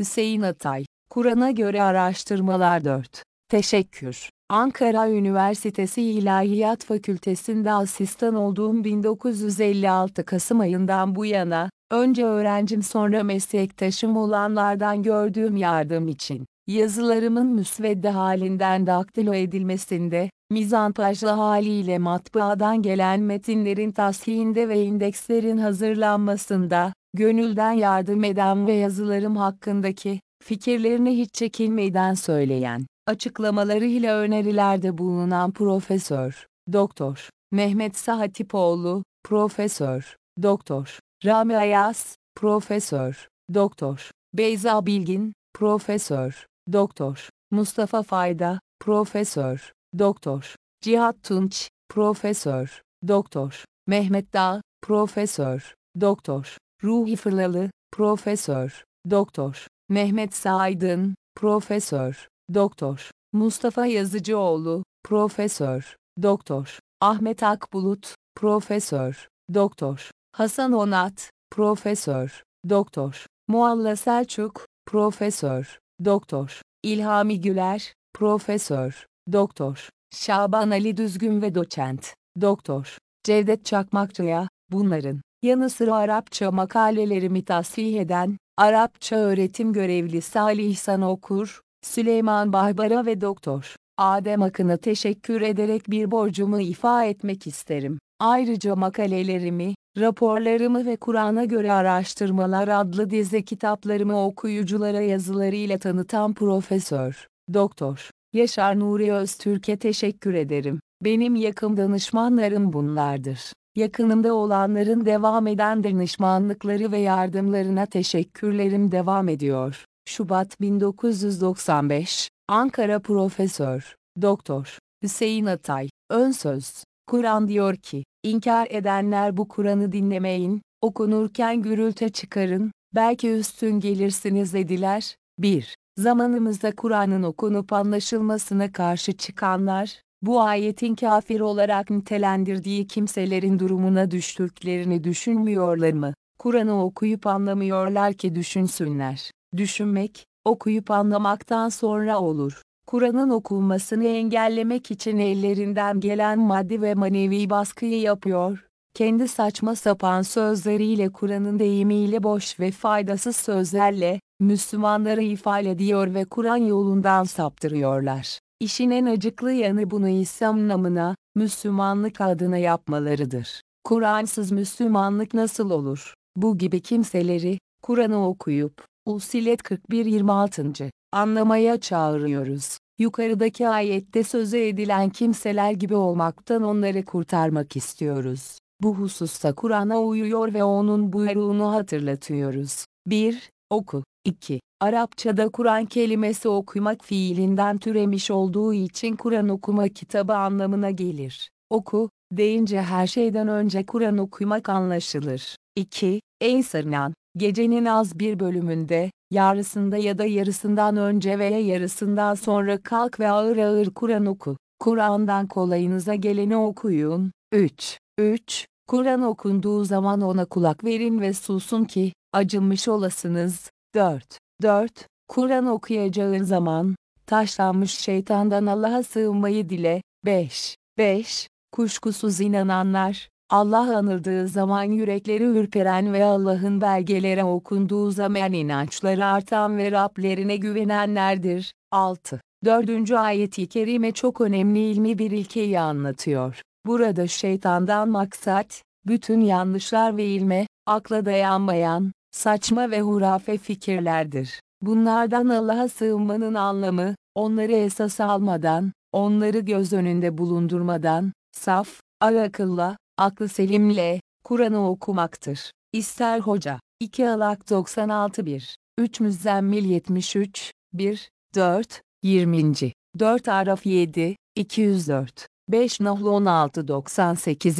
Hüseyin Atay. Kur'an'a göre araştırmalar 4. Teşekkür. Ankara Üniversitesi İlahiyat Fakültesinde asistan olduğum 1956 Kasım ayından bu yana, önce öğrencim sonra meslektaşım olanlardan gördüğüm yardım için, yazılarımın müsvedde halinden daktilo edilmesinde, mizanpajlı haliyle matbaadan gelen metinlerin tasihinde ve indekslerin hazırlanmasında, gönülden yardım eden ve yazılarım hakkındaki, fikirlerini hiç çekinmeden söyleyen, açıklamalarıyla önerilerde bulunan Profesör, Doktor, Mehmet Sahatipoğlu, Profesör, Doktor, Rami Ayaz, Profesör, Doktor, Beyza Bilgin, Profesör, Doktor, Mustafa Fayda, Profesör, Doktor, Cihat Tunç, Profesör, Doktor, Mehmet Dağ, Profesör, Doktor, Ruhi Fırlalı, Profesör, Doktor, Mehmet Saydın, Profesör, Doktor, Mustafa Yazıcıoğlu, Profesör, Doktor, Ahmet Akbulut, Profesör, Doktor, Hasan Onat, Profesör, Doktor, Mualla Selçuk, Profesör, Doktor, İlhami Güler, Profesör, Doktor, Şaban Ali Düzgün ve Doçent, Doktor, Cevdet Çakmakçı'ya, bunların yanı sıra Arapça makalelerimi tasfih eden, Arapça öğretim görevlisi Ali İhsan Okur, Süleyman Bahbara ve Doktor Adem Akın'a teşekkür ederek bir borcumu ifa etmek isterim. Ayrıca makalelerimi, raporlarımı ve Kur'an'a göre araştırmalar adlı dizi kitaplarımı okuyuculara yazılarıyla tanıtan Profesör Doktor Yaşar Nuri Öztürk'e teşekkür ederim. Benim yakın danışmanlarım bunlardır. Yakınımda olanların devam eden danışmanlıkları ve yardımlarına teşekkürlerim devam ediyor. Şubat 1995, Ankara Profesör, Doktor, Hüseyin Atay, Ön Söz, Kur'an diyor ki, inkar edenler bu Kur'an'ı dinlemeyin, okunurken gürültü çıkarın, belki üstün gelirsiniz dediler. 1. Zamanımızda Kur'an'ın okunup anlaşılmasına karşı çıkanlar, bu ayetin kafir olarak nitelendirdiği kimselerin durumuna düştüklerini düşünmüyorlar mı? Kur'an'ı okuyup anlamıyorlar ki düşünsünler. Düşünmek, okuyup anlamaktan sonra olur. Kur'an'ın okunmasını engellemek için ellerinden gelen maddi ve manevi baskıyı yapıyor. Kendi saçma sapan sözleriyle Kur'an'ın deyimiyle boş ve faydasız sözlerle, Müslümanları ifade ediyor ve Kur'an yolundan saptırıyorlar. İşin en acıklı yanı bunu İslam namına, Müslümanlık adına yapmalarıdır. Kur'ansız Müslümanlık nasıl olur? Bu gibi kimseleri, Kur'an'ı okuyup, Usilet 41-26. anlamaya çağırıyoruz. Yukarıdaki ayette söze edilen kimseler gibi olmaktan onları kurtarmak istiyoruz. Bu hususta Kur'an'a uyuyor ve onun buyruğunu hatırlatıyoruz. 1. Oku. 2. Arapçada Kur'an kelimesi okumak fiilinden türemiş olduğu için Kur'an okuma kitabı anlamına gelir. Oku, deyince her şeyden önce Kur'an okumak anlaşılır. 2. Ey sarınan, gecenin az bir bölümünde, yarısında ya da yarısından önce veya yarısından sonra kalk ve ağır ağır Kur'an oku. Kur'an'dan kolayınıza geleni okuyun. 3. 3. Kur'an okunduğu zaman ona kulak verin ve susun ki, acınmış olasınız. 4. 4. Kur'an okuyacağın zaman, taşlanmış şeytandan Allah'a sığınmayı dile. 5. 5. Kuşkusuz inananlar, Allah anıldığı zaman yürekleri ürperen ve Allah'ın belgelere okunduğu zaman inançları artan ve Rablerine güvenenlerdir. 6. Dördüncü ayeti kerime çok önemli ilmi bir ilkeyi anlatıyor. Burada şeytandan maksat, bütün yanlışlar ve ilme, akla dayanmayan, saçma ve hurafe fikirlerdir. Bunlardan Allah'a sığınmanın anlamı, onları esas almadan, onları göz önünde bulundurmadan, saf, akılla, aklı selimle, Kur'an'ı okumaktır. İster hoca, 2 Alak 96 1, 3 Müzzemmil 73, 1, 4, 20. 4 Araf 7, 204, 5 Nahl 16 98.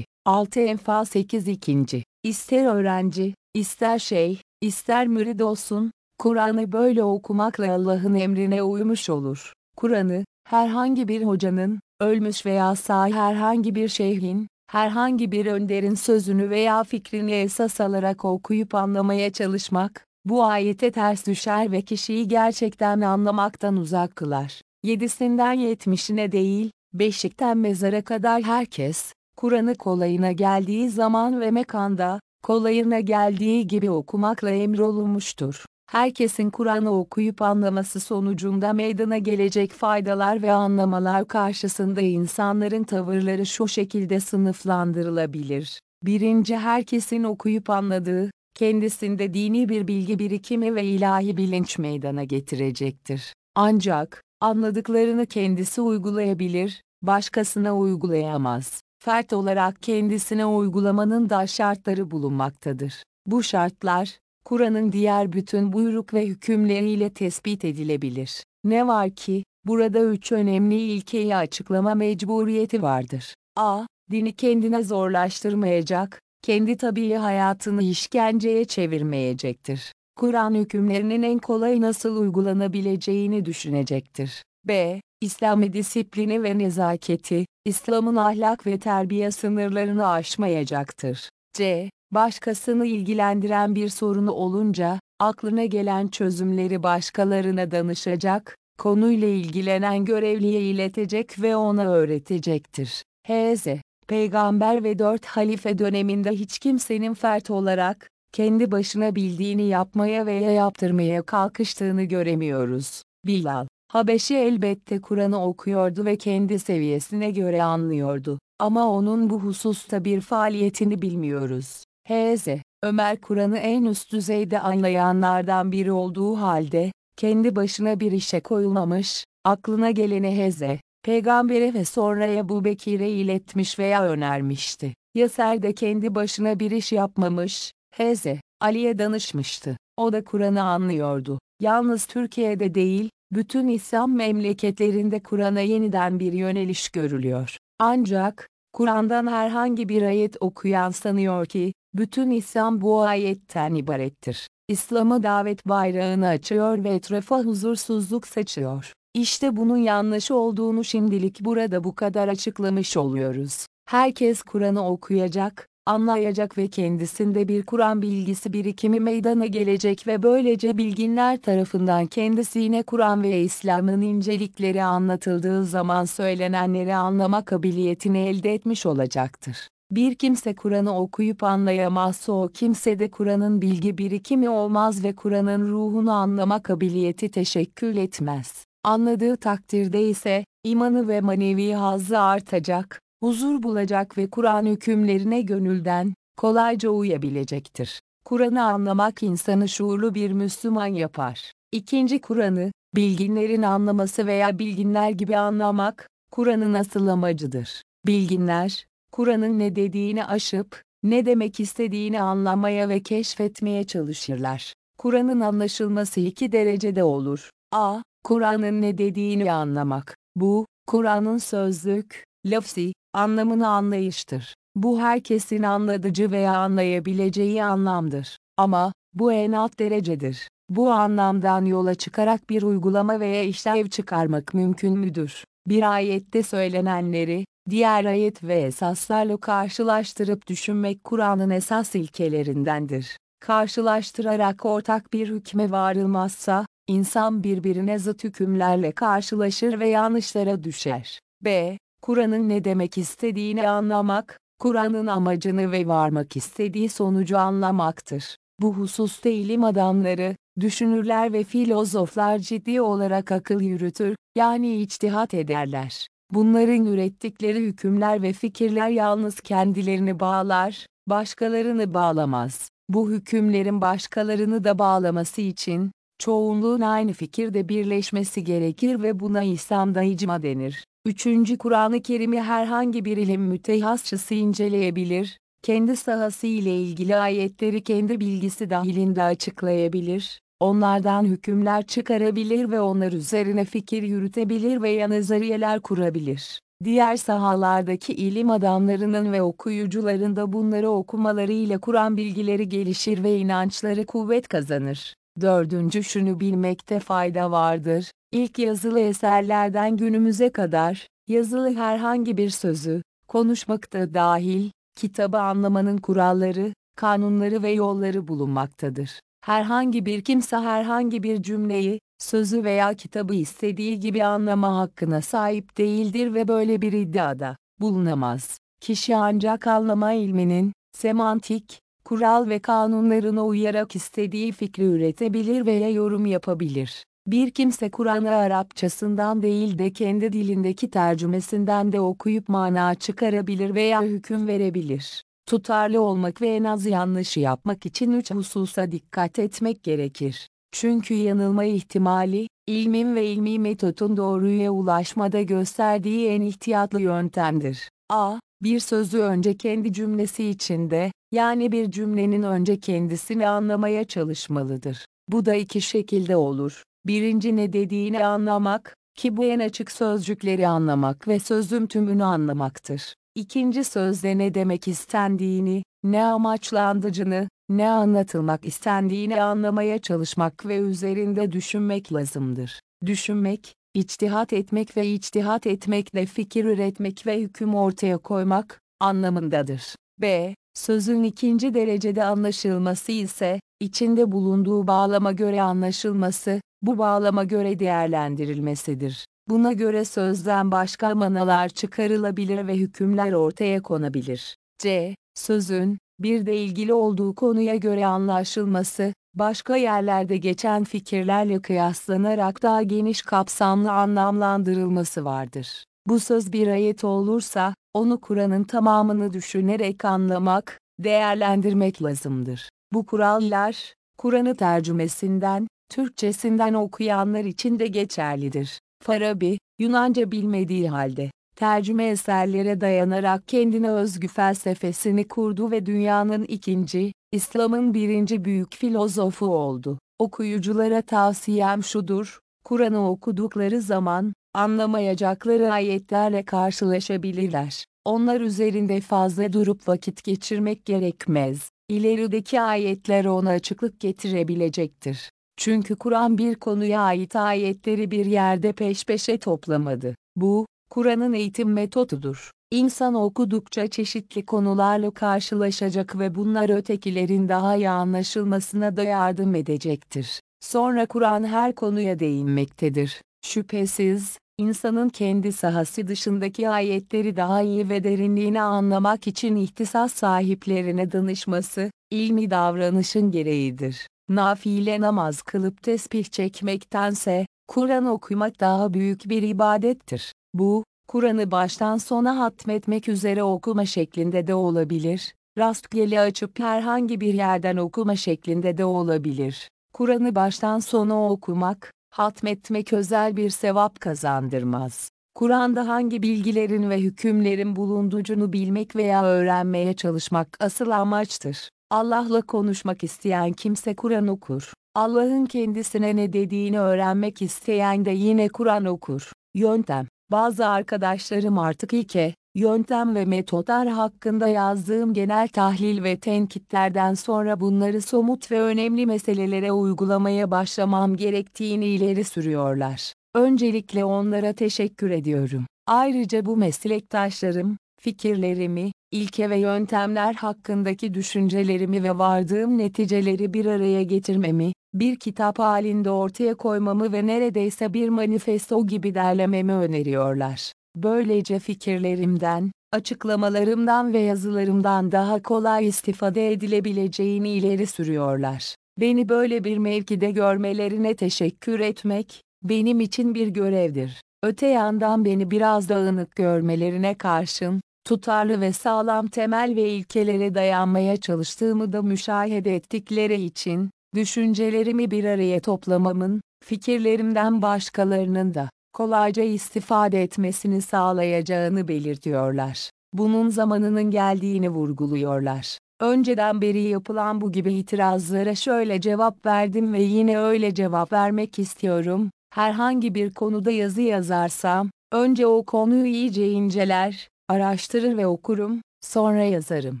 6 Enfal 8 2. İster öğrenci, ister şey, ister mürid olsun, Kur'an'ı böyle okumakla Allah'ın emrine uymuş olur. Kur'an'ı, herhangi bir hocanın, ölmüş veya sağ herhangi bir şeyhin, herhangi bir önderin sözünü veya fikrini esas alarak okuyup anlamaya çalışmak, bu ayete ters düşer ve kişiyi gerçekten anlamaktan uzak kılar. Yedisinden yetmişine değil, beşikten mezara kadar herkes, Kur'an'ı kolayına geldiği zaman ve mekanda, kolayına geldiği gibi okumakla emrolunmuştur. Herkesin Kur'an'ı okuyup anlaması sonucunda meydana gelecek faydalar ve anlamalar karşısında insanların tavırları şu şekilde sınıflandırılabilir. Birinci herkesin okuyup anladığı, kendisinde dini bir bilgi birikimi ve ilahi bilinç meydana getirecektir. Ancak, anladıklarını kendisi uygulayabilir, başkasına uygulayamaz. Fert olarak kendisine uygulamanın da şartları bulunmaktadır. Bu şartlar, Kur'an'ın diğer bütün buyruk ve hükümleriyle tespit edilebilir. Ne var ki, burada üç önemli ilkeyi açıklama mecburiyeti vardır. a. Dini kendine zorlaştırmayacak, kendi tabii hayatını işkenceye çevirmeyecektir. Kur'an hükümlerinin en kolay nasıl uygulanabileceğini düşünecektir. B. İslami disiplini ve nezaketi, İslam'ın ahlak ve terbiye sınırlarını aşmayacaktır. C. Başkasını ilgilendiren bir sorunu olunca, aklına gelen çözümleri başkalarına danışacak, konuyla ilgilenen görevliye iletecek ve ona öğretecektir. H.Z. Peygamber ve dört halife döneminde hiç kimsenin fert olarak, kendi başına bildiğini yapmaya veya yaptırmaya kalkıştığını göremiyoruz. Bilal, Habeşi elbette Kur'an'ı okuyordu ve kendi seviyesine göre anlıyordu. Ama onun bu hususta bir faaliyetini bilmiyoruz. H.Z. Ömer Kur'an'ı en üst düzeyde anlayanlardan biri olduğu halde, kendi başına bir işe koyulmamış, aklına geleni H.Z. Peygambere ve sonra Ebu Bekir'e iletmiş veya önermişti. Yaser de kendi başına bir iş yapmamış, H.Z. Ali'ye danışmıştı. O da Kur'an'ı anlıyordu. Yalnız Türkiye'de değil, bütün İslam memleketlerinde Kur'an'a yeniden bir yöneliş görülüyor. Ancak, Kur'an'dan herhangi bir ayet okuyan sanıyor ki, bütün İslam bu ayetten ibarettir. İslam'a davet bayrağını açıyor ve etrafa huzursuzluk saçıyor. İşte bunun yanlış olduğunu şimdilik burada bu kadar açıklamış oluyoruz. Herkes Kur'an'ı okuyacak, anlayacak ve kendisinde bir Kur'an bilgisi birikimi meydana gelecek ve böylece bilginler tarafından kendisine Kur'an ve İslam'ın incelikleri anlatıldığı zaman söylenenleri anlama kabiliyetini elde etmiş olacaktır. Bir kimse Kur'an'ı okuyup anlayamazsa o kimse de Kur'an'ın bilgi birikimi olmaz ve Kur'an'ın ruhunu anlama kabiliyeti teşekkül etmez. Anladığı takdirde ise, imanı ve manevi hazzı artacak, huzur bulacak ve Kur'an hükümlerine gönülden, kolayca uyabilecektir. Kur'an'ı anlamak insanı şuurlu bir Müslüman yapar. İkinci Kur'an'ı, bilginlerin anlaması veya bilginler gibi anlamak, Kur'an'ın asıl amacıdır. Bilginler, Kur'an'ın ne dediğini aşıp, ne demek istediğini anlamaya ve keşfetmeye çalışırlar. Kur'an'ın anlaşılması iki derecede olur. a. Kur'an'ın ne dediğini anlamak. Bu, Kur'an'ın sözlük, lafzi, anlamını anlayıştır. Bu herkesin anladıcı veya anlayabileceği anlamdır. Ama, bu en alt derecedir. Bu anlamdan yola çıkarak bir uygulama veya işlev çıkarmak mümkün müdür? Bir ayette söylenenleri, diğer ayet ve esaslarla karşılaştırıp düşünmek Kur'an'ın esas ilkelerindendir. Karşılaştırarak ortak bir hükme varılmazsa, insan birbirine zıt hükümlerle karşılaşır ve yanlışlara düşer. B. Kur'an'ın ne demek istediğini anlamak, Kur'an'ın amacını ve varmak istediği sonucu anlamaktır. Bu hususta ilim adamları, düşünürler ve filozoflar ciddi olarak akıl yürütür, yani içtihat ederler. Bunların ürettikleri hükümler ve fikirler yalnız kendilerini bağlar, başkalarını bağlamaz. Bu hükümlerin başkalarını da bağlaması için, çoğunluğun aynı fikirde birleşmesi gerekir ve buna İslam'da icma denir. Üçüncü Kur'an-ı Kerim'i herhangi bir ilim mütehassısı inceleyebilir, kendi sahası ile ilgili ayetleri kendi bilgisi dahilinde açıklayabilir, onlardan hükümler çıkarabilir ve onlar üzerine fikir yürütebilir veya nazariyeler kurabilir. Diğer sahalardaki ilim adamlarının ve okuyucuların da bunları okumalarıyla Kur'an bilgileri gelişir ve inançları kuvvet kazanır. Dördüncü şunu bilmekte fayda vardır. İlk yazılı eserlerden günümüze kadar, yazılı herhangi bir sözü, konuşmakta dahil, kitabı anlamanın kuralları, kanunları ve yolları bulunmaktadır. Herhangi bir kimse herhangi bir cümleyi, sözü veya kitabı istediği gibi anlama hakkına sahip değildir ve böyle bir iddiada bulunamaz. Kişi ancak anlama ilminin, semantik, kural ve kanunlarına uyarak istediği fikri üretebilir veya yorum yapabilir. Bir kimse Kur'an'ı Arapçasından değil de kendi dilindeki tercümesinden de okuyup mana çıkarabilir veya hüküm verebilir. Tutarlı olmak ve en az yanlışı yapmak için üç hususa dikkat etmek gerekir. Çünkü yanılma ihtimali, ilmin ve ilmi metotun doğruya ulaşmada gösterdiği en ihtiyatlı yöntemdir. A. Bir sözü önce kendi cümlesi içinde, yani bir cümlenin önce kendisini anlamaya çalışmalıdır. Bu da iki şekilde olur. Birinci ne dediğini anlamak, ki bu en açık sözcükleri anlamak ve sözüm tümünü anlamaktır. İkinci sözde ne demek istendiğini, ne amaçlandığını, ne anlatılmak istendiğini anlamaya çalışmak ve üzerinde düşünmek lazımdır. Düşünmek, içtihat etmek ve içtihat etmekle fikir üretmek ve hüküm ortaya koymak anlamındadır. B. Sözün ikinci derecede anlaşılması ise, içinde bulunduğu bağlama göre anlaşılması, bu bağlama göre değerlendirilmesidir. Buna göre sözden başka manalar çıkarılabilir ve hükümler ortaya konabilir. C. Sözün, bir de ilgili olduğu konuya göre anlaşılması, başka yerlerde geçen fikirlerle kıyaslanarak daha geniş kapsamlı anlamlandırılması vardır. Bu söz bir ayet olursa, onu Kur'an'ın tamamını düşünerek anlamak, değerlendirmek lazımdır. Bu kurallar, Kur'an'ı tercümesinden, Türkçesinden okuyanlar için de geçerlidir. Farabi, Yunanca bilmediği halde, tercüme eserlere dayanarak kendine özgü felsefesini kurdu ve dünyanın ikinci, İslam'ın birinci büyük filozofu oldu. Okuyuculara tavsiyem şudur, Kur'an'ı okudukları zaman, anlamayacakları ayetlerle karşılaşabilirler. Onlar üzerinde fazla durup vakit geçirmek gerekmez. İlerideki ayetler ona açıklık getirebilecektir. Çünkü Kur'an bir konuya ait ayetleri bir yerde peş peşe toplamadı. Bu, Kur'an'ın eğitim metodudur. İnsan okudukça çeşitli konularla karşılaşacak ve bunlar ötekilerin daha iyi anlaşılmasına da yardım edecektir. Sonra Kur'an her konuya değinmektedir. Şüphesiz, insanın kendi sahası dışındaki ayetleri daha iyi ve derinliğine anlamak için ihtisas sahiplerine danışması, ilmi davranışın gereğidir. Nafile namaz kılıp tesbih çekmektense, Kur'an okumak daha büyük bir ibadettir. Bu, Kur'an'ı baştan sona hatmetmek üzere okuma şeklinde de olabilir, rastgele açıp herhangi bir yerden okuma şeklinde de olabilir. Kur'an'ı baştan sona okumak, hatmetmek özel bir sevap kazandırmaz. Kur'an'da hangi bilgilerin ve hükümlerin bulunduğunu bilmek veya öğrenmeye çalışmak asıl amaçtır. Allah'la konuşmak isteyen kimse Kur'an okur. Allah'ın kendisine ne dediğini öğrenmek isteyen de yine Kur'an okur. Yöntem Bazı arkadaşlarım artık ilke, yöntem ve metotlar hakkında yazdığım genel tahlil ve tenkitlerden sonra bunları somut ve önemli meselelere uygulamaya başlamam gerektiğini ileri sürüyorlar. Öncelikle onlara teşekkür ediyorum. Ayrıca bu meslektaşlarım, fikirlerimi, ilke ve yöntemler hakkındaki düşüncelerimi ve vardığım neticeleri bir araya getirmemi, bir kitap halinde ortaya koymamı ve neredeyse bir manifesto gibi derlememi öneriyorlar. Böylece fikirlerimden, açıklamalarımdan ve yazılarımdan daha kolay istifade edilebileceğini ileri sürüyorlar. Beni böyle bir mevkide görmelerine teşekkür etmek, benim için bir görevdir. Öte yandan beni biraz dağınık görmelerine karşın, tutarlı ve sağlam temel ve ilkelere dayanmaya çalıştığımı da müşahede ettikleri için, düşüncelerimi bir araya toplamamın, fikirlerimden başkalarının da kolayca istifade etmesini sağlayacağını belirtiyorlar. Bunun zamanının geldiğini vurguluyorlar. Önceden beri yapılan bu gibi itirazlara şöyle cevap verdim ve yine öyle cevap vermek istiyorum. Herhangi bir konuda yazı yazarsam, önce o konuyu iyice inceler, araştırır ve okurum, sonra yazarım.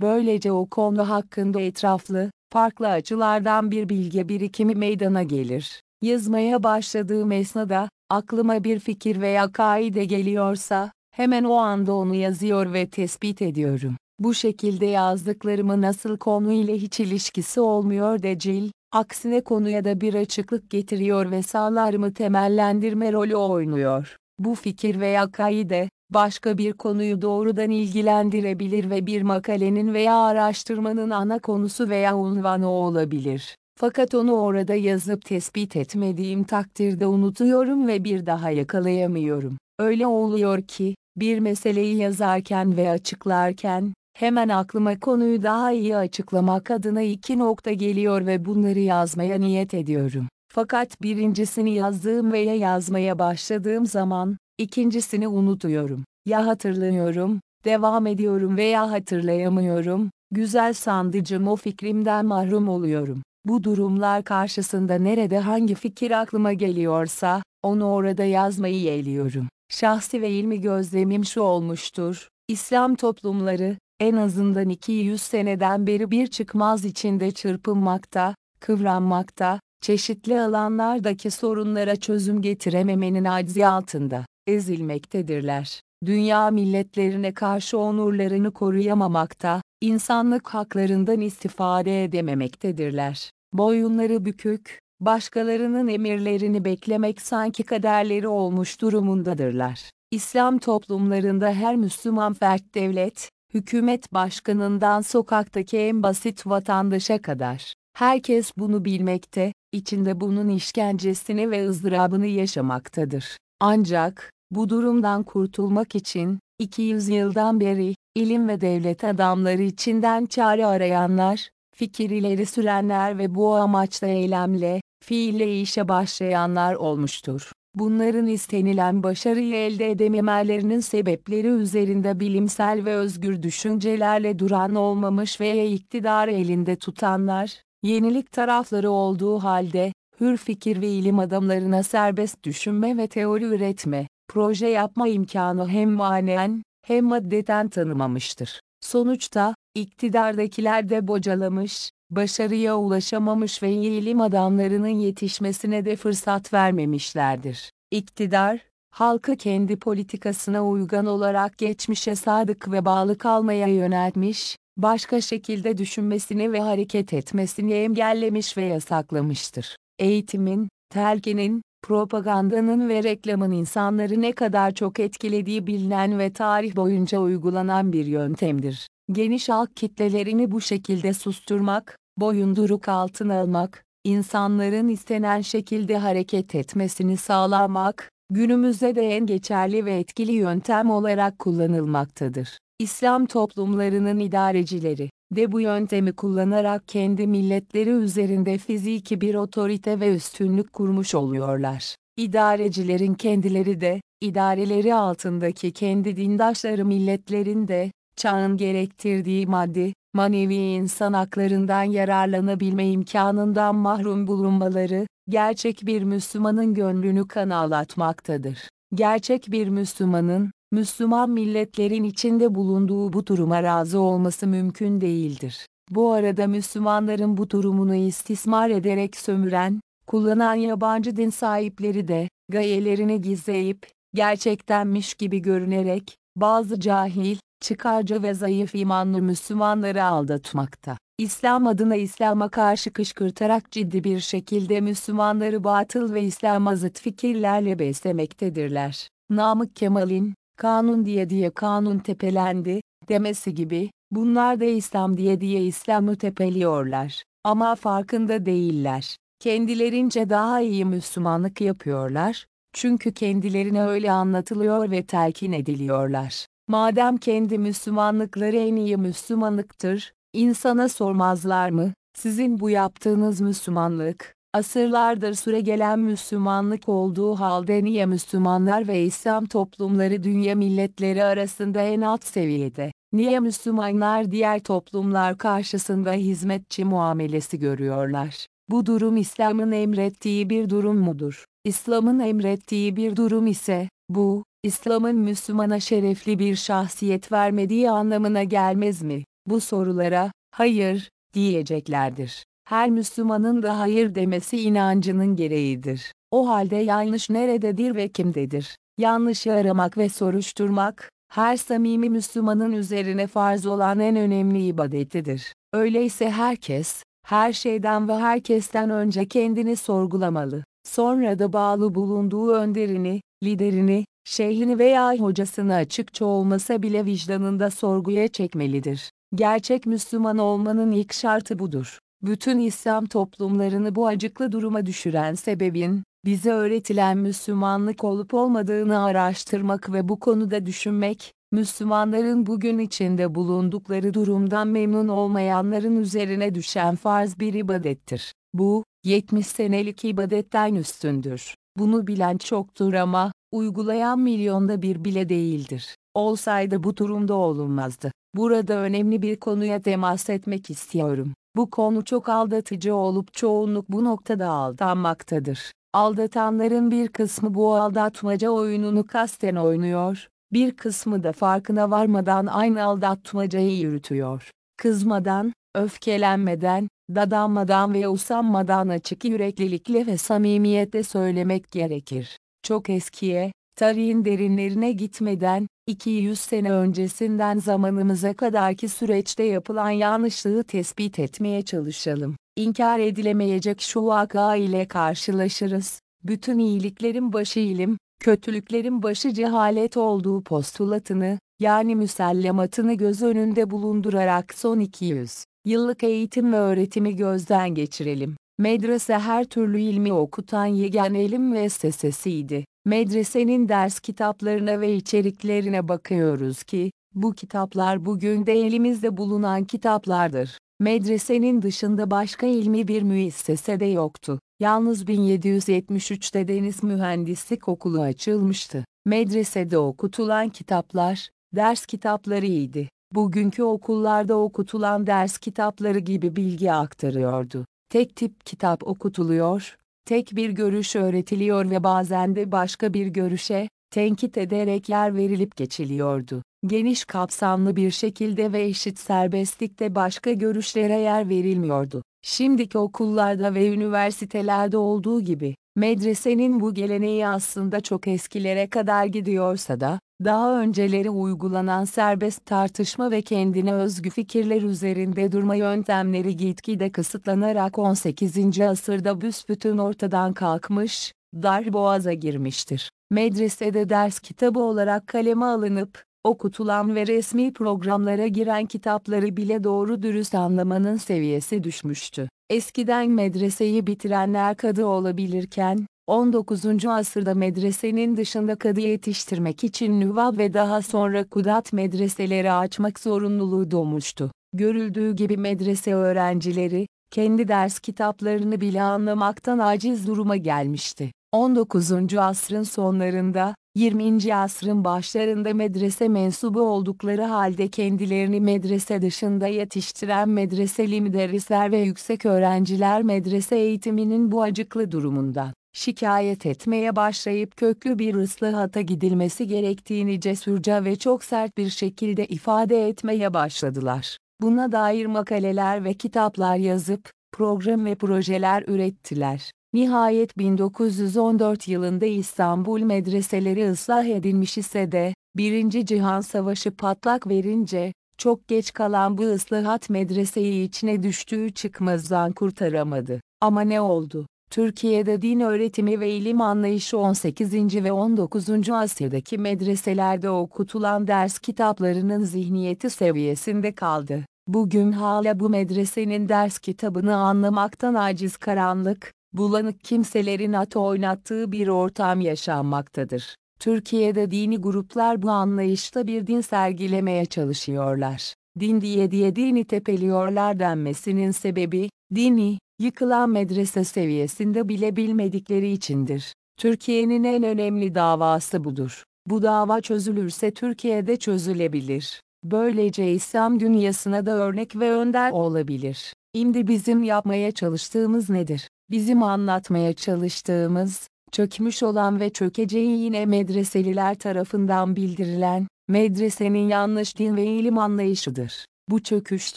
Böylece o konu hakkında etraflı, farklı açılardan bir bilgi birikimi meydana gelir. Yazmaya başladığım esnada, aklıma bir fikir veya kaide geliyorsa, hemen o anda onu yazıyor ve tespit ediyorum. Bu şekilde yazdıklarımı nasıl konuyla hiç ilişkisi olmuyor decil, aksine konuya da bir açıklık getiriyor ve sağlarımı temellendirme rolü oynuyor. Bu fikir veya kaide, başka bir konuyu doğrudan ilgilendirebilir ve bir makalenin veya araştırmanın ana konusu veya unvanı olabilir. Fakat onu orada yazıp tespit etmediğim takdirde unutuyorum ve bir daha yakalayamıyorum. Öyle oluyor ki, bir meseleyi yazarken ve açıklarken, hemen aklıma konuyu daha iyi açıklamak adına iki nokta geliyor ve bunları yazmaya niyet ediyorum. Fakat birincisini yazdığım veya yazmaya başladığım zaman, ikincisini unutuyorum. Ya hatırlıyorum, devam ediyorum veya hatırlayamıyorum, güzel sandıcım o fikrimden mahrum oluyorum. Bu durumlar karşısında nerede hangi fikir aklıma geliyorsa, onu orada yazmayı yeğliyorum. Şahsi ve ilmi gözlemim şu olmuştur, İslam toplumları, en azından 200 seneden beri bir çıkmaz içinde çırpınmakta, kıvranmakta, çeşitli alanlardaki sorunlara çözüm getirememenin aczi altında ezilmektedirler. Dünya milletlerine karşı onurlarını koruyamamakta, insanlık haklarından istifade edememektedirler. Boyunları bükük, başkalarının emirlerini beklemek sanki kaderleri olmuş durumundadırlar. İslam toplumlarında her Müslüman fert devlet, hükümet başkanından sokaktaki en basit vatandaşa kadar, herkes bunu bilmekte, içinde bunun işkencesini ve ızdırabını yaşamaktadır. Ancak, bu durumdan kurtulmak için, 200 yıldan beri, ilim ve devlet adamları içinden çare arayanlar, fikir ileri sürenler ve bu amaçla eylemle, fiille işe başlayanlar olmuştur. Bunların istenilen başarıyı elde edememelerinin sebepleri üzerinde bilimsel ve özgür düşüncelerle duran olmamış veya iktidarı elinde tutanlar, yenilik tarafları olduğu halde, hür fikir ve ilim adamlarına serbest düşünme ve teori üretme, proje yapma imkanı hem manen, hem maddeten tanımamıştır. Sonuçta, iktidardakiler de bocalamış, başarıya ulaşamamış ve ilim adamlarının yetişmesine de fırsat vermemişlerdir. İktidar, halkı kendi politikasına uygun olarak geçmişe sadık ve bağlı kalmaya yöneltmiş, başka şekilde düşünmesini ve hareket etmesini engellemiş ve yasaklamıştır. Eğitimin, telkinin, propagandanın ve reklamın insanları ne kadar çok etkilediği bilinen ve tarih boyunca uygulanan bir yöntemdir. Geniş halk kitlelerini bu şekilde susturmak, boyunduruk altına almak, insanların istenen şekilde hareket etmesini sağlamak, günümüzde de en geçerli ve etkili yöntem olarak kullanılmaktadır. İslam toplumlarının idarecileri de bu yöntemi kullanarak kendi milletleri üzerinde fiziki bir otorite ve üstünlük kurmuş oluyorlar. İdarecilerin kendileri de, idareleri altındaki kendi dindaşları milletlerin de, çağın gerektirdiği maddi, manevi insan haklarından yararlanabilme imkanından mahrum bulunmaları, gerçek bir Müslümanın gönlünü kan ağlatmaktadır. Gerçek bir Müslümanın, Müslüman milletlerin içinde bulunduğu bu duruma razı olması mümkün değildir. Bu arada Müslümanların bu durumunu istismar ederek sömüren, kullanan yabancı din sahipleri de, gayelerini gizleyip, gerçektenmiş gibi görünerek, bazı cahil, çıkarcı ve zayıf imanlı Müslümanları aldatmakta. İslam adına İslam'a karşı kışkırtarak ciddi bir şekilde Müslümanları batıl ve İslam'a zıt fikirlerle beslemektedirler. Namık Kemal'in, kanun diye diye kanun tepelendi, demesi gibi, bunlar da İslam diye diye İslam'ı tepeliyorlar. Ama farkında değiller. Kendilerince daha iyi Müslümanlık yapıyorlar, çünkü kendilerine öyle anlatılıyor ve telkin ediliyorlar. Madem kendi Müslümanlıkları en iyi Müslümanlıktır, insana sormazlar mı, sizin bu yaptığınız Müslümanlık, asırlardır süre gelen Müslümanlık olduğu halde niye Müslümanlar ve İslam toplumları dünya milletleri arasında en alt seviyede, niye Müslümanlar diğer toplumlar karşısında hizmetçi muamelesi görüyorlar? Bu durum İslam'ın emrettiği bir durum mudur? İslam'ın emrettiği bir durum ise, bu, İslam'ın Müslümana şerefli bir şahsiyet vermediği anlamına gelmez mi? Bu sorulara, hayır, diyeceklerdir. Her Müslümanın da hayır demesi inancının gereğidir. O halde yanlış nerededir ve kimdedir? Yanlışı aramak ve soruşturmak, her samimi Müslümanın üzerine farz olan en önemli ibadetidir. Öyleyse herkes, her şeyden ve herkesten önce kendini sorgulamalı. Sonra da bağlı bulunduğu önderini, liderini, şeyhini veya hocasını açıkça olmasa bile vicdanında sorguya çekmelidir. Gerçek Müslüman olmanın ilk şartı budur. Bütün İslam toplumlarını bu acıklı duruma düşüren sebebin, bize öğretilen Müslümanlık olup olmadığını araştırmak ve bu konuda düşünmek, Müslümanların bugün içinde bulundukları durumdan memnun olmayanların üzerine düşen farz bir ibadettir. Bu, 70 senelik ibadetten üstündür. Bunu bilen çoktur ama, uygulayan milyonda bir bile değildir. Olsaydı bu durumda olunmazdı. Burada önemli bir konuya temas etmek istiyorum. Bu konu çok aldatıcı olup çoğunluk bu noktada aldanmaktadır. Aldatanların bir kısmı bu aldatmaca oyununu kasten oynuyor, bir kısmı da farkına varmadan aynı aldatmacayı yürütüyor. Kızmadan, öfkelenmeden, dadanmadan ve usanmadan açık yüreklilikle ve samimiyetle söylemek gerekir. Çok eskiye, tarihin derinlerine gitmeden, 200 sene öncesinden zamanımıza kadarki süreçte yapılan yanlışlığı tespit etmeye çalışalım. İnkar edilemeyecek şu vaka ile karşılaşırız. Bütün iyiliklerin başı ilim, kötülüklerin başı cehalet olduğu postulatını, yani müsellematını göz önünde bulundurarak son 200 yıllık eğitim ve öğretimi gözden geçirelim. Medrese her türlü ilmi okutan yegane ilim müessesesiydi. Medresenin ders kitaplarına ve içeriklerine bakıyoruz ki, bu kitaplar bugün de elimizde bulunan kitaplardır. Medresenin dışında başka ilmi bir müessese de yoktu. Yalnız 1773'te Deniz Mühendislik Okulu açılmıştı. Medresede okutulan kitaplar, ders kitaplarıydı. Bugünkü okullarda okutulan ders kitapları gibi bilgi aktarıyordu. Tek tip kitap okutuluyor, tek bir görüş öğretiliyor ve bazen de başka bir görüşe, tenkit ederek yer verilip geçiliyordu. Geniş kapsamlı bir şekilde ve eşit serbestlikte başka görüşlere yer verilmiyordu. Şimdiki okullarda ve üniversitelerde olduğu gibi, medresenin bu geleneği aslında çok eskilere kadar gidiyorsa da, daha önceleri uygulanan serbest tartışma ve kendine özgü fikirler üzerinde durma yöntemleri gitgide kısıtlanarak 18. asırda büsbütün ortadan kalkmış, dar boğaza girmiştir. Medresede ders kitabı olarak kaleme alınıp, okutulan ve resmi programlara giren kitapları bile doğru dürüst anlamanın seviyesi düşmüştü. Eskiden medreseyi bitirenler kadı olabilirken, 19. asırda medresenin dışında kadı yetiştirmek için nüva ve daha sonra kudat medreseleri açmak zorunluluğu doğmuştu. Görüldüğü gibi medrese öğrencileri, kendi ders kitaplarını bile anlamaktan aciz duruma gelmişti. 19. asrın sonlarında, 20. asrın başlarında medrese mensubu oldukları halde kendilerini medrese dışında yetiştiren medreseli müderrisler ve yüksek öğrenciler medrese eğitiminin bu acıklı durumundan şikayet etmeye başlayıp köklü bir ıslahata gidilmesi gerektiğini cesurca ve çok sert bir şekilde ifade etmeye başladılar. Buna dair makaleler ve kitaplar yazıp, program ve projeler ürettiler. Nihayet 1914 yılında İstanbul medreseleri ıslah edilmiş ise de, Birinci Cihan Savaşı patlak verince, çok geç kalan bu ıslahat medreseyi içine düştüğü çıkmazdan kurtaramadı. Ama ne oldu? Türkiye'de din öğretimi ve ilim anlayışı 18. ve 19. asırdaki medreselerde okutulan ders kitaplarının zihniyeti seviyesinde kaldı. Bugün hala bu medresenin ders kitabını anlamaktan aciz karanlık, bulanık kimselerin atı oynattığı bir ortam yaşanmaktadır. Türkiye'de dini gruplar bu anlayışta bir din sergilemeye çalışıyorlar. Din diye diye dini tepeliyorlar denmesinin sebebi, dini, yıkılan medrese seviyesinde bile bilmedikleri içindir. Türkiye'nin en önemli davası budur. Bu dava çözülürse Türkiye'de çözülebilir. Böylece İslam dünyasına da örnek ve önder olabilir. Şimdi bizim yapmaya çalıştığımız nedir? Bizim anlatmaya çalıştığımız, çökmüş olan ve çökeceği yine medreseliler tarafından bildirilen, medresenin yanlış din ve ilim anlayışıdır. Bu çöküş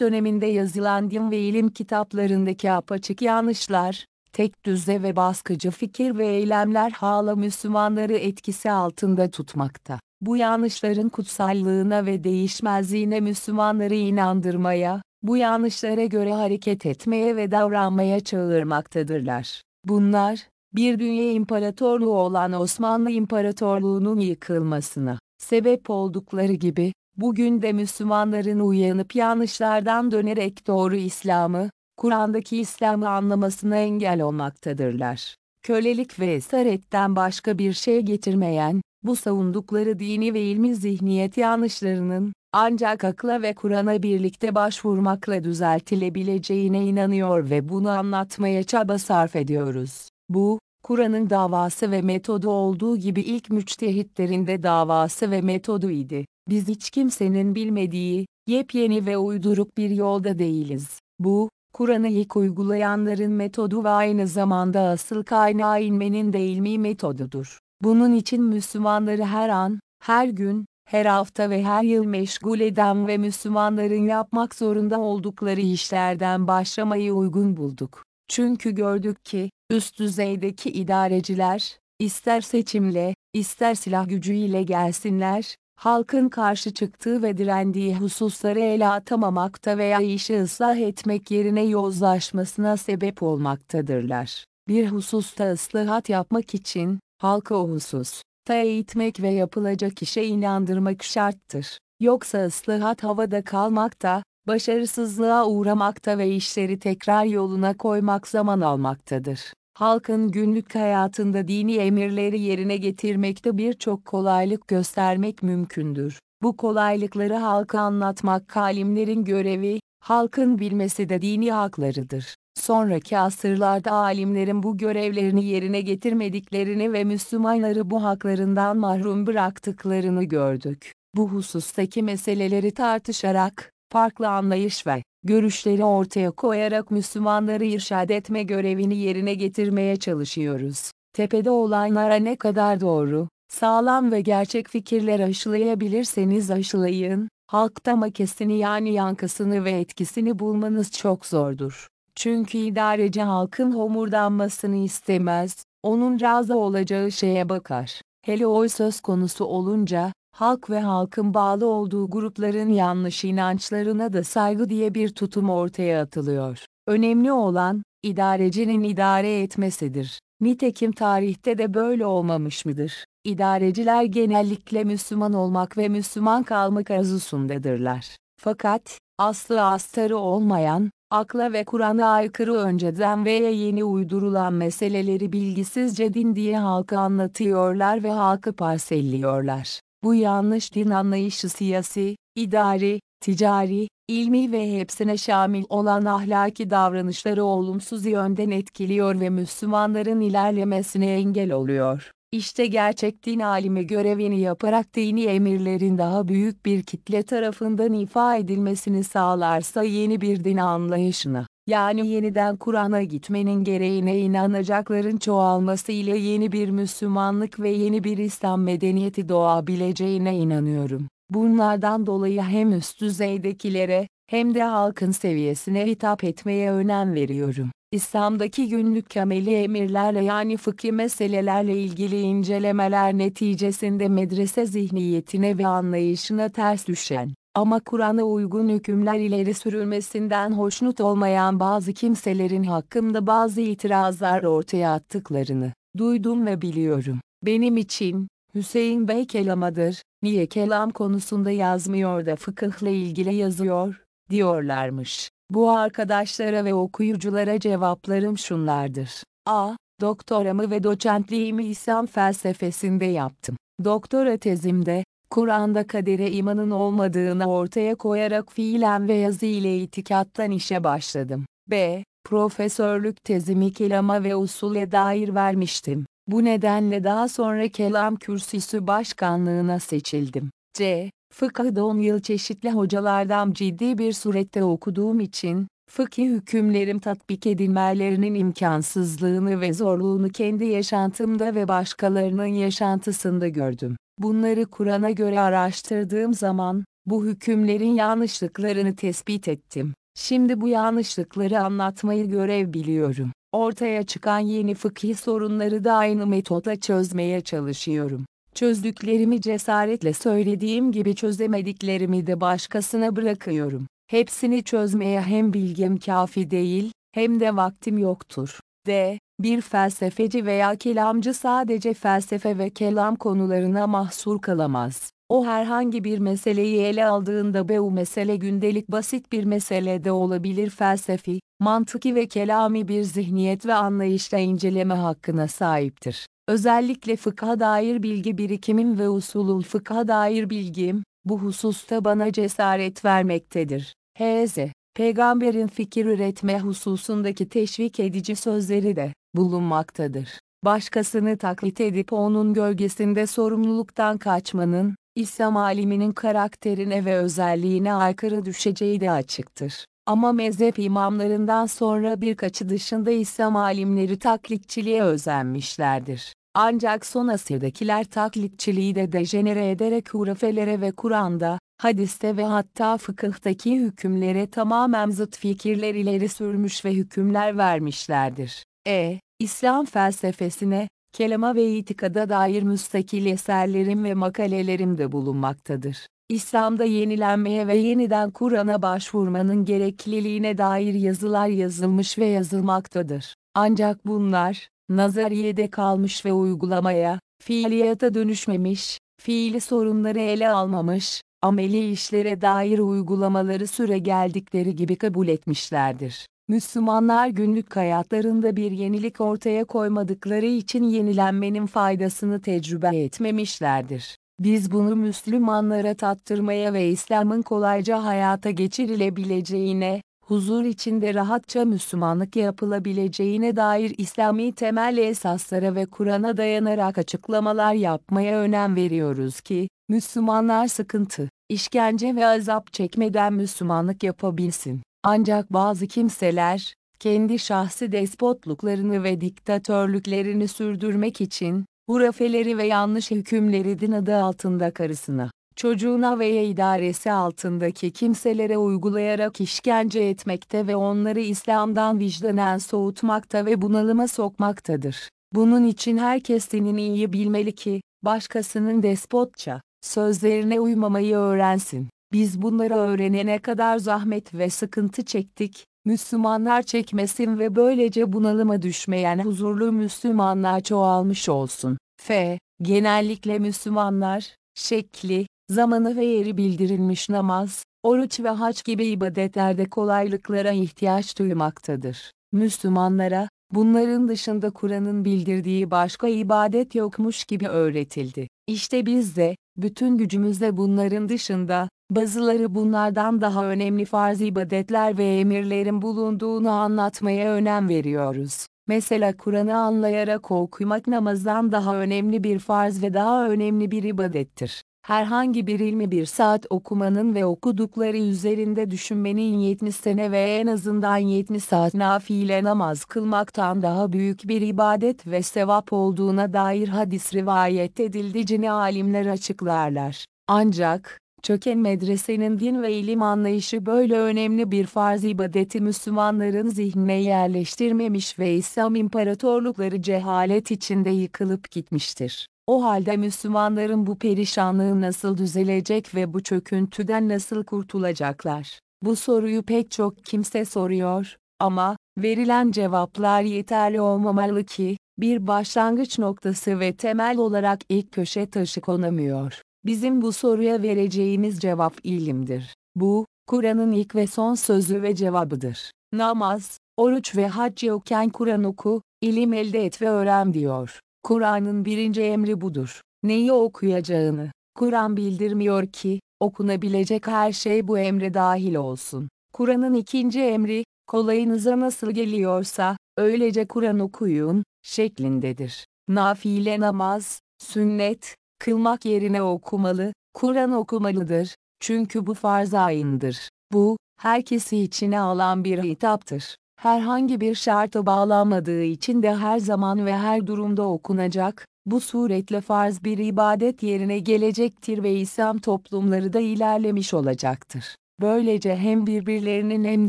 döneminde yazılan din ve ilim kitaplarındaki apaçık yanlışlar, tek düze ve baskıcı fikir ve eylemler hala Müslümanları etkisi altında tutmakta. Bu yanlışların kutsallığına ve değişmezliğine Müslümanları inandırmaya, bu yanlışlara göre hareket etmeye ve davranmaya çağırmaktadırlar. Bunlar, bir dünya imparatorluğu olan Osmanlı İmparatorluğu'nun yıkılmasına sebep oldukları gibi, bugün de Müslümanların uyanıp yanlışlardan dönerek doğru İslam'ı, Kur'an'daki İslam'ı anlamasına engel olmaktadırlar. Kölelik ve esaretten başka bir şey getirmeyen, bu savundukları dini ve ilmi zihniyet yanlışlarının, ancak akla ve Kur'an'a birlikte başvurmakla düzeltilebileceğine inanıyor ve bunu anlatmaya çaba sarf ediyoruz. Bu, Kur'an'ın davası ve metodu olduğu gibi ilk müçtehitlerin de davası ve metodu idi. Biz hiç kimsenin bilmediği, yepyeni ve uyduruk bir yolda değiliz. Bu, Kur'an'ı ilk uygulayanların metodu ve aynı zamanda asıl kaynağı inmenin de ilmi metodudur. Bunun için Müslümanları her an, her gün, her hafta ve her yıl meşgul eden ve Müslümanların yapmak zorunda oldukları işlerden başlamayı uygun bulduk. Çünkü gördük ki, üst düzeydeki idareciler, ister seçimle, ister silah gücüyle gelsinler, halkın karşı çıktığı ve direndiği hususları ele atamamakta veya işi ıslah etmek yerine yozlaşmasına sebep olmaktadırlar. Bir hususta ıslahat yapmak için, halkı o husus, ta eğitmek ve yapılacak işe inandırmak şarttır. Yoksa ıslahat havada kalmakta, başarısızlığa uğramakta ve işleri tekrar yoluna koymak zaman almaktadır. Halkın günlük hayatında dini emirleri yerine getirmekte birçok kolaylık göstermek mümkündür. Bu kolaylıkları halka anlatmak alimlerin görevi, halkın bilmesi de dini haklarıdır. Sonraki asırlarda alimlerin bu görevlerini yerine getirmediklerini ve Müslümanları bu haklarından mahrum bıraktıklarını gördük. Bu husustaki meseleleri tartışarak, farklı anlayış ve görüşleri ortaya koyarak Müslümanları irşad etme görevini yerine getirmeye çalışıyoruz. Tepede olanlara ne kadar doğru, sağlam ve gerçek fikirler aşılayabilirseniz aşılayın, halkta makesini yani yankısını ve etkisini bulmanız çok zordur. Çünkü idareci halkın homurdanmasını istemez, onun razı olacağı şeye bakar. Hele o söz konusu olunca, halk ve halkın bağlı olduğu grupların yanlış inançlarına da saygı diye bir tutum ortaya atılıyor. Önemli olan, idarecinin idare etmesidir. Nitekim tarihte de böyle olmamış mıdır? İdareciler genellikle Müslüman olmak ve Müslüman kalmak arzusundadırlar. Fakat, aslı astarı olmayan, akla ve Kur'an'a aykırı önceden veya yeni uydurulan meseleleri bilgisizce din diye halka anlatıyorlar ve halkı parselliyorlar. Bu yanlış din anlayışı siyasi, idari, ticari, ilmi ve hepsine şamil olan ahlaki davranışları olumsuz yönden etkiliyor ve Müslümanların ilerlemesine engel oluyor. İşte gerçek din alimi görevini yaparak dini emirlerin daha büyük bir kitle tarafından ifa edilmesini sağlarsa yeni bir din anlayışına, yani yeniden Kur'an'a gitmenin gereğine inanacakların çoğalması ile yeni bir Müslümanlık ve yeni bir İslam medeniyeti doğabileceğine inanıyorum. Bunlardan dolayı hem üst düzeydekilere, hem de halkın seviyesine hitap etmeye önem veriyorum. İslam'daki günlük ameli emirlerle yani fıkhi meselelerle ilgili incelemeler neticesinde medrese zihniyetine ve anlayışına ters düşen, ama Kur'an'a uygun hükümler ileri sürülmesinden hoşnut olmayan bazı kimselerin hakkında bazı itirazlar ortaya attıklarını duydum ve biliyorum. Benim için, Hüseyin Bey kelamadır, niye kelam konusunda yazmıyor da fıkıhla ilgili yazıyor, diyorlarmış. Bu arkadaşlara ve okuyuculara cevaplarım şunlardır. A. Doktoramı ve doçentliğimi İslam felsefesinde yaptım. Doktora tezimde, Kur'an'da kadere imanın olmadığını ortaya koyarak fiilen ve yazı ile itikattan işe başladım. B. Profesörlük tezimi kelama ve usule dair vermiştim. Bu nedenle daha sonra kelam kürsüsü başkanlığına seçildim. C. Fıkıhda 10 yıl çeşitli hocalardan ciddi bir surette okuduğum için, fıkhi hükümlerim tatbik edilmelerinin imkansızlığını ve zorluğunu kendi yaşantımda ve başkalarının yaşantısında gördüm. Bunları Kur'an'a göre araştırdığım zaman, bu hükümlerin yanlışlıklarını tespit ettim. Şimdi bu yanlışlıkları anlatmayı görev biliyorum. Ortaya çıkan yeni fıkhi sorunları da aynı metotla çözmeye çalışıyorum. Çözdüklerimi cesaretle söylediğim gibi çözemediklerimi de başkasına bırakıyorum. Hepsini çözmeye hem bilgim kafi değil, hem de vaktim yoktur. D. Bir felsefeci veya kelamcı sadece felsefe ve kelam konularına mahsur kalamaz. O herhangi bir meseleyi ele aldığında bu mesele gündelik basit bir mesele de olabilir felsefi, mantıki ve kelami bir zihniyet ve anlayışla inceleme hakkına sahiptir. Özellikle fıkha dair bilgi birikimim ve usulul fıkha dair bilgim, bu hususta bana cesaret vermektedir. H.Z. Peygamberin fikir üretme hususundaki teşvik edici sözleri de bulunmaktadır. Başkasını taklit edip onun gölgesinde sorumluluktan kaçmanın, İslam aliminin karakterine ve özelliğine aykırı düşeceği de açıktır. Ama mezhep imamlarından sonra birkaçı dışında İslam alimleri taklitçiliğe özenmişlerdir. Ancak son asırdakiler taklitçiliği de dejenere ederek hurafelere ve Kur'an'da, hadiste ve hatta fıkıhtaki hükümlere tamamen zıt fikirler ileri sürmüş ve hükümler vermişlerdir. E. İslam felsefesine, kelama ve itikada dair müstakil eserlerim ve makalelerim de bulunmaktadır. İslam'da yenilenmeye ve yeniden Kur'an'a başvurmanın gerekliliğine dair yazılar yazılmış ve yazılmaktadır. Ancak bunlar, nazariyede kalmış ve uygulamaya, fiiliyata dönüşmemiş, fiili sorunları ele almamış, ameli işlere dair uygulamaları süre geldikleri gibi kabul etmişlerdir. Müslümanlar günlük hayatlarında bir yenilik ortaya koymadıkları için yenilenmenin faydasını tecrübe etmemişlerdir. Biz bunu Müslümanlara tattırmaya ve İslam'ın kolayca hayata geçirilebileceğine, huzur içinde rahatça Müslümanlık yapılabileceğine dair İslami temel esaslara ve Kur'an'a dayanarak açıklamalar yapmaya önem veriyoruz ki, Müslümanlar sıkıntı, işkence ve azap çekmeden Müslümanlık yapabilsin. Ancak bazı kimseler, kendi şahsi despotluklarını ve diktatörlüklerini sürdürmek için, hurafeleri ve yanlış hükümleri din adı altında karısına, çocuğuna veya idaresi altındaki kimselere uygulayarak işkence etmekte ve onları İslam'dan vicdanen soğutmakta ve bunalıma sokmaktadır. Bunun için herkes dinini iyi bilmeli ki, başkasının despotça, sözlerine uymamayı öğrensin. Biz bunları öğrenene kadar zahmet ve sıkıntı çektik, Müslümanlar çekmesin ve böylece bunalıma düşmeyen huzurlu Müslümanlar çoğalmış olsun. F. Genellikle Müslümanlar, şekli, zamanı ve yeri bildirilmiş namaz, oruç ve hac gibi ibadetlerde kolaylıklara ihtiyaç duymaktadır. Müslümanlara, bunların dışında Kur'an'ın bildirdiği başka ibadet yokmuş gibi öğretildi. İşte biz de, bütün gücümüzle bunların dışında, bazıları bunlardan daha önemli farz ibadetler ve emirlerin bulunduğunu anlatmaya önem veriyoruz. Mesela Kur'an'ı anlayarak okumak namazdan daha önemli bir farz ve daha önemli bir ibadettir. Herhangi bir ilmi bir saat okumanın ve okudukları üzerinde düşünmenin 70 sene ve en azından 70 saat nafile namaz kılmaktan daha büyük bir ibadet ve sevap olduğuna dair hadis rivayet edildiğini alimler açıklarlar. Ancak, çöken medresenin din ve ilim anlayışı böyle önemli bir farz ibadeti Müslümanların zihnine yerleştirmemiş ve İslam imparatorlukları cehalet içinde yıkılıp gitmiştir. O halde Müslümanların bu perişanlığı nasıl düzelecek ve bu çöküntüden nasıl kurtulacaklar? Bu soruyu pek çok kimse soruyor ama verilen cevaplar yeterli olmamalı ki bir başlangıç noktası ve temel olarak ilk köşe taşı konamıyor. Bizim bu soruya vereceğimiz cevap ilimdir. Bu, Kur'an'ın ilk ve son sözü ve cevabıdır. Namaz, oruç ve hac yokken Kur'an oku, ilim elde et ve öğren diyor. Kur'an'ın birinci emri budur. Neyi okuyacağını, Kur'an bildirmiyor ki, okunabilecek her şey bu emre dahil olsun. Kur'an'ın ikinci emri, kolayınıza nasıl geliyorsa, öylece Kur'an okuyun, şeklindedir. Nafile namaz, sünnet, kılmak yerine okumalı, Kur'an okumalıdır, çünkü bu farz ayındır. Bu, herkesi içine alan bir hitaptır herhangi bir şarta bağlanmadığı için de her zaman ve her durumda okunacak, bu suretle farz bir ibadet yerine gelecektir ve İslam toplumları da ilerlemiş olacaktır. Böylece hem birbirlerinin hem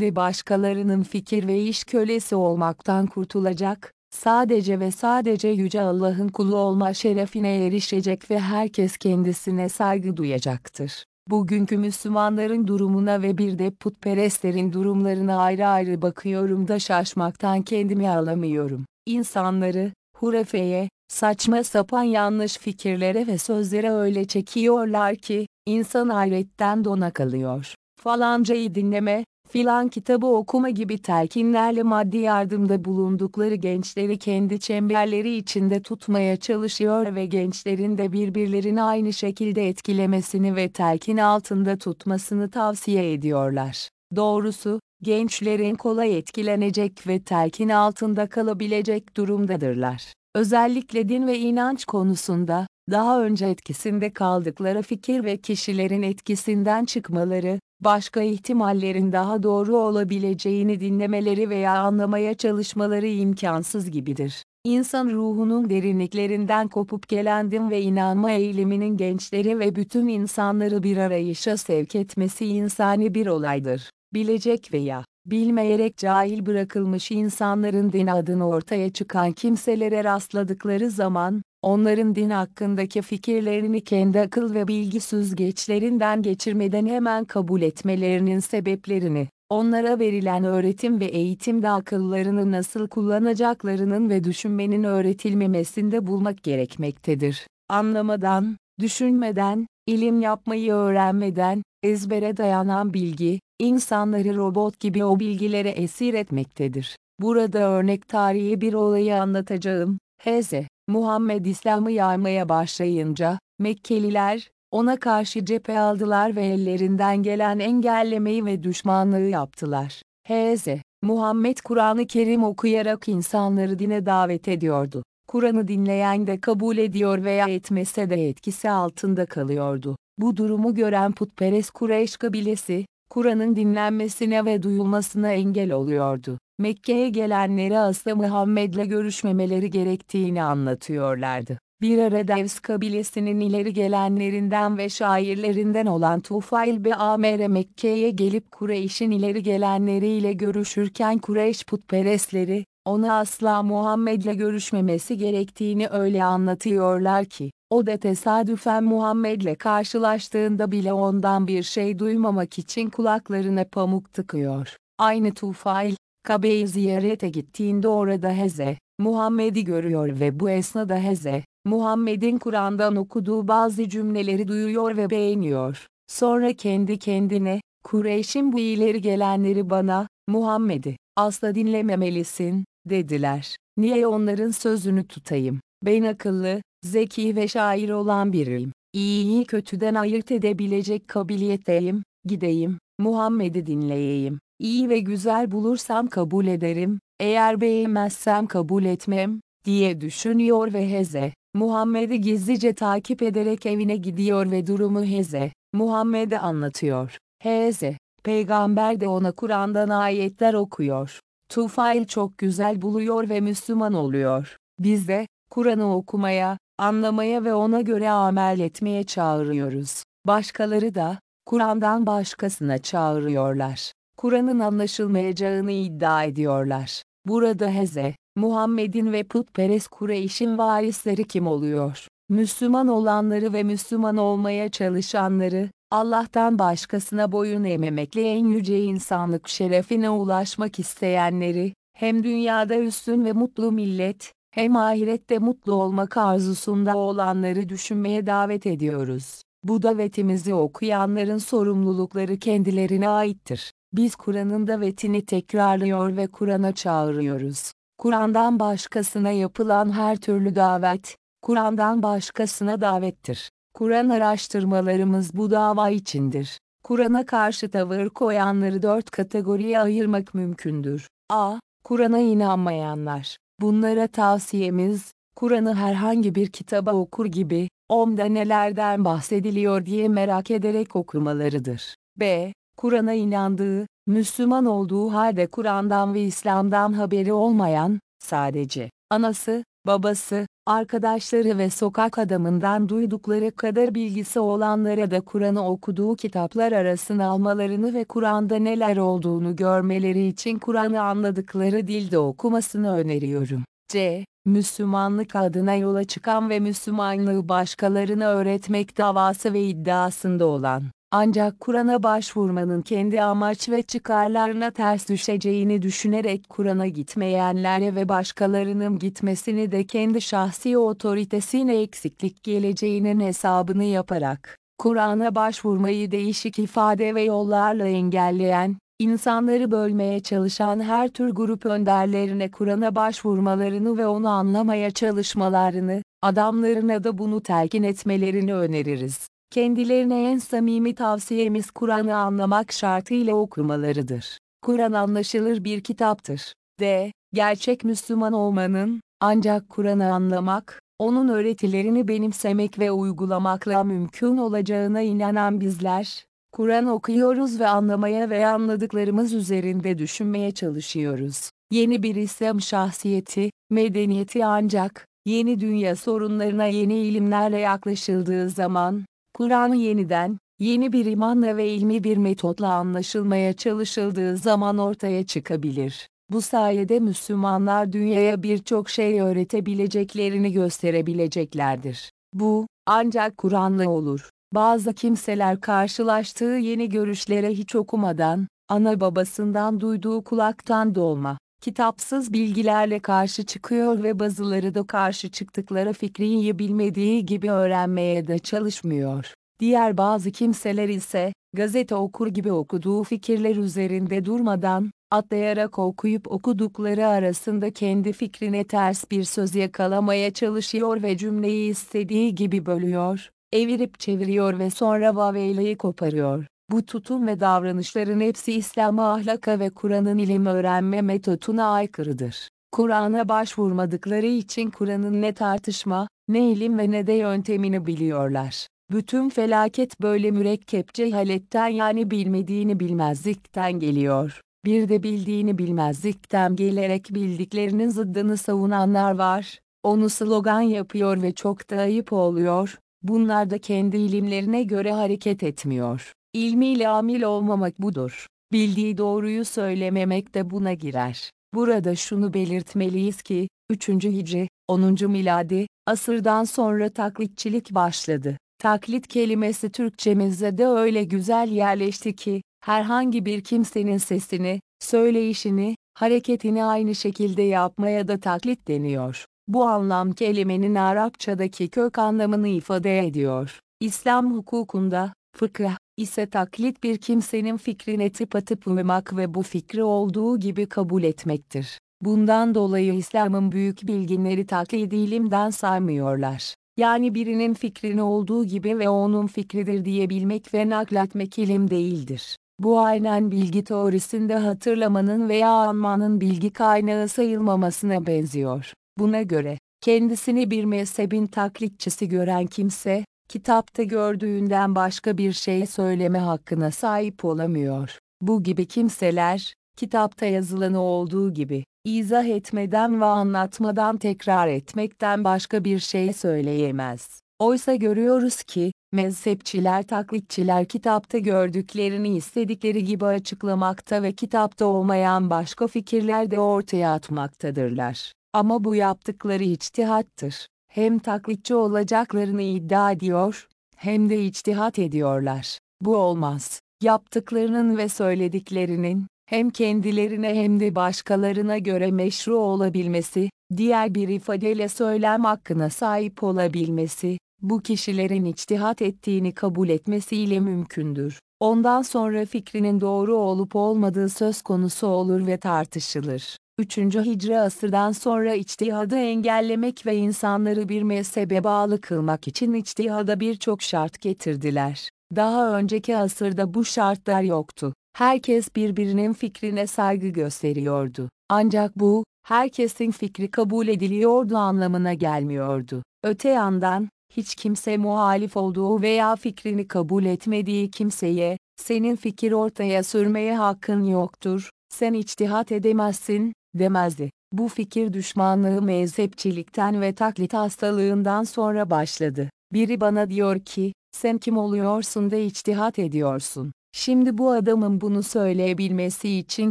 de başkalarının fikir ve iş kölesi olmaktan kurtulacak, sadece ve sadece Yüce Allah'ın kulu olma şerefine erişecek ve herkes kendisine saygı duyacaktır. Bugünkü Müslümanların durumuna ve bir de putperestlerin durumlarına ayrı ayrı bakıyorum da şaşmaktan kendimi alamıyorum. İnsanları, hurefeye, saçma sapan yanlış fikirlere ve sözlere öyle çekiyorlar ki, insan hayretten dona kalıyor. Falancayı dinleme, filan kitabı okuma gibi telkinlerle maddi yardımda bulundukları gençleri kendi çemberleri içinde tutmaya çalışıyor ve gençlerin de birbirlerini aynı şekilde etkilemesini ve telkin altında tutmasını tavsiye ediyorlar. Doğrusu, gençlerin kolay etkilenecek ve telkin altında kalabilecek durumdadırlar. Özellikle din ve inanç konusunda, daha önce etkisinde kaldıkları fikir ve kişilerin etkisinden çıkmaları, başka ihtimallerin daha doğru olabileceğini dinlemeleri veya anlamaya çalışmaları imkansız gibidir. İnsan ruhunun derinliklerinden kopup gelen din ve inanma eğiliminin gençleri ve bütün insanları bir arayışa sevk etmesi insani bir olaydır. Bilecek veya bilmeyerek cahil bırakılmış insanların din adına ortaya çıkan kimselere rastladıkları zaman, onların din hakkındaki fikirlerini kendi akıl ve bilgi süzgeçlerinden geçirmeden hemen kabul etmelerinin sebeplerini, onlara verilen öğretim ve eğitimde akıllarını nasıl kullanacaklarının ve düşünmenin öğretilmemesinde bulmak gerekmektedir. Anlamadan, düşünmeden, ilim yapmayı öğrenmeden, ezbere dayanan bilgi, insanları robot gibi o bilgilere esir etmektedir. Burada örnek tarihi bir olayı anlatacağım. Hz. Muhammed İslam'ı yaymaya başlayınca, Mekkeliler, ona karşı cephe aldılar ve ellerinden gelen engellemeyi ve düşmanlığı yaptılar. Hz. Muhammed Kur'an-ı Kerim okuyarak insanları dine davet ediyordu. Kur'an'ı dinleyen de kabul ediyor veya etmese de etkisi altında kalıyordu. Bu durumu gören putperest Kureyş kabilesi, Kur'an'ın dinlenmesine ve duyulmasına engel oluyordu. Mekke'ye gelenlere asla Muhammed'le görüşmemeleri gerektiğini anlatıyorlardı. Bir ara Devs kabilesinin ileri gelenlerinden ve şairlerinden olan Tufail be Amer'e Mekke'ye gelip Kureyş'in ileri gelenleriyle görüşürken Kureyş putperestleri, ona asla Muhammed'le görüşmemesi gerektiğini öyle anlatıyorlar ki, o da tesadüfen Muhammed'le karşılaştığında bile ondan bir şey duymamak için kulaklarına pamuk tıkıyor. Aynı Tufail, Kabe'yi ziyarete gittiğinde orada Heze, Muhammed'i görüyor ve bu esnada Heze, Muhammed'in Kur'an'dan okuduğu bazı cümleleri duyuyor ve beğeniyor. Sonra kendi kendine, Kureyş'in bu ileri gelenleri bana, Muhammed'i, asla dinlememelisin, dediler. Niye onların sözünü tutayım? Ben akıllı, zeki ve şair olan biriyim. İyiyi kötüden ayırt edebilecek kabiliyetteyim, gideyim, Muhammed'i dinleyeyim. İyi ve güzel bulursam kabul ederim, eğer beğenmezsem kabul etmem, diye düşünüyor ve Heze, Muhammed'i gizlice takip ederek evine gidiyor ve durumu Heze, Muhammed'e anlatıyor. Heze, peygamber de ona Kur'an'dan ayetler okuyor. Tufail çok güzel buluyor ve Müslüman oluyor. Biz de, Kur'an'ı okumaya, anlamaya ve ona göre amel etmeye çağırıyoruz. Başkaları da, Kur'an'dan başkasına çağırıyorlar. Kur'an'ın anlaşılmayacağını iddia ediyorlar. Burada Heze, Muhammed'in ve putperest Kureyş'in varisleri kim oluyor? Müslüman olanları ve Müslüman olmaya çalışanları, Allah'tan başkasına boyun eğmemekle en yüce insanlık şerefine ulaşmak isteyenleri, hem dünyada üstün ve mutlu millet, hem ahirette mutlu olmak arzusunda olanları düşünmeye davet ediyoruz. Bu davetimizi okuyanların sorumlulukları kendilerine aittir. Biz Kur'an'ın davetini tekrarlıyor ve Kur'an'a çağırıyoruz. Kur'an'dan başkasına yapılan her türlü davet, Kur'an'dan başkasına davettir. Kur'an araştırmalarımız bu dava içindir. Kur'an'a karşı tavır koyanları dört kategoriye ayırmak mümkündür. A. Kur'an'a inanmayanlar. Bunlara tavsiyemiz, Kur'an'ı herhangi bir kitaba okur gibi, onda nelerden bahsediliyor diye merak ederek okumalarıdır. B. Kur'an'a inandığı, Müslüman olduğu halde Kur'an'dan ve İslam'dan haberi olmayan, sadece, anası, babası, arkadaşları ve sokak adamından duydukları kadar bilgisi olanlara da Kur'an'ı okuduğu kitaplar arasına almalarını ve Kur'an'da neler olduğunu görmeleri için Kur'an'ı anladıkları dilde okumasını öneriyorum. C. Müslümanlık adına yola çıkan ve Müslümanlığı başkalarına öğretmek davası ve iddiasında olan, Ancak Kur'an'a başvurmanın kendi amaç ve çıkarlarına ters düşeceğini düşünerek Kur'an'a gitmeyenlere ve başkalarının gitmesini de kendi şahsi otoritesine eksiklik geleceğinin hesabını yaparak, Kur'an'a başvurmayı değişik ifade ve yollarla engelleyen, insanları bölmeye çalışan her tür grup önderlerine Kur'an'a başvurmalarını ve onu anlamaya çalışmalarını, adamlarına da bunu telkin etmelerini öneririz. Kendilerine en samimi tavsiyemiz Kur'an'ı anlamak şartıyla okumalarıdır. Kur'an anlaşılır bir kitaptır. D. Gerçek Müslüman olmanın, ancak Kur'an'ı anlamak, onun öğretilerini benimsemek ve uygulamakla mümkün olacağına inanan bizler, Kur'an okuyoruz ve anlamaya ve anladıklarımız üzerinde düşünmeye çalışıyoruz. Yeni bir İslam şahsiyeti, medeniyeti ancak, yeni dünya sorunlarına yeni ilimlerle yaklaşıldığı zaman, Kur'an'ı yeniden, yeni bir imanla ve ilmi bir metotla anlaşılmaya çalışıldığı zaman ortaya çıkabilir. Bu sayede Müslümanlar dünyaya birçok şey öğretebileceklerini gösterebileceklerdir. Bu, ancak Kur'an'la olur. Bazı kimseler karşılaştığı yeni görüşlere hiç okumadan, ana babasından duyduğu kulaktan dolma, kitapsız bilgilerle karşı çıkıyor ve bazıları da karşı çıktıkları fikriyi bilmediği gibi öğrenmeye de çalışmıyor. Diğer bazı kimseler ise, gazete okur gibi okuduğu fikirler üzerinde durmadan, atlayarak okuyup okudukları arasında kendi fikrine ters bir söz yakalamaya çalışıyor ve cümleyi istediği gibi bölüyor, evirip çeviriyor ve sonra vaveylayı koparıyor. Bu tutum ve davranışların hepsi İslam'a ahlaka ve Kur'an'ın ilim öğrenme metotuna aykırıdır. Kur'an'a başvurmadıkları için Kur'an'ın ne tartışma, ne ilim ve ne de yöntemini biliyorlar. Bütün felaket böyle mürekkep cehaletten yani bilmediğini bilmezlikten geliyor. Bir de bildiğini bilmezlikten gelerek bildiklerinin zıddını savunanlar var. Onu slogan yapıyor ve çok da ayıp oluyor. Bunlar da kendi ilimlerine göre hareket etmiyor. İlmiyle amil olmamak budur. Bildiği doğruyu söylememek de buna girer. Burada şunu belirtmeliyiz ki, 3. Hicri, 10. miladi, asırdan sonra taklitçilik başladı. Taklit kelimesi Türkçemizde de öyle güzel yerleşti ki, herhangi bir kimsenin sesini, söyleyişini, hareketini aynı şekilde yapmaya da taklit deniyor. Bu anlam kelimenin Arapçadaki kök anlamını ifade ediyor. İslam hukukunda, fıkıh, ise taklit bir kimsenin fikrine tıpatıp uymak ve bu fikri olduğu gibi kabul etmektir. Bundan dolayı İslam'ın büyük bilginleri taklidi ilimden saymıyorlar. Yani birinin fikrini olduğu gibi ve onun fikridir diyebilmek ve nakletmek ilim değildir. Bu aynen bilgi teorisinde hatırlamanın veya anmanın bilgi kaynağı sayılmamasına benziyor. Buna göre, kendisini bir mezhebin taklitçisi gören kimse, kitapta gördüğünden başka bir şey söyleme hakkına sahip olamıyor. Bu gibi kimseler, kitapta yazılanı olduğu gibi, izah etmeden ve anlatmadan tekrar etmekten başka bir şey söyleyemez. Oysa görüyoruz ki, mezhepçiler taklitçiler kitapta gördüklerini istedikleri gibi açıklamakta ve kitapta olmayan başka fikirler de ortaya atmaktadırlar. Ama bu yaptıkları içtihattır. Hem taklitçi olacaklarını iddia ediyor, hem de içtihat ediyorlar. Bu olmaz. Yaptıklarının ve söylediklerinin, hem kendilerine hem de başkalarına göre meşru olabilmesi, diğer bir ifadeyle söylem hakkına sahip olabilmesi, bu kişilerin içtihat ettiğini kabul etmesiyle mümkündür. Ondan sonra fikrinin doğru olup olmadığı söz konusu olur ve tartışılır. 3. Hicri asırdan sonra içtihadı engellemek ve insanları bir mezhebe bağlı kılmak için içtihada birçok şart getirdiler. Daha önceki asırda bu şartlar yoktu. Herkes birbirinin fikrine saygı gösteriyordu. Ancak bu, herkesin fikri kabul ediliyordu anlamına gelmiyordu. Öte yandan, hiç kimse muhalif olduğu veya fikrini kabul etmediği kimseye, senin fikir ortaya sürmeye hakkın yoktur, sen içtihat edemezsin, demezdi. Bu fikir düşmanlığı mezhepçilikten ve taklit hastalığından sonra başladı. Biri bana diyor ki, sen kim oluyorsun da içtihat ediyorsun. Şimdi bu adamın bunu söyleyebilmesi için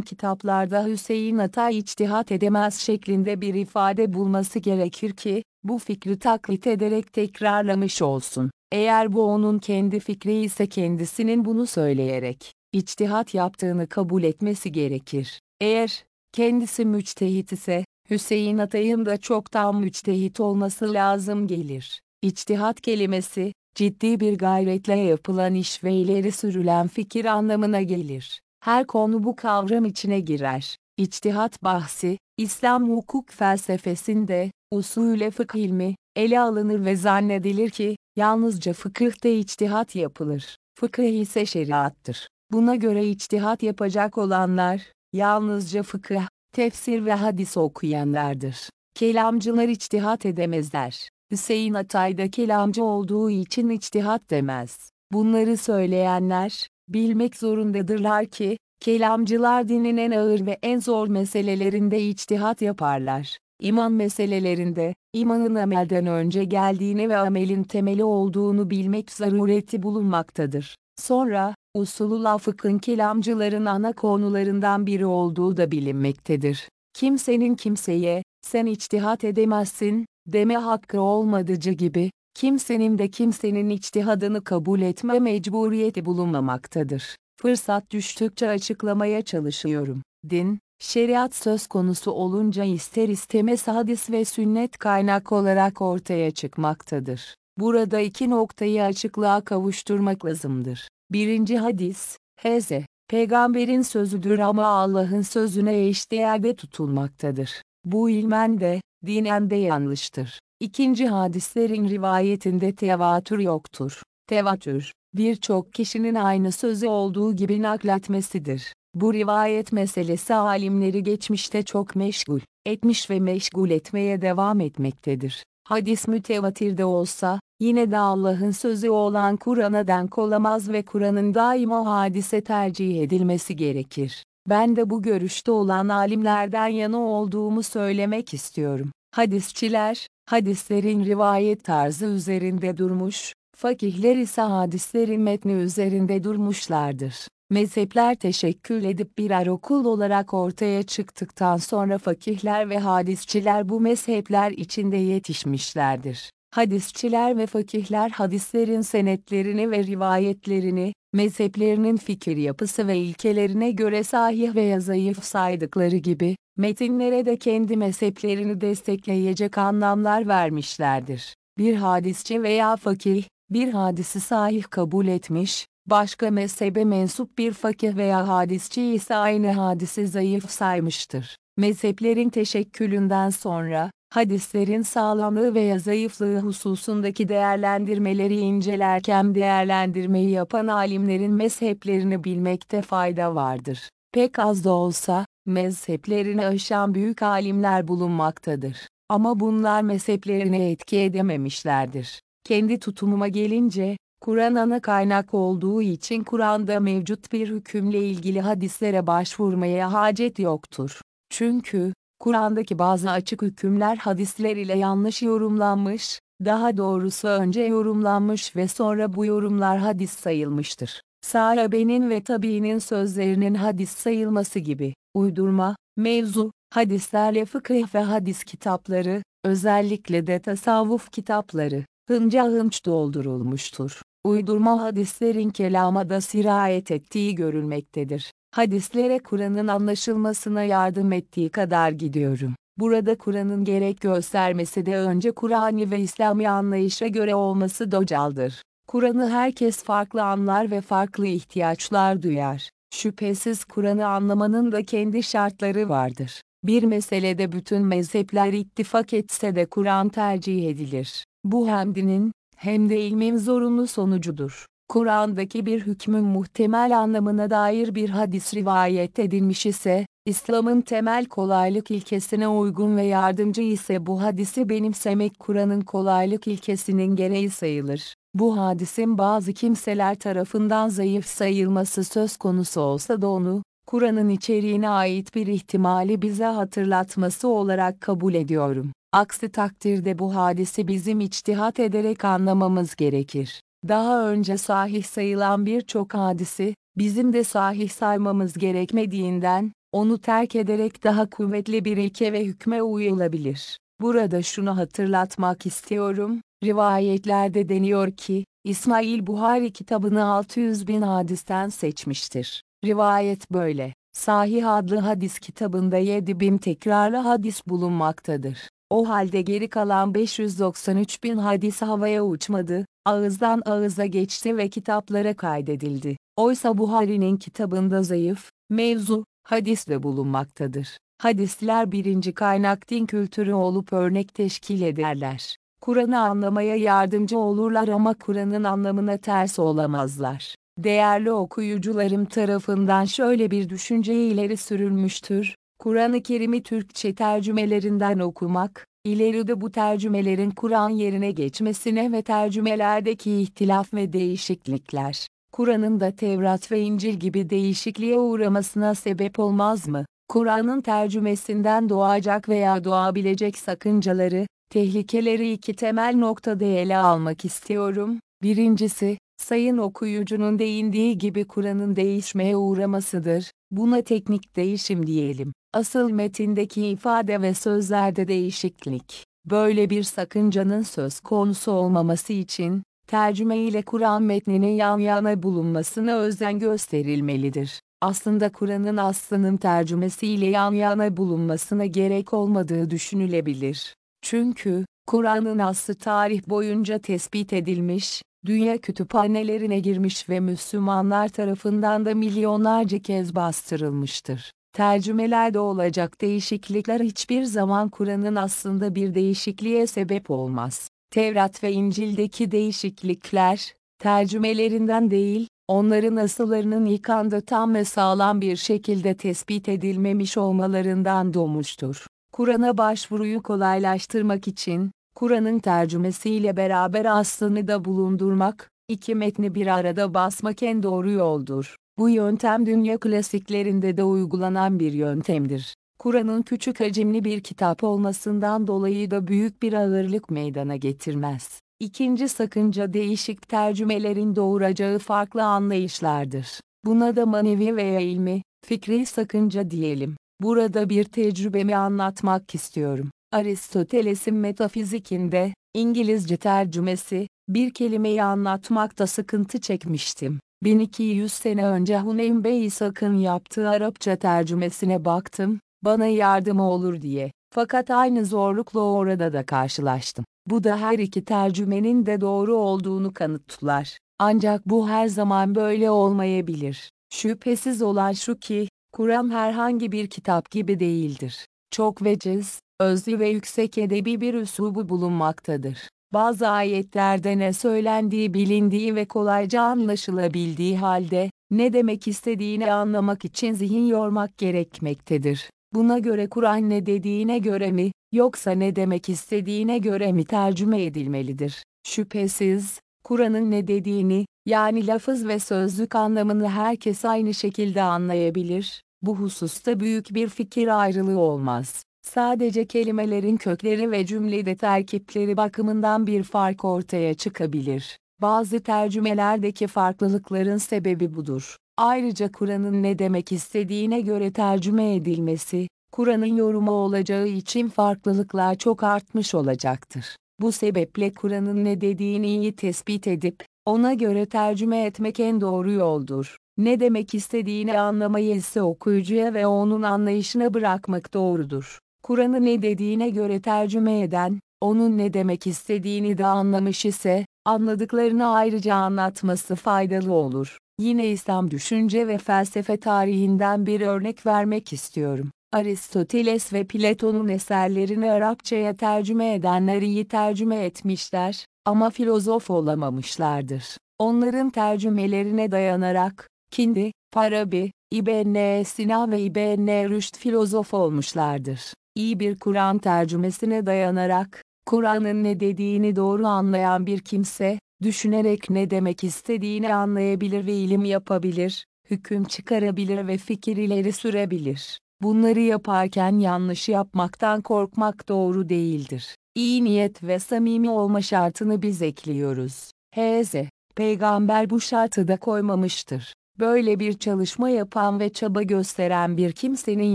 kitaplarda Hüseyin Atay içtihat edemez şeklinde bir ifade bulması gerekir ki, bu fikri taklit ederek tekrarlamış olsun. Eğer bu onun kendi fikri ise kendisinin bunu söyleyerek, içtihat yaptığını kabul etmesi gerekir. Eğer, kendisi müçtehit ise, Hüseyin Atay'ın da çoktan müçtehit olması lazım gelir. İçtihat kelimesi, ciddi bir gayretle yapılan iş ve ileri sürülen fikir anlamına gelir. Her konu bu kavram içine girer. İçtihat bahsi, İslam hukuk felsefesinde, usule fıkh ilmi, ele alınır ve zannedilir ki, yalnızca fıkıhta içtihat yapılır. Fıkıh ise şeriattır. Buna göre içtihat yapacak olanlar, yalnızca fıkıh, tefsir ve hadis okuyanlardır. Kelamcılar içtihat edemezler. Hüseyin Atay da kelamcı olduğu için içtihat demez. Bunları söyleyenler, bilmek zorundadırlar ki, kelamcılar dinin en ağır ve en zor meselelerinde içtihat yaparlar. İman meselelerinde, imanın amelden önce geldiğini ve amelin temeli olduğunu bilmek zarureti bulunmaktadır. Sonra, usulullah fıkhın kelamcıların ana konularından biri olduğu da bilinmektedir. Kimsenin kimseye, sen içtihat edemezsin, deme hakkı olmadıcı gibi, kimsenin de kimsenin içtihadını kabul etme mecburiyeti bulunmamaktadır. Fırsat düştükçe açıklamaya çalışıyorum. Din, şeriat söz konusu olunca ister istemez hadis ve sünnet kaynak olarak ortaya çıkmaktadır. Burada iki noktayı açıklığa kavuşturmak lazımdır. Birinci hadis, Hz. Peygamberin sözüdür ama Allah'ın sözüne eşdeğerde tutulmaktadır. Bu ilmen de, dinen de yanlıştır. İkinci hadislerin rivayetinde tevatür yoktur. Tevatür, birçok kişinin aynı sözü olduğu gibi nakletmesidir. Bu rivayet meselesi alimleri geçmişte çok meşgul etmiş ve meşgul etmeye devam etmektedir. Hadis mütevatirde olsa, yine de Allah'ın sözü olan Kur'an'a denk olamaz ve Kur'an'ın daima hadise tercih edilmesi gerekir. Ben de bu görüşte olan alimlerden yana olduğumu söylemek istiyorum. Hadisçiler, hadislerin rivayet tarzı üzerinde durmuş, fakihler ise hadislerin metni üzerinde durmuşlardır. Mezhepler teşekkül edip birer okul olarak ortaya çıktıktan sonra fakihler ve hadisçiler bu mezhepler içinde yetişmişlerdir. Hadisçiler ve fakihler hadislerin senetlerini ve rivayetlerini, mezheplerinin fikir yapısı ve ilkelerine göre sahih veya zayıf saydıkları gibi, metinlere de kendi mezheplerini destekleyecek anlamlar vermişlerdir. Bir hadisçi veya fakih, bir hadisi sahih kabul etmiş, başka mezhebe mensup bir fakih veya hadisçi ise aynı hadisi zayıf saymıştır. Mezheplerin teşekkülünden sonra, hadislerin sağlamlığı veya zayıflığı hususundaki değerlendirmeleri incelerken değerlendirmeyi yapan alimlerin mezheplerini bilmekte fayda vardır. Pek az da olsa, mezheplerini aşan büyük alimler bulunmaktadır. Ama bunlar mezheplerine etki edememişlerdir. Kendi tutumuma gelince, Kur'an ana kaynak olduğu için Kur'an'da mevcut bir hükümle ilgili hadislere başvurmaya hacet yoktur. Çünkü, Kur'an'daki bazı açık hükümler hadisler ile yanlış yorumlanmış, daha doğrusu önce yorumlanmış ve sonra bu yorumlar hadis sayılmıştır. Sahabenin ve tabiinin sözlerinin hadis sayılması gibi, uydurma, mevzu, hadislerle fıkıh ve hadis kitapları, özellikle de tasavvuf kitapları, hınca hınç doldurulmuştur. Uydurma hadislerin kelama da sirayet ettiği görülmektedir. Hadislere Kur'an'ın anlaşılmasına yardım ettiği kadar gidiyorum. Burada Kur'an'ın gerek göstermesi de önce Kur'an'ı ve İslami anlayışa göre olması docaldır. Kur'an'ı herkes farklı anlar ve farklı ihtiyaçlar duyar. Şüphesiz Kur'an'ı anlamanın da kendi şartları vardır. Bir meselede bütün mezhepler ittifak etse de Kur'an tercih edilir. Bu hem dinin, hem de ilmin zorunlu sonucudur. Kur'an'daki bir hükmün muhtemel anlamına dair bir hadis rivayet edilmiş ise, İslam'ın temel kolaylık ilkesine uygun ve yardımcı ise bu hadisi benimsemek Kur'an'ın kolaylık ilkesinin gereği sayılır. Bu hadisin bazı kimseler tarafından zayıf sayılması söz konusu olsa da onu, Kur'an'ın içeriğine ait bir ihtimali bize hatırlatması olarak kabul ediyorum. Aksi takdirde bu hadisi bizim içtihat ederek anlamamız gerekir. Daha önce sahih sayılan birçok hadisi, bizim de sahih saymamız gerekmediğinden, onu terk ederek daha kuvvetli bir ilke ve hükme uyulabilir. Burada şunu hatırlatmak istiyorum, rivayetlerde deniyor ki, İsmail Buhari kitabını 600 bin hadisten seçmiştir. Rivayet böyle. Sahih adlı hadis kitabında 7 bin tekrarlı hadis bulunmaktadır. O halde geri kalan 593 bin hadis havaya uçmadı, ağızdan ağıza geçti ve kitaplara kaydedildi. Oysa Buhari'nin kitabında zayıf, mevzu, hadis de bulunmaktadır. Hadisler birinci kaynak din kültürü olup örnek teşkil ederler. Kur'an'ı anlamaya yardımcı olurlar ama Kur'an'ın anlamına ters olamazlar. Değerli okuyucularım tarafından şöyle bir düşünce ileri sürülmüştür. Kur'an-ı Kerim'i Türkçe tercümelerinden okumak, ileride bu tercümelerin Kur'an yerine geçmesine ve tercümelerdeki ihtilaf ve değişiklikler, Kur'an'ın da Tevrat ve İncil gibi değişikliğe uğramasına sebep olmaz mı? Kur'an'ın tercümesinden doğacak veya doğabilecek sakıncaları, tehlikeleri iki temel noktada ele almak istiyorum. Birincisi, sayın okuyucunun değindiği gibi Kur'an'ın değişmeye uğramasıdır. Buna teknik değişim diyelim. Asıl metindeki ifade ve sözlerde değişiklik. Böyle bir sakıncanın söz konusu olmaması için, tercüme ile Kur'an metninin yan yana bulunmasına özen gösterilmelidir. Aslında Kur'an'ın aslının tercümesiyle yan yana bulunmasına gerek olmadığı düşünülebilir. Çünkü, Kur'an'ın aslı tarih boyunca tespit edilmiş, dünya kütüphanelerine girmiş ve Müslümanlar tarafından da milyonlarca kez bastırılmıştır. Tercümelerde olacak değişiklikler hiçbir zaman Kur'an'ın aslında bir değişikliğe sebep olmaz. Tevrat ve İncil'deki değişiklikler, tercümelerinden değil, onların asıllarının ilk anda tam ve sağlam bir şekilde tespit edilmemiş olmalarından doğmuştur. Kur'an'a başvuruyu kolaylaştırmak için, Kur'an'ın tercümesiyle beraber aslını da bulundurmak, iki metni bir arada basmak en doğru yoldur. Bu yöntem dünya klasiklerinde de uygulanan bir yöntemdir. Kur'an'ın küçük hacimli bir kitap olmasından dolayı da büyük bir ağırlık meydana getirmez. İkinci sakınca değişik tercümelerin doğuracağı farklı anlayışlardır. Buna da manevi veya ilmi, fikri sakınca diyelim. Burada bir tecrübemi anlatmak istiyorum. Aristoteles'in metafizikinde, İngilizce tercümesi, bir kelimeyi anlatmakta sıkıntı çekmiştim. 1200 sene önce Huneyn Bey İshak'ın yaptığı Arapça tercümesine baktım, bana yardımı olur diye. Fakat aynı zorlukla orada da karşılaştım. Bu da her iki tercümenin de doğru olduğunu kanıtlar. Ancak bu her zaman böyle olmayabilir. Şüphesiz olan şu ki, Kur'an herhangi bir kitap gibi değildir. Çok veciz, özlü ve yüksek edebi bir üslubu bulunmaktadır. Bazı ayetlerde ne söylendiği bilindiği ve kolayca anlaşılabildiği halde, ne demek istediğini anlamak için zihin yormak gerekmektedir. Buna göre Kur'an ne dediğine göre mi, yoksa ne demek istediğine göre mi tercüme edilmelidir? Şüphesiz, Kur'an'ın ne dediğini, yani lafız ve sözlük anlamını herkes aynı şekilde anlayabilir, bu hususta büyük bir fikir ayrılığı olmaz. Sadece kelimelerin kökleri ve cümlede terkipleri bakımından bir fark ortaya çıkabilir. Bazı tercümelerdeki farklılıkların sebebi budur. Ayrıca Kur'an'ın ne demek istediğine göre tercüme edilmesi, Kur'an'ın yorumu olacağı için farklılıklar çok artmış olacaktır. Bu sebeple Kur'an'ın ne dediğini iyi tespit edip, ona göre tercüme etmek en doğru yoldur. Ne demek istediğini anlamayı ise okuyucuya ve onun anlayışına bırakmak doğrudur. Kur'an'ı ne dediğine göre tercüme eden, onun ne demek istediğini de anlamış ise, anladıklarını ayrıca anlatması faydalı olur. Yine İslam düşünce ve felsefe tarihinden bir örnek vermek istiyorum. Aristoteles ve Platon'un eserlerini Arapçaya tercüme edenler iyi tercüme etmişler, ama filozof olamamışlardır. Onların tercümelerine dayanarak, Kindi, Farabi, İbn Sina ve İbn Rüşd filozof olmuşlardır. İyi bir Kur'an tercümesine dayanarak, Kur'an'ın ne dediğini doğru anlayan bir kimse, düşünerek ne demek istediğini anlayabilir ve ilim yapabilir, hüküm çıkarabilir ve fikir ileri sürebilir. Bunları yaparken yanlış yapmaktan korkmak doğru değildir. İyi niyet ve samimi olma şartını biz ekliyoruz. H.Z. Peygamber bu şartı da koymamıştır. Böyle bir çalışma yapan ve çaba gösteren bir kimsenin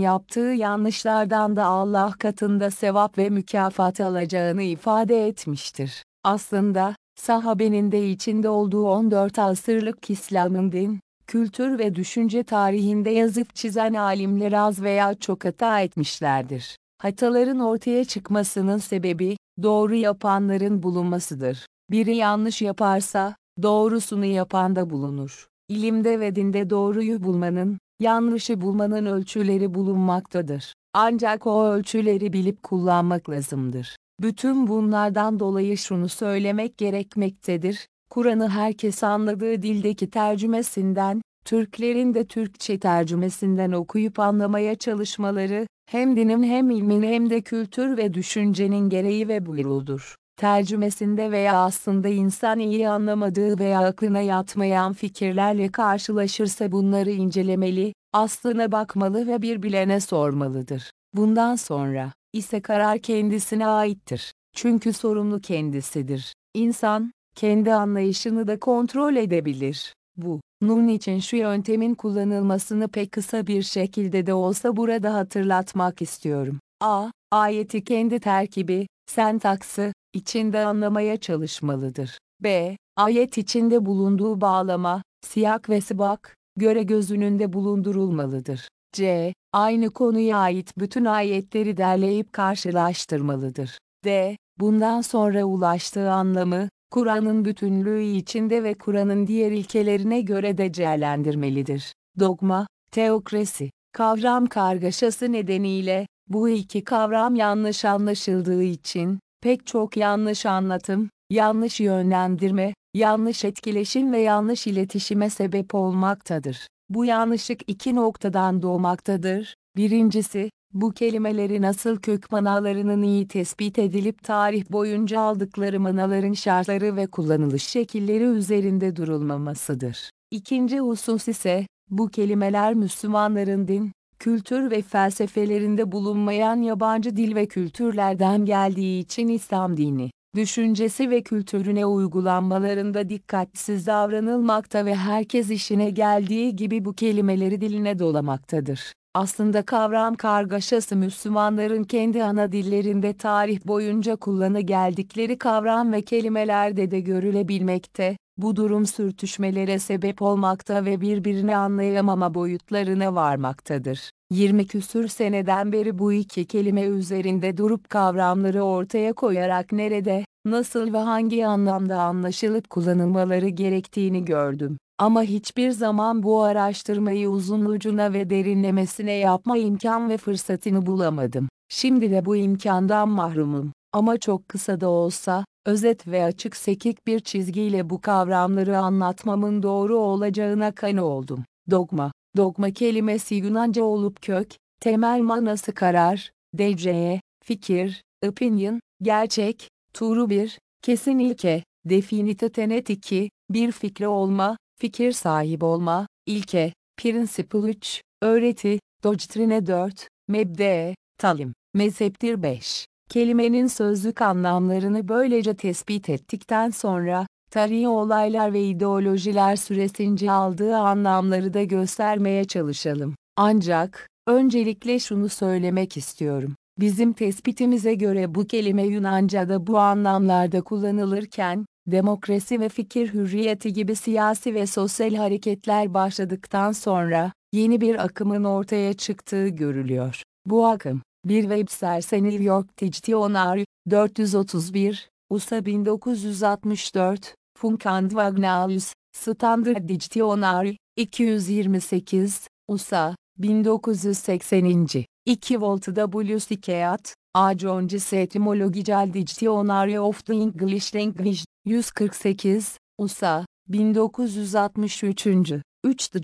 yaptığı yanlışlardan da Allah katında sevap ve mükafat alacağını ifade etmiştir. Aslında, sahabenin de içinde olduğu 14 asırlık İslam'ın din, kültür ve düşünce tarihinde yazıp çizen alimler az veya çok hata etmişlerdir. Hataların ortaya çıkmasının sebebi, doğru yapanların bulunmasıdır. Biri yanlış yaparsa, doğrusunu yapan da bulunur. İlimde ve dinde doğruyu bulmanın, yanlışı bulmanın ölçüleri bulunmaktadır. Ancak o ölçüleri bilip kullanmak lazımdır. Bütün bunlardan dolayı şunu söylemek gerekmektedir. Kur'an'ı herkes anladığı dildeki tercümesinden, Türklerin de Türkçe tercümesinden okuyup anlamaya çalışmaları, hem dinin hem ilmin hem de kültür ve düşüncenin gereği ve buyruğudur. Tercümesinde veya aslında insan iyi anlamadığı veya aklına yatmayan fikirlerle karşılaşırsa bunları incelemeli, aslına bakmalı ve bir bilene sormalıdır. Bundan sonra ise karar kendisine aittir. Çünkü sorumlu kendisidir. İnsan, kendi anlayışını da kontrol edebilir. Bu, Nun için şu yöntemin kullanılmasını pek kısa bir şekilde de olsa burada hatırlatmak istiyorum. A. Ayeti kendi terkibi, sentaksı, içinde anlamaya çalışmalıdır. B. Ayet içinde bulunduğu bağlama, siyak ve sibak, göre göz önünde bulundurulmalıdır. C. Aynı konuya ait bütün ayetleri derleyip karşılaştırmalıdır. D. Bundan sonra ulaştığı anlamı, Kur'an'ın bütünlüğü içinde ve Kur'an'ın diğer ilkelerine göre de değerlendirmelidir. Dogma, teokrasi, kavram kargaşası nedeniyle, bu iki kavram yanlış anlaşıldığı için, pek çok yanlış anlatım, yanlış yönlendirme, yanlış etkileşim ve yanlış iletişime sebep olmaktadır. Bu yanlışlık iki noktadan doğmaktadır. Birincisi, bu kelimelerin asıl kök manalarının iyi tespit edilip tarih boyunca aldıkları manaların şartları ve kullanılış şekilleri üzerinde durulmamasıdır. İkinci husus ise, bu kelimeler Müslümanların din, kültür ve felsefelerinde bulunmayan yabancı dil ve kültürlerden geldiği için İslam dini, düşüncesi ve kültürüne uygulanmalarında dikkatsiz davranılmakta ve herkes işine geldiği gibi bu kelimeleri diline dolamaktadır. Aslında kavram kargaşası Müslümanların kendi ana dillerinde tarih boyunca kullanı geldikleri kavram ve kelimelerde de görülebilmekte, bu durum sürtüşmelere sebep olmakta ve birbirini anlayamama boyutlarına varmaktadır. 20 küsür seneden beri bu iki kelime üzerinde durup kavramları ortaya koyarak nerede, nasıl ve hangi anlamda anlaşılıp kullanılmaları gerektiğini gördüm. Ama hiçbir zaman bu araştırmayı uzun ucuna ve derinlemesine yapma imkan ve fırsatını bulamadım. Şimdi de bu imkandan mahrumum. Ama çok kısa da olsa, özet ve açık sekik bir çizgiyle bu kavramları anlatmamın doğru olacağına kanı oldum. Dogma, dogma kelimesi Yunanca olup kök, temel manası karar, DCE, fikir, opinion, gerçek, turu bir, kesin ilke, definite tenet 2, bir fikre olma, fikir sahibi olma, ilke, principle 3, öğreti, doctrine 4, mebde, talim, mezheptir 5. Kelimenin sözlük anlamlarını böylece tespit ettikten sonra, tarihi olaylar ve ideolojiler süresince aldığı anlamları da göstermeye çalışalım. Ancak, öncelikle şunu söylemek istiyorum. Bizim tespitimize göre bu kelime Yunanca'da bu anlamlarda kullanılırken, demokrasi ve fikir hürriyeti gibi siyasi ve sosyal hareketler başladıktan sonra, yeni bir akımın ortaya çıktığı görülüyor. Bu akım, bir Webster'se New York Dictionary, 431, USA 1964, Funkandvagnaus, Standard Dictionary, 228, USA, 1980. 2 volt W. Sikeat, A. Jones Etymological Dictionary of the English Language, 148, USA, 1963. 3 The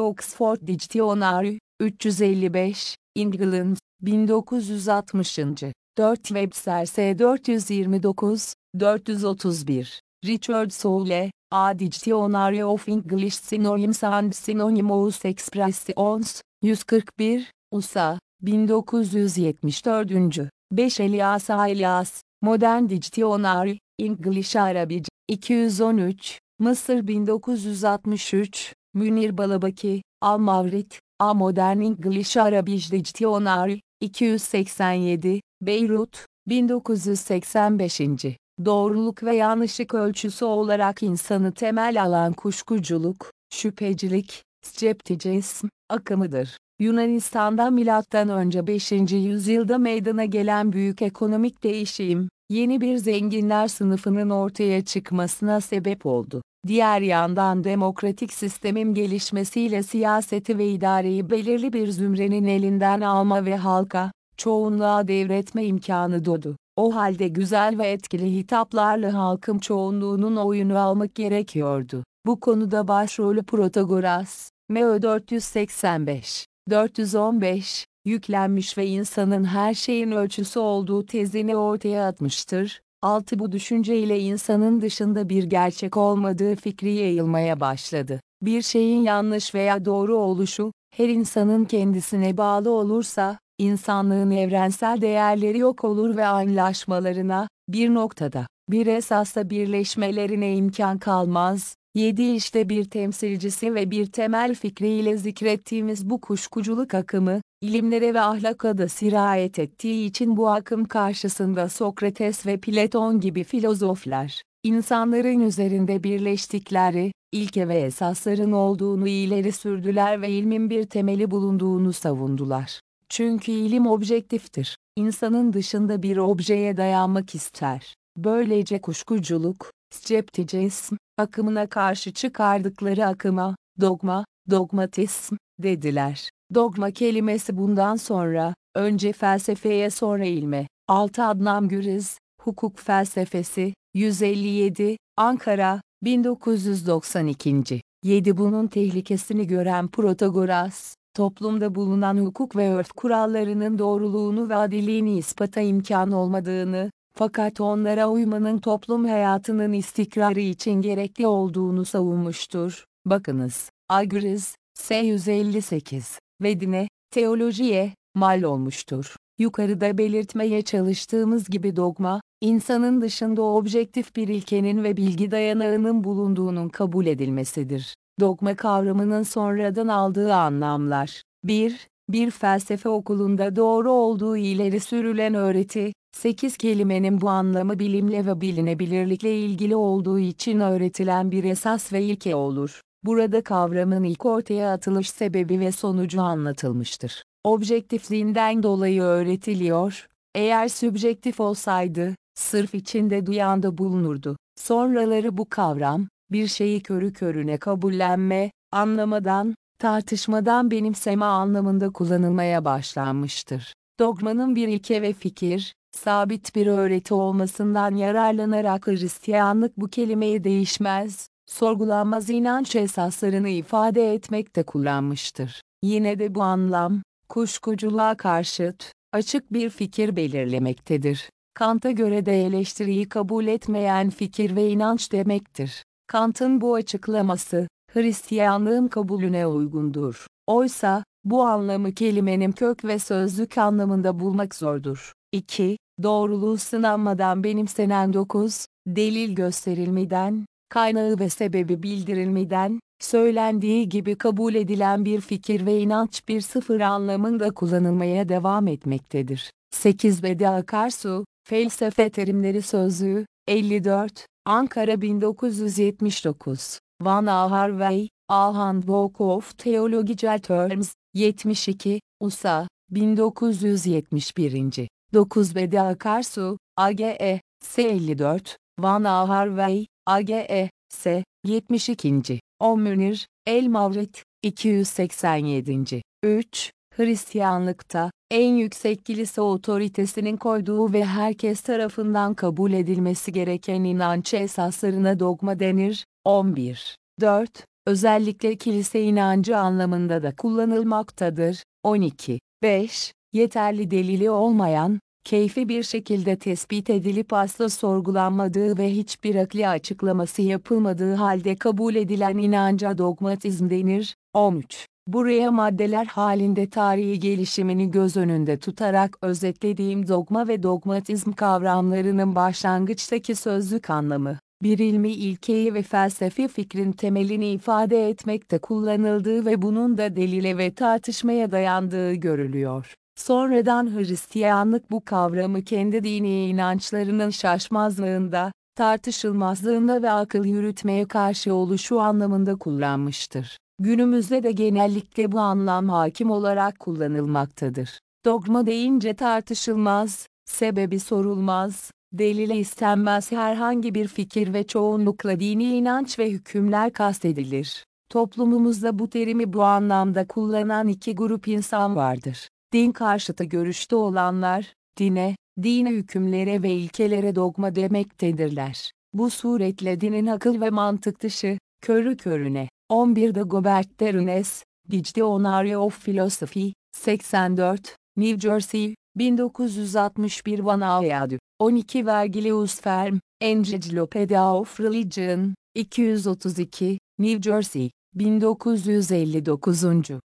Oxford Dictionary, 355, England, 1960. 4 Webster S429, 431. Richard Soule, A Dictionary of English Synonyms and Synonymous Expressions, 141, USA, 1974. 5 Elias Elias, Modern Dictionary, English Arabic, 213, Mısır 1963, Münir Balabaki, Al-Mavrit, A Modern English Arabic Dictionary, 287, Beyrut, 1985. Doğruluk ve yanlışlık ölçüsü olarak insanı temel alan kuşkuculuk, şüphecilik, skepticizm, akımıdır. Yunanistan'da milattan önce 5. yüzyılda meydana gelen büyük ekonomik değişim, yeni bir zenginler sınıfının ortaya çıkmasına sebep oldu. Diğer yandan demokratik sistemin gelişmesiyle siyaseti ve idareyi belirli bir zümrenin elinden alma ve halka, çoğunluğa devretme imkanı doğdu. O halde güzel ve etkili hitaplarla halkın çoğunluğunun oyunu almak gerekiyordu. Bu konuda başrolü Protagoras, Meo 485, 415, yüklenmiş ve insanın her şeyin ölçüsü olduğu tezini ortaya atmıştır. Altı bu düşünceyle insanın dışında bir gerçek olmadığı fikri yayılmaya başladı. Bir şeyin yanlış veya doğru oluşu, her insanın kendisine bağlı olursa, insanlığın evrensel değerleri yok olur ve anlaşmalarına, bir noktada, bir esasla birleşmelerine imkan kalmaz. Yedi işte bir temsilcisi ve bir temel fikriyle zikrettiğimiz bu kuşkuculuk akımı, ilimlere ve ahlaka da sirayet ettiği için bu akım karşısında Sokrates ve Platon gibi filozoflar, insanların üzerinde birleştikleri, ilke ve esasların olduğunu ileri sürdüler ve ilmin bir temeli bulunduğunu savundular. Çünkü ilim objektiftir. İnsanın dışında bir objeye dayanmak ister. Böylece kuşkuculuk, skepticizm, akımına karşı çıkardıkları akıma, dogma, dogmatism, dediler. Dogma kelimesi bundan sonra, önce felsefeye sonra ilme, 6 Adnan Güriz, Hukuk Felsefesi, 157, Ankara, 1992. 7 Bunun tehlikesini gören Protagoras, toplumda bulunan hukuk ve örf kurallarının doğruluğunu ve adilliğini ispata imkan olmadığını, fakat onlara uymanın toplum hayatının istikrarı için gerekli olduğunu savunmuştur. Bakınız, Agriz, S158, Vedine, teolojiye, mal olmuştur. Yukarıda belirtmeye çalıştığımız gibi dogma, insanın dışında objektif bir ilkenin ve bilgi dayanağının bulunduğunun kabul edilmesidir. Dogma kavramının sonradan aldığı anlamlar. 1. Bir felsefe okulunda doğru olduğu ileri sürülen öğreti, 8 kelimenin bu anlamı bilimle ve bilinebilirlikle ilgili olduğu için öğretilen bir esas ve ilke olur. Burada kavramın ilk ortaya atılış sebebi ve sonucu anlatılmıştır. Objektifliğinden dolayı öğretiliyor, eğer sübjektif olsaydı, sırf içinde duyan da bulunurdu. Sonraları bu kavram, bir şeyi körü körüne kabullenme, anlamadan, tartışmadan benimseme anlamında kullanılmaya başlanmıştır. Dogmanın bir ilke ve fikir, sabit bir öğreti olmasından yararlanarak Hristiyanlık bu kelimeyi değişmez, sorgulanmaz inanç esaslarını ifade etmekte kullanmıştır. Yine de bu anlam, kuşkuculuğa karşıt, açık bir fikir belirlemektedir. Kant'a göre de eleştiriyi kabul etmeyen fikir ve inanç demektir. Kant'ın bu açıklaması, Hristiyanlığın kabulüne uygundur. Oysa, bu anlamı kelimenin kök ve sözlük anlamında bulmak zordur. 2. Doğruluğu sınanmadan benimsenen 9. Delil gösterilmeden, kaynağı ve sebebi bildirilmeden, söylendiği gibi kabul edilen bir fikir ve inanç bir sıfır anlamında kullanılmaya devam etmektedir. 8. Bedi Akarsu, Felsefe Terimleri Sözlüğü, 54, Ankara 1979. Van A. Harvey, of Theological Terms, 72, USA, 1971. 9 Bedi Akarsu, AGE, S54, Van A. Harvey, AGE, S, 72. O Münir, El Mavrit, 287. 3. Hristiyanlıkta, en yüksek kilise otoritesinin koyduğu ve herkes tarafından kabul edilmesi gereken inanç esaslarına dogma denir. 11. 4. Özellikle kilise inancı anlamında da kullanılmaktadır. 12. 5. Yeterli delili olmayan, keyfi bir şekilde tespit edilip asla sorgulanmadığı ve hiçbir akli açıklaması yapılmadığı halde kabul edilen inanca dogmatizm denir. 13. Buraya maddeler halinde tarihi gelişimini göz önünde tutarak özetlediğim dogma ve dogmatizm kavramlarının başlangıçtaki sözlük anlamı, bir ilmi ilkeyi ve felsefi fikrin temelini ifade etmekte kullanıldığı ve bunun da delile ve tartışmaya dayandığı görülüyor. Sonradan Hristiyanlık bu kavramı kendi dini inançlarının şaşmazlığında, tartışılmazlığında ve akıl yürütmeye karşı oluşu anlamında kullanmıştır. Günümüzde de genellikle bu anlam hakim olarak kullanılmaktadır. Dogma deyince tartışılmaz, sebebi sorulmaz, delile istenmez herhangi bir fikir ve çoğunlukla dini inanç ve hükümler kastedilir. Toplumumuzda bu terimi bu anlamda kullanan iki grup insan vardır. Din karşıtı görüşte olanlar, dine, dini hükümlere ve ilkelere dogma demektedirler. Bu suretle dinin akıl ve mantık dışı, körü körüne. 11'de Gobert Derunes, Dictionary of Philosophy, 84, New Jersey, 1961 Van Ayadü. 12 Vergilius Ferm, Encyclopedia of Religion, 232, New Jersey, 1959.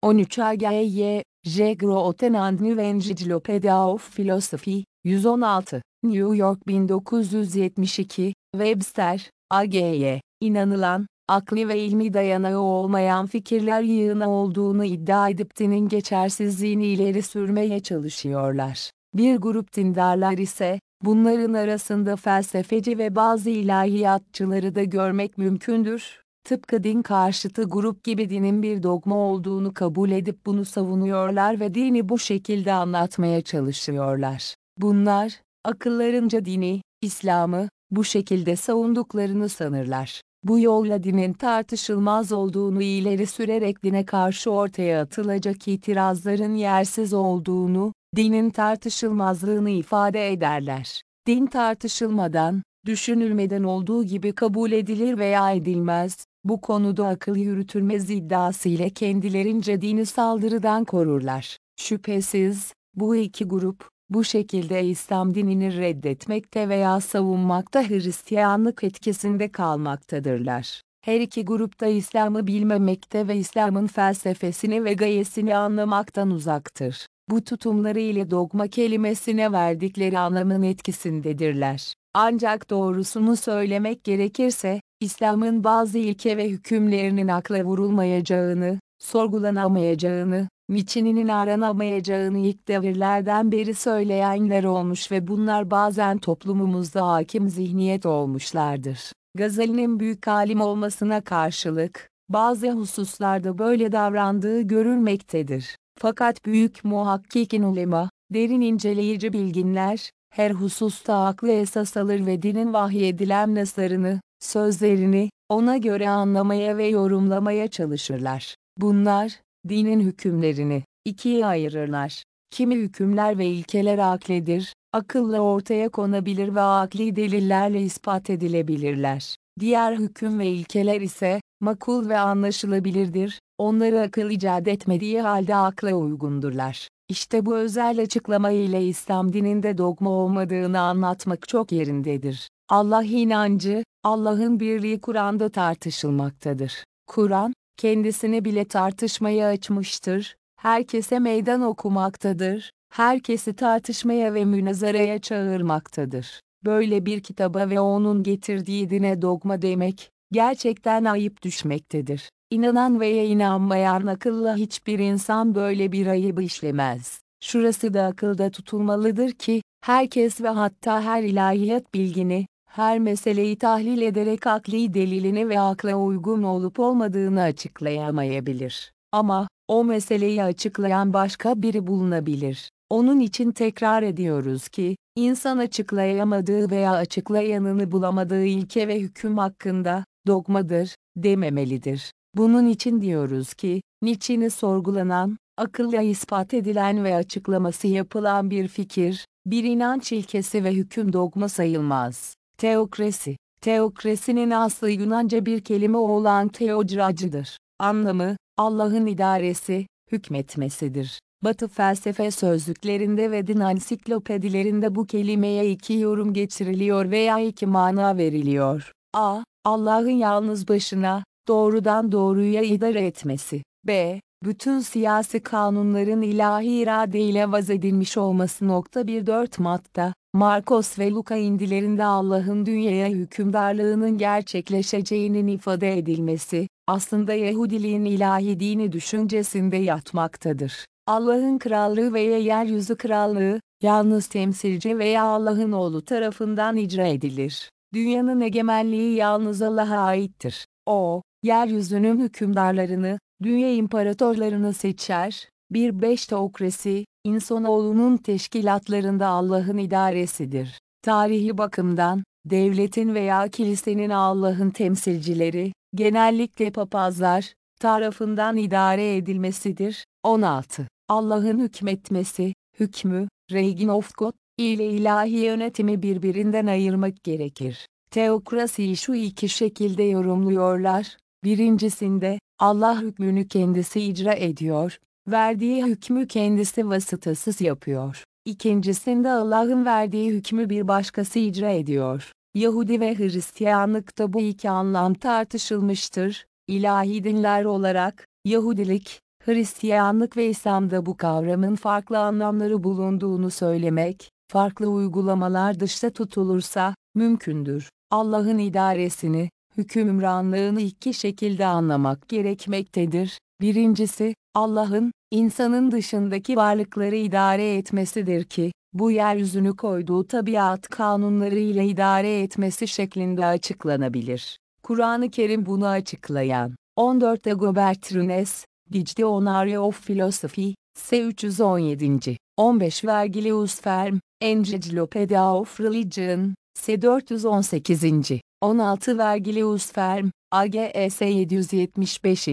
13 AGY, J. Groten and New Encyclopedia of Philosophy, 116, New York 1972, Webster, AGY, inanılan, akli ve ilmi dayanağı olmayan fikirler yığını olduğunu iddia edip dinin geçersizliğini ileri sürmeye çalışıyorlar. Bir grup dindarlar ise, bunların arasında felsefeci ve bazı ilahiyatçıları da görmek mümkündür. Tıpkı din karşıtı grup gibi dinin bir dogma olduğunu kabul edip bunu savunuyorlar ve dini bu şekilde anlatmaya çalışıyorlar. Bunlar, akıllarınca dini, İslam'ı, bu şekilde savunduklarını sanırlar. Bu yolla dinin tartışılmaz olduğunu ileri sürerek dine karşı ortaya atılacak itirazların yersiz olduğunu, dinin tartışılmazlığını ifade ederler. Din tartışılmadan, düşünülmeden olduğu gibi kabul edilir veya edilmez, bu konuda akıl yürütülmez iddiası ile kendilerince dini saldırıdan korurlar. Şüphesiz, bu iki grup, bu şekilde İslam dinini reddetmekte veya savunmakta Hristiyanlık etkisinde kalmaktadırlar. Her iki grupta İslam'ı bilmemekte ve İslam'ın felsefesini ve gayesini anlamaktan uzaktır. Bu tutumları ile dogma kelimesine verdikleri anlamın etkisindedirler. Ancak doğrusunu söylemek gerekirse, İslam'ın bazı ilke ve hükümlerinin akla vurulmayacağını, sorgulanamayacağını, niçininin aranamayacağını ilk devirlerden beri söyleyenler olmuş ve bunlar bazen toplumumuzda hakim zihniyet olmuşlardır. Gazali'nin büyük alim olmasına karşılık, bazı hususlarda böyle davrandığı görülmektedir. Fakat büyük muhakkikin ulema, derin inceleyici bilginler, her hususta haklı esas alır ve dinin vahyedilen nasarını, sözlerini, ona göre anlamaya ve yorumlamaya çalışırlar. Bunlar, dinin hükümlerini, ikiye ayırırlar. Kimi hükümler ve ilkeler akledir, akılla ortaya konabilir ve akli delillerle ispat edilebilirler. Diğer hüküm ve ilkeler ise, makul ve anlaşılabilirdir, onları akıl icat etmediği halde akla uygundurlar. İşte bu özel açıklama ile İslam dininde dogma olmadığını anlatmak çok yerindedir. Allah inancı, Allah'ın birliği Kur'an'da tartışılmaktadır. Kur'an, kendisini bile tartışmaya açmıştır, herkese meydan okumaktadır, herkesi tartışmaya ve münazaraya çağırmaktadır. Böyle bir kitaba ve onun getirdiği dine dogma demek, gerçekten ayıp düşmektedir. İnanan veya inanmayan akılla hiçbir insan böyle bir ayıbı işlemez. Şurası da akılda tutulmalıdır ki, herkes ve hatta her ilahiyat bilgini, her meseleyi tahlil ederek akli delilini ve akla uygun olup olmadığını açıklayamayabilir. Ama, o meseleyi açıklayan başka biri bulunabilir. Onun için tekrar ediyoruz ki, insan açıklayamadığı veya açıklayanını bulamadığı ilke ve hüküm hakkında, dogmadır, dememelidir. Bunun için diyoruz ki, niçini sorgulanan, akılla ispat edilen ve açıklaması yapılan bir fikir, bir inanç ilkesi ve hüküm dogma sayılmaz. Teokrasi Teokrasinin aslı Yunanca bir kelime olan teokracıdır. Anlamı, Allah'ın idaresi, hükmetmesidir. Batı felsefe sözlüklerinde ve din ansiklopedilerinde bu kelimeye iki yorum getiriliyor veya iki mana veriliyor. A. Allah'ın yalnız başına, doğrudan doğruya idare etmesi. B. Bütün siyasi kanunların ilahi iradeyle vazedilmiş olması. Nokta 1-4 Matta, Markos ve Luka indilerinde Allah'ın dünyaya hükümdarlığının gerçekleşeceğinin ifade edilmesi, aslında Yahudiliğin ilahi dini düşüncesinde yatmaktadır. Allah'ın krallığı veya yeryüzü krallığı, yalnız temsilci veya Allah'ın oğlu tarafından icra edilir. Dünyanın egemenliği yalnız Allah'a aittir. O, yeryüzünün hükümdarlarını, dünya imparatorlarını seçer. Bir beş teokrasi, insanoğlunun teşkilatlarında Allah'ın idaresidir. Tarihi bakımdan, devletin veya kilisenin Allah'ın temsilcileri, genellikle papazlar, tarafından idare edilmesidir. 16. Allah'ın hükmetmesi, hükmü, Reign of God, ile ilahi yönetimi birbirinden ayırmak gerekir. Teokrasiyi şu iki şekilde yorumluyorlar. Birincisinde, Allah hükmünü kendisi icra ediyor, verdiği hükmü kendisi vasıtasız yapıyor. İkincisinde Allah'ın verdiği hükmü bir başkası icra ediyor. Yahudi ve Hristiyanlıkta bu iki anlam tartışılmıştır. İlahi dinler olarak, Yahudilik, Hristiyanlık ve İslam'da bu kavramın farklı anlamları bulunduğunu söylemek, farklı uygulamalar dışta tutulursa, mümkündür. Allah'ın idaresini, hükümranlığını iki şekilde anlamak gerekmektedir. Birincisi, Allah'ın, insanın dışındaki varlıkları idare etmesidir ki, bu yeryüzünü koyduğu tabiat kanunları ile idare etmesi şeklinde açıklanabilir. Kur'an-ı Kerim bunu açıklayan, 14 Agobert Runes, Dictionary of Philosophy, S317. 15 Vergilius Ferm, Encyclopedia of Religion, S418. 16 Vergilius Ferm, AGS 775.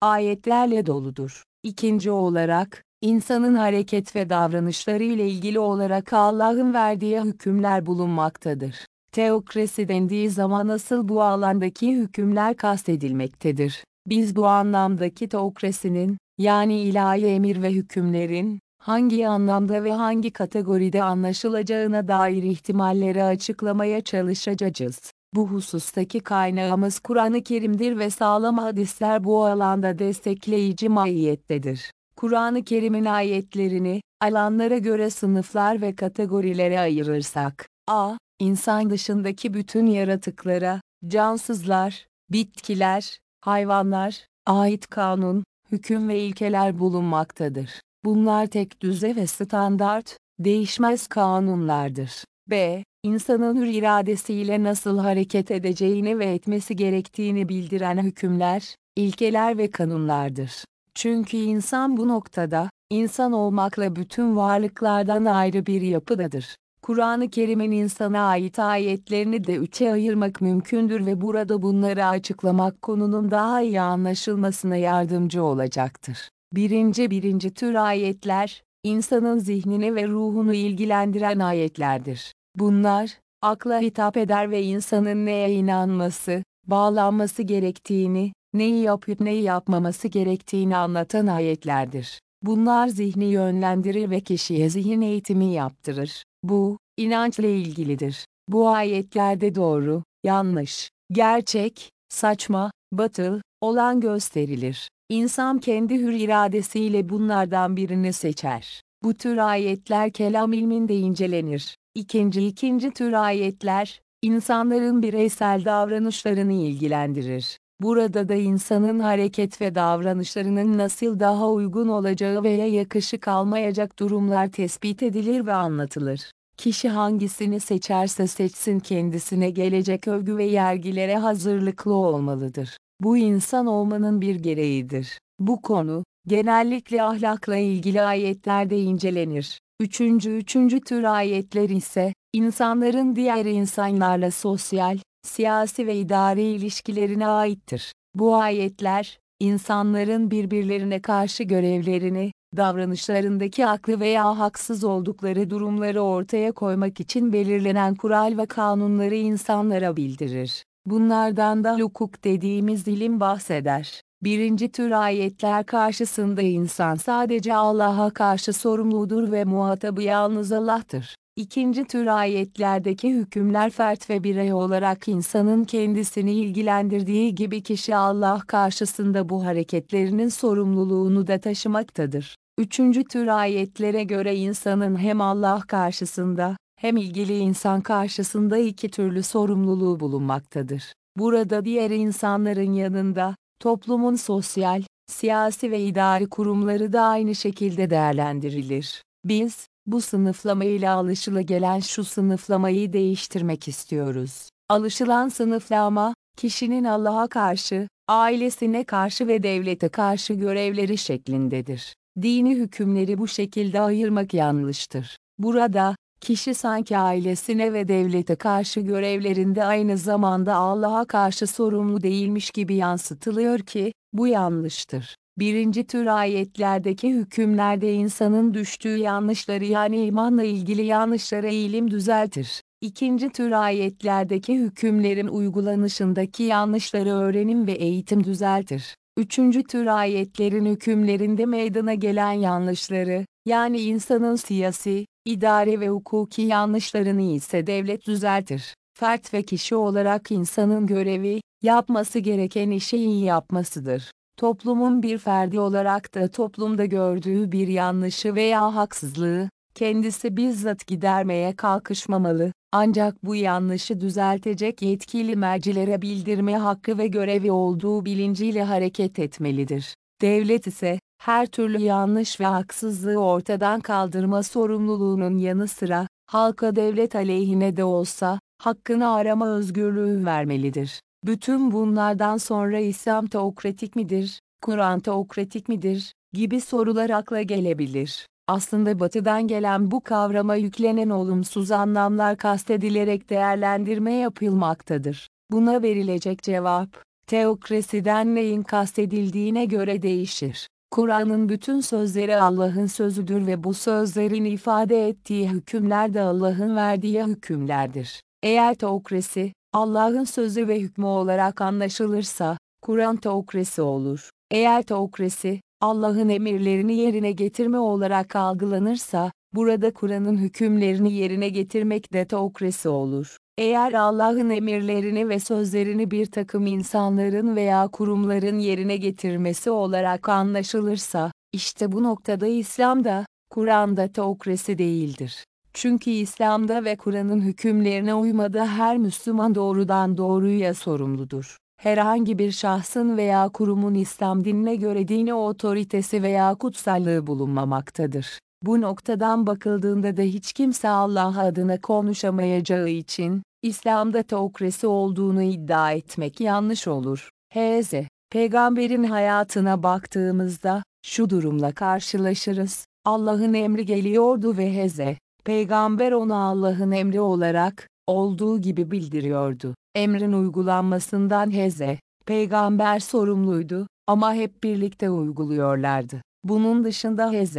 Ayetlerle doludur. İkinci olarak, insanın hareket ve davranışları ile ilgili olarak Allah'ın verdiği hükümler bulunmaktadır. Teokrasi dendiği zaman asıl bu alandaki hükümler kastedilmektedir. Biz bu anlamdaki teokrasinin, yani ilahi emir ve hükümlerin, hangi anlamda ve hangi kategoride anlaşılacağına dair ihtimalleri açıklamaya çalışacağız. Bu husustaki kaynağımız Kur'an-ı Kerim'dir ve sağlam hadisler bu alanda destekleyici mahiyettedir. Kur'an-ı Kerim'in ayetlerini, alanlara göre sınıflar ve kategorilere ayırırsak, a. insan dışındaki bütün yaratıklara, cansızlar, bitkiler, hayvanlar, ait kanun, hüküm ve ilkeler bulunmaktadır. Bunlar tek düze ve standart, değişmez kanunlardır. B. İnsanın hür iradesiyle nasıl hareket edeceğini ve etmesi gerektiğini bildiren hükümler, ilkeler ve kanunlardır. Çünkü insan bu noktada, insan olmakla bütün varlıklardan ayrı bir yapıdadır. Kur'an-ı Kerim'in insana ait ayetlerini de üçe ayırmak mümkündür ve burada bunları açıklamak konunun daha iyi anlaşılmasına yardımcı olacaktır. Birinci birinci tür ayetler, insanın zihnini ve ruhunu ilgilendiren ayetlerdir. Bunlar, akla hitap eder ve insanın neye inanması, bağlanması gerektiğini, neyi yapıp neyi yapmaması gerektiğini anlatan ayetlerdir. Bunlar zihni yönlendirir ve kişiye zihin eğitimi yaptırır. Bu, inançla ilgilidir. Bu ayetlerde doğru, yanlış, gerçek, saçma, batıl, olan gösterilir. İnsan kendi hür iradesiyle bunlardan birini seçer. Bu tür ayetler kelam ilminde incelenir. İkinci ikinci tür ayetler, insanların bireysel davranışlarını ilgilendirir. Burada da insanın hareket ve davranışlarının nasıl daha uygun olacağı veya yakışık almayacak durumlar tespit edilir ve anlatılır. Kişi hangisini seçerse seçsin kendisine gelecek övgü ve yergilere hazırlıklı olmalıdır. Bu insan olmanın bir gereğidir. Bu konu, genellikle ahlakla ilgili ayetlerde incelenir. Üçüncü üçüncü tür ayetler ise, insanların diğer insanlarla sosyal, siyasi ve idari ilişkilerine aittir. Bu ayetler, insanların birbirlerine karşı görevlerini, davranışlarındaki haklı veya haksız oldukları durumları ortaya koymak için belirlenen kural ve kanunları insanlara bildirir. Bunlardan da hukuk dediğimiz ilim bahseder. Birinci tür ayetler karşısında insan sadece Allah'a karşı sorumludur ve muhatabı yalnız Allah'tır. İkinci tür ayetlerdeki hükümler fert ve birey olarak insanın kendisini ilgilendirdiği gibi kişi Allah karşısında bu hareketlerinin sorumluluğunu da taşımaktadır. Üçüncü tür ayetlere göre insanın hem Allah karşısında, hem ilgili insan karşısında iki türlü sorumluluğu bulunmaktadır. Burada diğer insanların yanında, toplumun sosyal, siyasi ve idari kurumları da aynı şekilde değerlendirilir. Biz, bu sınıflamayla alışıla şu sınıflamayı değiştirmek istiyoruz. Alışılan sınıflama, kişinin Allah'a karşı, ailesine karşı ve devlete karşı görevleri şeklindedir. Dini hükümleri bu şekilde ayırmak yanlıştır. Burada, kişi sanki ailesine ve devlete karşı görevlerinde aynı zamanda Allah'a karşı sorumlu değilmiş gibi yansıtılıyor ki, bu yanlıştır. Birinci tür ayetlerdeki hükümlerde insanın düştüğü yanlışları yani imanla ilgili yanlışlara eğilim düzeltir. İkinci tür ayetlerdeki hükümlerin uygulanışındaki yanlışları öğrenim ve eğitim düzeltir. Üçüncü tür ayetlerin hükümlerinde meydana gelen yanlışları, yani insanın siyasi, idare ve hukuki yanlışlarını ise devlet düzeltir. Fert ve kişi olarak insanın görevi, yapması gereken işi iyi yapmasıdır. Toplumun bir ferdi olarak da toplumda gördüğü bir yanlışı veya haksızlığı, kendisi bizzat gidermeye kalkışmamalı, ancak bu yanlışı düzeltecek yetkili mercilere bildirme hakkı ve görevi olduğu bilinciyle hareket etmelidir. Devlet ise, her türlü yanlış ve haksızlığı ortadan kaldırma sorumluluğunun yanı sıra, halka devlet aleyhine de olsa, hakkını arama özgürlüğü vermelidir. Bütün bunlardan sonra İslam teokratik midir, Kur'an teokratik midir, gibi sorular akla gelebilir. Aslında batıdan gelen bu kavrama yüklenen olumsuz anlamlar kastedilerek değerlendirme yapılmaktadır. Buna verilecek cevap, teokrasiden neyin kastedildiğine göre değişir. Kur'an'ın bütün sözleri Allah'ın sözüdür ve bu sözlerin ifade ettiği hükümler de Allah'ın verdiği hükümlerdir. Eğer teokrasi, Allah'ın sözü ve hükmü olarak anlaşılırsa, Kur'an teokrasi olur. Eğer teokrasi, Allah'ın emirlerini yerine getirme olarak algılanırsa, burada Kur'an'ın hükümlerini yerine getirmek de teokrasi olur. Eğer Allah'ın emirlerini ve sözlerini bir takım insanların veya kurumların yerine getirmesi olarak anlaşılırsa, işte bu noktada İslam'da, Kur'an'da teokrasi değildir. Çünkü İslam'da ve Kur'an'ın hükümlerine uymada her Müslüman doğrudan doğruya sorumludur. Herhangi bir şahsın veya kurumun İslam dinine göre dini otoritesi veya kutsallığı bulunmamaktadır. Bu noktadan bakıldığında da hiç kimse Allah adına konuşamayacağı için, İslam'da teokrasi olduğunu iddia etmek yanlış olur. H.Z. Peygamberin hayatına baktığımızda, şu durumla karşılaşırız. Allah'ın emri geliyordu ve Hz. Peygamber onu Allah'ın emri olarak, olduğu gibi bildiriyordu. Emrin uygulanmasından Hz. Peygamber sorumluydu ama hep birlikte uyguluyorlardı. Bunun dışında Hz.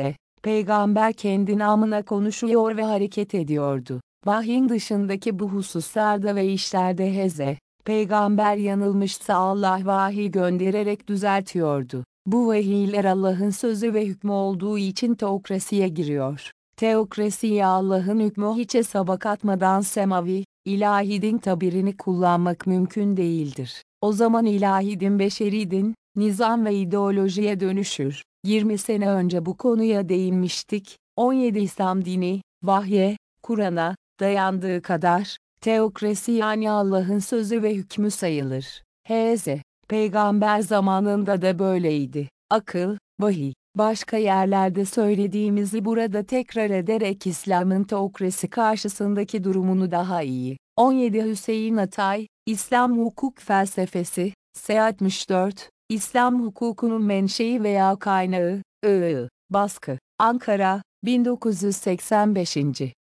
Peygamber kendi namına konuşuyor ve hareket ediyordu. Vahyin dışındaki bu hususlarda ve işlerde Hz. Peygamber yanılmışsa Allah vahiy göndererek düzeltiyordu. Bu vahiyler Allah'ın sözü ve hükmü olduğu için teokrasiye giriyor. Teokrasiye Allah'ın hükmü hiçe sabak atmadan semavi, ilahi din tabirini kullanmak mümkün değildir. O zaman ilahi din beşeri din, nizam ve ideolojiye dönüşür. 20 sene önce bu konuya değinmiştik. 17 İslam dini, vahye, Kur'an'a dayandığı kadar, teokrasi yani Allah'ın sözü ve hükmü sayılır. H.Z. Peygamber zamanında da böyleydi. Akıl, vahiy, başka yerlerde söylediğimizi burada tekrar ederek İslam'ın teokrasi karşısındaki durumunu daha iyi. 17 Hüseyin Atay, İslam Hukuk Felsefesi, S64, İslam hukukunun menşei veya kaynağı, I. Baskı, Ankara, 1985.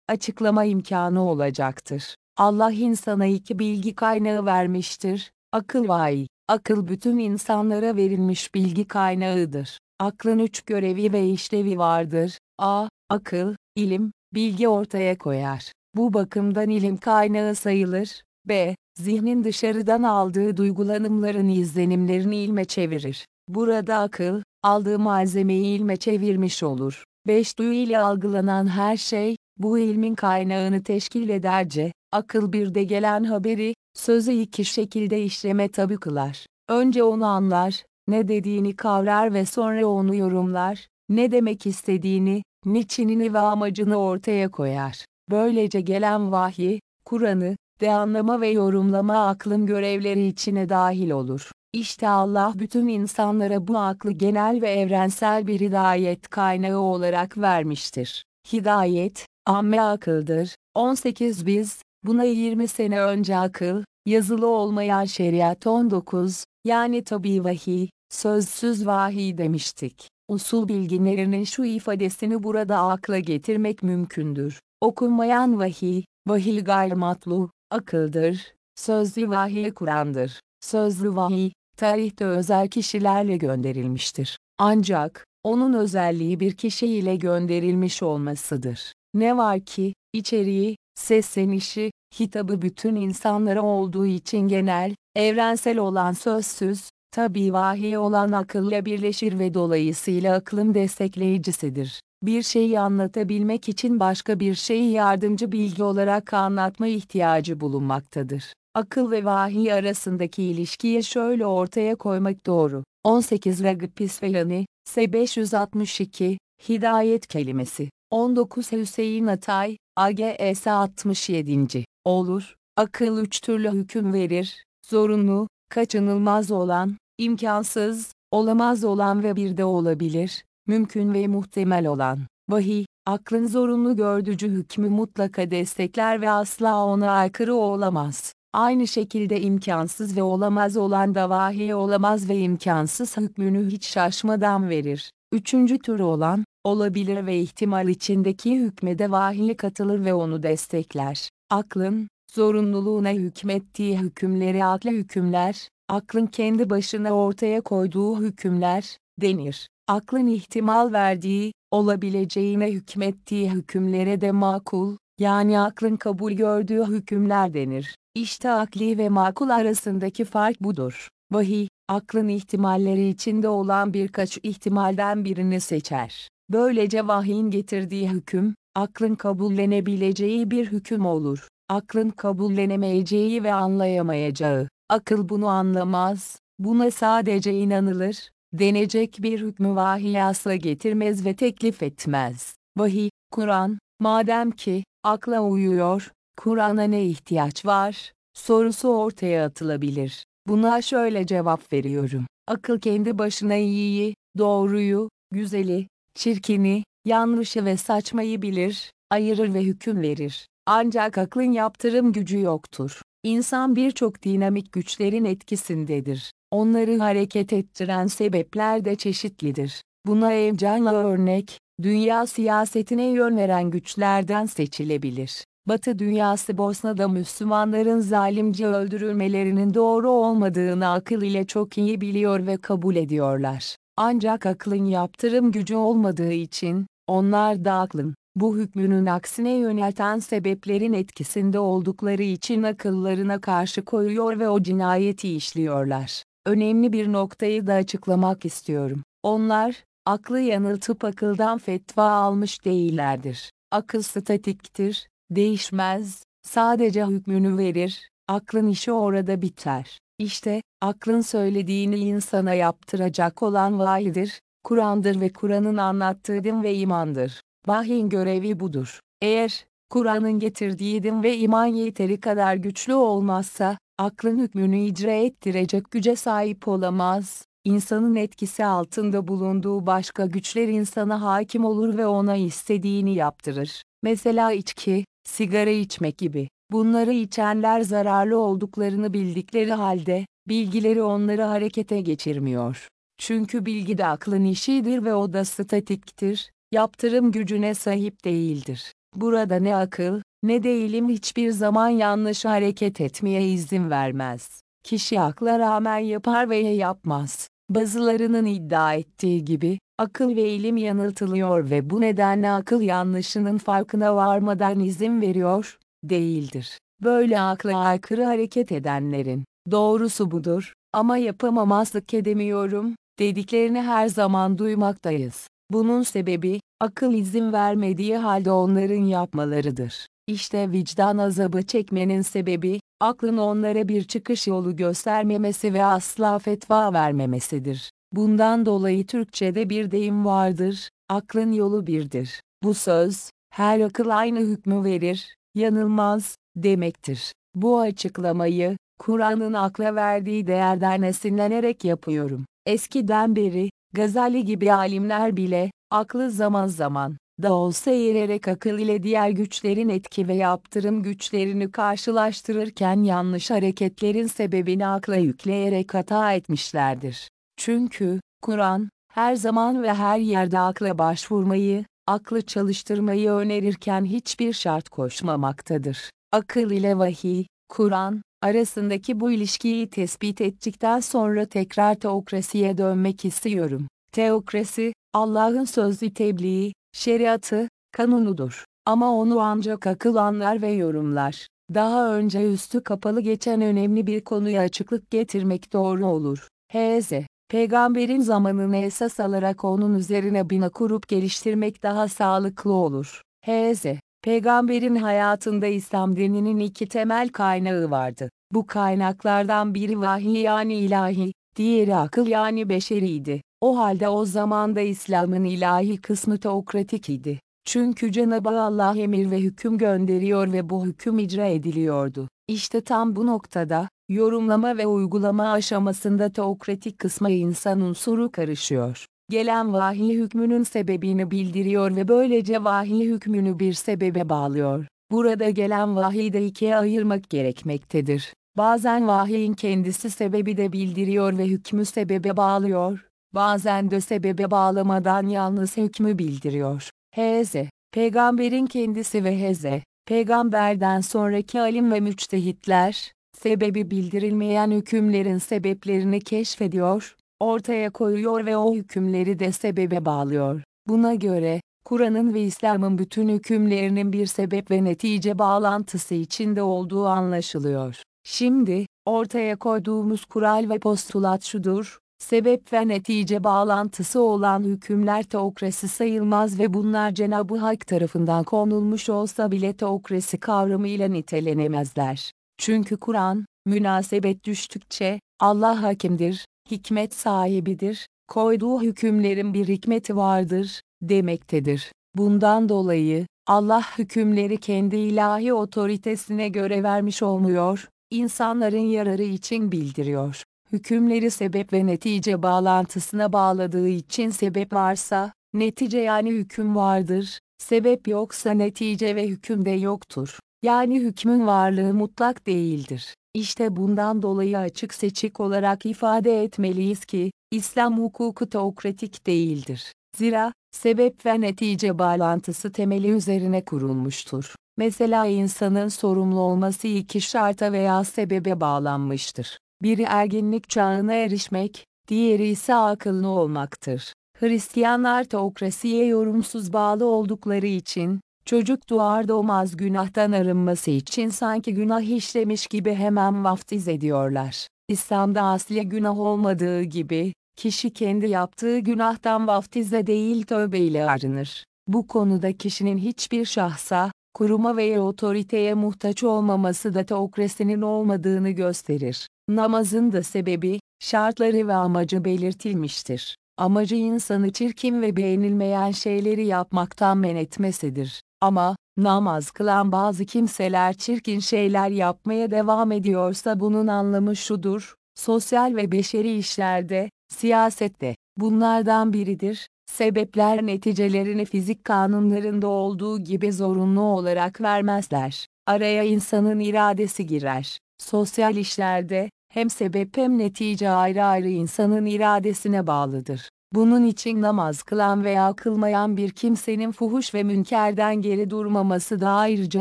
Açıklama imkanı olacaktır. Allah insana iki bilgi kaynağı vermiştir, akıl vay. Akıl bütün insanlara verilmiş bilgi kaynağıdır. Aklın üç görevi ve işlevi vardır. A. Akıl, ilim, bilgi ortaya koyar. Bu bakımdan ilim kaynağı sayılır. B. Zihnin dışarıdan aldığı duygulanımların izlenimlerini ilme çevirir. Burada akıl, aldığı malzemeyi ilme çevirmiş olur. Beş duyu ile algılanan her şey, bu ilmin kaynağını teşkil ederce, akıl bir de gelen haberi, sözü iki şekilde işleme tabi kılar. Önce onu anlar, ne dediğini kavrar ve sonra onu yorumlar, ne demek istediğini, niçinini ve amacını ortaya koyar. Böylece gelen vahiy, Kur'an'ı, de anlama ve yorumlama aklın görevleri içine dahil olur. İşte Allah bütün insanlara bu aklı genel ve evrensel bir hidayet kaynağı olarak vermiştir. Hidayet, amme akıldır. 18 Biz, buna 20 sene önce akıl, yazılı olmayan şeriat 19, yani tabi vahiy, sözsüz vahiy demiştik. Usul bilginlerinin şu ifadesini burada akla getirmek mümkündür. Okunmayan vahiy, vahiy gayrimatlu, akıldır. Sözlü vahiy Kur'an'dır. Sözlü vahiy, tarihte özel kişilerle gönderilmiştir. Ancak, onun özelliği bir kişi ile gönderilmiş olmasıdır. Ne var ki, içeriği, seslenişi, hitabı bütün insanlara olduğu için genel, evrensel olan sözsüz, tabi vahiy olan akılla birleşir ve dolayısıyla aklın destekleyicisidir. Bir şeyi anlatabilmek için başka bir şeyi yardımcı bilgi olarak anlatma ihtiyacı bulunmaktadır. Akıl ve vahiy arasındaki ilişkiyi şöyle ortaya koymak doğru. 18 Ragıpis Velani, S562, Hidayet kelimesi. 19 Hüseyin Atay, AGS 67. Olur, akıl üç türlü hüküm verir, zorunlu, kaçınılmaz olan, imkansız, olamaz olan ve bir de olabilir, mümkün ve muhtemel olan. Vahiy, aklın zorunlu gördücü hükmü mutlaka destekler ve asla ona aykırı olamaz. Aynı şekilde imkansız ve olamaz olan da vahiy olamaz ve imkansız hükmünü hiç şaşmadan verir. Üçüncü türü olan, olabilir ve ihtimal içindeki hükmede vahiy katılır ve onu destekler. Aklın, zorunluluğuna hükmettiği hükümleri akla hükümler, aklın kendi başına ortaya koyduğu hükümler, denir. Aklın ihtimal verdiği, olabileceğine hükmettiği hükümlere de makul, yani aklın kabul gördüğü hükümler denir. İşte akli ve makul arasındaki fark budur. Vahiy, aklın ihtimalleri içinde olan birkaç ihtimalden birini seçer. Böylece vahyin getirdiği hüküm, aklın kabullenebileceği bir hüküm olur. Aklın kabullenemeyeceği ve anlayamayacağı, akıl bunu anlamaz, buna sadece inanılır, denecek bir hükmü vahiy asla getirmez ve teklif etmez. Vahiy, Kur'an, madem ki, akla uyuyor, Kur'an'a ne ihtiyaç var, sorusu ortaya atılabilir. Buna şöyle cevap veriyorum. Akıl kendi başına iyiyi, doğruyu, güzeli, çirkini, yanlışı ve saçmayı bilir, ayırır ve hüküm verir. Ancak aklın yaptırım gücü yoktur. İnsan birçok dinamik güçlerin etkisindedir. Onları hareket ettiren sebepler de çeşitlidir. Buna evcanla örnek, dünya siyasetine yön veren güçlerden seçilebilir. Batı dünyası Bosna'da Müslümanların zalimce öldürülmelerinin doğru olmadığını akıl ile çok iyi biliyor ve kabul ediyorlar. Ancak aklın yaptırım gücü olmadığı için, onlar da aklın, bu hükmünün aksine yönelten sebeplerin etkisinde oldukları için akıllarına karşı koyuyor ve o cinayeti işliyorlar. Önemli bir noktayı da açıklamak istiyorum. Onlar, aklı yanıltıp akıldan fetva almış değillerdir. Akıl statiktir, değişmez, sadece hükmünü verir, aklın işi orada biter. İşte, aklın söylediğini insana yaptıracak olan vahiydir, Kur'an'dır ve Kur'an'ın anlattığı din ve imandır. Vahyin görevi budur. Eğer, Kur'an'ın getirdiği din ve iman yeteri kadar güçlü olmazsa, aklın hükmünü icra ettirecek güce sahip olamaz, insanın etkisi altında bulunduğu başka güçler insana hakim olur ve ona istediğini yaptırır. Mesela içki, sigara içmek gibi. Bunları içenler zararlı olduklarını bildikleri halde, bilgileri onları harekete geçirmiyor. Çünkü bilgi de aklın işidir ve o da statiktir, yaptırım gücüne sahip değildir. Burada ne akıl, ne de ilim hiçbir zaman yanlış hareket etmeye izin vermez. Kişi akla rağmen yapar veya yapmaz. Bazılarının iddia ettiği gibi, akıl ve ilim yanıltılıyor ve bu nedenle akıl yanlışının farkına varmadan izin veriyor, değildir. Böyle akla aykırı hareket edenlerin, doğrusu budur, ama yapamamazlık edemiyorum, dediklerini her zaman duymaktayız. Bunun sebebi, akıl izin vermediği halde onların yapmalarıdır. İşte vicdan azabı çekmenin sebebi, aklın onlara bir çıkış yolu göstermemesi ve asla fetva vermemesidir. Bundan dolayı Türkçe'de bir deyim vardır, aklın yolu birdir. Bu söz, her akıl aynı hükmü verir, yanılmaz, demektir. Bu açıklamayı, Kur'an'ın akla verdiği değerden esinlenerek yapıyorum. Eskiden beri, Gazali gibi alimler bile, aklı zaman zaman, da olsa eğilerek akıl ile diğer güçlerin etki ve yaptırım güçlerini karşılaştırırken yanlış hareketlerin sebebini akla yükleyerek hata etmişlerdir. Çünkü, Kur'an, her zaman ve her yerde akla başvurmayı, aklı çalıştırmayı önerirken hiçbir şart koşmamaktadır. Akıl ile vahiy, Kur'an, arasındaki bu ilişkiyi tespit ettikten sonra tekrar teokrasiye dönmek istiyorum. Teokrasi, Allah'ın sözlü tebliği, şeriatı, kanunudur. Ama onu ancak akıl ve yorumlar. Daha önce üstü kapalı geçen önemli bir konuya açıklık getirmek doğru olur. H.Z. Peygamberin zamanını esas alarak onun üzerine bina kurup geliştirmek daha sağlıklı olur. H.Z. Peygamberin hayatında İslam dininin iki temel kaynağı vardı. Bu kaynaklardan biri vahiy yani ilahi, diğeri akıl yani beşeriydi. O halde o zamanda İslam'ın ilahi kısmı teokratik idi. Çünkü Cenab-ı Allah emir ve hüküm gönderiyor ve bu hüküm icra ediliyordu. İşte tam bu noktada, yorumlama ve uygulama aşamasında teokratik kısma insan unsuru karışıyor. Gelen vahiy hükmünün sebebini bildiriyor ve böylece vahiy hükmünü bir sebebe bağlıyor. Burada gelen vahiy de ikiye ayırmak gerekmektedir. Bazen vahiyin kendisi sebebi de bildiriyor ve hükmü sebebe bağlıyor, bazen de sebebe bağlamadan yalnız hükmü bildiriyor. H.Z. Peygamberin kendisi ve H.Z. Peygamberden sonraki alim ve müçtehitler, sebebi bildirilmeyen hükümlerin sebeplerini keşfediyor, ortaya koyuyor ve o hükümleri de sebebe bağlıyor. Buna göre, Kur'an'ın ve İslam'ın bütün hükümlerinin bir sebep ve netice bağlantısı içinde olduğu anlaşılıyor. Şimdi, ortaya koyduğumuz kural ve postulat şudur, sebep ve netice bağlantısı olan hükümler teokrasi sayılmaz ve bunlar Cenab-ı Hak tarafından konulmuş olsa bile teokrasi kavramıyla nitelenemezler. Çünkü Kur'an, münasebet düştükçe, Allah hakimdir, hikmet sahibidir, koyduğu hükümlerin bir hikmeti vardır, demektedir. Bundan dolayı, Allah hükümleri kendi ilahi otoritesine göre vermiş olmuyor, insanların yararı için bildiriyor. Hükümleri sebep ve netice bağlantısına bağladığı için sebep varsa, netice yani hüküm vardır, sebep yoksa netice ve hüküm de yoktur. Yani hükmün varlığı mutlak değildir. İşte bundan dolayı açık seçik olarak ifade etmeliyiz ki, İslam hukuku teokratik değildir. Zira, sebep ve netice bağlantısı temeli üzerine kurulmuştur. Mesela insanın sorumlu olması iki şarta veya sebebe bağlanmıştır. Biri erginlik çağına erişmek, diğeri ise akıllı olmaktır. Hristiyanlar teokrasiye yorumsuz bağlı oldukları için, çocuk doğar doğmaz günahtan arınması için sanki günah işlemiş gibi hemen vaftiz ediyorlar. İslam'da asli günah olmadığı gibi, kişi kendi yaptığı günahtan vaftize değil tövbeyle arınır. Bu konuda kişinin hiçbir şahsa, kuruma veya otoriteye muhtaç olmaması da teokrasinin olmadığını gösterir. Namazın da sebebi, şartları ve amacı belirtilmiştir. Amacı insanı çirkin ve beğenilmeyen şeyleri yapmaktan men etmesidir. Ama, namaz kılan bazı kimseler çirkin şeyler yapmaya devam ediyorsa bunun anlamı şudur, sosyal ve beşeri işlerde, siyasette, bunlardan biridir, sebepler neticelerini fizik kanunlarında olduğu gibi zorunlu olarak vermezler. Araya insanın iradesi girer. Sosyal işlerde, hem sebep hem netice ayrı ayrı insanın iradesine bağlıdır. Bunun için namaz kılan veya kılmayan bir kimsenin fuhuş ve münkerden geri durmaması da ayrıca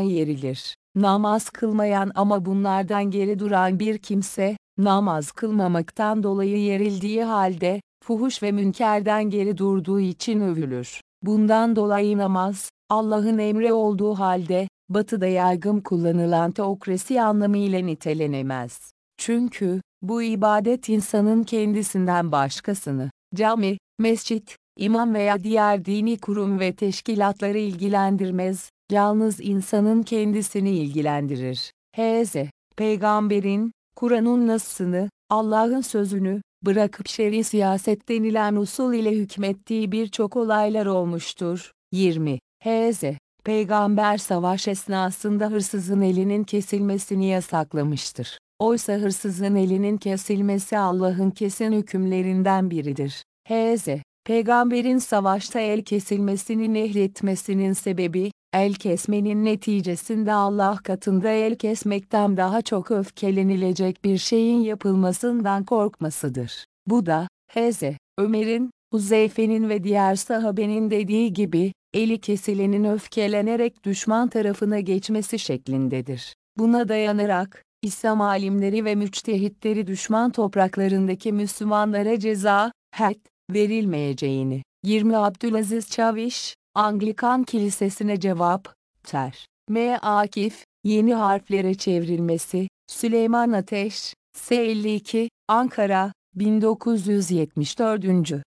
yerilir. Namaz kılmayan ama bunlardan geri duran bir kimse, namaz kılmamaktan dolayı yerildiği halde, fuhuş ve münkerden geri durduğu için övülür. Bundan dolayı namaz, Allah'ın emri olduğu halde, batıda yaygın kullanılan teokrasi anlamıyla nitelenemez. Çünkü, bu ibadet insanın kendisinden başkasını, cami, mescit, imam veya diğer dini kurum ve teşkilatları ilgilendirmez, yalnız insanın kendisini ilgilendirir. H.Z. Peygamberin, Kur'an'ın nasını, Allah'ın sözünü, bırakıp şer'i siyaset denilen usul ile hükmettiği birçok olaylar olmuştur. 20. H.Z. Peygamber savaş esnasında hırsızın elinin kesilmesini yasaklamıştır. Oysa hırsızın elinin kesilmesi Allah'ın kesin hükümlerinden biridir. H.Z. Peygamberin savaşta el kesilmesini nehyetmesinin sebebi, el kesmenin neticesinde Allah katında el kesmekten daha çok öfkelenilecek bir şeyin yapılmasından korkmasıdır. Bu da, Hz. Ömer'in, Huzeyfe'nin ve diğer sahabenin dediği gibi, eli kesilenin öfkelenerek düşman tarafına geçmesi şeklindedir. Buna dayanarak, İslam alimleri ve müçtehitleri düşman topraklarındaki Müslümanlara ceza, had, verilmeyeceğini, 20 Abdülaziz Çaviş, Anglikan Kilisesi'ne cevap, ter, M. Akif, yeni harflere çevrilmesi, Süleyman Ateş, S52, Ankara, 1974.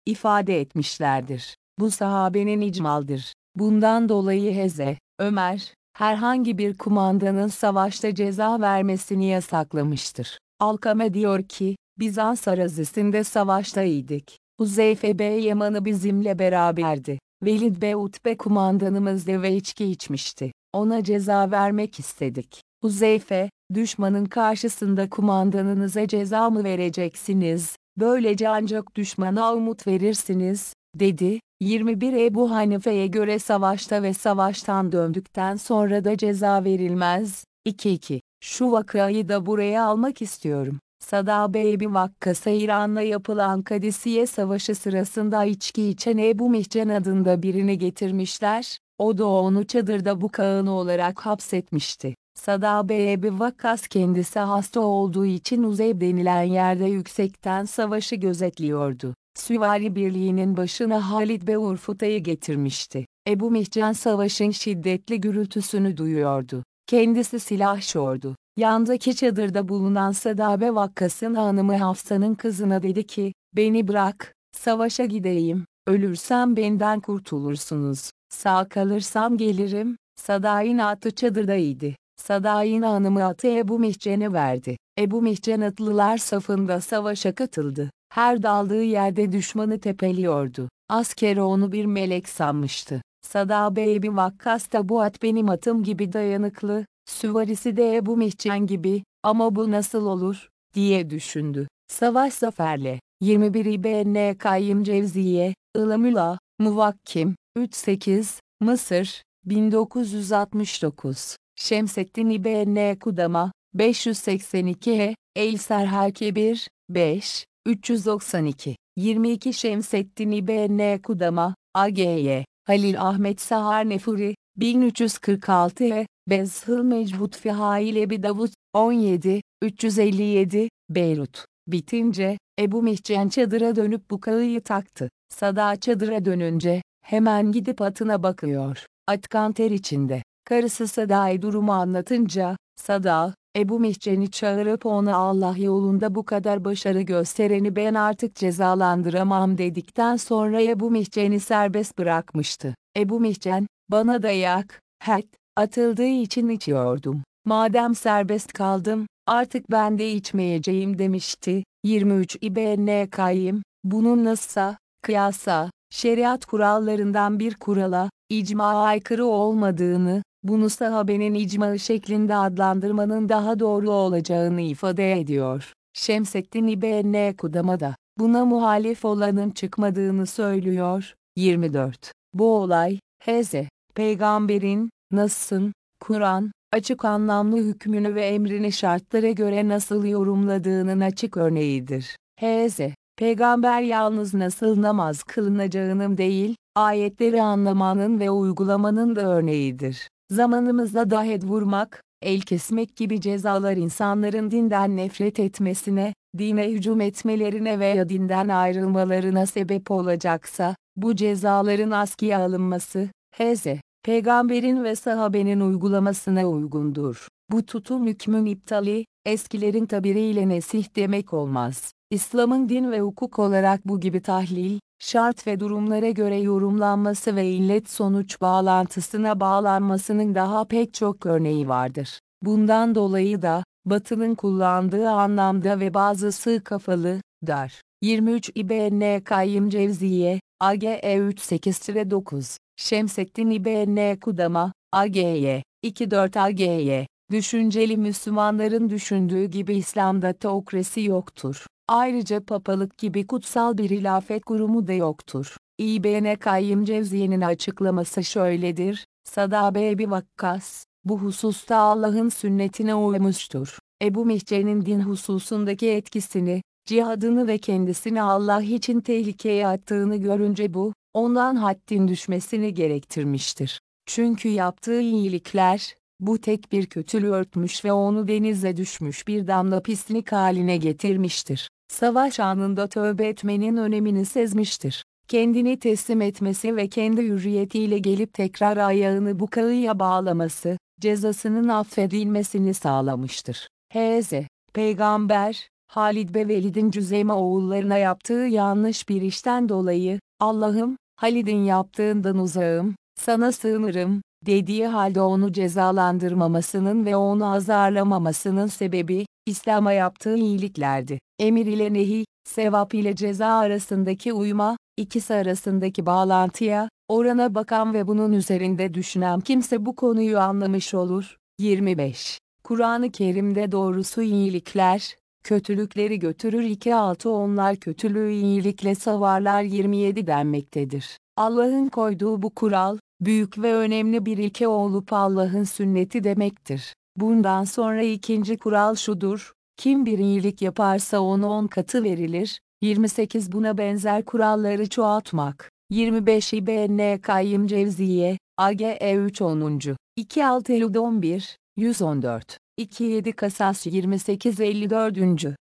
ifade etmişlerdir. Bu sahabenin icmaldir. Bundan dolayı Heze, Ömer, herhangi bir kumandanın savaşta ceza vermesini yasaklamıştır. Alkame diyor ki, Bizans arazisinde savaştaydık. Huzeyfe Bey Yaman'ı bizimle beraberdi. Velid Bey Utbe kumandanımızdı ve içki içmişti. Ona ceza vermek istedik. Huzeyfe, düşmanın karşısında kumandanınıza ceza mı vereceksiniz? Böylece ancak düşmana umut verirsiniz, dedi. 21 Ebu Hanife'ye göre savaşta ve savaştan döndükten sonra da ceza verilmez. 2-2. Şu vakayı da buraya almak istiyorum. Sada Beybi Vakkası İran'la yapılan Kadisiye Savaşı sırasında içki içen Ebu Mihcen adında birini getirmişler, o da onu çadırda bu kağını olarak hapsetmişti. Sada Beybi Vakkas kendisi hasta olduğu için Uzeyb denilen yerde yüksekten savaşı gözetliyordu. Süvari birliğinin başına Halid Bey Urfuta'yı getirmişti. Ebu Mihcen savaşın şiddetli gürültüsünü duyuyordu. Kendisi silahşordu. Yandaki çadırda bulunan Sadabe Vakkas'ın hanımı Hafsa'nın kızına dedi ki, beni bırak, savaşa gideyim, ölürsem benden kurtulursunuz, sağ kalırsam gelirim, Sada'in atı çadırdaydı. Sada'in hanımı atı Ebu Mihcen'e verdi. Ebu Mihcen atlılar safında savaşa katıldı. Her daldığı yerde düşmanı tepeliyordu. Asker onu bir melek sanmıştı. Sada Beybi Vakkas da bu at benim atım gibi dayanıklı, süvarisi de Ebu Mihcen gibi, ama bu nasıl olur, diye düşündü. Savaş zaferle, 21 İBN Kayyım Cevziye, Ilamüla, Muvakkim, 38, Mısır, 1969. Şemsettin İBN Kudama, 582 H, El Serhal Kebir, 5, 392. 22 Şemsettin İBN Kudama, AGY, Halil Ahmet Sahar Nefuri, 1346 E, Bezhıl Mecbut Fihail Ebi Davut, 17, 357, Beyrut. Bitince, Ebu Mihcen çadıra dönüp bukağıyı taktı. Sada çadıra dönünce, hemen gidip atına bakıyor. At kan ter içinde. Karısı Sada'ya durumu anlatınca, Sada, Ebu Mihcen'i çağırıp ona Allah yolunda bu kadar başarı göstereni ben artık cezalandıramam dedikten sonra Ebu Mihcen'i serbest bırakmıştı. Ebu Mihcen, bana dayak, het, atıldığı için içiyordum. Madem serbest kaldım, artık ben de içmeyeceğim demişti. 23 İBN Kayyim, bunun nasılsa, kıyasa, şeriat kurallarından bir kurala, icma aykırı olmadığını, bunu sahabenin icmaı şeklinde adlandırmanın daha doğru olacağını ifade ediyor. Şemsettin İbn Kudama buna muhalif olanın çıkmadığını söylüyor. 24. Bu olay, Hz. Peygamberin, Nas'ın, Kur'an, açık anlamlı hükmünü ve emrini şartlara göre nasıl yorumladığının açık örneğidir. Hz. Peygamber yalnız nasıl namaz kılınacağının değil, ayetleri anlamanın ve uygulamanın da örneğidir. Zamanımızda dahet vurmak, el kesmek gibi cezalar insanların dinden nefret etmesine, dine hücum etmelerine veya dinden ayrılmalarına sebep olacaksa, bu cezaların askıya alınması, Hz. Peygamberin ve sahabenin uygulamasına uygundur. Bu tutum hükmün iptali, eskilerin tabiriyle nesih demek olmaz. İslam'ın din ve hukuk olarak bu gibi tahlil, şart ve durumlara göre yorumlanması ve illet-sonuç bağlantısına bağlanmasının daha pek çok örneği vardır. Bundan dolayı da, Batı'nın kullandığı anlamda ve bazı sığ kafalı, dar. 23 İBN Kayyım Cevziye, AGE 38-9 Şemsettin İBN Kudama, AGY, 24 AGY, düşünceli Müslümanların düşündüğü gibi İslam'da teokrasi yoktur. Ayrıca papalık gibi kutsal bir hilafet kurumu da yoktur. İBN Kayyım Cevziye'nin açıklaması şöyledir, Sada Ebi Vakkas, bu hususta Allah'ın sünnetine uymuştur. Ebu Mihce'nin din hususundaki etkisini, cihadını ve kendisini Allah için tehlikeye attığını görünce bu, ondan haddin düşmesini gerektirmiştir. Çünkü yaptığı iyilikler, bu tek bir kötülüğü örtmüş ve onu denize düşmüş bir damla pislik haline getirmiştir. Savaş anında tövbe etmenin önemini sezmiştir. Kendini teslim etmesi ve kendi hürriyetiyle gelip tekrar ayağını bu kağıya bağlaması, cezasının affedilmesini sağlamıştır. H.Z. Peygamber, Halid ve Velid'in Cüzeyme oğullarına yaptığı yanlış bir işten dolayı, Allah'ım, Halid'in yaptığından uzağım, sana sığınırım, dediği halde onu cezalandırmamasının ve onu azarlamamasının sebebi, İslam'a yaptığı iyiliklerdi. Emir ile nehi, sevap ile ceza arasındaki uyma, ikisi arasındaki bağlantıya, orana bakan ve bunun üzerinde düşünen kimse bu konuyu anlamış olur. 25. Kur'an-ı Kerim'de doğrusu iyilikler, kötülükleri götürür 2-6 onlar kötülüğü iyilikle savarlar 27 denmektedir. Allah'ın koyduğu bu kural, büyük ve önemli bir ilke olup Allah'ın sünneti demektir. Bundan sonra ikinci kural şudur, kim bir iyilik yaparsa ona on katı verilir. 28 Buna benzer kuralları çoğaltmak. 25 İBN Kayyım Cevziye, AGE 3 10. 26 Eylül 11, 114. 27 Kasas 28 54.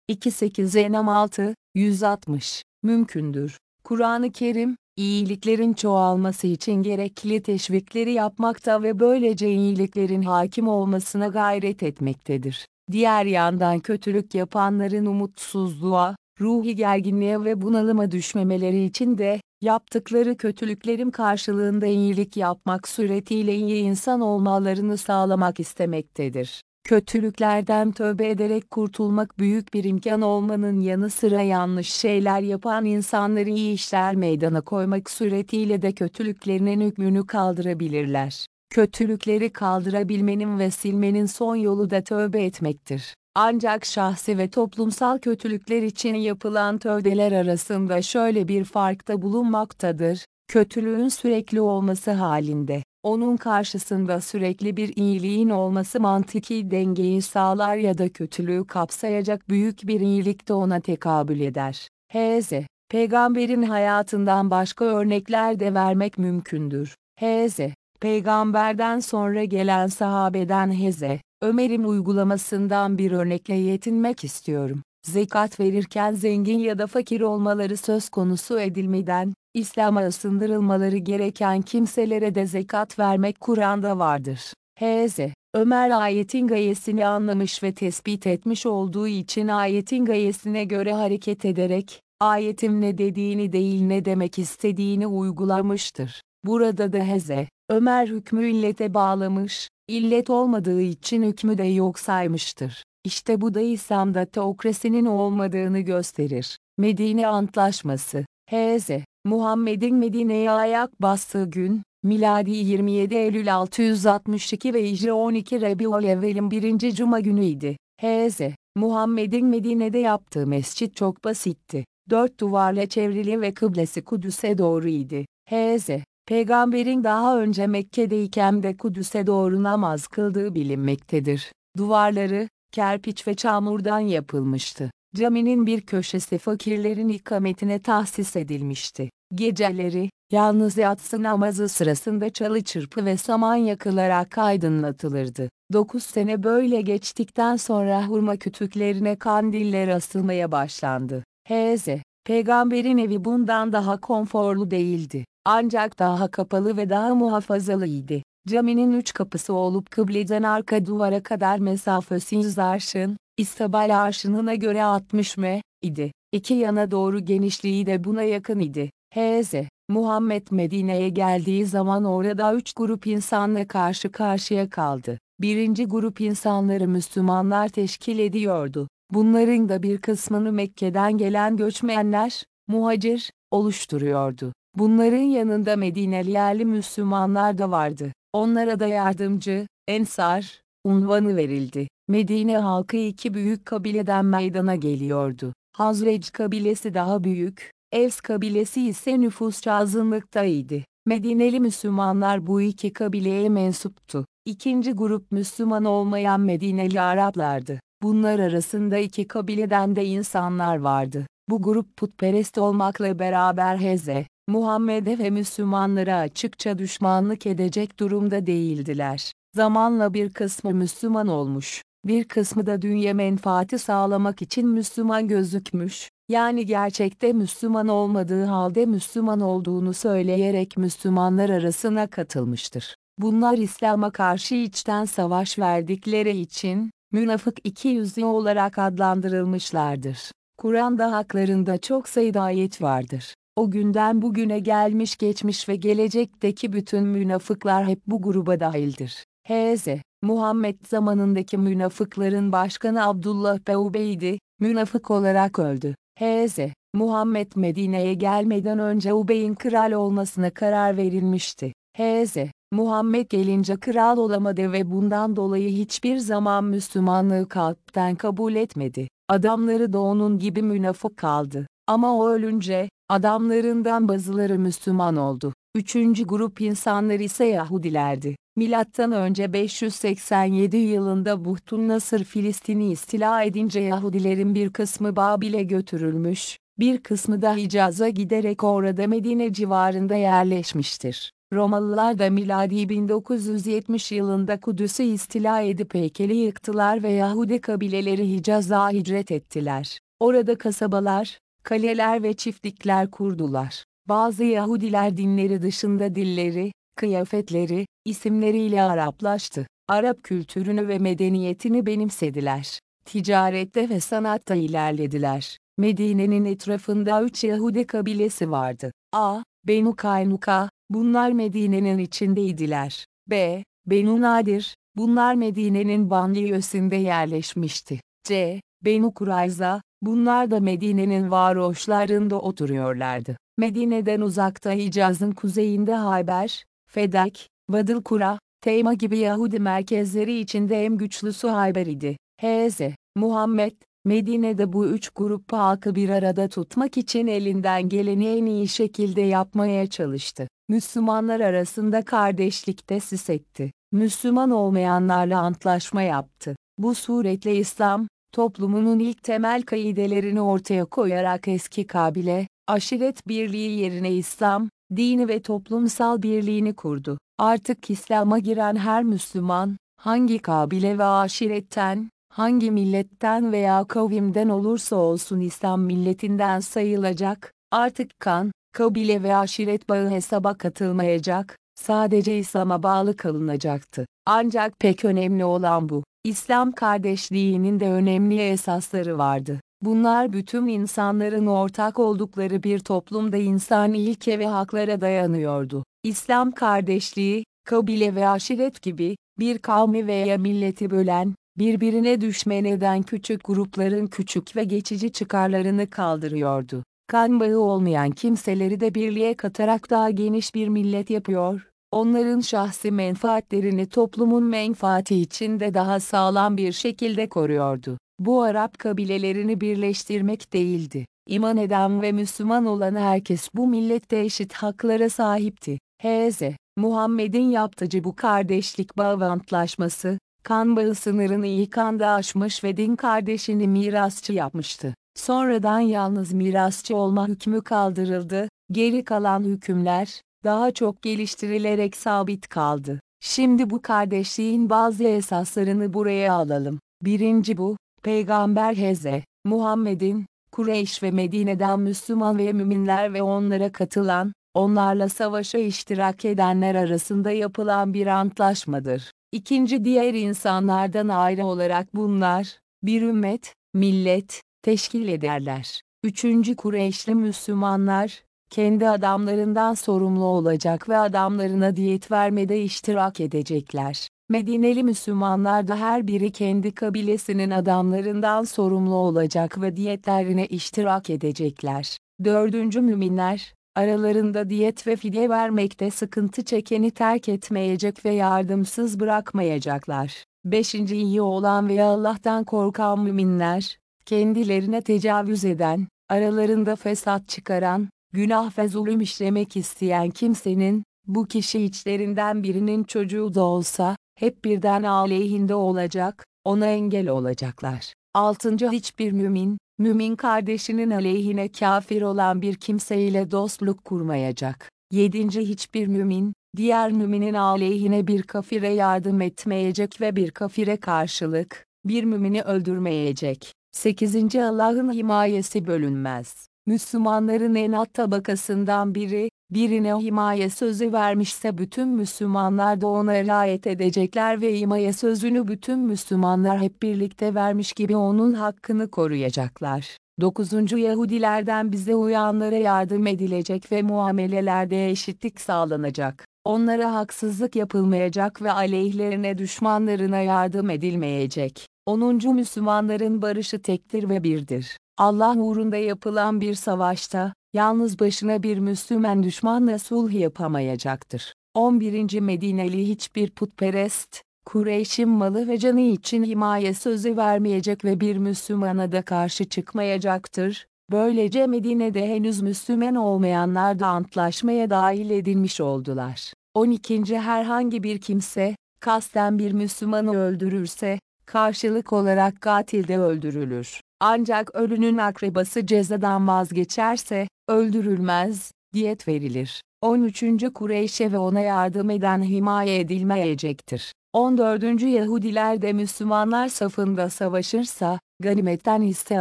28 Enam 6, 160. Mümkündür. Kur'an-ı Kerim, iyiliklerin çoğalması için gerekli teşvikleri yapmakta ve böylece iyiliklerin hakim olmasına gayret etmektedir. Diğer yandan kötülük yapanların umutsuzluğa, ruhi gerginliğe ve bunalıma düşmemeleri için de, yaptıkları kötülüklerin karşılığında iyilik yapmak suretiyle iyi insan olmalarını sağlamak istemektedir. Kötülüklerden tövbe ederek kurtulmak büyük bir imkan olmanın yanı sıra yanlış şeyler yapan insanları iyi işler meydana koymak suretiyle de kötülüklerinin hükmünü kaldırabilirler. Kötülükleri kaldırabilmenin ve silmenin son yolu da tövbe etmektir. Ancak şahsi ve toplumsal kötülükler için yapılan tövbeler arasında şöyle bir farkta bulunmaktadır. Kötülüğün sürekli olması halinde, onun karşısında sürekli bir iyiliğin olması mantıki dengeyi sağlar ya da kötülüğü kapsayacak büyük bir iyilik de ona tekabül eder. H.Z. Peygamberin hayatından başka örnekler de vermek mümkündür. H.Z. Peygamberden sonra gelen sahabeden Heze, Ömer'in uygulamasından bir örnekle yetinmek istiyorum. Zekat verirken zengin ya da fakir olmaları söz konusu edilmeden, İslam'a ısındırılmaları gereken kimselere de zekat vermek Kur'an'da vardır. H.Z. Ömer ayetin gayesini anlamış ve tespit etmiş olduğu için ayetin gayesine göre hareket ederek, ayetim ne dediğini değil ne demek istediğini uygulamıştır. Burada da Heze, Ömer hükmü illete bağlamış, illet olmadığı için hükmü de yok saymıştır. İşte bu da İslam'da teokrasinin olmadığını gösterir. Medine Antlaşması H.Z. Muhammed'in Medine'ye ayak bastığı gün, miladi 27 Eylül 662 ve Hicri 12 Rebiul Evvel'in birinci cuma günüydi. H.Z. Muhammed'in Medine'de yaptığı mescit çok basitti. Dört duvarla çevrili ve kıblesi Kudüs'e doğruydu. H.Z. Peygamberin daha önce Mekke'deyken de Kudüs'e doğru namaz kıldığı bilinmektedir. Duvarları, kerpiç ve çamurdan yapılmıştı. Caminin bir köşesi fakirlerin ikametine tahsis edilmişti. Geceleri, yalnız yatsı namazı sırasında çalı çırpı ve saman yakılarak aydınlatılırdı. Dokuz sene böyle geçtikten sonra hurma kütüklerine kandiller asılmaya başlandı. H.Z. Peygamberin evi bundan daha konforlu değildi. Ancak daha kapalı ve daha muhafazalıydı. Caminin üç kapısı olup kıbleden arka duvara kadar mesafesi yüz arşın, İstabal arşınına göre 60 m idi. İki yana doğru genişliği de buna yakın idi. H.Z. Muhammed Medine'ye geldiği zaman orada üç grup insanla karşı karşıya kaldı. Birinci grup insanları Müslümanlar teşkil ediyordu. Bunların da bir kısmını Mekke'den gelen göçmenler, muhacir, oluşturuyordu. Bunların yanında Medineli yerli Müslümanlar da vardı. Onlara da yardımcı, Ensar, unvanı verildi. Medine halkı iki büyük kabileden meydana geliyordu. Hazreç kabilesi daha büyük, Evs kabilesi ise nüfusça azınlıktaydı. Medineli Müslümanlar bu iki kabileye mensuptu. İkinci grup Müslüman olmayan Medineli Araplardı. Bunlar arasında iki kabileden de insanlar vardı. Bu grup putperest olmakla beraber Heze, Muhammed'e ve Müslümanlara açıkça düşmanlık edecek durumda değildiler. Zamanla bir kısmı Müslüman olmuş, bir kısmı da dünya menfaati sağlamak için Müslüman gözükmüş, yani gerçekte Müslüman olmadığı halde Müslüman olduğunu söyleyerek Müslümanlar arasına katılmıştır. Bunlar İslam'a karşı içten savaş verdikleri için, münafık iki yüzlü olarak adlandırılmışlardır. Kur'an'da haklarında çok sayıda ayet vardır. O günden bugüne gelmiş geçmiş ve gelecekteki bütün münafıklar hep bu gruba dahildir. H.Z. Muhammed zamanındaki münafıkların başkanı Abdullah Beubeydi, münafık olarak öldü. H.Z. Muhammed Medine'ye gelmeden önce Ubey'in kral olmasına karar verilmişti. H.Z. Muhammed gelince kral olamadı ve bundan dolayı hiçbir zaman Müslümanlığı kalpten kabul etmedi. Adamları da onun gibi münafık kaldı. Ama o ölünce, adamlarından bazıları Müslüman oldu. Üçüncü grup insanlar ise Yahudilerdi. Milattan önce 587 yılında Buhtun Nasır Filistin'i istila edince Yahudilerin bir kısmı Babil'e götürülmüş, bir kısmı da Hicaz'a giderek orada Medine civarında yerleşmiştir. Romalılar da miladi 1970 yılında Kudüs'ü istila edip heykeli yıktılar ve Yahudi kabileleri Hicaz'a hicret ettiler. Orada kasabalar, kaleler ve çiftlikler kurdular. Bazı Yahudiler dinleri dışında dilleri, kıyafetleri, isimleriyle Araplaştı. Arap kültürünü ve medeniyetini benimsediler. Ticarette ve sanatta ilerlediler. Medine'nin etrafında üç Yahudi kabilesi vardı. A. Benu Kaynuka, bunlar Medine'nin içindeydiler. B. Benu Nadir, bunlar Medine'nin banliyösünde yerleşmişti. C. Benu Kurayza, bunlar da Medine'nin varoşlarında oturuyorlardı. Medine'den uzakta Hicaz'ın kuzeyinde Hayber, Fedak, Vadıl Kura, Teyma gibi Yahudi merkezleri içinde en güçlüsü Hayber idi. H.Z. Muhammed, Medine'de bu üç grup halkı bir arada tutmak için elinden geleni en iyi şekilde yapmaya çalıştı. Müslümanlar arasında kardeşlik tesis etti. Müslüman olmayanlarla antlaşma yaptı. Bu suretle İslam, toplumunun ilk temel kaidelerini ortaya koyarak eski kabile, aşiret birliği yerine İslam, dini ve toplumsal birliğini kurdu. Artık İslam'a giren her Müslüman, hangi kabile ve aşiretten, hangi milletten veya kavimden olursa olsun İslam milletinden sayılacak, artık kan, kabile ve aşiret bağı hesaba katılmayacak, sadece İslam'a bağlı kalınacaktı. Ancak pek önemli olan bu, İslam kardeşliğinin de önemli esasları vardı. Bunlar bütün insanların ortak oldukları bir toplumda insani ilke ve haklara dayanıyordu. İslam kardeşliği, kabile ve aşiret gibi, bir kavmi veya milleti bölen, birbirine düşman eden küçük grupların küçük ve geçici çıkarlarını kaldırıyordu. Kan bağı olmayan kimseleri de birliğe katarak daha geniş bir millet yapıyor, onların şahsi menfaatlerini toplumun menfaati için de daha sağlam bir şekilde koruyordu. Bu Arap kabilelerini birleştirmek değildi. İman eden ve Müslüman olan herkes bu millette eşit haklara sahipti. H.Z. Muhammed'in yaptıcı bu kardeşlik bağı antlaşması, kan bağı sınırını ilk anda aşmış ve din kardeşini mirasçı yapmıştı. Sonradan yalnız mirasçı olma hükmü kaldırıldı, geri kalan hükümler, daha çok geliştirilerek sabit kaldı. Şimdi bu kardeşliğin bazı esaslarını buraya alalım. Birinci bu, Peygamber Heze, Muhammed'in, Kureyş ve Medine'den Müslüman ve müminler ve onlara katılan, onlarla savaşa iştirak edenler arasında yapılan bir antlaşmadır. İkinci diğer insanlardan ayrı olarak bunlar, bir ümmet, millet, teşkil ederler. Üçüncü Kureyşli Müslümanlar, kendi adamlarından sorumlu olacak ve adamlarına diyet vermede iştirak edecekler. Medineli Müslümanlar da her biri kendi kabilesinin adamlarından sorumlu olacak ve diyetlerine iştirak edecekler. Dördüncü müminler, aralarında diyet ve fidye vermekte sıkıntı çekeni terk etmeyecek ve yardımsız bırakmayacaklar. 5. iyi olan ve Allah'tan korkan müminler, kendilerine tecavüz eden, aralarında fesat çıkaran, günah ve zulüm işlemek isteyen kimsenin, bu kişi içlerinden birinin çocuğu da olsa, hep birden aleyhinde olacak, ona engel olacaklar. 6. Hiçbir mümin, mümin kardeşinin aleyhine kafir olan bir kimseyle dostluk kurmayacak. 7. Hiçbir mümin, diğer müminin aleyhine bir kafire yardım etmeyecek ve bir kafire karşılık, bir mümini öldürmeyecek. 8. Allah'ın himayesi bölünmez. Müslümanların en alt tabakasından biri, birine himaye sözü vermişse bütün Müslümanlar da ona riayet edecekler ve himaye sözünü bütün Müslümanlar hep birlikte vermiş gibi onun hakkını koruyacaklar. 9. Yahudilerden bize uyanlara yardım edilecek ve muamelelerde eşitlik sağlanacak. Onlara haksızlık yapılmayacak ve aleyhlerine düşmanlarına yardım edilmeyecek. 10. Müslümanların barışı tektir ve birdir. Allah uğrunda yapılan bir savaşta, yalnız başına bir Müslüman düşmanla sulh yapamayacaktır. 11. Medineli hiçbir putperest, Kureyş'in malı ve canı için himaye sözü vermeyecek ve bir Müslümana da karşı çıkmayacaktır. Böylece Medine'de henüz Müslüman olmayanlar da antlaşmaya dahil edilmiş oldular. 12. Herhangi bir kimse, kasten bir Müslümanı öldürürse, karşılık olarak katil de öldürülür. Ancak ölünün akrabası cezadan vazgeçerse, öldürülmez, diyet verilir. 13. Kureyş'e ve ona yardım eden himaye edilmeyecektir. 14. Yahudiler de Müslümanlar safında savaşırsa, ganimetten hisse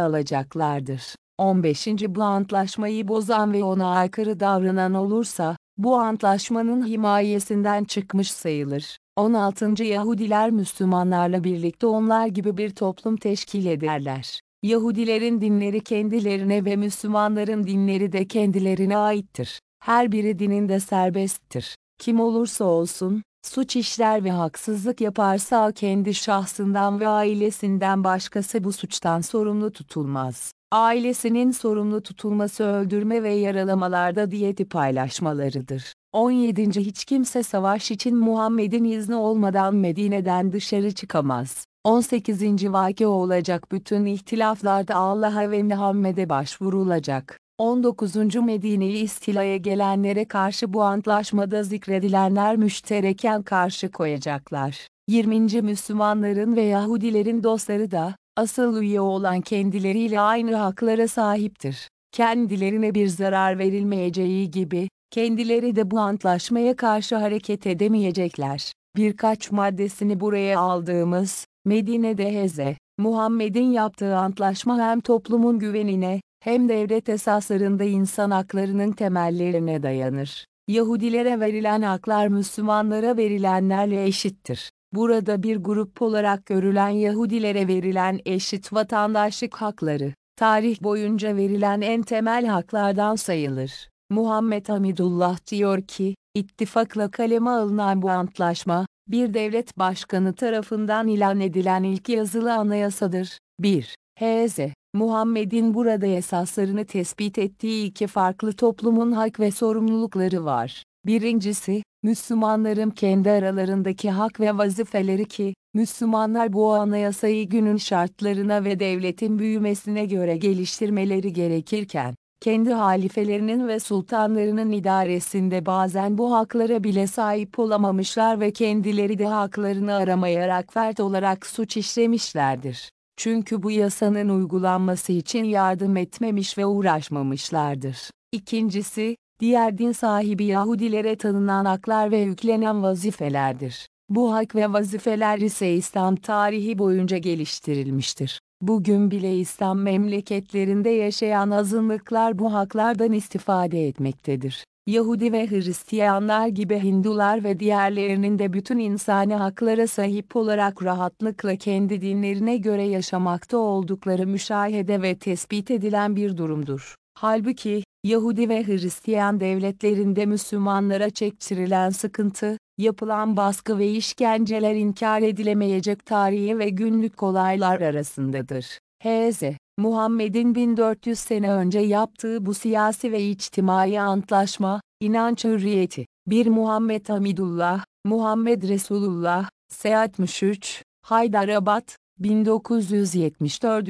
alacaklardır. 15. Bu antlaşmayı bozan ve ona aykırı davranan olursa, bu antlaşmanın himayesinden çıkmış sayılır. 16. Yahudiler Müslümanlarla birlikte onlar gibi bir toplum teşkil ederler. Yahudilerin dinleri kendilerine ve Müslümanların dinleri de kendilerine aittir. Her biri dininde serbesttir. Kim olursa olsun, suç işler ve haksızlık yaparsa kendi şahsından ve ailesinden başkası bu suçtan sorumlu tutulmaz. Ailesinin sorumlu tutulması öldürme ve yaralamalarda diyeti paylaşmalarıdır. 17. Hiç kimse savaş için Muhammed'in izni olmadan Medine'den dışarı çıkamaz. 18. Vaki olacak bütün ihtilaflarda Allah'a ve Muhammed'e başvurulacak. 19. Medine'yi istilaya gelenlere karşı bu antlaşmada zikredilenler müştereken karşı koyacaklar. 20. Müslümanların ve Yahudilerin dostları da, asıl üye olan kendileriyle aynı haklara sahiptir. Kendilerine bir zarar verilmeyeceği gibi, kendileri de bu antlaşmaya karşı hareket edemeyecekler. Birkaç maddesini buraya aldığımız, Medine'de Heze, Muhammed'in yaptığı antlaşma hem toplumun güvenine, hem devlet esaslarında insan haklarının temellerine dayanır. Yahudilere verilen haklar Müslümanlara verilenlerle eşittir. Burada bir grup olarak görülen Yahudilere verilen eşit vatandaşlık hakları, tarih boyunca verilen en temel haklardan sayılır. Muhammed Hamidullah diyor ki, ittifakla kaleme alınan bu antlaşma, bir devlet başkanı tarafından ilan edilen ilk yazılı anayasadır. 1. H.Z. Muhammed'in burada esaslarını tespit ettiği iki farklı toplumun hak ve sorumlulukları var. Birincisi, Müslümanların kendi aralarındaki hak ve vazifeleri ki, Müslümanlar bu anayasayı günün şartlarına ve devletin büyümesine göre geliştirmeleri gerekirken, kendi halifelerinin ve sultanlarının idaresinde bazen bu haklara bile sahip olamamışlar ve kendileri de haklarını aramayarak fert olarak suç işlemişlerdir. Çünkü bu yasanın uygulanması için yardım etmemiş ve uğraşmamışlardır. İkincisi, diğer din sahibi Yahudilere tanınan haklar ve yüklenen vazifelerdir. Bu hak ve vazifeler ise İslam tarihi boyunca geliştirilmiştir. Bugün bile İslam memleketlerinde yaşayan azınlıklar bu haklardan istifade etmektedir. Yahudi ve Hristiyanlar gibi Hindular ve diğerlerinin de bütün insani haklara sahip olarak rahatlıkla kendi dinlerine göre yaşamakta oldukları müşahede ve tespit edilen bir durumdur. Halbuki, Yahudi ve Hristiyan devletlerinde Müslümanlara çektirilen sıkıntı, yapılan baskı ve işkenceler inkar edilemeyecek tarihi ve günlük olaylar arasındadır. H.Z. Muhammed'in 1400 sene önce yaptığı bu siyasi ve içtimai antlaşma, inanç hürriyeti, bir Muhammed Hamidullah, Muhammed Resulullah, Seyahat 63, Haydarabad, 1974.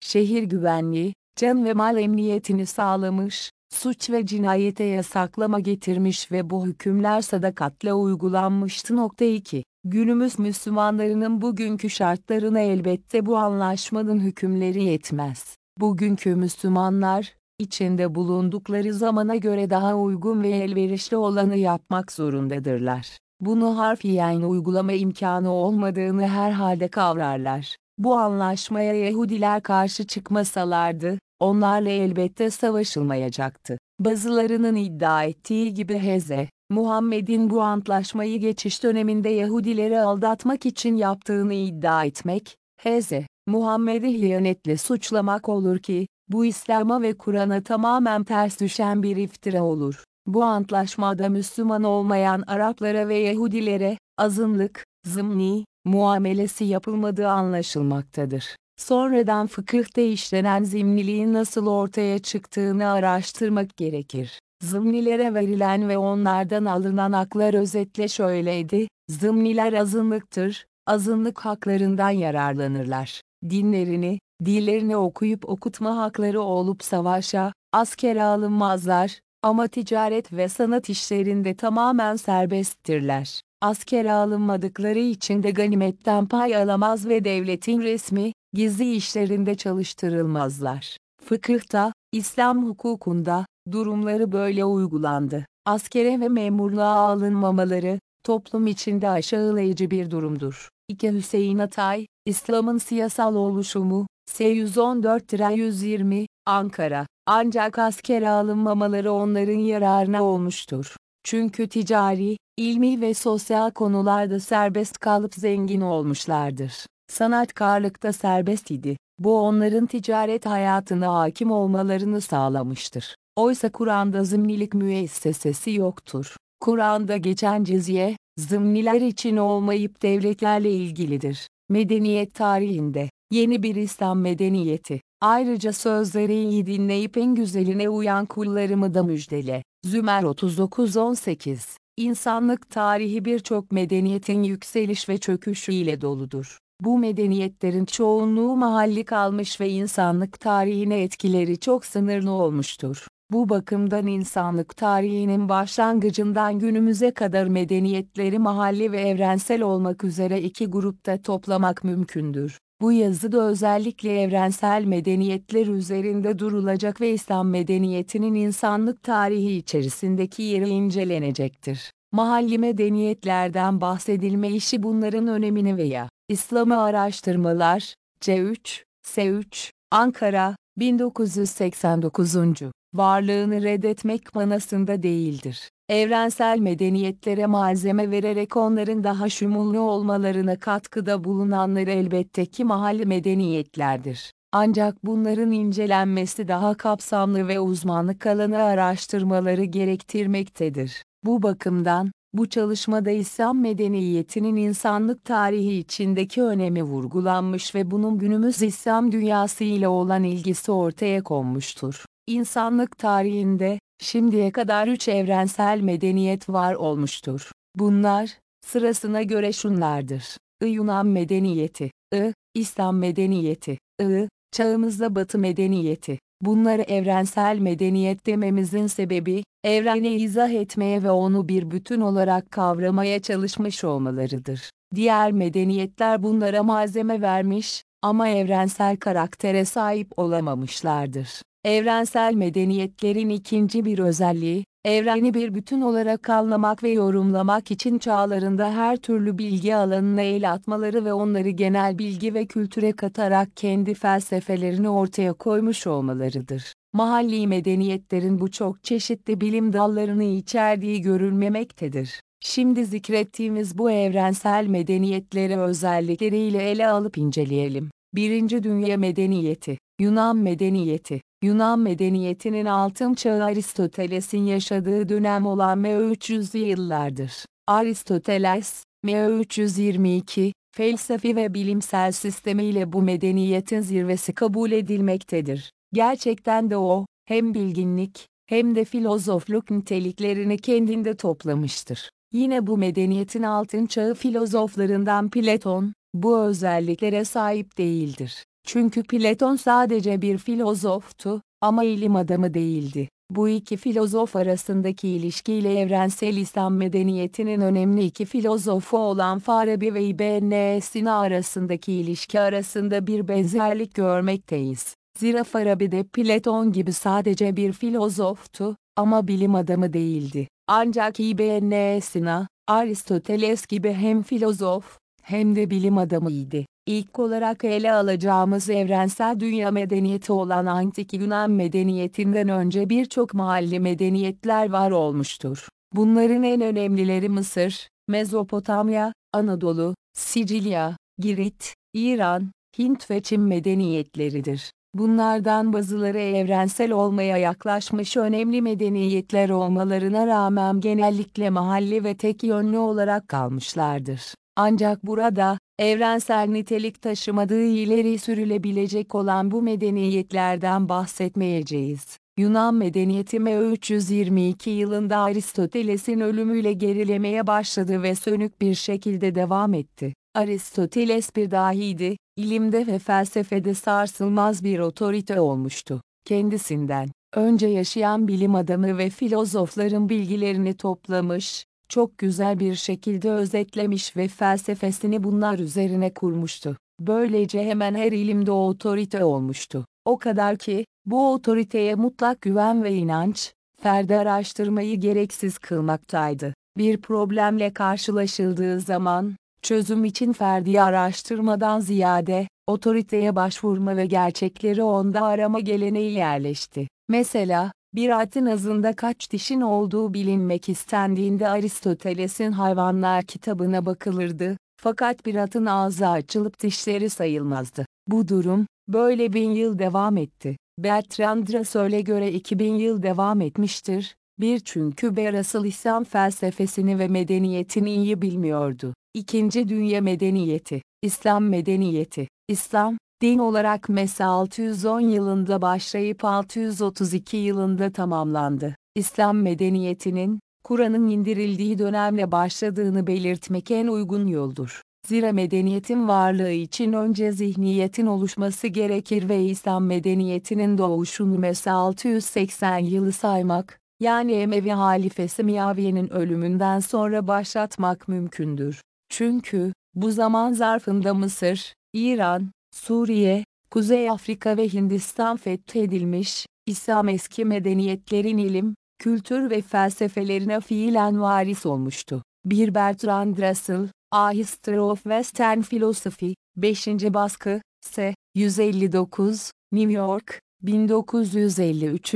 Şehir güvenliği, can ve mal emniyetini sağlamış, suç ve cinayete yasaklama getirmiş ve bu hükümler sadakatle uygulanmıştı. 2. Günümüz Müslümanlarının bugünkü şartlarına elbette bu anlaşmanın hükümleri yetmez. Bugünkü Müslümanlar, içinde bulundukları zamana göre daha uygun ve elverişli olanı yapmak zorundadırlar. Bunu harfiyen uygulama imkanı olmadığını herhalde kavrarlar. Bu anlaşmaya Yahudiler karşı çıkmasalardı, onlarla elbette savaşılmayacaktı. Bazılarının iddia ettiği gibi Heze, Muhammed'in bu antlaşmayı geçiş döneminde Yahudileri aldatmak için yaptığını iddia etmek, Heze, Muhammed'i hıyanetle suçlamak olur ki, bu İslam'a ve Kur'an'a tamamen ters düşen bir iftira olur. Bu antlaşmada Müslüman olmayan Araplara ve Yahudilere, azınlık, zımni, muamelesi yapılmadığı anlaşılmaktadır. Sonradan fıkıhta işlenen zimniliğin nasıl ortaya çıktığını araştırmak gerekir. Zımnilere verilen ve onlardan alınan haklar özetle şöyleydi, zımniler azınlıktır, azınlık haklarından yararlanırlar. Dinlerini, dillerini okuyup okutma hakları olup savaşa, askere alınmazlar, ama ticaret ve sanat işlerinde tamamen serbesttirler. Askere alınmadıkları için de ganimetten pay alamaz ve devletin resmi, gizli işlerinde çalıştırılmazlar. Fıkıhta, İslam hukukunda, durumları böyle uygulandı. Askere ve memurluğa alınmamaları, toplum içinde aşağılayıcı bir durumdur. 2 Hüseyin Atay, İslam'ın siyasal oluşumu, S114-120, Ankara. Ancak askere alınmamaları onların yararına olmuştur. Çünkü ticari, ilmi ve sosyal konularda serbest kalıp zengin olmuşlardır. Sanatkarlıkta serbest idi. Bu onların ticaret hayatına hakim olmalarını sağlamıştır. Oysa Kur'an'da zımnilik müessesesi yoktur. Kur'an'da geçen cizye, zımniler için olmayıp devletlerle ilgilidir. Medeniyet tarihinde, yeni bir İslam medeniyeti. Ayrıca sözleri iyi dinleyip en güzeline uyan kullarımı da müjdele. Zümer 39-18 İnsanlık tarihi birçok medeniyetin yükseliş ve çöküşü ile doludur. Bu medeniyetlerin çoğunluğu mahalli kalmış ve insanlık tarihine etkileri çok sınırlı olmuştur. Bu bakımdan insanlık tarihinin başlangıcından günümüze kadar medeniyetleri mahalli ve evrensel olmak üzere iki grupta toplamak mümkündür. Bu yazıda özellikle evrensel medeniyetler üzerinde durulacak ve İslam medeniyetinin insanlık tarihi içerisindeki yeri incelenecektir. Mahalli medeniyetlerden bahsedilme işi bunların önemini veya İslam'ı araştırmalar, C3, S3, Ankara, 1989. Varlığını reddetmek manasında değildir. Evrensel medeniyetlere malzeme vererek onların daha şumullu olmalarına katkıda bulunanlar elbette ki mahalli medeniyetlerdir. Ancak bunların incelenmesi daha kapsamlı ve uzmanlık alanı araştırmaları gerektirmektedir. Bu bakımdan, bu çalışmada İslam medeniyetinin insanlık tarihi içindeki önemi vurgulanmış ve bunun günümüz İslam dünyası ile olan ilgisi ortaya konmuştur. İnsanlık tarihinde, şimdiye kadar üç evrensel medeniyet var olmuştur. Bunlar, sırasına göre şunlardır. I Yunan medeniyeti, I, İslam medeniyeti, I, çağımızda Batı medeniyeti. Bunları evrensel medeniyet dememizin sebebi, evreni izah etmeye ve onu bir bütün olarak kavramaya çalışmış olmalarıdır. Diğer medeniyetler bunlara malzeme vermiş ama evrensel karaktere sahip olamamışlardır. Evrensel medeniyetlerin ikinci bir özelliği, evreni bir bütün olarak anlamak ve yorumlamak için çağlarında her türlü bilgi alanına el atmaları ve onları genel bilgi ve kültüre katarak kendi felsefelerini ortaya koymuş olmalarıdır. Mahalli medeniyetlerin bu çok çeşitli bilim dallarını içerdiği görülmemektedir. Şimdi zikrettiğimiz bu evrensel medeniyetleri özellikleriyle ele alıp inceleyelim. Birinci Dünya Medeniyeti, Yunan Medeniyeti, Yunan medeniyetinin altın çağı Aristoteles'in yaşadığı dönem olan M300'lü yıllardır. Aristoteles, M322, felsefi ve bilimsel sistemiyle bu medeniyetin zirvesi kabul edilmektedir. Gerçekten de o, hem bilginlik, hem de filozofluk niteliklerini kendinde toplamıştır. Yine bu medeniyetin altın çağı filozoflarından Platon, bu özelliklere sahip değildir. Çünkü Platon sadece bir filozoftu, ama ilim adamı değildi. Bu iki filozof arasındaki ilişkiyle evrensel İslam medeniyetinin önemli iki filozofu olan Farabi ve İbn Sina arasındaki ilişki arasında bir benzerlik görmekteyiz. Zira Farabi de Platon gibi sadece bir filozoftu, ama bilim adamı değildi. Ancak İbn Sina, Aristoteles gibi hem filozof, hem de bilim adamıydı. İlk olarak ele alacağımız evrensel dünya medeniyeti olan antik Yunan medeniyetinden önce birçok mahalli medeniyetler var olmuştur. Bunların en önemlileri Mısır, Mezopotamya, Anadolu, Sicilya, Girit, İran, Hint ve Çin medeniyetleridir. Bunlardan bazıları evrensel olmaya yaklaşmış önemli medeniyetler olmalarına rağmen genellikle mahalli ve tek yönlü olarak kalmışlardır. Ancak burada, evrensel nitelik taşımadığı ileri sürülebilecek olan bu medeniyetlerden bahsetmeyeceğiz. Yunan medeniyeti M322 yılında Aristoteles'in ölümüyle gerilemeye başladı ve sönük bir şekilde devam etti. Aristoteles bir dahiydi, ilimde ve felsefede sarsılmaz bir otorite olmuştu. Kendisinden, önce yaşayan bilim adamı ve filozofların bilgilerini toplamış, çok güzel bir şekilde özetlemiş ve felsefesini bunlar üzerine kurmuştu. Böylece hemen her ilimde otorite olmuştu. O kadar ki, bu otoriteye mutlak güven ve inanç, ferdi araştırmayı gereksiz kılmaktaydı. Bir problemle karşılaşıldığı zaman, çözüm için ferdi araştırmadan ziyade, otoriteye başvurma ve gerçekleri onda arama geleneği yerleşti. Mesela, bir atın azında kaç dişin olduğu bilinmek istendiğinde Aristoteles'in hayvanlar kitabına bakılırdı, fakat bir atın ağzı açılıp dişleri sayılmazdı. Bu durum, böyle bin yıl devam etti. Bertrand Russell'e göre 2000 yıl devam etmiştir, bir çünkü Berasıl İslam felsefesini ve medeniyetini iyi bilmiyordu. İkinci Dünya Medeniyeti, İslam Medeniyeti, İslam, din olarak Mesa 610 yılında başlayıp 632 yılında tamamlandı. İslam medeniyetinin, Kur'an'ın indirildiği dönemle başladığını belirtmek en uygun yoldur. Zira medeniyetin varlığı için önce zihniyetin oluşması gerekir ve İslam medeniyetinin doğuşunu Mesa 680 yılı saymak, yani Emevi halifesi Miyaviye'nin ölümünden sonra başlatmak mümkündür. Çünkü, bu zaman zarfında Mısır, İran, Suriye, Kuzey Afrika ve Hindistan fethedilmiş, İslam eski medeniyetlerin ilim, kültür ve felsefelerine fiilen varis olmuştu. Bir Bertrand Russell, A History of Western Philosophy, 5. baskı, S. 159, New York, 1953.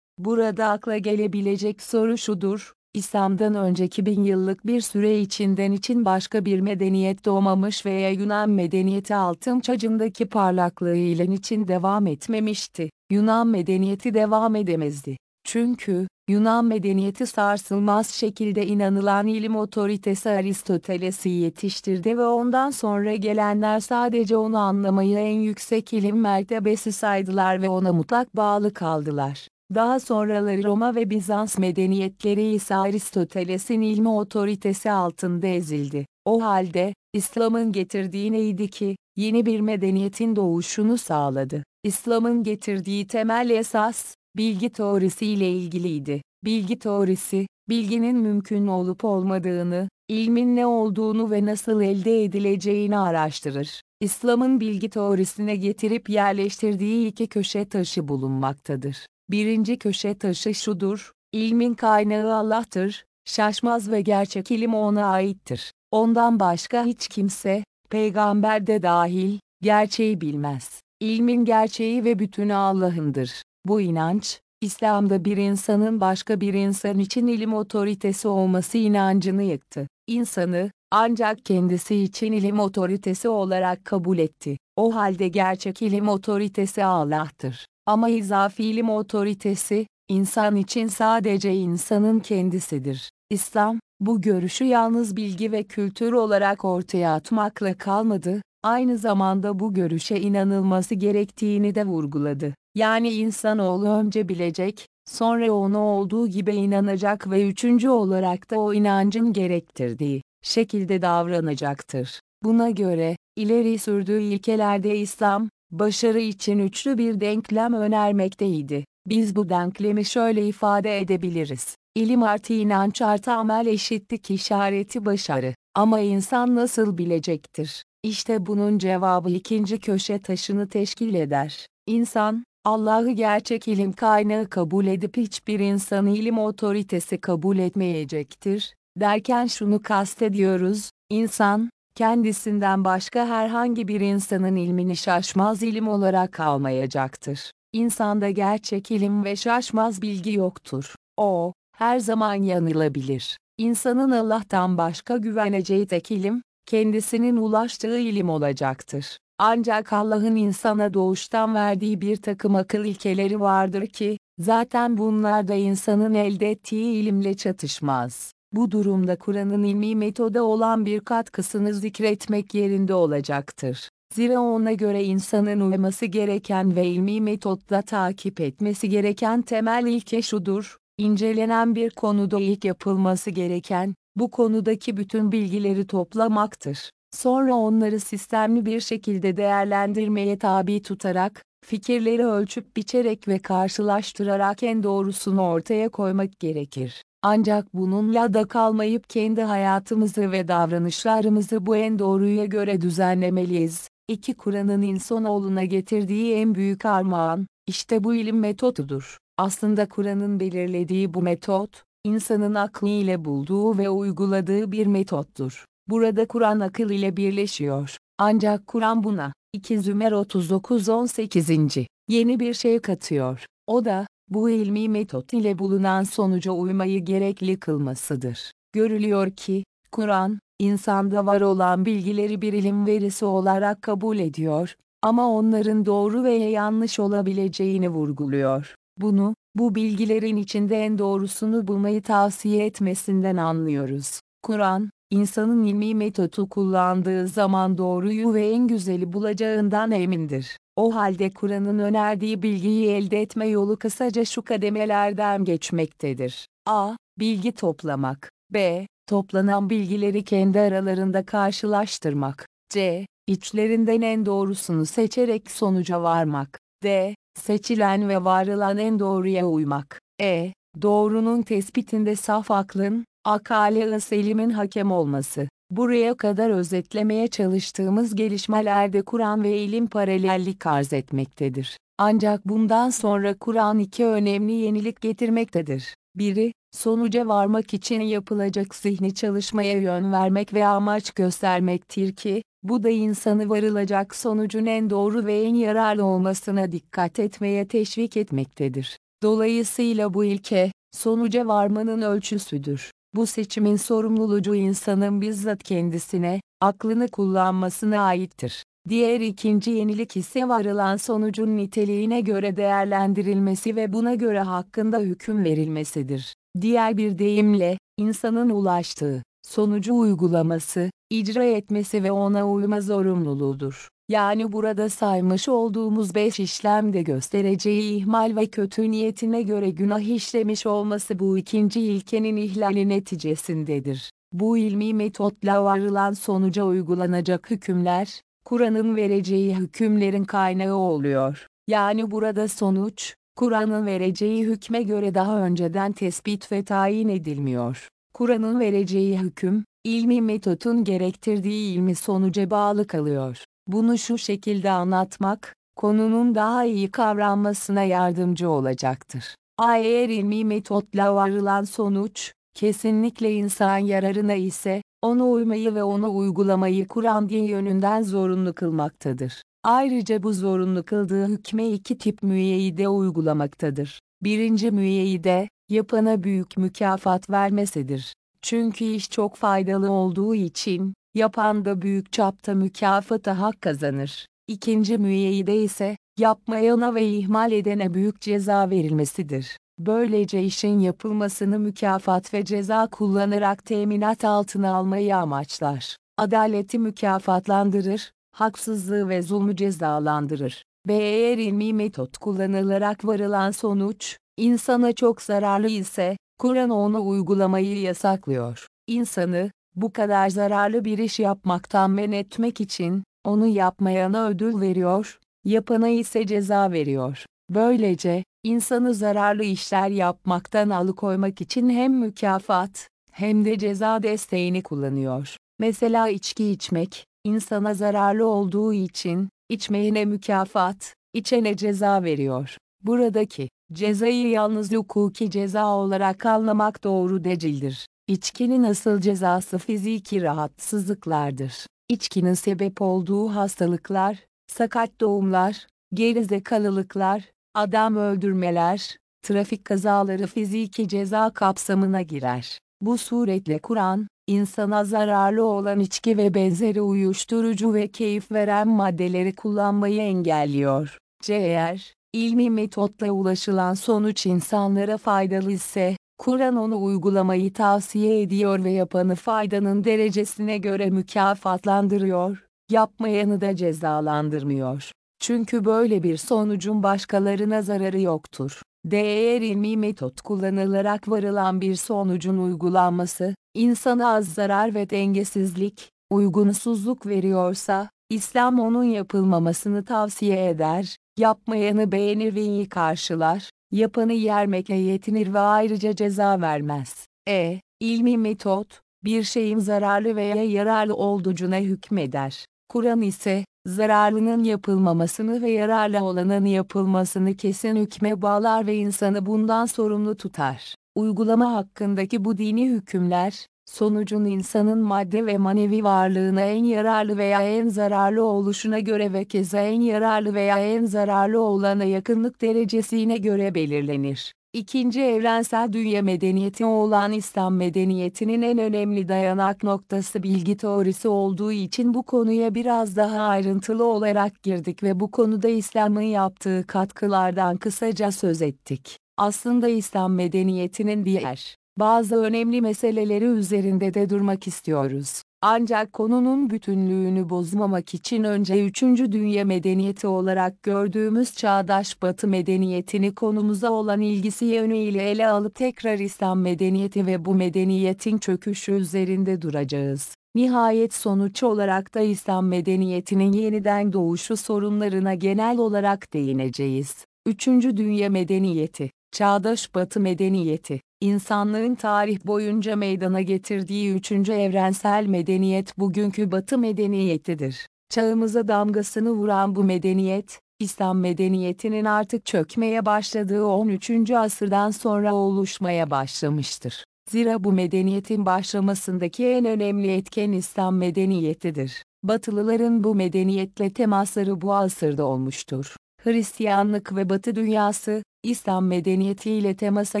Burada akla gelebilecek soru şudur, İslam'dan önceki bin yıllık bir süre içinden için başka bir medeniyet doğmamış veya Yunan medeniyeti altın çağındaki parlaklığıyla için devam etmemişti. Yunan medeniyeti devam edemezdi. Çünkü, Yunan medeniyeti sarsılmaz şekilde inanılan ilim otoritesi Aristoteles'i yetiştirdi ve ondan sonra gelenler sadece onu anlamayı en yüksek ilim mertebesi saydılar ve ona mutlak bağlı kaldılar. Daha sonraları Roma ve Bizans medeniyetleri ise Aristoteles'in ilmi otoritesi altında ezildi. O halde, İslam'ın getirdiği neydi ki, yeni bir medeniyetin doğuşunu sağladı. İslam'ın getirdiği temel esas, bilgi teorisiyle ilgiliydi. Bilgi teorisi, bilginin mümkün olup olmadığını, ilmin ne olduğunu ve nasıl elde edileceğini araştırır. İslam'ın bilgi teorisine getirip yerleştirdiği iki köşe taşı bulunmaktadır. Birinci köşe taşı şudur, ilmin kaynağı Allah'tır, şaşmaz ve gerçek ilim ona aittir. Ondan başka hiç kimse, peygamber de dahil, gerçeği bilmez. İlmin gerçeği ve bütünü Allah'ındır. Bu inanç, İslam'da bir insanın başka bir insan için ilim otoritesi olması inancını yıktı. İnsanı, ancak kendisi için ilim otoritesi olarak kabul etti. O halde gerçek ilim otoritesi Allah'tır. Ama izafi ilim otoritesi, insan için sadece insanın kendisidir. İslam, bu görüşü yalnız bilgi ve kültür olarak ortaya atmakla kalmadı, aynı zamanda bu görüşe inanılması gerektiğini de vurguladı. Yani insanoğlu önce bilecek, sonra onu olduğu gibi inanacak ve üçüncü olarak da o inancın gerektirdiği şekilde davranacaktır. Buna göre, ileri sürdüğü ilkelerde İslam, başarı için üçlü bir denklem önermekteydi. Biz bu denklemi şöyle ifade edebiliriz. İlim artı inanç artı amel eşitlik işareti başarı. Ama insan nasıl bilecektir? İşte bunun cevabı ikinci köşe taşını teşkil eder. İnsan, Allah'ı gerçek ilim kaynağı kabul edip hiçbir insan ilim otoritesi kabul etmeyecektir. Derken şunu kastediyoruz, insan, kendisinden başka herhangi bir insanın ilmini şaşmaz ilim olarak almayacaktır. İnsanda gerçek ilim ve şaşmaz bilgi yoktur. O, her zaman yanılabilir. İnsanın Allah'tan başka güveneceği tek ilim, kendisinin ulaştığı ilim olacaktır. Ancak Allah'ın insana doğuştan verdiği bir takım akıl ilkeleri vardır ki, zaten bunlar da insanın elde ettiği ilimle çatışmaz. Bu durumda Kur'an'ın ilmi metoda olan bir katkısını zikretmek yerinde olacaktır. Zira ona göre insanın uyması gereken ve ilmi metotla takip etmesi gereken temel ilke şudur, incelenen bir konuda ilk yapılması gereken, bu konudaki bütün bilgileri toplamaktır. Sonra onları sistemli bir şekilde değerlendirmeye tabi tutarak, fikirleri ölçüp biçerek ve karşılaştırarak en doğrusunu ortaya koymak gerekir. Ancak bununla da kalmayıp kendi hayatımızı ve davranışlarımızı bu en doğruya göre düzenlemeliyiz. İki Kur'an'ın insanoğluna getirdiği en büyük armağan, işte bu ilim metodudur. Aslında Kur'an'ın belirlediği bu metot, insanın aklı ile bulduğu ve uyguladığı bir metottur. Burada Kur'an akıl ile birleşiyor. Ancak Kur'an buna, 2 Zümer 39-18. yeni bir şey katıyor. O da, bu ilmi metot ile bulunan sonuca uymayı gerekli kılmasıdır. Görülüyor ki, Kur'an, insanda var olan bilgileri bir ilim verisi olarak kabul ediyor, ama onların doğru veya yanlış olabileceğini vurguluyor. Bunu, bu bilgilerin içinde en doğrusunu bulmayı tavsiye etmesinden anlıyoruz. Kur'an, insanın ilmi metodu kullandığı zaman doğruyu ve en güzeli bulacağından emindir. O halde Kur'an'ın önerdiği bilgiyi elde etme yolu kısaca şu kademelerden geçmektedir. A. Bilgi toplamak. B. Toplanan bilgileri kendi aralarında karşılaştırmak. C. İçlerinden en doğrusunu seçerek sonuca varmak. D. Seçilen ve varılan en doğruya uymak. E. Doğrunun tespitinde saf aklın, akale selimin hakem olması. Buraya kadar özetlemeye çalıştığımız gelişmelerde Kur'an ve ilim paralellik arz etmektedir. Ancak bundan sonra Kur'an iki önemli yenilik getirmektedir. Biri, sonuca varmak için yapılacak zihni çalışmaya yön vermek ve amaç göstermektir ki, bu da insanı varılacak sonucun en doğru ve en yararlı olmasına dikkat etmeye teşvik etmektedir. Dolayısıyla bu ilke, sonuca varmanın ölçüsüdür. Bu seçimin sorumluluğu insanın bizzat kendisine, aklını kullanmasına aittir. Diğer ikinci yenilik ise varılan sonucun niteliğine göre değerlendirilmesi ve buna göre hakkında hüküm verilmesidir. Diğer bir deyimle, insanın ulaştığı, sonucu uygulaması, icra etmesi ve ona uyma zorunluluğudur. Yani burada saymış olduğumuz beş işlemde göstereceği ihmal ve kötü niyetine göre günah işlemiş olması bu ikinci ilkenin ihlali neticesindedir. Bu ilmi metotla varılan sonuca uygulanacak hükümler, Kur'an'ın vereceği hükümlerin kaynağı oluyor. Yani burada sonuç, Kur'an'ın vereceği hükme göre daha önceden tespit ve tayin edilmiyor. Kur'an'ın vereceği hüküm, ilmi metotun gerektirdiği ilmi sonuca bağlı kalıyor. Bunu şu şekilde anlatmak, konunun daha iyi kavranmasına yardımcı olacaktır. Eğer ilmi metotla varılan sonuç, kesinlikle insan yararına ise, ona uymayı ve onu uygulamayı Kur'an din yönünden zorunlu kılmaktadır. Ayrıca bu zorunlu kıldığı hükme iki tip müeyyide uygulamaktadır. Birinci müeyyide, yapana büyük mükafat vermesidir. Çünkü iş çok faydalı olduğu için, yapan da büyük çapta mükafata hak kazanır. İkinci müeyyide ise, yapmayana ve ihmal edene büyük ceza verilmesidir. Böylece işin yapılmasını mükafat ve ceza kullanarak teminat altına almayı amaçlar. Adaleti mükafatlandırır, haksızlığı ve zulmü cezalandırır. B. Eğer ilmi metot kullanılarak varılan sonuç, insana çok zararlı ise, Kur'an onu uygulamayı yasaklıyor. İnsanı, bu kadar zararlı bir iş yapmaktan men etmek için, onu yapmayana ödül veriyor, yapana ise ceza veriyor. Böylece, insanı zararlı işler yapmaktan alıkoymak için hem mükafat, hem de ceza desteğini kullanıyor. Mesela içki içmek, insana zararlı olduğu için, içmeyene mükafat, içene ceza veriyor. Buradaki, cezayı yalnız hukuki ceza olarak anlamak doğru değildir. İçkinin asıl cezası fiziki rahatsızlıklardır. İçkinin sebep olduğu hastalıklar, sakat doğumlar, gerizekalılıklar, adam öldürmeler, trafik kazaları fiziki ceza kapsamına girer. Bu suretle Kur'an, insana zararlı olan içki ve benzeri uyuşturucu ve keyif veren maddeleri kullanmayı engelliyor. C. Eğer, ilmi metotla ulaşılan sonuç insanlara faydalı ise, Kur'an onu uygulamayı tavsiye ediyor ve yapanı faydanın derecesine göre mükafatlandırıyor, yapmayanı da cezalandırmıyor. Çünkü böyle bir sonucun başkalarına zararı yoktur. Değer ilmi metot kullanılarak varılan bir sonucun uygulanması, insana az zarar ve dengesizlik, uygunsuzluk veriyorsa, İslam onun yapılmamasını tavsiye eder, yapmayanı beğenir ve iyi karşılar, yapanı yermekle yetinir ve ayrıca ceza vermez. E. ilmi metot, bir şeyin zararlı veya yararlı olduğuna hükmeder. Kur'an ise, zararlının yapılmamasını ve yararlı olanın yapılmasını kesin hükme bağlar ve insanı bundan sorumlu tutar. Uygulama hakkındaki bu dini hükümler, sonucun insanın madde ve manevi varlığına en yararlı veya en zararlı oluşuna göre ve keza en yararlı veya en zararlı olana yakınlık derecesine göre belirlenir. İkinci evrensel dünya medeniyeti olan İslam medeniyetinin en önemli dayanak noktası bilgi teorisi olduğu için bu konuya biraz daha ayrıntılı olarak girdik ve bu konuda İslam'ın yaptığı katkılardan kısaca söz ettik. Aslında İslam medeniyetinin diğer bazı önemli meseleleri üzerinde de durmak istiyoruz. Ancak konunun bütünlüğünü bozmamak için önce 3. Dünya Medeniyeti olarak gördüğümüz çağdaş Batı medeniyetini konumuza olan ilgisi yönüyle ele alıp tekrar İslam medeniyeti ve bu medeniyetin çöküşü üzerinde duracağız. Nihayet sonuç olarak da İslam medeniyetinin yeniden doğuşu sorunlarına genel olarak değineceğiz. 3. Dünya Medeniyeti, Çağdaş Batı Medeniyeti İnsanlığın tarih boyunca meydana getirdiği üçüncü evrensel medeniyet bugünkü Batı medeniyetidir. Çağımıza damgasını vuran bu medeniyet, İslam medeniyetinin artık çökmeye başladığı 13. asırdan sonra oluşmaya başlamıştır. Zira bu medeniyetin başlamasındaki en önemli etken İslam medeniyetidir. Batılıların bu medeniyetle temasları bu asırda olmuştur. Hristiyanlık ve Batı dünyası, İslam medeniyetiyle temasa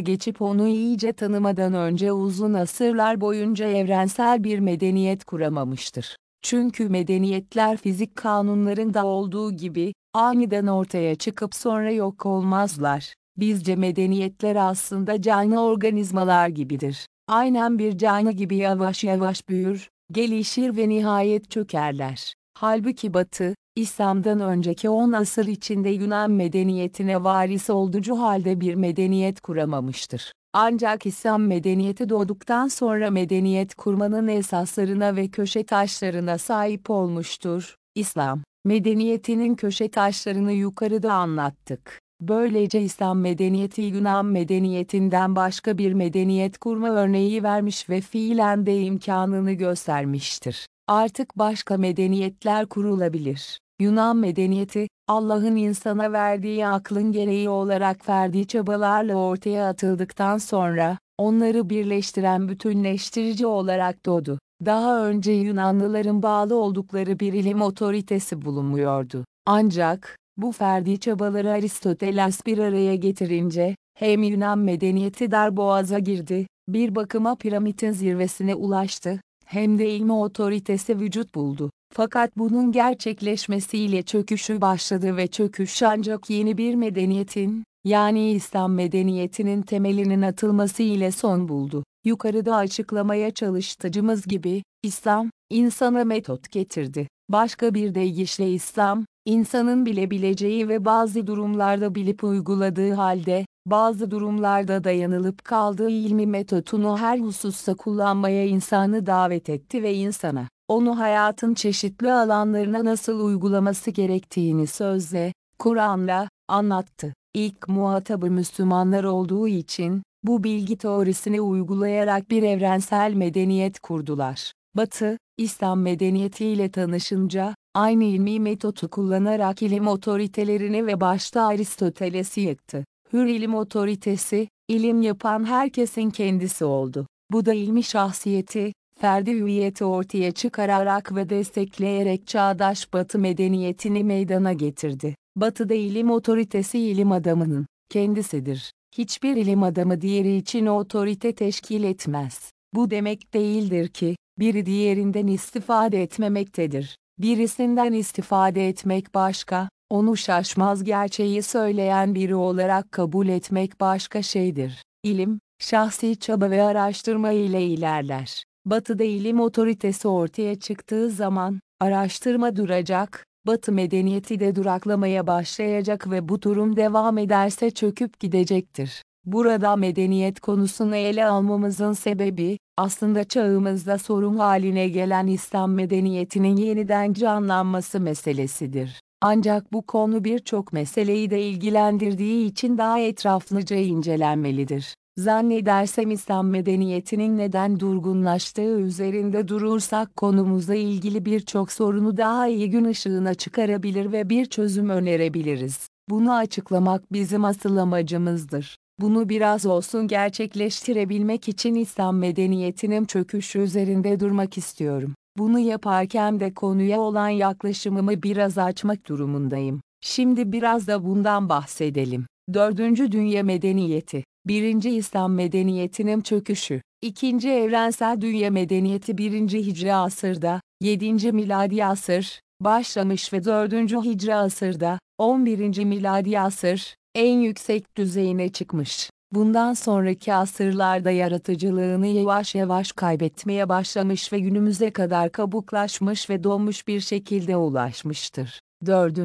geçip onu iyice tanımadan önce uzun asırlar boyunca evrensel bir medeniyet kuramamıştır. Çünkü medeniyetler fizik kanunlarında olduğu gibi, aniden ortaya çıkıp sonra yok olmazlar. Bizce medeniyetler aslında canlı organizmalar gibidir. Aynen bir canlı gibi yavaş yavaş büyür, gelişir ve nihayet çökerler. Halbuki Batı, İslam'dan önceki 10 asır içinde Yunan medeniyetine varis olduğu halde bir medeniyet kuramamıştır. Ancak İslam medeniyeti doğduktan sonra medeniyet kurmanın esaslarına ve köşe taşlarına sahip olmuştur. İslam, medeniyetinin köşe taşlarını yukarıda anlattık. Böylece İslam medeniyeti Yunan medeniyetinden başka bir medeniyet kurma örneği vermiş ve fiilen de imkanını göstermiştir. Artık başka medeniyetler kurulabilir. Yunan medeniyeti, Allah'ın insana verdiği aklın gereği olarak verdiği çabalarla ortaya atıldıktan sonra, onları birleştiren bütünleştirici olarak doğdu. Daha önce Yunanlıların bağlı oldukları bir ilim otoritesi bulunmuyordu. Ancak, bu ferdi çabaları Aristoteles bir araya getirince, hem Yunan medeniyeti darboğaza girdi, bir bakıma piramidin zirvesine ulaştı, hem de ilmi otoritesi vücut buldu. Fakat bunun gerçekleşmesiyle çöküşü başladı ve çöküş ancak yeni bir medeniyetin, yani İslam medeniyetinin temelinin atılması ile son buldu. Yukarıda açıklamaya çalıştığımız gibi, İslam, insana metot getirdi. Başka bir deyişle İslam, insanın bilebileceği ve bazı durumlarda bilip uyguladığı halde, bazı durumlarda dayanılıp kaldığı ilmi metotunu her hususta kullanmaya insanı davet etti ve insana, onu hayatın çeşitli alanlarına nasıl uygulaması gerektiğini sözle, Kur'an'la, anlattı. İlk muhatabı Müslümanlar olduğu için, bu bilgi teorisini uygulayarak bir evrensel medeniyet kurdular. Batı, İslam medeniyetiyle tanışınca, aynı ilmi metotu kullanarak ilim otoritelerini ve başta Aristoteles'i yıktı. Hür ilim otoritesi, ilim yapan herkesin kendisi oldu. Bu da ilmi şahsiyeti, ferdi hüviyeti ortaya çıkararak ve destekleyerek çağdaş Batı medeniyetini meydana getirdi. Batı'da ilim otoritesi ilim adamının kendisidir. Hiçbir ilim adamı diğeri için otorite teşkil etmez. Bu demek değildir ki, biri diğerinden istifade etmemektedir. Birisinden istifade etmek başka, onu şaşmaz gerçeği söyleyen biri olarak kabul etmek başka şeydir. İlim, şahsi çaba ve araştırma ile ilerler. Batı'da ilim otoritesi ortaya çıktığı zaman, araştırma duracak, Batı medeniyeti de duraklamaya başlayacak ve bu durum devam ederse çöküp gidecektir. Burada medeniyet konusunu ele almamızın sebebi, aslında çağımızda sorun haline gelen İslam medeniyetinin yeniden canlanması meselesidir. Ancak bu konu birçok meseleyi de ilgilendirdiği için daha etraflıca incelenmelidir. Zannedersem İslam medeniyetinin neden durgunlaştığı üzerinde durursak konumuzla ilgili birçok sorunu daha iyi gün ışığına çıkarabilir ve bir çözüm önerebiliriz. Bunu açıklamak bizim asıl amacımızdır. Bunu biraz olsun gerçekleştirebilmek için İslam medeniyetinin çöküşü üzerinde durmak istiyorum. Bunu yaparken de konuya olan yaklaşımımı biraz açmak durumundayım. Şimdi biraz da bundan bahsedelim. Dördüncü Dünya Medeniyeti Birinci İslam medeniyetinin çöküşü. İkinci evrensel dünya medeniyeti 1. Hicri asırda, 7. miladi asır, başlamış ve 4. Hicri asırda, 11. miladi asır, en yüksek düzeyine çıkmış. Bundan sonraki asırlarda yaratıcılığını yavaş yavaş kaybetmeye başlamış ve günümüze kadar kabuklaşmış ve donmuş bir şekilde ulaşmıştır. 4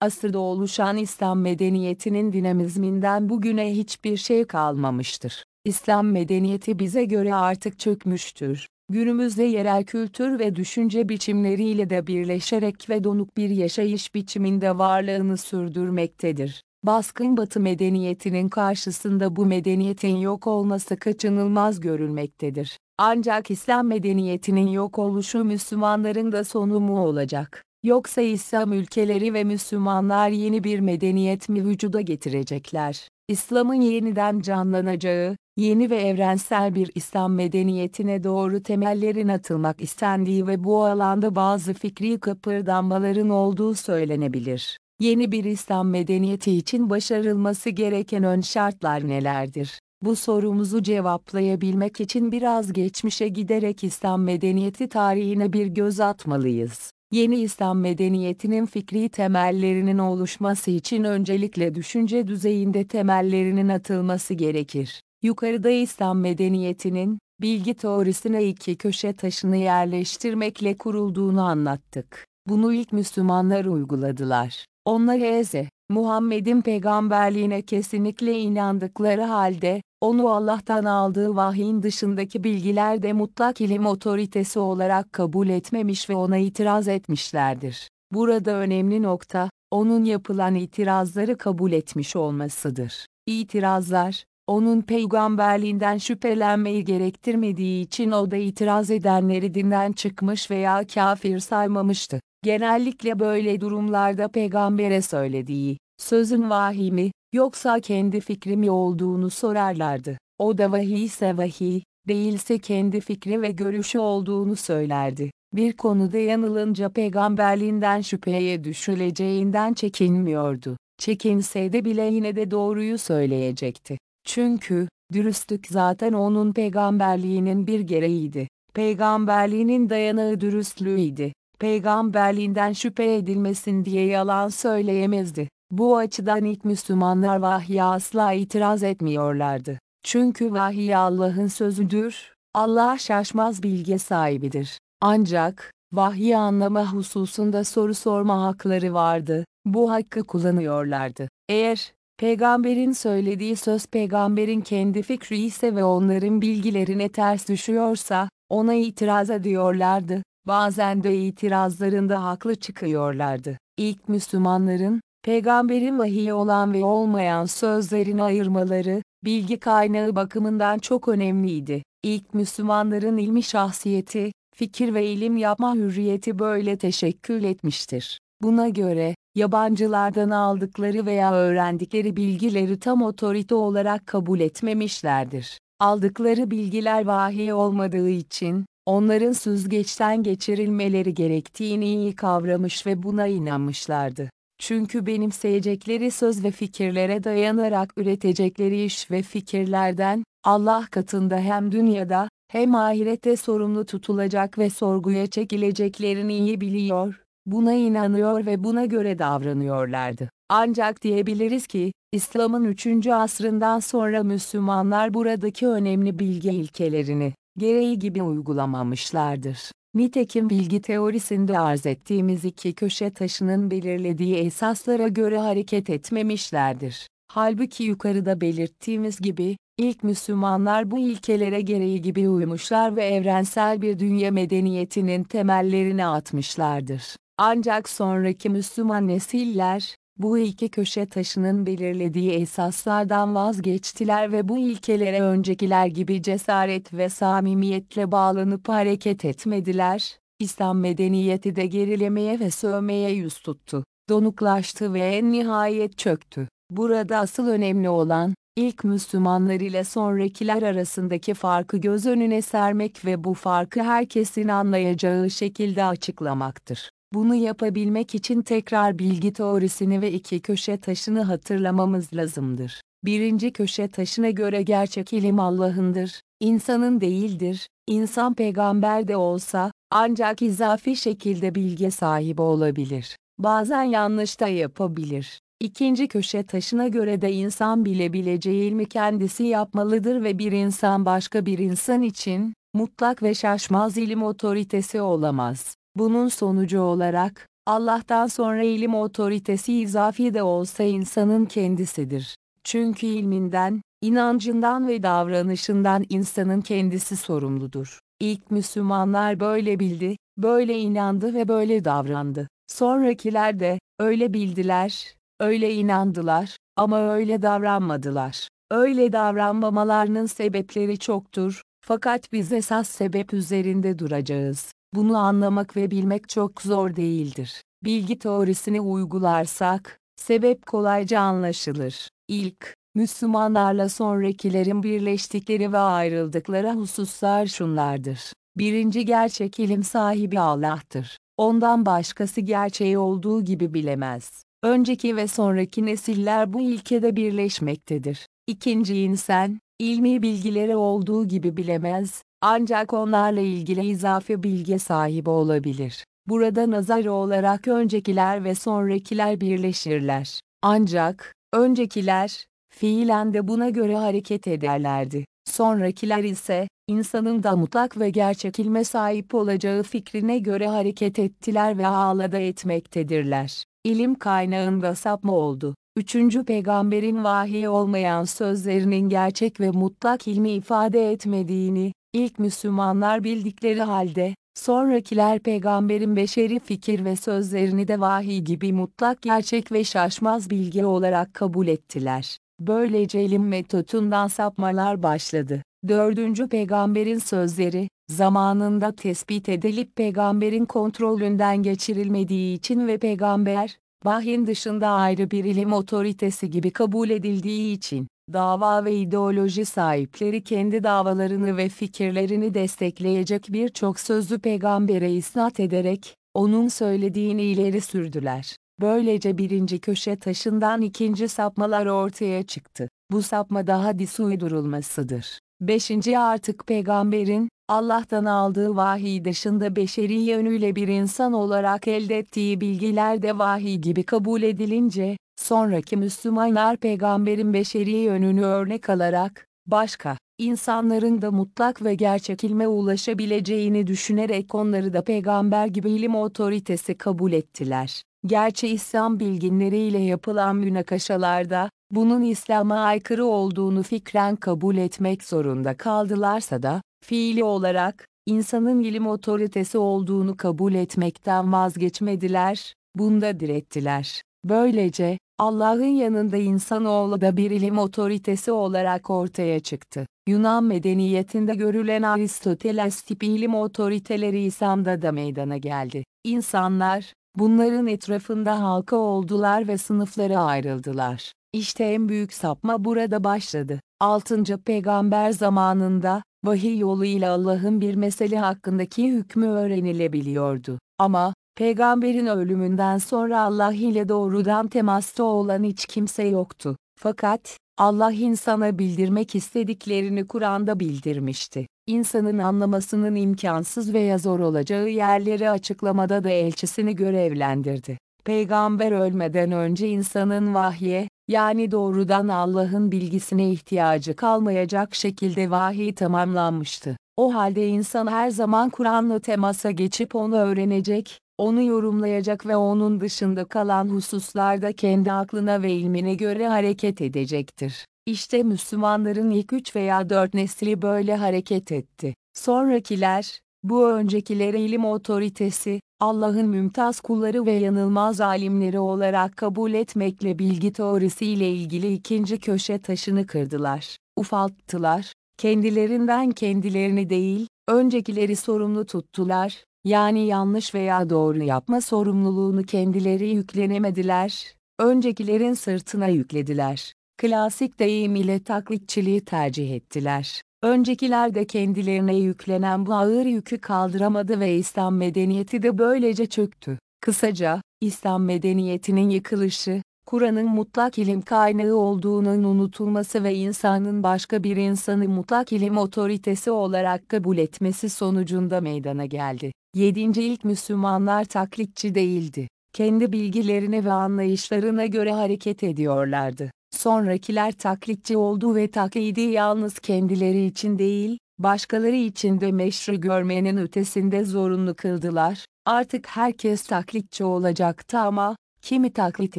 asırda oluşan İslam medeniyetinin dinamizminden bugüne hiçbir şey kalmamıştır. İslam medeniyeti bize göre artık çökmüştür. Günümüzde yerel kültür ve düşünce biçimleriyle de birleşerek ve donuk bir yaşayış biçiminde varlığını sürdürmektedir. Baskın Batı medeniyetinin karşısında bu medeniyetin yok olması kaçınılmaz görülmektedir. Ancak İslam medeniyetinin yok oluşu Müslümanların da sonu mu olacak? Yoksa İslam ülkeleri ve Müslümanlar yeni bir medeniyet mi vücuda getirecekler? İslam'ın yeniden canlanacağı, yeni ve evrensel bir İslam medeniyetine doğru temellerin atılmak istendiği ve bu alanda bazı fikri kıpırdanmaların olduğu söylenebilir. Yeni bir İslam medeniyeti için başarılması gereken ön şartlar nelerdir? Bu sorumuzu cevaplayabilmek için biraz geçmişe giderek İslam medeniyeti tarihine bir göz atmalıyız. Yeni İslam medeniyetinin fikri temellerinin oluşması için öncelikle düşünce düzeyinde temellerinin atılması gerekir. Yukarıda İslam medeniyetinin, bilgi teorisine iki köşe taşını yerleştirmekle kurulduğunu anlattık. Bunu ilk Müslümanlar uyguladılar. Onlar Hz. Muhammed'in peygamberliğine kesinlikle inandıkları halde, onu Allah'tan aldığı vahyin dışındaki bilgiler de mutlak ilim otoritesi olarak kabul etmemiş ve ona itiraz etmişlerdir. Burada önemli nokta, onun yapılan itirazları kabul etmiş olmasıdır. İtirazlar, onun peygamberliğinden şüphelenmeyi gerektirmediği için o da itiraz edenleri dinden çıkmış veya kafir saymamıştı. Genellikle böyle durumlarda peygambere söylediği, sözün vahimi, yoksa kendi fikri mi olduğunu sorarlardı. O da vahiy ise vahiy, değilse kendi fikri ve görüşü olduğunu söylerdi. Bir konuda yanılınca peygamberliğinden şüpheye düşüleceğinden çekinmiyordu. Çekinse de bile yine de doğruyu söyleyecekti. Çünkü, dürüstlük zaten onun peygamberliğinin bir gereğiydi. Peygamberliğinin dayanağı dürüstlüğüydü. Peygamberliğinden şüphe edilmesin diye yalan söyleyemezdi. Bu açıdan ilk Müslümanlar vahye asla itiraz etmiyorlardı. Çünkü vahiy Allah'ın sözüdür, Allah şaşmaz bilge sahibidir. Ancak, vahyi anlama hususunda soru sorma hakları vardı, bu hakkı kullanıyorlardı. Eğer, peygamberin söylediği söz peygamberin kendi fikri ise ve onların bilgilerine ters düşüyorsa, ona itiraz ediyorlardı, bazen de itirazlarında haklı çıkıyorlardı. İlk Müslümanların, peygamberin vahiy olan ve olmayan sözlerini ayırmaları, bilgi kaynağı bakımından çok önemliydi. İlk Müslümanların ilmi şahsiyeti, fikir ve ilim yapma hürriyeti böyle teşekkül etmiştir. Buna göre, yabancılardan aldıkları veya öğrendikleri bilgileri tam otorite olarak kabul etmemişlerdir. Aldıkları bilgiler vahiy olmadığı için, onların süzgeçten geçirilmeleri gerektiğini iyi kavramış ve buna inanmışlardı. Çünkü benimseyecekleri söz ve fikirlere dayanarak üretecekleri iş ve fikirlerden, Allah katında hem dünyada, hem ahirette sorumlu tutulacak ve sorguya çekileceklerini iyi biliyor, buna inanıyor ve buna göre davranıyorlardı. Ancak diyebiliriz ki, İslam'ın 3. asrından sonra Müslümanlar buradaki önemli bilgi ilkelerini, gereği gibi uygulamamışlardır. Nitekim bilgi teorisinde arz ettiğimiz iki köşe taşının belirlediği esaslara göre hareket etmemişlerdir. Halbuki yukarıda belirttiğimiz gibi, ilk Müslümanlar bu ilkelere gereği gibi uymuşlar ve evrensel bir dünya medeniyetinin temellerini atmışlardır. Ancak sonraki Müslüman nesiller, bu iki köşe taşının belirlediği esaslardan vazgeçtiler ve bu ilkelere öncekiler gibi cesaret ve samimiyetle bağlanıp hareket etmediler. İslam medeniyeti de gerilemeye ve sövmeye yüz tuttu, donuklaştı ve en nihayet çöktü. Burada asıl önemli olan, ilk Müslümanlar ile sonrakiler arasındaki farkı göz önüne sermek ve bu farkı herkesin anlayacağı şekilde açıklamaktır. Bunu yapabilmek için tekrar bilgi teorisini ve iki köşe taşını hatırlamamız lazımdır. Birinci köşe taşına göre gerçek ilim Allah'ındır, insanın değildir. İnsan peygamber de olsa, ancak izafi şekilde bilge sahibi olabilir. Bazen yanlış da yapabilir. İkinci köşe taşına göre de insan bilebileceği ilmi kendisi yapmalıdır ve bir insan başka bir insan için, mutlak ve şaşmaz ilim otoritesi olamaz. Bunun sonucu olarak, Allah'tan sonra ilim otoritesi izafi de olsa insanın kendisidir. Çünkü ilminden, inancından ve davranışından insanın kendisi sorumludur. İlk Müslümanlar böyle bildi, böyle inandı ve böyle davrandı. Sonrakiler de, öyle bildiler, öyle inandılar, ama öyle davranmadılar. Öyle davranmamalarının sebepleri çoktur, fakat biz esas sebep üzerinde duracağız. Bunu anlamak ve bilmek çok zor değildir. Bilgi teorisini uygularsak, sebep kolayca anlaşılır. İlk, Müslümanlarla sonrakilerin birleştikleri ve ayrıldıkları hususlar şunlardır. Birinci gerçek ilim sahibi Allah'tır. Ondan başkası gerçeği olduğu gibi bilemez. Önceki ve sonraki nesiller bu ilkede birleşmektedir. İkinci insan, ilmi bilgileri olduğu gibi bilemez, ancak onlarla ilgili izafi bilgi sahibi olabilir. Burada nazar olarak öncekiler ve sonrakiler birleşirler. Ancak, öncekiler, fiilen de buna göre hareket ederlerdi. Sonrakiler ise, insanın da mutlak ve gerçek ilme sahip olacağı fikrine göre hareket ettiler ve hala da etmektedirler. İlim kaynağında sapma oldu. Üçüncü peygamberin vahiy olmayan sözlerinin gerçek ve mutlak ilmi ifade etmediğini, ilk Müslümanlar bildikleri halde, sonrakiler peygamberin beşeri fikir ve sözlerini de vahiy gibi mutlak gerçek ve şaşmaz bilgi olarak kabul ettiler. Böylece ilim metodundan sapmalar başladı. Dördüncü peygamberin sözleri, zamanında tespit edilip peygamberin kontrolünden geçirilmediği için ve peygamber, vahyin dışında ayrı bir ilim otoritesi gibi kabul edildiği için, dava ve ideoloji sahipleri kendi davalarını ve fikirlerini destekleyecek birçok sözlü peygambere isnat ederek, onun söylediğini ileri sürdüler. Böylece birinci köşe taşından ikinci sapmalar ortaya çıktı. Bu sapma daha uydurulmasıdır. Beşinci artık peygamberin, Allah'tan aldığı vahiy dışında beşeri yönüyle bir insan olarak elde ettiği bilgiler de vahiy gibi kabul edilince, Sonraki Müslümanlar peygamberin beşeri yönünü örnek alarak, başka, insanların da mutlak ve gerçek ilme ulaşabileceğini düşünerek onları da peygamber gibi ilim otoritesi kabul ettiler. Gerçi İslam bilginleriyle yapılan münakaşalarda, bunun İslam'a aykırı olduğunu fikren kabul etmek zorunda kaldılarsa da, fiili olarak, insanın ilim otoritesi olduğunu kabul etmekten vazgeçmediler, bunda direttiler. Böylece, Allah'ın yanında insanoğlu da bir ilim otoritesi olarak ortaya çıktı. Yunan medeniyetinde görülen Aristoteles tipi ilim otoriteleri İslam'da da meydana geldi. İnsanlar, bunların etrafında halka oldular ve sınıflara ayrıldılar. İşte en büyük sapma burada başladı. 6. peygamber zamanında, vahiy yoluyla Allah'ın bir mesele hakkındaki hükmü öğrenilebiliyordu. Ama, peygamberin ölümünden sonra Allah ile doğrudan temasta olan hiç kimse yoktu. Fakat, Allah insana bildirmek istediklerini Kur'an'da bildirmişti. İnsanın anlamasının imkansız veya zor olacağı yerleri açıklamada da elçisini görevlendirdi. Peygamber ölmeden önce insanın vahye, yani doğrudan Allah'ın bilgisine ihtiyacı kalmayacak şekilde vahiy tamamlanmıştı. O halde insan her zaman Kur'an'la temasa geçip onu öğrenecek, onu yorumlayacak ve onun dışında kalan hususlarda kendi aklına ve ilmine göre hareket edecektir. İşte Müslümanların ilk üç veya dört nesli böyle hareket etti. Sonrakiler, bu öncekilere ilim otoritesi, Allah'ın mümtaz kulları ve yanılmaz alimleri olarak kabul etmekle bilgi teorisiyle ilgili ikinci köşe taşını kırdılar, ufalttılar, kendilerinden kendilerini değil, öncekileri sorumlu tuttular, yani yanlış veya doğru yapma sorumluluğunu kendileri yüklenemediler, öncekilerin sırtına yüklediler. Klasik deyim ile taklitçiliği tercih ettiler. Öncekiler de kendilerine yüklenen bu ağır yükü kaldıramadı ve İslam medeniyeti de böylece çöktü. Kısaca, İslam medeniyetinin yıkılışı, Kur'an'ın mutlak ilim kaynağı olduğunun unutulması ve insanın başka bir insanı mutlak ilim otoritesi olarak kabul etmesi sonucunda meydana geldi. 7. ilk Müslümanlar taklitçi değildi. Kendi bilgilerine ve anlayışlarına göre hareket ediyorlardı. Sonrakiler taklitçi oldu ve taklidi yalnız kendileri için değil, başkaları için de meşru görmenin ötesinde zorunlu kıldılar. Artık herkes taklitçi olacaktı ama, kimi taklit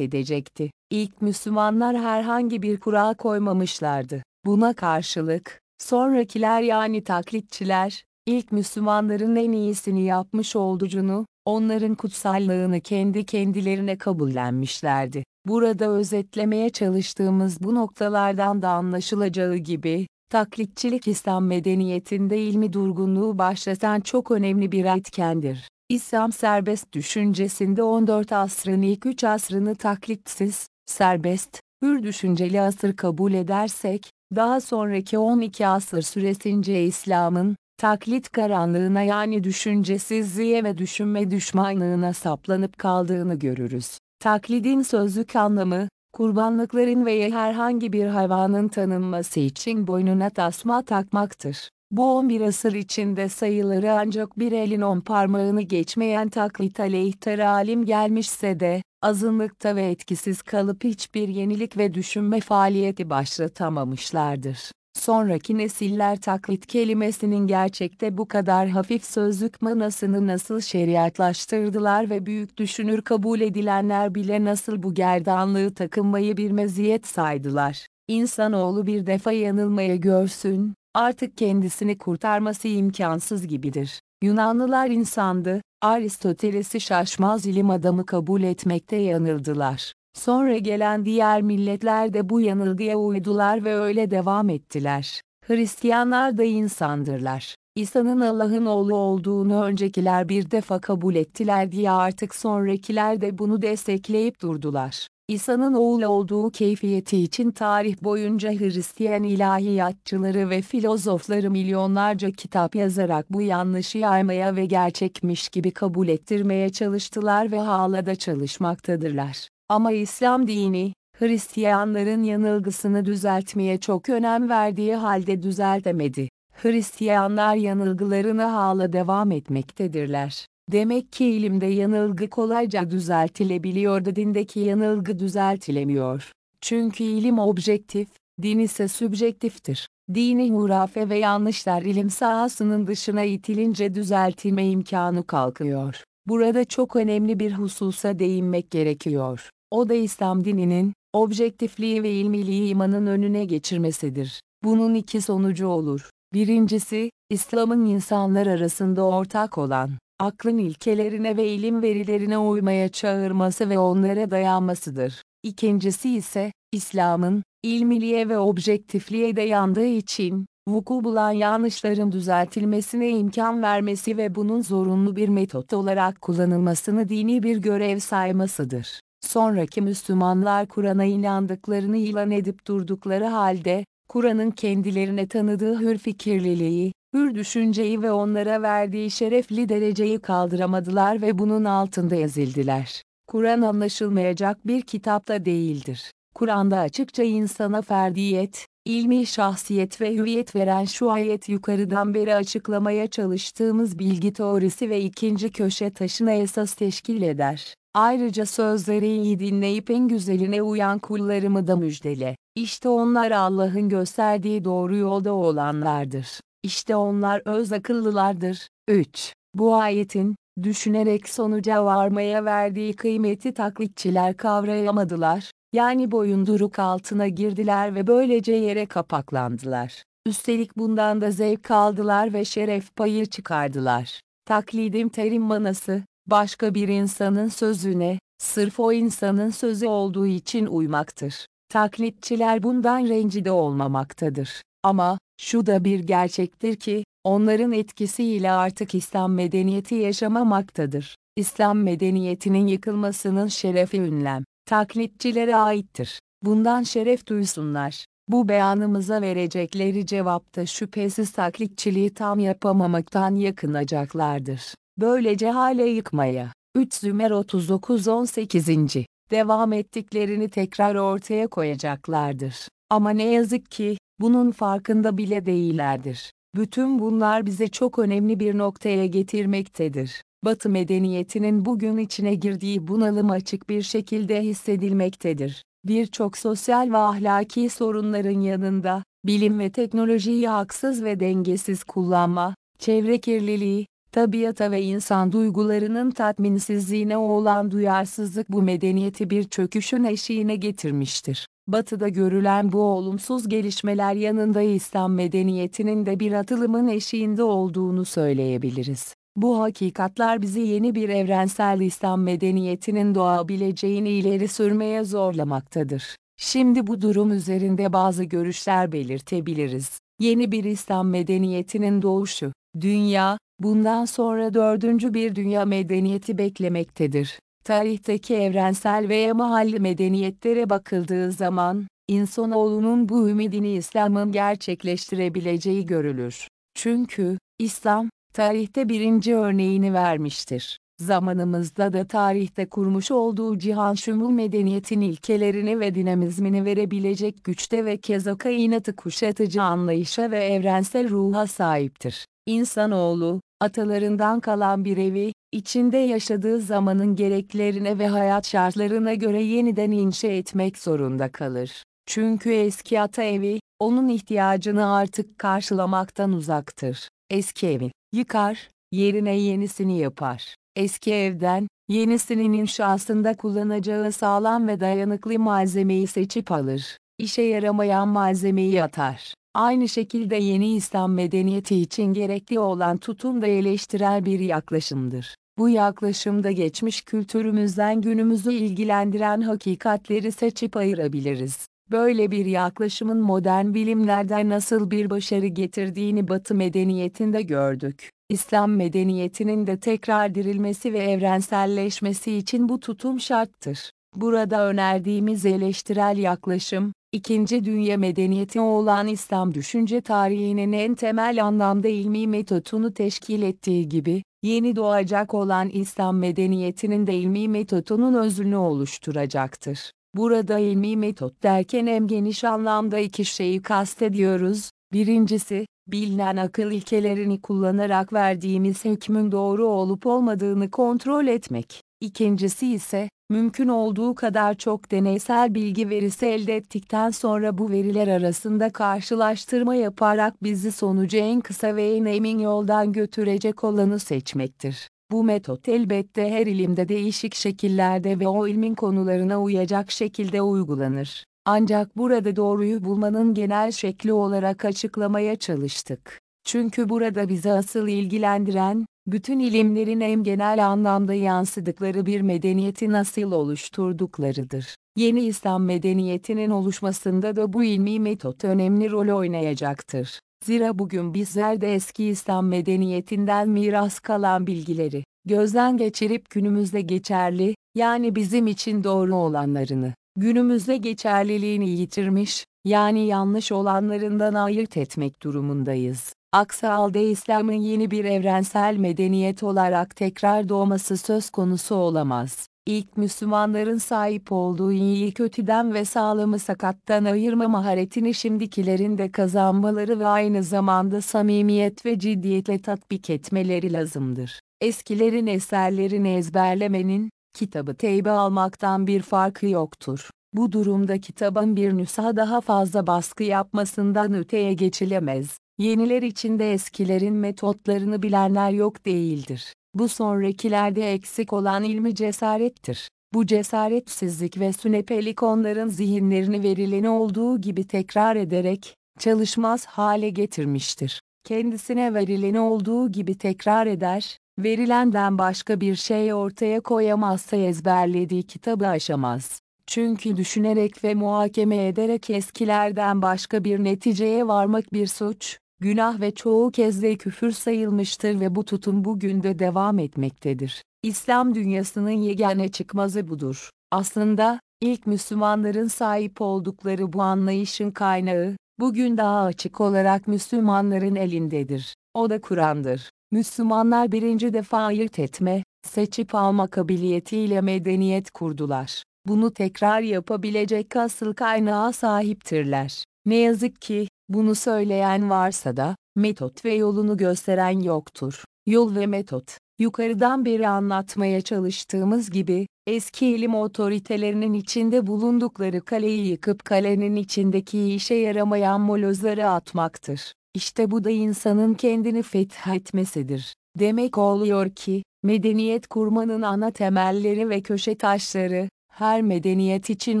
edecekti? İlk Müslümanlar herhangi bir kural koymamışlardı. Buna karşılık, sonrakiler yani taklitçiler, ilk Müslümanların en iyisini yapmış olduğunu, onların kutsallığını kendi kendilerine kabullenmişlerdi. Burada özetlemeye çalıştığımız bu noktalardan da anlaşılacağı gibi, taklitçilik İslam medeniyetinde ilmi durgunluğu başlatan çok önemli bir etkendir. İslam serbest düşüncesinde 14 asrın ilk 3 asrını taklitsiz, serbest, hür düşünceli asır kabul edersek, daha sonraki 12 asır süresince İslam'ın, taklit karanlığına yani düşüncesizliğe ve düşünme düşmanlığına saplanıp kaldığını görürüz. Taklidin sözlük anlamı, kurbanlıkların veya herhangi bir hayvanın tanınması için boynuna tasma takmaktır. Bu 11 asır içinde sayıları ancak bir elin on parmağını geçmeyen taklit aleyhtarı alim gelmişse de, azınlıkta ve etkisiz kalıp hiçbir yenilik ve düşünme faaliyeti başlatamamışlardır. Sonraki nesiller taklit kelimesinin gerçekte bu kadar hafif sözlük manasını nasıl şeriatlaştırdılar ve büyük düşünür kabul edilenler bile nasıl bu gerdanlığı takınmayı bir meziyet saydılar. İnsanoğlu bir defa yanılmaya görsün, artık kendisini kurtarması imkansız gibidir. Yunanlılar insandı, Aristoteles'i şaşmaz ilim adamı kabul etmekte yanıldılar. Sonra gelen diğer milletler de bu yanılgıya uydular ve öyle devam ettiler. Hristiyanlar da insandırlar. İsa'nın Allah'ın oğlu olduğunu öncekiler bir defa kabul ettiler diye artık sonrakiler de bunu destekleyip durdular. İsa'nın oğlu olduğu keyfiyeti için tarih boyunca Hristiyan ilahiyatçıları ve filozofları milyonlarca kitap yazarak bu yanlışı yaymaya ve gerçekmiş gibi kabul ettirmeye çalıştılar ve hala da çalışmaktadırlar. Ama İslam dini, Hristiyanların yanılgısını düzeltmeye çok önem verdiği halde düzeltemedi. Hristiyanlar yanılgılarına hala devam etmektedirler. Demek ki ilimde yanılgı kolayca düzeltilebiliyor da dindeki yanılgı düzeltilemiyor. Çünkü ilim objektif, din ise sübjektiftir. Dini hurafe ve yanlışlar ilim sahasının dışına itilince düzeltilme imkanı kalkıyor. Burada çok önemli bir hususa değinmek gerekiyor. O da İslam dininin, objektifliği ve ilmiliği imanın önüne geçirmesidir. Bunun iki sonucu olur. Birincisi, İslam'ın insanlar arasında ortak olan, aklın ilkelerine ve ilim verilerine uymaya çağırması ve onlara dayanmasıdır. İkincisi ise, İslam'ın, ilmiliğe ve objektifliğe dayandığı için, vuku bulan yanlışların düzeltilmesine imkan vermesi ve bunun zorunlu bir metot olarak kullanılmasını dini bir görev saymasıdır. Sonraki Müslümanlar Kur'an'a inandıklarını ilan edip durdukları halde, Kur'an'ın kendilerine tanıdığı hür fikirliliği, hür düşünceyi ve onlara verdiği şerefli dereceyi kaldıramadılar ve bunun altında ezildiler. Kur'an anlaşılmayacak bir kitap da değildir. Kur'an'da açıkça insana ferdiyet, ilmi şahsiyet ve hüviyet veren şu ayet yukarıdan beri açıklamaya çalıştığımız bilgi teorisi ve ikinci köşe taşına esas teşkil eder. Ayrıca sözleri iyi dinleyip en güzeline uyan kullarımı da müjdele. İşte onlar Allah'ın gösterdiği doğru yolda olanlardır. İşte onlar öz akıllılardır. 3. Bu ayetin, düşünerek sonuca varmaya verdiği kıymeti taklitçiler kavrayamadılar, yani boyunduruk altına girdiler ve böylece yere kapaklandılar. Üstelik bundan da zevk aldılar ve şeref payı çıkardılar. Taklidim terim manası, başka bir insanın sözüne, sırf o insanın sözü olduğu için uymaktır. Taklitçiler bundan rencide olmamaktadır. Ama, şu da bir gerçektir ki, onların etkisiyle artık İslam medeniyeti yaşamamaktadır. İslam medeniyetinin yıkılmasının şerefi ünlem, taklitçilere aittir. Bundan şeref duysunlar. Bu beyanımıza verecekleri cevapta şüphesiz taklitçiliği tam yapamamaktan yakınacaklardır. Böylece hale yıkmaya. 3 Zümer 39-18. Devam ettiklerini tekrar ortaya koyacaklardır. Ama ne yazık ki, bunun farkında bile değillerdir. Bütün bunlar bize çok önemli bir noktaya getirmektedir. Batı medeniyetinin bugün içine girdiği bunalım açık bir şekilde hissedilmektedir. Birçok sosyal ve ahlaki sorunların yanında, bilim ve teknolojiyi haksız ve dengesiz kullanma, çevre kirliliği, tabiata ve insan duygularının tatminsizliğine olan duyarsızlık bu medeniyeti bir çöküşün eşiğine getirmiştir. Batı'da görülen bu olumsuz gelişmeler yanında İslam medeniyetinin de bir atılımın eşiğinde olduğunu söyleyebiliriz. Bu hakikatlar bizi yeni bir evrensel İslam medeniyetinin doğabileceğini ileri sürmeye zorlamaktadır. Şimdi bu durum üzerinde bazı görüşler belirtebiliriz. Yeni bir İslam medeniyetinin doğuşu, dünya, bundan sonra dördüncü bir dünya medeniyeti beklemektedir. Tarihteki evrensel veya mahalli medeniyetlere bakıldığı zaman, insanoğlunun bu ümidini İslam'ın gerçekleştirebileceği görülür. Çünkü, İslam, tarihte birinci örneğini vermiştir. Zamanımızda da tarihte kurmuş olduğu cihan şumul medeniyetin ilkelerini ve dinamizmini verebilecek güçte ve keza kainatı kuşatıcı anlayışa ve evrensel ruha sahiptir. İnsanoğlu, atalarından kalan bir evi, içinde yaşadığı zamanın gereklerine ve hayat şartlarına göre yeniden inşa etmek zorunda kalır. Çünkü eski ata evi, onun ihtiyacını artık karşılamaktan uzaktır. Eski evi, yıkar, yerine yenisini yapar. Eski evden, yenisinin inşasında kullanacağı sağlam ve dayanıklı malzemeyi seçip alır. İşe yaramayan malzemeyi atar. Aynı şekilde yeni İslam medeniyeti için gerekli olan tutum da eleştirel bir yaklaşımdır. Bu yaklaşımda geçmiş kültürümüzden günümüzü ilgilendiren hakikatleri seçip ayırabiliriz. Böyle bir yaklaşımın modern bilimlerden nasıl bir başarı getirdiğini Batı medeniyetinde gördük. İslam medeniyetinin de tekrar dirilmesi ve evrenselleşmesi için bu tutum şarttır. Burada önerdiğimiz eleştirel yaklaşım, İkinci dünya medeniyeti olan İslam düşünce tarihinin en temel anlamda ilmi metotunu teşkil ettiği gibi, yeni doğacak olan İslam medeniyetinin de ilmi metotunun özünü oluşturacaktır. Burada ilmi metot derken hem geniş anlamda iki şeyi kastediyoruz, Birincisi, bilinen akıl ilkelerini kullanarak verdiğimiz hükmün doğru olup olmadığını kontrol etmek. İkincisi ise, mümkün olduğu kadar çok deneysel bilgi verisi elde ettikten sonra bu veriler arasında karşılaştırma yaparak bizi sonucu en kısa ve en emin yoldan götürecek olanı seçmektir. Bu metot elbette her ilimde değişik şekillerde ve o ilmin konularına uyacak şekilde uygulanır. Ancak burada doğruyu bulmanın genel şekli olarak açıklamaya çalıştık. Çünkü burada bizi asıl ilgilendiren, bütün ilimlerin en genel anlamda yansıdıkları bir medeniyeti nasıl oluşturduklarıdır. Yeni İslam medeniyetinin oluşmasında da bu ilmi metot önemli rol oynayacaktır. Zira bugün bizler de eski İslam medeniyetinden miras kalan bilgileri, gözden geçirip günümüzde geçerli, yani bizim için doğru olanlarını, günümüzde geçerliliğini yitirmiş, yani yanlış olanlarından ayırt etmek durumundayız. Aksi halde İslam'ın yeni bir evrensel medeniyet olarak tekrar doğması söz konusu olamaz. İlk Müslümanların sahip olduğu iyiyi kötüden ve sağlamı sakattan ayırma maharetini şimdikilerin de kazanmaları ve aynı zamanda samimiyet ve ciddiyetle tatbik etmeleri lazımdır. Eskilerin eserlerini ezberlemenin, kitabı teybe almaktan bir farkı yoktur. Bu durumda kitabın bir nüsha daha fazla baskı yapmasından öteye geçilemez. Yeniler içinde eskilerin metotlarını bilenler yok değildir. Bu sonrakilerde eksik olan ilmi cesarettir. Bu cesaretsizlik ve sünepelik onların zihinlerini verileni olduğu gibi tekrar ederek, çalışmaz hale getirmiştir. Kendisine verileni olduğu gibi tekrar eder, verilenden başka bir şey ortaya koyamazsa ezberlediği kitabı aşamaz. Çünkü düşünerek ve muhakeme ederek eskilerden başka bir neticeye varmak bir suç, günah ve çoğu kez de küfür sayılmıştır ve bu tutum bugün de devam etmektedir. İslam dünyasının yegane çıkmazı budur. Aslında, ilk Müslümanların sahip oldukları bu anlayışın kaynağı, bugün daha açık olarak Müslümanların elindedir. O da Kur'an'dır. Müslümanlar birinci defa ayırt etme, seçip alma kabiliyetiyle medeniyet kurdular. Bunu tekrar yapabilecek asıl kaynağa sahiptirler. Ne yazık ki, bunu söyleyen varsa da, metot ve yolunu gösteren yoktur. Yol ve metot, yukarıdan beri anlatmaya çalıştığımız gibi, eski ilim otoritelerinin içinde bulundukları kaleyi yıkıp kalenin içindeki işe yaramayan molozları atmaktır. İşte bu da insanın kendini fethetmesidir. Demek oluyor ki, medeniyet kurmanın ana temelleri ve köşe taşları, her medeniyet için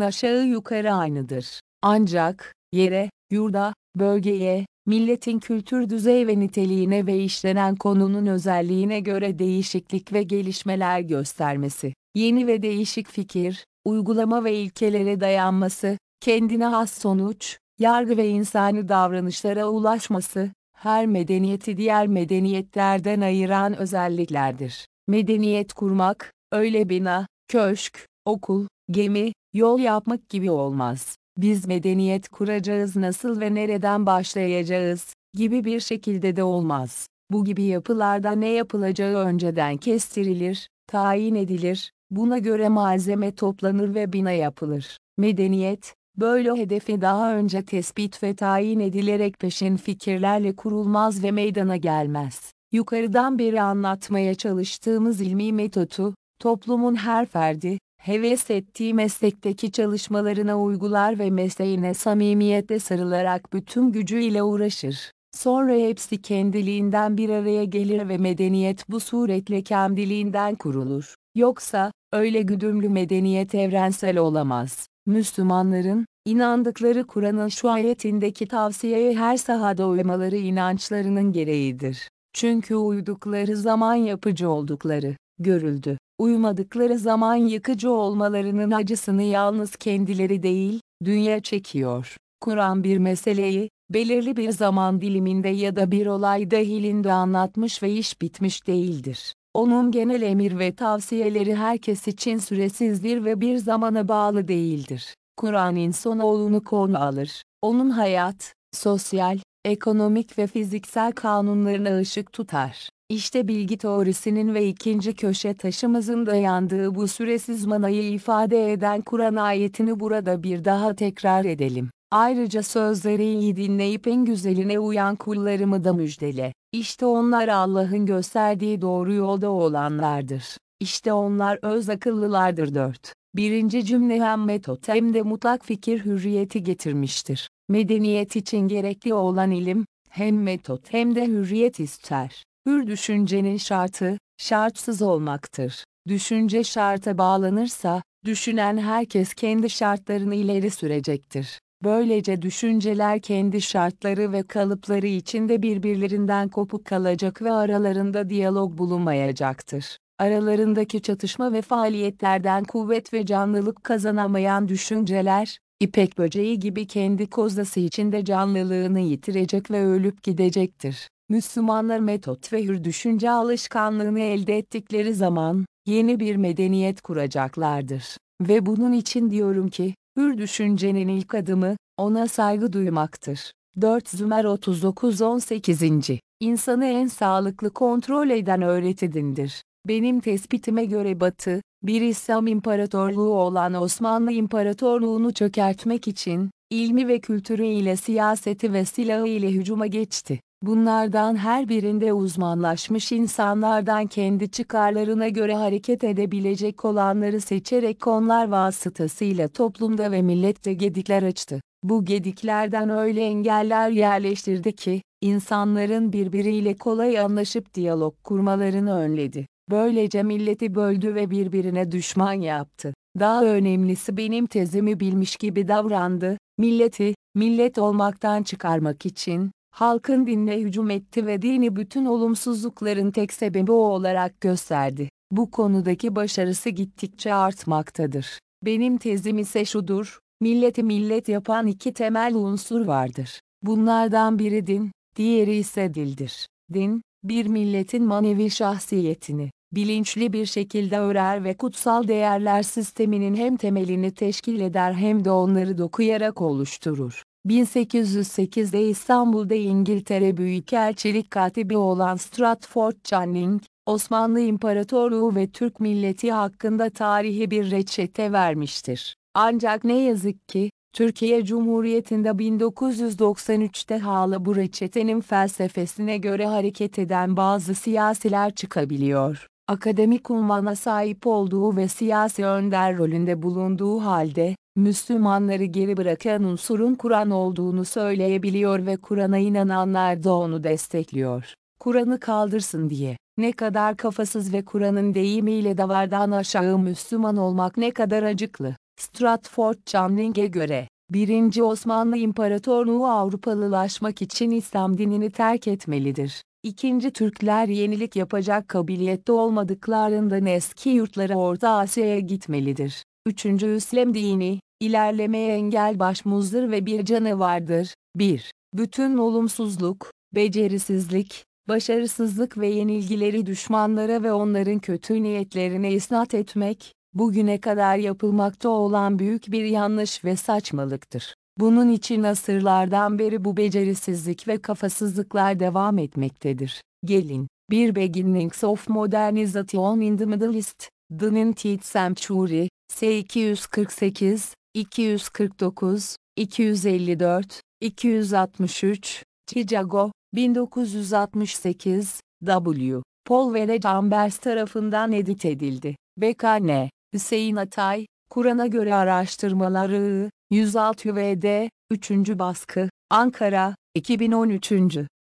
aşağı yukarı aynıdır. Ancak, yere, yurda, bölgeye, milletin kültür düzey ve niteliğine ve işlenen konunun özelliğine göre değişiklik ve gelişmeler göstermesi, yeni ve değişik fikir, uygulama ve ilkelere dayanması, kendine has sonuç, yargı ve insani davranışlara ulaşması, her medeniyeti diğer medeniyetlerden ayıran özelliklerdir. Medeniyet kurmak, öyle bina, köşk, okul, gemi, yol yapmak gibi olmaz biz medeniyet kuracağız nasıl ve nereden başlayacağız, gibi bir şekilde de olmaz. Bu gibi yapılarda ne yapılacağı önceden kestirilir, tayin edilir, buna göre malzeme toplanır ve bina yapılır. Medeniyet, böyle hedefi daha önce tespit ve tayin edilerek peşin fikirlerle kurulmaz ve meydana gelmez. Yukarıdan beri anlatmaya çalıştığımız ilmi metotu, toplumun her ferdi, heves ettiği meslekteki çalışmalarına uygular ve mesleğine samimiyetle sarılarak bütün gücüyle uğraşır. Sonra hepsi kendiliğinden bir araya gelir ve medeniyet bu suretle kendiliğinden kurulur. Yoksa, öyle güdümlü medeniyet evrensel olamaz. Müslümanların, inandıkları Kur'an'ın şu ayetindeki tavsiyeye her sahada uymaları inançlarının gereğidir. Çünkü uydukları zaman yapıcı oldukları, görüldü uymadıkları zaman yıkıcı olmalarının acısını yalnız kendileri değil, dünya çekiyor. Kur'an bir meseleyi, belirli bir zaman diliminde ya da bir olay dahilinde anlatmış ve iş bitmiş değildir. Onun genel emir ve tavsiyeleri herkes için süresizdir ve bir zamana bağlı değildir. Kur'an insanoğlunu konu alır. Onun hayat, sosyal, ekonomik ve fiziksel kanunlarına ışık tutar. İşte bilgi teorisinin ve ikinci köşe taşımızın dayandığı bu süresiz manayı ifade eden Kur'an ayetini burada bir daha tekrar edelim. Ayrıca sözleri iyi dinleyip en güzeline uyan kullarımı da müjdele. İşte onlar Allah'ın gösterdiği doğru yolda olanlardır. İşte onlar öz akıllılardır 4. Birinci cümle hem metot hem de mutlak fikir hürriyeti getirmiştir. Medeniyet için gerekli olan ilim, hem metot hem de hürriyet ister. Hür düşüncenin şartı, şartsız olmaktır. Düşünce şarta bağlanırsa, düşünen herkes kendi şartlarını ileri sürecektir. Böylece düşünceler kendi şartları ve kalıpları içinde birbirlerinden kopuk kalacak ve aralarında diyalog bulunmayacaktır. Aralarındaki çatışma ve faaliyetlerden kuvvet ve canlılık kazanamayan düşünceler, ipek böceği gibi kendi kozası içinde canlılığını yitirecek ve ölüp gidecektir. Müslümanlar metot ve hür düşünce alışkanlığını elde ettikleri zaman, yeni bir medeniyet kuracaklardır. Ve bunun için diyorum ki, hür düşüncenin ilk adımı, ona saygı duymaktır. 4 Zümer 39-18. İnsanı en sağlıklı kontrol eden öğretidindir. Benim tespitime göre Batı, bir İslam imparatorluğu olan Osmanlı İmparatorluğunu çökertmek için, ilmi ve kültürü ile siyaseti ve silahı ile hücuma geçti. Bunlardan her birinde uzmanlaşmış insanlardan kendi çıkarlarına göre hareket edebilecek olanları seçerek onlar vasıtasıyla toplumda ve millette gedikler açtı. Bu gediklerden öyle engeller yerleştirdi ki, insanların birbiriyle kolay anlaşıp diyalog kurmalarını önledi. Böylece milleti böldü ve birbirine düşman yaptı. Daha önemlisi benim tezimi bilmiş gibi davrandı, milleti, millet olmaktan çıkarmak için, halkın dinle hücum etti ve dini bütün olumsuzlukların tek sebebi o olarak gösterdi. Bu konudaki başarısı gittikçe artmaktadır. Benim tezim ise şudur, milleti millet yapan iki temel unsur vardır. Bunlardan biri din, diğeri ise dildir. Din, bir milletin manevi şahsiyetini, bilinçli bir şekilde örer ve kutsal değerler sisteminin hem temelini teşkil eder hem de onları dokuyarak oluşturur. 1808'de İstanbul'da İngiltere Büyükelçilik katibi olan Stratford Channing, Osmanlı İmparatorluğu ve Türk milleti hakkında tarihi bir reçete vermiştir. Ancak ne yazık ki, Türkiye Cumhuriyeti'nde 1993'te hala bu reçetenin felsefesine göre hareket eden bazı siyasiler çıkabiliyor. Akademik unvana sahip olduğu ve siyasi önder rolünde bulunduğu halde, Müslümanları geri bırakan unsurun Kur'an olduğunu söyleyebiliyor ve Kur'an'a inananlar da onu destekliyor. Kur'an'ı kaldırsın diye. Ne kadar kafasız ve Kur'an'ın deyimiyle davardan aşağı Müslüman olmak ne kadar acıklı. Stratford Chanling'e göre, 1. Osmanlı İmparatorluğu Avrupalılaşmak için İslam dinini terk etmelidir. İkinci Türkler yenilik yapacak kabiliyette olmadıklarından eski yurtlara Orta Asya'ya gitmelidir. Üçüncü İslam dini, ilerlemeye engel başmuzdur ve bir canavardır. 1. Bütün olumsuzluk, becerisizlik, başarısızlık ve yenilgileri düşmanlara ve onların kötü niyetlerine isnat etmek, bugüne kadar yapılmakta olan büyük bir yanlış ve saçmalıktır. Bunun için asırlardan beri bu becerisizlik ve kafasızlıklar devam etmektedir. Gelin, bir Beginnings of Modernization in the Middle East, The 19th Century, S248, 249, 254, 263, Chicago, 1968, W. Paul ve Chambers tarafından edit edildi. BKN, Hüseyin Atay, Kur'an'a göre araştırmaları, 106 VD, 3. baskı, Ankara, 2013.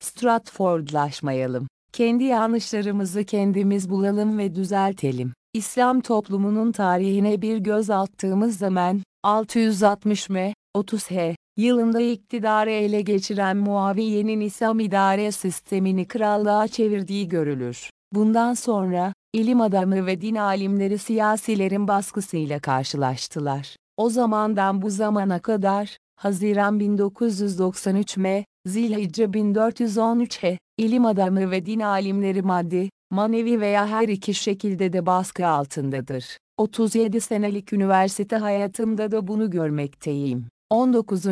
Stratfordlaşmayalım. Kendi yanlışlarımızı kendimiz bulalım ve düzeltelim. İslam toplumunun tarihine bir göz attığımız zaman, 660 M, 30 H, yılında iktidarı ele geçiren Muaviye'nin İslam idare sistemini krallığa çevirdiği görülür. Bundan sonra, ilim adamı ve din alimleri siyasilerin baskısıyla karşılaştılar. O zamandan bu zamana kadar, Haziran 1993 M, Zilhicce 1413 He, ilim adamı ve din alimleri maddi, manevi veya her iki şekilde de baskı altındadır. 37 senelik üniversite hayatımda da bunu görmekteyim. 19.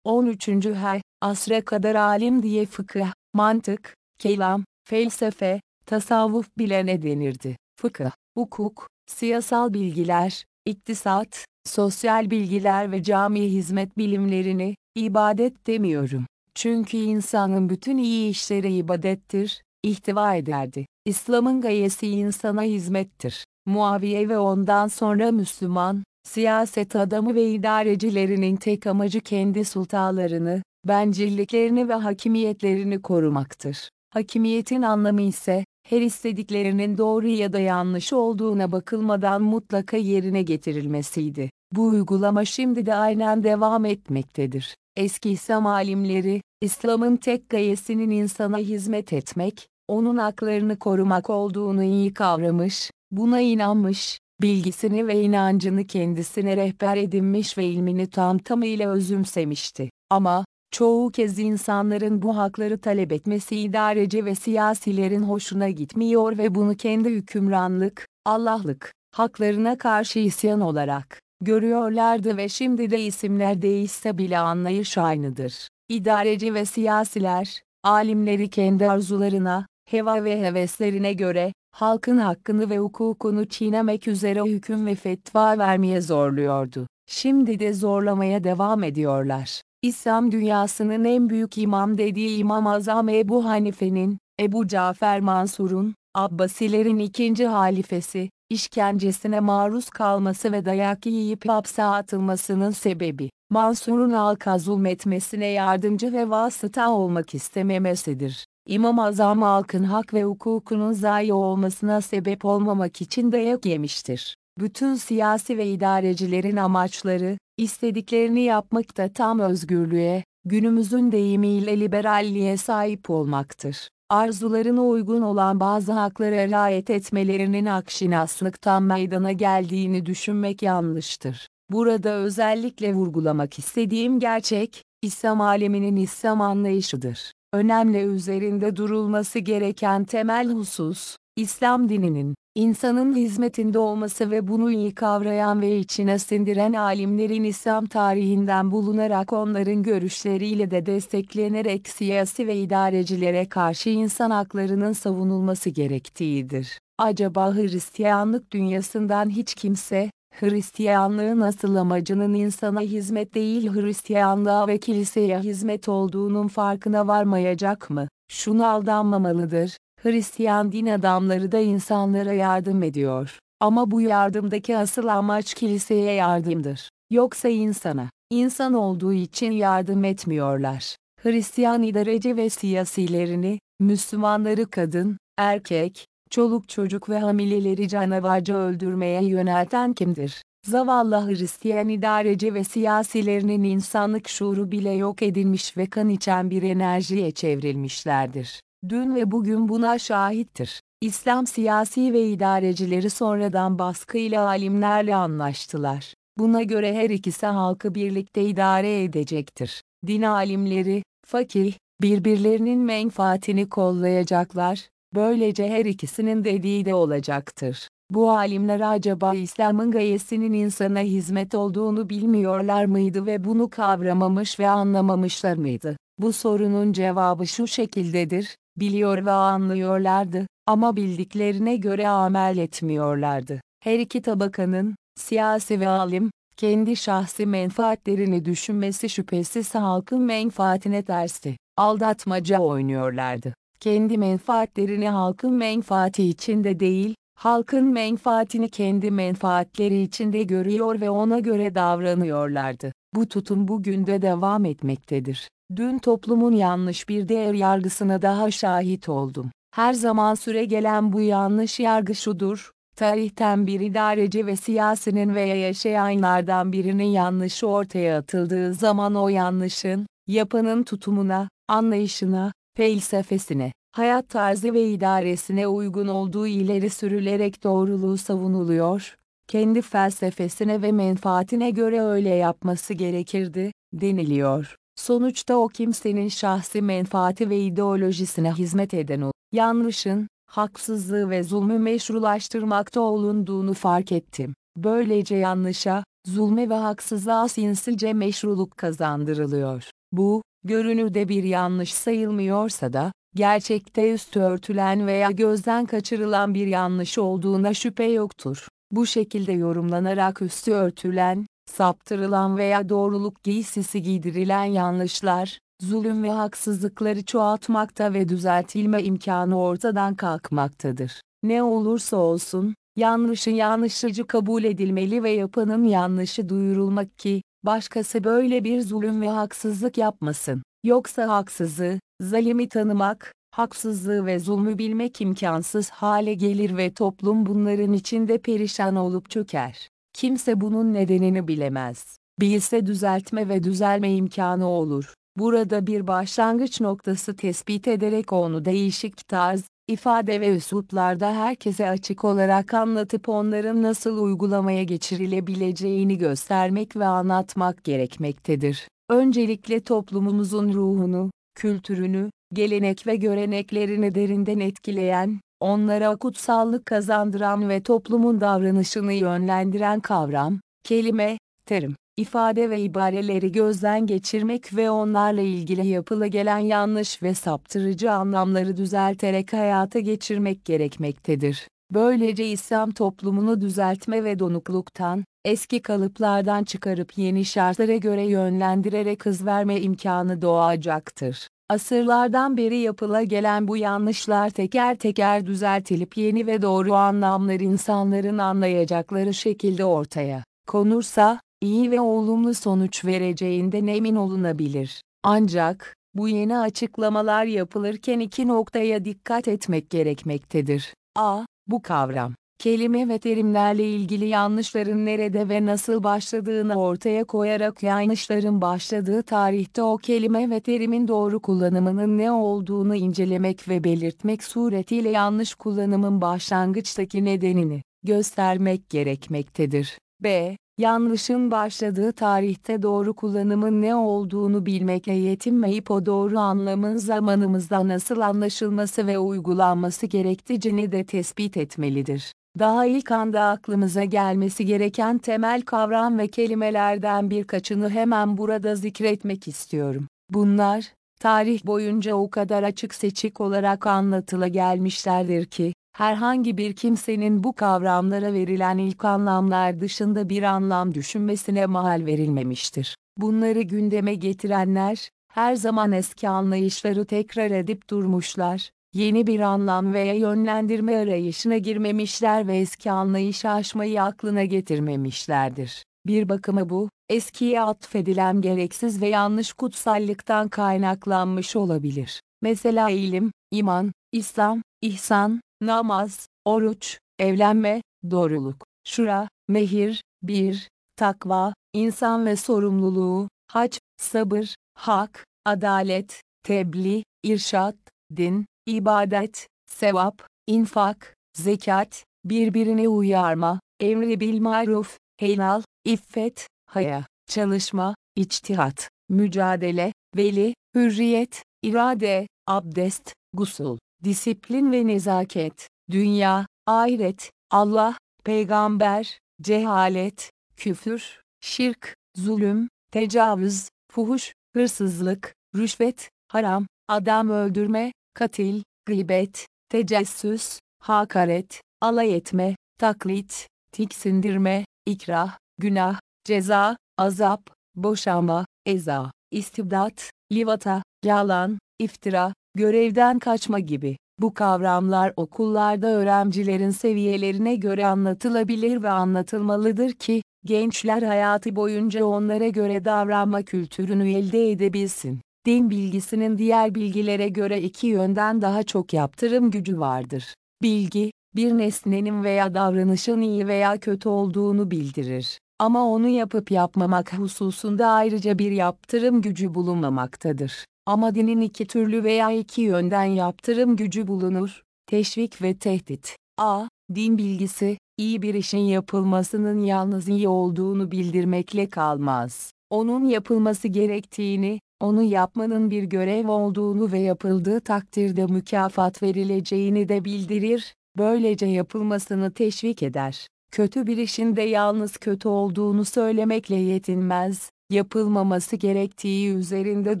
13. Hay, asra kadar alim diye fıkıh, mantık, kelam, felsefe, tasavvuf bilene denirdi. Fıkıh, hukuk, siyasal bilgiler, iktisat, sosyal bilgiler ve cami hizmet bilimlerini, ibadet demiyorum. Çünkü insanın bütün iyi işleri ibadettir, ihtiva ederdi. İslam'ın gayesi insana hizmettir. Muaviye ve ondan sonra Müslüman, siyaset adamı ve idarecilerinin tek amacı kendi sultalarını, bencilliklerini ve hakimiyetlerini korumaktır. Hakimiyetin anlamı ise, her istediklerinin doğru ya da yanlış olduğuna bakılmadan mutlaka yerine getirilmesiydi. Bu uygulama şimdi de aynen devam etmektedir. Eski İslam alimleri, İslam'ın tek gayesinin insana hizmet etmek, onun haklarını korumak olduğunu iyi kavramış, buna inanmış, bilgisini ve inancını kendisine rehber edinmiş ve ilmini tam tamıyla özümsemişti. Ama, çoğu kez insanların bu hakları talep etmesi idareci ve siyasilerin hoşuna gitmiyor ve bunu kendi hükümranlık, Allah'lık, haklarına karşı isyan olarak görüyorlardı ve şimdi de isimler değişse bile anlayış aynıdır. İdareci ve siyasiler, alimleri kendi arzularına, heva ve heveslerine göre, halkın hakkını ve hukukunu çiğnemek üzere hüküm ve fetva vermeye zorluyordu. Şimdi de zorlamaya devam ediyorlar. İslam dünyasının en büyük imam dediği İmam Azam Ebu Hanife'nin, Ebu Cafer Mansur'un, Abbasilerin ikinci halifesi, işkencesine maruz kalması ve dayak yiyip hapse atılmasının sebebi, Mansur'un halka zulmetmesine yardımcı ve vasıta olmak istememesidir. İmam Azam halkın hak ve hukukunun zayi olmasına sebep olmamak için dayak yemiştir. Bütün siyasi ve idarecilerin amaçları, istediklerini yapmakta tam özgürlüğe, günümüzün deyimiyle liberalliğe sahip olmaktır. Arzularına uygun olan bazı haklara riayet etmelerinin akşinaslıktan meydana geldiğini düşünmek yanlıştır. Burada özellikle vurgulamak istediğim gerçek, İslam aleminin İslam anlayışıdır. Önemli üzerinde durulması gereken temel husus, İslam dininin, insanın hizmetinde olması ve bunu iyi kavrayan ve içine sindiren alimlerin İslam tarihinden bulunarak onların görüşleriyle de desteklenerek siyasi ve idarecilere karşı insan haklarının savunulması gerektiğidir. Acaba Hristiyanlık dünyasından hiç kimse, Hristiyanlığın asıl amacının insana hizmet değil Hristiyanlığa ve kiliseye hizmet olduğunun farkına varmayacak mı? Şunu aldanmamalıdır, Hristiyan din adamları da insanlara yardım ediyor. Ama bu yardımdaki asıl amaç kiliseye yardımdır. Yoksa insana, insan olduğu için yardım etmiyorlar. Hristiyan idareci ve siyasilerini, Müslümanları kadın, erkek, çoluk çocuk ve hamileleri canavarca öldürmeye yönelten kimdir? Zavallı Hristiyan idareci ve siyasilerinin insanlık şuuru bile yok edilmiş ve kan içen bir enerjiye çevrilmişlerdir. Dün ve bugün buna şahittir. İslam siyasi ve idarecileri sonradan baskıyla alimlerle anlaştılar. Buna göre her ikisi halkı birlikte idare edecektir. Din alimleri, fakih, birbirlerinin menfaatini kollayacaklar, böylece her ikisinin dediği de olacaktır. Bu alimler acaba İslam'ın gayesinin insana hizmet olduğunu bilmiyorlar mıydı ve bunu kavramamış ve anlamamışlar mıydı? Bu sorunun cevabı şu şekildedir, biliyor ve anlıyorlardı, ama bildiklerine göre amel etmiyorlardı. Her iki tabakanın, siyasi ve alim, kendi şahsi menfaatlerini düşünmesi şüphesiz halkın menfaatine tersti. Aldatmaca oynuyorlardı. Kendi menfaatlerini halkın menfaati içinde değil, halkın menfaatini kendi menfaatleri içinde görüyor ve ona göre davranıyorlardı. Bu tutum bugün de devam etmektedir. Dün toplumun yanlış bir değer yargısına daha şahit oldum. Her zaman süre gelen bu yanlış yargı şudur, tarihten bir idareci ve siyasinin veya yaşayanlardan birinin yanlışı ortaya atıldığı zaman o yanlışın, yapanın tutumuna, anlayışına, felsefesine, hayat tarzı ve idaresine uygun olduğu ileri sürülerek doğruluğu savunuluyor, kendi felsefesine ve menfaatine göre öyle yapması gerekirdi, deniliyor. Sonuçta o kimsenin şahsi menfaati ve ideolojisine hizmet eden o, yanlışın, haksızlığı ve zulmü meşrulaştırmakta olunduğunu fark ettim. Böylece yanlışa, zulme ve haksızlığa sinsice meşruluk kazandırılıyor. Bu, görünürde bir yanlış sayılmıyorsa da, gerçekte üstü örtülen veya gözden kaçırılan bir yanlış olduğuna şüphe yoktur. Bu şekilde yorumlanarak üstü örtülen, saptırılan veya doğruluk giysisi giydirilen yanlışlar, zulüm ve haksızlıkları çoğaltmakta ve düzeltilme imkanı ortadan kalkmaktadır. Ne olursa olsun, yanlışın yanlışıcı kabul edilmeli ve yapanın yanlışı duyurulmak ki, başkası böyle bir zulüm ve haksızlık yapmasın. Yoksa haksızı, zalimi tanımak, haksızlığı ve zulmü bilmek imkansız hale gelir ve toplum bunların içinde perişan olup çöker. Kimse bunun nedenini bilemez. Bilse düzeltme ve düzelme imkanı olur. Burada bir başlangıç noktası tespit ederek onu değişik tarz, ifade ve üsluplarda herkese açık olarak anlatıp onların nasıl uygulamaya geçirilebileceğini göstermek ve anlatmak gerekmektedir. Öncelikle toplumumuzun ruhunu, kültürünü, gelenek ve göreneklerini derinden etkileyen, onlara kutsallık kazandıran ve toplumun davranışını yönlendiren kavram, kelime, terim, ifade ve ibareleri gözden geçirmek ve onlarla ilgili yapıla gelen yanlış ve saptırıcı anlamları düzelterek hayata geçirmek gerekmektedir. Böylece İslam toplumunu düzeltme ve donukluktan, eski kalıplardan çıkarıp yeni şartlara göre yönlendirerek hız verme imkanı doğacaktır. Asırlardan beri yapıla gelen bu yanlışlar teker teker düzeltilip yeni ve doğru anlamlar insanların anlayacakları şekilde ortaya konursa, iyi ve olumlu sonuç vereceğinden emin olunabilir. Ancak, bu yeni açıklamalar yapılırken iki noktaya dikkat etmek gerekmektedir. A. Bu kavram, kelime ve terimlerle ilgili yanlışların nerede ve nasıl başladığını ortaya koyarak yanlışların başladığı tarihte o kelime ve terimin doğru kullanımının ne olduğunu incelemek ve belirtmek suretiyle yanlış kullanımın başlangıçtaki nedenini göstermek gerekmektedir. B. Yanlışın başladığı tarihte doğru kullanımın ne olduğunu bilmekle yetinmeyip o doğru anlamın zamanımızda nasıl anlaşılması ve uygulanması gerektiğini de tespit etmelidir. Daha ilk anda aklımıza gelmesi gereken temel kavram ve kelimelerden birkaçını hemen burada zikretmek istiyorum. Bunlar, tarih boyunca o kadar açık seçik olarak anlatıla gelmişlerdir ki, herhangi bir kimsenin bu kavramlara verilen ilk anlamlar dışında bir anlam düşünmesine mahal verilmemiştir. Bunları gündeme getirenler, her zaman eski anlayışları tekrar edip durmuşlar, yeni bir anlam veya yönlendirme arayışına girmemişler ve eski anlayışı aşmayı aklına getirmemişlerdir. Bir bakıma bu, eskiye atfedilen gereksiz ve yanlış kutsallıktan kaynaklanmış olabilir. Mesela ilim, iman, İslam, ihsan, namaz, oruç, evlenme, doğruluk, şura, mehir, bir, takva, insan ve sorumluluğu, hac, sabır, hak, adalet, tebliğ, irşat, din, ibadet, sevap, infak, zekat, birbirine uyarma, emri bil maruf, helal, iffet, haya, çalışma, içtihat, mücadele, veli, hürriyet, irade, abdest, gusul, disiplin ve nezaket, dünya, ahiret, Allah, peygamber, cehalet, küfür, şirk, zulüm, tecavüz, fuhuş, hırsızlık, rüşvet, haram, adam öldürme, katil, gıybet, tecessüs, hakaret, alay etme, taklit, tiksindirme, ikrah, günah, ceza, azap, boşanma, eza, istibdat, livata, yalan, iftira, görevden kaçma gibi. Bu kavramlar okullarda öğrencilerin seviyelerine göre anlatılabilir ve anlatılmalıdır ki, gençler hayatı boyunca onlara göre davranma kültürünü elde edebilsin. Din bilgisinin diğer bilgilere göre iki yönden daha çok yaptırım gücü vardır. Bilgi, bir nesnenin veya davranışın iyi veya kötü olduğunu bildirir. Ama onu yapıp yapmamak hususunda ayrıca bir yaptırım gücü bulunmamaktadır. Ama dinin iki türlü veya iki yönden yaptırım gücü bulunur, teşvik ve tehdit. A. Din bilgisi, iyi bir işin yapılmasının yalnız iyi olduğunu bildirmekle kalmaz. Onun yapılması gerektiğini, onu yapmanın bir görev olduğunu ve yapıldığı takdirde mükafat verileceğini de bildirir, böylece yapılmasını teşvik eder. Kötü bir işin de yalnız kötü olduğunu söylemekle yetinmez, yapılmaması gerektiği üzerinde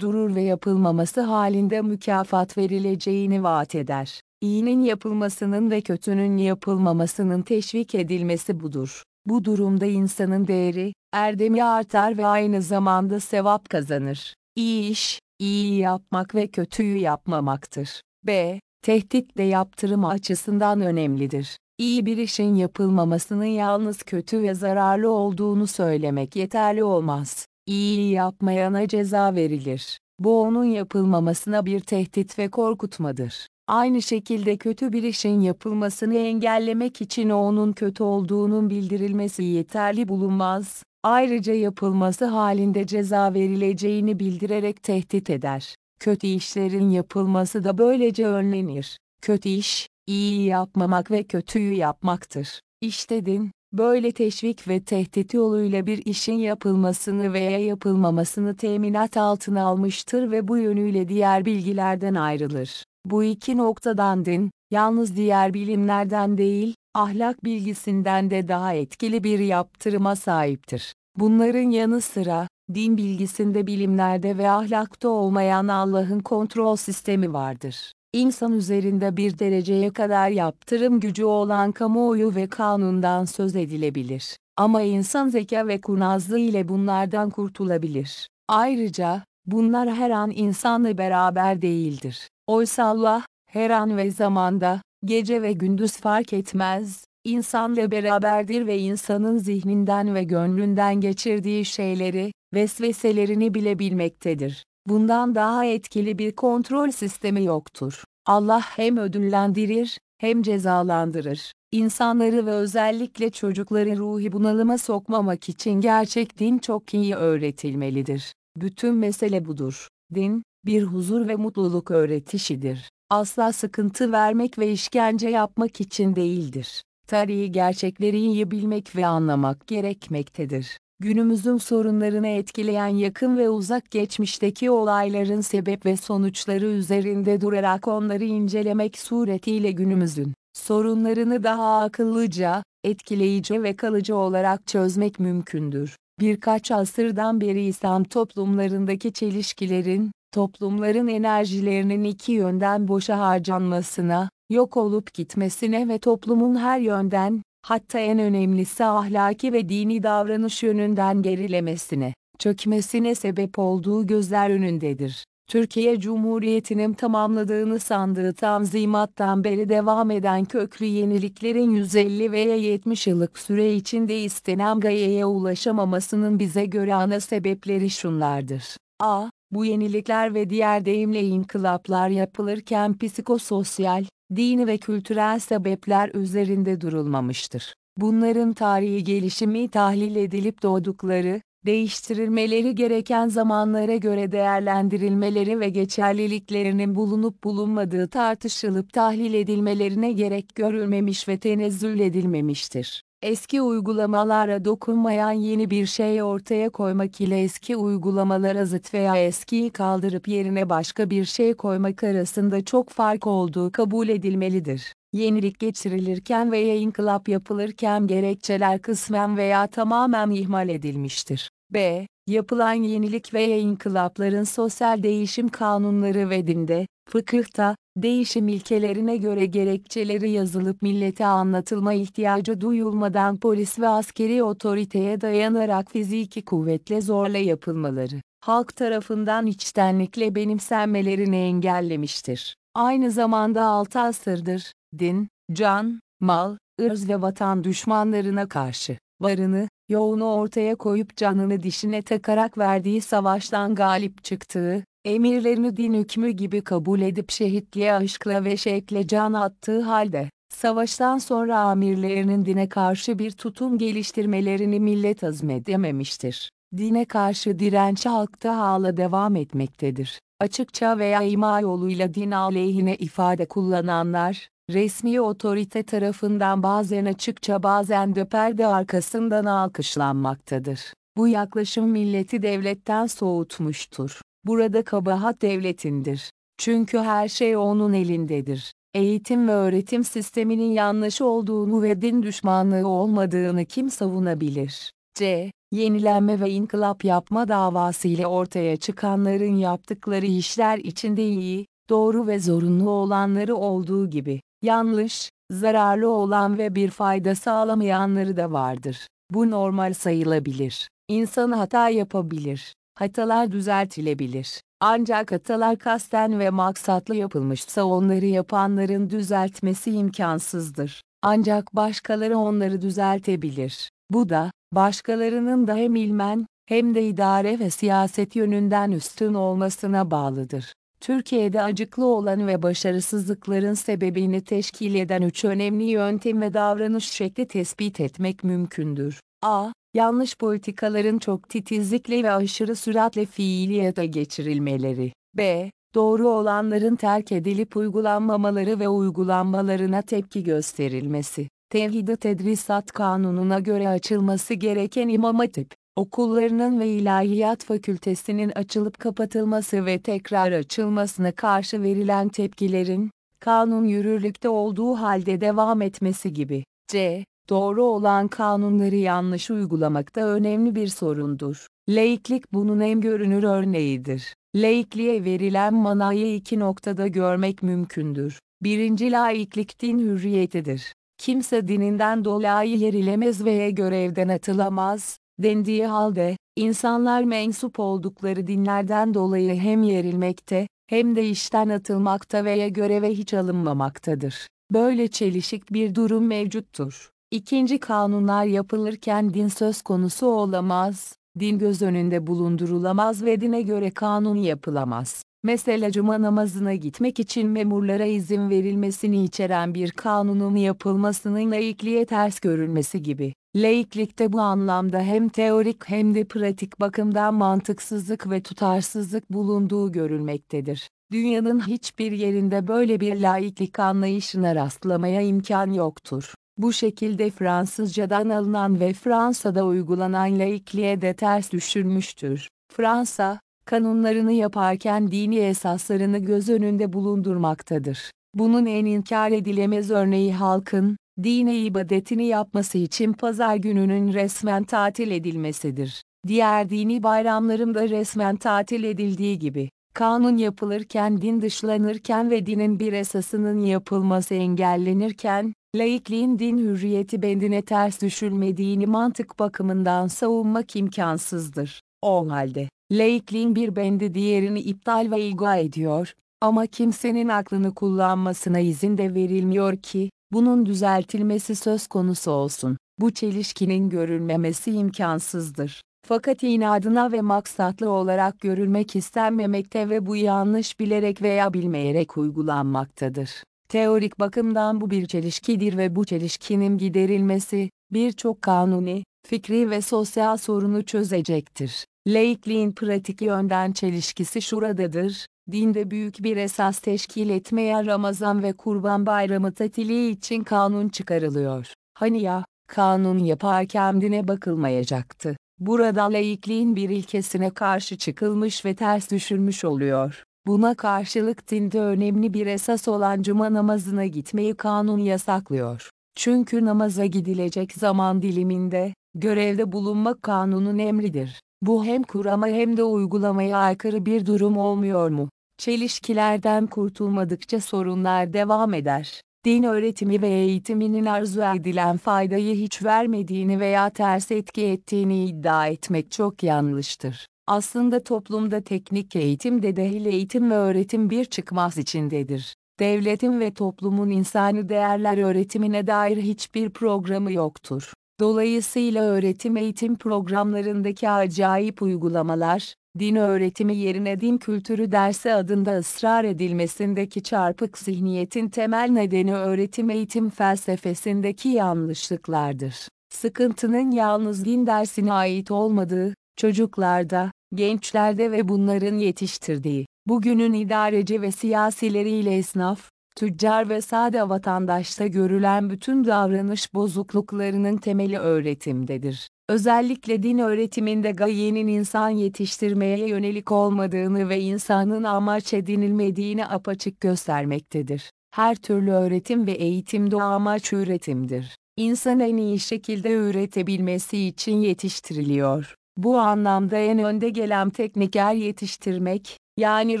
durur ve yapılmaması halinde mükafat verileceğini vaat eder. iyinin yapılmasının ve kötünün yapılmamasının teşvik edilmesi budur. Bu durumda insanın değeri, erdemi artar ve aynı zamanda sevap kazanır. İyi iş, iyi yapmak ve kötüyü yapmamaktır. B. Tehdit de yaptırım açısından önemlidir. İyi bir işin yapılmamasının yalnız kötü ve zararlı olduğunu söylemek yeterli olmaz. İyi yapmayana ceza verilir. Bu onun yapılmamasına bir tehdit ve korkutmadır. Aynı şekilde kötü bir işin yapılmasını engellemek için onun kötü olduğunun bildirilmesi yeterli bulunmaz. Ayrıca yapılması halinde ceza verileceğini bildirerek tehdit eder. Kötü işlerin yapılması da böylece önlenir. Kötü iş, iyi yapmamak ve kötüyü yapmaktır. İşte din, böyle teşvik ve tehdit yoluyla bir işin yapılmasını veya yapılmamasını teminat altına almıştır ve bu yönüyle diğer bilgilerden ayrılır. Bu iki noktadan din, yalnız diğer bilimlerden değil, ahlak bilgisinden de daha etkili bir yaptırıma sahiptir. Bunların yanı sıra, din bilgisinde bilimlerde ve ahlakta olmayan Allah'ın kontrol sistemi vardır. İnsan üzerinde bir dereceye kadar yaptırım gücü olan kamuoyu ve kanundan söz edilebilir. Ama insan zeka ve kurnazlığı ile bunlardan kurtulabilir. Ayrıca, bunlar her an insanla beraber değildir. Oysa Allah, her an ve zamanda, gece ve gündüz fark etmez, insanla beraberdir ve insanın zihninden ve gönlünden geçirdiği şeyleri, vesveselerini bile bilmektedir. Bundan daha etkili bir kontrol sistemi yoktur. Allah hem ödüllendirir, hem cezalandırır. İnsanları ve özellikle çocukları ruhi bunalıma sokmamak için gerçek din çok iyi öğretilmelidir. Bütün mesele budur. Din, bir huzur ve mutluluk öğretişidir. Asla sıkıntı vermek ve işkence yapmak için değildir. Tarihi gerçekleri iyi bilmek ve anlamak gerekmektedir. Günümüzün sorunlarını etkileyen yakın ve uzak geçmişteki olayların sebep ve sonuçları üzerinde durarak onları incelemek suretiyle günümüzün sorunlarını daha akıllıca, etkileyici ve kalıcı olarak çözmek mümkündür. Birkaç asırdan beri İslam toplumlarındaki çelişkilerin, toplumların enerjilerinin iki yönden boşa harcanmasına, yok olup gitmesine ve toplumun her yönden, hatta en önemlisi ahlaki ve dini davranış yönünden gerilemesine, çökmesine sebep olduğu gözler önündedir. Türkiye Cumhuriyeti'nin tamamladığını sandığı tanzimattan beri devam eden köklü yeniliklerin 150 veya 70 yıllık süre içinde istenen gayeye ulaşamamasının bize göre ana sebepleri şunlardır. a. Bu yenilikler ve diğer deyimle inkılaplar yapılırken psikososyal, dini ve kültürel sebepler üzerinde durulmamıştır. Bunların tarihi gelişimi tahlil edilip doğdukları, değiştirilmeleri gereken zamanlara göre değerlendirilmeleri ve geçerliliklerinin bulunup bulunmadığı tartışılıp tahlil edilmelerine gerek görülmemiş ve tenezzül edilmemiştir. Eski uygulamalara dokunmayan yeni bir şey ortaya koymak ile eski uygulamalara zıt veya eskiyi kaldırıp yerine başka bir şey koymak arasında çok fark olduğu kabul edilmelidir. Yenilik geçirilirken veya inkılap yapılırken gerekçeler kısmen veya tamamen ihmal edilmiştir. B. Yapılan yenilik veya inkılapların sosyal değişim kanunları ve dinde, fıkıhta, değişim ilkelerine göre gerekçeleri yazılıp millete anlatılma ihtiyacı duyulmadan polis ve askeri otoriteye dayanarak fiziki kuvvetle zorla yapılmaları, halk tarafından içtenlikle benimsenmelerini engellemiştir. Aynı zamanda 6 asırdır, din, can, mal, ırz ve vatan düşmanlarına karşı, varını, yoğunu ortaya koyup canını dişine takarak verdiği savaştan galip çıktığı, emirlerini din hükmü gibi kabul edip şehitliğe aşkla ve şevkle can attığı halde, savaştan sonra amirlerinin dine karşı bir tutum geliştirmelerini millet azmedememiştir. Dine karşı direnç halkta hala devam etmektedir. Açıkça veya ima yoluyla din aleyhine ifade kullananlar, resmi otorite tarafından bazen açıkça bazen de perde arkasından alkışlanmaktadır. Bu yaklaşım milleti devletten soğutmuştur. Burada kabahat devletindir. Çünkü her şey onun elindedir. Eğitim ve öğretim sisteminin yanlış olduğunu ve din düşmanlığı olmadığını kim savunabilir? C. Yenilenme ve inkılap yapma davası ile ortaya çıkanların yaptıkları işler içinde iyi, doğru ve zorunlu olanları olduğu gibi, yanlış, zararlı olan ve bir fayda sağlamayanları da vardır. Bu normal sayılabilir. İnsan hata yapabilir. Hatalar düzeltilebilir. Ancak hatalar kasten ve maksatlı yapılmışsa onları yapanların düzeltmesi imkansızdır. Ancak başkaları onları düzeltebilir. Bu da, başkalarının da hem ilmen, hem de idare ve siyaset yönünden üstün olmasına bağlıdır. Türkiye'de acıklı olan ve başarısızlıkların sebebini teşkil eden üç önemli yöntem ve davranış şekli tespit etmek mümkündür. A. Yanlış politikaların çok titizlikle ve aşırı süratle fiiliyata geçirilmeleri. B. Doğru olanların terk edilip uygulanmamaları ve uygulanmalarına tepki gösterilmesi. Tevhid-i Tedrisat Kanunu'na göre açılması gereken İmam Hatip, okullarının ve İlahiyat Fakültesinin açılıp kapatılması ve tekrar açılmasına karşı verilen tepkilerin, kanun yürürlükte olduğu halde devam etmesi gibi. C. Doğru olan kanunları yanlış uygulamakta önemli bir sorundur. Laiklik bunun en görünür örneğidir. Laikliğe verilen manayı iki noktada görmek mümkündür. Birinci laiklik din hürriyetidir. Kimse dininden dolayı yerilemez veya görevden atılamaz, dendiği halde, insanlar mensup oldukları dinlerden dolayı hem yerilmekte, hem de işten atılmakta veya göreve hiç alınmamaktadır. Böyle çelişik bir durum mevcuttur. İkinci kanunlar yapılırken din söz konusu olamaz, din göz önünde bulundurulamaz ve dine göre kanun yapılamaz. Mesela cuma namazına gitmek için memurlara izin verilmesini içeren bir kanunun yapılmasının laikliğe ters görülmesi gibi. Laiklikte bu anlamda hem teorik hem de pratik bakımdan mantıksızlık ve tutarsızlık bulunduğu görülmektedir. Dünyanın hiçbir yerinde böyle bir laiklik anlayışına rastlamaya imkan yoktur. Bu şekilde Fransızcadan alınan ve Fransa'da uygulanan laikliğe de ters düşürmüştür. Fransa, kanunlarını yaparken dini esaslarını göz önünde bulundurmaktadır. Bunun en inkar edilemez örneği halkın, dine ibadetini yapması için pazar gününün resmen tatil edilmesidir. Diğer dini bayramların da resmen tatil edildiği gibi, kanun yapılırken din dışlanırken ve dinin bir esasının yapılması engellenirken, laikliğin din hürriyeti bendine ters düşülmediğini mantık bakımından savunmak imkansızdır. O halde, laikliğin bir bendi diğerini iptal ve ilga ediyor, ama kimsenin aklını kullanmasına izin de verilmiyor ki, bunun düzeltilmesi söz konusu olsun. Bu çelişkinin görülmemesi imkansızdır. Fakat inadına ve maksatlı olarak görülmek istenmemekte ve bu yanlış bilerek veya bilmeyerek uygulanmaktadır. Teorik bakımdan bu bir çelişkidir ve bu çelişkinin giderilmesi, birçok kanuni, fikri ve sosyal sorunu çözecektir. Laikliğin pratik yönden çelişkisi şuradadır, dinde büyük bir esas teşkil etmeye Ramazan ve Kurban Bayramı tatili için kanun çıkarılıyor. Hani ya, kanun yaparken dine bakılmayacaktı. Burada laikliğin bir ilkesine karşı çıkılmış ve ters düşülmüş oluyor. Buna karşılık dinde önemli bir esas olan cuma namazına gitmeyi kanun yasaklıyor. Çünkü namaza gidilecek zaman diliminde, görevde bulunmak kanunun emridir. Bu hem kurama hem de uygulamaya aykırı bir durum olmuyor mu? Çelişkilerden kurtulmadıkça sorunlar devam eder. Din öğretimi ve eğitiminin arzu edilen faydayı hiç vermediğini veya ters etki ettiğini iddia etmek çok yanlıştır. Aslında toplumda teknik eğitim de dahil eğitim ve öğretim bir çıkmaz içindedir. Devletin ve toplumun insani değerler öğretimine dair hiçbir programı yoktur. Dolayısıyla öğretim eğitim programlarındaki acayip uygulamalar, din öğretimi yerine din kültürü dersi adında ısrar edilmesindeki çarpık zihniyetin temel nedeni öğretim eğitim felsefesindeki yanlışlıklardır. Sıkıntının yalnız din dersine ait olmadığı, çocuklarda, gençlerde ve bunların yetiştirdiği, bugünün idareci ve siyasileriyle esnaf, tüccar ve sade vatandaşta görülen bütün davranış bozukluklarının temeli öğretimdedir. Özellikle din öğretiminde gayenin insan yetiştirmeye yönelik olmadığını ve insanın amaç edinilmediğini apaçık göstermektedir. Her türlü öğretim ve eğitimde amaç üretimdir. İnsan en iyi şekilde üretebilmesi için yetiştiriliyor. Bu anlamda en önde gelen tekniker yetiştirmek, yani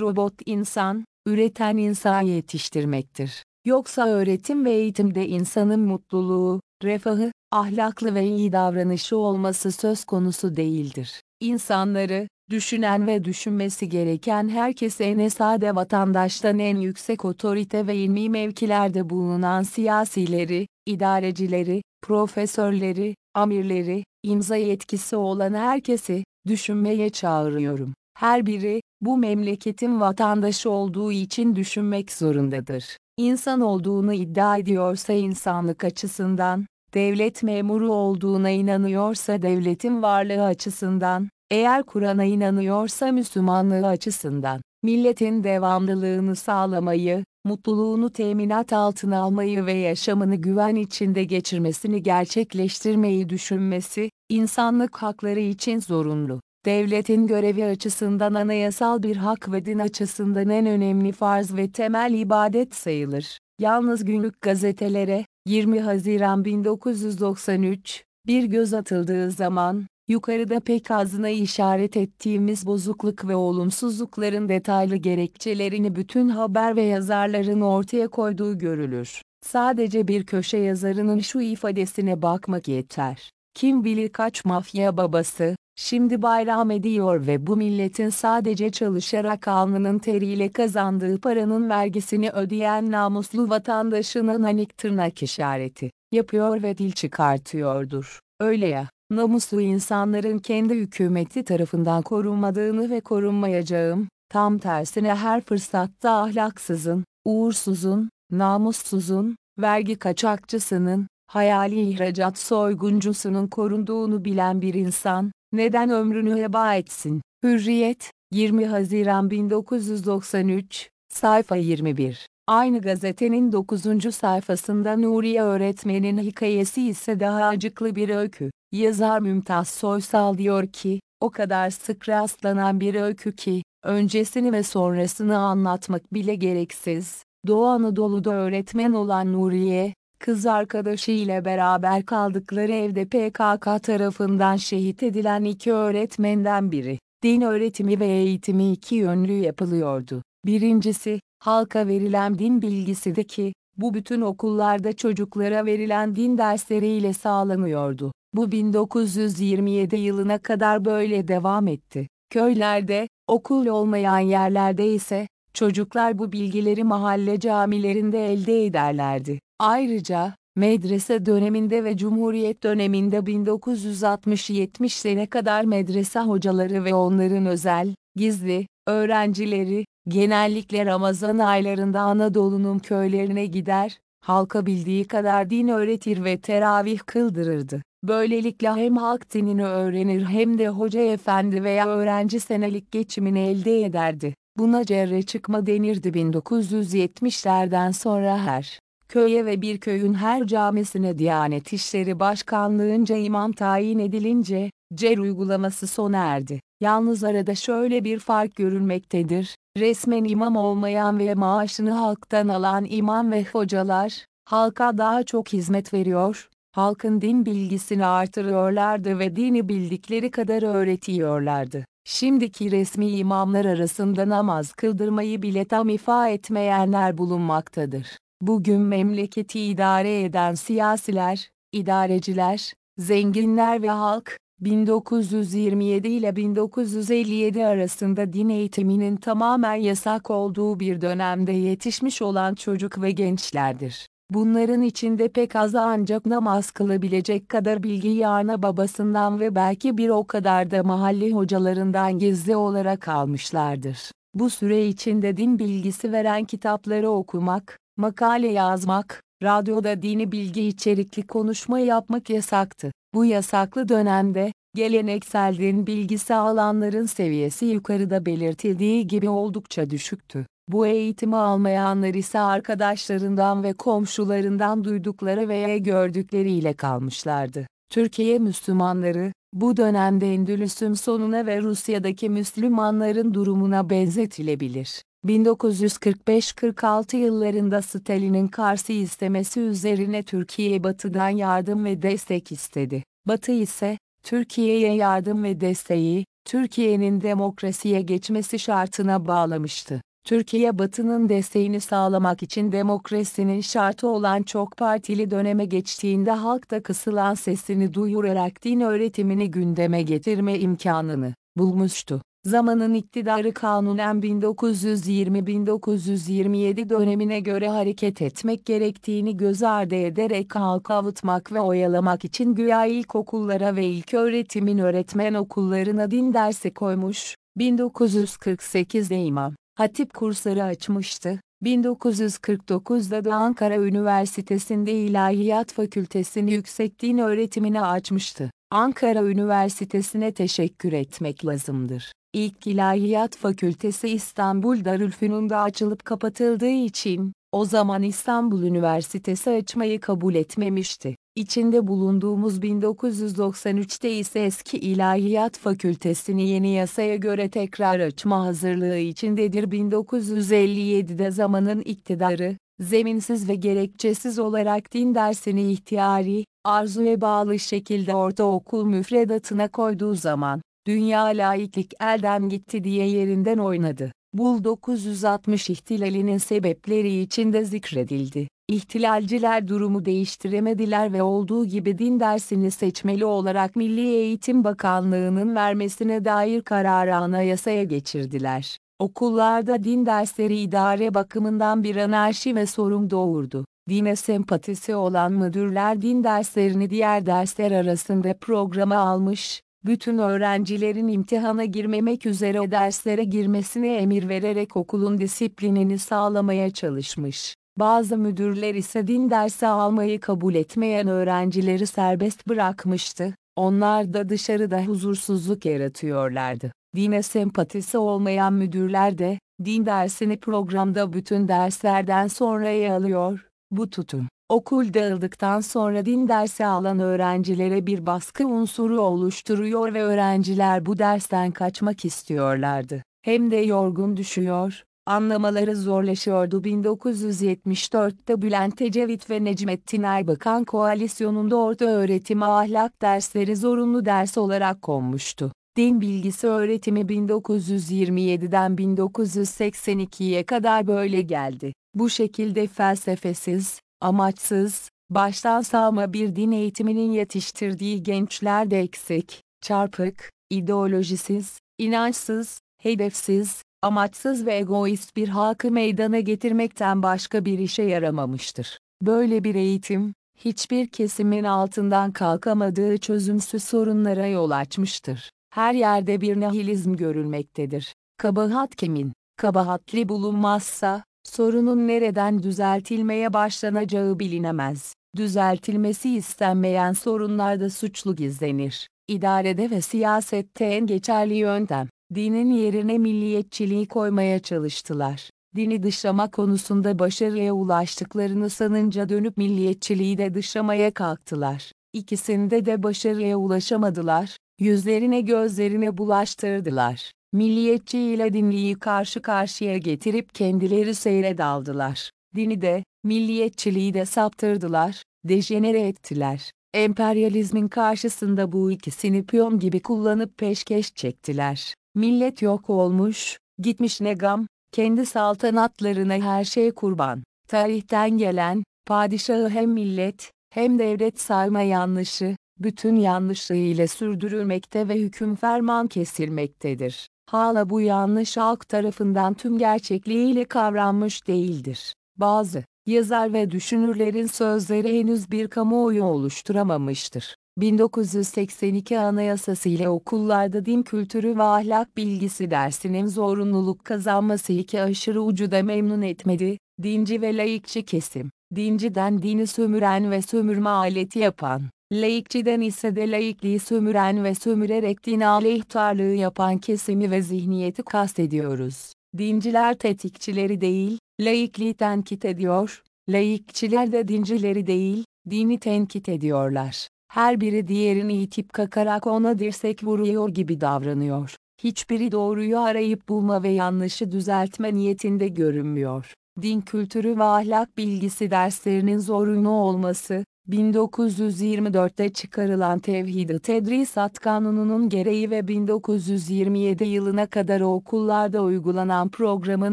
robot insan, üreten insan yetiştirmektir. Yoksa öğretim ve eğitimde insanın mutluluğu, refahı, ahlaklı ve iyi davranışı olması söz konusu değildir. İnsanları, düşünen ve düşünmesi gereken herkese en sade vatandaştan en yüksek otorite ve ilmi mevkilerde bulunan siyasileri, idarecileri, profesörleri, amirleri, imza yetkisi olan herkesi, düşünmeye çağırıyorum. Her biri, bu memleketin vatandaşı olduğu için düşünmek zorundadır. İnsan olduğunu iddia ediyorsa insanlık açısından, devlet memuru olduğuna inanıyorsa devletin varlığı açısından, eğer Kur'an'a inanıyorsa Müslümanlığı açısından, milletin devamlılığını sağlamayı, mutluluğunu teminat altına almayı ve yaşamını güven içinde geçirmesini gerçekleştirmeyi düşünmesi, insanlık hakları için zorunlu. Devletin görevi açısından anayasal bir hak ve din açısından en önemli farz ve temel ibadet sayılır. Yalnız günlük gazetelere, 20 Haziran 1993, bir göz atıldığı zaman, yukarıda pek azına işaret ettiğimiz bozukluk ve olumsuzlukların detaylı gerekçelerini bütün haber ve yazarların ortaya koyduğu görülür. Sadece bir köşe yazarının şu ifadesine bakmak yeter. Kim bilir kaç mafya babası, şimdi bayram ediyor ve bu milletin sadece çalışarak alnının teriyle kazandığı paranın vergisini ödeyen namuslu vatandaşının hanik tırnak işareti yapıyor ve dil çıkartıyordur. Öyle ya, namuslu insanların kendi hükümeti tarafından korunmadığını ve korunmayacağım, tam tersine her fırsatta ahlaksızın, uğursuzun, namussuzun, vergi kaçakçısının, hayali ihracat soyguncusunun korunduğunu bilen bir insan, neden ömrünü heba etsin? Hürriyet, 20 Haziran 1993, sayfa 21. Aynı gazetenin 9. sayfasında Nuriye öğretmenin hikayesi ise daha acıklı bir öykü. Yazar Mümtaz Soysal diyor ki, o kadar sık rastlanan bir öykü ki, öncesini ve sonrasını anlatmak bile gereksiz. Doğu Anadolu'da öğretmen olan Nuriye, kız arkadaşı ile beraber kaldıkları evde PKK tarafından şehit edilen iki öğretmenden biri. Din öğretimi ve eğitimi iki yönlü yapılıyordu. Birincisi, halka verilen din bilgisi de ki, bu bütün okullarda çocuklara verilen din dersleriyle sağlanıyordu. Bu 1927 yılına kadar böyle devam etti. Köylerde, okul olmayan yerlerde ise, çocuklar bu bilgileri mahalle camilerinde elde ederlerdi. Ayrıca, medrese döneminde ve Cumhuriyet döneminde 1960-70'lere kadar medrese hocaları ve onların özel, gizli, öğrencileri, genellikle Ramazan aylarında Anadolu'nun köylerine gider, halka bildiği kadar din öğretir ve teravih kıldırırdı. Böylelikle hem halk dinini öğrenir hem de hoca efendi veya öğrenci senelik geçimini elde ederdi. Buna cerre çıkma denirdi 1970'lerden sonra her köye ve bir köyün her camisine Diyanet İşleri Başkanlığınca imam tayin edilince, CER uygulaması sona erdi. Yalnız arada şöyle bir fark görülmektedir, resmen imam olmayan ve maaşını halktan alan imam ve hocalar, halka daha çok hizmet veriyor, halkın din bilgisini artırıyorlardı ve dini bildikleri kadar öğretiyorlardı. Şimdiki resmi imamlar arasında namaz kıldırmayı bile tam ifa etmeyenler bulunmaktadır. Bugün memleketi idare eden siyasiler, idareciler, zenginler ve halk, 1927 ile 1957 arasında din eğitiminin tamamen yasak olduğu bir dönemde yetişmiş olan çocuk ve gençlerdir. Bunların içinde pek azı ancak namaz kılabilecek kadar bilgiyi ana babasından ve belki bir o kadar da mahalle hocalarından gizli olarak almışlardır. Bu süre içinde din bilgisi veren kitapları okumak, makale yazmak, radyoda dini bilgi içerikli konuşma yapmak yasaktı. Bu yasaklı dönemde, geleneksel din bilgisi alanların seviyesi yukarıda belirtildiği gibi oldukça düşüktü. Bu eğitimi almayanlar ise arkadaşlarından ve komşularından duydukları veya gördükleriyle kalmışlardı. Türkiye Müslümanları, bu dönemde Endülüs'ün sonuna ve Rusya'daki Müslümanların durumuna benzetilebilir. 1945-46 yıllarında Stalin'in Kars'ı istemesi üzerine Türkiye Batı'dan yardım ve destek istedi. Batı ise, Türkiye'ye yardım ve desteği, Türkiye'nin demokrasiye geçmesi şartına bağlamıştı. Türkiye Batı'nın desteğini sağlamak için demokrasinin şartı olan çok partili döneme geçtiğinde halkta kısılan sesini duyurarak din öğretimini gündeme getirme imkanını bulmuştu. Zamanın iktidarı kanunen 1920-1927 dönemine göre hareket etmek gerektiğini göz ardı ederek halka avutmak ve oyalamak için güya ilkokullara ve ilk öğretimin öğretmen okullarına din dersi koymuş, 1948'de imam hatip kursları açmıştı. 1949'da da Ankara Üniversitesi'nde İlahiyat Fakültesini yüksek din öğretimine açmıştı. Ankara Üniversitesi'ne teşekkür etmek lazımdır. İlk İlahiyat Fakültesi İstanbul Darülfünun'da açılıp kapatıldığı için, o zaman İstanbul Üniversitesi açmayı kabul etmemişti. İçinde bulunduğumuz 1993'te ise eski İlahiyat Fakültesini yeni yasaya göre tekrar açma hazırlığı içindedir. 1957'de zamanın iktidarı, zeminsiz ve gerekçesiz olarak din dersini ihtiyari, arzuya bağlı şekilde ortaokul müfredatına koyduğu zaman, dünya laiklik elden gitti diye yerinden oynadı. Bul 960 ihtilalinin sebepleri içinde zikredildi. İhtilalciler durumu değiştiremediler ve olduğu gibi din dersini seçmeli olarak Milli Eğitim Bakanlığı'nın vermesine dair kararı anayasaya geçirdiler. Okullarda din dersleri idare bakımından bir anarşi ve sorun doğurdu. Dine sempatisi olan müdürler din derslerini diğer dersler arasında programa almış, bütün öğrencilerin imtihana girmemek üzere derslere girmesine emir vererek okulun disiplinini sağlamaya çalışmış. Bazı müdürler ise din dersi almayı kabul etmeyen öğrencileri serbest bırakmıştı. Onlar da dışarıda huzursuzluk yaratıyorlardı. Dine sempatisi olmayan müdürler de, din dersini programda bütün derslerden sonraya alıyor. Bu tutum, okul dağıldıktan sonra din dersi alan öğrencilere bir baskı unsuru oluşturuyor ve öğrenciler bu dersten kaçmak istiyorlardı. Hem de yorgun düşüyor, anlamaları zorlaşıyordu. 1974'te Bülent Ecevit ve Necmettin Erbakan koalisyonunda orta öğretim ahlak dersleri zorunlu ders olarak konmuştu. Din bilgisi öğretimi 1927'den 1982'ye kadar böyle geldi. Bu şekilde felsefesiz, amaçsız, baştan sağma bir din eğitiminin yetiştirdiği gençler de eksik, çarpık, ideolojisiz, inançsız, hedefsiz, amaçsız ve egoist bir halkı meydana getirmekten başka bir işe yaramamıştır. Böyle bir eğitim, hiçbir kesimin altından kalkamadığı çözümsüz sorunlara yol açmıştır. Her yerde bir nihilizm görülmektedir. Kabahat kimin? Kabahatli bulunmazsa, sorunun nereden düzeltilmeye başlanacağı bilinemez. Düzeltilmesi istenmeyen sorunlarda suçlu gizlenir. İdarede ve siyasette en geçerli yöntem, dinin yerine milliyetçiliği koymaya çalıştılar. Dini dışlama konusunda başarıya ulaştıklarını sanınca dönüp milliyetçiliği de dışlamaya kalktılar. İkisinde de başarıya ulaşamadılar, yüzlerine gözlerine bulaştırdılar. Milliyetçi ile dinliyi karşı karşıya getirip kendileri seyre daldılar. Dini de, milliyetçiliği de saptırdılar, dejenere ettiler. Emperyalizmin karşısında bu ikisini piyon gibi kullanıp peşkeş çektiler. Millet yok olmuş, gitmiş ne gam, kendi saltanatlarına her şey kurban. Tarihten gelen, padişahı hem millet, hem devlet sayma yanlışı, bütün yanlışlığıyla sürdürülmekte ve hüküm ferman kesilmektedir. Hala bu yanlış halk tarafından tüm gerçekliğiyle kavranmış değildir. Bazı yazar ve düşünürlerin sözleri henüz bir kamuoyu oluşturamamıştır. 1982 Anayasası ile okullarda din kültürü ve ahlak bilgisi dersinin zorunluluk kazanması iki aşırı ucu da memnun etmedi, dinci ve laikçi kesim, dinciden dini sömüren ve sömürme aleti yapan, laikçiden ise de laikliği sömüren ve sömürerek din aleyhtarlığı yapan kesimi ve zihniyeti kastediyoruz. Dinciler tetikçileri değil, laikliği tenkit ediyor, laikçiler de dincileri değil, dini tenkit ediyorlar. Her biri diğerini itip kakarak ona dirsek vuruyor gibi davranıyor. Hiçbiri doğruyu arayıp bulma ve yanlışı düzeltme niyetinde görünmüyor. din kültürü ve ahlak bilgisi derslerinin zorunlu olması, 1924'te çıkarılan Tevhid-i Tedrisat Kanunu'nun gereği ve 1927 yılına kadar okullarda uygulanan programın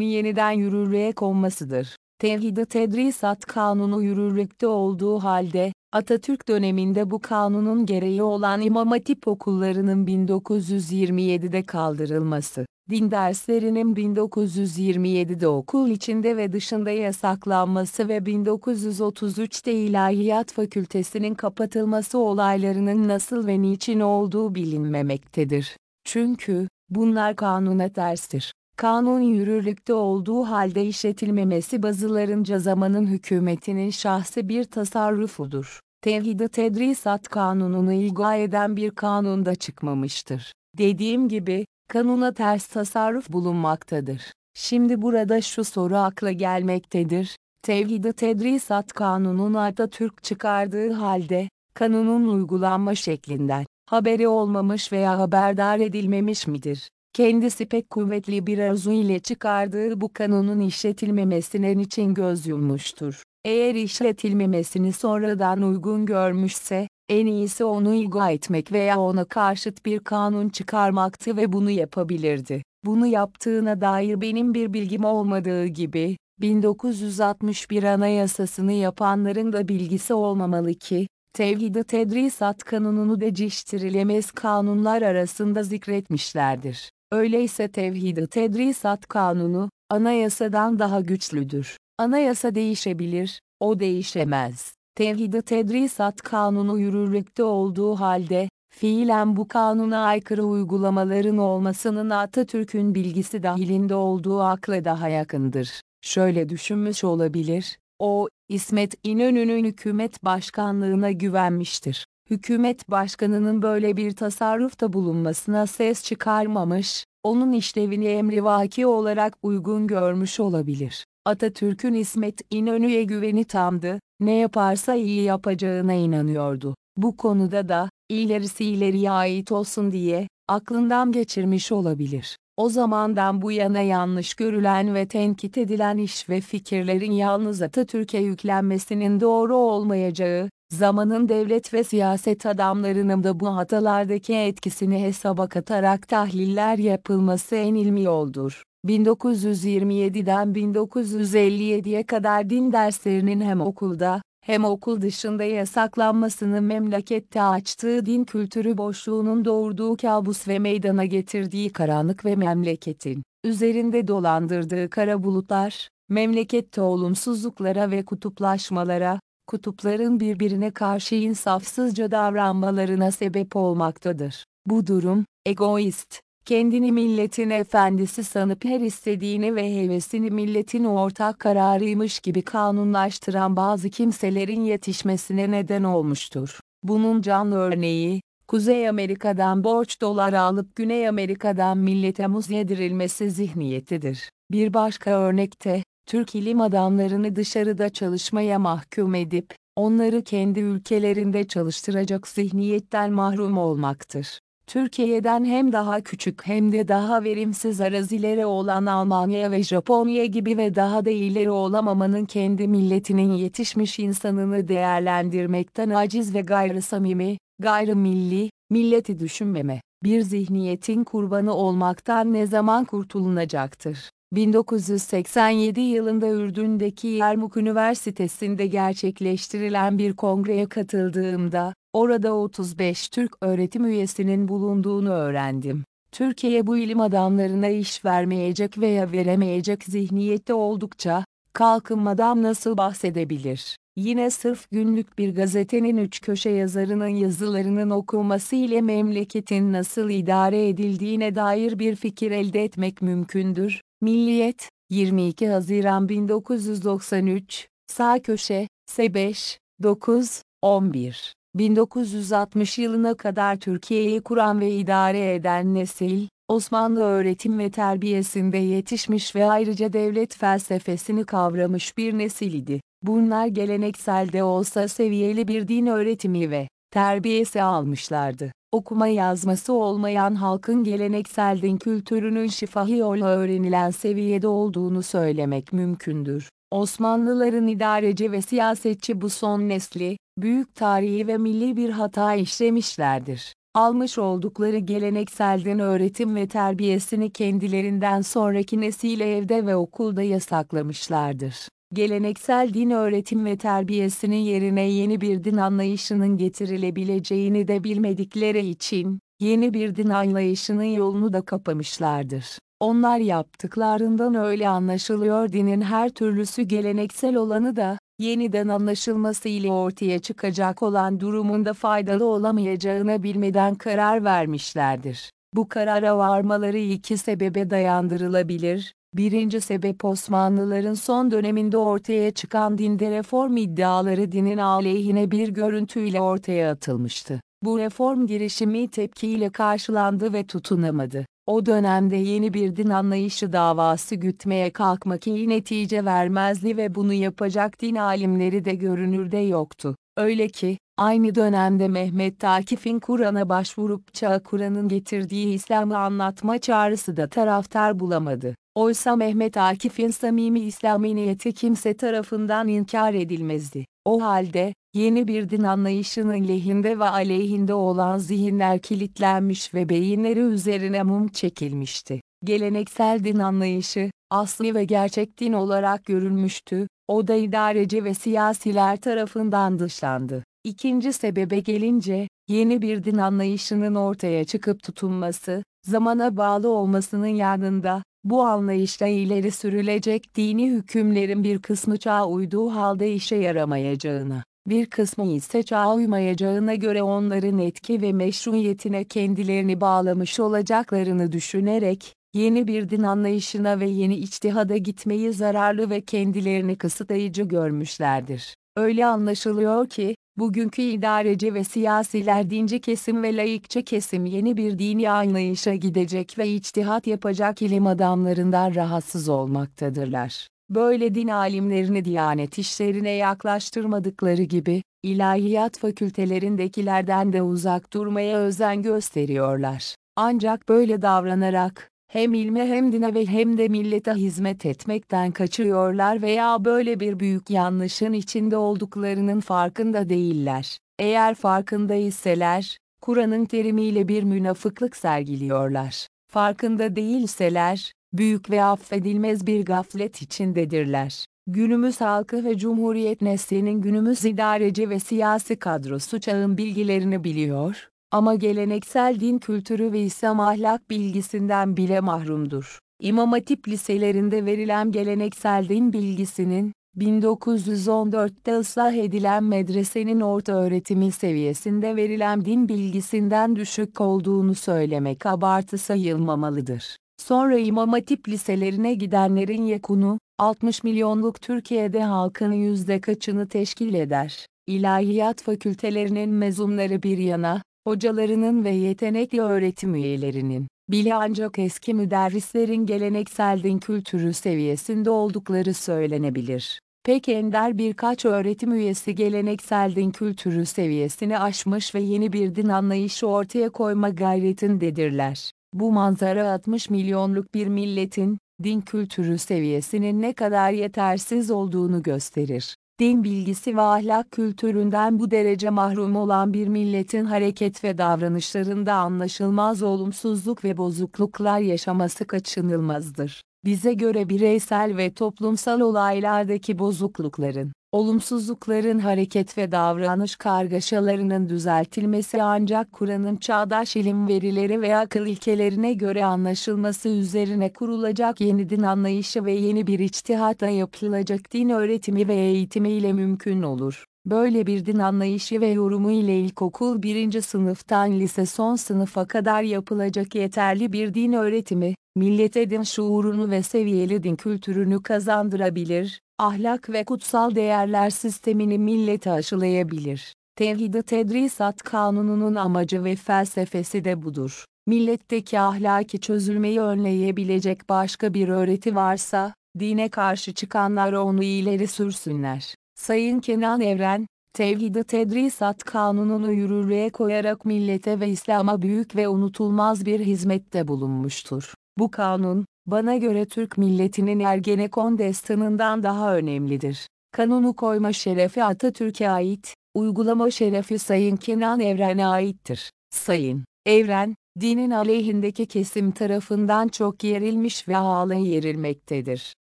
yeniden yürürlüğe konmasıdır. Tevhid-i Tedrisat Kanunu yürürlükte olduğu halde, Atatürk döneminde bu kanunun gereği olan İmam Hatip okullarının 1927'de kaldırılması, din derslerinin 1927'de okul içinde ve dışında yasaklanması ve 1933'te İlahiyat Fakültesinin kapatılması olaylarının nasıl ve niçin olduğu bilinmemektedir. Çünkü, bunlar kanuna terstir. Kanun yürürlükte olduğu halde işletilmemesi bazılarınca zamanın hükümetinin şahsi bir tasarrufudur. Tevhid-i Tedrisat Kanunu'nu ilga eden bir kanunda çıkmamıştır. Dediğim gibi, kanuna ters tasarruf bulunmaktadır. Şimdi burada şu soru akla gelmektedir. Tevhid-i Tedrisat Kanunu'nu Atatürk çıkardığı halde, kanunun uygulanma şeklinden, haberi olmamış veya haberdar edilmemiş midir? Kendisi pek kuvvetli bir arzu ile çıkardığı bu kanunun işletilmemesine niçin göz yummuştur. Eğer işletilmemesini sonradan uygun görmüşse, en iyisi onu ilga etmek veya ona karşıt bir kanun çıkarmaktı ve bunu yapabilirdi. Bunu yaptığına dair benim bir bilgim olmadığı gibi, 1961 Anayasasını yapanların da bilgisi olmamalı ki, Tevhid-i Tedrisat Kanununu değiştirilemez kanunlar arasında zikretmişlerdir. Öyleyse Tevhid-i Tedrisat Kanunu, anayasadan daha güçlüdür. Anayasa değişebilir, o değişemez. Tevhid-i Tedrisat Kanunu yürürlükte olduğu halde, fiilen bu kanuna aykırı uygulamaların olmasının Atatürk'ün bilgisi dahilinde olduğu akla daha yakındır. Şöyle düşünmüş olabilir, o, İsmet İnönü'nün hükümet başkanlığına güvenmiştir. Hükümet başkanının böyle bir tasarrufta bulunmasına ses çıkarmamış, onun işlevini emrivaki olarak uygun görmüş olabilir. Atatürk'ün İsmet İnönü'ye güveni tamdı, ne yaparsa iyi yapacağına inanıyordu. Bu konuda da, ilerisi ileriye ait olsun diye, aklından geçirmiş olabilir. O zamandan bu yana yanlış görülen ve tenkit edilen iş ve fikirlerin yalnız Atatürk'e yüklenmesinin doğru olmayacağı, zamanın devlet ve siyaset adamlarının da bu hatalardaki etkisini hesaba katarak tahliller yapılması en ilmi yoldur. 1927'den 1957'ye kadar din derslerinin hem okulda, hem okul dışında yasaklanmasını memlekette açtığı din kültürü boşluğunun doğurduğu kabus ve meydana getirdiği karanlık ve memleketin üzerinde dolandırdığı kara bulutlar, memlekette olumsuzluklara ve kutuplaşmalara, kutupların birbirine karşı insafsızca davranmalarına sebep olmaktadır. Bu durum, egoist, kendini milletin efendisi sanıp her istediğini ve hevesini milletin ortak kararıymış gibi kanunlaştıran bazı kimselerin yetişmesine neden olmuştur. Bunun canlı örneği, Kuzey Amerika'dan borç dolar alıp Güney Amerika'dan millete muz yedirilmesi zihniyetidir. Bir başka örnekte, Türk ilim adamlarını dışarıda çalışmaya mahkum edip, onları kendi ülkelerinde çalıştıracak zihniyetten mahrum olmaktır. Türkiye'den hem daha küçük hem de daha verimsiz arazileri olan Almanya ve Japonya gibi ve daha da ileri olamamanın kendi milletinin yetişmiş insanını değerlendirmekten aciz ve gayrı samimi, gayrı milli, milleti düşünmeme, bir zihniyetin kurbanı olmaktan ne zaman kurtulunacaktır? 1987 yılında Ürdün'deki Yermuk Üniversitesi'nde gerçekleştirilen bir kongreye katıldığımda, orada 35 Türk öğretim üyesinin bulunduğunu öğrendim. Türkiye bu ilim adamlarına iş vermeyecek veya veremeyecek zihniyette oldukça, kalkınmadan nasıl bahsedebilir? Yine sırf günlük bir gazetenin üç köşe yazarının yazılarının okunması ile memleketin nasıl idare edildiğine dair bir fikir elde etmek mümkündür. Milliyet, 22 Haziran 1993, sağ köşe, S5, 9, 11. 1960 yılına kadar Türkiye'yi kuran ve idare eden nesil, Osmanlı öğretim ve terbiyesinde yetişmiş ve ayrıca devlet felsefesini kavramış bir nesil idi. Bunlar geleneksel de olsa seviyeli bir din öğretimi ve terbiyesi almışlardı. Okuma yazması olmayan halkın geleneksel din kültürünün şifahi yolu öğrenilen seviyede olduğunu söylemek mümkündür. Osmanlıların idareci ve siyasetçi bu son nesli, büyük tarihi ve milli bir hata işlemişlerdir. Almış oldukları geleneksel din öğretim ve terbiyesini kendilerinden sonraki nesile evde ve okulda yasaklamışlardır. Geleneksel din öğretim ve terbiyesinin yerine yeni bir din anlayışının getirilebileceğini de bilmedikleri için, yeni bir din anlayışının yolunu da kapamışlardır. Onlar yaptıklarından öyle anlaşılıyor dinin her türlüsü geleneksel olanı da, yeniden anlaşılması ile ortaya çıkacak olan durumunda faydalı olamayacağına bilmeden karar vermişlerdir. Bu karara varmaları iki sebebe dayandırılabilir. Birinci sebep Osmanlıların son döneminde ortaya çıkan dinde reform iddiaları dinin aleyhine bir görüntüyle ortaya atılmıştı. Bu reform girişimi tepkiyle karşılandı ve tutunamadı. O dönemde yeni bir din anlayışı davası gütmeye kalkmak iyi netice vermezdi ve bunu yapacak din alimleri de görünürde yoktu. Öyle ki, aynı dönemde Mehmet Akif'in Kur'an'a başvurup çağı Kur'an'ın getirdiği İslam'ı anlatma çağrısı da taraftar bulamadı. Oysa Mehmet Akif'in samimi İslami niyeti kimse tarafından inkar edilmezdi. O halde, yeni bir din anlayışının lehinde ve aleyhinde olan zihinler kilitlenmiş ve beyinleri üzerine mum çekilmişti. Geleneksel din anlayışı, asli ve gerçek din olarak görülmüştü, o da idareci ve siyasiler tarafından dışlandı. İkinci sebebe gelince, yeni bir din anlayışının ortaya çıkıp tutunması, zamana bağlı olmasının yanında, bu anlayışla ileri sürülecek dini hükümlerin bir kısmı çağa uyduğu halde işe yaramayacağına, bir kısmı ise çağa uymayacağına göre onların etki ve meşruiyetine kendilerini bağlamış olacaklarını düşünerek, yeni bir din anlayışına ve yeni içtihada gitmeyi zararlı ve kendilerini kısıtlayıcı görmüşlerdir. Öyle anlaşılıyor ki, bugünkü idareci ve siyasiler dinci kesim ve laikçe kesim yeni bir dini anlayışa gidecek ve içtihat yapacak ilim adamlarından rahatsız olmaktadırlar. Böyle din alimlerini diyanet işlerine yaklaştırmadıkları gibi, ilahiyat fakültelerindekilerden de uzak durmaya özen gösteriyorlar. Ancak böyle davranarak, hem ilme hem dine ve hem de millete hizmet etmekten kaçıyorlar veya böyle bir büyük yanlışın içinde olduklarının farkında değiller. Eğer farkında iseler, Kur'an'ın terimiyle bir münafıklık sergiliyorlar. Farkında değilseler, büyük ve affedilmez bir gaflet içindedirler. Günümüz halkı ve Cumhuriyet neslinin günümüz idareci ve siyasi kadrosu çağın bilgilerini biliyor, ama geleneksel din kültürü ve İslam ahlak bilgisinden bile mahrumdur. İmam Hatip liselerinde verilen geleneksel din bilgisinin, 1914'te ıslah edilen medresenin orta öğretimi seviyesinde verilen din bilgisinden düşük olduğunu söylemek abartı sayılmamalıdır. Sonra İmam Hatip liselerine gidenlerin yakunu, 60 milyonluk Türkiye'de halkın yüzde kaçını teşkil eder. İlahiyat fakültelerinin mezunları bir yana, hocalarının ve yetenekli öğretim üyelerinin, bile ancak eski müderrislerin geleneksel din kültürü seviyesinde oldukları söylenebilir. Pek ender birkaç öğretim üyesi geleneksel din kültürü seviyesini aşmış ve yeni bir din anlayışı ortaya koyma gayretindedirler. Bu manzara 60 milyonluk bir milletin, din kültürü seviyesinin ne kadar yetersiz olduğunu gösterir din bilgisi ve ahlak kültüründen bu derece mahrum olan bir milletin hareket ve davranışlarında anlaşılmaz olumsuzluk ve bozukluklar yaşaması kaçınılmazdır. Bize göre bireysel ve toplumsal olaylardaki bozuklukların, olumsuzlukların hareket ve davranış kargaşalarının düzeltilmesi ancak Kur'an'ın çağdaş ilim verileri ve akıl ilkelerine göre anlaşılması üzerine kurulacak yeni din anlayışı ve yeni bir içtihatla yapılacak din öğretimi ve eğitimi ile mümkün olur. Böyle bir din anlayışı ve yorumu ile ilkokul birinci sınıftan lise son sınıfa kadar yapılacak yeterli bir din öğretimi, millete din şuurunu ve seviyeli din kültürünü kazandırabilir, ahlak ve kutsal değerler sistemini millete aşılayabilir. Tevhid-i Tedrisat Kanunu'nun amacı ve felsefesi de budur. Milletteki ahlaki çözülmeyi önleyebilecek başka bir öğreti varsa, dine karşı çıkanlar onu ileri sürsünler. Sayın Kenan Evren, Tevhid-i Tedrisat Kanunu'nu yürürlüğe koyarak millete ve İslam'a büyük ve unutulmaz bir hizmette bulunmuştur. Bu kanun, bana göre Türk milletinin Ergenekon destanından daha önemlidir. Kanunu koyma şerefi Atatürk'e ait, uygulama şerefi Sayın Kenan Evren'e aittir. Sayın Evren, dinin aleyhindeki kesim tarafından çok yerilmiş ve hala yerilmektedir.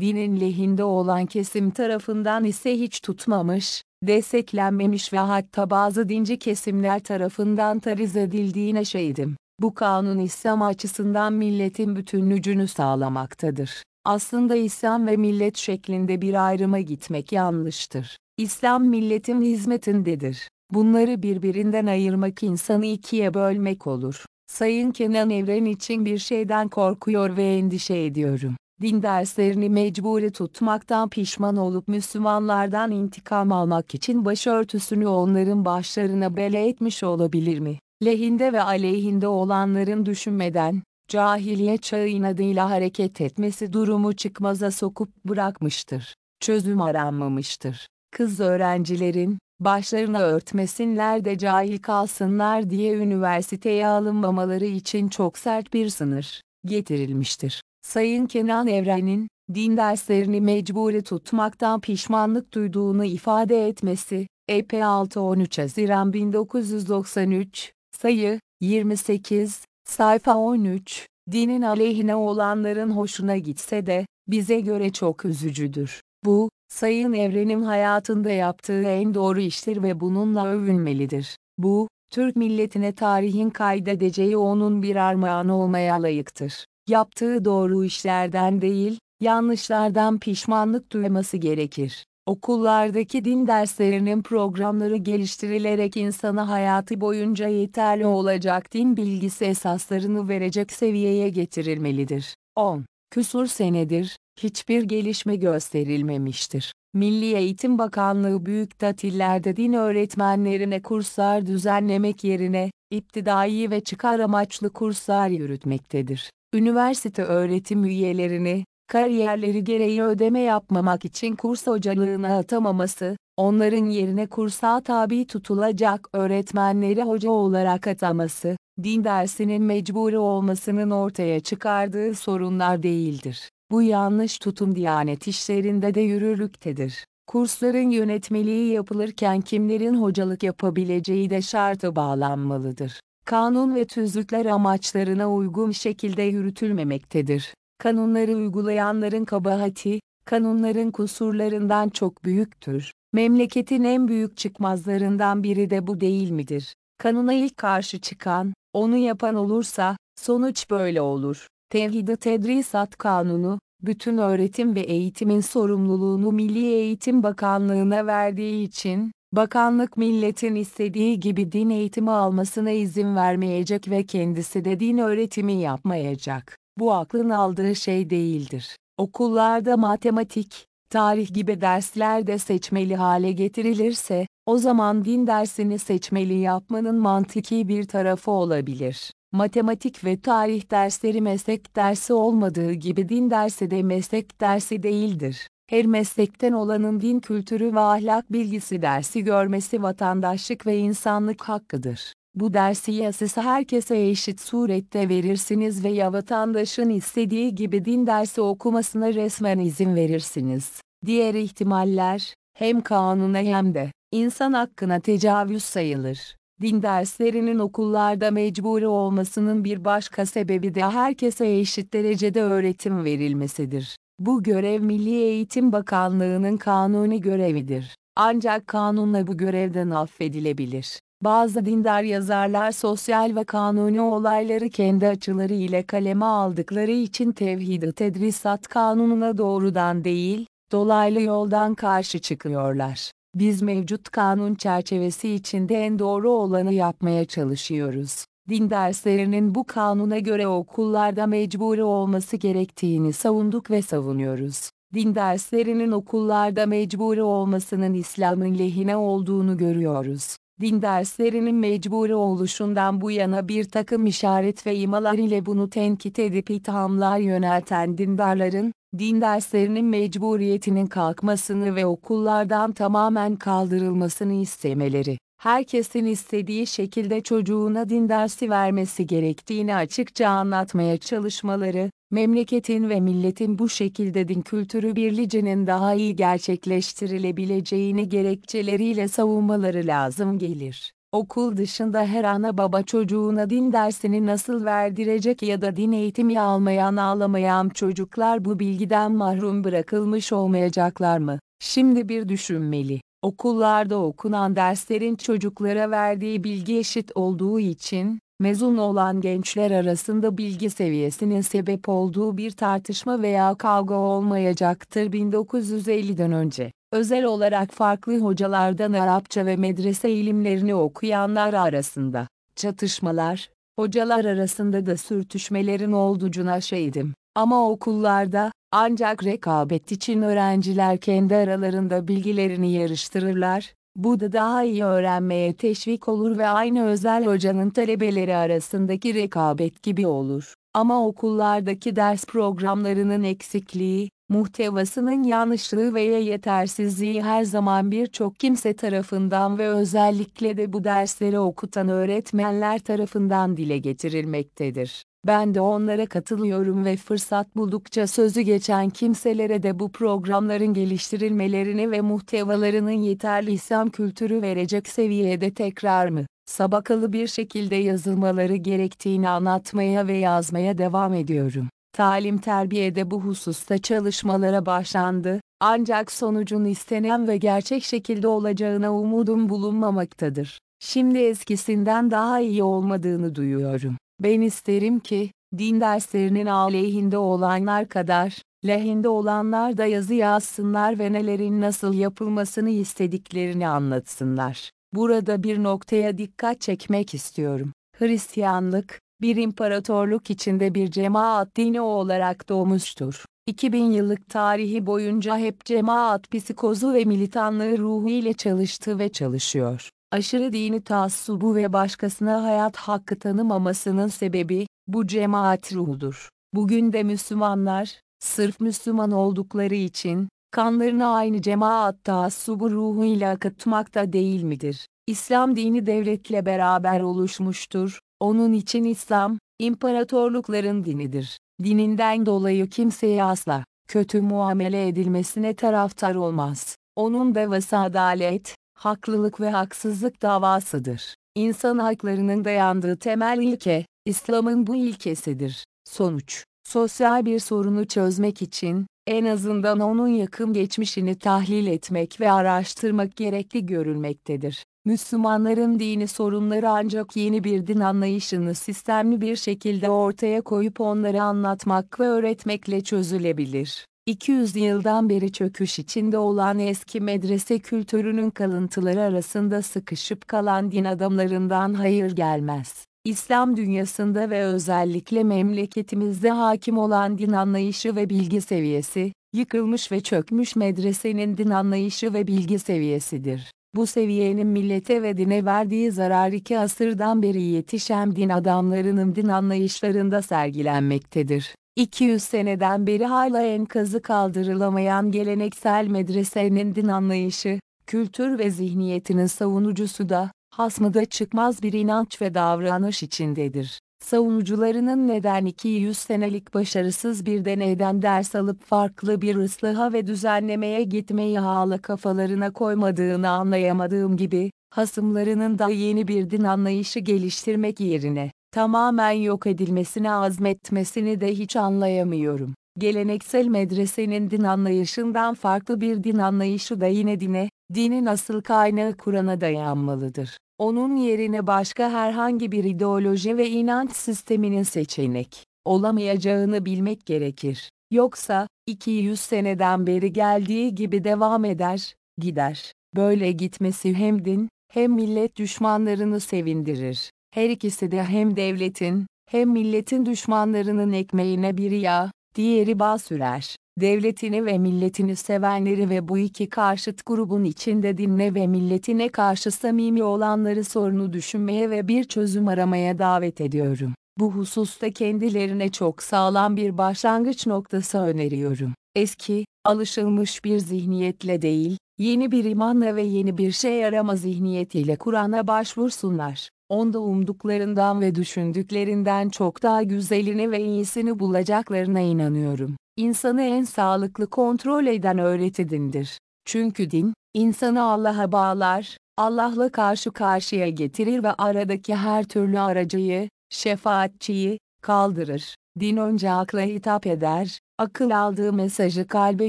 Dinin lehinde olan kesim tarafından ise hiç tutmamış, desteklenmemiş ve hatta bazı dinci kesimler tarafından tariz edildiğine şahidim. Bu kanun İslam açısından milletin bütünlücünü sağlamaktadır. Aslında İslam ve millet şeklinde bir ayrıma gitmek yanlıştır. İslam milletin hizmetindedir. Bunları birbirinden ayırmak insanı ikiye bölmek olur. Sayın Kenan Evren için bir şeyden korkuyor ve endişe ediyorum. Din derslerini mecburi tutmaktan pişman olup Müslümanlardan intikam almak için başörtüsünü onların başlarına bele etmiş olabilir mi? Lehinde ve aleyhinde olanların düşünmeden, cahiliye çağı inadıyla hareket etmesi durumu çıkmaza sokup bırakmıştır. Çözüm aranmamıştır. Kız öğrencilerin, başlarına örtmesinler de cahil kalsınlar diye üniversiteye alınmamaları için çok sert bir sınır getirilmiştir. Sayın Kenan Evren'in, din derslerini mecburi tutmaktan pişmanlık duyduğunu ifade etmesi, EP 6-13 Haziran 1993, sayı, 28, sayfa 13, dinin aleyhine olanların hoşuna gitse de, bize göre çok üzücüdür. Bu, Sayın Evren'in hayatında yaptığı en doğru iştir ve bununla övülmelidir. Bu, Türk milletine tarihin kaydedeceği onun bir armağanı olmaya layıktır. Yaptığı doğru işlerden değil, yanlışlardan pişmanlık duyması gerekir. Okullardaki din derslerinin programları geliştirilerek insana hayatı boyunca yeterli olacak din bilgisi esaslarını verecek seviyeye getirilmelidir. 10. Küsur senedir, hiçbir gelişme gösterilmemiştir. Milli Eğitim Bakanlığı büyük tatillerde din öğretmenlerine kurslar düzenlemek yerine, iptidai ve çıkar amaçlı kurslar yürütmektedir. Üniversite öğretim üyelerini, kariyerleri gereği ödeme yapmamak için kurs hocalığına atamaması, onların yerine kursa tabi tutulacak öğretmenleri hoca olarak ataması, din dersinin mecburi olmasının ortaya çıkardığı sorunlar değildir. Bu yanlış tutum Diyanet işlerinde de yürürlüktedir. Kursların yönetmeliği yapılırken kimlerin hocalık yapabileceği de şartı bağlanmalıdır. Kanun ve tüzükler amaçlarına uygun şekilde yürütülmemektedir. Kanunları uygulayanların kabahati, kanunların kusurlarından çok büyüktür. Memleketin en büyük çıkmazlarından biri de bu değil midir? Kanuna ilk karşı çıkan, onu yapan olursa, sonuç böyle olur. Tevhid-i Tedrisat Kanunu, bütün öğretim ve eğitimin sorumluluğunu Milli Eğitim Bakanlığı'na verdiği için, bakanlık milletin istediği gibi din eğitimi almasına izin vermeyecek ve kendisi de din öğretimi yapmayacak. Bu aklın aldığı şey değildir. Okullarda matematik, tarih gibi dersler de seçmeli hale getirilirse, o zaman din dersini seçmeli yapmanın mantıki bir tarafı olabilir. Matematik ve tarih dersleri meslek dersi olmadığı gibi din dersi de meslek dersi değildir. Her meslekten olanın din kültürü ve ahlak bilgisi dersi görmesi vatandaşlık ve insanlık hakkıdır. Bu dersi ya siz herkese eşit surette verirsiniz ve ya vatandaşın istediği gibi din dersi okumasına resmen izin verirsiniz. Diğer ihtimaller, hem kanuna hem de insan hakkına tecavüz sayılır. Din derslerinin okullarda mecburi olmasının bir başka sebebi de herkese eşit derecede öğretim verilmesidir. Bu görev Milli Eğitim Bakanlığı'nın kanuni görevidir. Ancak kanunla bu görevden affedilebilir. Bazı dindar yazarlar sosyal ve kanuni olayları kendi açıları ile kaleme aldıkları için tevhid-i tedrisat kanununa doğrudan değil, dolaylı yoldan karşı çıkıyorlar. Biz mevcut kanun çerçevesi içinde en doğru olanı yapmaya çalışıyoruz. Din derslerinin bu kanuna göre okullarda mecburi olması gerektiğini savunduk ve savunuyoruz. Din derslerinin okullarda mecburi olmasının İslam'ın lehine olduğunu görüyoruz. Din derslerinin mecburi oluşundan bu yana bir takım işaret ve imalar ile bunu tenkit edip ithamlar yönelten dindarların, din derslerinin mecburiyetinin kalkmasını ve okullardan tamamen kaldırılmasını istemeleri, herkesin istediği şekilde çocuğuna din dersi vermesi gerektiğini açıkça anlatmaya çalışmaları, memleketin ve milletin bu şekilde din kültürü birlicinin daha iyi gerçekleştirilebileceğini gerekçeleriyle savunmaları lazım gelir. Okul dışında her ana baba çocuğuna din dersini nasıl verdirecek ya da din eğitimi almayan ağlamayan çocuklar bu bilgiden mahrum bırakılmış olmayacaklar mı? Şimdi bir düşünmeli. Okullarda okunan derslerin çocuklara verdiği bilgi eşit olduğu için, mezun olan gençler arasında bilgi seviyesinin sebep olduğu bir tartışma veya kavga olmayacaktır 1950'den önce. Özel olarak farklı hocalardan Arapça ve medrese ilimlerini okuyanlar arasında çatışmalar, hocalar arasında da sürtüşmelerin olduğuna şeydim. Ama okullarda, ancak rekabet için öğrenciler kendi aralarında bilgilerini yarıştırırlar, bu da daha iyi öğrenmeye teşvik olur ve aynı özel hocanın talebeleri arasındaki rekabet gibi olur. Ama okullardaki ders programlarının eksikliği, muhtevasının yanlışlığı veya yetersizliği her zaman birçok kimse tarafından ve özellikle de bu dersleri okutan öğretmenler tarafından dile getirilmektedir. Ben de onlara katılıyorum ve fırsat buldukça sözü geçen kimselere de bu programların geliştirilmelerini ve muhtevalarının yeterli İslam kültürü verecek seviyede tekrar mı, sabakalı bir şekilde yazılmaları gerektiğini anlatmaya ve yazmaya devam ediyorum. Talim terbiyede bu hususta çalışmalara başlandı, ancak sonucun istenen ve gerçek şekilde olacağına umudum bulunmamaktadır. Şimdi eskisinden daha iyi olmadığını duyuyorum. Ben isterim ki, din derslerinin aleyhinde olanlar kadar, lehinde olanlar da yazı yazsınlar ve nelerin nasıl yapılmasını istediklerini anlatsınlar. Burada bir noktaya dikkat çekmek istiyorum. Hristiyanlık, bir imparatorluk içinde bir cemaat dini olarak doğmuştur. 2000 yıllık tarihi boyunca hep cemaat psikozu ve militanlığı ruhu ile çalıştı ve çalışıyor. Aşırı dini taassubu ve başkasına hayat hakkı tanımamasının sebebi, bu cemaat ruhudur. Bugün de Müslümanlar, sırf Müslüman oldukları için, kanlarını aynı cemaat taassubu ruhuyla akıtmakta değil midir? İslam dini devletle beraber oluşmuştur, onun için İslam, imparatorlukların dinidir. Dininden dolayı kimseye asla, kötü muamele edilmesine taraftar olmaz. Onun davası adalet, haklılık ve haksızlık davasıdır. İnsan haklarının dayandığı temel ilke, İslam'ın bu ilkesidir. Sonuç, sosyal bir sorunu çözmek için, en azından onun yakın geçmişini tahlil etmek ve araştırmak gerekli görülmektedir. Müslümanların dini sorunları ancak yeni bir din anlayışını sistemli bir şekilde ortaya koyup onları anlatmak ve öğretmekle çözülebilir. 200 yıldan beri çöküş içinde olan eski medrese kültürünün kalıntıları arasında sıkışıp kalan din adamlarından hayır gelmez. İslam dünyasında ve özellikle memleketimizde hakim olan din anlayışı ve bilgi seviyesi, yıkılmış ve çökmüş medresenin din anlayışı ve bilgi seviyesidir. Bu seviyenin millete ve dine verdiği zarar iki asırdan beri yetişen din adamlarının din anlayışlarında sergilenmektedir. 200 seneden beri hala enkazı kaldırılamayan geleneksel medresenin din anlayışı, kültür ve zihniyetinin savunucusu da, hasmı da çıkmaz bir inanç ve davranış içindedir. Savunucularının neden 200 senelik başarısız bir deneyden ders alıp farklı bir ıslaha ve düzenlemeye gitmeyi hala kafalarına koymadığını anlayamadığım gibi, hasımlarının da yeni bir din anlayışı geliştirmek yerine, tamamen yok edilmesine azmetmesini de hiç anlayamıyorum. Geleneksel medresenin din anlayışından farklı bir din anlayışı da yine dine, dinin asıl kaynağı Kur'an'a dayanmalıdır. Onun yerine başka herhangi bir ideoloji ve inanç sisteminin seçenek olamayacağını bilmek gerekir. Yoksa, 200 seneden beri geldiği gibi devam eder, gider. Böyle gitmesi hem din, hem millet düşmanlarını sevindirir. Her ikisi de hem devletin, hem milletin düşmanlarının ekmeğine bir yağ, diğeri bağ sürer. Devletini ve milletini sevenleri ve bu iki karşıt grubun içinde dinle ve milletine karşı samimi olanları sorunu düşünmeye ve bir çözüm aramaya davet ediyorum. Bu hususta kendilerine çok sağlam bir başlangıç noktası öneriyorum. Eski, alışılmış bir zihniyetle değil, yeni bir imanla ve yeni bir şey arama zihniyetiyle Kur'an'a başvursunlar. Onda umduklarından ve düşündüklerinden çok daha güzelini ve iyisini bulacaklarına inanıyorum. İnsanı en sağlıklı kontrol eden öğretidindir. Çünkü din, insanı Allah'a bağlar, Allah'la karşı karşıya getirir ve aradaki her türlü aracıyı, şefaatçiyi, kaldırır. Din önce akla hitap eder, akıl aldığı mesajı kalbe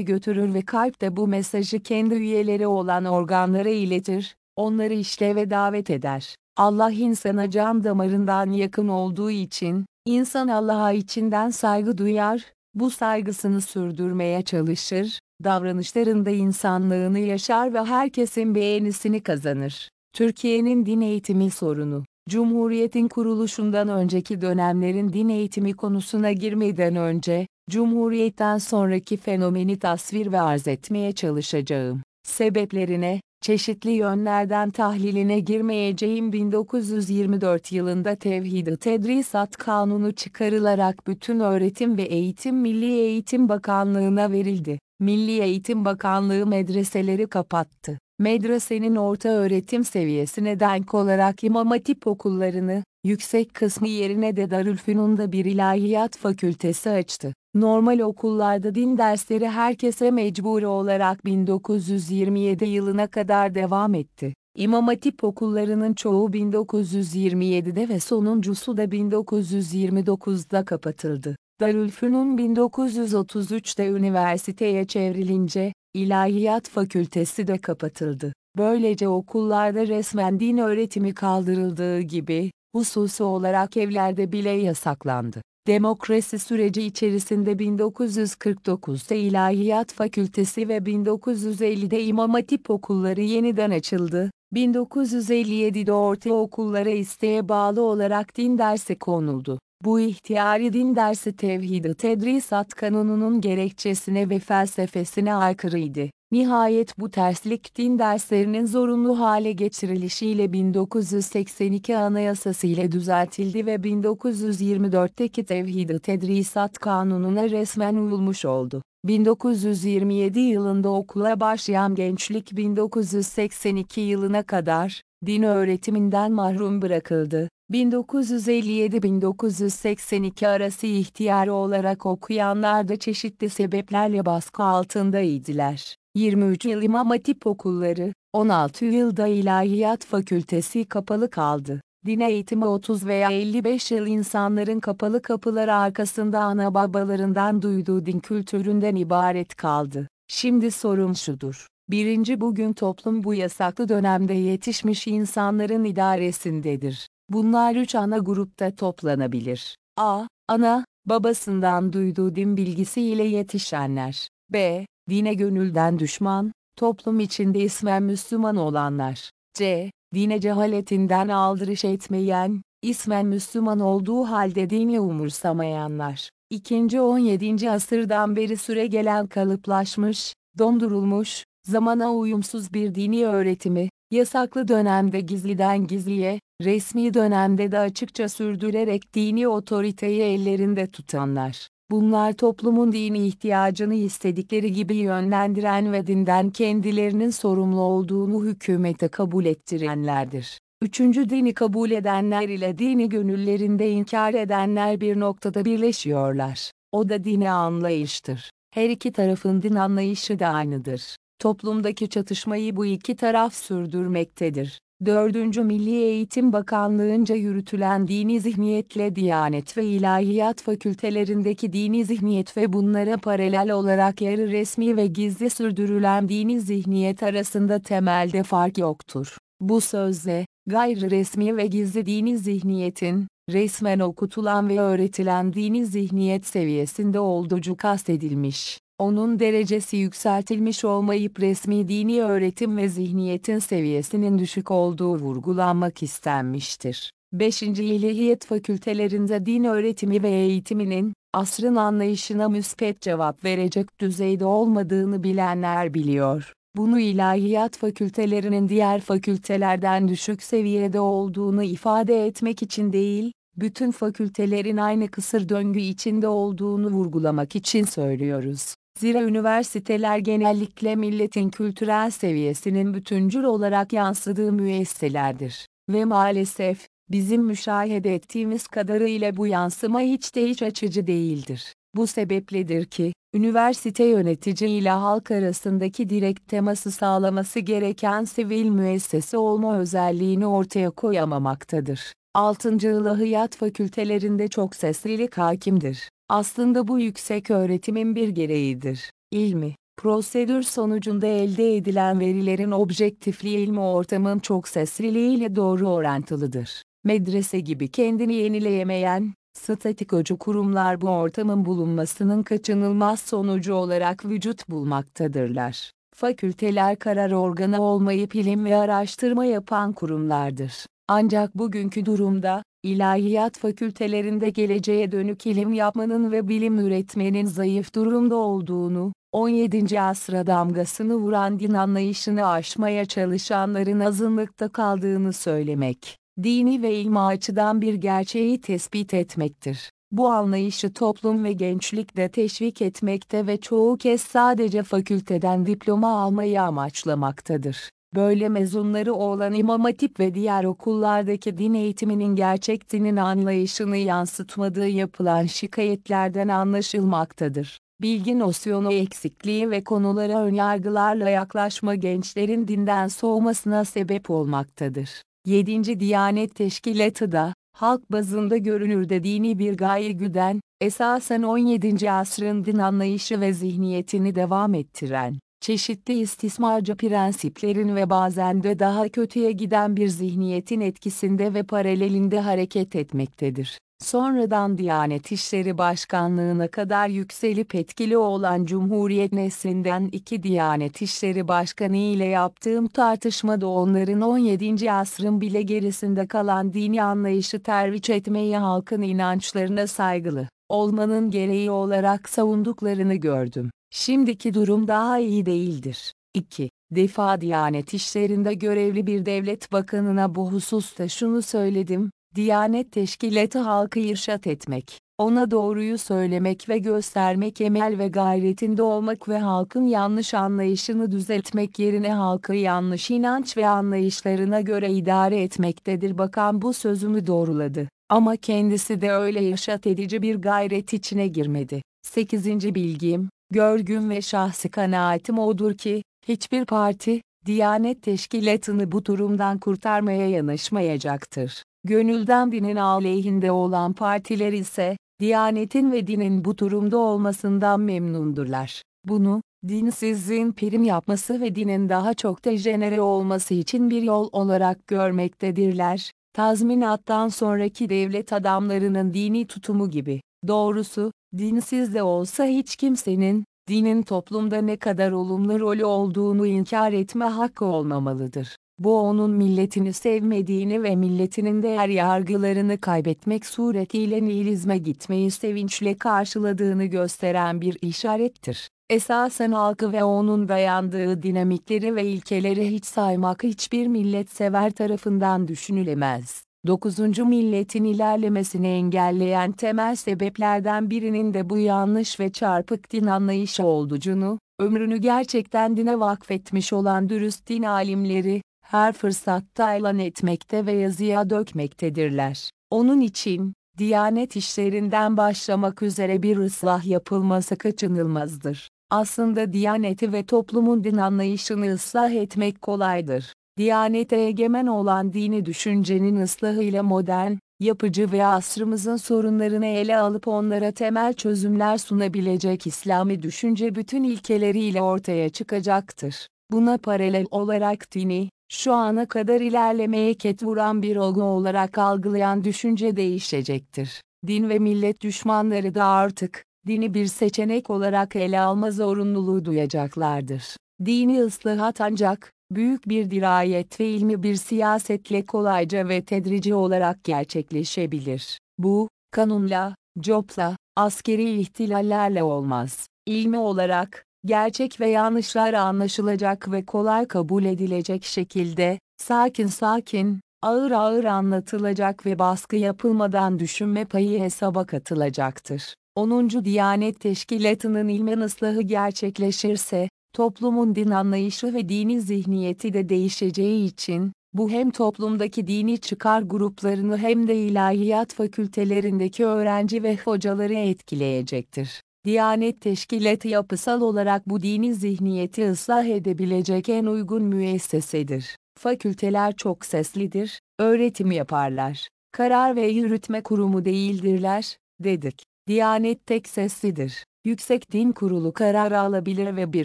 götürür ve kalp de bu mesajı kendi üyeleri olan organlara iletir, onları işleve davet eder. Allah insana can damarından yakın olduğu için, insan Allah'a içinden saygı duyar, bu saygısını sürdürmeye çalışır, davranışlarında insanlığını yaşar ve herkesin beğenisini kazanır. Türkiye'nin din eğitimi sorunu Cumhuriyetin kuruluşundan önceki dönemlerin din eğitimi konusuna girmeden önce, Cumhuriyetten sonraki fenomeni tasvir ve arz etmeye çalışacağım. Sebeplerine, çeşitli yönlerden tahliline girmeyeceğim 1924 yılında Tevhid-i Tedrisat Kanunu çıkarılarak bütün öğretim ve eğitim Milli Eğitim Bakanlığı'na verildi. Milli Eğitim Bakanlığı medreseleri kapattı. Medresenin orta öğretim seviyesine denk olarak İmam Hatip okullarını, yüksek kısmı yerine de Darülfünun'da bir ilahiyat fakültesi açtı. Normal okullarda din dersleri herkese mecburi olarak 1927 yılına kadar devam etti. İmam Hatip okullarının çoğu 1927'de ve sonuncusu da 1929'da kapatıldı. Darülfünun 1933'te üniversiteye çevrilince, İlahiyat Fakültesi de kapatıldı. Böylece okullarda resmen din öğretimi kaldırıldığı gibi, hususi olarak evlerde bile yasaklandı. Demokrasi süreci içerisinde 1949'da İlahiyat Fakültesi ve 1950'de İmam Hatip okulları yeniden açıldı. 1957'de ortaokullara isteğe bağlı olarak din dersi konuldu. Bu ihtiyari din dersi tevhid-i tedrisat kanununun gerekçesine ve felsefesine aykırıydı. Nihayet bu terslik din derslerinin zorunlu hale getirilişiyle 1982 Anayasası ile düzeltildi ve 1924'teki Tevhid-i Tedrisat Kanunu'na resmen uyulmuş oldu. 1927 yılında okula başlayan gençlik 1982 yılına kadar din öğretiminden mahrum bırakıldı. 1957-1982 arası ihtiyari olarak okuyanlar da çeşitli sebeplerle baskı altındaydılar. 23 yıl İmam Hatip okulları, 16 yılda İlahiyat Fakültesi kapalı kaldı. Din eğitimi 30 veya 55 yıl insanların kapalı kapılar arkasında ana babalarından duyduğu din kültüründen ibaret kaldı. Şimdi sorum şudur. Birinci bugün toplum bu yasaklı dönemde yetişmiş insanların idaresindedir. Bunlar üç ana grupta toplanabilir. A. Ana, babasından duyduğu din bilgisiyle yetişenler. B. Dine gönülden düşman, toplum içinde ismen Müslüman olanlar. C. Dine cehaletinden aldırış etmeyen, ismen Müslüman olduğu halde dini umursamayanlar. İkinci 17. asırdan beri süre gelen kalıplaşmış, dondurulmuş, zamana uyumsuz bir dini öğretimi, yasaklı dönemde gizliden gizliye, resmi dönemde de açıkça sürdürerek dini otoriteyi ellerinde tutanlar. Bunlar toplumun dini ihtiyacını istedikleri gibi yönlendiren ve dinden kendilerinin sorumlu olduğunu hükümete kabul ettirenlerdir. Üçüncü dini kabul edenler ile dini gönüllerinde inkar edenler bir noktada birleşiyorlar. O da dini anlayıştır. Her iki tarafın din anlayışı da aynıdır. Toplumdaki çatışmayı bu iki taraf sürdürmektedir. 4. Milli Eğitim Bakanlığı'nca yürütülen dini zihniyetle Diyanet ve İlahiyat fakültelerindeki dini zihniyet ve bunlara paralel olarak yarı resmi ve gizli sürdürülen dini zihniyet arasında temelde fark yoktur. Bu sözle, gayri resmi ve gizli dini zihniyetin, resmen okutulan ve öğretilen dini zihniyet seviyesinde olduğu kastedilmiş onun derecesi yükseltilmiş olmayıp resmi dini öğretim ve zihniyetin seviyesinin düşük olduğu vurgulanmak istenmiştir. 5. İlahiyat fakültelerinde din öğretimi ve eğitiminin, asrın anlayışına müspet cevap verecek düzeyde olmadığını bilenler biliyor. Bunu ilahiyat fakültelerinin diğer fakültelerden düşük seviyede olduğunu ifade etmek için değil, bütün fakültelerin aynı kısır döngü içinde olduğunu vurgulamak için söylüyoruz. Zira üniversiteler genellikle milletin kültürel seviyesinin bütüncül olarak yansıdığı müesselerdir. Ve maalesef, bizim müşahede ettiğimiz kadarıyla bu yansıma hiç de iç açıcı değildir. Bu sebepledir ki, üniversite yönetici ile halk arasındaki direkt teması sağlaması gereken sivil müessese olma özelliğini ortaya koyamamaktadır. 6. İlahiyat fakültelerinde çok seslilik hakimdir. Aslında bu yüksek öğretimin bir gereğidir. İlmi, prosedür sonucunda elde edilen verilerin objektifliği ilmi ortamın çok sesliliğiyle doğru orantılıdır. Medrese gibi kendini yenileyemeyen, statikocu kurumlar bu ortamın bulunmasının kaçınılmaz sonucu olarak vücut bulmaktadırlar. Fakülteler karar organı olmayıp ilim ve araştırma yapan kurumlardır. Ancak bugünkü durumda, ilahiyat fakültelerinde geleceğe dönük ilim yapmanın ve bilim üretmenin zayıf durumda olduğunu, 17. asra damgasını vuran din anlayışını aşmaya çalışanların azınlıkta kaldığını söylemek, dini ve ilmi açıdan bir gerçeği tespit etmektir. Bu anlayışı toplum ve gençlik de teşvik etmekte ve çoğu kez sadece fakülteden diploma almayı amaçlamaktadır. Böyle mezunları olan İmam Hatip ve diğer okullardaki din eğitiminin gerçek dinin anlayışını yansıtmadığı yapılan şikayetlerden anlaşılmaktadır. Bilgi nosyonu eksikliği ve konulara önyargılarla yaklaşma gençlerin dinden soğumasına sebep olmaktadır. 7. Diyanet Teşkilatı da, halk bazında görünürde dini bir gaye güden, esasen 17. asrın din anlayışı ve zihniyetini devam ettiren, çeşitli istismarcı prensiplerin ve bazen de daha kötüye giden bir zihniyetin etkisinde ve paralelinde hareket etmektedir. Sonradan Diyanet İşleri Başkanlığına kadar yükselip etkili olan Cumhuriyet neslinden iki Diyanet İşleri Başkanı ile yaptığım tartışmada onların 17. asrın bile gerisinde kalan dini anlayışı terviç etmeyi halkın inançlarına saygılı olmanın gereği olarak savunduklarını gördüm. Şimdiki durum daha iyi değildir. 2. Defa Diyanet işlerinde görevli bir devlet bakanına bu hususta şunu söyledim, Diyanet Teşkilatı halkı irşat etmek, ona doğruyu söylemek ve göstermek emel ve gayretinde olmak ve halkın yanlış anlayışını düzeltmek yerine halkı yanlış inanç ve anlayışlarına göre idare etmektedir. Bakan bu sözümü doğruladı. Ama kendisi de öyle yaşat edici bir gayret içine girmedi. 8. bilgim, görgüm ve şahsi kanaatim odur ki, hiçbir parti, Diyanet Teşkilatı'nı bu durumdan kurtarmaya yanaşmayacaktır. Gönülden dinin aleyhinde olan partiler ise, Diyanetin ve dinin bu durumda olmasından memnundurlar. Bunu, dinsizliğin prim yapması ve dinin daha çok dejenere olması için bir yol olarak görmektedirler. Tazminattan sonraki devlet adamlarının dini tutumu gibi. Doğrusu, dinsiz de olsa hiç kimsenin, dinin toplumda ne kadar olumlu rolü olduğunu inkar etme hakkı olmamalıdır. Bu onun milletini sevmediğini ve milletinin değer yargılarını kaybetmek suretiyle nihilizme gitmeyi sevinçle karşıladığını gösteren bir işarettir. Esasen halkı ve onun dayandığı dinamikleri ve ilkeleri hiç saymak hiçbir millet sever tarafından düşünülemez. 9. milletin ilerlemesini engelleyen temel sebeplerden birinin de bu yanlış ve çarpık din anlayışı olduğunu, ömrünü gerçekten dine vakfetmiş olan dürüst din alimleri, her fırsatta ilan etmekte ve yazıya dökmektedirler. Onun için, Diyanet işlerinden başlamak üzere bir ıslah yapılması kaçınılmazdır. Aslında Diyaneti ve toplumun din anlayışını ıslah etmek kolaydır. Diyanete egemen olan dini düşüncenin ıslahıyla modern, yapıcı ve asrımızın sorunlarını ele alıp onlara temel çözümler sunabilecek İslami düşünce bütün ilkeleriyle ortaya çıkacaktır. Buna paralel olarak dini, şu ana kadar ilerlemeye ket vuran bir olgu olarak algılayan düşünce değişecektir. Din ve millet düşmanları da artık, dini bir seçenek olarak ele alma zorunluluğu duyacaklardır. Dini ıslahat ancak, büyük bir dirayet ve ilmi bir siyasetle kolayca ve tedrici olarak gerçekleşebilir. Bu, kanunla, copla, askeri ihtilallerle olmaz. İlmi olarak, gerçek ve yanlışlar anlaşılacak ve kolay kabul edilecek şekilde, sakin sakin, ağır ağır anlatılacak ve baskı yapılmadan düşünme payı hesaba katılacaktır. 10. Diyanet Teşkilatı'nın ilmen ıslahı gerçekleşirse, toplumun din anlayışı ve dini zihniyeti de değişeceği için, bu hem toplumdaki dini çıkar gruplarını hem de ilahiyat fakültelerindeki öğrenci ve hocaları etkileyecektir. Diyanet Teşkilatı yapısal olarak bu dini zihniyeti ıslah edebilecek en uygun müessesedir. Fakülteler çok seslidir, öğretim yaparlar. Karar ve yürütme kurumu değildirler, dedik. Diyanet tek seslidir. Yüksek Din Kurulu karar alabilir ve bir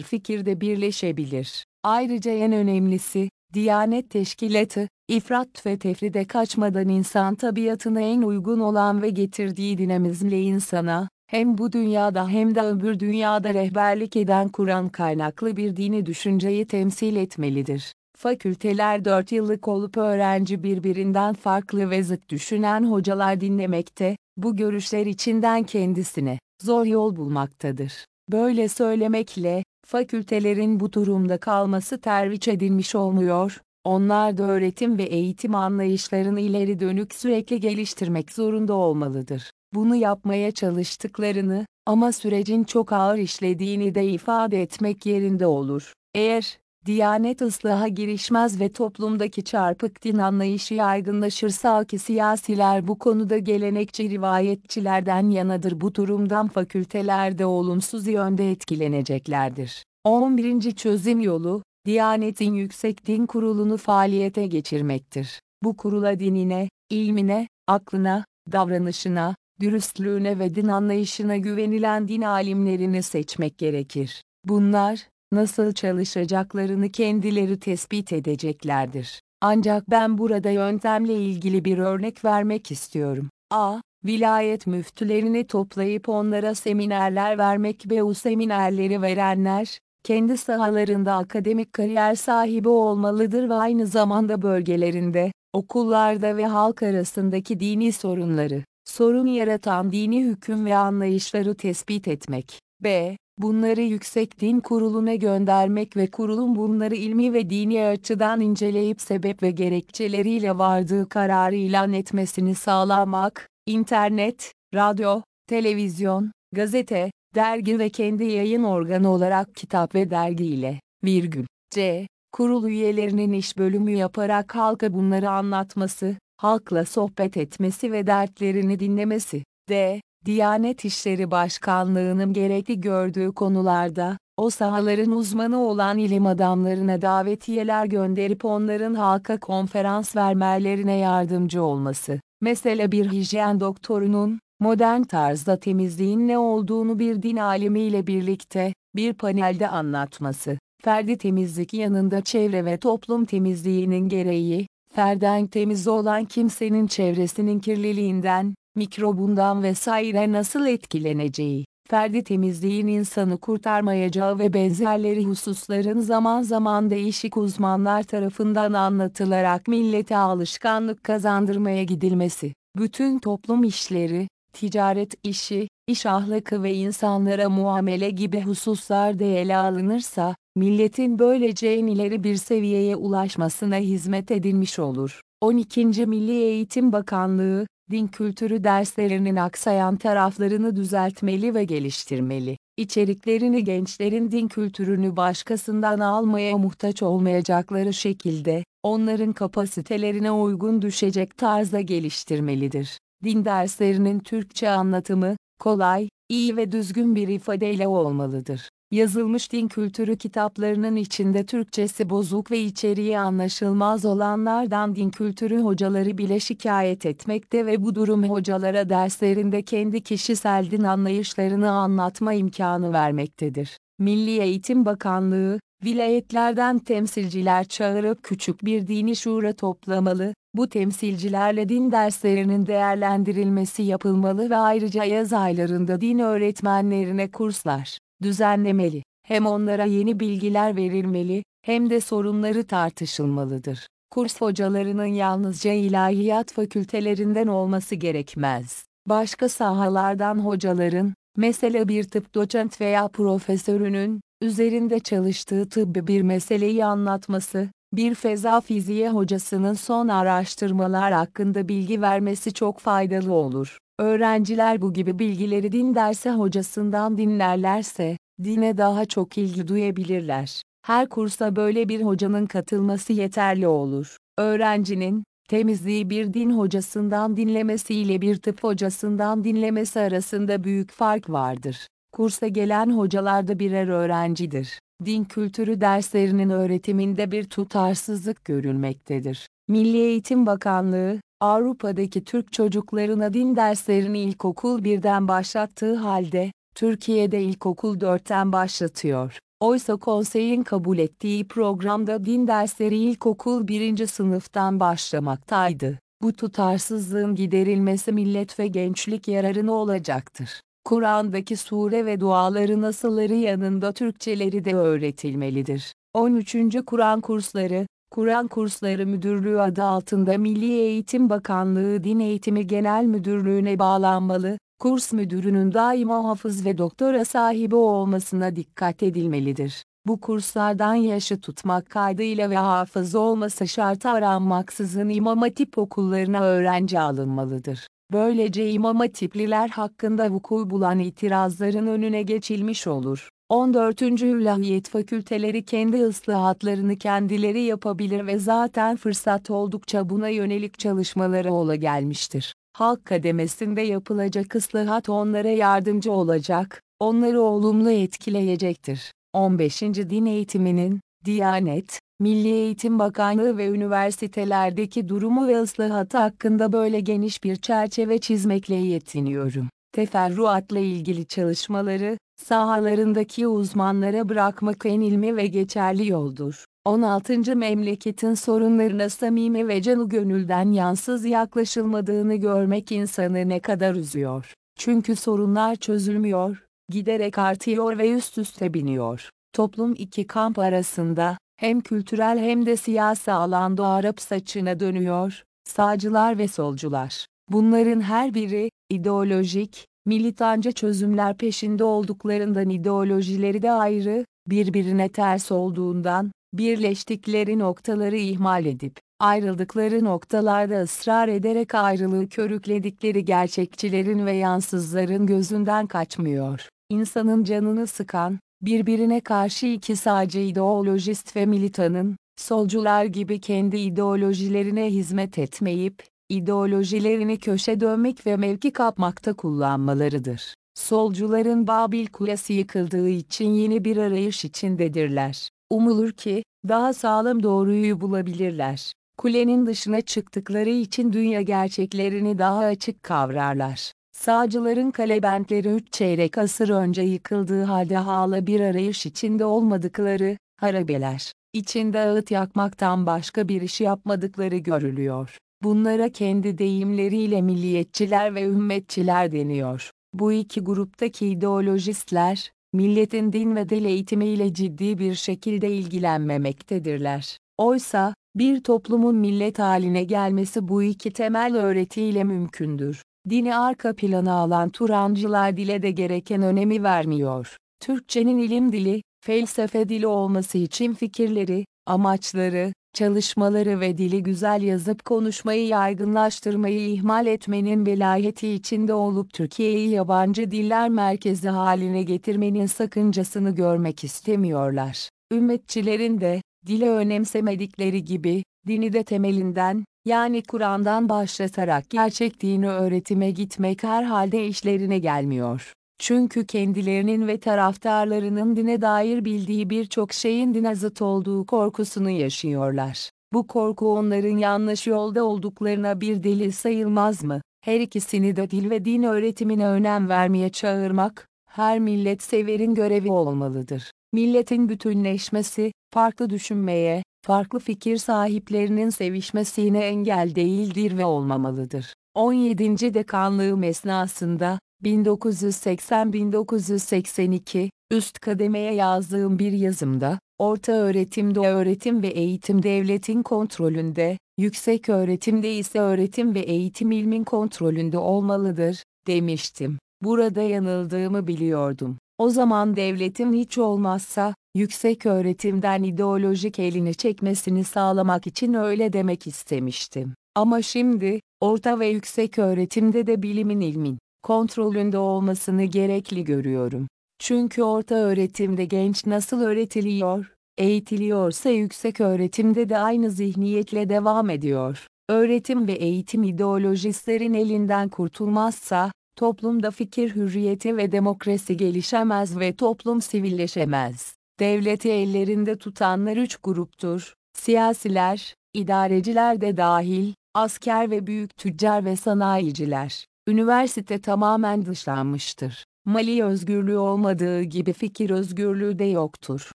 fikirde birleşebilir. Ayrıca en önemlisi, Diyanet Teşkilatı, ifrat ve tefride kaçmadan insan tabiatına en uygun olan ve getirdiği dinamizmle insana, hem bu dünyada hem de öbür dünyada rehberlik eden Kur'an kaynaklı bir dini düşünceyi temsil etmelidir. Fakülteler 4 yıllık olup öğrenci birbirinden farklı ve zıt düşünen hocalar dinlemekte, bu görüşler içinden kendisine zor yol bulmaktadır. Böyle söylemekle, fakültelerin bu durumda kalması terviç edilmiş olmuyor, onlar da öğretim ve eğitim anlayışlarını ileri dönük sürekli geliştirmek zorunda olmalıdır. Bunu yapmaya çalıştıklarını, ama sürecin çok ağır işlediğini de ifade etmek yerinde olur. Eğer, Diyanet ıslaha girişmez ve toplumdaki çarpık din anlayışı yaygınlaşırsa ki siyasiler bu konuda gelenekçi rivayetçilerden yanadır bu durumdan fakültelerde olumsuz yönde etkileneceklerdir. 11. çözüm yolu, Diyanet'in Yüksek Din Kurulu'nu faaliyete geçirmektir. Bu kurula dinine, ilmine, aklına, davranışına, dürüstlüğüne ve din anlayışına güvenilen din alimlerini seçmek gerekir. Bunlar, nasıl çalışacaklarını kendileri tespit edeceklerdir. Ancak ben burada yöntemle ilgili bir örnek vermek istiyorum. A. Vilayet müftülerini toplayıp onlara seminerler vermek ve o seminerleri verenler, kendi sahalarında akademik kariyer sahibi olmalıdır ve aynı zamanda bölgelerinde, okullarda ve halk arasındaki dini sorunları, sorun yaratan dini hüküm ve anlayışları tespit etmek. B. Bunları Yüksek Din Kurulu'na göndermek ve kurulun bunları ilmi ve dini açıdan inceleyip sebep ve gerekçeleriyle vardığı kararı ilan etmesini sağlamak, internet, radyo, televizyon, gazete, dergi ve kendi yayın organı olarak kitap ve dergi ile, virgül, c, kurul üyelerinin iş bölümü yaparak halka bunları anlatması, halkla sohbet etmesi ve dertlerini dinlemesi, d, Diyanet İşleri Başkanlığı'nın gerekli gördüğü konularda, o sahaların uzmanı olan ilim adamlarına davetiyeler gönderip onların halka konferans vermelerine yardımcı olması. Mesela bir hijyen doktorunun, modern tarzda temizliğin ne olduğunu bir din alimiyle birlikte, bir panelde anlatması. Ferdi temizlik yanında çevre ve toplum temizliğinin gereği, ferden temiz olan kimsenin çevresinin kirliliğinden, mikrobundan vesaire nasıl etkileneceği, ferdi temizliğin insanı kurtarmayacağı ve benzerleri hususların zaman zaman değişik uzmanlar tarafından anlatılarak millete alışkanlık kazandırmaya gidilmesi, bütün toplum işleri, ticaret işi, iş ahlakı ve insanlara muamele gibi hususlarda ele alınırsa, milletin böylece en ileri bir seviyeye ulaşmasına hizmet edilmiş olur. 12. Milli Eğitim Bakanlığı, din kültürü derslerinin aksayan taraflarını düzeltmeli ve geliştirmeli. İçeriklerini gençlerin din kültürünü başkasından almaya muhtaç olmayacakları şekilde, onların kapasitelerine uygun düşecek tarzda geliştirmelidir. Din derslerinin Türkçe anlatımı, kolay, iyi ve düzgün bir ifadeyle olmalıdır. Yazılmış din kültürü kitaplarının içinde Türkçesi bozuk ve içeriği anlaşılmaz olanlardan din kültürü hocaları bile şikayet etmekte ve bu durum hocalara derslerinde kendi kişisel din anlayışlarını anlatma imkanı vermektedir. Milli Eğitim Bakanlığı, vilayetlerden temsilciler çağırıp küçük bir dini şura toplamalı, bu temsilcilerle din derslerinin değerlendirilmesi yapılmalı ve ayrıca yaz aylarında din öğretmenlerine kurslar düzenlemeli. Hem onlara yeni bilgiler verilmeli, hem de sorunları tartışılmalıdır. Kurs hocalarının yalnızca ilahiyat fakültelerinden olması gerekmez. Başka sahalardan hocaların, mesela bir tıp doçent veya profesörünün, üzerinde çalıştığı tıbbi bir meseleyi anlatması, bir feza fiziği hocasının son araştırmalar hakkında bilgi vermesi çok faydalı olur. Öğrenciler bu gibi bilgileri din dersi hocasından dinlerlerse, dine daha çok ilgi duyabilirler. Her kursa böyle bir hocanın katılması yeterli olur. Öğrencinin, temizliği bir din hocasından dinlemesiyle bir tıp hocasından dinlemesi arasında büyük fark vardır. Kursa gelen hocalar da birer öğrencidir. Din kültürü derslerinin öğretiminde bir tutarsızlık görülmektedir. Milli Eğitim Bakanlığı, Avrupa'daki Türk çocuklarına din derslerini ilkokul birden başlattığı halde, Türkiye'de ilkokul dörtten başlatıyor. Oysa konseyin kabul ettiği programda din dersleri ilkokul birinci sınıftan başlamaktaydı. Bu tutarsızlığın giderilmesi millet ve gençlik yararına olacaktır. Kur'an'daki sure ve duaların asılları yanında Türkçeleri de öğretilmelidir. 13. Kur'an kursları, Kur'an Kursları Müdürlüğü adı altında Milli Eğitim Bakanlığı Din Eğitimi Genel Müdürlüğü'ne bağlanmalı, kurs müdürünün daima hafız ve doktora sahibi olmasına dikkat edilmelidir. Bu kurslardan yaşı tutmak kaydıyla ve hafız olması şartı aranmaksızın İmam Hatip okullarına öğrenci alınmalıdır. Böylece İmam Hatipliler hakkında vuku bulan itirazların önüne geçilmiş olur. 14. İlahiyat fakülteleri kendi ıslahatlarını kendileri yapabilir ve zaten fırsat oldukça buna yönelik çalışmaları ola gelmiştir. Halk kademesinde yapılacak ıslahat onlara yardımcı olacak, onları olumlu etkileyecektir. 15. Din eğitiminin, Diyanet, Milli Eğitim Bakanlığı ve üniversitelerdeki durumu ve ıslahatı hakkında böyle geniş bir çerçeve çizmekle yetiniyorum. Teferruatla ilgili çalışmaları, sahalarındaki uzmanlara bırakmak en ilmi ve geçerli yoldur. 16. Memleketin sorunlarına samimi ve canı gönülden yansız yaklaşılmadığını görmek insanı ne kadar üzüyor. Çünkü sorunlar çözülmüyor, giderek artıyor ve üst üste biniyor. Toplum iki kamp arasında, hem kültürel hem de siyasi alanda Arap saçına dönüyor, sağcılar ve solcular. Bunların her biri, ideolojik, militanca çözümler peşinde olduklarından ideolojileri de ayrı, birbirine ters olduğundan, birleştikleri noktaları ihmal edip, ayrıldıkları noktalarda ısrar ederek ayrılığı körükledikleri gerçekçilerin ve yansızların gözünden kaçmıyor. İnsanın canını sıkan, birbirine karşı iki sağcı ideolojist ve militanın, solcular gibi kendi ideolojilerine hizmet etmeyip, ideolojilerini köşe dönmek ve mevki kapmakta kullanmalarıdır. Solcuların Babil Kulesi yıkıldığı için yeni bir arayış içindedirler. Umulur ki, daha sağlam doğruyu bulabilirler. Kulenin dışına çıktıkları için dünya gerçeklerini daha açık kavrarlar. Sağcıların kalebentleri üç çeyrek asır önce yıkıldığı halde hala bir arayış içinde olmadıkları, harabeler, içinde ağıt yakmaktan başka bir iş yapmadıkları görülüyor. Bunlara kendi deyimleriyle milliyetçiler ve ümmetçiler deniyor. Bu iki gruptaki ideolojistler, milletin din ve dil eğitimiyle ciddi bir şekilde ilgilenmemektedirler. Oysa, bir toplumun millet haline gelmesi bu iki temel öğretiyle mümkündür. Dini arka plana alan Turancılar dile de gereken önemi vermiyor. Türkçenin ilim dili, felsefe dili olması için fikirleri, amaçları, çalışmaları ve dili güzel yazıp konuşmayı yaygınlaştırmayı ihmal etmenin velayeti içinde olup Türkiye'yi yabancı diller merkezi haline getirmenin sakıncasını görmek istemiyorlar. Ümmetçilerin de, dili önemsemedikleri gibi, dini de temelinden, yani Kur'an'dan başlatarak gerçek dini öğretime gitmek herhalde işlerine gelmiyor. Çünkü kendilerinin ve taraftarlarının dine dair bildiği birçok şeyin dine zıt olduğu korkusunu yaşıyorlar. Bu korku onların yanlış yolda olduklarına bir delil sayılmaz mı? Her ikisini de dil ve din öğretimine önem vermeye çağırmak, her millet severin görevi olmalıdır. Milletin bütünleşmesi, farklı düşünmeye, farklı fikir sahiplerinin sevişmesine engel değildir ve olmamalıdır. 17. dekanlığım esnasında, 1980-1982, üst kademeye yazdığım bir yazımda, orta öğretimde öğretim ve eğitim devletin kontrolünde, yüksek öğretimde ise öğretim ve eğitim ilmin kontrolünde olmalıdır, demiştim. Burada yanıldığımı biliyordum. O zaman devletin hiç olmazsa, yüksek öğretimden ideolojik elini çekmesini sağlamak için öyle demek istemiştim. Ama şimdi, orta ve yüksek öğretimde de bilimin ilmin, kontrolünde olmasını gerekli görüyorum. Çünkü orta öğretimde genç nasıl öğretiliyor, eğitiliyorsa yüksek öğretimde de aynı zihniyetle devam ediyor. Öğretim ve eğitim ideolojistlerin elinden kurtulmazsa, toplumda fikir hürriyeti ve demokrasi gelişemez ve toplum sivilleşemez. Devleti ellerinde tutanlar üç gruptur. Siyasiler, idareciler de dahil, asker ve büyük tüccar ve sanayiciler. Üniversite tamamen dışlanmıştır. Mali özgürlüğü olmadığı gibi fikir özgürlüğü de yoktur.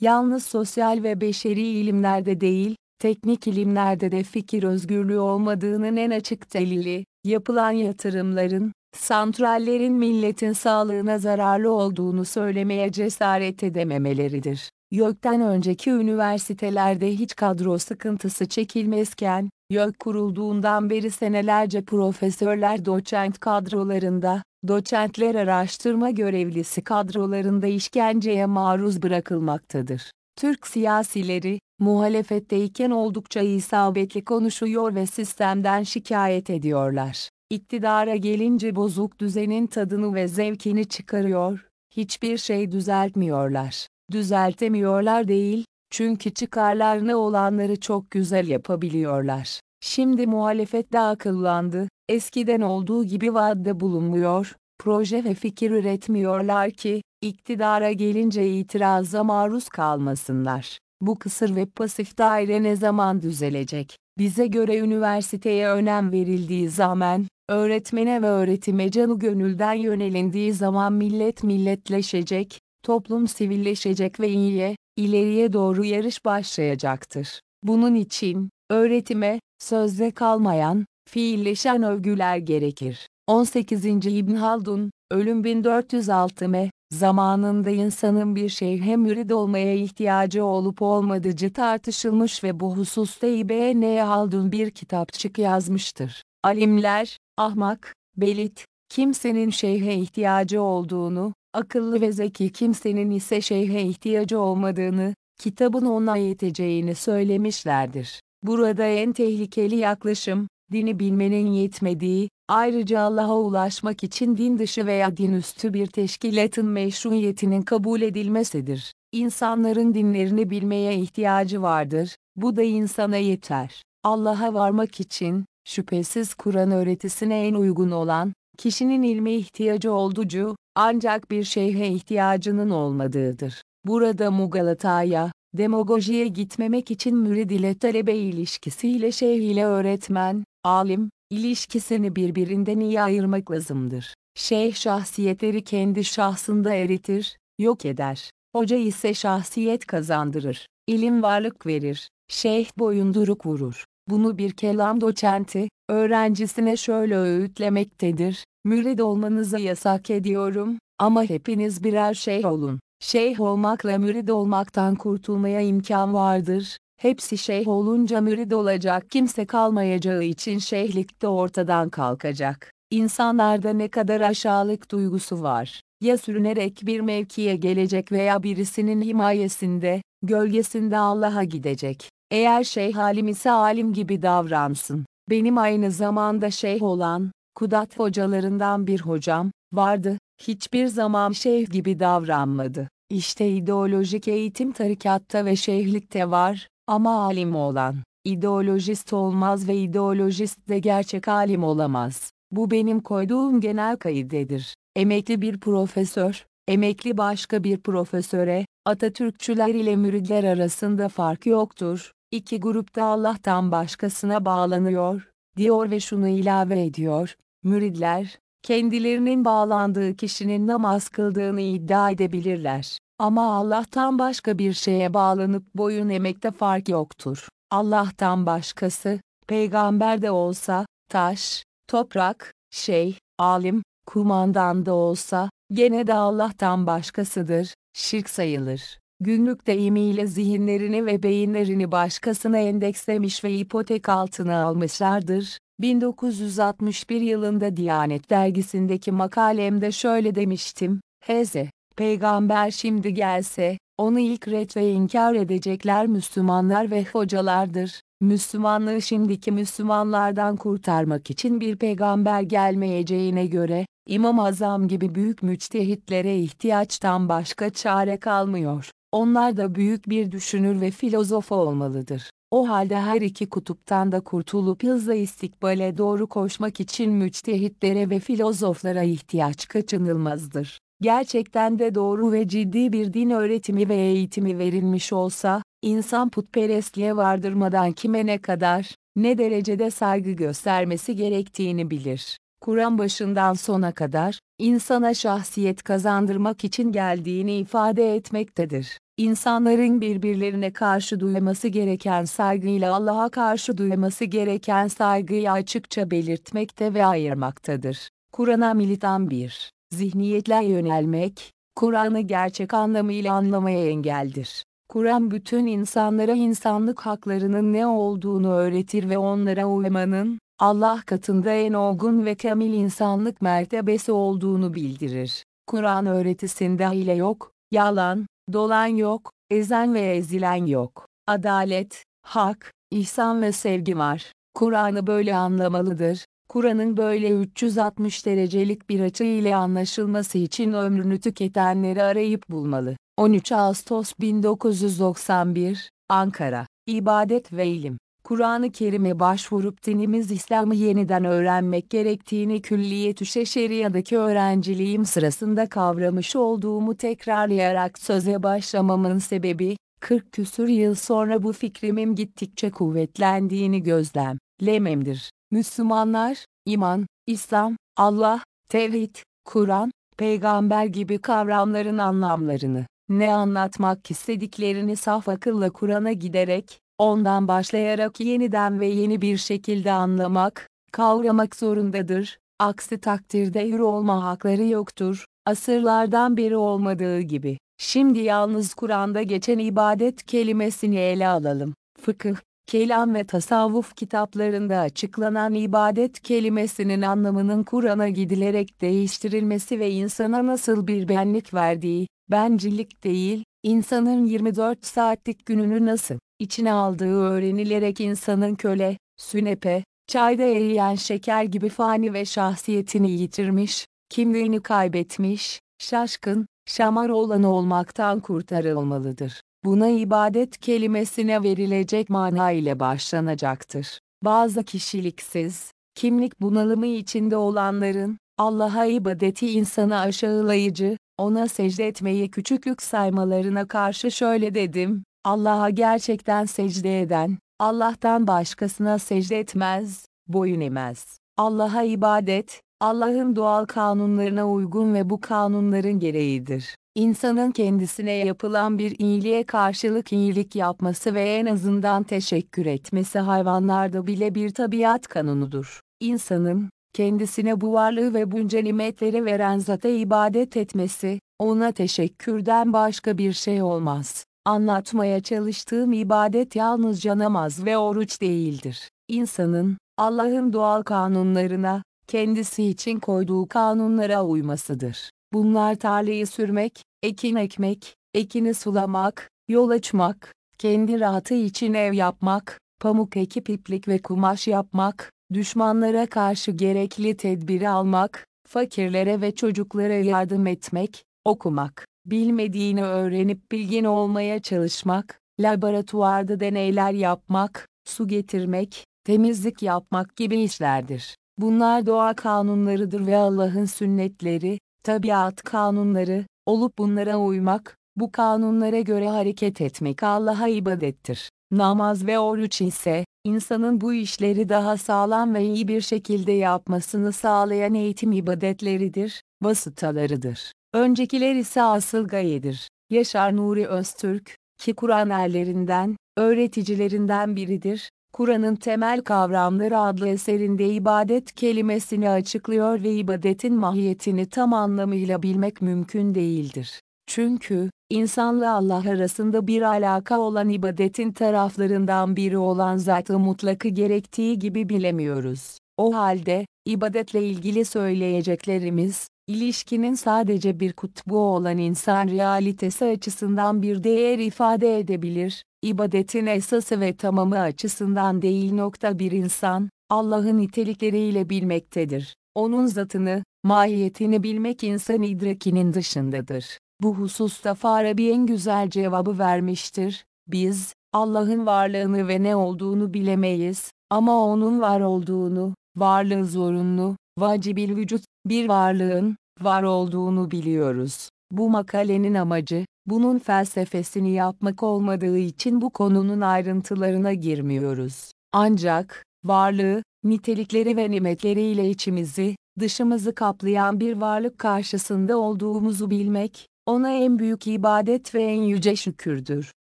Yalnız sosyal ve beşeri ilimlerde değil, teknik ilimlerde de fikir özgürlüğü olmadığının en açık delili, yapılan yatırımların, santrallerin milletin sağlığına zararlı olduğunu söylemeye cesaret edememeleridir. YÖK'ten önceki üniversitelerde hiç kadro sıkıntısı çekilmezken, YÖK kurulduğundan beri senelerce profesörler doçent kadrolarında, doçentler araştırma görevlisi kadrolarında işkenceye maruz bırakılmaktadır. Türk siyasileri, muhalefetteyken oldukça isabetli konuşuyor ve sistemden şikayet ediyorlar. İktidara gelince bozuk düzenin tadını ve zevkini çıkarıyor, hiçbir şey düzeltmiyorlar. Düzeltemiyorlar değil, çünkü çıkarlarına olanları çok güzel yapabiliyorlar. Şimdi muhalefet de akıllandı, eskiden olduğu gibi vaatte bulunmuyor, proje ve fikir üretmiyorlar ki, iktidara gelince itiraza maruz kalmasınlar. Bu kısır ve pasif daire ne zaman düzelecek? Bize göre üniversiteye önem verildiği zaman, öğretmene ve öğretime canı gönülden yönelindiği zaman millet milletleşecek, toplum sivilleşecek ve iyiye, ileriye doğru yarış başlayacaktır. Bunun için, öğretime, sözde kalmayan, fiilleşen övgüler gerekir. 18. İbn Haldun, Ölüm 1406 m. Zamanında insanın bir şeyhe mürid olmaya ihtiyacı olup olmadığı tartışılmış ve bu hususta İbn Haldun bir kitapçık yazmıştır. Alimler, ahmak, belit, kimsenin şeyhe ihtiyacı olduğunu, akıllı ve zeki kimsenin ise şeyhe ihtiyacı olmadığını, kitabın ona yeteceğini söylemişlerdir. Burada en tehlikeli yaklaşım, dini bilmenin yetmediği, ayrıca Allah'a ulaşmak için din dışı veya din üstü bir teşkilatın meşruiyetinin kabul edilmesidir. İnsanların dinlerini bilmeye ihtiyacı vardır, bu da insana yeter. Allah'a varmak için, şüphesiz Kur'an öğretisine en uygun olan, kişinin ilme ihtiyacı olduğu, ancak bir şeyhe ihtiyacının olmadığıdır. Burada Mugalata'ya, demagojiye gitmemek için mürid ile talebe ilişkisiyle şeyh ile öğretmen, alim, ilişkisini birbirinden iyi ayırmak lazımdır. Şeyh şahsiyetleri kendi şahsında eritir, yok eder. Hoca ise şahsiyet kazandırır, ilim varlık verir, şeyh boyunduruk vurur. Bunu bir kelam doçenti, öğrencisine şöyle öğütlemektedir, mürid olmanızı yasak ediyorum, ama hepiniz birer şeyh olun. Şeyh olmakla mürid olmaktan kurtulmaya imkan vardır, hepsi şeyh olunca mürid olacak kimse kalmayacağı için şeyhlik de ortadan kalkacak. İnsanlarda ne kadar aşağılık duygusu var. Ya sürünerek bir mevkiye gelecek veya birisinin himayesinde, gölgesinde Allah'a gidecek. Eğer şeyh alim ise alim gibi davransın. Benim aynı zamanda şeyh olan, Kudat hocalarından bir hocam, vardı, hiçbir zaman şeyh gibi davranmadı. İşte ideolojik eğitim tarikatta ve şeyhlikte var, ama alim olan, ideolojist olmaz ve ideolojist de gerçek alim olamaz. Bu benim koyduğum genel kaidedir. Emekli bir profesör, emekli başka bir profesöre, Atatürkçüler ile müridler arasında fark yoktur. İki grupta Allah'tan başkasına bağlanıyor, diyor ve şunu ilave ediyor. Müridler, kendilerinin bağlandığı kişinin namaz kıldığını iddia edebilirler. Ama Allah'tan başka bir şeye bağlanıp boyun emekte fark yoktur. Allah'tan başkası, peygamber de olsa, taş, toprak, şey, alim, kumandan da olsa, gene de Allah'tan başkasıdır, şirk sayılır. Günlük deyimiyle zihinlerini ve beyinlerini başkasına endekslemiş ve ipotek altına almışlardır. 1961 yılında Diyanet dergisindeki makalemde şöyle demiştim, Hz. Peygamber şimdi gelse, Onu ilk ret ve inkar edecekler Müslümanlar ve hocalardır. Müslümanlığı şimdiki Müslümanlardan kurtarmak için bir peygamber gelmeyeceğine göre, İmam Azam gibi büyük müçtehitlere ihtiyaçtan başka çare kalmıyor. Onlar da büyük bir düşünür ve filozof olmalıdır. O halde her iki kutuptan da kurtulup hızla istikbale doğru koşmak için müçtehitlere ve filozoflara ihtiyaç kaçınılmazdır. Gerçekten de doğru ve ciddi bir din öğretimi ve eğitimi verilmiş olsa, insan putperestliğe vardırmadan kime ne kadar, ne derecede saygı göstermesi gerektiğini bilir. Kur'an başından sona kadar, insana şahsiyet kazandırmak için geldiğini ifade etmektedir. İnsanların birbirlerine karşı duyması gereken saygıyla Allah'a karşı duyması gereken saygıyı açıkça belirtmekte ve ayırmaktadır. Kur'an'a militan bir zihniyetle yönelmek, Kur'an'ı gerçek anlamıyla anlamaya engeldir. Kur'an bütün insanlara insanlık haklarının ne olduğunu öğretir ve onlara uymanın, Allah katında en olgun ve kamil insanlık mertebesi olduğunu bildirir. Kur'an öğretisinde hile yok, yalan, dolan yok, ezen ve ezilen yok. Adalet, hak, ihsan ve sevgi var. Kur'an'ı böyle anlamalıdır. Kur'an'ın böyle 360 derecelik bir açı ile anlaşılması için ömrünü tüketenleri arayıp bulmalı. 13 Ağustos 1991, Ankara. İbadet ve İlim. Kur'an-ı Kerim'e başvurup dinimiz İslam'ı yeniden öğrenmek gerektiğini Külliyetü Şeria'daki öğrenciliğim sırasında kavramış olduğumu tekrarlayarak söze başlamamın sebebi, 40 küsur yıl sonra bu fikrimin gittikçe kuvvetlendiğini gözlemlememdir. Müslümanlar, iman, İslam, Allah, tevhid, Kur'an, peygamber gibi kavramların anlamlarını, ne anlatmak istediklerini saf akılla Kur'an'a giderek, ondan başlayarak yeniden ve yeni bir şekilde anlamak, kavramak zorundadır. Aksi takdirde hür olma hakları yoktur, asırlardan beri olmadığı gibi. Şimdi yalnız Kur'an'da geçen ibadet kelimesini ele alalım. Fıkıh, kelam ve tasavvuf kitaplarında açıklanan ibadet kelimesinin anlamının Kur'an'a gidilerek değiştirilmesi ve insana nasıl bir benlik verdiği, bencillik değil, insanın 24 saatlik gününü nasıl içine aldığı öğrenilerek insanın köle, sünepe, çayda eriyen şeker gibi fani ve şahsiyetini yitirmiş, kimliğini kaybetmiş, şaşkın, şamar olan olmaktan kurtarılmalıdır. Buna ibadet kelimesine verilecek mana ile başlanacaktır. Bazı kişiliksiz, kimlik bunalımı içinde olanların, Allah'a ibadeti insanı aşağılayıcı, ona secde etmeyi küçüklük saymalarına karşı şöyle dedim, Allah'a gerçekten secde eden, Allah'tan başkasına secde etmez, boyun eğmez. Allah'a ibadet, Allah'ın doğal kanunlarına uygun ve bu kanunların gereğidir. İnsanın kendisine yapılan bir iyiliğe karşılık iyilik yapması ve en azından teşekkür etmesi hayvanlarda bile bir tabiat kanunudur. İnsanın, kendisine bu varlığı ve bunca nimetleri veren zata ibadet etmesi, ona teşekkürden başka bir şey olmaz. Anlatmaya çalıştığım ibadet yalnızca namaz ve oruç değildir. İnsanın, Allah'ın doğal kanunlarına, kendisi için koyduğu kanunlara uymasıdır. Bunlar tarlayı sürmek, ekin ekmek, ekini sulamak, yol açmak, kendi rahatı için ev yapmak, pamuk ekip iplik ve kumaş yapmak, düşmanlara karşı gerekli tedbiri almak, fakirlere ve çocuklara yardım etmek, okumak, bilmediğini öğrenip bilgin olmaya çalışmak, laboratuvarda deneyler yapmak, su getirmek, temizlik yapmak gibi işlerdir. Bunlar doğa kanunlarıdır ve Allah'ın sünnetleri, tabiat kanunları, olup bunlara uymak, bu kanunlara göre hareket etmek Allah'a ibadettir. Namaz ve oruç ise, insanın bu işleri daha sağlam ve iyi bir şekilde yapmasını sağlayan eğitim ibadetleridir, vasıtalarıdır. Öncekiler ise asıl gayedir. Yaşar Nuri Öztürk, ki Kur'an erlerinden, öğreticilerinden biridir, Kur'an'ın temel kavramları adlı eserinde ibadet kelimesini açıklıyor ve ibadetin mahiyetini tam anlamıyla bilmek mümkün değildir. Çünkü, insanla Allah arasında bir alaka olan ibadetin taraflarından biri olan zat-ı mutlakı gerektiği gibi bilemiyoruz. O halde, ibadetle ilgili söyleyeceklerimiz, ilişkinin sadece bir kutbu olan insan realitesi açısından bir değer ifade edebilir, ibadetin esası ve tamamı açısından değil. Nokta bir insan, Allah'ın nitelikleriyle bilmektedir. Onun zatını, mahiyetini bilmek insan idrakinin dışındadır. Bu hususta Farabi en güzel cevabı vermiştir. Biz, Allah'ın varlığını ve ne olduğunu bilemeyiz, ama O'nun var olduğunu, varlığı zorunlu, vacibil vücut, bir varlığın, var olduğunu biliyoruz. Bu makalenin amacı, bunun felsefesini yapmak olmadığı için bu konunun ayrıntılarına girmiyoruz. Ancak, varlığı, nitelikleri ve nimetleriyle içimizi, dışımızı kaplayan bir varlık karşısında olduğumuzu bilmek, ona en büyük ibadet ve en yüce şükürdür.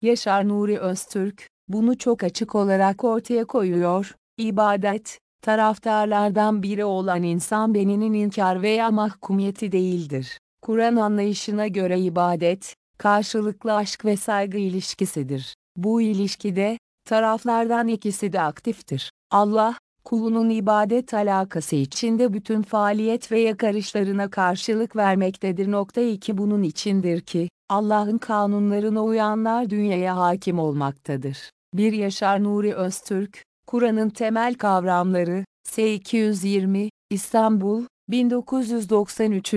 Yaşar Nuri Öztürk, bunu çok açık olarak ortaya koyuyor, ibadet, taraftarlardan biri olan insan beninin inkar veya mahkumiyeti değildir. Kur'an anlayışına göre ibadet, karşılıklı aşk ve saygı ilişkisidir. Bu ilişkide, taraflardan ikisi de aktiftir. Allah, kulunun ibadet alakası içinde bütün faaliyet ve yakarışlarına karşılık vermektedir. Nokta 2 Bunun içindir ki, Allah'ın kanunlarına uyanlar dünyaya hakim olmaktadır. Bir Yaşar Nuri Öztürk, Kur'an'ın temel kavramları, S220, İstanbul, 1993.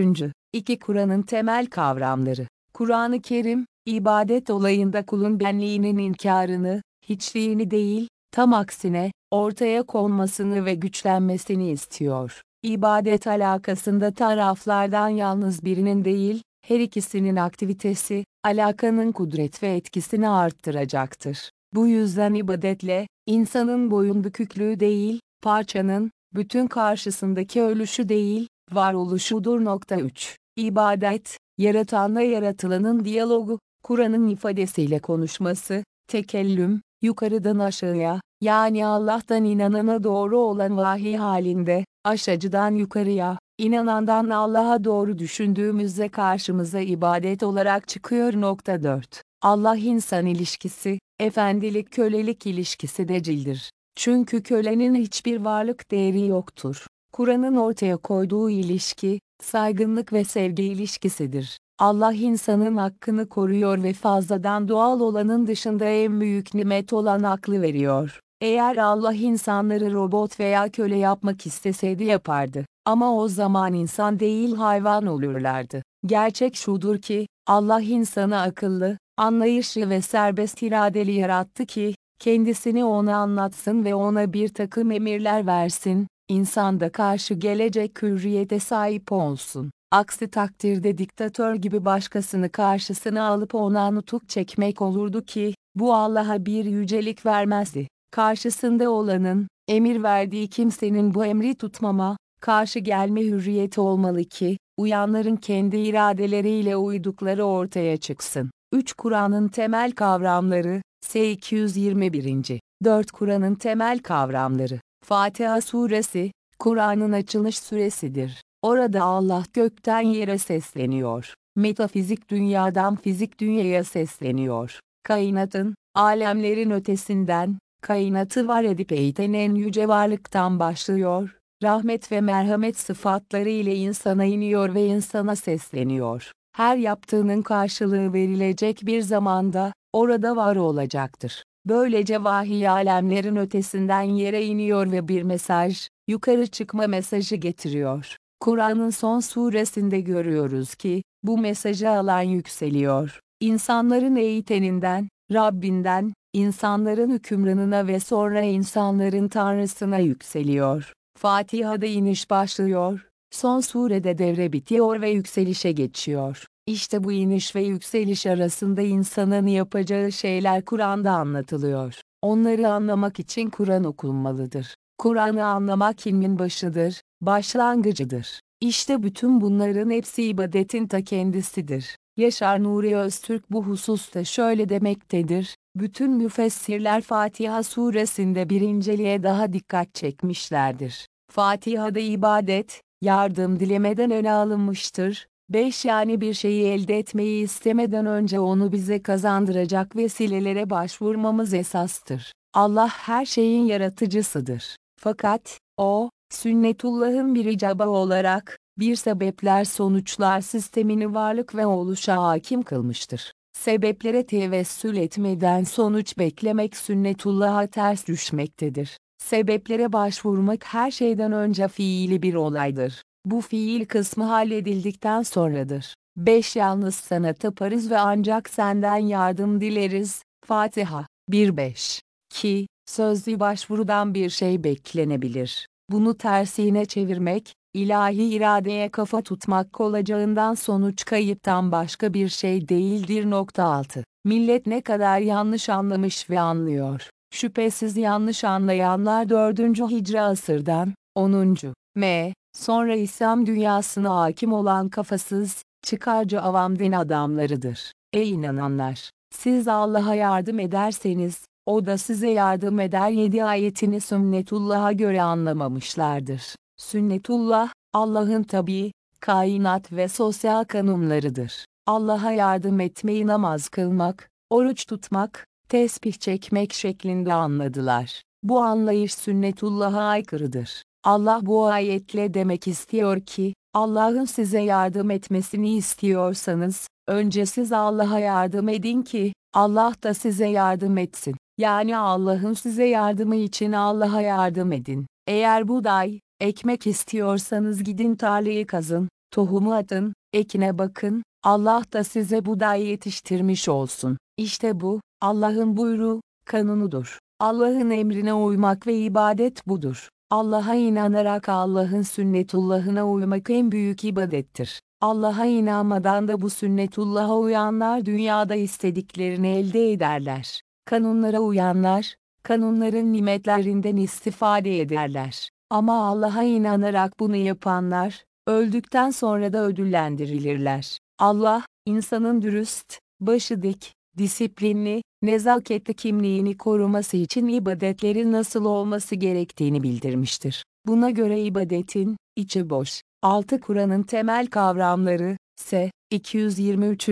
2 Kur'an'ın temel kavramları. Kur'an-ı Kerim, ibadet olayında kulun benliğinin inkarını, hiçliğini değil, tam aksine, ortaya konmasını ve güçlenmesini istiyor. İbadet alakasında taraflardan yalnız birinin değil, her ikisinin aktivitesi, alakanın kudret ve etkisini arttıracaktır. Bu yüzden ibadetle, insanın boyun büküklüğü değil, parçanın, bütün karşısındaki ölüşü değil, varoluşudur. Nokta 3. İbadet, yaratanla yaratılanın diyalogu, Kur'an'ın ifadesiyle konuşması, tekellüm, yukarıdan aşağıya, yani Allah'tan inanana doğru olan vahiy halinde, aşağıdan yukarıya, inanandan Allah'a doğru düşündüğümüzde karşımıza ibadet olarak çıkıyor. Nokta 4. Allah-insan ilişkisi, efendilik kölelik ilişkisi decildir. Çünkü kölenin hiçbir varlık değeri yoktur. Kur'an'ın ortaya koyduğu ilişki, saygınlık ve sevgi ilişkisidir. Allah insanın hakkını koruyor ve fazladan doğal olanın dışında en büyük nimet olan aklı veriyor. Eğer Allah insanları robot veya köle yapmak isteseydi yapardı. Ama o zaman insan değil hayvan olurlardı. Gerçek şudur ki, Allah insanı akıllı, anlayışlı ve serbest iradeli yarattı ki, kendisini ona anlatsın ve ona bir takım emirler versin, insan da karşı gelecek hürriyete sahip olsun. Aksi takdirde diktatör gibi başkasını karşısına alıp ona nutuk çekmek olurdu ki, bu Allah'a bir yücelik vermezdi. Karşısında olanın, emir verdiği kimsenin bu emri tutmama, karşı gelme hürriyeti olmalı ki, uyanların kendi iradeleriyle uydukları ortaya çıksın. 3 Kur'an'ın temel kavramları, S221. 4 Kur'an'ın temel kavramları. Fatiha suresi, Kur'an'ın açılış suresidir. Orada Allah gökten yere sesleniyor. Metafizik dünyadan fizik dünyaya sesleniyor. Kainatın, alemlerin ötesinden, kainatı var edip eğiten en yüce varlıktan başlıyor. Rahmet ve merhamet sıfatları ile insana iniyor ve insana sesleniyor. Her yaptığının karşılığı verilecek bir zamanda, orada var olacaktır. Böylece vahiy alemlerin ötesinden yere iniyor ve bir mesaj, yukarı çıkma mesajı getiriyor. Kur'an'ın son suresinde görüyoruz ki, bu mesajı alan yükseliyor. İnsanların eğiteninden, Rabbinden, insanların hükümranına ve sonra insanların tanrısına yükseliyor. Fatiha'da iniş başlıyor, son surede devre bitiyor ve yükselişe geçiyor. İşte bu iniş ve yükseliş arasında insanın yapacağı şeyler Kur'an'da anlatılıyor. Onları anlamak için Kur'an okunmalıdır. Kur'an'ı anlamak ilmin başıdır, başlangıcıdır. İşte bütün bunların hepsi ibadetin ta kendisidir. Yaşar Nuri Öztürk bu hususta şöyle demektedir, bütün müfessirler Fatiha suresinde birinciliğe daha dikkat çekmişlerdir. Fatiha'da ibadet, yardım dilemeden öne alınmıştır, 5 yani bir şeyi elde etmeyi istemeden önce onu bize kazandıracak vesilelere başvurmamız esastır. Allah her şeyin yaratıcısıdır. Fakat, O, sünnetullahın bir icabı olarak, bir sebepler sonuçlar sistemini varlık ve oluşa hakim kılmıştır. Sebeplere tevessül etmeden sonuç beklemek sünnetullah'a ters düşmektedir. Sebeplere başvurmak her şeyden önce fiili bir olaydır. Bu fiil kısmı halledildikten sonradır. 5 Yalnız sana taparız ve ancak senden yardım dileriz. Fatiha 1-5 Ki, sözlü başvurudan bir şey beklenebilir. Bunu tersine çevirmek, ilahi iradeye kafa tutmak olacağından sonuç kayıptan başka bir şey değildir. Nokta 6. Millet ne kadar yanlış anlamış ve anlıyor. Şüphesiz yanlış anlayanlar 4. Hicri asırdan, 10. M. Sonra İslam dünyasına hakim olan kafasız, çıkarcı avam din adamlarıdır. Ey inananlar! Siz Allah'a yardım ederseniz, o da size yardım eder 7 ayetini sünnetullah'a göre anlamamışlardır. Sünnetullah, Allah'ın tabi, kainat ve sosyal kanunlarıdır. Allah'a yardım etmeyi namaz kılmak, oruç tutmak, tesbih çekmek şeklinde anladılar. Bu anlayış sünnetullah'a aykırıdır. Allah bu ayetle demek istiyor ki, Allah'ın size yardım etmesini istiyorsanız, önce siz Allah'a yardım edin ki, Allah da size yardım etsin. Yani Allah'ın size yardımı için Allah'a yardım edin. Eğer buğday, ekmek istiyorsanız gidin tarlayı kazın, tohumu atın, ekine bakın, Allah da size buğday yetiştirmiş olsun. İşte bu, Allah'ın buyruğu, kanunudur. Allah'ın emrine uymak ve ibadet budur. Allah'a inanarak Allah'ın sünnetullahına uymak en büyük ibadettir. Allah'a inanmadan da bu sünnetullah'a uyanlar dünyada istediklerini elde ederler. Kanunlara uyanlar, kanunların nimetlerinden istifade ederler. Ama Allah'a inanarak bunu yapanlar, öldükten sonra da ödüllendirilirler. Allah, insanın dürüst, başı dik, disiplinli, nezaketli kimliğini koruması için ibadetlerin nasıl olması gerektiğini bildirmiştir. Buna göre ibadetin, içi boş, 6 Kur'an'ın temel kavramları, S. 223.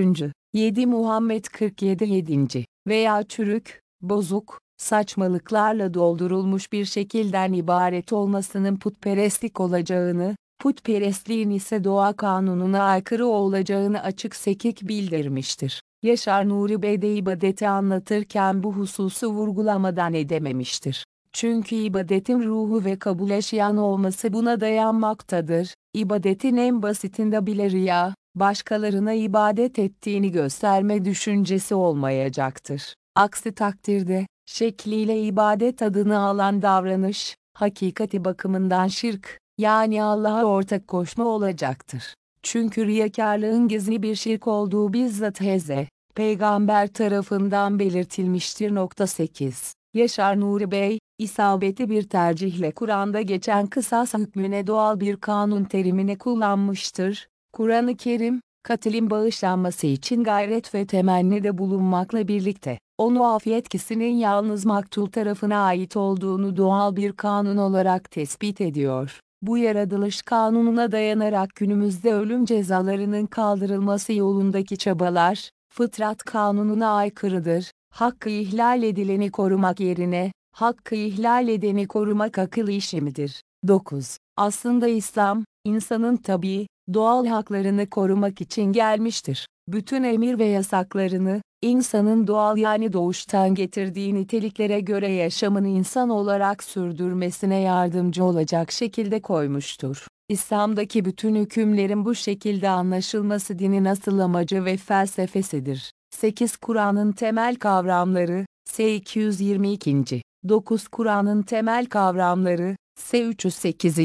7 Muhammed 47 7. veya çürük, bozuk, saçmalıklarla doldurulmuş bir şekilden ibaret olmasının putperestlik olacağını, putperestliğin ise doğa kanununa aykırı olacağını açık sekik bildirmiştir. Yaşar Nuri Bey de ibadeti anlatırken bu hususu vurgulamadan edememiştir. Çünkü ibadetin ruhu ve kabul eşyan olması buna dayanmaktadır. İbadetin en basitinde bile riya, başkalarına ibadet ettiğini gösterme düşüncesi olmayacaktır. Aksi takdirde, şekliyle ibadet adını alan davranış, hakikati bakımından şirk, yani Allah'a ortak koşma olacaktır. Çünkü riyakarlığın gizli bir şirk olduğu bizzat Heze, peygamber tarafından belirtilmiştir. 8. Yaşar Nuri Bey, isabetli bir tercihle Kur'an'da geçen kısas hükmüne doğal bir kanun terimini kullanmıştır. Kur'an-ı Kerim, katilin bağışlanması için gayret ve temennide bulunmakla birlikte, onu af yetkisinin yalnız maktul tarafına ait olduğunu doğal bir kanun olarak tespit ediyor. Bu yaratılış kanununa dayanarak günümüzde ölüm cezalarının kaldırılması yolundaki çabalar, fıtrat kanununa aykırıdır. Hakkı ihlal edileni korumak yerine, hakkı ihlal edeni korumak akıl işi midir? 9. Aslında İslam, insanın tabii, doğal haklarını korumak için gelmiştir. Bütün emir ve yasaklarını, insanın doğal yani doğuştan getirdiği niteliklere göre yaşamını insan olarak sürdürmesine yardımcı olacak şekilde koymuştur. İslam'daki bütün hükümlerin bu şekilde anlaşılması dinin asıl amacı ve felsefesidir. 8 Kur'an'ın temel kavramları, S 222. 9 Kur'an'ın temel kavramları, S 308.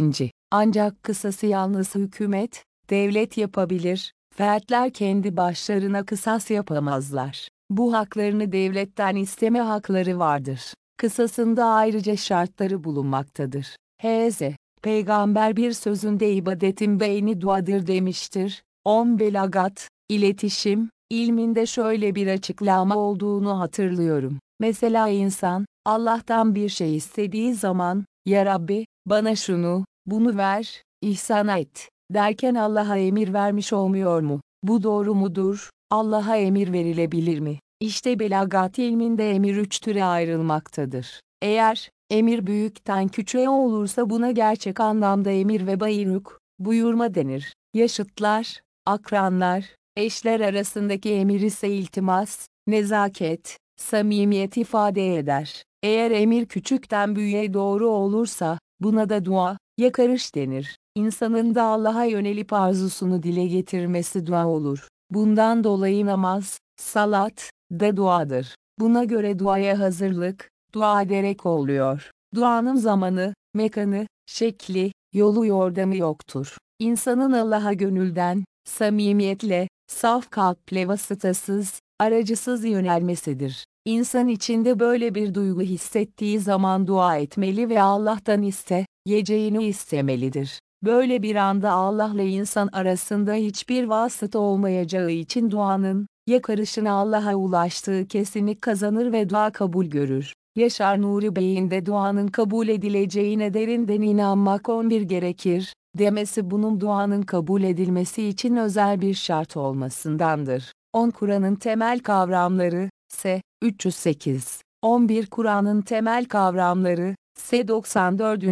Ancak kısası yalnız hükümet, devlet yapabilir, fertler kendi başlarına kısas yapamazlar. Bu haklarını devletten isteme hakları vardır. Kısasında ayrıca şartları bulunmaktadır. H.Z. Peygamber bir sözünde ibadetin beyni duadır demiştir. 10 Belagat, iletişim, ilminde şöyle bir açıklama olduğunu hatırlıyorum. Mesela insan, Allah'tan bir şey istediği zaman, Ya Rabbi, bana şunu, bunu ver, ihsan et, derken Allah'a emir vermiş olmuyor mu? Bu doğru mudur? Allah'a emir verilebilir mi? İşte belagat ilminde emir üç türe ayrılmaktadır. Eğer, Emir büyükten küçüğe olursa buna gerçek anlamda emir ve bayruk, buyurma denir. Yaşıtlar, akranlar, eşler arasındaki emir ise iltimas, nezaket, samimiyet ifade eder. Eğer emir küçükten büyüğe doğru olursa, buna da dua, yakarış denir. İnsanın da Allah'a yönelip arzusunu dile getirmesi dua olur. Bundan dolayı namaz, salat, da duadır. Buna göre duaya hazırlık, dua ederek oluyor. Duanın zamanı, mekanı, şekli, yolu yordamı yoktur. İnsanın Allah'a gönülden, samimiyetle, saf kalple vasıtasız, aracısız yönelmesidir. İnsan içinde böyle bir duygu hissettiği zaman dua etmeli ve Allah'tan iste, yeceğini istemelidir. Böyle bir anda Allah'la insan arasında hiçbir vasıta olmayacağı için duanın, yakarışına Allah'a ulaştığı kesinlik kazanır ve dua kabul görür. Yaşar Nuri Bey'in de duanın kabul edileceğine derinden inanmak 11 gerekir, demesi bunun duanın kabul edilmesi için özel bir şart olmasındandır. 10 Kur'an'ın temel kavramları, S. 308. 11 Kur'an'ın temel kavramları, S. 94.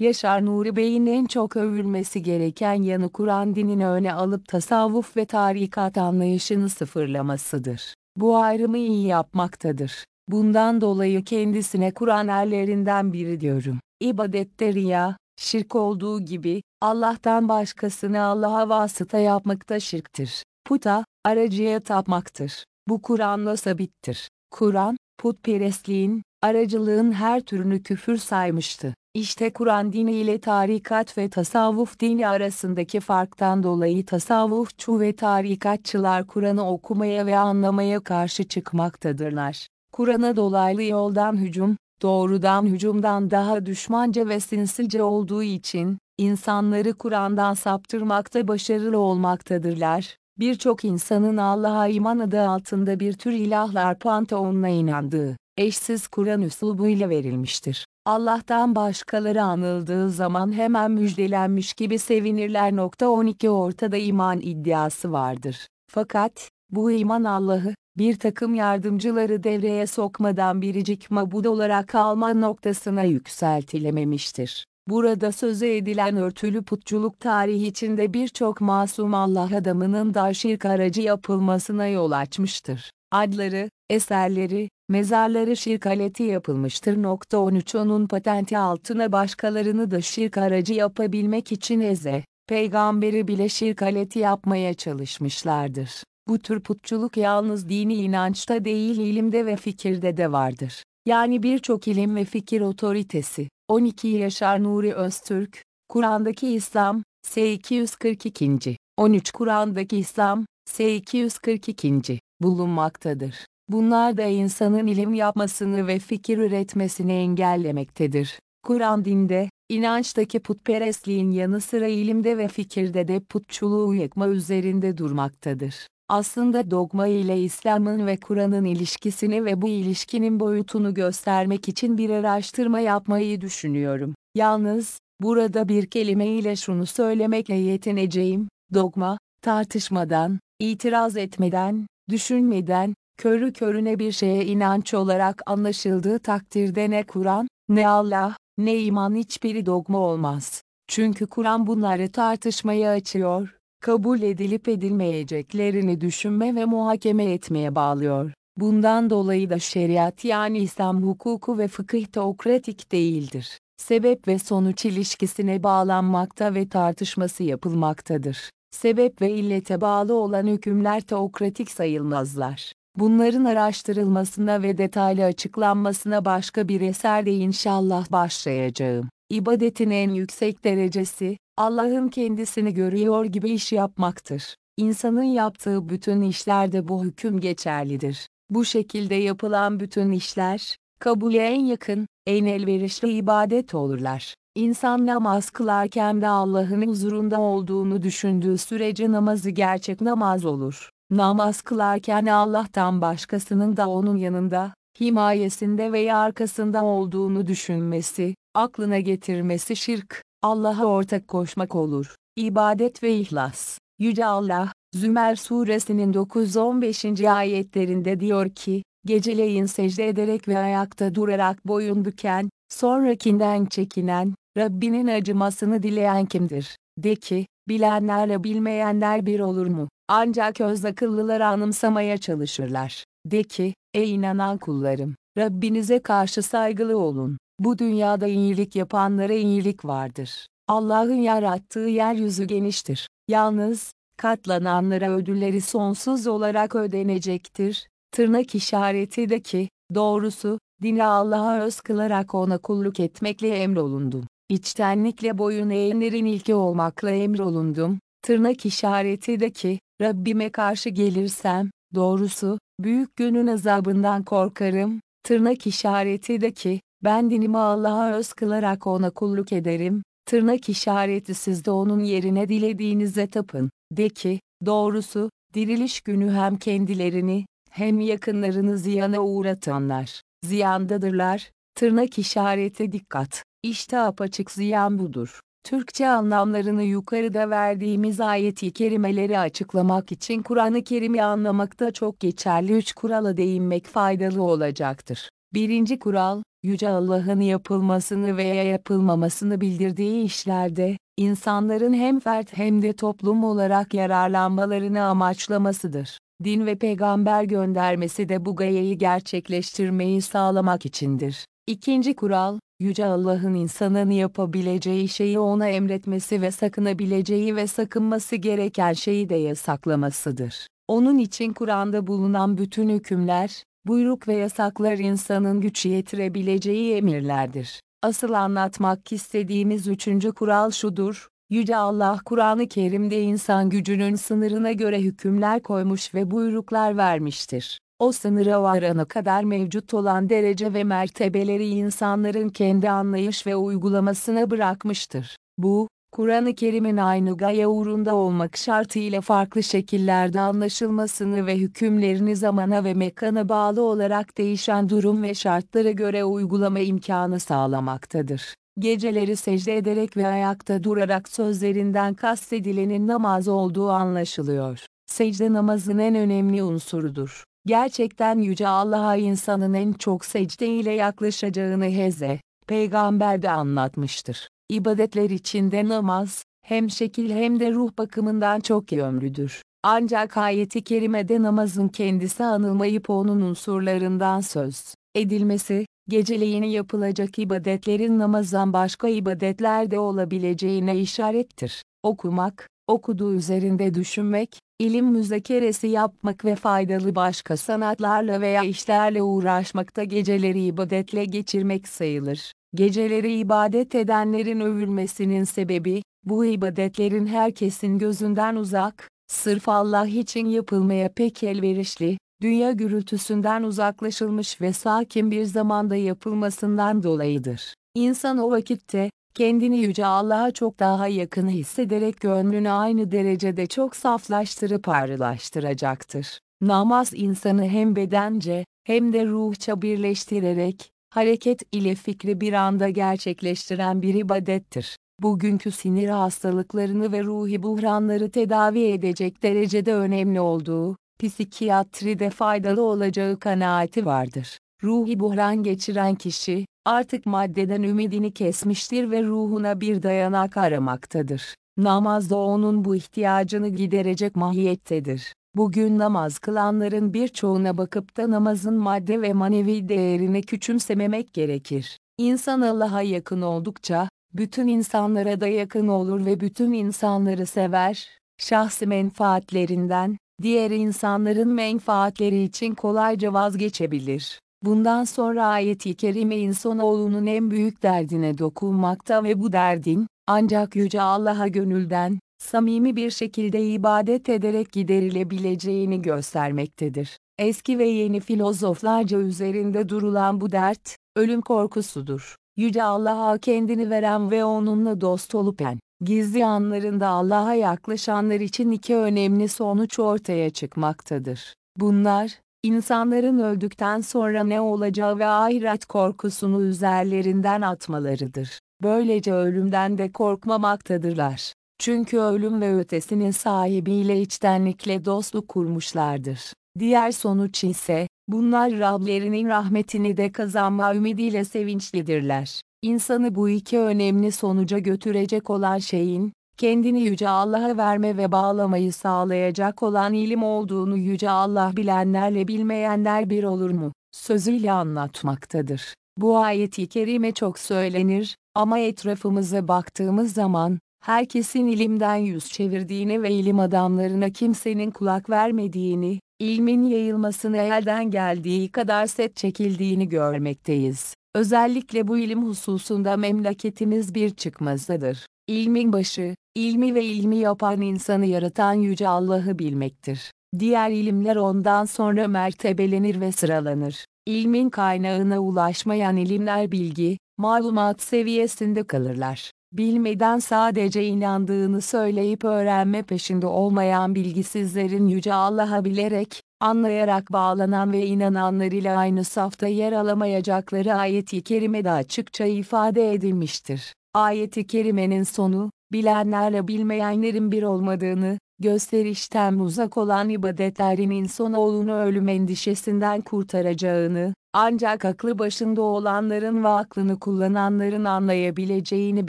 Yaşar Nuri Bey'in en çok övülmesi gereken yanı Kur'an dinini öne alıp tasavvuf ve tarikat anlayışını sıfırlamasıdır. Bu ayrımı iyi yapmaktadır. Bundan dolayı kendisine Kur'an erlerinden biri diyorum. İbadette riya, şirk olduğu gibi, Allah'tan başkasını Allah'a vasıta yapmak da şirktir. Puta, aracıya tapmaktır. Bu Kur'an'la sabittir. Kur'an, putperestliğin, aracılığın her türünü küfür saymıştı. İşte Kur'an dini ile tarikat ve tasavvuf dini arasındaki farktan dolayı tasavvufçu ve tarikatçılar Kur'an'ı okumaya ve anlamaya karşı çıkmaktadırlar. Kur'an'a dolaylı yoldan hücum, doğrudan hücumdan daha düşmanca ve sinsice olduğu için, insanları Kur'an'dan saptırmakta başarılı olmaktadırlar. Birçok insanın Allah'a iman adı altında bir tür ilahlar panteonuna inandığı, eşsiz Kur'an üslubuyla verilmiştir. Allah'tan başkaları anıldığı zaman hemen müjdelenmiş gibi sevinirler. 12 Ortada iman iddiası vardır. Fakat, bu iman Allah'ı, bir takım yardımcıları devreye sokmadan biricik mabud olarak alma noktasına yükseltilememiştir. Burada sözü edilen örtülü putçuluk tarihi içinde birçok masum Allah adamının da şirk aracı yapılmasına yol açmıştır. Adları, eserleri, mezarları şirk aleti yapılmıştır. 13 Onun patenti altına başkalarını da şirk aracı yapabilmek için eze, peygamberi bile şirk aleti yapmaya çalışmışlardır. Bu tür putçuluk yalnız dini inançta değil ilimde ve fikirde de vardır. Yani birçok ilim ve fikir otoritesi. 12 Yaşar Nuri Öztürk, Kur'an'daki İslam, S242. 13 Kur'an'daki İslam, S242. Bulunmaktadır. Bunlar da insanın ilim yapmasını ve fikir üretmesini engellemektedir. Kur'an dinde, inançtaki putperestliğin yanı sıra ilimde ve fikirde de putçuluğu yıkma üzerinde durmaktadır. Aslında dogma ile İslam'ın ve Kur'an'ın ilişkisini ve bu ilişkinin boyutunu göstermek için bir araştırma yapmayı düşünüyorum. Yalnız, burada bir kelime ile şunu söylemekle yetineceğim, dogma, tartışmadan, itiraz etmeden, düşünmeden, körü körüne bir şeye inanç olarak anlaşıldığı takdirde ne Kur'an, ne Allah, ne iman hiçbiri dogma olmaz. Çünkü Kur'an bunları tartışmaya açıyor, kabul edilip edilmeyeceklerini düşünme ve muhakeme etmeye bağlıyor. Bundan dolayı da şeriat yani İslam hukuku ve fıkıh teokratik değildir. Sebep ve sonuç ilişkisine bağlanmakta ve tartışması yapılmaktadır. Sebep ve illete bağlı olan hükümler teokratik sayılmazlar. Bunların araştırılmasına ve detaylı açıklanmasına başka bir eserde inşallah başlayacağım. İbadetin en yüksek derecesi, Allah'ın kendisini görüyor gibi iş yapmaktır. İnsanın yaptığı bütün işlerde bu hüküm geçerlidir. Bu şekilde yapılan bütün işler, kabule en yakın, en elverişli ibadet olurlar. İnsan namaz kılarken de Allah'ın huzurunda olduğunu düşündüğü sürece namazı gerçek namaz olur. Namaz kılarken Allah'tan başkasının da onun yanında, himayesinde veya arkasında olduğunu düşünmesi, aklına getirmesi şirk, Allah'a ortak koşmak olur. İbadet ve ihlas. Yüce Allah, Zümer suresinin 9-15. ayetlerinde diyor ki, geceleyin secde ederek ve ayakta durarak boyun büken, Sonrakinden çekinen, Rabbinin acımasını dileyen kimdir? De ki, bilenlerle bilmeyenler bir olur mu? Ancak öz akıllılar anımsamaya çalışırlar. De ki, ey inanan kullarım, Rabbinize karşı saygılı olun. Bu dünyada iyilik yapanlara iyilik vardır. Allah'ın yarattığı yeryüzü geniştir. Yalnız, katlananlara ödülleri sonsuz olarak ödenecektir. Tırnak işareti de ki, doğrusu, dini Allah'a öz kılarak ona kulluk etmekle emrolundum. İçtenlikle boyun eğenlerin ilki olmakla emrolundum. Tırnak işareti de ki, Rabbime karşı gelirsem, doğrusu, büyük günün azabından korkarım. Tırnak işareti de ki, ben dinimi Allah'a öz kılarak ona kulluk ederim. Tırnak işareti siz de onun yerine dilediğinize tapın. De ki, doğrusu, diriliş günü hem kendilerini, hem yakınlarını ziyana uğratanlar, ziyandadırlar. Tırnak işareti dikkat. İşte apaçık ziyan budur. Türkçe anlamlarını yukarıda verdiğimiz ayeti kerimeleri açıklamak için Kur'an-ı Kerim'i anlamakta çok geçerli üç kurala değinmek faydalı olacaktır. Birinci kural, Yüce Allah'ın yapılmasını veya yapılmamasını bildirdiği işlerde, insanların hem fert hem de toplum olarak yararlanmalarını amaçlamasıdır. Din ve peygamber göndermesi de bu gayeyi gerçekleştirmeyi sağlamak içindir. İkinci kural, Yüce Allah'ın insanın yapabileceği şeyi ona emretmesi ve sakınabileceği ve sakınması gereken şeyi de yasaklamasıdır. Onun için Kur'an'da bulunan bütün hükümler, buyruk ve yasaklar insanın güç yetirebileceği emirlerdir. Asıl anlatmak istediğimiz üçüncü kural şudur, Yüce Allah Kur'an-ı Kerim'de insan gücünün sınırına göre hükümler koymuş ve buyruklar vermiştir. O sınıra varana kadar mevcut olan derece ve mertebeleri insanların kendi anlayış ve uygulamasına bırakmıştır. Bu, Kur'an-ı Kerim'in aynı gaye uğrunda olmak şartıyla farklı şekillerde anlaşılmasını ve hükümlerini zamana ve mekana bağlı olarak değişen durum ve şartlara göre uygulama imkanı sağlamaktadır. Geceleri secde ederek ve ayakta durarak sözlerinden kastedilenin namaz olduğu anlaşılıyor. Secde namazın en önemli unsurudur. Gerçekten Yüce Allah'a insanın en çok secde ile yaklaşacağını Heze, peygamber de anlatmıştır. İbadetler içinde namaz, hem şekil hem de ruh bakımından çok yönlüdür. Ancak ayeti kerimede namazın kendisi anılmayıp onun unsurlarından söz edilmesi, geceleyin yapılacak ibadetlerin namazdan başka ibadetlerde olabileceğine işarettir. Okumak, okuduğu üzerinde düşünmek, ilim müzakeresi yapmak ve faydalı başka sanatlarla veya işlerle uğraşmakta geceleri ibadetle geçirmek sayılır. Geceleri ibadet edenlerin övülmesinin sebebi, bu ibadetlerin herkesin gözünden uzak, sırf Allah için yapılmaya pek elverişli, dünya gürültüsünden uzaklaşılmış ve sakin bir zamanda yapılmasından dolayıdır. İnsan o vakitte, kendini Yüce Allah'a çok daha yakın hissederek gönlünü aynı derecede çok saflaştırıp ağrılaştıracaktır. Namaz insanı hem bedence, hem de ruhça birleştirerek, hareket ile fikri bir anda gerçekleştiren bir ibadettir. Bugünkü sinir hastalıklarını ve ruhi buhranları tedavi edecek derecede önemli olduğu, psikiyatride faydalı olacağı kanaati vardır. Ruhi buhran geçiren kişi, artık maddeden ümidini kesmiştir ve ruhuna bir dayanak aramaktadır. Namaz da onun bu ihtiyacını giderecek mahiyettedir. Bugün namaz kılanların birçoğuna bakıp da namazın madde ve manevi değerini küçümsememek gerekir. İnsan Allah'a yakın oldukça, bütün insanlara da yakın olur ve bütün insanları sever, şahsi menfaatlerinden, diğer insanların menfaatleri için kolayca vazgeçebilir. Bundan sonra ayet-i kerime insanoğlunun en büyük derdine dokunmakta ve bu derdin, ancak Yüce Allah'a gönülden, samimi bir şekilde ibadet ederek giderilebileceğini göstermektedir. Eski ve yeni filozoflarca üzerinde durulan bu dert, ölüm korkusudur. Yüce Allah'a kendini veren ve onunla dost olup en gizli anlarında Allah'a yaklaşanlar için iki önemli sonuç ortaya çıkmaktadır. Bunlar, insanların öldükten sonra ne olacağı ve ahiret korkusunu üzerlerinden atmalarıdır. Böylece ölümden de korkmamaktadırlar. Çünkü ölüm ve ötesinin sahibiyle içtenlikle dostluk kurmuşlardır. Diğer sonuç ise, Bunlar Rablerinin rahmetini de kazanma ümidiyle sevinçlidirler. İnsanı bu iki önemli sonuca götürecek olan şeyin, kendini Yüce Allah'a verme ve bağlamayı sağlayacak olan ilim olduğunu Yüce Allah bilenlerle bilmeyenler bir olur mu? Sözüyle anlatmaktadır. Bu ayeti kerime çok söylenir, ama etrafımıza baktığımız zaman, herkesin ilimden yüz çevirdiğini ve ilim adamlarına kimsenin kulak vermediğini, ilmin yayılmasını elden geldiği kadar set çekildiğini görmekteyiz. Özellikle bu ilim hususunda memleketimiz bir çıkmazdadır. İlmin başı, ilmi ve ilmi yapan insanı yaratan Yüce Allah'ı bilmektir. Diğer ilimler ondan sonra mertebelenir ve sıralanır. İlmin kaynağına ulaşmayan ilimler bilgi, malumat seviyesinde kalırlar. Bilmeden sadece inandığını söyleyip öğrenme peşinde olmayan bilgisizlerin Yüce Allah'a bilerek, anlayarak bağlanan ve inananlar ile aynı safta yer alamayacakları ayeti kerimede açıkça ifade edilmiştir. Ayeti kerimenin sonu, bilenlerle bilmeyenlerin bir olmadığını, gösterişten uzak olan ibadetlerin insanoğlunu ölüm endişesinden kurtaracağını, ancak aklı başında olanların ve aklını kullananların anlayabileceğini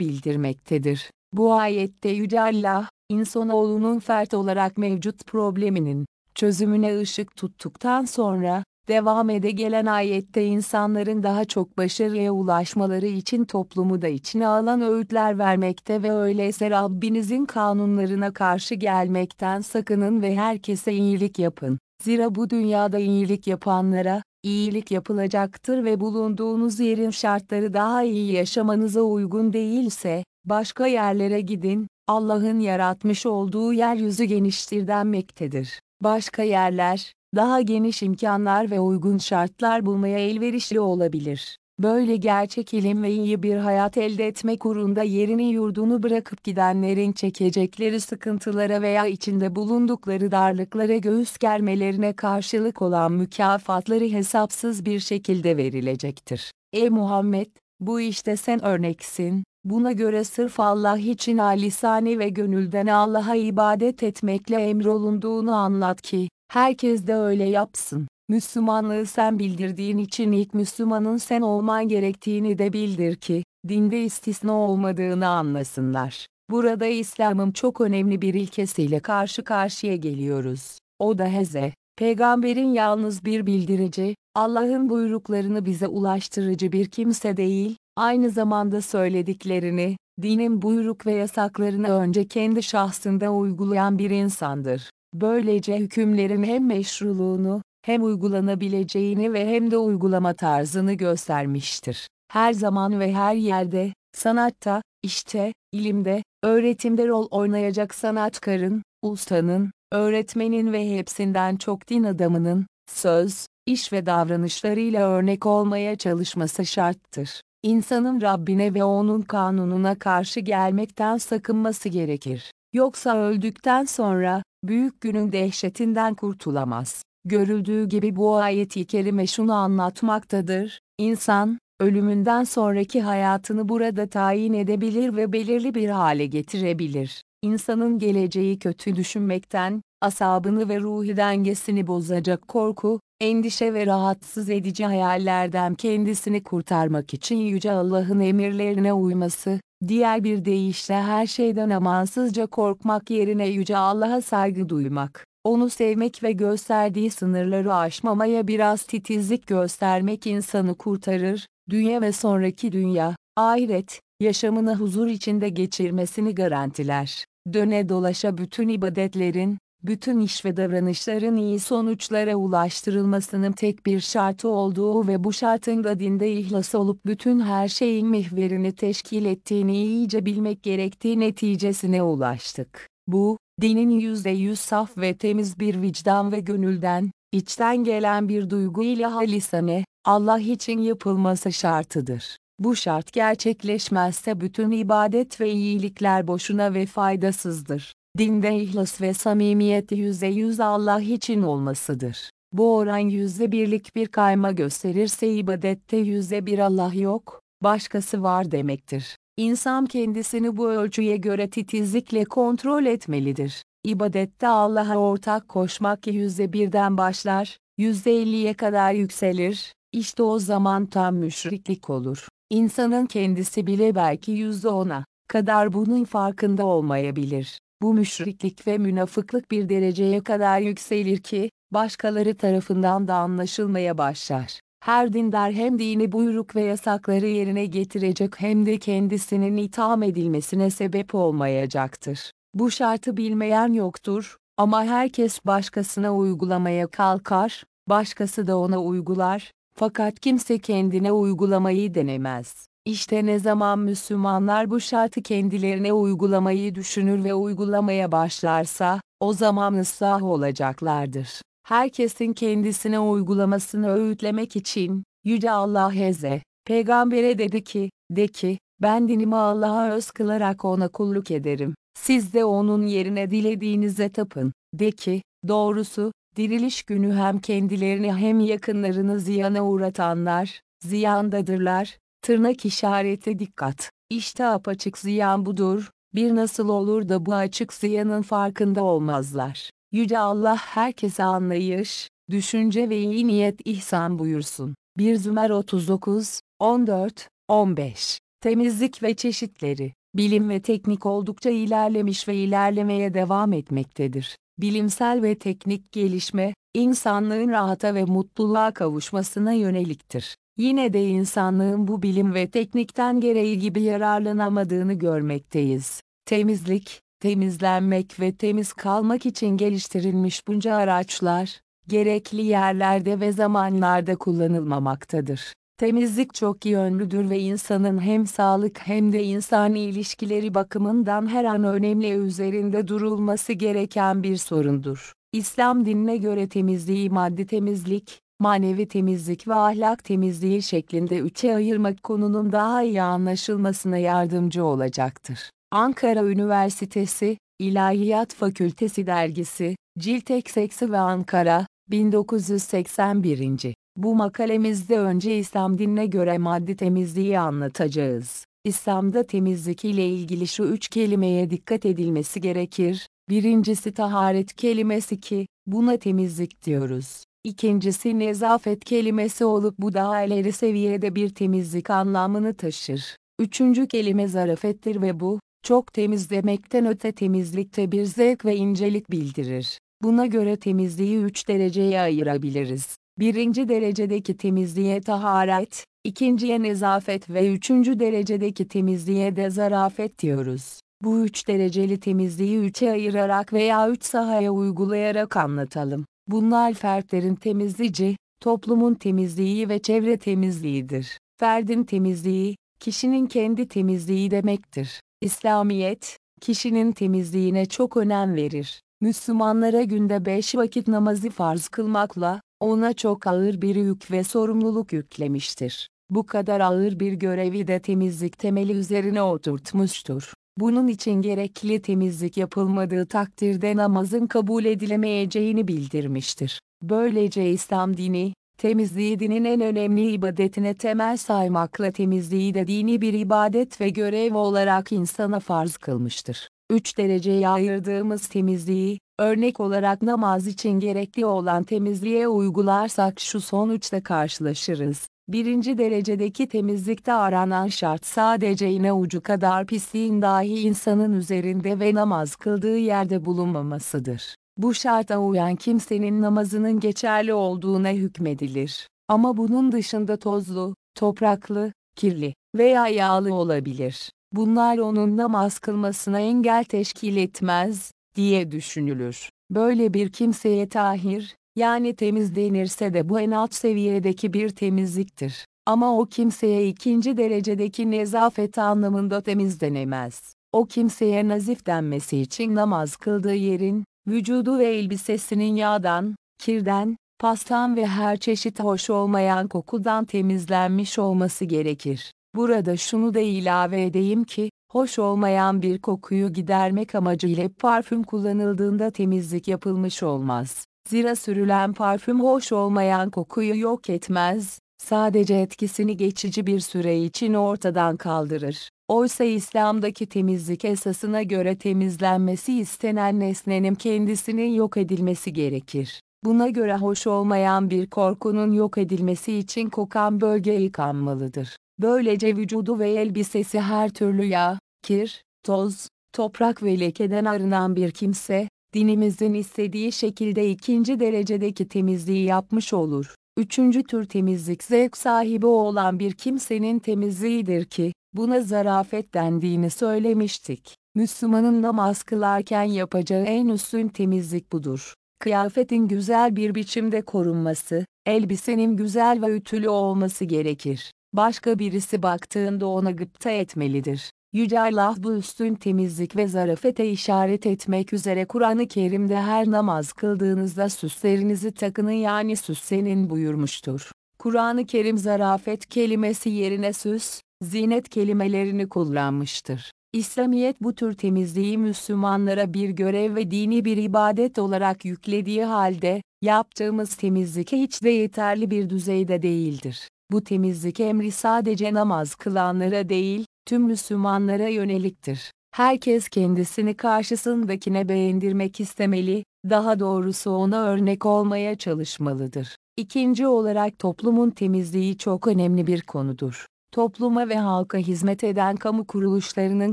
bildirmektedir. Bu ayette Yüce Allah, insanoğlunun fert olarak mevcut probleminin çözümüne ışık tuttuktan sonra, devam ede gelen ayette insanların daha çok başarıya ulaşmaları için toplumu da içine alan öğütler vermekte ve öyleyse Rabbinizin kanunlarına karşı gelmekten sakının ve herkese iyilik yapın. Zira bu dünyada iyilik yapanlara, iyilik yapılacaktır ve bulunduğunuz yerin şartları daha iyi yaşamanıza uygun değilse, başka yerlere gidin, Allah'ın yaratmış olduğu yeryüzü geniştir denmektedir. Başka yerler, daha geniş imkanlar ve uygun şartlar bulmaya elverişli olabilir. Böyle gerçek ilim ve iyi bir hayat elde etmek uğrunda yerini yurdunu bırakıp gidenlerin çekecekleri sıkıntılara veya içinde bulundukları darlıklara göğüs germelerine karşılık olan mükafatları hesapsız bir şekilde verilecektir. Ey Muhammed, bu işte sen örneksin, buna göre sırf Allah için alisane ve gönülden Allah'a ibadet etmekle emrolunduğunu anlat ki, herkes de öyle yapsın. Müslümanlığı sen bildirdiğin için ilk Müslümanın sen olman gerektiğini de bildir ki, dinde istisna olmadığını anlasınlar. Burada İslam'ın çok önemli bir ilkesiyle karşı karşıya geliyoruz. O da heze, peygamberin yalnız bir bildirici, Allah'ın buyruklarını bize ulaştırıcı bir kimse değil, aynı zamanda söylediklerini, dinin buyruk ve yasaklarını önce kendi şahsında uygulayan bir insandır. Böylece hükümlerin hem meşruluğunu, hem uygulanabileceğini ve hem de uygulama tarzını göstermiştir. Her zaman ve her yerde, sanatta, işte, ilimde, öğretimde rol oynayacak sanatkarın, ustanın, öğretmenin ve hepsinden çok din adamının, söz, iş ve davranışlarıyla örnek olmaya çalışması şarttır. İnsanın Rabbine ve onun kanununa karşı gelmekten sakınması gerekir. Yoksa öldükten sonra, büyük günün dehşetinden kurtulamaz. Görüldüğü gibi bu ayeti kerime şunu anlatmaktadır, İnsan, ölümünden sonraki hayatını burada tayin edebilir ve belirli bir hale getirebilir. İnsanın geleceği kötü düşünmekten, asabını ve ruhi dengesini bozacak korku, endişe ve rahatsız edici hayallerden kendisini kurtarmak için Yüce Allah'ın emirlerine uyması, diğer bir deyişle her şeyden amansızca korkmak yerine Yüce Allah'a saygı duymak, onu sevmek ve gösterdiği sınırları aşmamaya biraz titizlik göstermek insanı kurtarır, dünya ve sonraki dünya, ahiret, yaşamını huzur içinde geçirmesini garantiler. Döne dolaşa bütün ibadetlerin, bütün iş ve davranışların iyi sonuçlara ulaştırılmasının tek bir şartı olduğu ve bu şartın da dinde ihlas olup bütün her şeyin mihverini teşkil ettiğini iyice bilmek gerektiği neticesine ulaştık. Bu, dinin yüzde yüz saf ve temiz bir vicdan ve gönülden, içten gelen bir duygu ile halisane, Allah için yapılması şartıdır. Bu şart gerçekleşmezse bütün ibadet ve iyilikler boşuna ve faydasızdır. Dinde ihlas ve samimiyet yüzde yüz Allah için olmasıdır. Bu oran yüzde birlik bir kayma gösterirse ibadette yüzde bir Allah yok, başkası var demektir. İnsan kendisini bu ölçüye göre titizlikle kontrol etmelidir. İbadette Allah'a ortak koşmak yüzde birden başlar, %50'ye kadar yükselir, işte o zaman tam müşriklik olur. İnsanın kendisi bile belki %10'a kadar bunun farkında olmayabilir. Bu müşriklik ve münafıklık bir dereceye kadar yükselir ki, başkaları tarafından da anlaşılmaya başlar. Her dindar hem dini buyruk ve yasakları yerine getirecek hem de kendisinin itham edilmesine sebep olmayacaktır. Bu şartı bilmeyen yoktur, ama herkes başkasına uygulamaya kalkar, başkası da ona uygular, fakat kimse kendine uygulamayı denemez. İşte ne zaman Müslümanlar bu şartı kendilerine uygulamayı düşünür ve uygulamaya başlarsa, o zaman ıslah olacaklardır. Herkesin kendisine uygulamasını öğütlemek için, Yüce Allah Heze, peygambere dedi ki, de ki, ben dinimi Allah'a öz kılarak ona kulluk ederim. Siz de onun yerine dilediğinize tapın. De ki, doğrusu, diriliş günü hem kendilerini hem yakınlarını ziyana uğratanlar, ziyandadırlar, tırnak işareti dikkat. İşte apaçık ziyan budur, bir nasıl olur da bu açık ziyanın farkında olmazlar. Yüce Allah herkese anlayış, düşünce ve iyi niyet ihsan buyursun. 1 Zümer 39, 14, 15 Temizlik ve çeşitleri Bilim ve teknik oldukça ilerlemiş ve ilerlemeye devam etmektedir. Bilimsel ve teknik gelişme, insanlığın rahata ve mutluluğa kavuşmasına yöneliktir. Yine de insanlığın bu bilim ve teknikten gereği gibi yararlanamadığını görmekteyiz. Temizlik, temizlenmek ve temiz kalmak için geliştirilmiş bunca araçlar, gerekli yerlerde ve zamanlarda kullanılmamaktadır. Temizlik çok yönlüdür ve insanın hem sağlık hem de insani ilişkileri bakımından her an önemli üzerinde durulması gereken bir sorundur. İslam dinine göre temizliği maddi temizlik, manevi temizlik ve ahlak temizliği şeklinde üçe ayırmak konunun daha iyi anlaşılmasına yardımcı olacaktır. Ankara Üniversitesi, İlahiyat Fakültesi Dergisi, Cilt Ekseksi ve Ankara, 1981. Bu makalemizde önce İslam dinine göre maddi temizliği anlatacağız. İslam'da temizlik ile ilgili şu üç kelimeye dikkat edilmesi gerekir. Birincisi taharet kelimesi ki, buna temizlik diyoruz. İkincisi nezafet kelimesi olup bu daha ileri seviyede bir temizlik anlamını taşır. Üçüncü kelime zarafettir ve bu, çok temiz demekten öte temizlikte bir zevk ve incelik bildirir. Buna göre temizliği üç dereceye ayırabiliriz. Birinci derecedeki temizliğe taharet, ikinciye nezafet ve üçüncü derecedeki temizliğe de zarafet diyoruz. Bu üç dereceli temizliği üçe ayırarak veya üç sahaya uygulayarak anlatalım. Bunlar fertlerin temizlici, toplumun temizliği ve çevre temizliğidir. Ferdin temizliği, kişinin kendi temizliği demektir. İslamiyet, kişinin temizliğine çok önem verir. Müslümanlara günde beş vakit namazı farz kılmakla, ona çok ağır bir yük ve sorumluluk yüklemiştir. Bu kadar ağır bir görevi de temizlik temeli üzerine oturtmuştur. Bunun için gerekli temizlik yapılmadığı takdirde namazın kabul edilemeyeceğini bildirmiştir. Böylece İslam dini, temizliği dinin en önemli ibadetine temel saymakla temizliği de dini bir ibadet ve görev olarak insana farz kılmıştır. Üç dereceye ayırdığımız temizliği, örnek olarak namaz için gerekli olan temizliğe uygularsak şu sonuçla karşılaşırız. Birinci derecedeki temizlikte aranan şart sadece iğne ucu kadar pisliğin dahi insanın üzerinde ve namaz kıldığı yerde bulunmamasıdır. Bu şarta uyan kimsenin namazının geçerli olduğuna hükmedilir. Ama bunun dışında tozlu, topraklı, kirli veya yağlı olabilir. Bunlar onun namaz kılmasına engel teşkil etmez, diye düşünülür. Böyle bir kimseye tahir, yani temiz denirse de bu en alt seviyedeki bir temizliktir. Ama o kimseye ikinci derecedeki nezafet anlamında temiz denemez. O kimseye nazif denmesi için namaz kıldığı yerin, vücudu ve elbisesinin yağdan, kirden, pastan ve her çeşit hoş olmayan kokudan temizlenmiş olması gerekir. Burada şunu da ilave edeyim ki, hoş olmayan bir kokuyu gidermek amacıyla parfüm kullanıldığında temizlik yapılmış olmaz. Zira sürülen parfüm hoş olmayan kokuyu yok etmez, sadece etkisini geçici bir süre için ortadan kaldırır. Oysa İslam'daki temizlik esasına göre temizlenmesi istenen nesnenin kendisinin yok edilmesi gerekir. Buna göre hoş olmayan bir korkunun yok edilmesi için kokan bölge yıkanmalıdır. Böylece vücudu ve elbisesi her türlü yağ, kir, toz, toprak ve lekeden arınan bir kimse, dinimizin istediği şekilde ikinci derecedeki temizliği yapmış olur. Üçüncü tür temizlik zevk sahibi olan bir kimsenin temizliğidir ki, buna zarafet dendiğini söylemiştik. Müslümanın namaz kılarken yapacağı en üstün temizlik budur. Kıyafetin güzel bir biçimde korunması, elbisenin güzel ve ütülü olması gerekir. Başka birisi baktığında ona gıpta etmelidir. Yüce Allah bu üstün temizlik ve zarafete işaret etmek üzere Kur'an-ı Kerim'de her namaz kıldığınızda süslerinizi takının yani süslenin buyurmuştur. Kur'an-ı Kerim zarafet kelimesi yerine süs, zinet kelimelerini kullanmıştır. İslamiyet bu tür temizliği Müslümanlara bir görev ve dini bir ibadet olarak yüklediği halde, yaptığımız temizlik hiç de yeterli bir düzeyde değildir. Bu temizlik emri sadece namaz kılanlara değil, tüm Müslümanlara yöneliktir. Herkes kendisini karşısındakine beğendirmek istemeli, daha doğrusu ona örnek olmaya çalışmalıdır. İkinci olarak toplumun temizliği çok önemli bir konudur. Topluma ve halka hizmet eden kamu kuruluşlarının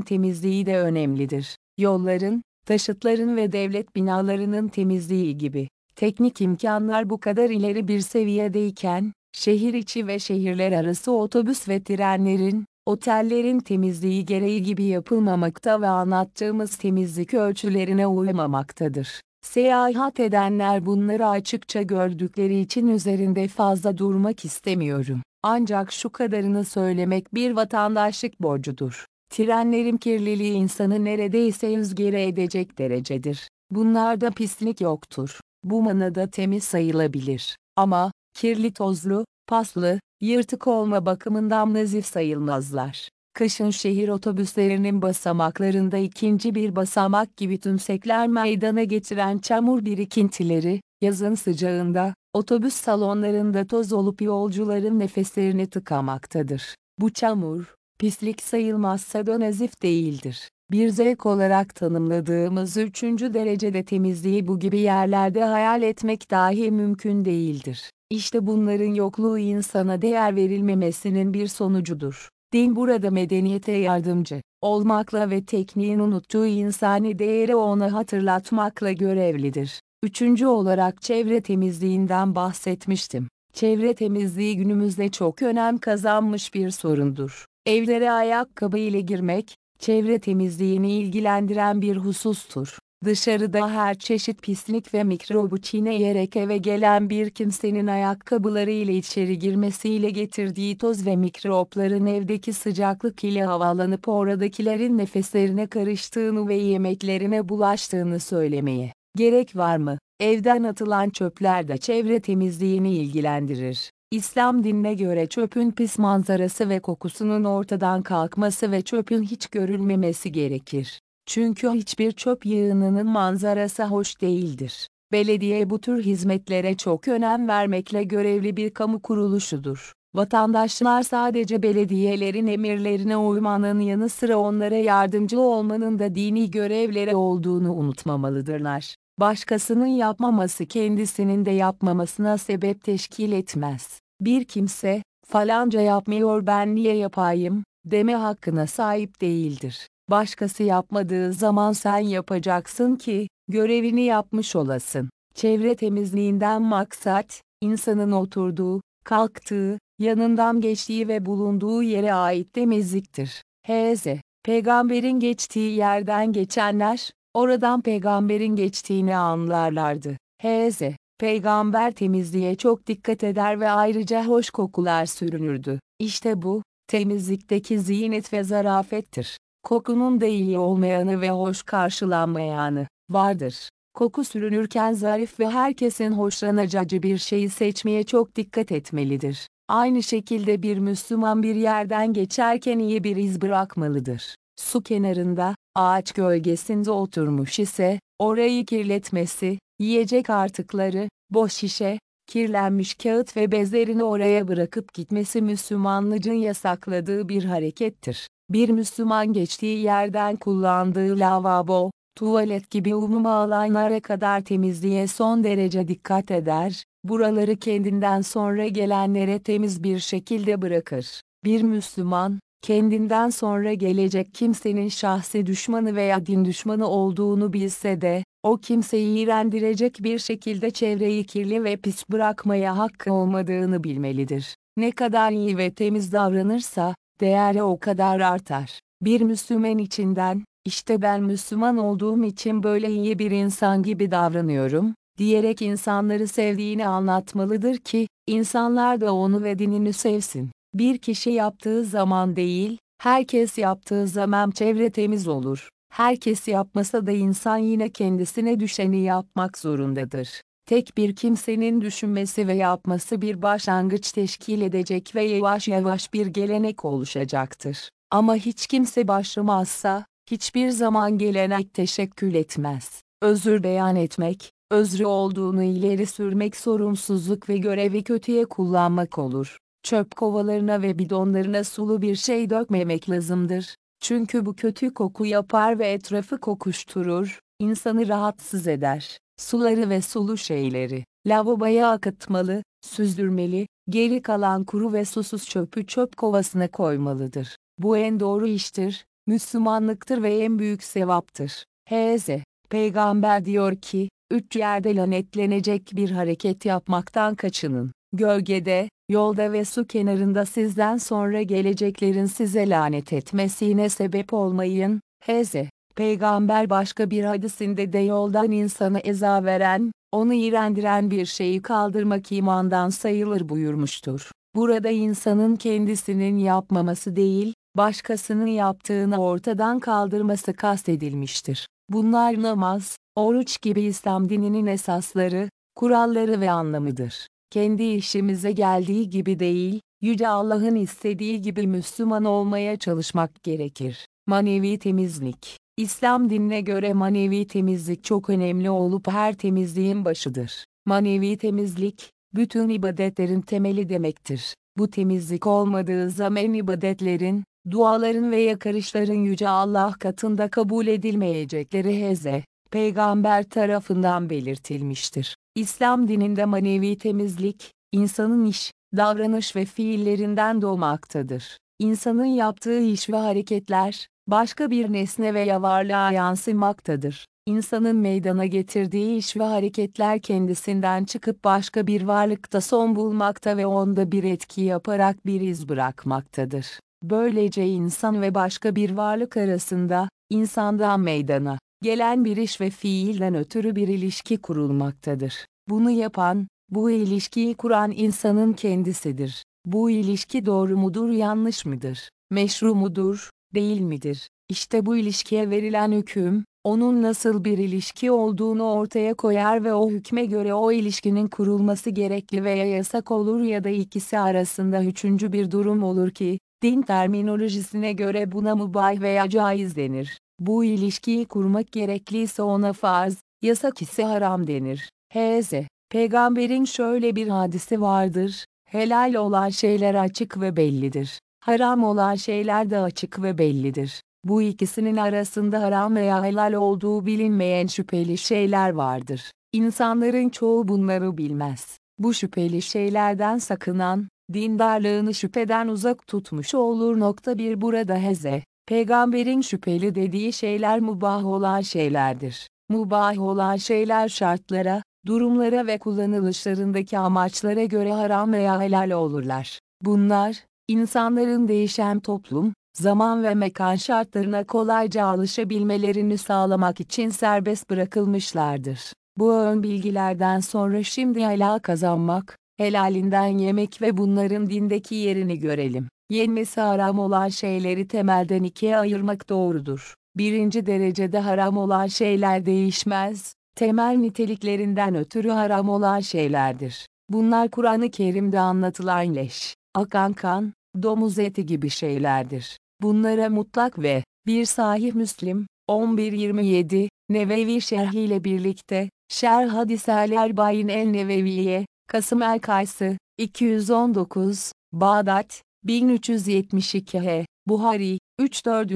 temizliği de önemlidir. Yolların, taşıtların ve devlet binalarının temizliği gibi. Teknik imkanlar bu kadar ileri bir seviyedeyken, şehir içi ve şehirler arası otobüs ve trenlerin, otellerin temizliği gereği gibi yapılmamakta ve anlattığımız temizlik ölçülerine uymamaktadır. Seyahat edenler bunları açıkça gördükleri için üzerinde fazla durmak istemiyorum. Ancak şu kadarını söylemek bir vatandaşlık borcudur. Trenlerin kirliliği insanı neredeyse yüzgere edecek derecedir. Bunlarda pislik yoktur. Bu manada temiz sayılabilir. Ama, kirli tozlu, paslı, yırtık olma bakımından nazif sayılmazlar. Kışın şehir otobüslerinin basamaklarında ikinci bir basamak gibi tümsekler meydana getiren çamur birikintileri, yazın sıcağında, otobüs salonlarında toz olup yolcuların nefeslerini tıkamaktadır. Bu çamur, pislik sayılmazsa da nazif değildir. Bir zevk olarak tanımladığımız üçüncü derecede temizliği bu gibi yerlerde hayal etmek dahi mümkün değildir. İşte bunların yokluğu insana değer verilmemesinin bir sonucudur. Din burada medeniyete yardımcı olmakla ve tekniğin unuttuğu insani değeri ona hatırlatmakla görevlidir. Üçüncü olarak çevre temizliğinden bahsetmiştim. Çevre temizliği günümüzde çok önem kazanmış bir sorundur. Evlere ayakkabı ile girmek, çevre temizliğini ilgilendiren bir husustur. Dışarıda her çeşit pislik ve mikrobu çiğneyerek eve gelen bir kimsenin ayakkabıları ile içeri girmesiyle getirdiği toz ve mikropların evdeki sıcaklık ile havalanıp oradakilerin nefeslerine karıştığını ve yemeklerine bulaştığını söylemeye gerek var mı? Evden atılan çöpler de çevre temizliğini ilgilendirir. İslam dinine göre çöpün pis manzarası ve kokusunun ortadan kalkması ve çöpün hiç görülmemesi gerekir. Çünkü hiçbir çöp yığınının manzarası hoş değildir. Belediye bu tür hizmetlere çok önem vermekle görevli bir kamu kuruluşudur. Vatandaşlar sadece belediyelerin emirlerine uymanın yanı sıra onlara yardımcı olmanın da dini görevleri olduğunu unutmamalıdırlar. Başkasının yapmaması kendisinin de yapmamasına sebep teşkil etmez. Bir kimse, falanca yapmıyor ben niye yapayım, deme hakkına sahip değildir. Başkası yapmadığı zaman sen yapacaksın ki, görevini yapmış olasın. Çevre temizliğinden maksat, insanın oturduğu, kalktığı, yanından geçtiği ve bulunduğu yere ait temizliktir. H.Z. Peygamberin geçtiği yerden geçenler, oradan peygamberin geçtiğini anlarlardı. H.Z. Peygamber temizliğe çok dikkat eder ve ayrıca hoş kokular sürünürdü. İşte bu, temizlikteki zinet ve zarafettir. Kokunun da iyi olmayanı ve hoş karşılanmayanı vardır. Koku sürünürken zarif ve herkesin hoşlanacağı bir şeyi seçmeye çok dikkat etmelidir. Aynı şekilde bir Müslüman bir yerden geçerken iyi bir iz bırakmalıdır. Su kenarında, ağaç gölgesinde oturmuş ise, orayı kirletmesi, yiyecek artıkları, boş şişe, kirlenmiş kağıt ve bezlerini oraya bırakıp gitmesi Müslümanlığın yasakladığı bir harekettir bir Müslüman geçtiği yerden kullandığı lavabo, tuvalet gibi umum alanlara kadar temizliğe son derece dikkat eder, buraları kendinden sonra gelenlere temiz bir şekilde bırakır. Bir Müslüman, kendinden sonra gelecek kimsenin şahsi düşmanı veya din düşmanı olduğunu bilse de, o kimseyi iğrendirecek bir şekilde çevreyi kirli ve pis bırakmaya hakkı olmadığını bilmelidir. Ne kadar iyi ve temiz davranırsa, değeri o kadar artar. Bir Müslüman içinden, işte ben Müslüman olduğum için böyle iyi bir insan gibi davranıyorum, diyerek insanları sevdiğini anlatmalıdır ki, insanlar da onu ve dinini sevsin. Bir kişi yaptığı zaman değil, herkes yaptığı zaman çevre temiz olur. Herkes yapmasa da insan yine kendisine düşeni yapmak zorundadır. Tek bir kimsenin düşünmesi ve yapması bir başlangıç teşkil edecek ve yavaş yavaş bir gelenek oluşacaktır. Ama hiç kimse başlamazsa, hiçbir zaman gelenek teşekkül etmez. Özür beyan etmek, özrü olduğunu ileri sürmek sorumsuzluk ve görevi kötüye kullanmak olur. Çöp kovalarına ve bidonlarına sulu bir şey dökmemek lazımdır. Çünkü bu kötü koku yapar ve etrafı kokuşturur, insanı rahatsız eder. Suları ve sulu şeyleri, lavaboya akıtmalı, süzdürmeli, geri kalan kuru ve susuz çöpü çöp kovasına koymalıdır. Bu en doğru iştir, Müslümanlıktır ve en büyük sevaptır. H.Z. Peygamber diyor ki, üç yerde lanetlenecek bir hareket yapmaktan kaçının. Gölgede, yolda ve su kenarında sizden sonra geleceklerin size lanet etmesine sebep olmayın. Hz. Peygamber başka bir hadisinde de yoldan insanı eza veren, onu iğrendiren bir şeyi kaldırmak imandan sayılır buyurmuştur. Burada insanın kendisinin yapmaması değil, başkasının yaptığını ortadan kaldırması kastedilmiştir. Bunlar namaz, oruç gibi İslam dininin esasları, kuralları ve anlamıdır kendi işimize geldiği gibi değil, Yüce Allah'ın istediği gibi Müslüman olmaya çalışmak gerekir. Manevi temizlik İslam dinine göre manevi temizlik çok önemli olup her temizliğin başıdır. Manevi temizlik, bütün ibadetlerin temeli demektir. Bu temizlik olmadığı zaman ibadetlerin, duaların ve yakarışların Yüce Allah katında kabul edilmeyecekleri heze, peygamber tarafından belirtilmiştir. İslam dininde manevi temizlik, insanın iş, davranış ve fiillerinden doğmaktadır. İnsanın yaptığı iş ve hareketler, başka bir nesne veya varlığa yansımaktadır. İnsanın meydana getirdiği iş ve hareketler kendisinden çıkıp başka bir varlıkta son bulmakta ve onda bir etki yaparak bir iz bırakmaktadır. Böylece insan ve başka bir varlık arasında, insandan meydana gelen bir iş ve fiilden ötürü bir ilişki kurulmaktadır. Bunu yapan, bu ilişkiyi kuran insanın kendisidir. Bu ilişki doğru mudur yanlış mıdır? Meşru mudur, değil midir? İşte bu ilişkiye verilen hüküm, onun nasıl bir ilişki olduğunu ortaya koyar ve o hükme göre o ilişkinin kurulması gerekli veya yasak olur ya da ikisi arasında üçüncü bir durum olur ki, din terminolojisine göre buna mubah veya caiz denir. Bu ilişkiyi kurmak gerekliyse ona farz, yasak ise haram denir. H.Z. Peygamberin şöyle bir hadisi vardır, helal olan şeyler açık ve bellidir. Haram olan şeyler de açık ve bellidir. Bu ikisinin arasında haram veya helal olduğu bilinmeyen şüpheli şeyler vardır. İnsanların çoğu bunları bilmez. Bu şüpheli şeylerden sakınan, dindarlığını şüpheden uzak tutmuş olur. Nokta bir burada heze. Peygamberin şüpheli dediği şeyler mubah olan şeylerdir. Mubah olan şeyler şartlara, durumlara ve kullanılışlarındaki amaçlara göre haram veya helal olurlar. Bunlar, insanların değişen toplum, zaman ve mekan şartlarına kolayca alışabilmelerini sağlamak için serbest bırakılmışlardır. Bu ön bilgilerden sonra şimdi helal kazanmak, helalinden yemek ve bunların dindeki yerini görelim. Yenmesi haram olan şeyleri temelden ikiye ayırmak doğrudur. Birinci derecede haram olan şeyler değişmez, temel niteliklerinden ötürü haram olan şeylerdir. Bunlar Kur'an-ı Kerim'de anlatılan leş, akan kan, domuz eti gibi şeylerdir. Bunlara mutlak ve bir sahih Müslim 1127 Nevevi şerhiyle birlikte Şerh Hadisel Erbayin el Neveviye Kasım el Kaysı 219 Bağdat 1372 H Buhari 3 4.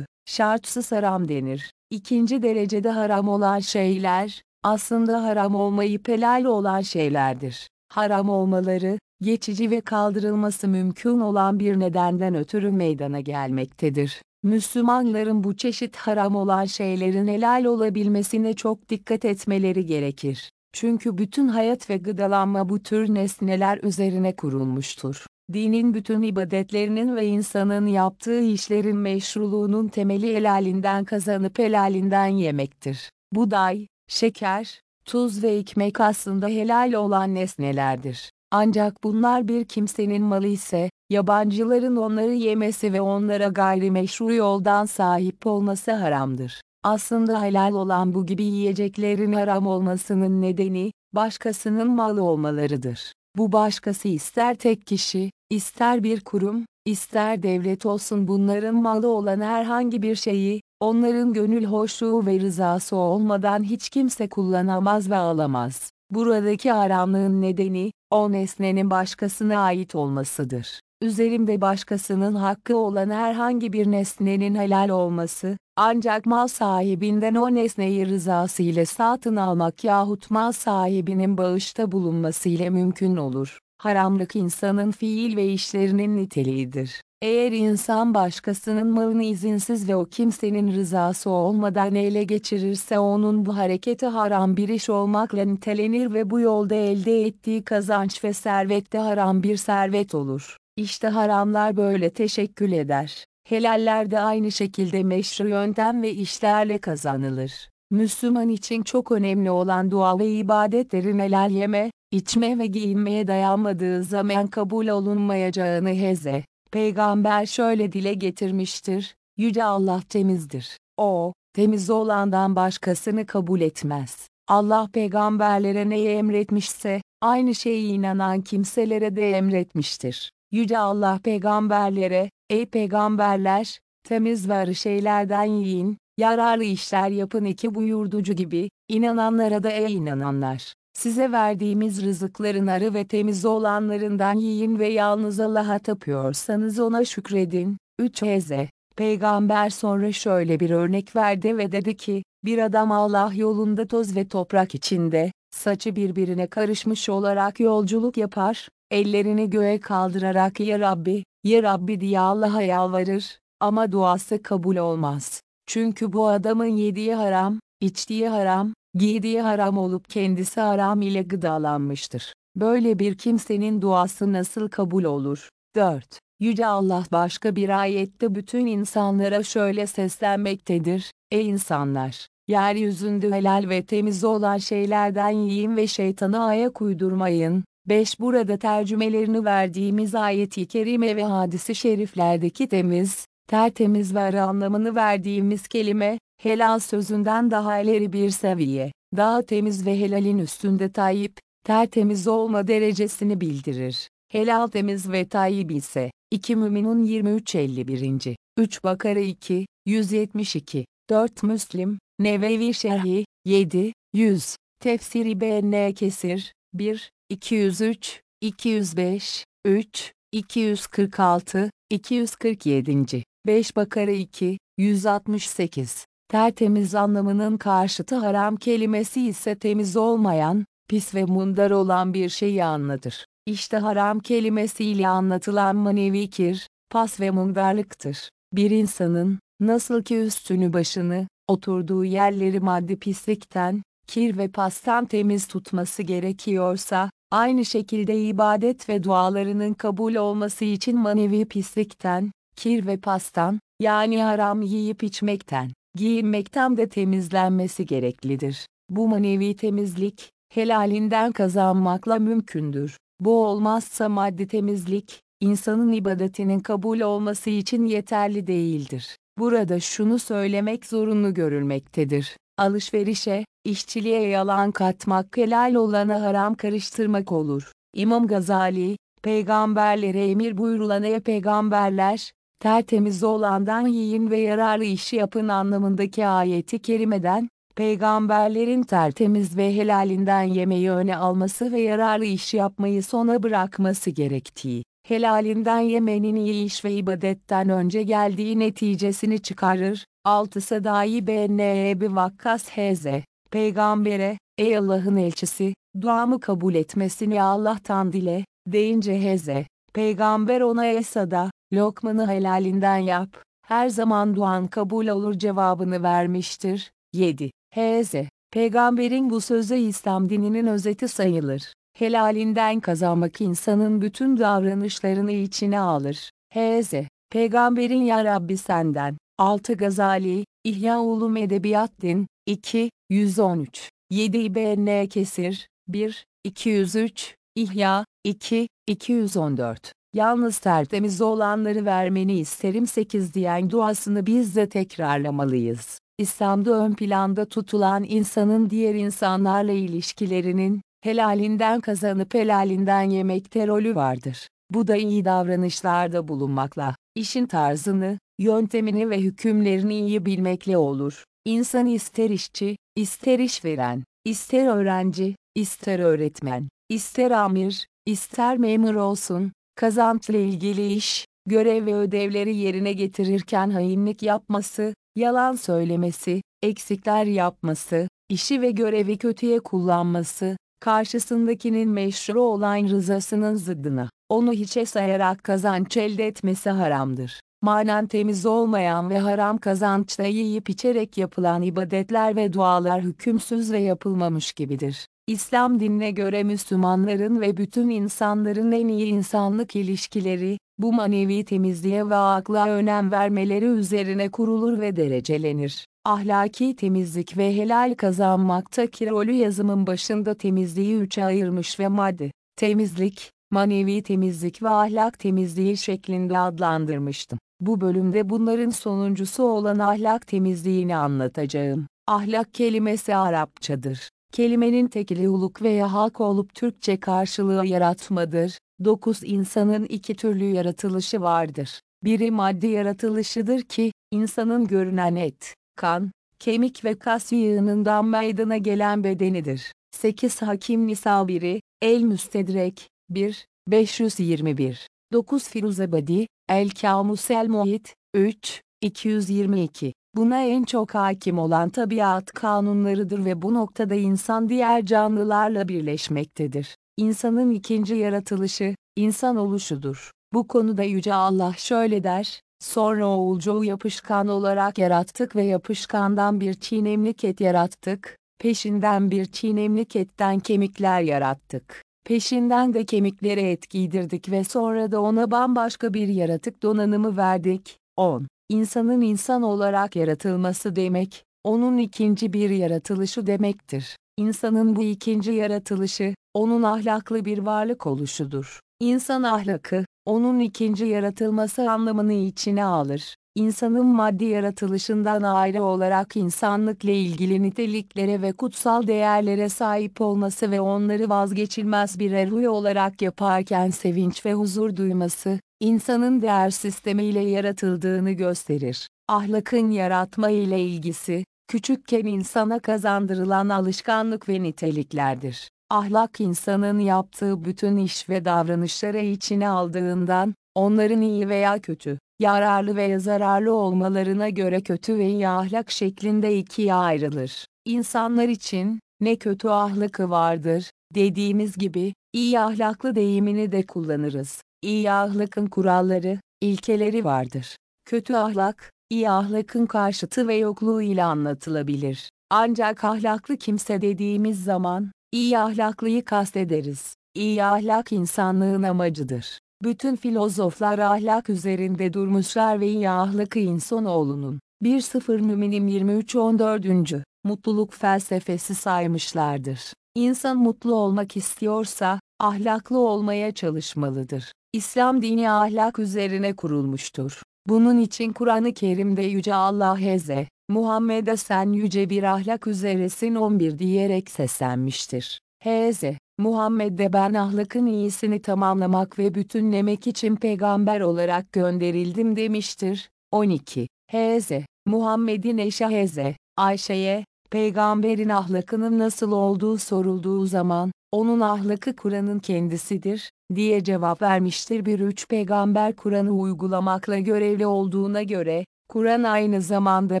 şartsız haram denir. İkinci derecede haram olan şeyler, aslında haram olmayıp helal olan şeylerdir. Haram olmaları, geçici ve kaldırılması mümkün olan bir nedenden ötürü meydana gelmektedir. Müslümanların bu çeşit haram olan şeylerin helal olabilmesine çok dikkat etmeleri gerekir. Çünkü bütün hayat ve gıdalanma bu tür nesneler üzerine kurulmuştur. Dinin bütün ibadetlerinin ve insanın yaptığı işlerin meşruluğunun temeli helalinden kazanıp helalinden yemektir. Buday, şeker, tuz ve ekmek aslında helal olan nesnelerdir. Ancak bunlar bir kimsenin malı ise, yabancıların onları yemesi ve onlara gayrimeşru yoldan sahip olması haramdır. Aslında helal olan bu gibi yiyeceklerin haram olmasının nedeni, başkasının malı olmalarıdır. Bu başkası ister tek kişi, ister bir kurum, ister devlet olsun bunların malı olan herhangi bir şeyi, onların gönül hoşluğu ve rızası olmadan hiç kimse kullanamaz ve alamaz. Buradaki haramlığın nedeni, o nesnenin başkasına ait olmasıdır. Üzerimde başkasının hakkı olan herhangi bir nesnenin helal olması, ancak mal sahibinden o nesneyi rızası ile satın almak yahut mal sahibinin bağışta bulunması ile mümkün olur. Haramlık insanın fiil ve işlerinin niteliğidir. Eğer insan başkasının malını izinsiz ve o kimsenin rızası olmadan ele geçirirse onun bu hareketi haram bir iş olmakla nitelenir ve bu yolda elde ettiği kazanç ve servet de haram bir servet olur. İşte haramlar böyle teşekkül eder. Helaller de aynı şekilde meşru yöntem ve işlerle kazanılır. Müslüman için çok önemli olan dua ve ibadetlerin helal yeme, içme ve giyinmeye dayanmadığı zaman kabul olunmayacağını heze. Peygamber şöyle dile getirmiştir, Yüce Allah temizdir. O, temiz olandan başkasını kabul etmez. Allah peygamberlere neyi emretmişse, aynı şeyi inanan kimselere de emretmiştir. Yüce Allah peygamberlere, ey peygamberler, temiz ve arı şeylerden yiyin, yararlı işler yapın iki buyurducu gibi, inananlara da ey inananlar, size verdiğimiz rızıkların arı ve temiz olanlarından yiyin ve yalnız Allah'a tapıyorsanız ona şükredin. 3 Heze Peygamber sonra şöyle bir örnek verdi ve dedi ki, bir adam Allah yolunda toz ve toprak içinde, saçı birbirine karışmış olarak yolculuk yapar, ellerini göğe kaldırarak ya Rabbi, ya Rabbi diye Allah'a yalvarır, ama duası kabul olmaz. Çünkü bu adamın yediği haram, içtiği haram, giydiği haram olup kendisi haram ile gıdalanmıştır. Böyle bir kimsenin duası nasıl kabul olur? 4. Yüce Allah başka bir ayette bütün insanlara şöyle seslenmektedir, Ey insanlar! Yeryüzünde helal ve temiz olan şeylerden yiyin ve şeytana ayak uydurmayın. 5. Burada tercümelerini verdiğimiz ayeti kerime ve hadisi şeriflerdeki temiz, tertemiz ve anlamını verdiğimiz kelime, helal sözünden daha ileri bir seviye, daha temiz ve helalin üstünde tayyip, tertemiz olma derecesini bildirir. Helal temiz ve tayyip ise, 2 Müminun 23-51. 3 Bakara 2, 172, 4 Müslim, Nevevi Şerhi, 7, 100, Tefsiri B.N. Kesir, 1, 203, 205, 3, 246, 247. 5 Bakara 2, 168. Tertemiz anlamının karşıtı haram kelimesi ise temiz olmayan, pis ve mundar olan bir şeyi anlatır. İşte haram kelimesiyle anlatılan manevi kir, pas ve mundarlıktır. Bir insanın, nasıl ki üstünü başını, oturduğu yerleri maddi pislikten, kir ve pastan temiz tutması gerekiyorsa, aynı şekilde ibadet ve dualarının kabul olması için manevi pislikten, kir ve pastan, yani haram yiyip içmekten, giyinmekten de temizlenmesi gereklidir. Bu manevi temizlik, helalinden kazanmakla mümkündür. Bu olmazsa maddi temizlik, insanın ibadetinin kabul olması için yeterli değildir. Burada şunu söylemek zorunlu görülmektedir. Alışverişe, işçiliğe yalan katmak helal olana haram karıştırmak olur. İmam Gazali, peygamberlere emir buyurulan ey peygamberler, tertemiz olandan yiyin ve yararlı işi yapın anlamındaki ayeti kerimeden, peygamberlerin tertemiz ve helalinden yemeği öne alması ve yararlı iş yapmayı sona bırakması gerektiği, helalinden yemenin iyi iş ve ibadetten önce geldiği neticesini çıkarır, 6 Sadai bin Ebi Vakkas Hz. Peygambere, ey Allah'ın elçisi, duamı kabul etmesini Allah'tan dile, deyince Hz. Peygamber ona Esada, lokmanı helalinden yap, her zaman duan kabul olur cevabını vermiştir. 7. Hz. Peygamberin bu sözü İslam dininin özeti sayılır. Helalinden kazanmak insanın bütün davranışlarını içine alır. Hz. Peygamberin Ya Rabbi senden. 6 Gazali, İhya Ulum Edebiyat Din, 2, 113. 7 İBN Kesir, 1, 203, İhya, 2, 214. Yalnız tertemiz olanları vermeni isterim 8 diyen duasını biz de tekrarlamalıyız. İslam'da ön planda tutulan insanın diğer insanlarla ilişkilerinin, helalinden kazanıp helalinden yemekte rolü vardır. Bu da iyi davranışlarda bulunmakla, işin tarzını, yöntemini ve hükümlerini iyi bilmekle olur. İnsan ister işçi, ister işveren, ister öğrenci, ister öğretmen, ister amir, ister memur olsun, kazançla ilgili iş, görev ve ödevleri yerine getirirken hainlik yapması, yalan söylemesi, eksikler yapması, işi ve görevi kötüye kullanması, karşısındakinin meşru olan rızasının zıddına, onu hiçe sayarak kazanç elde etmesi haramdır. Manen temiz olmayan ve haram kazançla yiyip içerek yapılan ibadetler ve dualar hükümsüz ve yapılmamış gibidir. İslam dinine göre Müslümanların ve bütün insanların en iyi insanlık ilişkileri, bu manevi temizliğe ve akla önem vermeleri üzerine kurulur ve derecelenir. Ahlaki temizlik ve helal kazanmaktaki rolü yazımın başında temizliği üçe ayırmış ve madde, temizlik, manevi temizlik ve ahlak temizliği şeklinde adlandırmıştım. Bu bölümde bunların sonuncusu olan ahlak temizliğini anlatacağım. Ahlak kelimesi Arapçadır. Kelimenin tekili uluk veya halk olup Türkçe karşılığı yaratmadır. 9 insanın iki türlü yaratılışı vardır. Biri maddi yaratılışıdır ki, insanın görünen et, kan, kemik ve kas yığınından meydana gelen bedenidir. 8 Hakim Nisabiri, El Müstedrek, 1, 521. 9 Firuzabadi, El Kamusel Muhit, 3, 222. Buna en çok hakim olan tabiat kanunlarıdır ve bu noktada insan diğer canlılarla birleşmektedir. İnsanın ikinci yaratılışı, insan oluşudur. Bu konuda Yüce Allah şöyle der, Sonra oğulcuğu yapışkan olarak yarattık ve yapışkandan bir çiğnemlik et yarattık, peşinden bir çiğnemlik etten kemikler yarattık. Peşinden de kemiklere et giydirdik ve sonra da ona bambaşka bir yaratık donanımı verdik. 10. İnsanın insan olarak yaratılması demek, onun ikinci bir yaratılışı demektir. İnsanın bu ikinci yaratılışı, onun ahlaklı bir varlık oluşudur. İnsan ahlakı, onun ikinci yaratılması anlamını içine alır. İnsanın maddi yaratılışından ayrı olarak insanlıkla ilgili niteliklere ve kutsal değerlere sahip olması ve onları vazgeçilmez bir ruh olarak yaparken sevinç ve huzur duyması, insanın değer sistemiyle yaratıldığını gösterir. Ahlakın yaratma ile ilgisi, küçükken insana kazandırılan alışkanlık ve niteliklerdir. Ahlak insanın yaptığı bütün iş ve davranışları içine aldığından, onların iyi veya kötü, yararlı veya zararlı olmalarına göre kötü ve iyi ahlak şeklinde ikiye ayrılır. İnsanlar için, ne kötü ahlakı vardır, dediğimiz gibi, iyi ahlaklı deyimini de kullanırız. İyi ahlakın kuralları, ilkeleri vardır. Kötü ahlak, iyi ahlakın karşıtı ve yokluğu ile anlatılabilir. Ancak ahlaklı kimse dediğimiz zaman, iyi ahlaklıyı kastederiz. İyi ahlak insanlığın amacıdır. Bütün filozoflar ahlak üzerinde durmuşlar ve iyi ahlakı insanoğlunun 1-0 Müminim 23-14. mutluluk felsefesi saymışlardır. İnsan mutlu olmak istiyorsa, ahlaklı olmaya çalışmalıdır. İslam dini ahlak üzerine kurulmuştur. Bunun için Kur'an-ı Kerim'de Yüce Allah Heze, Muhammed'e sen yüce bir ahlak üzeresin 11 diyerek seslenmiştir. Heze, Muhammed'de ben ahlakın iyisini tamamlamak ve bütünlemek için peygamber olarak gönderildim demiştir. 12. Hz. Muhammed'in eşi Hz. Ayşe'ye, peygamberin ahlakının nasıl olduğu sorulduğu zaman, onun ahlakı Kur'an'ın kendisidir, diye cevap vermiştir. Bir üç peygamber Kur'an'ı uygulamakla görevli olduğuna göre, Kur'an aynı zamanda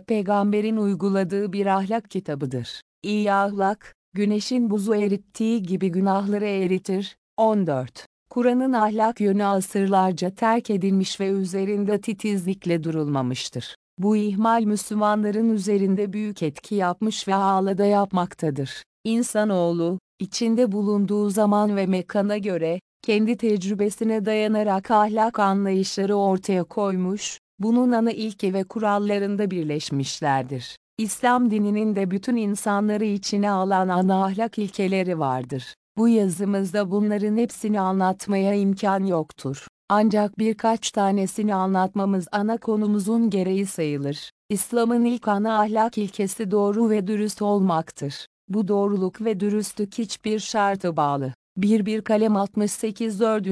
peygamberin uyguladığı bir ahlak kitabıdır. İyi ahlak, güneşin buzu erittiği gibi günahları eritir. 14. Kur'an'ın ahlak yönü asırlarca terk edilmiş ve üzerinde titizlikle durulmamıştır. Bu ihmal Müslümanların üzerinde büyük etki yapmış ve hala da yapmaktadır. İnsanoğlu, içinde bulunduğu zaman ve mekana göre, kendi tecrübesine dayanarak ahlak anlayışları ortaya koymuş, bunun ana ilke ve kurallarında birleşmişlerdir. İslam dininin de bütün insanları içine alan ana ahlak ilkeleri vardır. Bu yazımızda bunların hepsini anlatmaya imkan yoktur. Ancak birkaç tanesini anlatmamız ana konumuzun gereği sayılır. İslam'ın ilk ana ahlak ilkesi doğru ve dürüst olmaktır. Bu doğruluk ve dürüstlük hiçbir şarta bağlı. 1 1 kalem 68 4.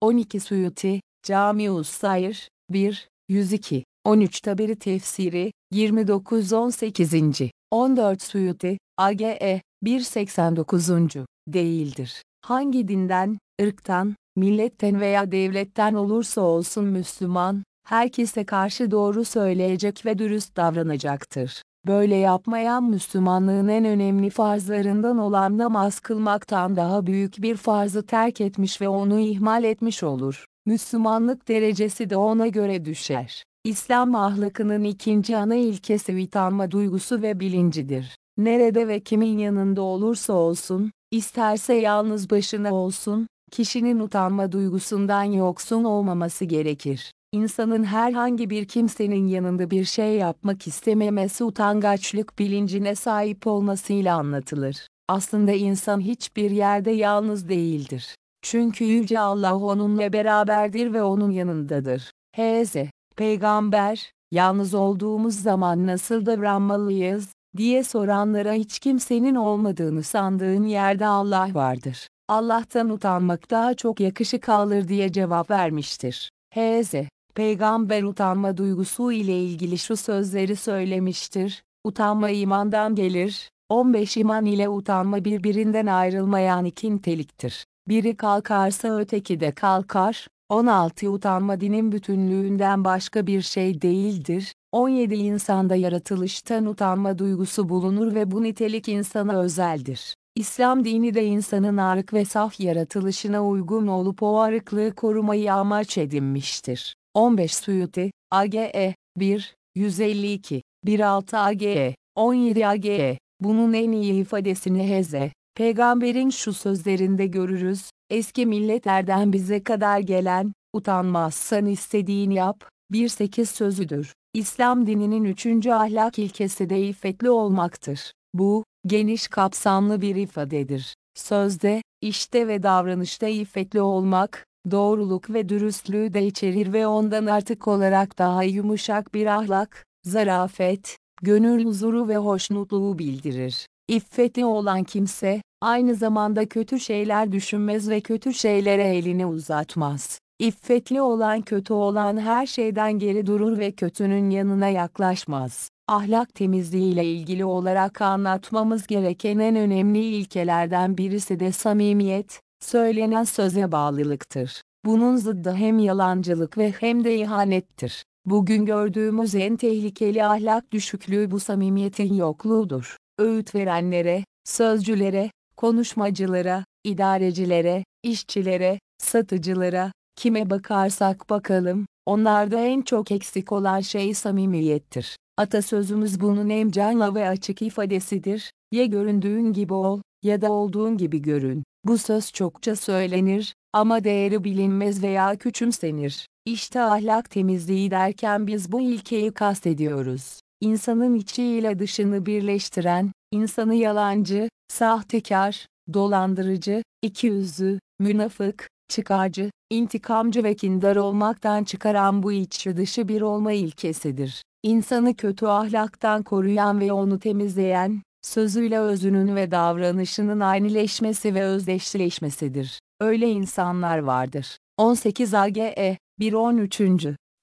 12 Suyuti, Cami-us Sayr, 1, 102. 13 Taberi Tefsiri, 29 18. 14 Suyuti, AGE, 189. değildir. Hangi dinden, ırktan, milletten veya devletten olursa olsun Müslüman, herkese karşı doğru söyleyecek ve dürüst davranacaktır. Böyle yapmayan Müslümanlığın en önemli farzlarından olan namaz kılmaktan daha büyük bir farzı terk etmiş ve onu ihmal etmiş olur. Müslümanlık derecesi de ona göre düşer. İslam ahlakının ikinci ana ilkesi utanma duygusu ve bilincidir. Nerede ve kimin yanında olursa olsun, isterse yalnız başına olsun, kişinin utanma duygusundan yoksun olmaması gerekir. İnsanın herhangi bir kimsenin yanında bir şey yapmak istememesi utangaçlık bilincine sahip olmasıyla anlatılır. Aslında insan hiçbir yerde yalnız değildir. Çünkü Yüce Allah onunla beraberdir ve onun yanındadır. H.Z. Peygamber, yalnız olduğumuz zaman nasıl davranmalıyız, diye soranlara hiç kimsenin olmadığını sandığın yerde Allah vardır. Allah'tan utanmak daha çok yakışık alır diye cevap vermiştir. H.Z. Peygamber utanma duygusu ile ilgili şu sözleri söylemiştir. Utanma imandan gelir. 15 iman ile utanma birbirinden ayrılmayan iki niteliktir. Biri kalkarsa öteki de kalkar. 16 Utanma dinin bütünlüğünden başka bir şey değildir. 17 insanda yaratılıştan utanma duygusu bulunur ve bu nitelik insana özeldir. İslam dini de insanın arık ve saf yaratılışına uygun olup o arıklığı korumayı amaç edinmiştir. 15 Suyuti, AGE, 1, 152, 16 AGE, 17 AGE, bunun en iyi ifadesini Heze, peygamberin şu sözlerinde görürüz, eski milletlerden bize kadar gelen, utanmazsan istediğini yap, 1-8 sözüdür. İslam dininin üçüncü ahlak ilkesi de iffetli olmaktır. Bu, geniş kapsamlı bir ifadedir. Sözde, işte ve davranışta iffetli olmak, doğruluk ve dürüstlüğü de içerir ve ondan artık olarak daha yumuşak bir ahlak, zarafet, gönül huzuru ve hoşnutluğu bildirir. İffeti olan kimse, aynı zamanda kötü şeyler düşünmez ve kötü şeylere elini uzatmaz. İffetli olan kötü olan her şeyden geri durur ve kötünün yanına yaklaşmaz. Ahlak temizliği ile ilgili olarak anlatmamız gereken en önemli ilkelerden birisi de samimiyet, söylenen söze bağlılıktır. Bunun zıddı hem yalancılık ve hem de ihanettir. Bugün gördüğümüz en tehlikeli ahlak düşüklüğü bu samimiyetin yokluğudur. Öğüt verenlere, sözcülere, konuşmacılara, idarecilere, işçilere, satıcılara, kime bakarsak bakalım, onlarda en çok eksik olan şey samimiyettir. Atasözümüz bunun en canlı ve açık ifadesidir. Ya göründüğün gibi ol, ya da olduğun gibi görün. Bu söz çokça söylenir, ama değeri bilinmez veya küçümsenir. İşte ahlak temizliği derken biz bu ilkeyi kastediyoruz. İnsanın içi ile dışını birleştiren, insanı yalancı, sahtekar, dolandırıcı, ikiyüzlü, münafık, çıkarcı, intikamcı ve kindar olmaktan çıkaran bu içi dışı bir olma ilkesidir. İnsanı kötü ahlaktan koruyan ve onu temizleyen, sözüyle özünün ve davranışının aynıleşmesi ve özdeşleşmesidir. Öyle insanlar vardır. 18 AGE 113.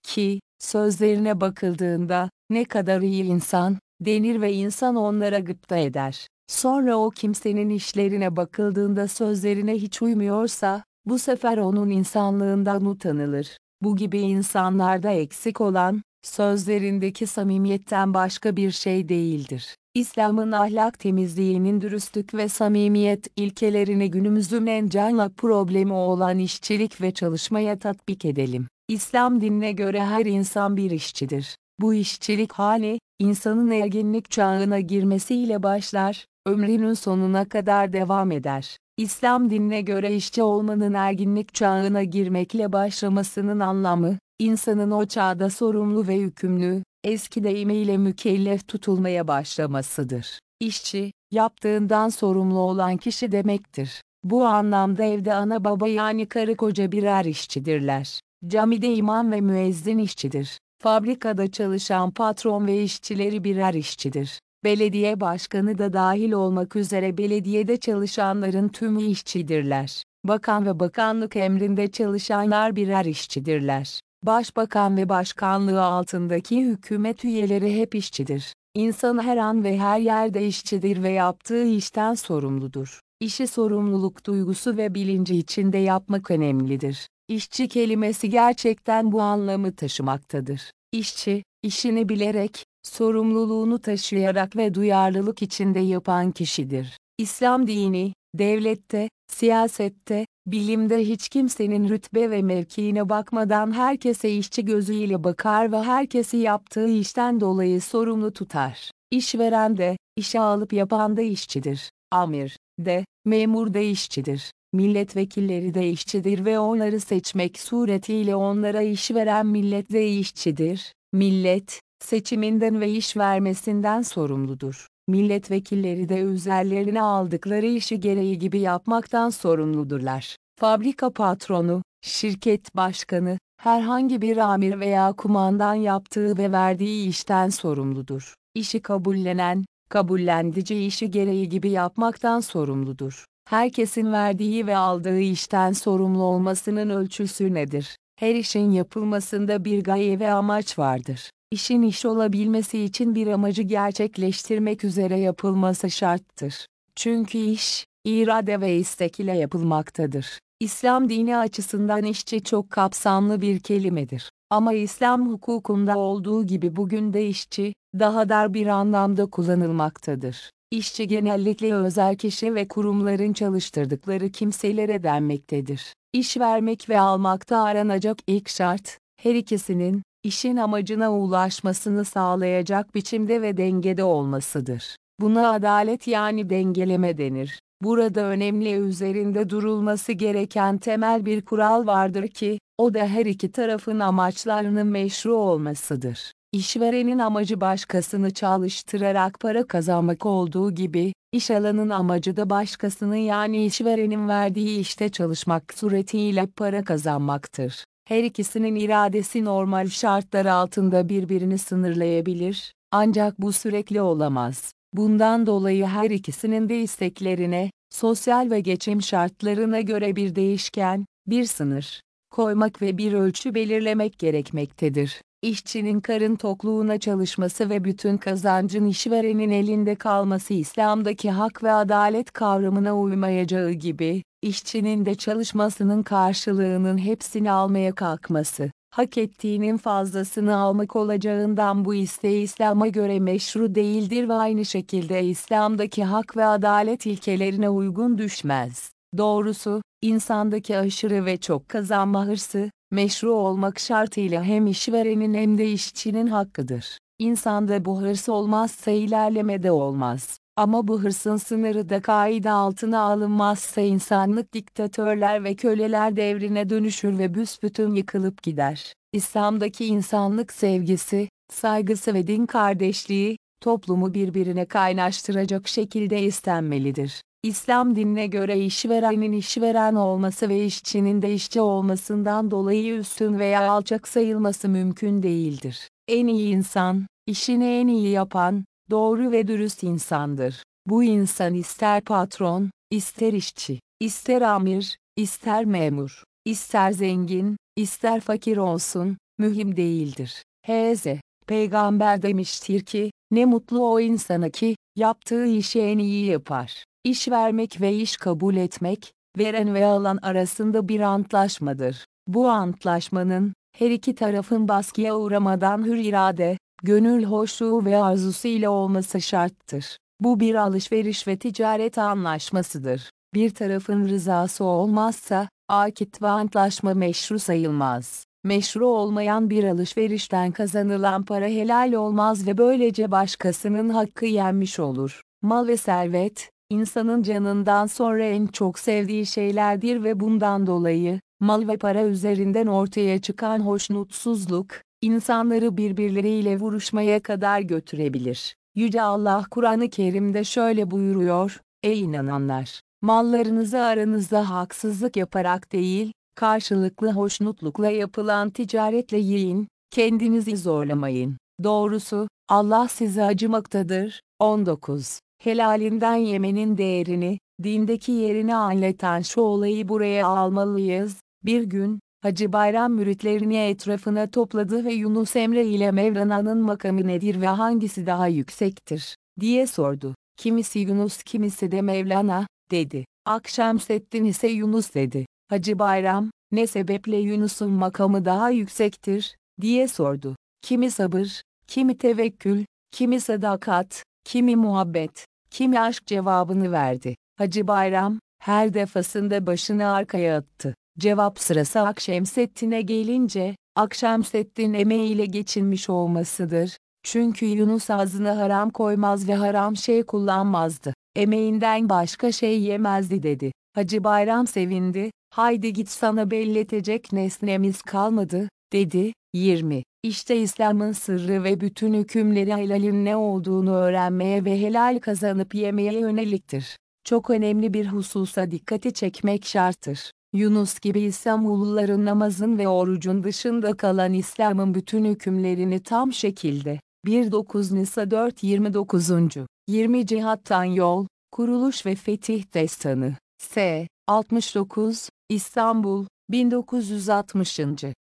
ki sözlerine bakıldığında ne kadar iyi insan denir ve insan onlara gıpta eder. Sonra o kimsenin işlerine bakıldığında sözlerine hiç uymuyorsa bu sefer onun insanlığından utanılır. Bu gibi insanlarda eksik olan sözlerindeki samimiyetten başka bir şey değildir. İslam'ın ahlak temizliğinin dürüstlük ve samimiyet ilkelerini günümüzün en canlı problemi olan işçilik ve çalışmaya tatbik edelim. İslam dinine göre her insan bir işçidir. Bu işçilik hali, insanın ergenlik çağına girmesiyle başlar, ömrünün sonuna kadar devam eder. İslam dinine göre işçi olmanın erginlik çağına girmekle başlamasının anlamı, insanın o çağda sorumlu ve yükümlü, eski deyimiyle mükellef tutulmaya başlamasıdır. İşçi, yaptığından sorumlu olan kişi demektir. Bu anlamda evde ana baba yani karı koca birer işçidirler. Camide imam ve müezzin işçidir. Fabrikada çalışan patron ve işçileri birer işçidir. Belediye başkanı da dahil olmak üzere belediyede çalışanların tümü işçidirler. Bakan ve bakanlık emrinde çalışanlar birer işçidirler. Başbakan ve başkanlığı altındaki hükümet üyeleri hep işçidir. İnsan her an ve her yerde işçidir ve yaptığı işten sorumludur. İşi sorumluluk duygusu ve bilinci içinde yapmak önemlidir. İşçi kelimesi gerçekten bu anlamı taşımaktadır. İşçi, işini bilerek, sorumluluğunu taşıyarak ve duyarlılık içinde yapan kişidir. İslam dini, devlette, siyasette, bilimde hiç kimsenin rütbe ve mevkiine bakmadan herkese işçi gözüyle bakar ve herkesi yaptığı işten dolayı sorumlu tutar. İşveren de, işe alıp yapan da işçidir. Amir de, memur da işçidir. Milletvekilleri de işçidir ve onları seçmek suretiyle onlara iş veren millet de işçidir. Millet, seçiminden ve iş vermesinden sorumludur. Milletvekilleri de üzerlerine aldıkları işi gereği gibi yapmaktan sorumludurlar. Fabrika patronu, şirket başkanı, herhangi bir amir veya kumandan yaptığı ve verdiği işten sorumludur. İşi kabullenen, kabullendici işi gereği gibi yapmaktan sorumludur. Herkesin verdiği ve aldığı işten sorumlu olmasının ölçüsü nedir? Her işin yapılmasında bir gaye ve amaç vardır. İşin iş olabilmesi için bir amacı gerçekleştirmek üzere yapılması şarttır. Çünkü iş, irade ve istek ile yapılmaktadır. İslam dini açısından işçi çok kapsamlı bir kelimedir. Ama İslam hukukunda olduğu gibi bugün de işçi, daha dar bir anlamda kullanılmaktadır. İşçi genellikle özel kişi ve kurumların çalıştırdıkları kimselere denmektedir. İş vermek ve almakta aranacak ilk şart, her ikisinin, işin amacına ulaşmasını sağlayacak biçimde ve dengede olmasıdır. Buna adalet yani dengeleme denir. Burada önemli üzerinde durulması gereken temel bir kural vardır ki, o da her iki tarafın amaçlarının meşru olmasıdır. İşverenin amacı başkasını çalıştırarak para kazanmak olduğu gibi, iş alanın amacı da başkasının yani işverenin verdiği işte çalışmak suretiyle para kazanmaktır. Her ikisinin iradesi normal şartlar altında birbirini sınırlayabilir, ancak bu sürekli olamaz. Bundan dolayı her ikisinin de isteklerine, sosyal ve geçim şartlarına göre bir değişken, bir sınır koymak ve bir ölçü belirlemek gerekmektedir. İşçinin karın tokluğuna çalışması ve bütün kazancın işverenin elinde kalması İslam'daki hak ve adalet kavramına uymayacağı gibi, işçinin de çalışmasının karşılığının hepsini almaya kalkması, hak ettiğinin fazlasını almak olacağından bu isteği İslam'a göre meşru değildir ve aynı şekilde İslam'daki hak ve adalet ilkelerine uygun düşmez. Doğrusu, insandaki aşırı ve çok kazanma hırsı, meşru olmak şartıyla hem işverenin hem de işçinin hakkıdır. İnsanda bu hırs olmazsa ilerleme de olmaz. Ama bu hırsın sınırı da kaide altına alınmazsa insanlık diktatörler ve köleler devrine dönüşür ve büsbütün yıkılıp gider. İslam'daki insanlık sevgisi, saygısı ve din kardeşliği, toplumu birbirine kaynaştıracak şekilde istenmelidir. İslam dinine göre işverenin işveren olması ve işçinin de işçi olmasından dolayı üstün veya alçak sayılması mümkün değildir. En iyi insan, işini en iyi yapan, doğru ve dürüst insandır. Bu insan ister patron, ister işçi, ister amir, ister memur, ister zengin, ister fakir olsun, mühim değildir. H.Z. Peygamber demiştir ki, ne mutlu o insana ki, yaptığı işi en iyi yapar. İş vermek ve iş kabul etmek, veren ve alan arasında bir antlaşmadır. Bu antlaşmanın, her iki tarafın baskıya uğramadan hür irade, gönül hoşluğu ve arzusu ile olması şarttır. Bu bir alışveriş ve ticaret anlaşmasıdır. Bir tarafın rızası olmazsa, akit ve antlaşma meşru sayılmaz. Meşru olmayan bir alışverişten kazanılan para helal olmaz ve böylece başkasının hakkı yenmiş olur. Mal ve servet, insanın canından sonra en çok sevdiği şeylerdir ve bundan dolayı, mal ve para üzerinden ortaya çıkan hoşnutsuzluk, insanları birbirleriyle vuruşmaya kadar götürebilir. Yüce Allah Kur'an-ı Kerim'de şöyle buyuruyor, Ey inananlar! Mallarınızı aranızda haksızlık yaparak değil, karşılıklı hoşnutlukla yapılan ticaretle yiyin, kendinizi zorlamayın. Doğrusu, Allah size acımaktadır. 19. Helalinden yemenin değerini, dindeki yerini anlatan şu olayı buraya almalıyız. Bir gün, Hacı Bayram müritlerini etrafına topladı ve Yunus Emre ile Mevlana'nın makamı nedir ve hangisi daha yüksektir, diye sordu. Kimisi Yunus kimisi de Mevlana, dedi. Akşemseddin ise Yunus dedi. Hacı Bayram, ne sebeple Yunus'un makamı daha yüksektir, diye sordu. Kimi sabır, kimi tevekkül, kimi sadakat, kimi muhabbet, kimi aşk cevabını verdi. Hacı Bayram, her defasında başını arkaya attı. Cevap sırası Akşemseddin'e gelince, Akşemseddin emeğiyle geçinmiş olmasıdır. Çünkü Yunus ağzına haram koymaz ve haram şey kullanmazdı. Emeğinden başka şey yemezdi dedi. Hacı Bayram sevindi, haydi git sana belletecek nesnemiz kalmadı, dedi. 20. İşte İslam'ın sırrı ve bütün hükümleri helalin ne olduğunu öğrenmeye ve helal kazanıp yemeye yöneliktir. Çok önemli bir hususa dikkati çekmek şarttır. Yunus gibi İslamoğulların namazın ve orucun dışında kalan İslam'ın bütün hükümlerini tam şekilde 1-9 Nisa 4-29. 20 Cihattan Yol, Kuruluş ve Fetih Destanı S. 69, İstanbul, 1960.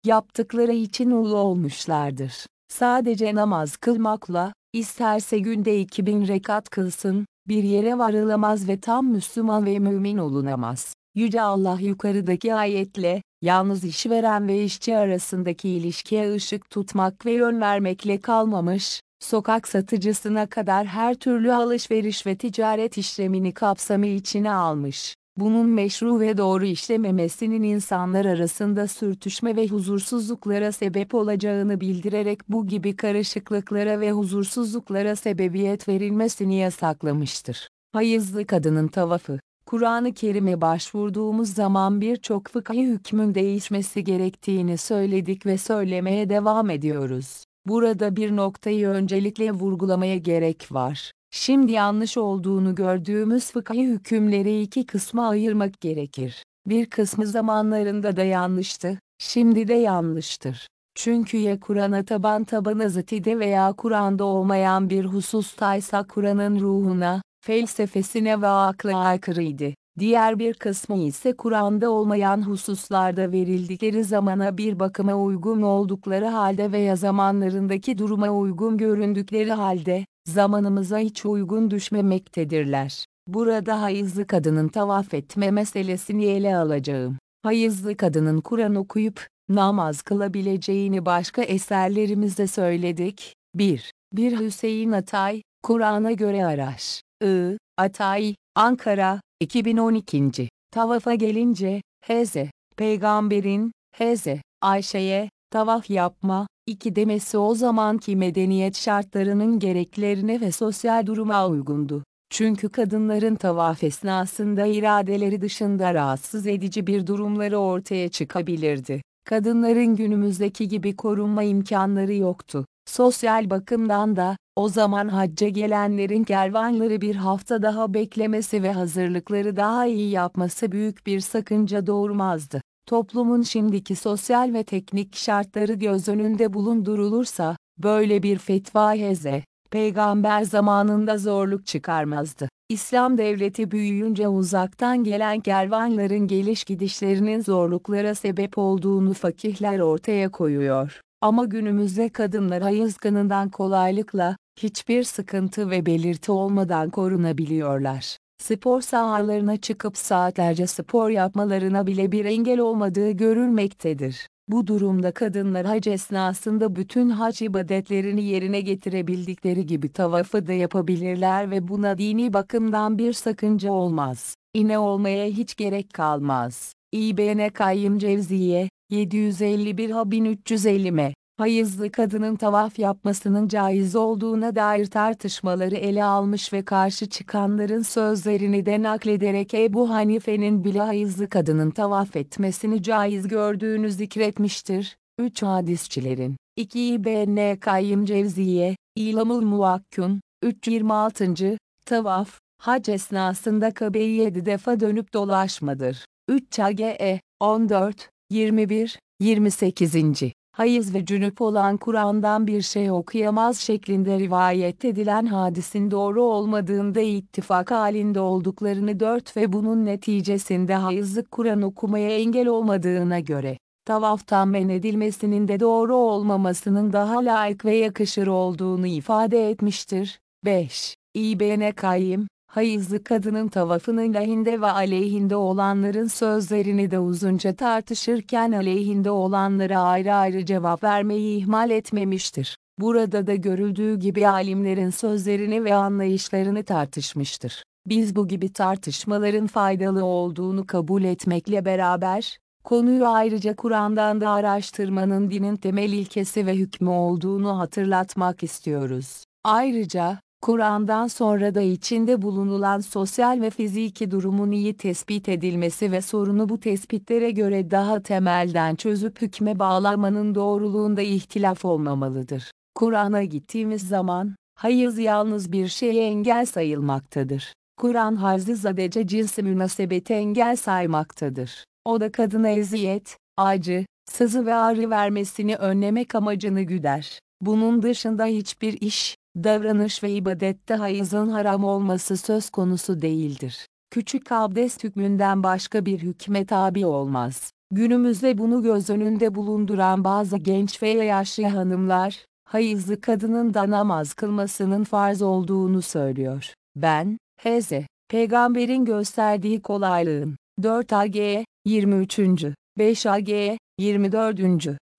Yaptıkları için ulu olmuşlardır. Sadece namaz kılmakla, isterse günde 2000 rekat kılsın, bir yere varılamaz ve tam Müslüman ve mümin olunamaz. Yüce Allah yukarıdaki ayetle, yalnız işveren ve işçi arasındaki ilişkiye ışık tutmak ve yön vermekle kalmamış, sokak satıcısına kadar her türlü alışveriş ve ticaret işlemini kapsamı içine almış. Bunun meşru ve doğru işlememesinin insanlar arasında sürtüşme ve huzursuzluklara sebep olacağını bildirerek bu gibi karışıklıklara ve huzursuzluklara sebebiyet verilmesini yasaklamıştır. Hayızlı kadının tavafı Kur'an-ı Kerim'e başvurduğumuz zaman birçok fıkhi hükmün değişmesi gerektiğini söyledik ve söylemeye devam ediyoruz. Burada bir noktayı öncelikle vurgulamaya gerek var. Şimdi yanlış olduğunu gördüğümüz fıkhi hükümleri iki kısma ayırmak gerekir. Bir kısmı zamanlarında da yanlıştı, şimdi de yanlıştır. Çünkü ya Kur'an'a taban tabanı zıtide veya Kur'an'da olmayan bir husustaysa Kur'an'ın ruhuna, felsefesine ve akla aykırıydı. Diğer bir kısmı ise Kur'an'da olmayan hususlarda verildikleri zamana bir bakıma uygun oldukları halde veya zamanlarındaki duruma uygun göründükleri halde, zamanımıza hiç uygun düşmemektedirler. Burada hayızlı kadının tavaf etme meselesini ele alacağım. Hayızlı kadının Kur'an okuyup, namaz kılabileceğini başka eserlerimizde söyledik. 1. Bir Hüseyin Atay, Kur'an'a göre araş. I. Atay, Ankara, 2012. Tavafa gelince, Hz. Peygamberin, Hz. Ayşe'ye, tavaf yapma, iki demesi o zamanki medeniyet şartlarının gereklerine ve sosyal duruma uygundu. Çünkü kadınların tavaf esnasında iradeleri dışında rahatsız edici bir durumları ortaya çıkabilirdi. Kadınların günümüzdeki gibi korunma imkanları yoktu. Sosyal bakımdan da, o zaman hacca gelenlerin kervanları bir hafta daha beklemesi ve hazırlıkları daha iyi yapması büyük bir sakınca doğurmazdı. Toplumun şimdiki sosyal ve teknik şartları göz önünde bulundurulursa, böyle bir fetva heze, peygamber zamanında zorluk çıkarmazdı. İslam devleti büyüyünce uzaktan gelen kervanların geliş gidişlerinin zorluklara sebep olduğunu fakihler ortaya koyuyor. Ama günümüzde kadınlar hayız kanından kolaylıkla, hiçbir sıkıntı ve belirti olmadan korunabiliyorlar. Spor sahalarına çıkıp saatlerce spor yapmalarına bile bir engel olmadığı görülmektedir. Bu durumda kadınlar hac esnasında bütün hac ibadetlerini yerine getirebildikleri gibi tavafı da yapabilirler ve buna dini bakımdan bir sakınca olmaz. İne olmaya hiç gerek kalmaz. İBN Kayyım Cevziye, 751 ha 1350 m. Hayızlı kadının tavaf yapmasının caiz olduğuna dair tartışmaları ele almış ve karşı çıkanların sözlerini de naklederek Ebu Hanife'nin bile hayızlı kadının tavaf etmesini caiz gördüğünü zikretmiştir. 3 hadisçilerin 2 İBN Kayyım Cevziye, İlamul Muvakkun, 326. Tavaf, hac esnasında Kabe'yi 7 defa dönüp dolaşmadır. 3 CGE, 14, 21, 28. Hayız ve cünüp olan Kur'an'dan bir şey okuyamaz şeklinde rivayet edilen hadisin doğru olmadığında ittifak halinde olduklarını dört ve bunun neticesinde hayızlık Kur'an okumaya engel olmadığına göre, tavaftan men edilmesinin de doğru olmamasının daha layık ve yakışır olduğunu ifade etmiştir. 5. İbn Kayyim, hayızlı kadının tavafının lehinde ve aleyhinde olanların sözlerini de uzunca tartışırken aleyhinde olanlara ayrı ayrı cevap vermeyi ihmal etmemiştir. Burada da görüldüğü gibi alimlerin sözlerini ve anlayışlarını tartışmıştır. Biz bu gibi tartışmaların faydalı olduğunu kabul etmekle beraber, konuyu ayrıca Kur'an'dan da araştırmanın dinin temel ilkesi ve hükmü olduğunu hatırlatmak istiyoruz. Ayrıca, Kur'an'dan sonra da içinde bulunulan sosyal ve fiziki durumun iyi tespit edilmesi ve sorunu bu tespitlere göre daha temelden çözüp hükme bağlamanın doğruluğunda ihtilaf olmamalıdır. Kur'an'a gittiğimiz zaman, hayız yalnız bir şeye engel sayılmaktadır. Kur'an harzı sadece cinsi münasebeti engel saymaktadır. O da kadına eziyet, acı, sızı ve ağrı vermesini önlemek amacını güder. Bunun dışında hiçbir iş, davranış ve ibadette hayızın haram olması söz konusu değildir. Küçük abdest hükmünden başka bir hükme tabi olmaz. Günümüzde bunu göz önünde bulunduran bazı genç veya yaşlı hanımlar, hayızlı kadının da namaz kılmasının farz olduğunu söylüyor. Ben, Hz. Peygamberin gösterdiği kolaylığın, 4 AG, 23. 5 AG, 24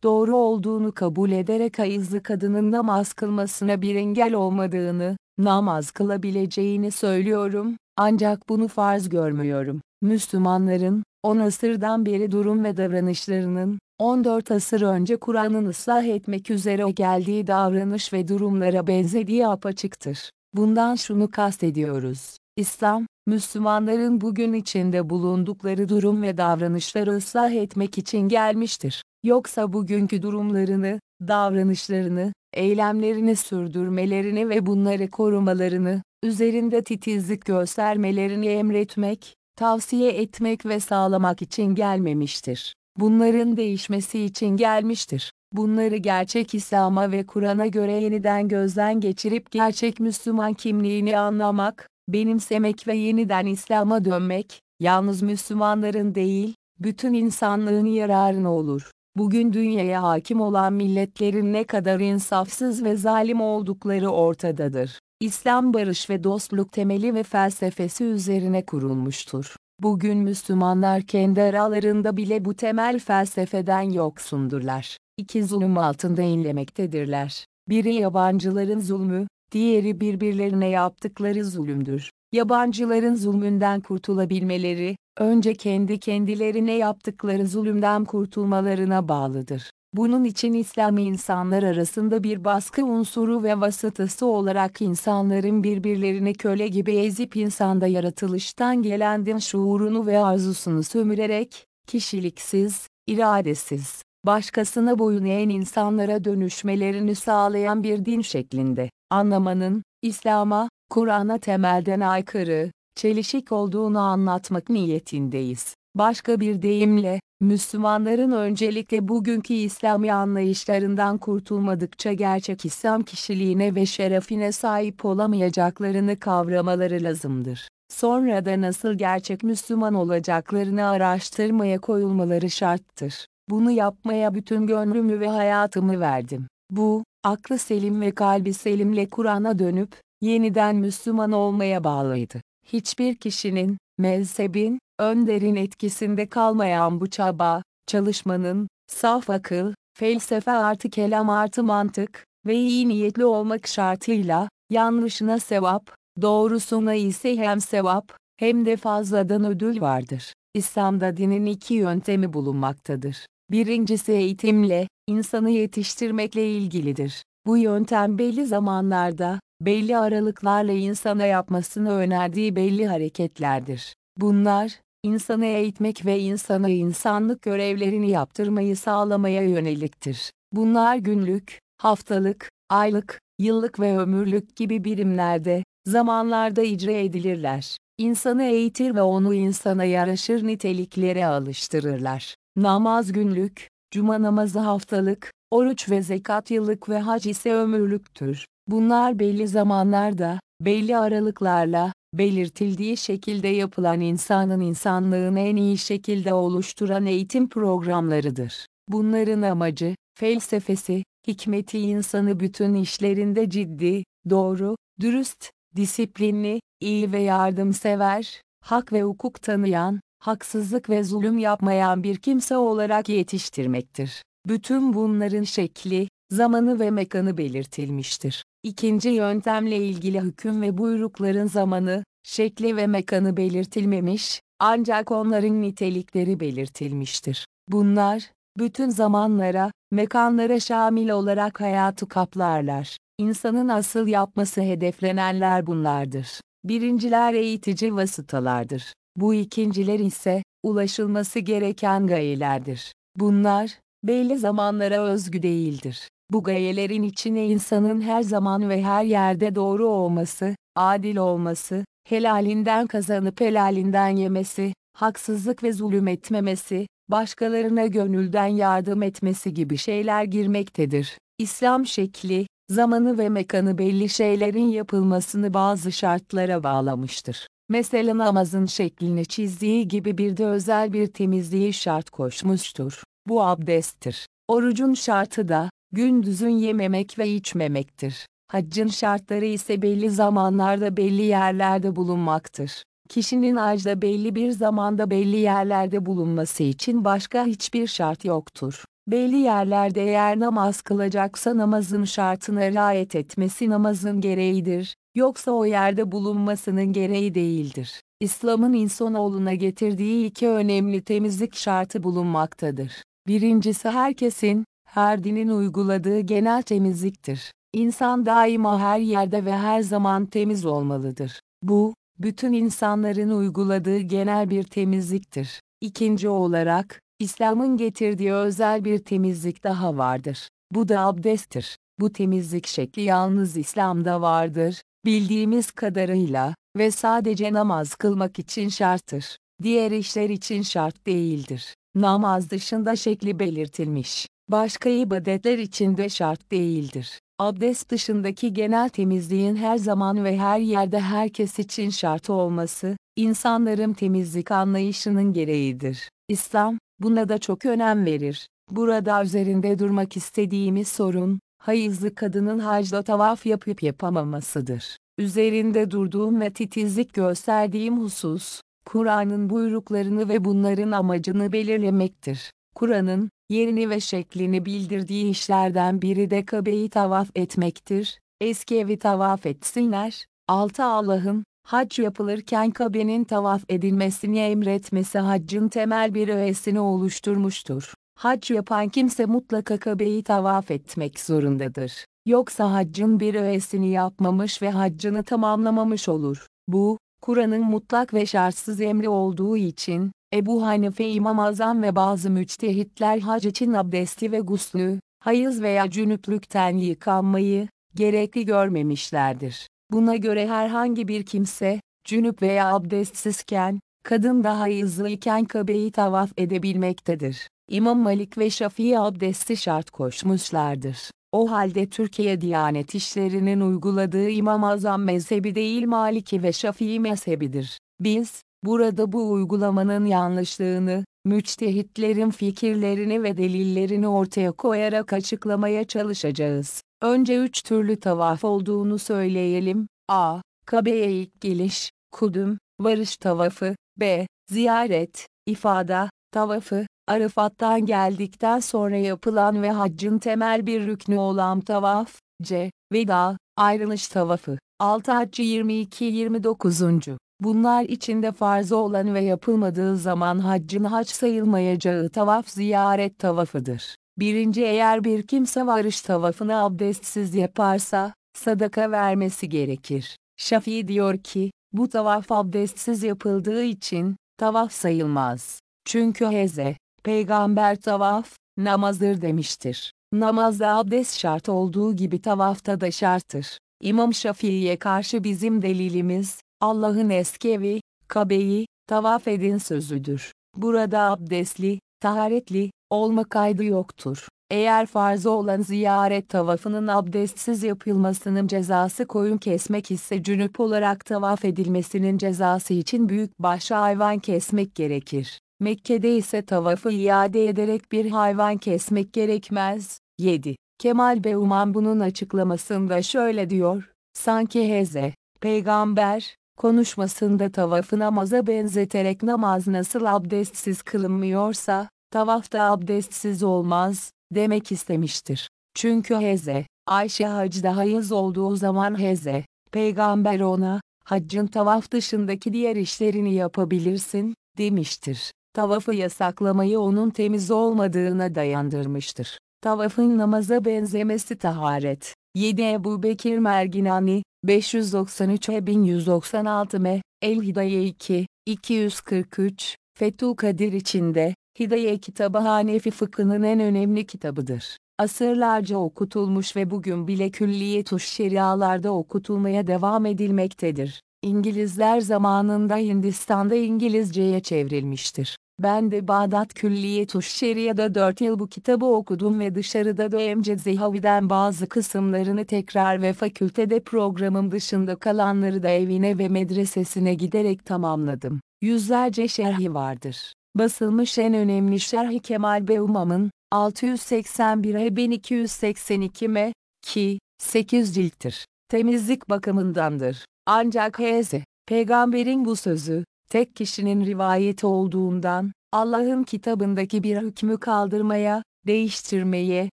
doğru olduğunu kabul ederek hayızlı kadının namaz kılmasına bir engel olmadığını, namaz kılabileceğini söylüyorum, ancak bunu farz görmüyorum. Müslümanların, 10 asırdan beri durum ve davranışlarının, 14 asır önce Kur'an'ın ıslah etmek üzere geldiği davranış ve durumlara benzediği apaçıktır. Bundan şunu kastediyoruz. İslam, Müslümanların bugün içinde bulundukları durum ve davranışları ıslah etmek için gelmiştir. Yoksa bugünkü durumlarını, davranışlarını, eylemlerini sürdürmelerini ve bunları korumalarını, üzerinde titizlik göstermelerini emretmek, tavsiye etmek ve sağlamak için gelmemiştir. Bunların değişmesi için gelmiştir. Bunları gerçek İslam'a ve Kur'an'a göre yeniden gözden geçirip gerçek Müslüman kimliğini anlamak, benimsemek ve yeniden İslam'a dönmek, yalnız Müslümanların değil, bütün insanlığın yararına olur. Bugün dünyaya hakim olan milletlerin ne kadar insafsız ve zalim oldukları ortadadır. İslam barış ve dostluk temeli ve felsefesi üzerine kurulmuştur. Bugün Müslümanlar kendi aralarında bile bu temel felsefeden yoksundurlar. İki zulüm altında inlemektedirler. Biri yabancıların zulmü, diğeri birbirlerine yaptıkları zulümdür. Yabancıların zulmünden kurtulabilmeleri, önce kendi kendilerine yaptıkları zulümden kurtulmalarına bağlıdır. Bunun için İslam insanlar arasında bir baskı unsuru ve vasıtası olarak insanların birbirlerini köle gibi ezip insanda yaratılıştan gelen din şuurunu ve arzusunu sömürerek, kişiliksiz, iradesiz, başkasına boyun eğen insanlara dönüşmelerini sağlayan bir din şeklinde anlamanın, İslam'a, Kur'an'a temelden aykırı, çelişik olduğunu anlatmak niyetindeyiz. Başka bir deyimle, Müslümanların öncelikle bugünkü İslami anlayışlarından kurtulmadıkça gerçek İslam kişiliğine ve şerefine sahip olamayacaklarını kavramaları lazımdır. Sonra da nasıl gerçek Müslüman olacaklarını araştırmaya koyulmaları şarttır. Bunu yapmaya bütün gönlümü ve hayatımı verdim. Bu, aklı selim ve kalbi selimle Kur'an'a dönüp, yeniden Müslüman olmaya bağlıydı. Hiçbir kişinin, mezhebin, önderin etkisinde kalmayan bu çaba, çalışmanın, saf akıl, felsefe artı kelam artı mantık ve iyi niyetli olmak şartıyla, yanlışına sevap, doğrusuna ise hem sevap, hem de fazladan ödül vardır. İslam'da dinin iki yöntemi bulunmaktadır. Birincisi eğitimle, insanı yetiştirmekle ilgilidir. Bu yöntem belli zamanlarda, belli aralıklarla insana yapmasını önerdiği belli hareketlerdir. Bunlar, insanı eğitmek ve insana insanlık görevlerini yaptırmayı sağlamaya yöneliktir. Bunlar günlük, haftalık, aylık, yıllık ve ömürlük gibi birimlerde, zamanlarda icra edilirler. İnsanı eğitir ve onu insana yaraşır niteliklere alıştırırlar. Namaz günlük, cuma namazı haftalık, oruç ve zekat yıllık ve hac ise ömürlüktür. Bunlar belli zamanlarda, belli aralıklarla, belirtildiği şekilde yapılan insanın insanlığını en iyi şekilde oluşturan eğitim programlarıdır. Bunların amacı, felsefesi, hikmeti insanı bütün işlerinde ciddi, doğru, dürüst, disiplinli, iyi ve yardımsever, hak ve hukuk tanıyan, haksızlık ve zulüm yapmayan bir kimse olarak yetiştirmektir. Bütün bunların şekli, zamanı ve mekanı belirtilmiştir. İkinci yöntemle ilgili hüküm ve buyrukların zamanı, şekli ve mekanı belirtilmemiş, ancak onların nitelikleri belirtilmiştir. Bunlar, bütün zamanlara, mekanlara şamil olarak hayatı kaplarlar. İnsanın asıl yapması hedeflenenler bunlardır. Birinciler eğitici vasıtalardır. Bu ikinciler ise, ulaşılması gereken gayelerdir. Bunlar, belli zamanlara özgü değildir. Bu gayelerin içine insanın her zaman ve her yerde doğru olması, adil olması, helalinden kazanıp helalinden yemesi, haksızlık ve zulüm etmemesi, başkalarına gönülden yardım etmesi gibi şeyler girmektedir. İslam şekli, zamanı ve mekanı belli şeylerin yapılmasını bazı şartlara bağlamıştır. Mesela namazın şeklini çizdiği gibi bir de özel bir temizliği şart koşmuştur. Bu abdesttir. Orucun şartı da, gündüzün yememek ve içmemektir. Haccın şartları ise belli zamanlarda belli yerlerde bulunmaktır. Kişinin hacda belli bir zamanda belli yerlerde bulunması için başka hiçbir şart yoktur. Belli yerlerde eğer namaz kılacaksa namazın şartına riayet etmesi namazın gereğidir, yoksa o yerde bulunmasının gereği değildir. İslam'ın insanoğluna getirdiği iki önemli temizlik şartı bulunmaktadır. Birincisi herkesin, her dinin uyguladığı genel temizliktir. İnsan daima her yerde ve her zaman temiz olmalıdır. Bu, bütün insanların uyguladığı genel bir temizliktir. İkinci olarak, İslam'ın getirdiği özel bir temizlik daha vardır. Bu da abdesttir. Bu temizlik şekli yalnız İslam'da vardır, bildiğimiz kadarıyla ve sadece namaz kılmak için şarttır. Diğer işler için şart değildir. Namaz dışında şekli belirtilmiş. Başka ibadetler için de şart değildir. Abdest dışındaki genel temizliğin her zaman ve her yerde herkes için şart olması, insanların temizlik anlayışının gereğidir. İslam, buna da çok önem verir. Burada üzerinde durmak istediğimiz sorun, hayızlı kadının hacda tavaf yapıp yapamamasıdır. Üzerinde durduğum ve titizlik gösterdiğim husus, Kur'an'ın buyruklarını ve bunların amacını belirlemektir. Kur'an'ın, yerini ve şeklini bildirdiği işlerden biri de Kabe'yi tavaf etmektir. Eski evi tavaf etsinler. 6 Allah'ın, hac yapılırken Kabe'nin tavaf edilmesini emretmesi haccın temel bir öğesini oluşturmuştur. Hac yapan kimse mutlaka Kabe'yi tavaf etmek zorundadır. Yoksa haccın bir öğesini yapmamış ve haccını tamamlamamış olur. Bu, Kur'an'ın mutlak ve şartsız emri olduğu için, Ebu Hanife İmam Azam ve bazı müçtehitler hac için abdesti ve guslü, hayız veya cünüplükten yıkanmayı, gerekli görmemişlerdir. Buna göre herhangi bir kimse, cünüp veya abdestsizken, kadın da hayızlı iken Kabe'yi tavaf edebilmektedir. İmam Malik ve Şafii abdesti şart koşmuşlardır. O halde Türkiye Diyanet İşleri'nin uyguladığı İmam Azam mezhebi değil Maliki ve Şafii mezhebidir. Biz, burada bu uygulamanın yanlışlığını, müçtehitlerin fikirlerini ve delillerini ortaya koyarak açıklamaya çalışacağız. Önce üç türlü tavaf olduğunu söyleyelim. A. Kabe'ye ilk geliş, kudüm, varış tavafı. B. Ziyaret, ifada, tavafı. Arafat'tan geldikten sonra yapılan ve haccın temel bir rüknü olan tavaf, c. Veda, ayrılış tavafı, 6 Haccı 22-29. Bunlar içinde farz olan ve yapılmadığı zaman haccın hac sayılmayacağı tavaf ziyaret tavafıdır. Birinci eğer bir kimse varış tavafını abdestsiz yaparsa, sadaka vermesi gerekir. Şafii diyor ki, bu tavaf abdestsiz yapıldığı için, tavaf sayılmaz. Çünkü heze, peygamber tavaf, namazdır demiştir. Namazda abdest şart olduğu gibi tavafta da şarttır. İmam Şafii'ye karşı bizim delilimiz, Allah'ın eski evi, Kabe'yi, tavaf edin sözüdür. Burada abdestli, taharetli, olma kaydı yoktur. Eğer farzı olan ziyaret tavafının abdestsiz yapılmasının cezası koyun kesmek ise cünüp olarak tavaf edilmesinin cezası için büyük baş hayvan kesmek gerekir. Mekke'de ise tavafı iade ederek bir hayvan kesmek gerekmez. 7. Kemal Beyuman bunun açıklamasında şöyle diyor, sanki Heze, peygamber, konuşmasında tavafı namaza benzeterek namaz nasıl abdestsiz kılınmıyorsa, tavaf da abdestsiz olmaz, demek istemiştir. Çünkü Heze, Ayşe hacda hayız olduğu zaman Heze, peygamber ona, haccın tavaf dışındaki diğer işlerini yapabilirsin, demiştir. Tavafı yasaklamayı onun temiz olmadığına dayandırmıştır. Tavafın namaza benzemesi taharet. 7 Ebu Bekir Merginani, 593 e 1196 m, El Hidaye 2, 243, Fethul Kadir içinde, Hidaye kitabı Hanefi fıkhının en önemli kitabıdır. Asırlarca okutulmuş ve bugün bile külliyetuş şerialarda okutulmaya devam edilmektedir. İngilizler zamanında Hindistan'da İngilizceye çevrilmiştir. Ben de Bağdat Külliyetuş Şeria'da 4 yıl bu kitabı okudum ve dışarıda da Emce Zehavi'den bazı kısımlarını tekrar ve fakültede programım dışında kalanları da evine ve medresesine giderek tamamladım. Yüzlerce şerhi vardır. Basılmış en önemli şerhi Kemal Beumam'ın, 681'e 1282 m, ki, 8 cilttir. Temizlik bakımındandır. Ancak Hz. Peygamberin bu sözü, tek kişinin rivayeti olduğundan, Allah'ın kitabındaki bir hükmü kaldırmaya, değiştirmeye,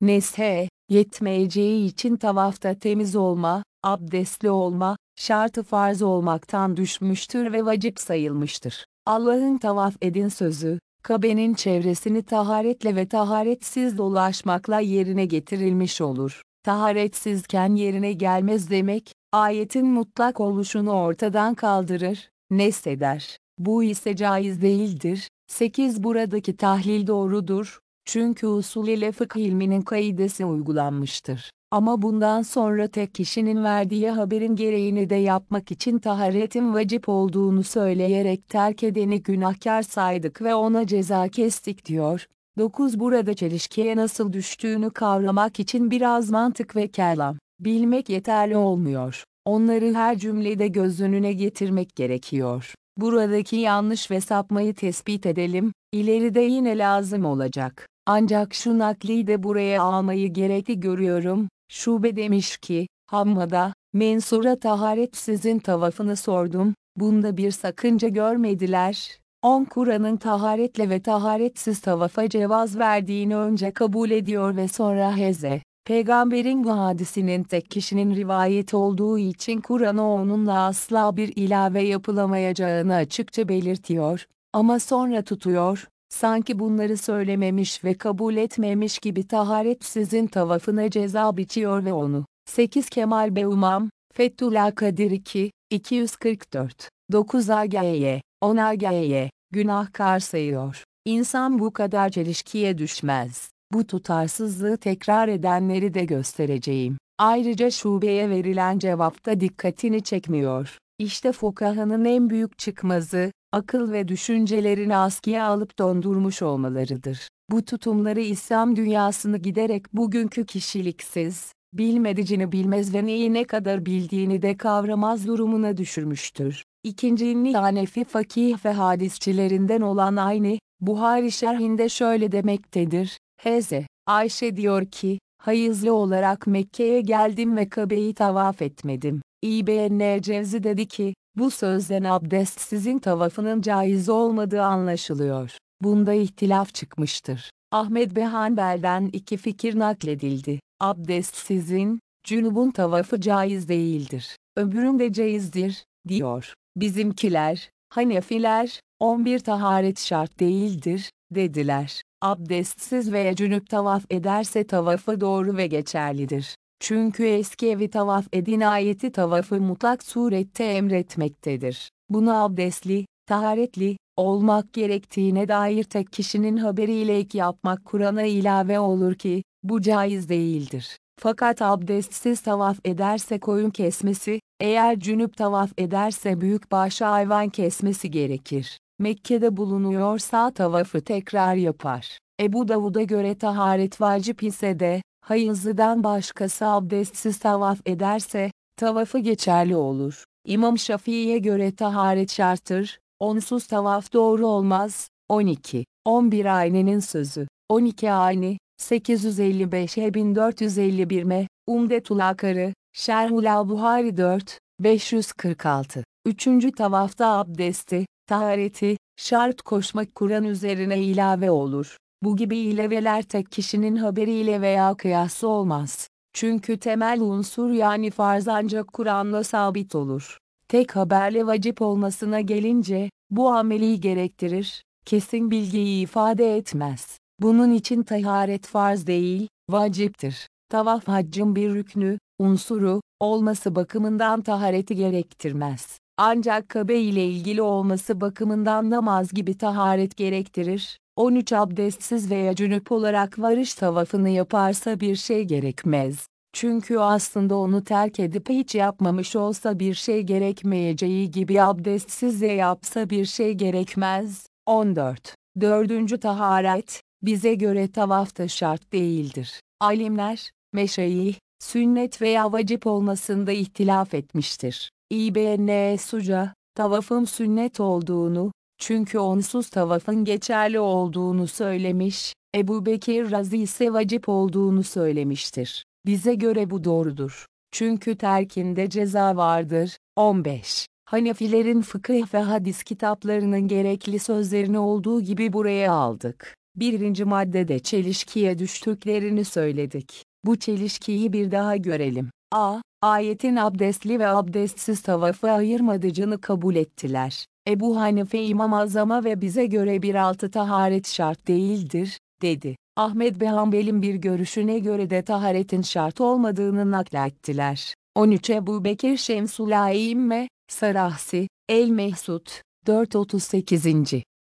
neshe, yetmeyeceği için tavafta temiz olma, abdestli olma, şartı farz olmaktan düşmüştür ve vacip sayılmıştır. Allah'ın tavaf edin sözü, Kabe'nin çevresini taharetle ve taharetsiz dolaşmakla yerine getirilmiş olur. Taharetsizken yerine gelmez demek, ayetin mutlak oluşunu ortadan kaldırır, nesheder. Bu ise caiz değildir. 8. Buradaki tahlil doğrudur, çünkü usul ile fıkh ilminin kaidesi uygulanmıştır. Ama bundan sonra tek kişinin verdiği haberin gereğini de yapmak için taharetin vacip olduğunu söyleyerek terk edeni günahkar saydık ve ona ceza kestik diyor. 9. Burada çelişkiye nasıl düştüğünü kavramak için biraz mantık ve kelam bilmek yeterli olmuyor. Onları her cümlede göz önüne getirmek gerekiyor. Buradaki yanlış ve sapmayı tespit edelim, ileride yine lazım olacak. Ancak şu nakli de buraya almayı gerekli görüyorum. Şube demiş ki, Hammada, Mensur'a taharetsizin tavafını sordum, bunda bir sakınca görmediler. 10 Kur'an'ın taharetle ve taharetsiz tavafa cevaz verdiğini önce kabul ediyor ve sonra heze. Peygamberin bu hadisinin tek kişinin rivayeti olduğu için Kur'an'a onunla asla bir ilave yapılamayacağını açıkça belirtiyor, ama sonra tutuyor, sanki bunları söylememiş ve kabul etmemiş gibi taharetsizin tavafına ceza biçiyor ve onu. 8 Kemal Beumam, Fethullah Kadir 2, 244, 9 AGY, 10 AGY, günahkar sayıyor. İnsan bu kadar çelişkiye düşmez. Bu tutarsızlığı tekrar edenleri de göstereceğim. Ayrıca şubeye verilen cevapta dikkatini çekmiyor. İşte fukahanın en büyük çıkmazı, akıl ve düşüncelerini askıya alıp dondurmuş olmalarıdır. Bu tutumları İslam dünyasını giderek bugünkü kişiliksiz, bilmedicini bilmez ve neyi ne kadar bildiğini de kavramaz durumuna düşürmüştür. İkinci Hanefi fakih ve hadisçilerinden olan aynı, Buhari şerhinde şöyle demektedir, Hz. Ayşe diyor ki, hayızlı olarak Mekke'ye geldim ve Kabe'yi tavaf etmedim. İBN Cevzi dedi ki, bu sözden abdestsizin tavafının caiz olmadığı anlaşılıyor. Bunda ihtilaf çıkmıştır. Ahmet ve Hanbel'den iki fikir nakledildi. Abdestsizin, cünubun tavafı caiz değildir. Öbüründe caizdir, diyor. Bizimkiler, Hanefiler, 11 taharet şart değildir, dediler. Abdestsiz veya cünüp tavaf ederse tavafı doğru ve geçerlidir. Çünkü eski evi tavaf edin ayeti tavafı mutlak surette emretmektedir. Bunu abdestli, taharetli, olmak gerektiğine dair tek kişinin haberiyle ek yapmak Kur'an'a ilave olur ki, bu caiz değildir. Fakat abdestsiz tavaf ederse koyun kesmesi, eğer cünüp tavaf ederse büyük başı hayvan kesmesi gerekir. Mekke'de bulunuyorsa tavafı tekrar yapar. Ebu Davud'a göre taharet vacip ise de, hayızlıdan başkası abdestsiz tavaf ederse, tavafı geçerli olur. İmam Şafii'ye göre taharet şarttır, onsuz tavaf doğru olmaz. 12. 11 aynenin sözü. 12 ayni, 855'e 1451 m. Umdetul Akarı, Şerhul Buhari 4, 546. Üçüncü tavafta abdesti, tahareti, şart koşmak Kur'an üzerine ilave olur. Bu gibi ilaveler tek kişinin haberiyle veya kıyası olmaz. Çünkü temel unsur yani farz ancak Kur'an'la sabit olur. Tek haberle vacip olmasına gelince, bu ameli gerektirir, kesin bilgiyi ifade etmez. Bunun için taharet farz değil, vaciptir. Tavaf haccın bir rüknü, unsuru, olması bakımından tahareti gerektirmez. Ancak Kabe ile ilgili olması bakımından namaz gibi taharet gerektirir. 13 abdestsiz veya cünüp olarak varış tavafını yaparsa bir şey gerekmez. Çünkü aslında onu terk edip hiç yapmamış olsa bir şey gerekmeyeceği gibi abdestsiz de yapsa bir şey gerekmez. 14. Dördüncü taharet, bize göre tavafta şart değildir. Alimler, meşayih, sünnet veya vacip olmasında ihtilaf etmiştir. İBN Suca, tavafın sünnet olduğunu, çünkü onsuz tavafın geçerli olduğunu söylemiş, Ebu Bekir Razi ise vacip olduğunu söylemiştir. Bize göre bu doğrudur. Çünkü terkinde ceza vardır. 15. Hanefilerin fıkıh ve hadis kitaplarının gerekli sözlerini olduğu gibi buraya aldık. Birinci maddede çelişkiye düştüklerini söyledik. Bu çelişkiyi bir daha görelim. A. Ayetin abdestli ve abdestsiz tavafı ayırmadığını kabul ettiler. Ebu Hanife İmam Azam'a ve bize göre bir altı taharet şart değildir, dedi. Ahmet ve Hanbel'in bir görüşüne göre de taharetin şart olmadığını naklettiler. 13 Ebu Bekir Şemsulayimme, Sarahsi, El Mehsut, 438.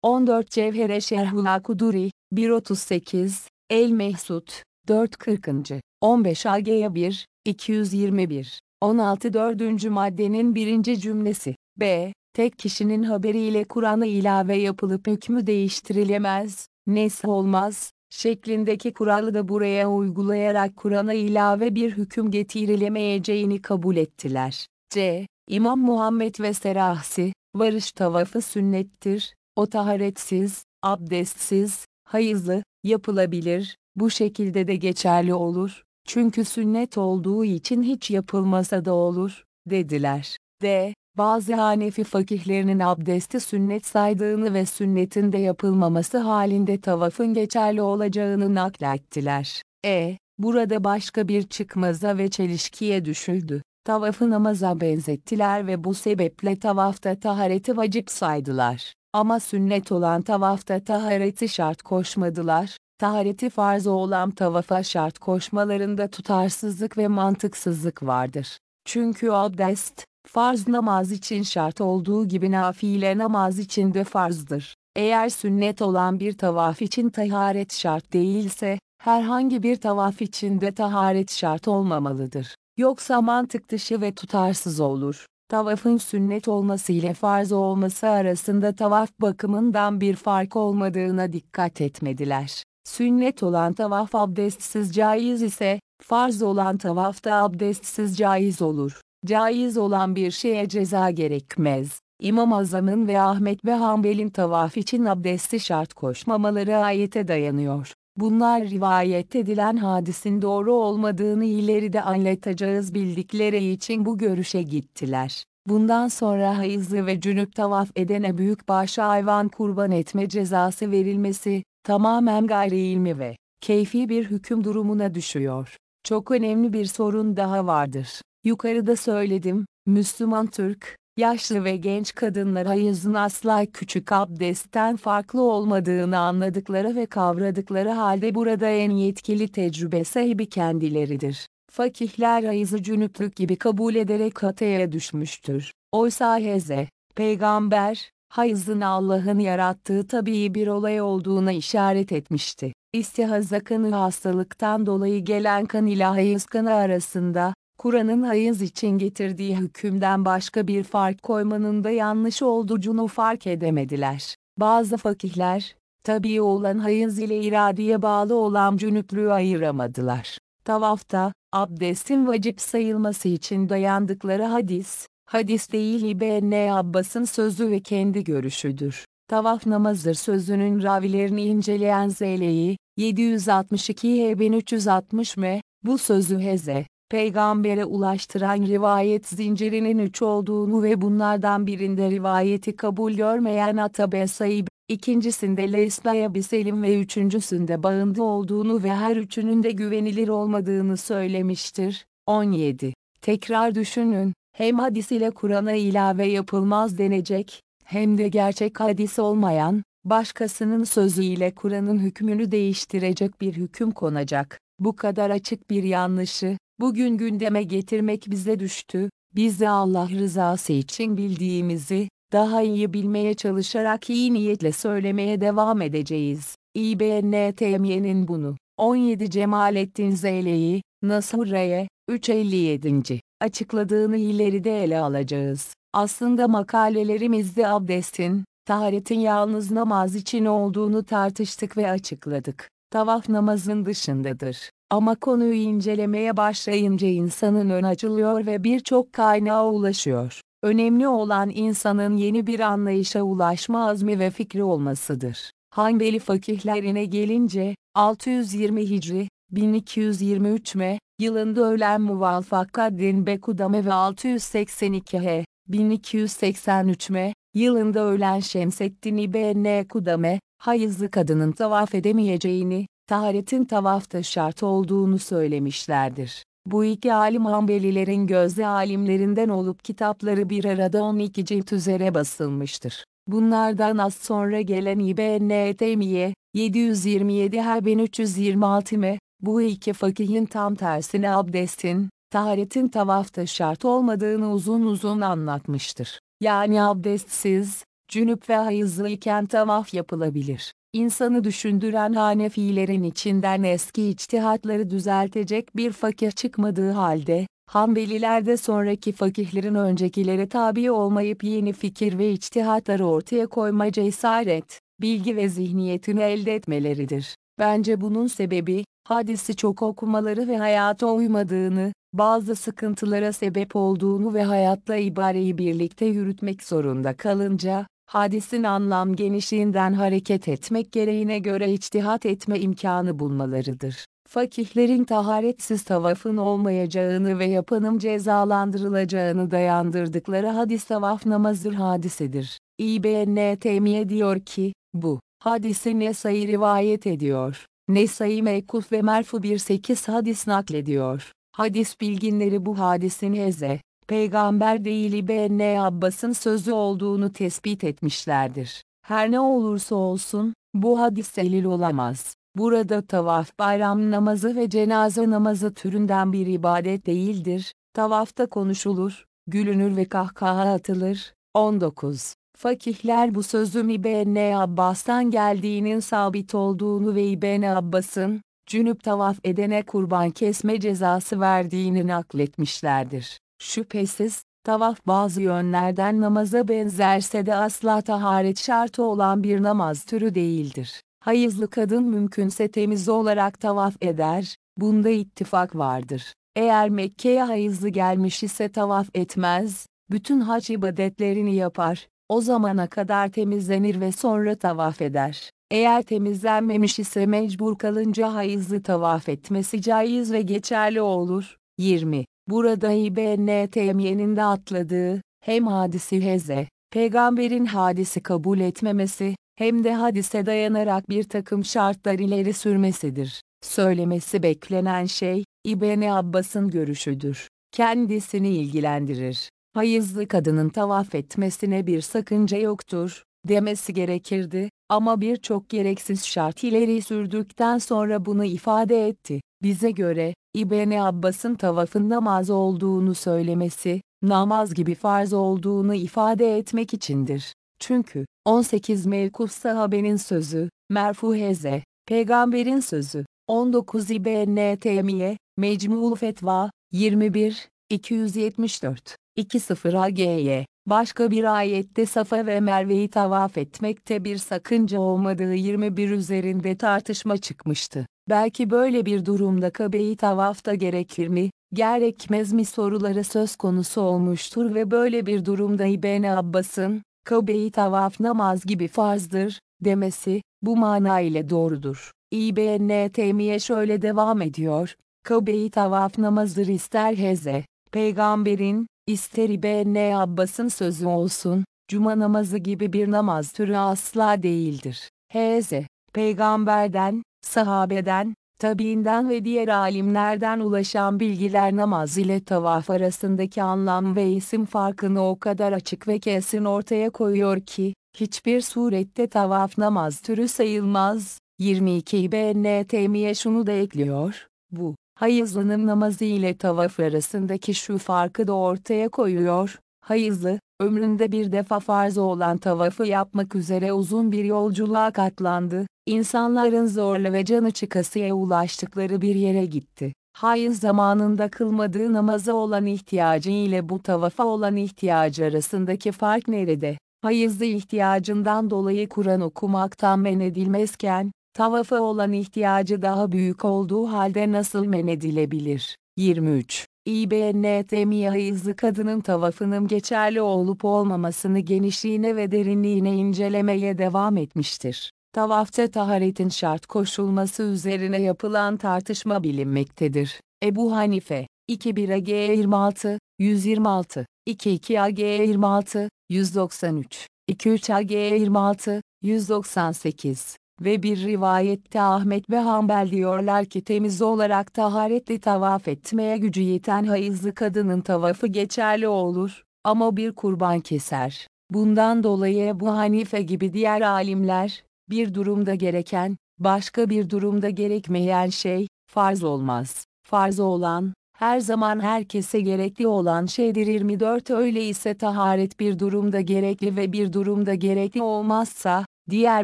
14 Cevhere Şerhul Kuduri, 138, El Mehsut, 440. 15 AG'ye 1, 221. 16 dördüncü maddenin birinci cümlesi. B. Tek kişinin haberiyle Kur'an'a ilave yapılıp hükmü değiştirilemez, nes olmaz, şeklindeki kuralı da buraya uygulayarak Kur'an'a ilave bir hüküm getirilemeyeceğini kabul ettiler. C. İmam Muhammed ve Serahsi, varış tavafı sünnettir, o taharetsiz, abdestsiz, hayızlı, yapılabilir, bu şekilde de geçerli olur, çünkü sünnet olduğu için hiç yapılmasa da olur, dediler. D. Bazı Hanefi fakihlerinin abdesti sünnet saydığını ve sünnetin de yapılmaması halinde tavafın geçerli olacağını naklettiler. E. Burada başka bir çıkmaza ve çelişkiye düşüldü. Tavafı namaza benzettiler ve bu sebeple tavafta tahareti vacip saydılar. Ama sünnet olan tavafta tahareti şart koşmadılar, tahareti farzı olan tavafa şart koşmalarında tutarsızlık ve mantıksızlık vardır. Çünkü abdest, farz namaz için şart olduğu gibi nafile namaz için de farzdır. Eğer sünnet olan bir tavaf için taharet şart değilse, herhangi bir tavaf için de taharet şart olmamalıdır. Yoksa mantık dışı ve tutarsız olur. Tavafın sünnet olması ile farz olması arasında tavaf bakımından bir fark olmadığına dikkat etmediler. Sünnet olan tavaf abdestsiz caiz ise, farz olan tavafta abdestsiz caiz olur. Caiz olan bir şeye ceza gerekmez. İmam Azam'ın ve Ahmet ve Hanbel'in tavaf için abdesti şart koşmamaları ayete dayanıyor. Bunlar rivayet edilen hadisin doğru olmadığını ileride anlatacağız bildikleri için bu görüşe gittiler. Bundan sonra hayızlı ve cünüp tavaf edene büyük başa hayvan kurban etme cezası verilmesi, tamamen gayri ilmi ve keyfi bir hüküm durumuna düşüyor. Çok önemli bir sorun daha vardır. Yukarıda söyledim, Müslüman Türk, yaşlı ve genç kadınlar hayızın asla küçük abdestten farklı olmadığını anladıkları ve kavradıkları halde burada en yetkili tecrübe sahibi kendileridir. Fakihler hayızı cünüplük gibi kabul ederek hataya düşmüştür. Oysa Heze, peygamber, hayızın Allah'ın yarattığı tabii bir olay olduğuna işaret etmişti. İstihaza kanı hastalıktan dolayı gelen kan ile hayız kanı arasında, Kur'an'ın hayız için getirdiği hükümden başka bir fark koymanın da yanlış olduğunu fark edemediler. Bazı fakihler, tabii olan hayız ile iradeye bağlı olan cünüplüğü ayıramadılar. Tavafta, abdestin vacip sayılması için dayandıkları hadis, hadis değil İbn Abbas'ın sözü ve kendi görüşüdür. Tavaf namazdır sözünün ravilerini inceleyen Zeyle'yi, 762 1360 m, bu sözü Heze, peygambere ulaştıran rivayet zincirinin üç olduğunu ve bunlardan birinde rivayeti kabul görmeyen Atabe Saib, ikincisinde Lesnaya Biselim ve üçüncüsünde bağında olduğunu ve her üçünün de güvenilir olmadığını söylemiştir. 17. Tekrar düşünün, hem hadis ile Kur'an'a ilave yapılmaz denecek, hem de gerçek hadis olmayan, başkasının sözüyle Kur'an'ın hükmünü değiştirecek bir hüküm konacak. Bu kadar açık bir yanlışı, bugün gündeme getirmek bize düştü, biz de Allah rızası için bildiğimizi, daha iyi bilmeye çalışarak iyi niyetle söylemeye devam edeceğiz. İBN Temiye'nin bunu, 17 Cemalettin Zeyle'yi, Nasure'ye, 357. açıkladığını ileride ele alacağız. Aslında makalelerimizde abdestin, taharetin yalnız namaz için olduğunu tartıştık ve açıkladık. Tavaf namazın dışındadır. Ama konuyu incelemeye başlayınca insanın ön açılıyor ve birçok kaynağa ulaşıyor. Önemli olan insanın yeni bir anlayışa ulaşma azmi ve fikri olmasıdır. Hanbeli fakihlerine gelince, 620 Hicri, 1223 M, yılında ölen Muvaffakaddin Bekudame ve 682 H, 1283 M, yılında ölen Şemseddin İbn Kudame, hayızlı kadının tavaf edemeyeceğini, taharetin tavafta şart olduğunu söylemişlerdir. Bu iki alim Hanbelilerin gözde alimlerinden olup kitapları bir arada 12 cilt üzere basılmıştır. Bunlardan az sonra gelen İbn Teymiye, 727 her 1326 m, bu iki fakihin tam tersine abdestin, taharetin tavafta şart olmadığını uzun uzun anlatmıştır. Yani abdestsiz, cünüp ve hayızlı iken tavaf yapılabilir. İnsanı düşündüren Hanefilerin içinden eski içtihatları düzeltecek bir fakir çıkmadığı halde, Hanbeliler de sonraki fakihlerin öncekilere tabi olmayıp yeni fikir ve içtihatları ortaya koyma cesaret, bilgi ve zihniyetini elde etmeleridir. Bence bunun sebebi, hadisi çok okumaları ve hayata uymadığını, bazı sıkıntılara sebep olduğunu ve hayatla ibareyi birlikte yürütmek zorunda kalınca, hadisin anlam genişliğinden hareket etmek gereğine göre içtihat etme imkanı bulmalarıdır. Fakihlerin taharetsiz tavafın olmayacağını ve yapanın cezalandırılacağını dayandırdıkları hadis tavaf namazdır hadisedir. İBN Temiye diyor ki, bu, hadisi Nesai rivayet ediyor. Nesai mekuf ve merfu bir sekiz hadis naklediyor. Hadis bilginleri bu hadisin Heze, peygamber değil İbn Abbas'ın sözü olduğunu tespit etmişlerdir. Her ne olursa olsun, bu hadis delil olamaz. Burada tavaf bayram namazı ve cenaze namazı türünden bir ibadet değildir. Tavafta konuşulur, gülünür ve kahkaha atılır. 19. Fakihler bu sözün İbn Abbas'tan geldiğinin sabit olduğunu ve İbn Abbas'ın, cünüp tavaf edene kurban kesme cezası verdiğini nakletmişlerdir. Şüphesiz, tavaf bazı yönlerden namaza benzerse de asla taharet şartı olan bir namaz türü değildir. Hayızlı kadın mümkünse temiz olarak tavaf eder, bunda ittifak vardır. Eğer Mekke'ye hayızlı gelmiş ise tavaf etmez, bütün hac ibadetlerini yapar, o zamana kadar temizlenir ve sonra tavaf eder. Eğer temizlenmemiş ise mecbur kalınca hayızlı tavaf etmesi caiz ve geçerli olur. 20. Burada İBN Temiye'nin de atladığı, hem hadisi heze, peygamberin hadisi kabul etmemesi, hem de hadise dayanarak bir takım şartlar ileri sürmesidir. Söylemesi beklenen şey, İbni Abbas'ın görüşüdür. Kendisini ilgilendirir. Hayızlı kadının tavaf etmesine bir sakınca yoktur, demesi gerekirdi, ama birçok gereksiz şart ileri sürdükten sonra bunu ifade etti. Bize göre, İbni Abbas'ın tavafın namaz olduğunu söylemesi, namaz gibi farz olduğunu ifade etmek içindir. Çünkü, 18 mevkuf sahabenin sözü, merfu heze, peygamberin sözü, 19 İbn Temiye, Mecmul Fetva, 21, 274, 20 AGY, başka bir ayette Safa ve Merve'yi tavaf etmekte bir sakınca olmadığı 21 üzerinde tartışma çıkmıştı. Belki böyle bir durumda Kabe'yi tavafta gerekir mi, gerekmez mi soruları söz konusu olmuştur ve böyle bir durumda İbn Abbas'ın, Kabe'yi tavaf namaz gibi farzdır, demesi, bu mana ile doğrudur. İbn Teymiye şöyle devam ediyor, Kabe'yi tavaf namazdır ister heze, peygamberin, ister İbn Abbas'ın sözü olsun, cuma namazı gibi bir namaz türü asla değildir. Heze, peygamberden, sahabeden, tabiinden ve diğer alimlerden ulaşan bilgiler namaz ile tavaf arasındaki anlam ve isim farkını o kadar açık ve kesin ortaya koyuyor ki, hiçbir surette tavaf namaz türü sayılmaz. 22 İbn Teymiye şunu da ekliyor, bu, hayızlının namazı ile tavaf arasındaki şu farkı da ortaya koyuyor, hayızlı, ömründe bir defa farzı olan tavafı yapmak üzere uzun bir yolculuğa katlandı, insanların zorla ve canı çıkasıya ulaştıkları bir yere gitti. Hayız zamanında kılmadığı namaza olan ihtiyacı ile bu tavafa olan ihtiyacı arasındaki fark nerede? Hayızlı ihtiyacından dolayı Kur'an okumaktan men edilmezken, tavafa olan ihtiyacı daha büyük olduğu halde nasıl men edilebilir? 23. İBN Temiye hayızlı kadının tavafının geçerli olup olmamasını genişliğine ve derinliğine incelemeye devam etmiştir. Tavafta taharetin şart koşulması üzerine yapılan tartışma bilinmektedir. Ebu Hanife, 21 AG 26, 126, 22 AG 26, 193, 23 AG 26, 198 ve bir rivayette Ahmet ve Hanbel diyorlar ki temiz olarak taharetli tavaf etmeye gücü yeten hayızlı kadının tavafı geçerli olur, ama bir kurban keser. Bundan dolayı bu Hanife gibi diğer alimler, bir durumda gereken, başka bir durumda gerekmeyen şey, farz olmaz. Farz olan, her zaman herkese gerekli olan şeydir 24 öyleyse taharet bir durumda gerekli ve bir durumda gerekli olmazsa, diğer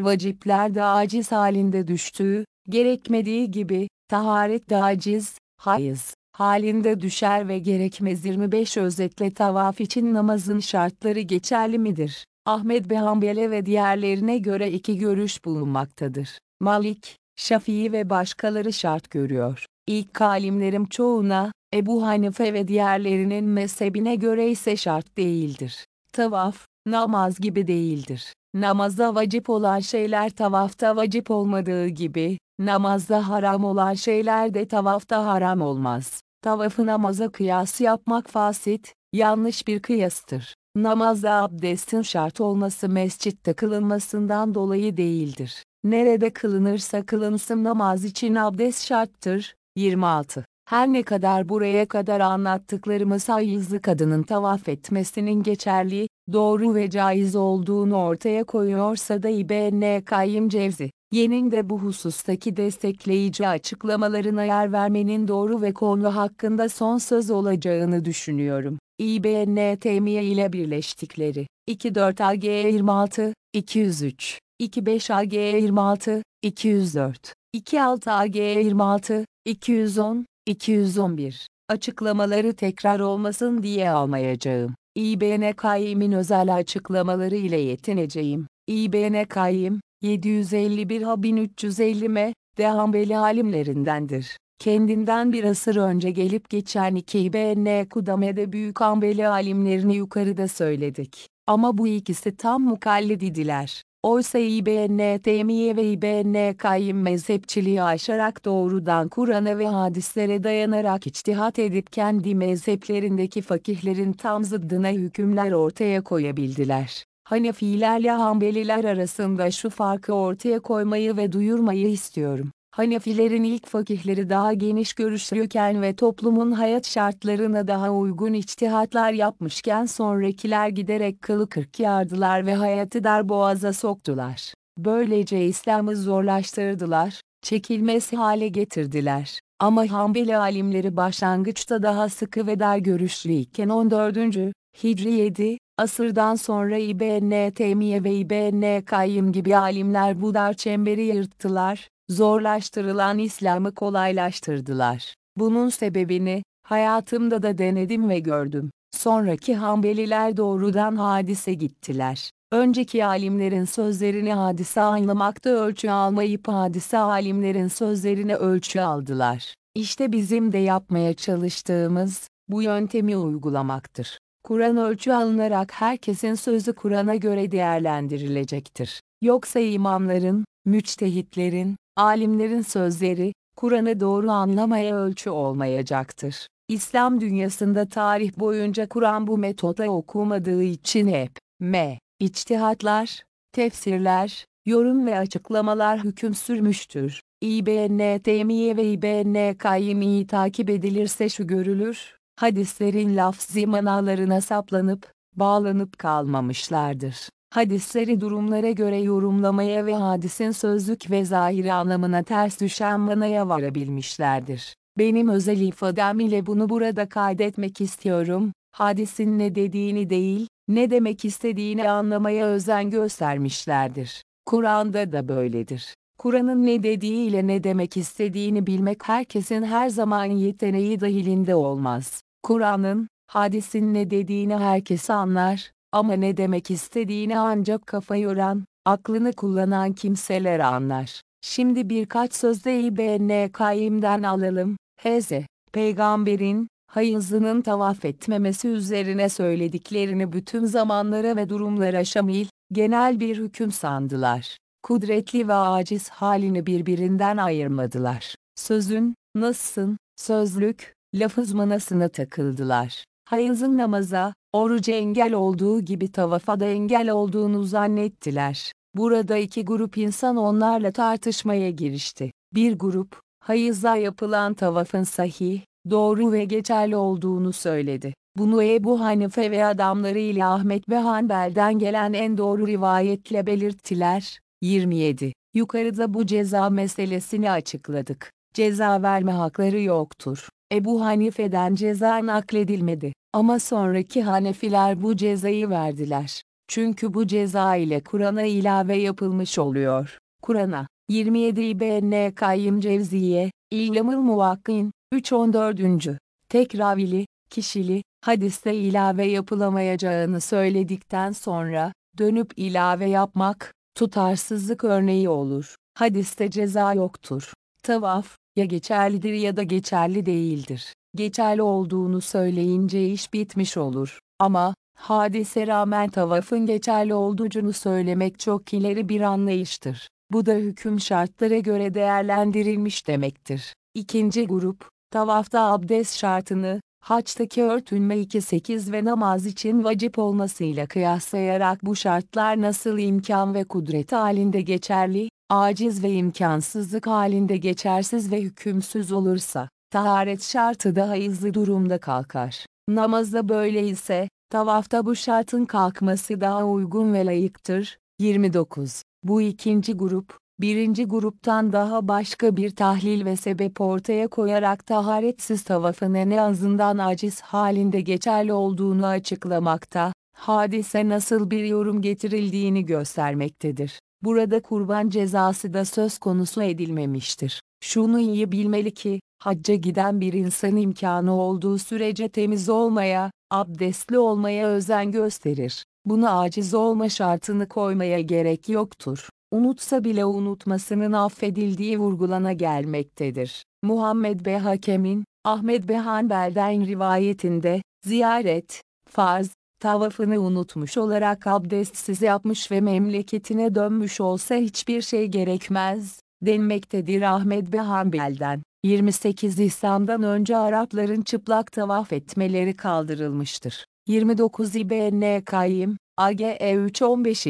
vacipler de aciz halinde düştüğü, gerekmediği gibi, taharet de aciz, hayız, halinde düşer ve gerekmez 25 özetle tavaf için namazın şartları geçerli midir? Ahmet Behambele ve diğerlerine göre iki görüş bulunmaktadır. Malik, Şafii ve başkaları şart görüyor. İlk alimlerim çoğuna, Ebu Hanife ve diğerlerinin mezhebine göre ise şart değildir. Tavaf, namaz gibi değildir. Namazda vacip olan şeyler tavafta vacip olmadığı gibi, namazda haram olan şeyler de tavafta haram olmaz. Tavafı namaza kıyas yapmak fasit, yanlış bir kıyastır. Namazda abdestin şart olması mescitte kılınmasından dolayı değildir. Nerede kılınırsa kılınsın namaz için abdest şarttır. 26. Her ne kadar buraya kadar anlattıklarımız hayızlı kadının tavaf etmesinin geçerli, doğru ve caiz olduğunu ortaya koyuyorsa da İbn Kayyım Cevzi, Yenin de bu husustaki destekleyici açıklamalarına yer vermenin doğru ve konu hakkında son söz olacağını düşünüyorum. İBN Temiye ile birleştikleri 24 AG 26 203 25 AG 26 204 26 AG 26 210 211 açıklamaları tekrar olmasın diye almayacağım. İBN Kayyim'in özel açıklamaları ile yetineceğim. İBN Kayyim 751 ha 1350 m de Hanbeli alimlerindendir. Kendinden bir asır önce gelip geçen iki İbn Kudame'de büyük Hanbeli alimlerini yukarıda söyledik. Ama bu ikisi tam mukallididiler. Oysa İBN Teymiye ve İBN Kayyım mezhepçiliği aşarak doğrudan Kur'an'a ve hadislere dayanarak içtihat edip kendi mezheplerindeki fakihlerin tam zıddına hükümler ortaya koyabildiler. Hanefilerle Hanbeliler arasında şu farkı ortaya koymayı ve duyurmayı istiyorum. Hanefilerin ilk fakihleri daha geniş görüşlüyken ve toplumun hayat şartlarına daha uygun içtihatlar yapmışken sonrakiler giderek kılı kırk yardılar ve hayatı dar boğaza soktular. Böylece İslam'ı zorlaştırdılar, çekilmez hale getirdiler. Ama Hanbeli alimleri başlangıçta daha sıkı ve dar görüşlüyken 14. Hicri 7, asırdan sonra İbn Teymiye ve İbn Kayyım gibi alimler bu dar çemberi yırttılar, zorlaştırılan İslam'ı kolaylaştırdılar. Bunun sebebini, hayatımda da denedim ve gördüm. Sonraki Hanbeliler doğrudan hadise gittiler. Önceki alimlerin sözlerini hadise anlamakta ölçü almayıp hadise alimlerin sözlerini ölçü aldılar. İşte bizim de yapmaya çalıştığımız, bu yöntemi uygulamaktır. Kur'an ölçü alınarak herkesin sözü Kur'an'a göre değerlendirilecektir. Yoksa imamların, müçtehitlerin, alimlerin sözleri, Kur'an'ı doğru anlamaya ölçü olmayacaktır. İslam dünyasında tarih boyunca Kur'an bu metotla okumadığı için hep, m, içtihatlar, tefsirler, yorum ve açıklamalar hüküm sürmüştür. İBN Teymiye ve İBN Kayyimi'yi takip edilirse şu görülür, hadislerin lafzi manalarına saplanıp, bağlanıp kalmamışlardır. Hadisleri durumlara göre yorumlamaya ve hadisin sözlük ve zahiri anlamına ters düşen manaya varabilmişlerdir. Benim özel ifadem ile bunu burada kaydetmek istiyorum, hadisin ne dediğini değil, ne demek istediğini anlamaya özen göstermişlerdir. Kur'an'da da böyledir. Kur'an'ın ne dediği ile ne demek istediğini bilmek herkesin her zaman yeteneği dahilinde olmaz. Kur'an'ın, hadisin ne dediğini herkes anlar, ama ne demek istediğini ancak kafa yoran, aklını kullanan kimseler anlar. Şimdi birkaç sözde İbn Kayyim'den alalım. Hz. Peygamberin, hayızının tavaf etmemesi üzerine söylediklerini bütün zamanlara ve durumlara şamil, genel bir hüküm sandılar. Kudretli ve aciz halini birbirinden ayırmadılar. Sözün, nasılsın, sözlük, lafız manasına takıldılar. Hayızın namaza, oruca engel olduğu gibi tavafa da engel olduğunu zannettiler. Burada iki grup insan onlarla tartışmaya girişti. Bir grup, hayızla yapılan tavafın sahih, doğru ve geçerli olduğunu söyledi. Bunu Ebu Hanife ve adamları ile Ahmet ve Hanbel'den gelen en doğru rivayetle belirttiler. 27. Yukarıda bu ceza meselesini açıkladık. Ceza verme hakları yoktur. Ebu Hanife'den ceza nakledilmedi. Ama sonraki Hanefiler bu cezayı verdiler. Çünkü bu ceza ile Kur'an'a ilave yapılmış oluyor. Kur'an'a 27 İbn Kayyım Cevziye, İllamıl Muvakkin, 314. Tekravili, kişili, hadiste ilave yapılamayacağını söyledikten sonra, dönüp ilave yapmak, tutarsızlık örneği olur. Hadiste ceza yoktur. Tavaf, ya geçerlidir ya da geçerli değildir. Geçerli olduğunu söyleyince iş bitmiş olur. Ama, hadise rağmen tavafın geçerli olduğunu söylemek çok ileri bir anlayıştır. Bu da hüküm şartlara göre değerlendirilmiş demektir. İkinci grup, tavafta abdest şartını, haçtaki örtünme 2-8 ve namaz için vacip olmasıyla kıyaslayarak bu şartlar nasıl imkan ve kudret halinde geçerli, aciz ve imkansızlık halinde geçersiz ve hükümsüz olursa, taharet şartı da hayızlı durumda kalkar. Namazda böyle ise, tavafta bu şartın kalkması daha uygun ve layıktır. 29. Bu ikinci grup, birinci gruptan daha başka bir tahlil ve sebep ortaya koyarak taharetsiz tavafın en azından aciz halinde geçerli olduğunu açıklamakta, hadise nasıl bir yorum getirildiğini göstermektedir. Burada kurban cezası da söz konusu edilmemiştir. Şunu iyi bilmeli ki, hacca giden bir insan imkanı olduğu sürece temiz olmaya, abdestli olmaya özen gösterir. Buna aciz olma şartını koymaya gerek yoktur. Unutsa bile unutmasının affedildiği vurgulana gelmektedir. Muhammed Bey Hakem'in, Ahmet Bey Hanbel'den rivayetinde, ziyaret, farz, tavafını unutmuş olarak abdestsiz yapmış ve memleketine dönmüş olsa hiçbir şey gerekmez, denmektedir Ahmet bin Hanbel'den. 28 İslam'dan önce Arapların çıplak tavaf etmeleri kaldırılmıştır. 29 İbn Kayyim, AGE 315.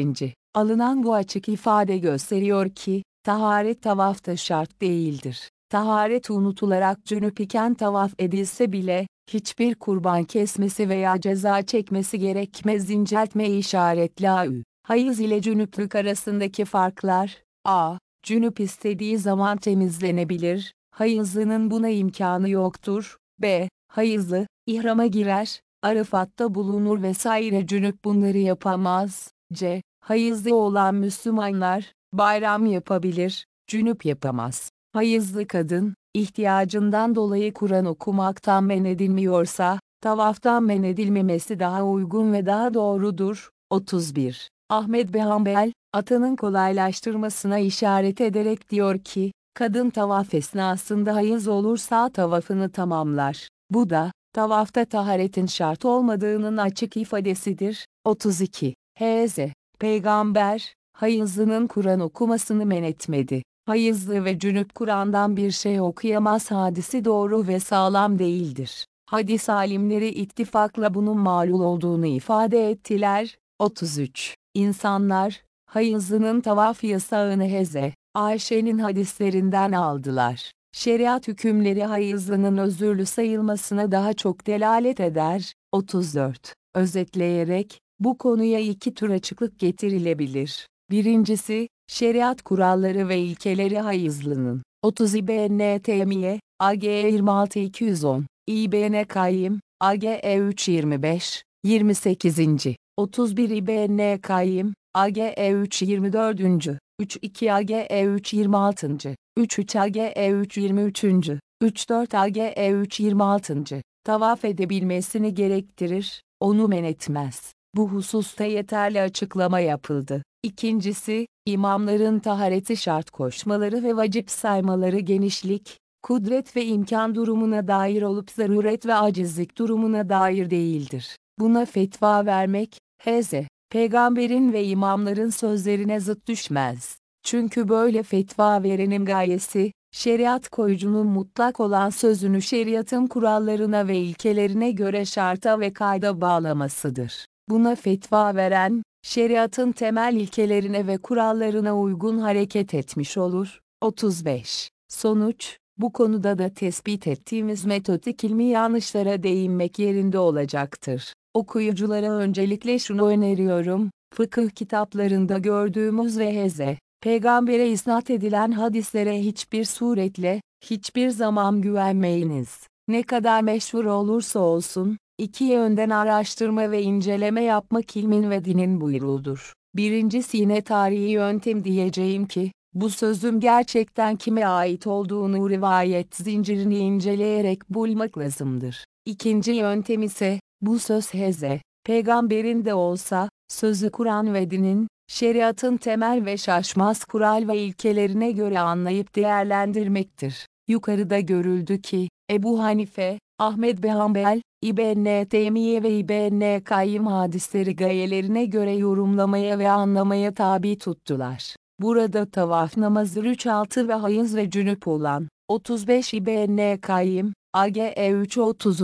Alınan bu açık ifade gösteriyor ki, taharet tavafta şart değildir. Taharet unutularak cünüp iken tavaf edilse bile, hiçbir kurban kesmesi veya ceza çekmesi gerekmez inceltme işaretli AÜ. Hayız ile cünüplük arasındaki farklar, a. Cünüp istediği zaman temizlenebilir, hayızlının buna imkanı yoktur, b. Hayızlı, ihrama girer, Arafat'ta bulunur vesaire cünüp bunları yapamaz, c. Hayızlı olan Müslümanlar, bayram yapabilir, cünüp yapamaz. Hayızlı kadın, ihtiyacından dolayı Kur'an okumaktan men edilmiyorsa, tavaftan men edilmemesi daha uygun ve daha doğrudur. 31. Ahmet Behanbel, atanın kolaylaştırmasına işaret ederek diyor ki, kadın tavaf esnasında hayız olursa tavafını tamamlar. Bu da, tavafta taharetin şart olmadığının açık ifadesidir. 32. H.Z. Peygamber, hayızlının Kur'an okumasını men etmedi. Hayızlı ve cünüp Kur'an'dan bir şey okuyamaz hadisi doğru ve sağlam değildir. Hadis alimleri ittifakla bunun malul olduğunu ifade ettiler. 33. İnsanlar, hayızlının tavaf yasağını Heze, Ayşe'nin hadislerinden aldılar. Şeriat hükümleri hayızlının özürlü sayılmasına daha çok delalet eder. 34. Özetleyerek, bu konuya iki tür açıklık getirilebilir. Birincisi, şeriat kuralları ve ilkeleri hayızlının. 30 İBN Temiye, AGE 26 210, İBN Kayyim, AGE 325, 28. 31 İBN Kayyim, AGE 324. 32 AGE 326. 33 AGE 323. 34 AGE 326. Tavaf edebilmesini gerektirir, onu men etmez. Bu hususta yeterli açıklama yapıldı. İkincisi, imamların tahareti şart koşmaları ve vacip saymaları genişlik, kudret ve imkan durumuna dair olup zaruret ve acizlik durumuna dair değildir. Buna fetva vermek, heze, peygamberin ve imamların sözlerine zıt düşmez. Çünkü böyle fetva verenin gayesi, şeriat koyucunun mutlak olan sözünü şeriatın kurallarına ve ilkelerine göre şarta ve kayda bağlamasıdır. Buna fetva veren, şeriatın temel ilkelerine ve kurallarına uygun hareket etmiş olur. 35. Sonuç, bu konuda da tespit ettiğimiz metodik ilmi yanlışlara değinmek yerinde olacaktır. Okuyuculara öncelikle şunu öneriyorum, fıkıh kitaplarında gördüğümüz ve heze, peygambere isnat edilen hadislere hiçbir suretle, hiçbir zaman güvenmeyiniz. Ne kadar meşhur olursa olsun, İki yönden araştırma ve inceleme yapmak ilmin ve dinin buyruğudur. Birincisi yine tarihi yöntem diyeceğim ki, bu sözüm gerçekten kime ait olduğunu rivayet zincirini inceleyerek bulmak lazımdır. İkinci yöntem ise, bu söz heze, peygamberin de olsa, sözü Kur'an ve dinin, şeriatın temel ve şaşmaz kural ve ilkelerine göre anlayıp değerlendirmektir. Yukarıda görüldü ki, Ebu Hanife, Ahmet bin Hanbel, İbn Teymiye ve İbn Kayyım hadisleri gayelerine göre yorumlamaya ve anlamaya tabi tuttular. Burada tavaf namazı 3-6 ve hayız ve cünüp olan 35 İbn Kayyım, AGE 3 30.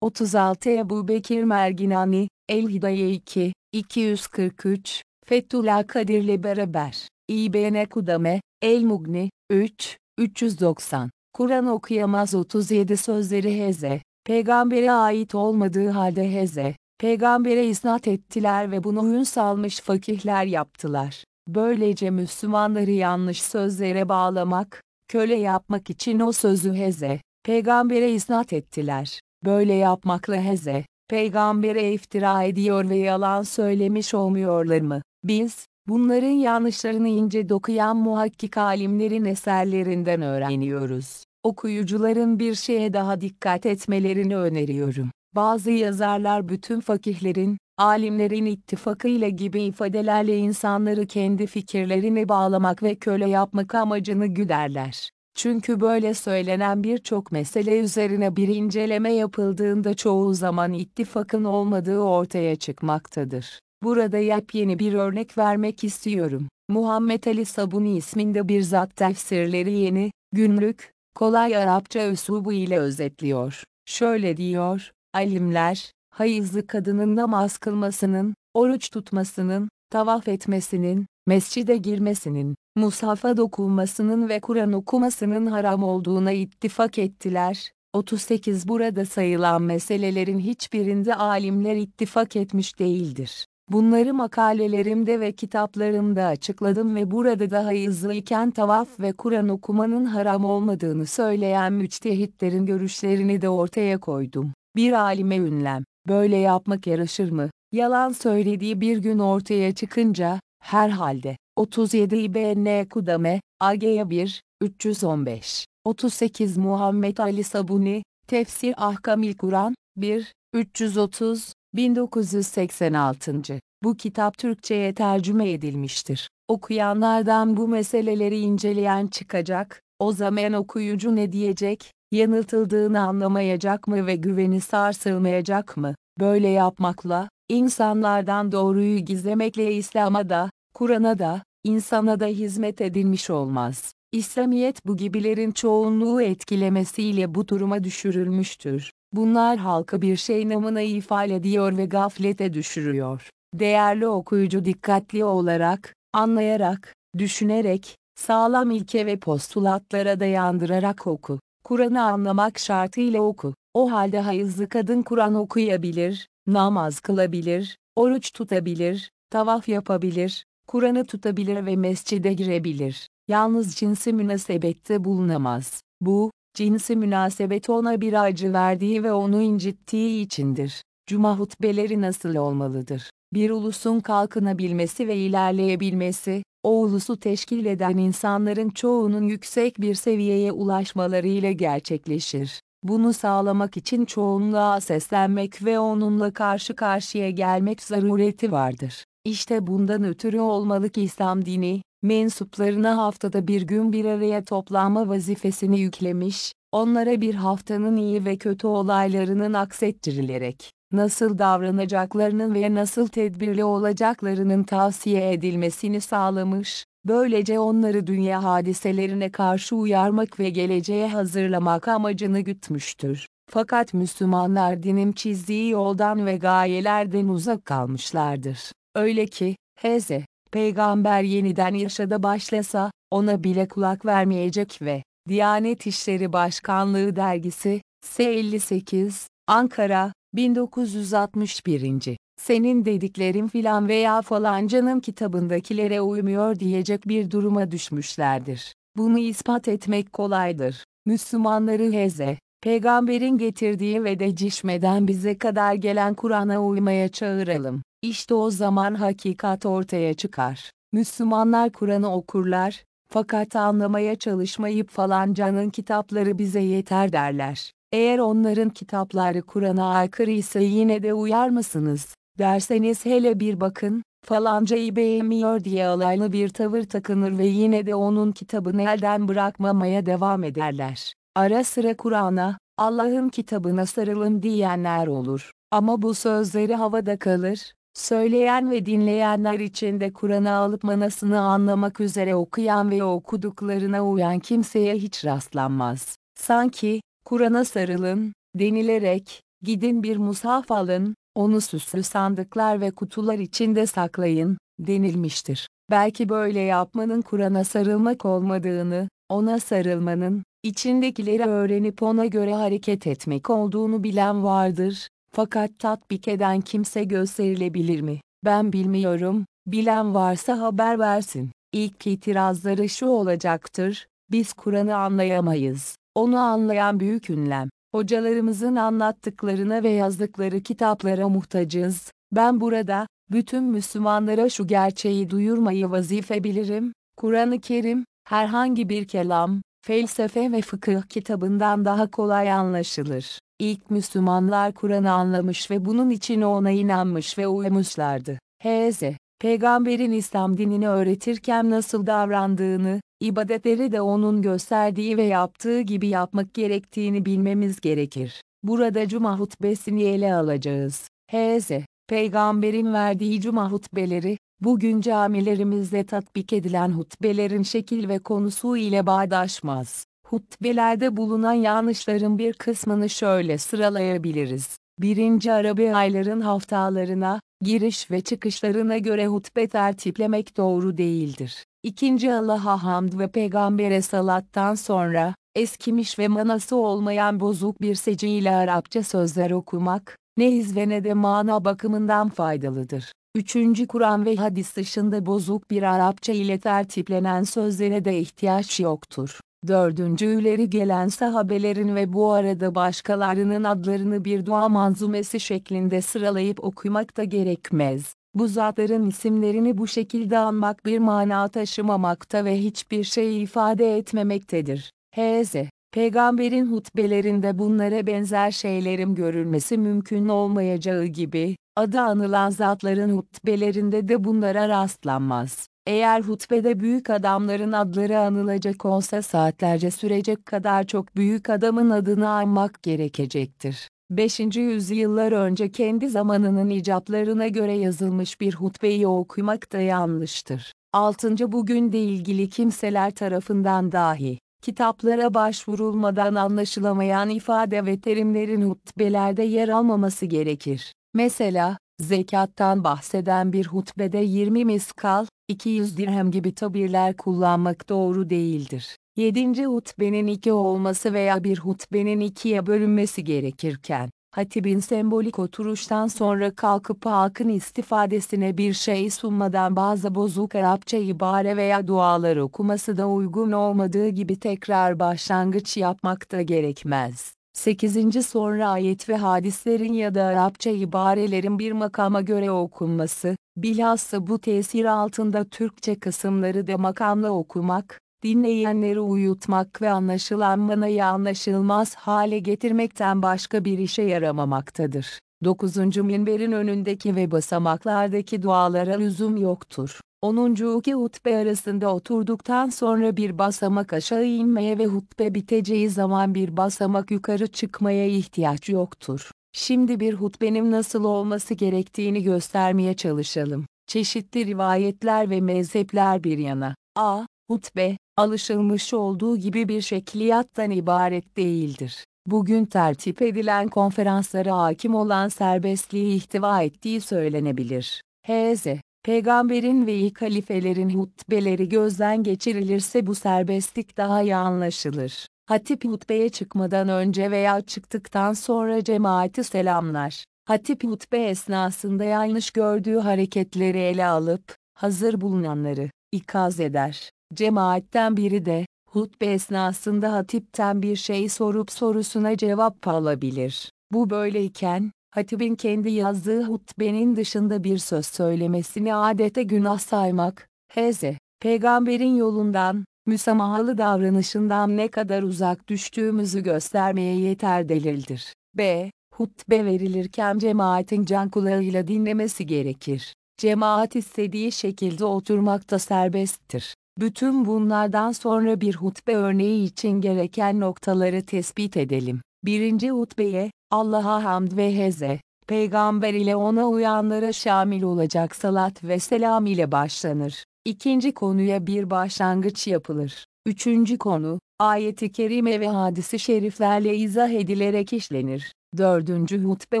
36 Ebu Bekir Merginani, El Hidaye 2, 243, Fethullah Kadir'le beraber, İbn Kudame, El Mugni, 3, 390. Kur'an okuyamaz 37 sözleri Heze, peygambere ait olmadığı halde Heze, peygambere isnat ettiler ve bunu hün salmış fakihler yaptılar. Böylece Müslümanları yanlış sözlere bağlamak, köle yapmak için o sözü Heze, peygambere isnat ettiler. Böyle yapmakla Heze, peygambere iftira ediyor ve yalan söylemiş olmuyorlar mı? Biz, bunların yanlışlarını ince dokuyan muhakkik alimlerin eserlerinden öğreniyoruz okuyucuların bir şeye daha dikkat etmelerini öneriyorum. Bazı yazarlar bütün fakihlerin, alimlerin ittifakıyla gibi ifadelerle insanları kendi fikirlerine bağlamak ve köle yapmak amacını güderler. Çünkü böyle söylenen birçok mesele üzerine bir inceleme yapıldığında çoğu zaman ittifakın olmadığı ortaya çıkmaktadır. Burada yepyeni bir örnek vermek istiyorum. Muhammed Ali Sabuni isminde bir zat tefsirleri yeni, günlük, kolay Arapça üslubu ile özetliyor. Şöyle diyor, alimler, hayızlı kadının namaz kılmasının, oruç tutmasının, tavaf etmesinin, mescide girmesinin, mushafa dokunmasının ve Kur'an okumasının haram olduğuna ittifak ettiler. 38 Burada sayılan meselelerin hiçbirinde alimler ittifak etmiş değildir. Bunları makalelerimde ve kitaplarımda açıkladım ve burada daha hızlıyken tavaf ve Kur'an okumanın haram olmadığını söyleyen müçtehitlerin görüşlerini de ortaya koydum. Bir alime ünlem, böyle yapmak yaraşır mı? Yalan söylediği bir gün ortaya çıkınca, herhalde, 37 İBN Kudame, AG 1, 315, 38 Muhammed Ali Sabuni, Tefsir Ahkamil Kur'an, 1, 330, 1986. Bu kitap Türkçe'ye tercüme edilmiştir. Okuyanlardan bu meseleleri inceleyen çıkacak, o zaman okuyucu ne diyecek, yanıltıldığını anlamayacak mı ve güveni sarsılmayacak mı? Böyle yapmakla, insanlardan doğruyu gizlemekle İslam'a da, Kur'an'a da, insana da hizmet edilmiş olmaz. İslamiyet bu gibilerin çoğunluğu etkilemesiyle bu duruma düşürülmüştür. Bunlar halka bir şey namına ifade ediyor ve gaflete düşürüyor. Değerli okuyucu dikkatli olarak, anlayarak, düşünerek, sağlam ilke ve postulatlara dayandırarak oku. Kur'an'ı anlamak şartıyla oku. O halde hayızlı kadın Kur'an okuyabilir, namaz kılabilir, oruç tutabilir, tavaf yapabilir, Kur'an'ı tutabilir ve mescide girebilir. Yalnız cinsi münasebette bulunamaz. Bu, cinsi münasebet ona bir acı verdiği ve onu incittiği içindir. Cuma hutbeleri nasıl olmalıdır? Bir ulusun kalkınabilmesi ve ilerleyebilmesi, o ulusu teşkil eden insanların çoğunun yüksek bir seviyeye ulaşmaları ile gerçekleşir. Bunu sağlamak için çoğunluğa seslenmek ve onunla karşı karşıya gelmek zarureti vardır. İşte bundan ötürü olmalı ki İslam dini, mensuplarına haftada bir gün bir araya toplanma vazifesini yüklemiş, onlara bir haftanın iyi ve kötü olaylarının aksettirilerek, nasıl davranacaklarının ve nasıl tedbirli olacaklarının tavsiye edilmesini sağlamış, böylece onları dünya hadiselerine karşı uyarmak ve geleceğe hazırlamak amacını gütmüştür. Fakat Müslümanlar dinin çizdiği yoldan ve gayelerden uzak kalmışlardır. Öyle ki, Hz. Peygamber yeniden yaşada başlasa, ona bile kulak vermeyecek ve Diyanet İşleri Başkanlığı Dergisi, S58, Ankara, 1961. Senin dediklerin filan veya falancanın kitabındakilere uymuyor diyecek bir duruma düşmüşlerdir. Bunu ispat etmek kolaydır. Müslümanları heze, peygamberin getirdiği ve decişmeden bize kadar gelen Kur'an'a uymaya çağıralım. İşte o zaman hakikat ortaya çıkar. Müslümanlar Kur'an'ı okurlar, fakat anlamaya çalışmayıp falancanın kitapları bize yeter derler. Eğer onların kitapları Kur'an'a aykırı ise yine de uyar mısınız, derseniz hele bir bakın, falancayı beğenmiyor diye alaylı bir tavır takınır ve yine de onun kitabını elden bırakmamaya devam ederler. Ara sıra Kur'an'a, Allah'ın kitabına sarılın diyenler olur. Ama bu sözleri havada kalır, Söyleyen ve dinleyenler içinde Kur'an'ı alıp manasını anlamak üzere okuyan ve okuduklarına uyan kimseye hiç rastlanmaz. Sanki, Kur'an'a sarılın, denilerek, gidin bir mushaf alın, onu süslü sandıklar ve kutular içinde saklayın, denilmiştir. Belki böyle yapmanın Kur'an'a sarılmak olmadığını, ona sarılmanın, içindekileri öğrenip ona göre hareket etmek olduğunu bilen vardır, fakat tatbik eden kimse gösterilebilir mi? Ben bilmiyorum, bilen varsa haber versin. İlk itirazları şu olacaktır, biz Kur'an'ı anlayamayız. Onu anlayan büyük ünlem. Hocalarımızın anlattıklarına ve yazdıkları kitaplara muhtacız. Ben burada, bütün Müslümanlara şu gerçeği duyurmayı vazife bilirim. Kur'an-ı Kerim, herhangi bir kelam, felsefe ve fıkıh kitabından daha kolay anlaşılır. İlk Müslümanlar Kur'an'ı anlamış ve bunun için ona inanmış ve uymuşlardı. H.Z. Peygamberin İslam dinini öğretirken nasıl davrandığını, ibadetleri de onun gösterdiği ve yaptığı gibi yapmak gerektiğini bilmemiz gerekir. Burada cuma hutbesini ele alacağız. H.Z. Peygamberin verdiği cuma hutbeleri, bugün camilerimizde tatbik edilen hutbelerin şekil ve konusu ile bağdaşmaz. Hutbelerde bulunan yanlışların bir kısmını şöyle sıralayabiliriz. Birinci Arabi ayların haftalarına, giriş ve çıkışlarına göre hutbe tertiplemek doğru değildir. İkinci Allah'a hamd ve peygambere salattan sonra, eskimiş ve manası olmayan bozuk bir seciyle Arapça sözler okumak, ne his ve ne de mana bakımından faydalıdır. Üçüncü Kur'an ve hadis dışında bozuk bir Arapça ile tertiplenen sözlere de ihtiyaç yoktur. Dördüncü ileri gelen sahabelerin ve bu arada başkalarının adlarını bir dua manzumesi şeklinde sıralayıp okumak da gerekmez. Bu zatların isimlerini bu şekilde anmak bir mana taşımamakta ve hiçbir şey ifade etmemektedir. H.Z. Peygamberin hutbelerinde bunlara benzer şeylerin görülmesi mümkün olmayacağı gibi, adı anılan zatların hutbelerinde de bunlara rastlanmaz. Eğer hutbede büyük adamların adları anılacak olsa saatlerce sürecek kadar çok büyük adamın adını anmak gerekecektir. 5. yüzyıllar önce kendi zamanının icaplarına göre yazılmış bir hutbeyi okumak da yanlıştır. 6. Bugün de ilgili kimseler tarafından dahi, kitaplara başvurulmadan anlaşılamayan ifade ve terimlerin hutbelerde yer almaması gerekir. Mesela, zekattan bahseden bir hutbede 20 miskal, 200 dirhem gibi tabirler kullanmak doğru değildir. 7. hutbenin iki olması veya bir hutbenin ikiye bölünmesi gerekirken, hatibin sembolik oturuştan sonra kalkıp halkın istifadesine bir şey sunmadan bazı bozuk Arapça ibare veya dualar okuması da uygun olmadığı gibi tekrar başlangıç yapmak da gerekmez. 8. sonra ayet ve hadislerin ya da Arapça ibarelerin bir makama göre okunması, bilhassa bu tesir altında Türkçe kısımları da makamla okumak, dinleyenleri uyutmak ve anlaşılan manayı anlaşılmaz hale getirmekten başka bir işe yaramamaktadır. 9. minberin önündeki ve basamaklardaki dualara lüzum yoktur. 10. iki hutbe arasında oturduktan sonra bir basamak aşağı inmeye ve hutbe biteceği zaman bir basamak yukarı çıkmaya ihtiyaç yoktur. Şimdi bir hutbenin nasıl olması gerektiğini göstermeye çalışalım. Çeşitli rivayetler ve mezhepler bir yana. A. Hutbe, alışılmış olduğu gibi bir şekliyattan ibaret değildir. Bugün tertip edilen konferanslara hakim olan serbestliği ihtiva ettiği söylenebilir. H.Z. Peygamberin ve halifelerin hutbeleri gözden geçirilirse bu serbestlik daha iyi anlaşılır. Hatip hutbeye çıkmadan önce veya çıktıktan sonra cemaati selamlar. Hatip hutbe esnasında yanlış gördüğü hareketleri ele alıp, hazır bulunanları ikaz eder. Cemaatten biri de, hutbe esnasında hatipten bir şey sorup sorusuna cevap alabilir. Bu böyleyken, hatibin kendi yazdığı hutbenin dışında bir söz söylemesini adete günah saymak, Hz. Peygamberin yolundan, müsamahalı davranışından ne kadar uzak düştüğümüzü göstermeye yeter delildir. B. Hutbe verilirken cemaatin can kulağıyla dinlemesi gerekir. Cemaat istediği şekilde oturmakta serbesttir. Bütün bunlardan sonra bir hutbe örneği için gereken noktaları tespit edelim. Birinci hutbeye, Allah'a hamd ve heze, peygamber ile ona uyanlara şamil olacak salat ve selam ile başlanır. İkinci konuya bir başlangıç yapılır. Üçüncü konu, ayeti kerime ve hadisi şeriflerle izah edilerek işlenir. Dördüncü hutbe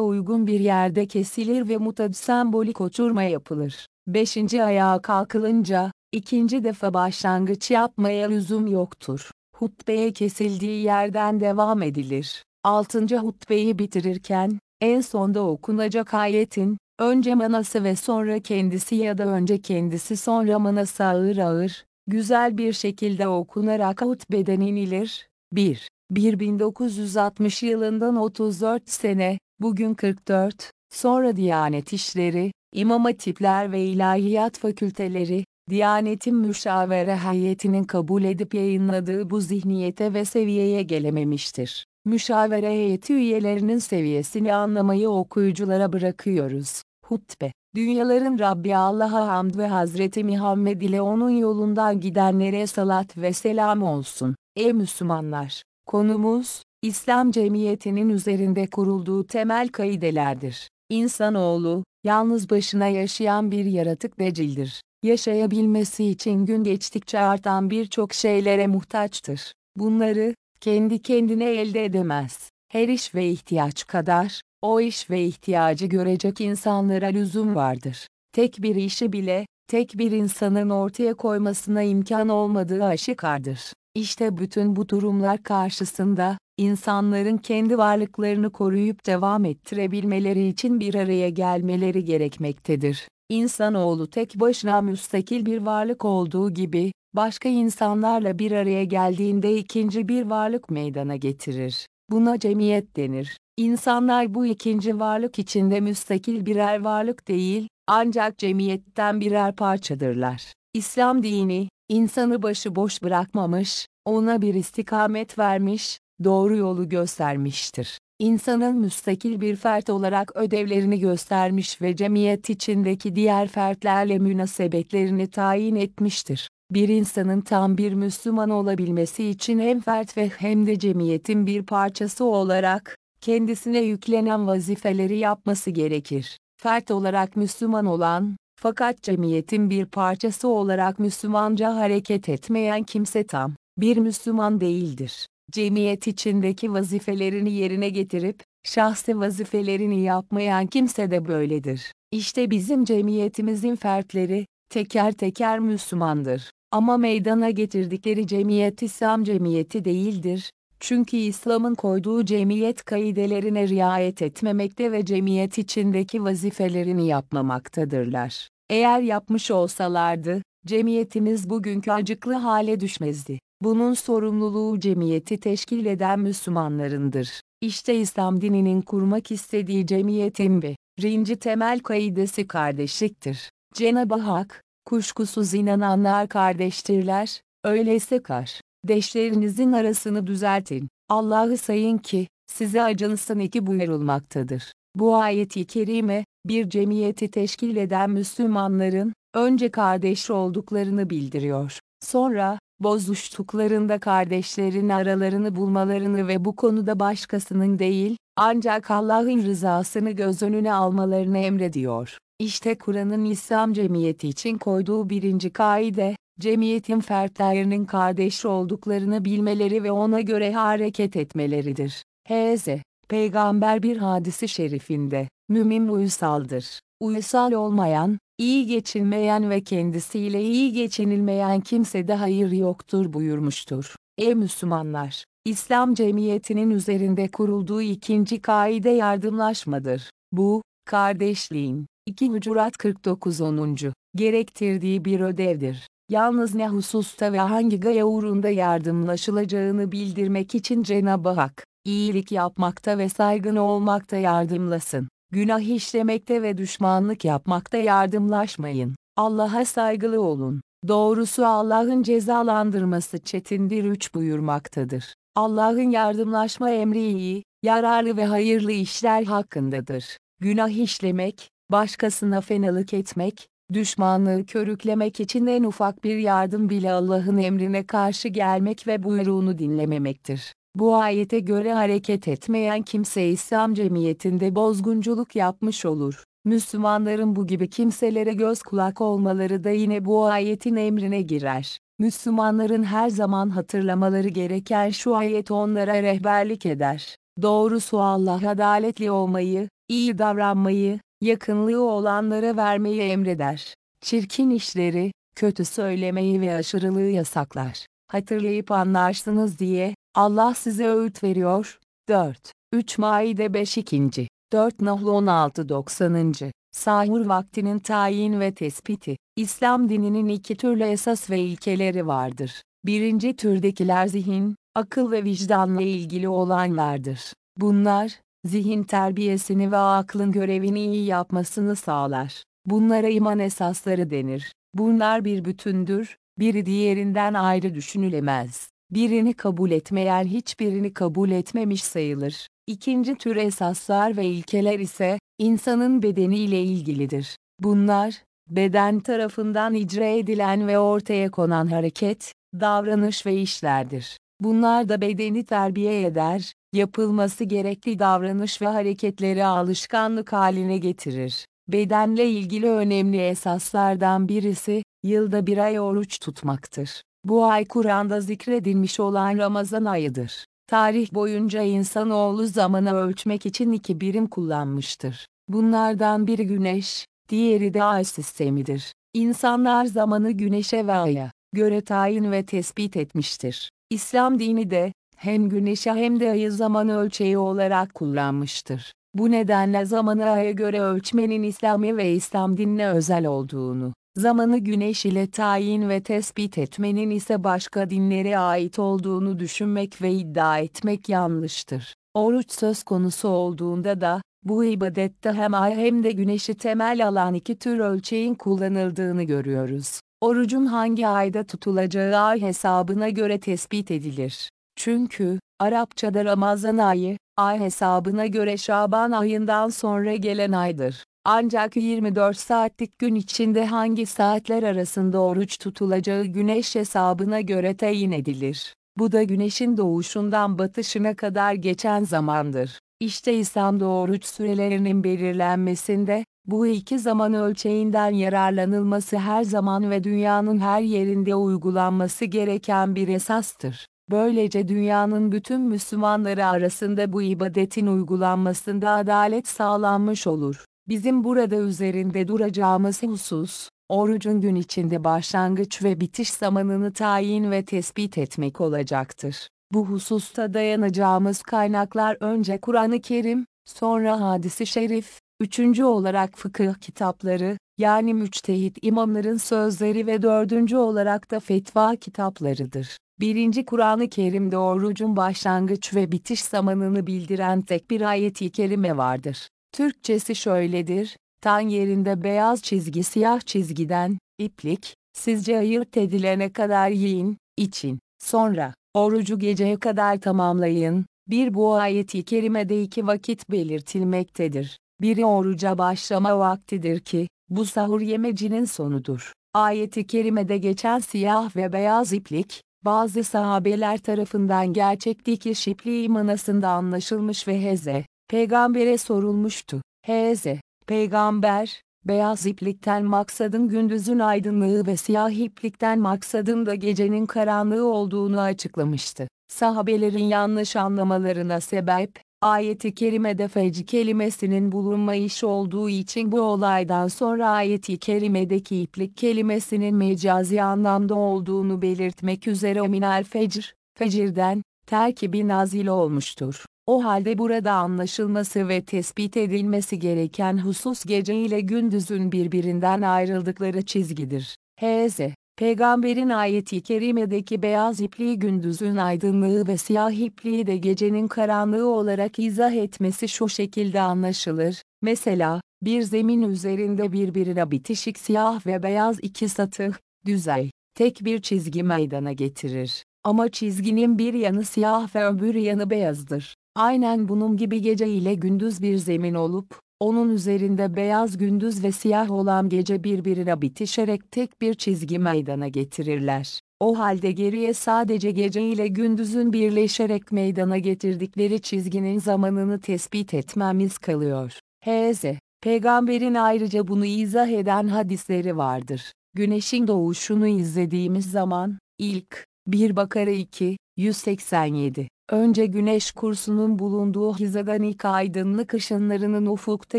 uygun bir yerde kesilir ve mutad sembolik oturma yapılır. Beşinci ayağa kalkılınca, ikinci defa başlangıç yapmaya lüzum yoktur. Hutbeye kesildiği yerden devam edilir. Altıncı hutbeyi bitirirken, en sonda okunacak ayetin, önce manası ve sonra kendisi ya da önce kendisi sonra manası ağır ağır, güzel bir şekilde okunarak hutbeden inilir. 1. 1 1960 yılından 34 sene, bugün 44, sonra Diyanet İşleri, İmam Hatipler ve İlahiyat Fakülteleri, Diyanetin müşavere heyetinin kabul edip yayınladığı bu zihniyete ve seviyeye gelememiştir. Müşavere heyeti üyelerinin seviyesini anlamayı okuyuculara bırakıyoruz. Hutbe Dünyaların Rabbi Allah'a hamd ve Hazreti Muhammed ile onun yolundan gidenlere salat ve selam olsun. Ey Müslümanlar! Konumuz, İslam cemiyetinin üzerinde kurulduğu temel kaidelerdir. İnsanoğlu, yalnız başına yaşayan bir yaratık decildir. Yaşayabilmesi için gün geçtikçe artan birçok şeylere muhtaçtır. Bunları, kendi kendine elde edemez. Her iş ve ihtiyaç kadar, o iş ve ihtiyacı görecek insanlara lüzum vardır. Tek bir işi bile, tek bir insanın ortaya koymasına imkan olmadığı aşikardır. İşte bütün bu durumlar karşısında, insanların kendi varlıklarını koruyup devam ettirebilmeleri için bir araya gelmeleri gerekmektedir. İnsanoğlu tek başına müstakil bir varlık olduğu gibi, başka insanlarla bir araya geldiğinde ikinci bir varlık meydana getirir. Buna cemiyet denir. İnsanlar bu ikinci varlık içinde müstakil birer varlık değil, ancak cemiyetten birer parçadırlar. İslam dini, insanı başıboş bırakmamış, ona bir istikamet vermiş, doğru yolu göstermiştir. İnsanın müstakil bir fert olarak ödevlerini göstermiş ve cemiyet içindeki diğer fertlerle münasebetlerini tayin etmiştir. Bir insanın tam bir Müslüman olabilmesi için hem fert ve hem de cemiyetin bir parçası olarak, kendisine yüklenen vazifeleri yapması gerekir. Fert olarak Müslüman olan, fakat cemiyetin bir parçası olarak Müslümanca hareket etmeyen kimse tam bir Müslüman değildir. Cemiyet içindeki vazifelerini yerine getirip, şahsi vazifelerini yapmayan kimse de böyledir. İşte bizim cemiyetimizin fertleri, teker teker Müslümandır. Ama meydana getirdikleri cemiyet İslam cemiyeti değildir. Çünkü İslam'ın koyduğu cemiyet kaidelerine riayet etmemekte ve cemiyet içindeki vazifelerini yapmamaktadırlar. Eğer yapmış olsalardı, cemiyetimiz bugünkü acıklı hale düşmezdi. Bunun sorumluluğu cemiyeti teşkil eden Müslümanlarındır. İşte İslam dininin kurmak istediği cemiyetin birinci temel kaidesi kardeşliktir. Cenab-ı Hak, kuşkusuz inananlar kardeştirler, öyleyse kar. Deşlerinizin arasını düzeltin. Allah'ı sayın ki, size acınısın iki buyurulmaktadır. Bu ayeti kerime, bir cemiyeti teşkil eden Müslümanların, önce kardeş olduklarını bildiriyor. Sonra, bozuştuklarında kardeşlerin aralarını bulmalarını ve bu konuda başkasının değil, ancak Allah'ın rızasını göz önüne almalarını emrediyor. İşte Kur'an'ın İslam cemiyeti için koyduğu birinci kaide, cemiyetin fertlerinin kardeş olduklarını bilmeleri ve ona göre hareket etmeleridir. H.Z. Peygamber bir hadisi şerifinde, mümin uysaldır. Uysal olmayan, iyi geçinmeyen ve kendisiyle iyi geçinilmeyen kimsede hayır yoktur buyurmuştur. Ey Müslümanlar! İslam cemiyetinin üzerinde kurulduğu ikinci kaide yardımlaşmadır. Bu, kardeşliğin, 2 Hucurat 49 10. gerektirdiği bir ödevdir. Yalnız ne hususta ve hangi gaye uğrunda yardımlaşılacağını bildirmek için Cenab-ı Hak, iyilik yapmakta ve saygın olmakta yardımlasın. Günah işlemekte ve düşmanlık yapmakta yardımlaşmayın. Allah'a saygılı olun. Doğrusu Allah'ın cezalandırması çetindir 3 buyurmaktadır. Allah'ın yardımlaşma emri iyi, yararlı ve hayırlı işler hakkındadır. Günah işlemek, başkasına fenalık etmek, düşmanlığı körüklemek için en ufak bir yardım bile Allah'ın emrine karşı gelmek ve buyruğunu dinlememektir. Bu ayete göre hareket etmeyen kimse İslam cemiyetinde bozgunculuk yapmış olur. Müslümanların bu gibi kimselere göz kulak olmaları da yine bu ayetin emrine girer. Müslümanların her zaman hatırlamaları gereken şu ayet onlara rehberlik eder. Doğrusu Allah adaletli olmayı, iyi davranmayı, yakınlığı olanlara vermeyi emreder. Çirkin işleri, kötü söylemeyi ve aşırılığı yasaklar. Hatırlayıp anlarsınız diye, Allah size öğüt veriyor. 4. 3 Maide 5 2. 4 Nahl 16 90. Sahur vaktinin tayin ve tespiti. İslam dininin iki türlü esas ve ilkeleri vardır. Birinci türdekiler zihin, akıl ve vicdanla ilgili olanlardır. Bunlar, zihin terbiyesini ve aklın görevini iyi yapmasını sağlar. Bunlara iman esasları denir. Bunlar bir bütündür, biri diğerinden ayrı düşünülemez. Birini kabul etmeyen hiçbirini kabul etmemiş sayılır. İkinci tür esaslar ve ilkeler ise, insanın bedeniyle ilgilidir. Bunlar, beden tarafından icra edilen ve ortaya konan hareket, davranış ve işlerdir. Bunlar da bedeni terbiye eder, yapılması gerekli davranış ve hareketleri alışkanlık haline getirir. Bedenle ilgili önemli esaslardan birisi, yılda bir ay oruç tutmaktır. Bu ay Kur'an'da zikredilmiş olan Ramazan ayıdır. Tarih boyunca insanoğlu zamanı ölçmek için iki birim kullanmıştır. Bunlardan biri güneş, diğeri de ay sistemidir. İnsanlar zamanı güneşe ve aya göre tayin ve tespit etmiştir. İslam dini de, hem güneşe hem de ayı zaman ölçeği olarak kullanmıştır. Bu nedenle zamanı aya göre ölçmenin İslami ve İslam dinine özel olduğunu, zamanı güneş ile tayin ve tespit etmenin ise başka dinlere ait olduğunu düşünmek ve iddia etmek yanlıştır. Oruç söz konusu olduğunda da, bu ibadette hem ay hem de güneşi temel alan iki tür ölçeğin kullanıldığını görüyoruz. Orucun hangi ayda tutulacağı ay hesabına göre tespit edilir. Çünkü, Arapçada Ramazan ayı, ay hesabına göre Şaban ayından sonra gelen aydır. Ancak 24 saatlik gün içinde hangi saatler arasında oruç tutulacağı güneş hesabına göre tayin edilir. Bu da güneşin doğuşundan batışına kadar geçen zamandır. İşte İslam'da oruç sürelerinin belirlenmesinde, bu iki zaman ölçeğinden yararlanılması her zaman ve dünyanın her yerinde uygulanması gereken bir esastır. Böylece dünyanın bütün Müslümanları arasında bu ibadetin uygulanmasında adalet sağlanmış olur. Bizim burada üzerinde duracağımız husus, orucun gün içinde başlangıç ve bitiş zamanını tayin ve tespit etmek olacaktır. Bu hususta dayanacağımız kaynaklar önce Kur'an-ı Kerim, sonra hadisi şerif, üçüncü olarak fıkıh kitapları, yani müçtehit imamların sözleri ve dördüncü olarak da fetva kitaplarıdır. Birinci Kur'an-ı Kerim'de orucun başlangıç ve bitiş zamanını bildiren tek bir ayet-i kerime vardır. Türkçesi şöyledir, tan yerinde beyaz çizgi siyah çizgiden, iplik, sizce ayırt edilene kadar yiyin, için. Sonra, orucu geceye kadar tamamlayın. Bir bu ayet-i kerimede iki vakit belirtilmektedir. Biri oruca başlama vaktidir ki, bu sahur yemecinin sonudur. Ayet-i kerimede geçen siyah ve beyaz iplik, bazı sahabeler tarafından gerçek dikiş ipliği manasında anlaşılmış ve heze, peygambere sorulmuştu. Heze, peygamber, beyaz iplikten maksadın gündüzün aydınlığı ve siyah iplikten maksadın da gecenin karanlığı olduğunu açıklamıştı. Sahabelerin yanlış anlamalarına sebep, ayeti kerimede feci kelimesinin bulunmayışı olduğu için bu olaydan sonra ayeti kerimedeki iplik kelimesinin mecazi anlamda olduğunu belirtmek üzere minel fecr, fecirden, terkibi nazil olmuştur. O halde burada anlaşılması ve tespit edilmesi gereken husus gece ile gündüzün birbirinden ayrıldıkları çizgidir. H.Z. Peygamberin ayeti kerimedeki beyaz ipliği gündüzün aydınlığı ve siyah ipliği de gecenin karanlığı olarak izah etmesi şu şekilde anlaşılır. Mesela, bir zemin üzerinde birbirine bitişik siyah ve beyaz iki satı, düzey, tek bir çizgi meydana getirir. Ama çizginin bir yanı siyah ve öbür yanı beyazdır. Aynen bunun gibi gece ile gündüz bir zemin olup, onun üzerinde beyaz gündüz ve siyah olan gece birbirine bitişerek tek bir çizgi meydana getirirler. O halde geriye sadece gece ile gündüzün birleşerek meydana getirdikleri çizginin zamanını tespit etmemiz kalıyor. H.Z. Peygamberin ayrıca bunu izah eden hadisleri vardır. Güneşin doğuşunu izlediğimiz zaman, ilk, 1 Bakara 2, 187. Önce güneş kursunun bulunduğu hizadan ilk aydınlık ışınlarının ufukta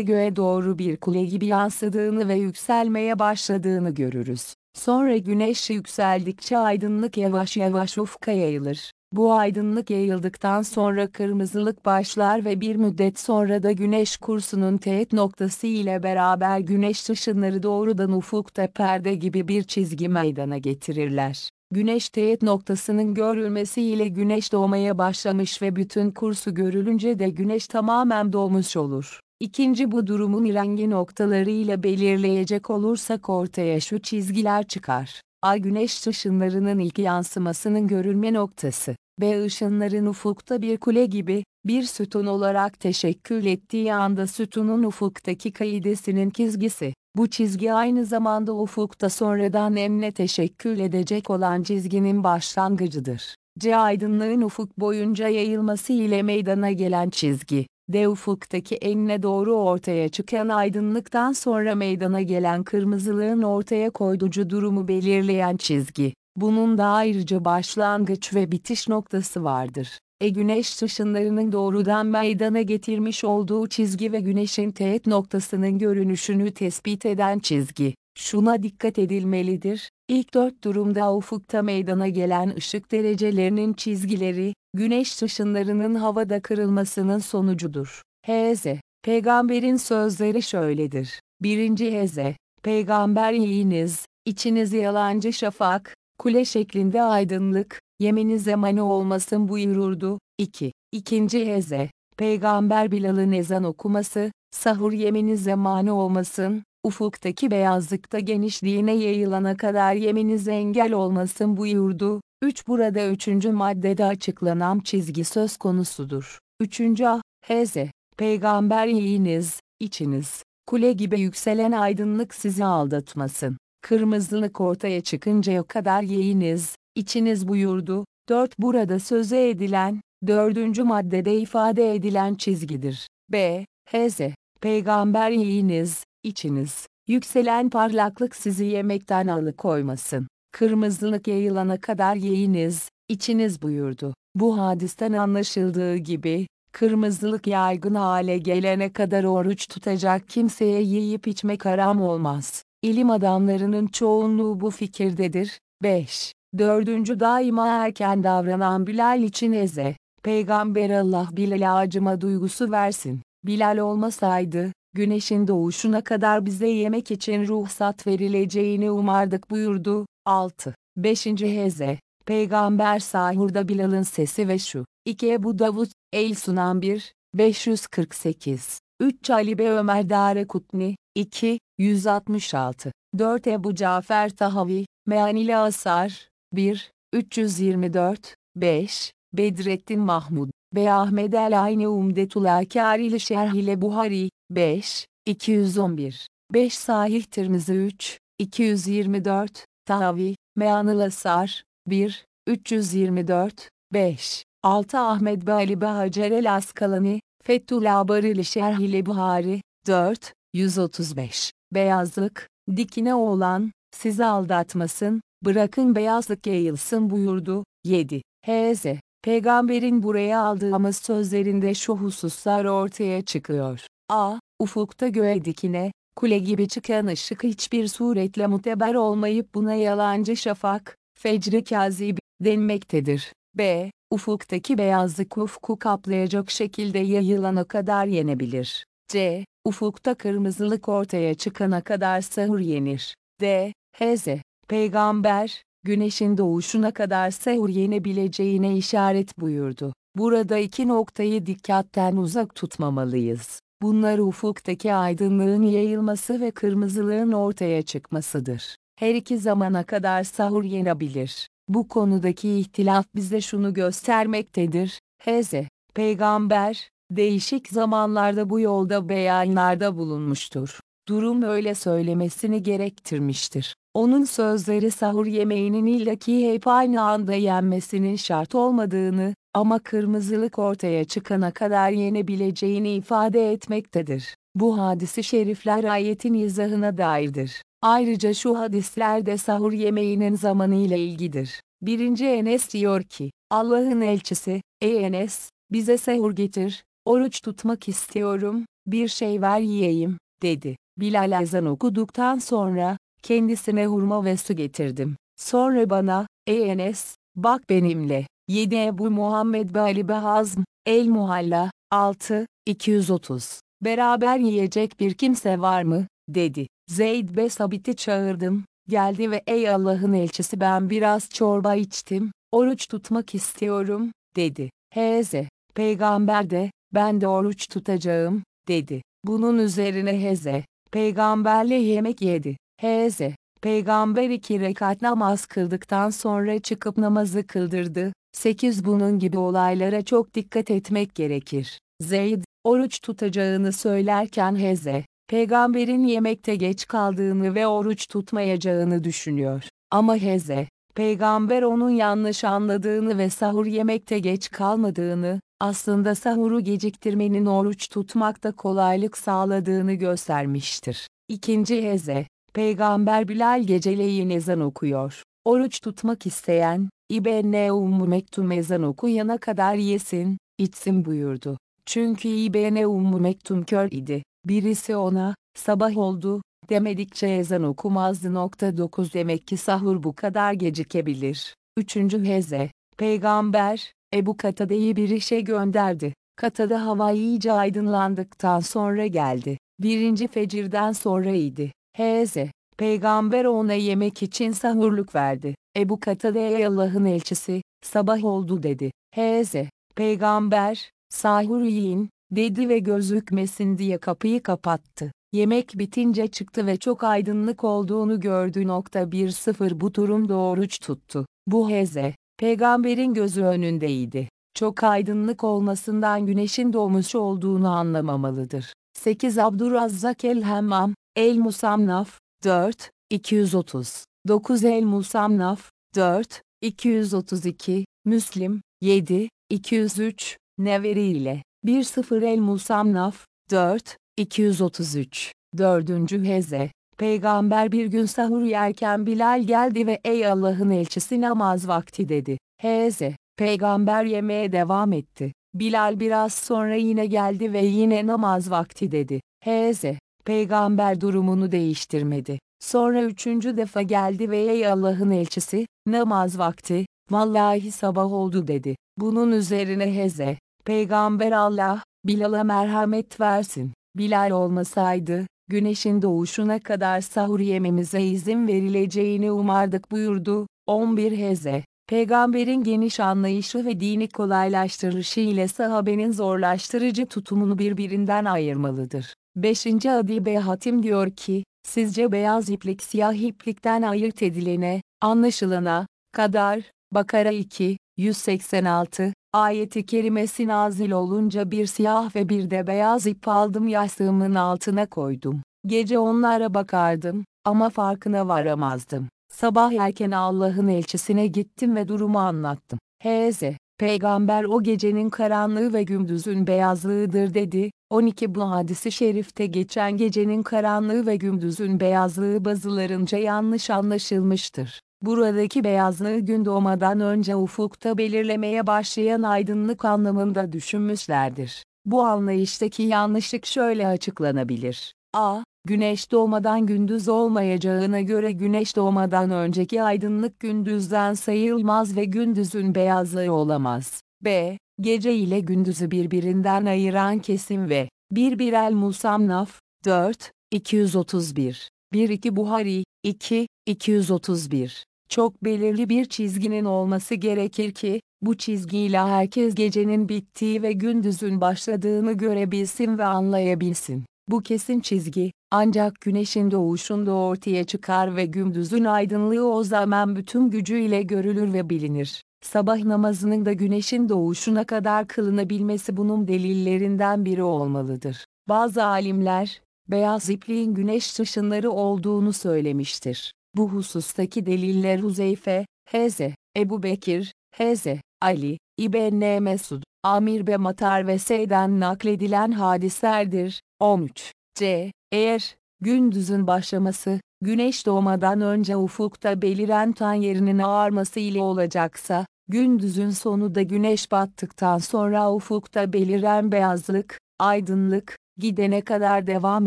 göğe doğru bir kule gibi yansıdığını ve yükselmeye başladığını görürüz. Sonra güneş yükseldikçe aydınlık yavaş yavaş ufka yayılır. Bu aydınlık yayıldıktan sonra kırmızılık başlar ve bir müddet sonra da güneş kursunun teğet noktası ile beraber güneş ışınları doğrudan ufukta perde gibi bir çizgi meydana getirirler. Güneş teğet noktasının görülmesiyle güneş doğmaya başlamış ve bütün kursu görülünce de güneş tamamen doğmuş olur. İkinci bu durumun rengi noktaları ile belirleyecek olursak ortaya şu çizgiler çıkar. A. Güneş ışınlarının ilk yansımasının görülme noktası. B. ışınların ufukta bir kule gibi, bir sütun olarak teşekkül ettiği anda sütunun ufuktaki kaidesinin çizgisi. Bu çizgi aynı zamanda ufukta sonradan emle teşekkül edecek olan çizginin başlangıcıdır. C. Aydınlığın ufuk boyunca yayılması ile meydana gelen çizgi. D. Ufuktaki enine doğru ortaya çıkan aydınlıktan sonra meydana gelen kırmızılığın ortaya koyducu durumu belirleyen çizgi. Bunun da ayrıca başlangıç ve bitiş noktası vardır. E güneş ışınlarının doğrudan meydana getirmiş olduğu çizgi ve güneşin teğet noktasının görünüşünü tespit eden çizgi. Şuna dikkat edilmelidir, ilk dört durumda ufukta meydana gelen ışık derecelerinin çizgileri, güneş ışınlarının havada kırılmasının sonucudur. H.Z. Peygamberin sözleri şöyledir. 1. H.Z. Peygamber yiyiniz, içiniz yalancı şafak, kule şeklinde aydınlık, yemenize mani olmasın buyururdu. 2. İkinci Heze, Peygamber Bilal'ın ezan okuması, sahur yemenize mani olmasın, ufuktaki beyazlıkta genişliğine yayılana kadar yemenize engel olmasın buyurdu. 3. Burada üçüncü maddede açıklanan çizgi söz konusudur. 3. Ah, Heze, Peygamber yiyiniz, içiniz, kule gibi yükselen aydınlık sizi aldatmasın. Kırmızılık ortaya çıkıncaya kadar yiyiniz, içiniz buyurdu. 4. Burada söze edilen, dördüncü maddede ifade edilen çizgidir. B. Hz. Peygamber yiyiniz, içiniz. Yükselen parlaklık sizi yemekten alıkoymasın. Kırmızılık yayılana kadar yiyiniz, içiniz buyurdu. Bu hadisten anlaşıldığı gibi, kırmızılık yaygın hale gelene kadar oruç tutacak kimseye yiyip içmek haram olmaz. İlim adamlarının çoğunluğu bu fikirdedir. 5. Dördüncü daima erken davranan Bilal için eze. Peygamber Allah Bilal'e acıma duygusu versin. Bilal olmasaydı, güneşin doğuşuna kadar bize yemek için ruhsat verileceğini umardık buyurdu. 6. 5. Heze. Peygamber sahurda Bilal'ın sesi ve şu. 2 Ebu Davud, El Sunan 1, 548. 3 Ali Be Ömer Dare Kutni, 2, 166. 4 Ebu Cafer Tahavi, Meanili Asar, 1, 324, 5, Bedrettin Mahmud, ve Ahmed el Ayni Umdetul Akari Şerh ile Buhari, 5, 211, 5 Sahih Tirmizi 3, 224, Tahavi, Meanil Asar, 1, 324, 5, 6 Ahmed Bali Hacer el Askalani, Fethullah Barili Şerh ile Buhari, 4, 135, Beyazlık, dikine olan, sizi aldatmasın, bırakın beyazlık yayılsın buyurdu. 7. H.Z. Peygamberin buraya aldığımız sözlerinde şu hususlar ortaya çıkıyor. A. Ufukta göğe dikine, kule gibi çıkan ışık hiçbir suretle muteber olmayıp buna yalancı şafak, fecri kazib denmektedir. B. Ufuktaki beyazlık ufku kaplayacak şekilde yayılana kadar yenebilir. C. Ufukta kırmızılık ortaya çıkana kadar sahur yenir. D. Hz. Peygamber, güneşin doğuşuna kadar sahur yenebileceğine işaret buyurdu. Burada iki noktayı dikkatten uzak tutmamalıyız. Bunlar ufuktaki aydınlığın yayılması ve kırmızılığın ortaya çıkmasıdır. Her iki zamana kadar sahur yenebilir. Bu konudaki ihtilaf bize şunu göstermektedir. Hz. Peygamber, değişik zamanlarda bu yolda beyanlarda bulunmuştur. Durum öyle söylemesini gerektirmiştir. Onun sözleri sahur yemeğinin illaki hep aynı anda yenmesinin şart olmadığını, ama kırmızılık ortaya çıkana kadar yenebileceğini ifade etmektedir. Bu hadisi şerifler ayetin izahına dairdir. Ayrıca şu hadislerde sahur yemeğinin zamanı ile ilgidir. 1. Enes diyor ki, Allah'ın elçisi, ey Enes, bize sahur getir, oruç tutmak istiyorum, bir şey ver yiyeyim, dedi. Bilal ezan okuduktan sonra, kendisine hurma ve su getirdim. Sonra bana, ey Enes, bak benimle, 7 Ebu Muhammed Bali Behazm, El Muhalla, 6, 230. Beraber yiyecek bir kimse var mı, dedi. Zeyd be Sabit'i çağırdım, geldi ve ey Allah'ın elçisi ben biraz çorba içtim, oruç tutmak istiyorum, dedi. Heze, peygamber de, ben de oruç tutacağım, dedi. Bunun üzerine Heze, peygamberle yemek yedi. Heze, Peygamber iki rekat namaz kıldıktan sonra çıkıp namazı kıldırdı. 8 Bunun gibi olaylara çok dikkat etmek gerekir. Zeyd, oruç tutacağını söylerken Heze, peygamberin yemekte geç kaldığını ve oruç tutmayacağını düşünüyor. Ama Heze, peygamber onun yanlış anladığını ve sahur yemekte geç kalmadığını, aslında sahuru geciktirmenin oruç tutmakta kolaylık sağladığını göstermiştir. İkinci Heze, Peygamber Bilal geceleyin ezan okuyor. Oruç tutmak isteyen, İbn Ummu Mektum ezan okuyana kadar yesin, içsin buyurdu. Çünkü İbn Ummu Mektum kör idi. Birisi ona, sabah oldu, demedikçe ezan okumazdı. Nokta 9 Demek ki sahur bu kadar gecikebilir. Üçüncü Heze, Peygamber, Ebu Katade'yi bir işe gönderdi. Katada hava iyice aydınlandıktan sonra geldi. Birinci fecirden sonraydı. H.Z. Peygamber ona yemek için sahurluk verdi. Ebu Katade'ye Allah'ın elçisi, sabah oldu dedi. H.Z. Peygamber, sahur yiyin, dedi ve gözükmesin diye kapıyı kapattı. Yemek bitince çıktı ve çok aydınlık olduğunu gördü. Nokta 1-0 bu durumda oruç tuttu. Bu heze, peygamberin gözü önündeydi. Çok aydınlık olmasından güneşin doğmuş olduğunu anlamamalıdır. 8 Abdurrazzak el-Hemmam, El-Musamnaf, 4, 230. 9 El-Musamnaf, 4, 232, Müslim, 7, 203, Neveri ile 1-0 El-Musamnaf, 4, 233. 4. Heze, Peygamber bir gün sahur yerken Bilal geldi ve ey Allah'ın elçisi namaz vakti dedi. Heze, Peygamber yemeye devam etti. Bilal biraz sonra yine geldi ve yine namaz vakti dedi. Heze, Peygamber durumunu değiştirmedi. Sonra üçüncü defa geldi ve ey Allah'ın elçisi, namaz vakti, vallahi sabah oldu dedi. Bunun üzerine Heze, Peygamber Allah, Bilal'a merhamet versin. Bilal olmasaydı, güneşin doğuşuna kadar sahur yememize izin verileceğini umardık buyurdu. 11 Heze, Peygamberin geniş anlayışı ve dini kolaylaştırışı ile sahabenin zorlaştırıcı tutumunu birbirinden ayırmalıdır. 5. Adibe Hatim diyor ki, sizce beyaz iplik siyah iplikten ayırt edilene, anlaşılana, kadar, Bakara 2, 186, ayeti kerimesi nazil olunca bir siyah ve bir de beyaz ip aldım yastığımın altına koydum. Gece onlara bakardım, ama farkına varamazdım. Sabah erken Allah'ın elçisine gittim ve durumu anlattım. H.Z. Peygamber o gecenin karanlığı ve gündüzün beyazlığıdır dedi. 12 Bu hadisi şerifte geçen gecenin karanlığı ve gündüzün beyazlığı bazılarınca yanlış anlaşılmıştır. Buradaki beyazlığı gün doğmadan önce ufukta belirlemeye başlayan aydınlık anlamında düşünmüşlerdir. Bu anlayıştaki yanlışlık şöyle açıklanabilir. A. Güneş doğmadan gündüz olmayacağına göre güneş doğmadan önceki aydınlık gündüzden sayılmaz ve gündüzün beyazlığı olamaz. B. Gece ile gündüzü birbirinden ayıran kesim ve 1 bir. El musamnaf 4 231 1-2 Buhari 2 231 Çok belirli bir çizginin olması gerekir ki bu çizgiyle herkes gecenin bittiği ve gündüzün başladığını görebilsin ve anlayabilsin. Bu kesin çizgi, ancak güneşin doğuşunda ortaya çıkar ve gündüzün aydınlığı o zaman bütün gücüyle görülür ve bilinir. Sabah namazının da güneşin doğuşuna kadar kılınabilmesi bunun delillerinden biri olmalıdır. Bazı alimler, beyaz ipliğin güneş ışınları olduğunu söylemiştir. Bu husustaki deliller Huzeyfe, Heze, Ebu Bekir, Heze, Ali, İbn Mesud, Amir ve Matar ve Seyden nakledilen hadislerdir. 13. C. Eğer, gündüzün başlaması, güneş doğmadan önce ufukta beliren tan yerinin ağarması ile olacaksa, gündüzün sonu da güneş battıktan sonra ufukta beliren beyazlık, aydınlık, gidene kadar devam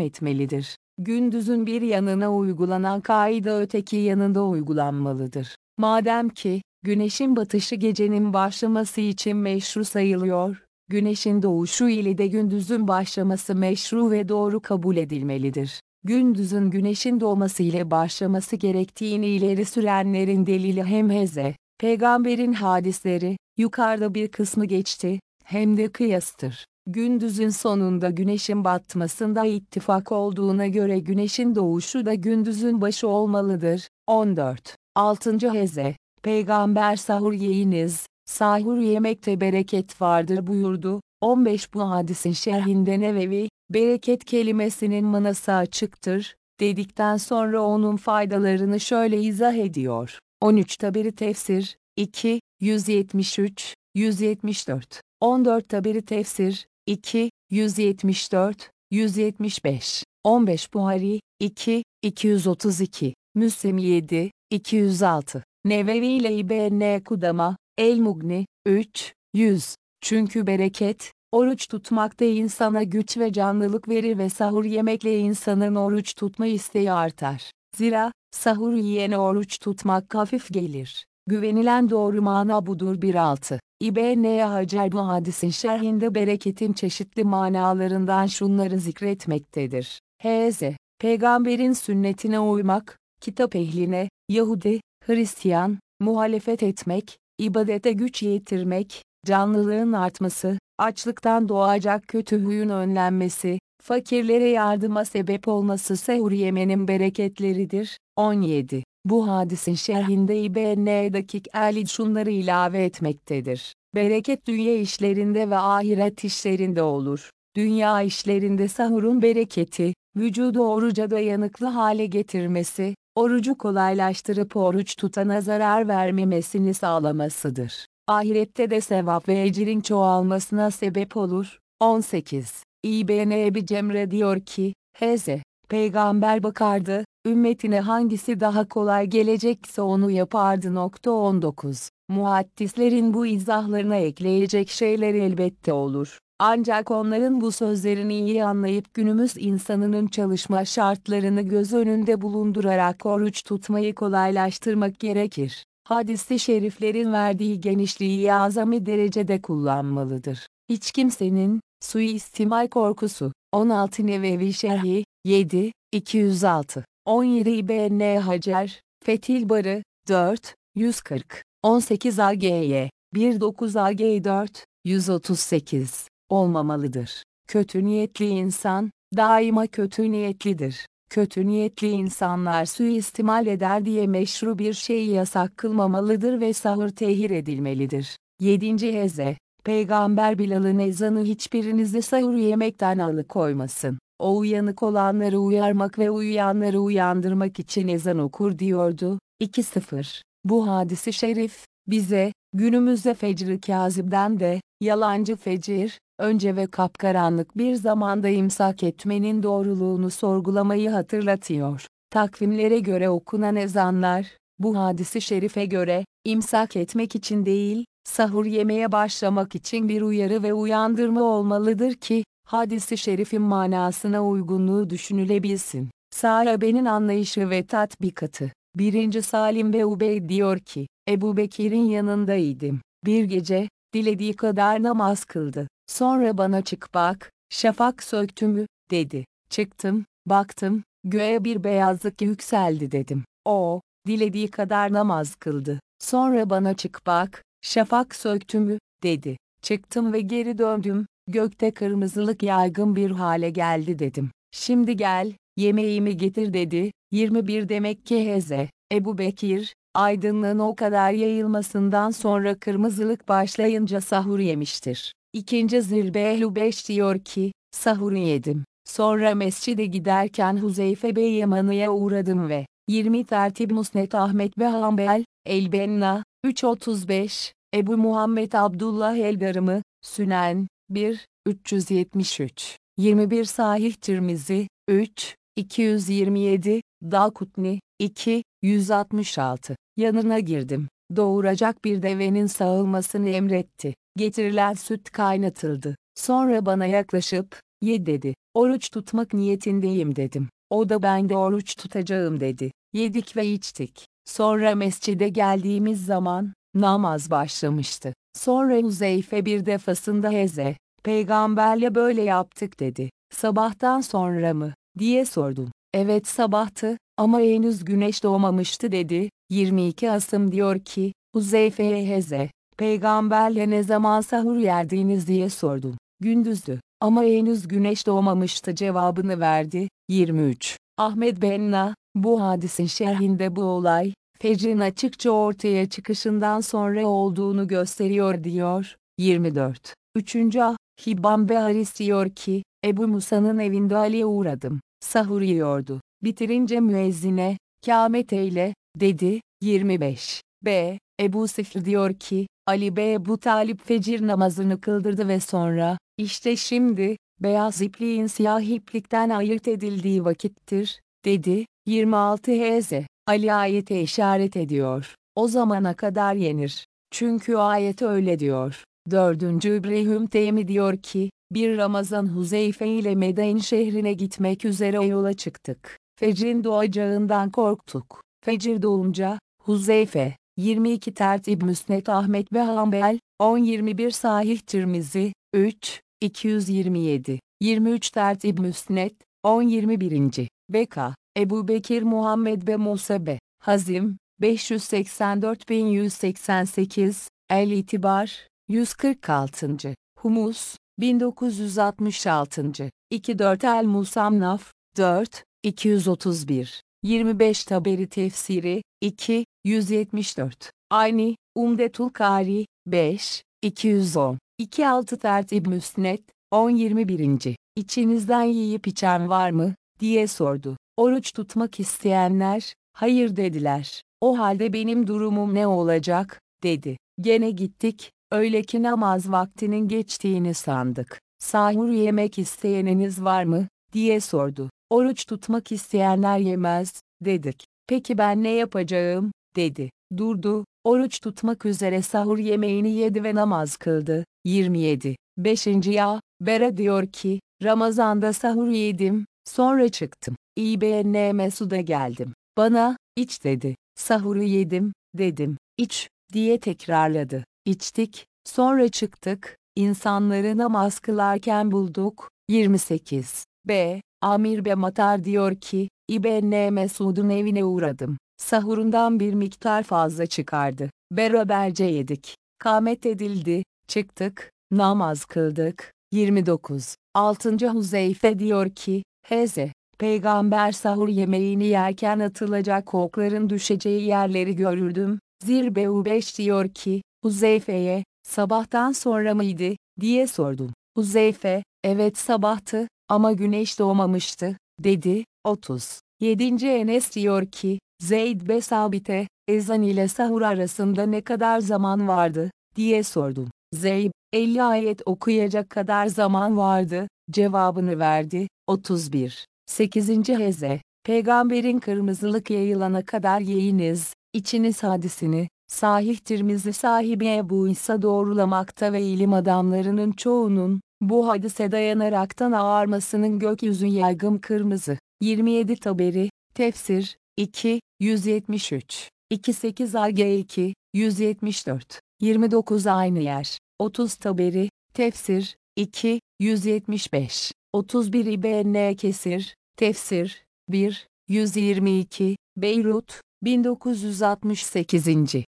etmelidir. Gündüzün bir yanına uygulanan kaide öteki yanında uygulanmalıdır. Madem ki, güneşin batışı gecenin başlaması için meşru sayılıyor, güneşin doğuşu ile de gündüzün başlaması meşru ve doğru kabul edilmelidir. Gündüzün güneşin doğması ile başlaması gerektiğini ileri sürenlerin delili hem heze, peygamberin hadisleri, yukarıda bir kısmı geçti, hem de kıyastır. gündüzün sonunda güneşin batmasında ittifak olduğuna göre güneşin doğuşu da gündüzün başı olmalıdır. 14. 6. Heze, Peygamber sahur yiyiniz, sahur yemekte bereket vardır buyurdu. 15 Bu hadisin şerhinde Nevevi, bereket kelimesinin manası açıktır, dedikten sonra onun faydalarını şöyle izah ediyor. 13 Tabiri Tefsir, 2, 173, 174, 14 Tabiri Tefsir, 2, 174, 175, 15 Buhari, 2, 232, Müslim 7, 206, Nevevi ile İbn Kudama, El-Mugni, 3, 100. Çünkü bereket, oruç tutmakta insana güç ve canlılık verir ve sahur yemekle insanın oruç tutma isteği artar. Zira, sahur yiyene oruç tutmak hafif gelir. Güvenilen doğru mana budur 1.6. İbn Hacer bu hadisin şerhinde bereketin çeşitli manalarından şunları zikretmektedir. H.Z. Peygamberin sünnetine uymak, kitap ehline, Yahudi, Hristiyan, muhalefet etmek, ibadete güç yetirmek, canlılığın artması, açlıktan doğacak kötü huyun önlenmesi, fakirlere yardıma sebep olması sehur yemenin bereketleridir. 17. Bu hadisin şerhinde İbn Dakik Ali şunları ilave etmektedir. Bereket dünya işlerinde ve ahiret işlerinde olur. Dünya işlerinde sahurun bereketi, vücudu oruca dayanıklı hale getirmesi, orucu kolaylaştırıp oruç tutana zarar vermemesini sağlamasıdır. Ahirette de sevap ve ecrin çoğalmasına sebep olur. 18. İbn Ebi Cemre diyor ki, Hz. Peygamber bakardı, ümmetine hangisi daha kolay gelecekse onu yapardı. Nokta 19. Muhaddislerin bu izahlarına ekleyecek şeyler elbette olur. Ancak onların bu sözlerini iyi anlayıp günümüz insanının çalışma şartlarını göz önünde bulundurarak oruç tutmayı kolaylaştırmak gerekir. Hadis-i şeriflerin verdiği genişliği azami derecede kullanmalıdır. Hiç kimsenin, suistimal korkusu, 16 Nevevi Şerhi, 7, 206, 17 İbn Hacer, Fethil Barı, 4, 140, 18 AGY, 19 AG 4, 138, olmamalıdır. Kötü niyetli insan, daima kötü niyetlidir. Kötü niyetli insanlar suistimal eder diye meşru bir şeyi yasak kılmamalıdır ve sahur tehir edilmelidir. 7. Heze, Peygamber Bilal'ın ezanı hiçbirinizi sahur yemekten alıkoymasın. O uyanık olanları uyarmak ve uyuyanları uyandırmak için ezan okur diyordu. 2-0. Bu hadisi şerif, bize, günümüzde fecr-i kazibden de, yalancı fecir, önce ve kapkaranlık bir zamanda imsak etmenin doğruluğunu sorgulamayı hatırlatıyor. Takvimlere göre okunan ezanlar, bu hadisi şerife göre, imsak etmek için değil, sahur yemeye başlamak için bir uyarı ve uyandırma olmalıdır ki, hadisi şerifin manasına uygunluğu düşünülebilsin. Sahabenin anlayışı ve tatbikatı. 1. Salim ve Ubey diyor ki, Ebu Bekir'in yanındaydım. Bir gece, dilediği kadar namaz kıldı. Sonra bana çık bak, şafak söktü mü, dedi. Çıktım, baktım, göğe bir beyazlık yükseldi dedim. O, dilediği kadar namaz kıldı. Sonra bana çık bak, şafak söktü mü, dedi. Çıktım ve geri döndüm, gökte kırmızılık yaygın bir hale geldi dedim. Şimdi gel, yemeğimi getir dedi. 21 demek ki Heze, Ebu Bekir, aydınlığın o kadar yayılmasından sonra kırmızılık başlayınca sahur yemiştir. İkinci Zilbehlu 5 diyor ki, sahuru yedim. Sonra mescide giderken Huzeyfe Bey Yamanı'ya uğradım ve 20 Tertib Musnet Ahmet ve Hanbel, El-Benna, 335, Ebu Muhammed Abdullah El-Darımı, Sünen, 1, 373, 21 Sahih Tirmizi, 3, 227, Dalkutni, 2, 166. Yanına girdim. Doğuracak bir devenin sağılmasını emretti. Getirilen süt kaynatıldı. Sonra bana yaklaşıp, ye dedi. Oruç tutmak niyetindeyim dedim. O da ben de oruç tutacağım dedi. Yedik ve içtik. Sonra mescide geldiğimiz zaman, namaz başlamıştı. Sonra Huzeyfe bir defasında Heze, peygamberle böyle yaptık dedi. Sabahtan sonra mı, diye sordum. Evet sabahtı, ama henüz güneş doğmamıştı dedi. 22 Asım diyor ki, Huzeyfe'ye Heze, peygamberle ne zaman sahur yerdiniz diye sordum. gündüzdü ama henüz güneş doğmamıştı cevabını verdi. 23. Ahmet Benna, bu hadisin şerhinde bu olay, fecrin açıkça ortaya çıkışından sonra olduğunu gösteriyor diyor. 24. 3. Ah, Hibban Haris diyor ki, Ebu Musa'nın evinde Ali'ye uğradım. Sahur yiyordu. Bitirince müezzine, kâmet eyle, dedi. 25. B. Ebu Sifr diyor ki, Ali Bey Ebu Talip fecir namazını kıldırdı ve sonra, işte şimdi, beyaz ipliğin siyah iplikten ayırt edildiği vakittir, dedi. 26 Hz. Ali ayete işaret ediyor. O zamana kadar yenir. Çünkü ayet öyle diyor. Dördüncü İbrahim Teymi diyor ki, bir Ramazan Huzeyfe ile Medain şehrine gitmek üzere yola çıktık. Fecrin doğacağından korktuk. Fecir doğunca, Huzeyfe, 22 Tertib Müsnet Ahmet ve Hanbel, 10-21 Sahih Tirmizi, 3, 227, 23 Tertib Müsnet, 10-21. Beka, Ebu Bekir Muhammed ve Musabe, Hazim, 584188, El İtibar, 146. Humus, 1966. 24 El Musamnaf, 4, 231. 25 Taberi Tefsiri, 2, 174. Aynı, Umdetul Kari, 5, 210. 26 Tertib Müsnet, 10-21. İçinizden yiyip içen var mı, diye sordu. Oruç tutmak isteyenler, hayır dediler. O halde benim durumum ne olacak, dedi. Gene gittik, öyle ki namaz vaktinin geçtiğini sandık. Sahur yemek isteyeniniz var mı, diye sordu. Oruç tutmak isteyenler yemez, dedik. Peki ben ne yapacağım, dedi. Durdu, oruç tutmak üzere sahur yemeğini yedi ve namaz kıldı. 27. 5. Ya, Bera diyor ki, Ramazan'da sahur yedim, sonra çıktım. İBN Mesud'a geldim. Bana, iç dedi. Sahuru yedim, dedim. İç, diye tekrarladı. İçtik, sonra çıktık, insanları namaz kılarken bulduk. 28. B. Amir Be Matar diyor ki, İbn Mesud'un evine uğradım. Sahurundan bir miktar fazla çıkardı. Beraberce yedik. Kamet edildi, çıktık, namaz kıldık. 29. 6. Huzeyfe diyor ki, Heze, Peygamber sahur yemeğini yerken atılacak okların düşeceği yerleri görürdüm. Zirbe 5 diyor ki, Huzeyfe'ye, sabahtan sonra mıydı, diye sordum. Huzeyfe, evet sabahtı, ama güneş doğmamıştı, dedi. 30. 7. Enes diyor ki, Zeyd be Sabit'e, ezan ile sahur arasında ne kadar zaman vardı, diye sordum. Zeyd, 50 ayet okuyacak kadar zaman vardı, cevabını verdi. 31. 8. Heze, Peygamberin kırmızılık yayılana kadar yiyiniz, içiniz hadisini, Sahih Tirmizi sahibi Ebu İsa doğrulamakta ve ilim adamlarının çoğunun, bu hadise dayanaraktan ağarmasının gökyüzü yaygın kırmızı. 27 Taberi, Tefsir, 2, 173, 28 AG2, 174, 29 Aynı yer, 30 Taberi, Tefsir, 2, 175, 31 İBN Kesir, Tefsir, 1, 122, Beyrut, 1968.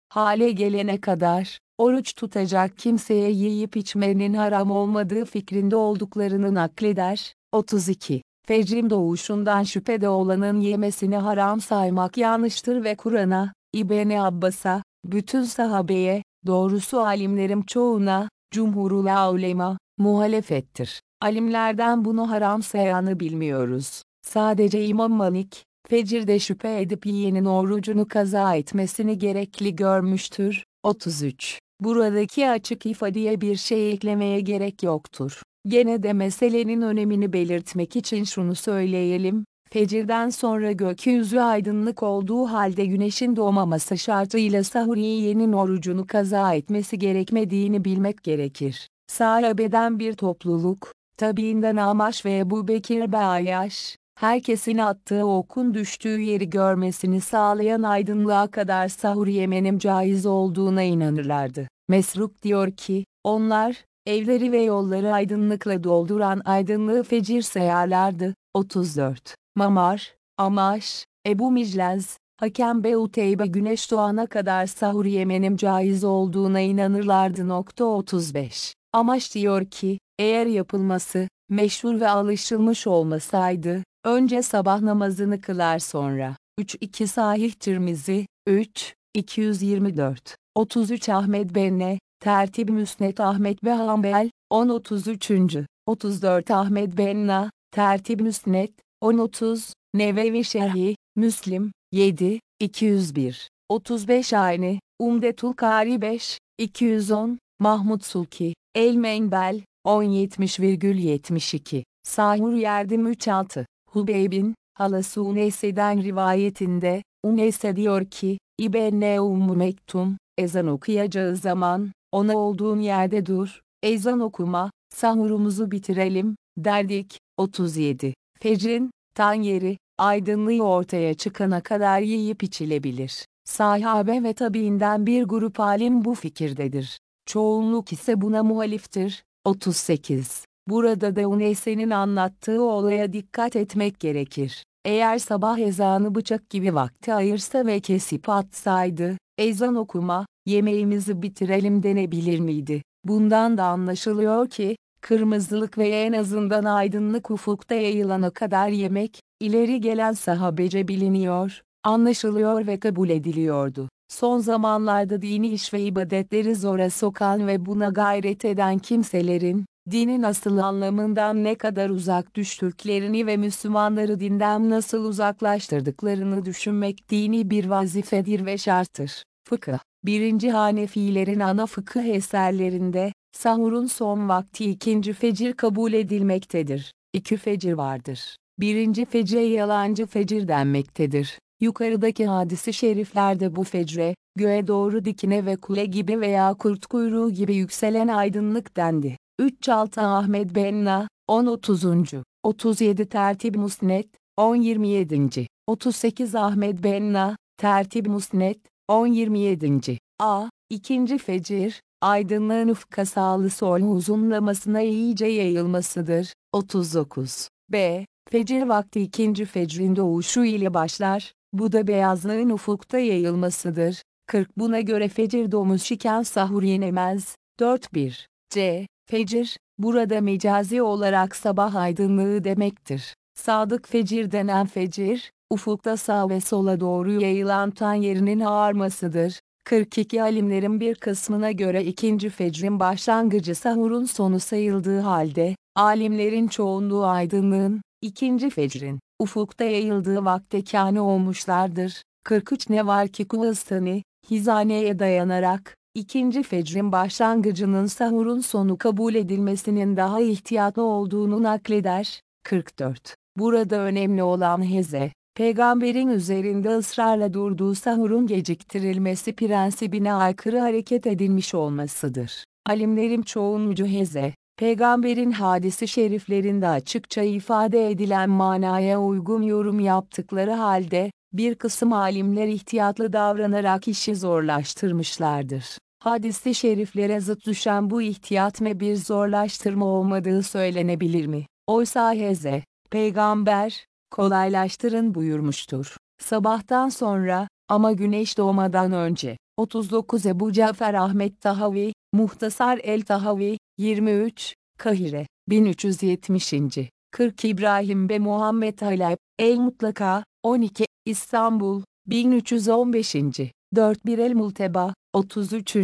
Hale gelene kadar, oruç tutacak kimseye yiyip içmenin haram olmadığı fikrinde olduklarını nakleder. 32. Fecrim doğuşundan şüphede olanın yemesini haram saymak yanlıştır ve Kur'an'a, İbn Abbas'a, bütün sahabeye, doğrusu alimlerim çoğuna, cumhurul ulema, muhalefettir. Alimlerden bunu haram sayanı bilmiyoruz. Sadece İmam Malik, fecirde şüphe edip yiyenin orucunu kaza etmesini gerekli görmüştür. 33. Buradaki açık ifadeye bir şey eklemeye gerek yoktur. Gene de meselenin önemini belirtmek için şunu söyleyelim, fecirden sonra gökyüzü aydınlık olduğu halde güneşin doğmaması şartıyla sahur yiyenin orucunu kaza etmesi gerekmediğini bilmek gerekir. Sahabeden bir topluluk, tabiinden Amaş ve Ebu Bekir Beayaş, herkesin attığı okun düştüğü yeri görmesini sağlayan aydınlığa kadar sahur yemenin caiz olduğuna inanırlardı. Mesruk diyor ki, onlar, evleri ve yolları aydınlıkla dolduran aydınlığı fecir sayarlardı. 34. Mamar, Amaş, Ebu Miclez, Hakem be Uteybe güneş doğana kadar sahur yemenin caiz olduğuna inanırlardı. Nokta 35. Amaş diyor ki, eğer yapılması, meşhur ve alışılmış olmasaydı, önce sabah namazını kılar sonra. 3-2 Sahih Tirmizi, 3, 224, 33 Ahmet Benne, Tertib Müsnet Ahmet ve Hanbel, 10-33. 34 Ahmet Benna, Tertib Müsnet, 10-30, Nevevi Şerhi, Müslim, 7, 201. 35 Aynı, Umdetul Kari 5, 210, Mahmud Sulki, El Menbel, 1070,72. Sahur Yerdim 36. Hubeyb'in, halası Uneyse'den rivayetinde, Uneyse diyor ki, İbenne Ummu Mektum, ezan okuyacağı zaman, ona olduğun yerde dur, ezan okuma, sahurumuzu bitirelim, derdik. 37. Fecrin, tan yeri, aydınlığı ortaya çıkana kadar yiyip içilebilir. Sahabe ve tabiinden bir grup alim bu fikirdedir. Çoğunluk ise buna muhaliftir. 38. Burada da Uneyse'nin anlattığı olaya dikkat etmek gerekir. Eğer sabah ezanı bıçak gibi vakti ayırsa ve kesip atsaydı, ezan okuma, yemeğimizi bitirelim denebilir miydi? Bundan da anlaşılıyor ki, kırmızılık ve en azından aydınlık ufukta yayılana kadar yemek, ileri gelen sahabece biliniyor, anlaşılıyor ve kabul ediliyordu. Son zamanlarda dini iş ve ibadetleri zora sokan ve buna gayret eden kimselerin, dinin asıl anlamından ne kadar uzak düştüklerini ve Müslümanları dinden nasıl uzaklaştırdıklarını düşünmek dini bir vazifedir ve şarttır. Fıkıh Birinci Hanefilerin ana fıkıh eserlerinde, sahurun son vakti ikinci fecir kabul edilmektedir. İki fecir vardır. Birinci fecre yalancı fecir denmektedir. Yukarıdaki hadisi şeriflerde bu fecre, göğe doğru dikine ve kule gibi veya kurt kuyruğu gibi yükselen aydınlık dendi. 3 Altı Ahmet Benna, 10-30. 37 Tertib Musnet, 10-27. 38 Ahmet Benna, Tertib Musnet, 10-27. A. İkinci fecir, aydınlığın ufka sağlı sol uzunlamasına iyice yayılmasıdır. 39. B. Fecir vakti ikinci fecrin doğuşu ile başlar, bu da beyazlığın ufukta yayılmasıdır. 40 Buna göre fecir domuz sahur yenemez. 4-1. C. Fecir, burada mecazi olarak sabah aydınlığı demektir. Sadık fecir denen fecir, ufukta sağ ve sola doğru yayılan tan yerinin ağarmasıdır. 42 alimlerin bir kısmına göre ikinci fecrin başlangıcı sahurun sonu sayıldığı halde, alimlerin çoğunluğu aydınlığın, ikinci fecrin, ufukta yayıldığı vakte kâne olmuşlardır. 43 ne var ki Kuhastani, hizaneye dayanarak, ikinci fecrin başlangıcının sahurun sonu kabul edilmesinin daha ihtiyatlı olduğunu nakleder. 44. Burada önemli olan heze, peygamberin üzerinde ısrarla durduğu sahurun geciktirilmesi prensibine aykırı hareket edilmiş olmasıdır. Alimlerin çoğunluğu heze, peygamberin hadisi şeriflerinde açıkça ifade edilen manaya uygun yorum yaptıkları halde, bir kısım alimler ihtiyatlı davranarak işi zorlaştırmışlardır. Hadis-i şeriflere zıt düşen bu ihtiyat mı bir zorlaştırma olmadığı söylenebilir mi? Oysa Heze, peygamber, kolaylaştırın buyurmuştur. Sabahtan sonra, ama güneş doğmadan önce. 39 Ebu Cafer Ahmet Tahavi, Muhtasar El Tahavi, 23, Kahire, 1370. 40 İbrahim ve Muhammed Halep, El Mutlaka, 12, İstanbul, 1315. 4 Bir El Multeba, 33.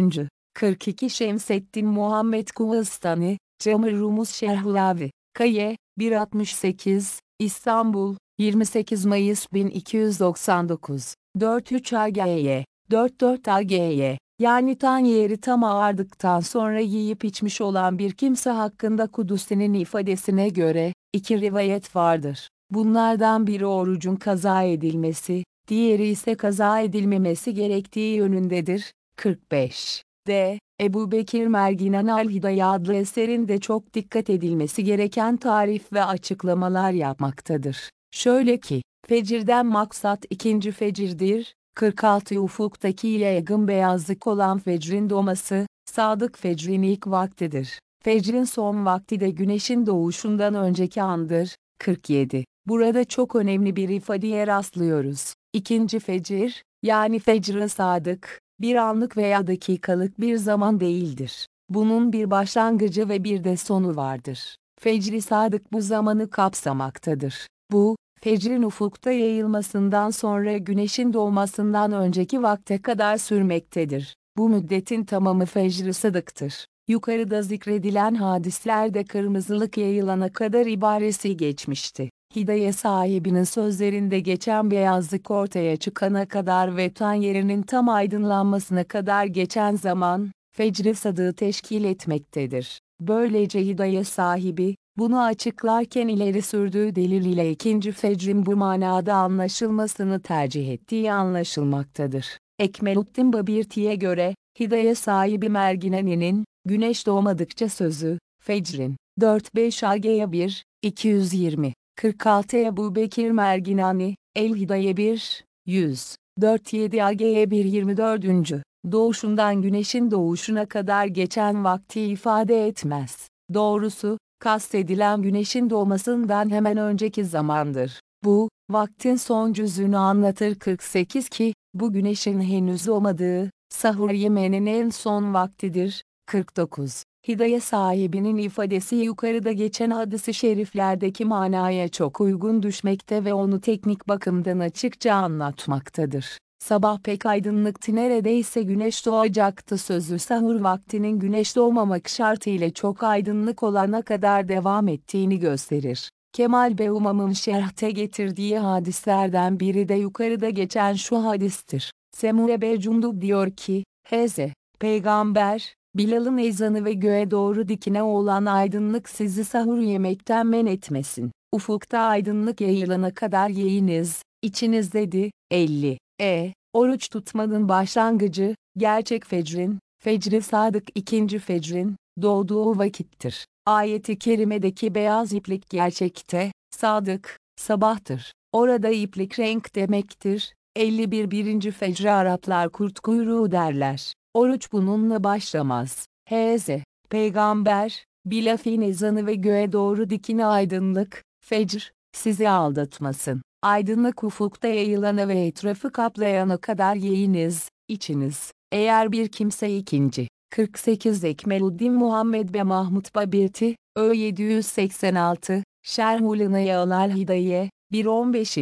42 Şemseddin Muhammed Kuvastani, Camır Rumuz Şerhulavi, Kaye, 168, İstanbul, 28 Mayıs 1299, 43 AGY, 44 AGY, yani tan yeri tam ağardıktan sonra yiyip içmiş olan bir kimse hakkında Kudusi'nin ifadesine göre, iki rivayet vardır. Bunlardan biri orucun kaza edilmesi, diğeri ise kaza edilmemesi gerektiği yönündedir. 45. D. Ebu Bekir Merginan al-Hidaye adlı eserinde çok dikkat edilmesi gereken tarif ve açıklamalar yapmaktadır. Şöyle ki, fecirden maksat ikinci fecirdir, 46 ufuktaki ile yakın beyazlık olan fecrin doğması, sadık fecrin ilk vaktidir. Fecrin son vakti de güneşin doğuşundan önceki andır. 47. Burada çok önemli bir ifadeye rastlıyoruz. İkinci fecir, yani fecr sadık, bir anlık veya dakikalık bir zaman değildir. Bunun bir başlangıcı ve bir de sonu vardır. Fecri sadık bu zamanı kapsamaktadır. Bu, fecrin ufukta yayılmasından sonra güneşin doğmasından önceki vakte kadar sürmektedir. Bu müddetin tamamı fecri sadıktır. Yukarıda zikredilen hadislerde kırmızılık yayılana kadar ibaresi geçmişti. Hidaye sahibinin sözlerinde geçen beyazlık ortaya çıkana kadar ve tan yerinin tam aydınlanmasına kadar geçen zaman, fecri sadığı teşkil etmektedir. Böylece hidaye sahibi, bunu açıklarken ileri sürdüğü delil ile ikinci fecrin bu manada anlaşılmasını tercih ettiği anlaşılmaktadır. Ekmeluddin Babirti'ye göre, hidaye sahibi Merginani'nin, güneş doğmadıkça sözü, fecrin, 4-5 AG'ye 1, 220, 46 Ebu Bekir Merginani, El Hidaye 1, 100, 4-7 AG'ye 1 24. Doğuşundan güneşin doğuşuna kadar geçen vakti ifade etmez. Doğrusu, kastedilen güneşin doğmasından hemen önceki zamandır. Bu, vaktin son cüzünü anlatır 48 ki, bu güneşin henüz doğmadığı, sahur yemenin en son vaktidir. 49. Hidaye sahibinin ifadesi yukarıda geçen hadisi şeriflerdeki manaya çok uygun düşmekte ve onu teknik bakımdan açıkça anlatmaktadır. Sabah pek aydınlıktı neredeyse güneş doğacaktı sözü sahur vaktinin güneş doğmamak şartıyla çok aydınlık olana kadar devam ettiğini gösterir. Kemal Beumam'ın şerhte getirdiği hadislerden biri de yukarıda geçen şu hadistir. Semure Becundub diyor ki, Heze, Peygamber, Bilal'ın ezanı ve göğe doğru dikine olan aydınlık sizi sahur yemekten men etmesin. Ufukta aydınlık yayılana kadar yiyiniz, içiniz dedi. 50. E. Oruç tutmanın başlangıcı, gerçek fecrin, fecri sadık ikinci fecrin, doğduğu vakittir. Ayeti kerimedeki beyaz iplik gerçekte, sadık, sabahtır. Orada iplik renk demektir. 51 birinci fecri Araplar kurt kuyruğu derler. Oruç bununla başlamaz. H.Z. Peygamber, bilafin ezanı ve göğe doğru dikine aydınlık, fecr, sizi aldatmasın. Aydınlık ufukta yayılana ve etrafı kaplayana kadar yiyiniz, içiniz. Eğer bir kimse ikinci, 48 Ekmeluddin Muhammed ve Mahmut Babirti, Ö 786, Şerhulina Yağlal Hidaye, 115.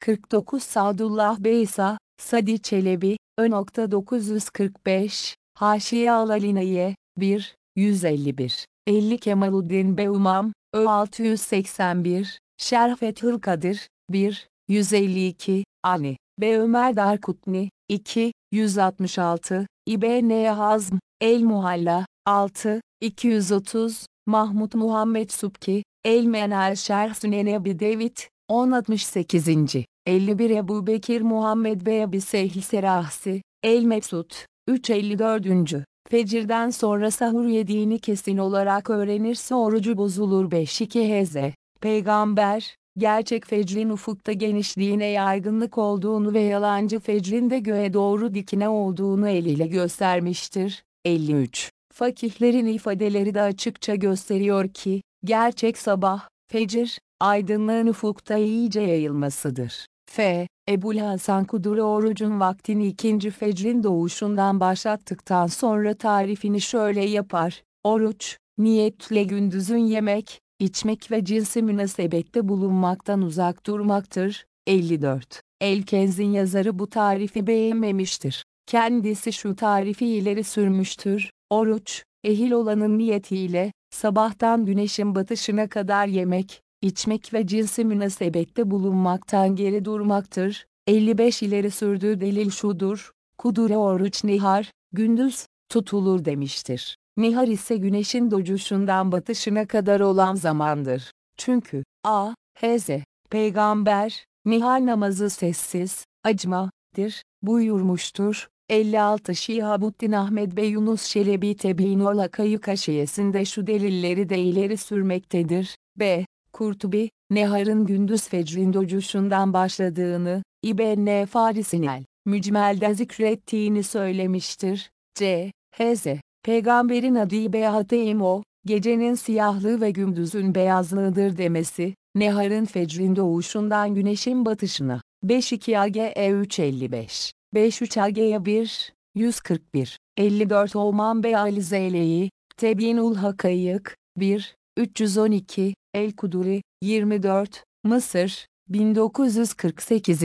49 Sadullah Beysa, Sadi Çelebi, Ö.945, Haşiye Alalinaye, 1, 151, 50 Kemaluddin Beumam, Ö 681, Şerfethül Kadir, 1, 152, Ali, B. Ömer Darkutni, 2, 166, İbn Hazm, El Muhalla, 6, 230, Mahmut Muhammed Subki, El Menal Şerh Sünen Ebi David, 1068. 51 Ebu Bekir Muhammed Bey Ebi Sehil Serahsi, El Mesud, 354. Fecirden sonra sahur yediğini kesin olarak öğrenirse orucu bozulur 5-2 Hz. Peygamber, gerçek fecrin ufukta genişliğine yaygınlık olduğunu ve yalancı fecrin de göğe doğru dikine olduğunu eliyle göstermiştir. 53. Fakihlerin ifadeleri de açıkça gösteriyor ki, gerçek sabah, fecir, aydınlığın ufukta iyice yayılmasıdır. F. Ebul Hasan Kuduri orucun vaktini ikinci fecrin doğuşundan başlattıktan sonra tarifini şöyle yapar. Oruç, niyetle gündüzün yemek, içmek ve cinsi münasebette bulunmaktan uzak durmaktır. 54. Elkenz'in yazarı bu tarifi beğenmemiştir. Kendisi şu tarifi ileri sürmüştür. Oruç, ehil olanın niyetiyle, sabahtan güneşin batışına kadar yemek, içmek ve cinsi münasebette bulunmaktan geri durmaktır. 55 ileri sürdüğü delil şudur, kudure oruç nihar, gündüz, tutulur demiştir. Nihar ise güneşin doğuşundan batışına kadar olan zamandır. Çünkü, a. Hz. Peygamber, nihar namazı sessiz, acmadır, buyurmuştur. 56 Şihabuddin Ahmet ve Yunus Şelebi Tebinul Akayı Kaşiyesinde şu delilleri de ileri sürmektedir. B. Kurtubi, Nehar'ın gündüz fecrin doğuşundan başladığını, İbn Farisinel, mücmelde zikrettiğini söylemiştir. C. Hz. Peygamberin adı Behateyim o, gecenin siyahlığı ve gündüzün beyazlığıdır demesi, Nehar'ın fecrin doğuşundan güneşin batışına. 5-2 AGE 355 5-3 AGE 1, 141, 54 Olman Bey Ali Zeyle'yi, Tebinul Hakayık, 1, 312, El Kuduri, 24, Mısır, 1948.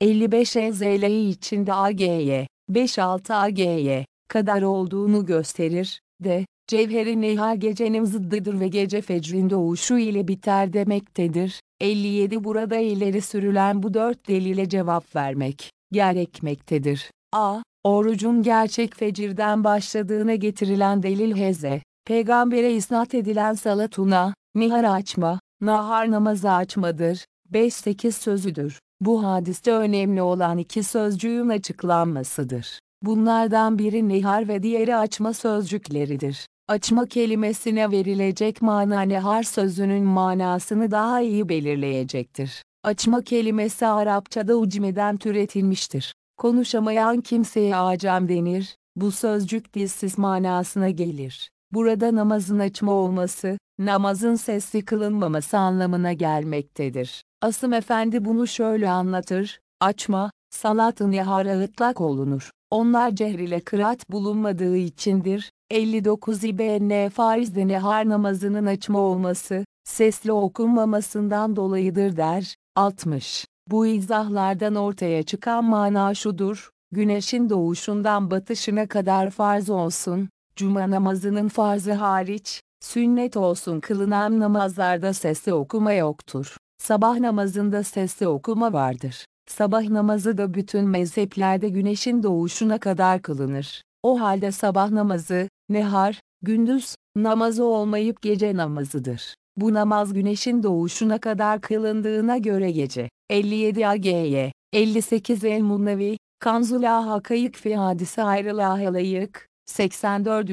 55 EZL'i içinde AGY, 5-6 AGY kadar olduğunu gösterir, de, Cevheri nehar gecenin zıddıdır ve gece fecrin doğuşu ile biter demektedir. 57 Burada ileri sürülen bu dört delile cevap vermek gerekmektedir. A. Orucun gerçek fecirden başladığına getirilen delil heze. Peygambere isnat edilen salatuna, nihar açma, nahar namazı açmadır. 5-8 sözüdür. Bu hadiste önemli olan iki sözcüğün açıklanmasıdır. Bunlardan biri nihar ve diğeri açma sözcükleridir. Açma kelimesine verilecek mana nehar sözünün manasını daha iyi belirleyecektir. Açma kelimesi Arapçada ucmeden türetilmiştir. Konuşamayan kimseye acem denir, bu sözcük dilsiz manasına gelir. Burada namazın açma olması, namazın sesli kılınmaması anlamına gelmektedir. Asım Efendi bunu şöyle anlatır, açma, salat-ı nehara ıtlak olunur. Onlar cehr ile kıraat bulunmadığı içindir. 59 İBN faizde nehar namazının açma olması, sesli okunmamasından dolayıdır der. 60. Bu izahlardan ortaya çıkan mana şudur, güneşin doğuşundan batışına kadar farz olsun, cuma namazının farzı hariç, sünnet olsun kılınan namazlarda sesli okuma yoktur. Sabah namazında sesli okuma vardır. Sabah namazı da bütün mezheplerde güneşin doğuşuna kadar kılınır. O halde sabah namazı, nehar, gündüz, namazı olmayıp gece namazıdır. Bu namaz güneşin doğuşuna kadar kılındığına göre gece. 57 AGY, 58 El Munnevi, Kanzula Hakayık fi Hadise Ayrıla Halayık, 84.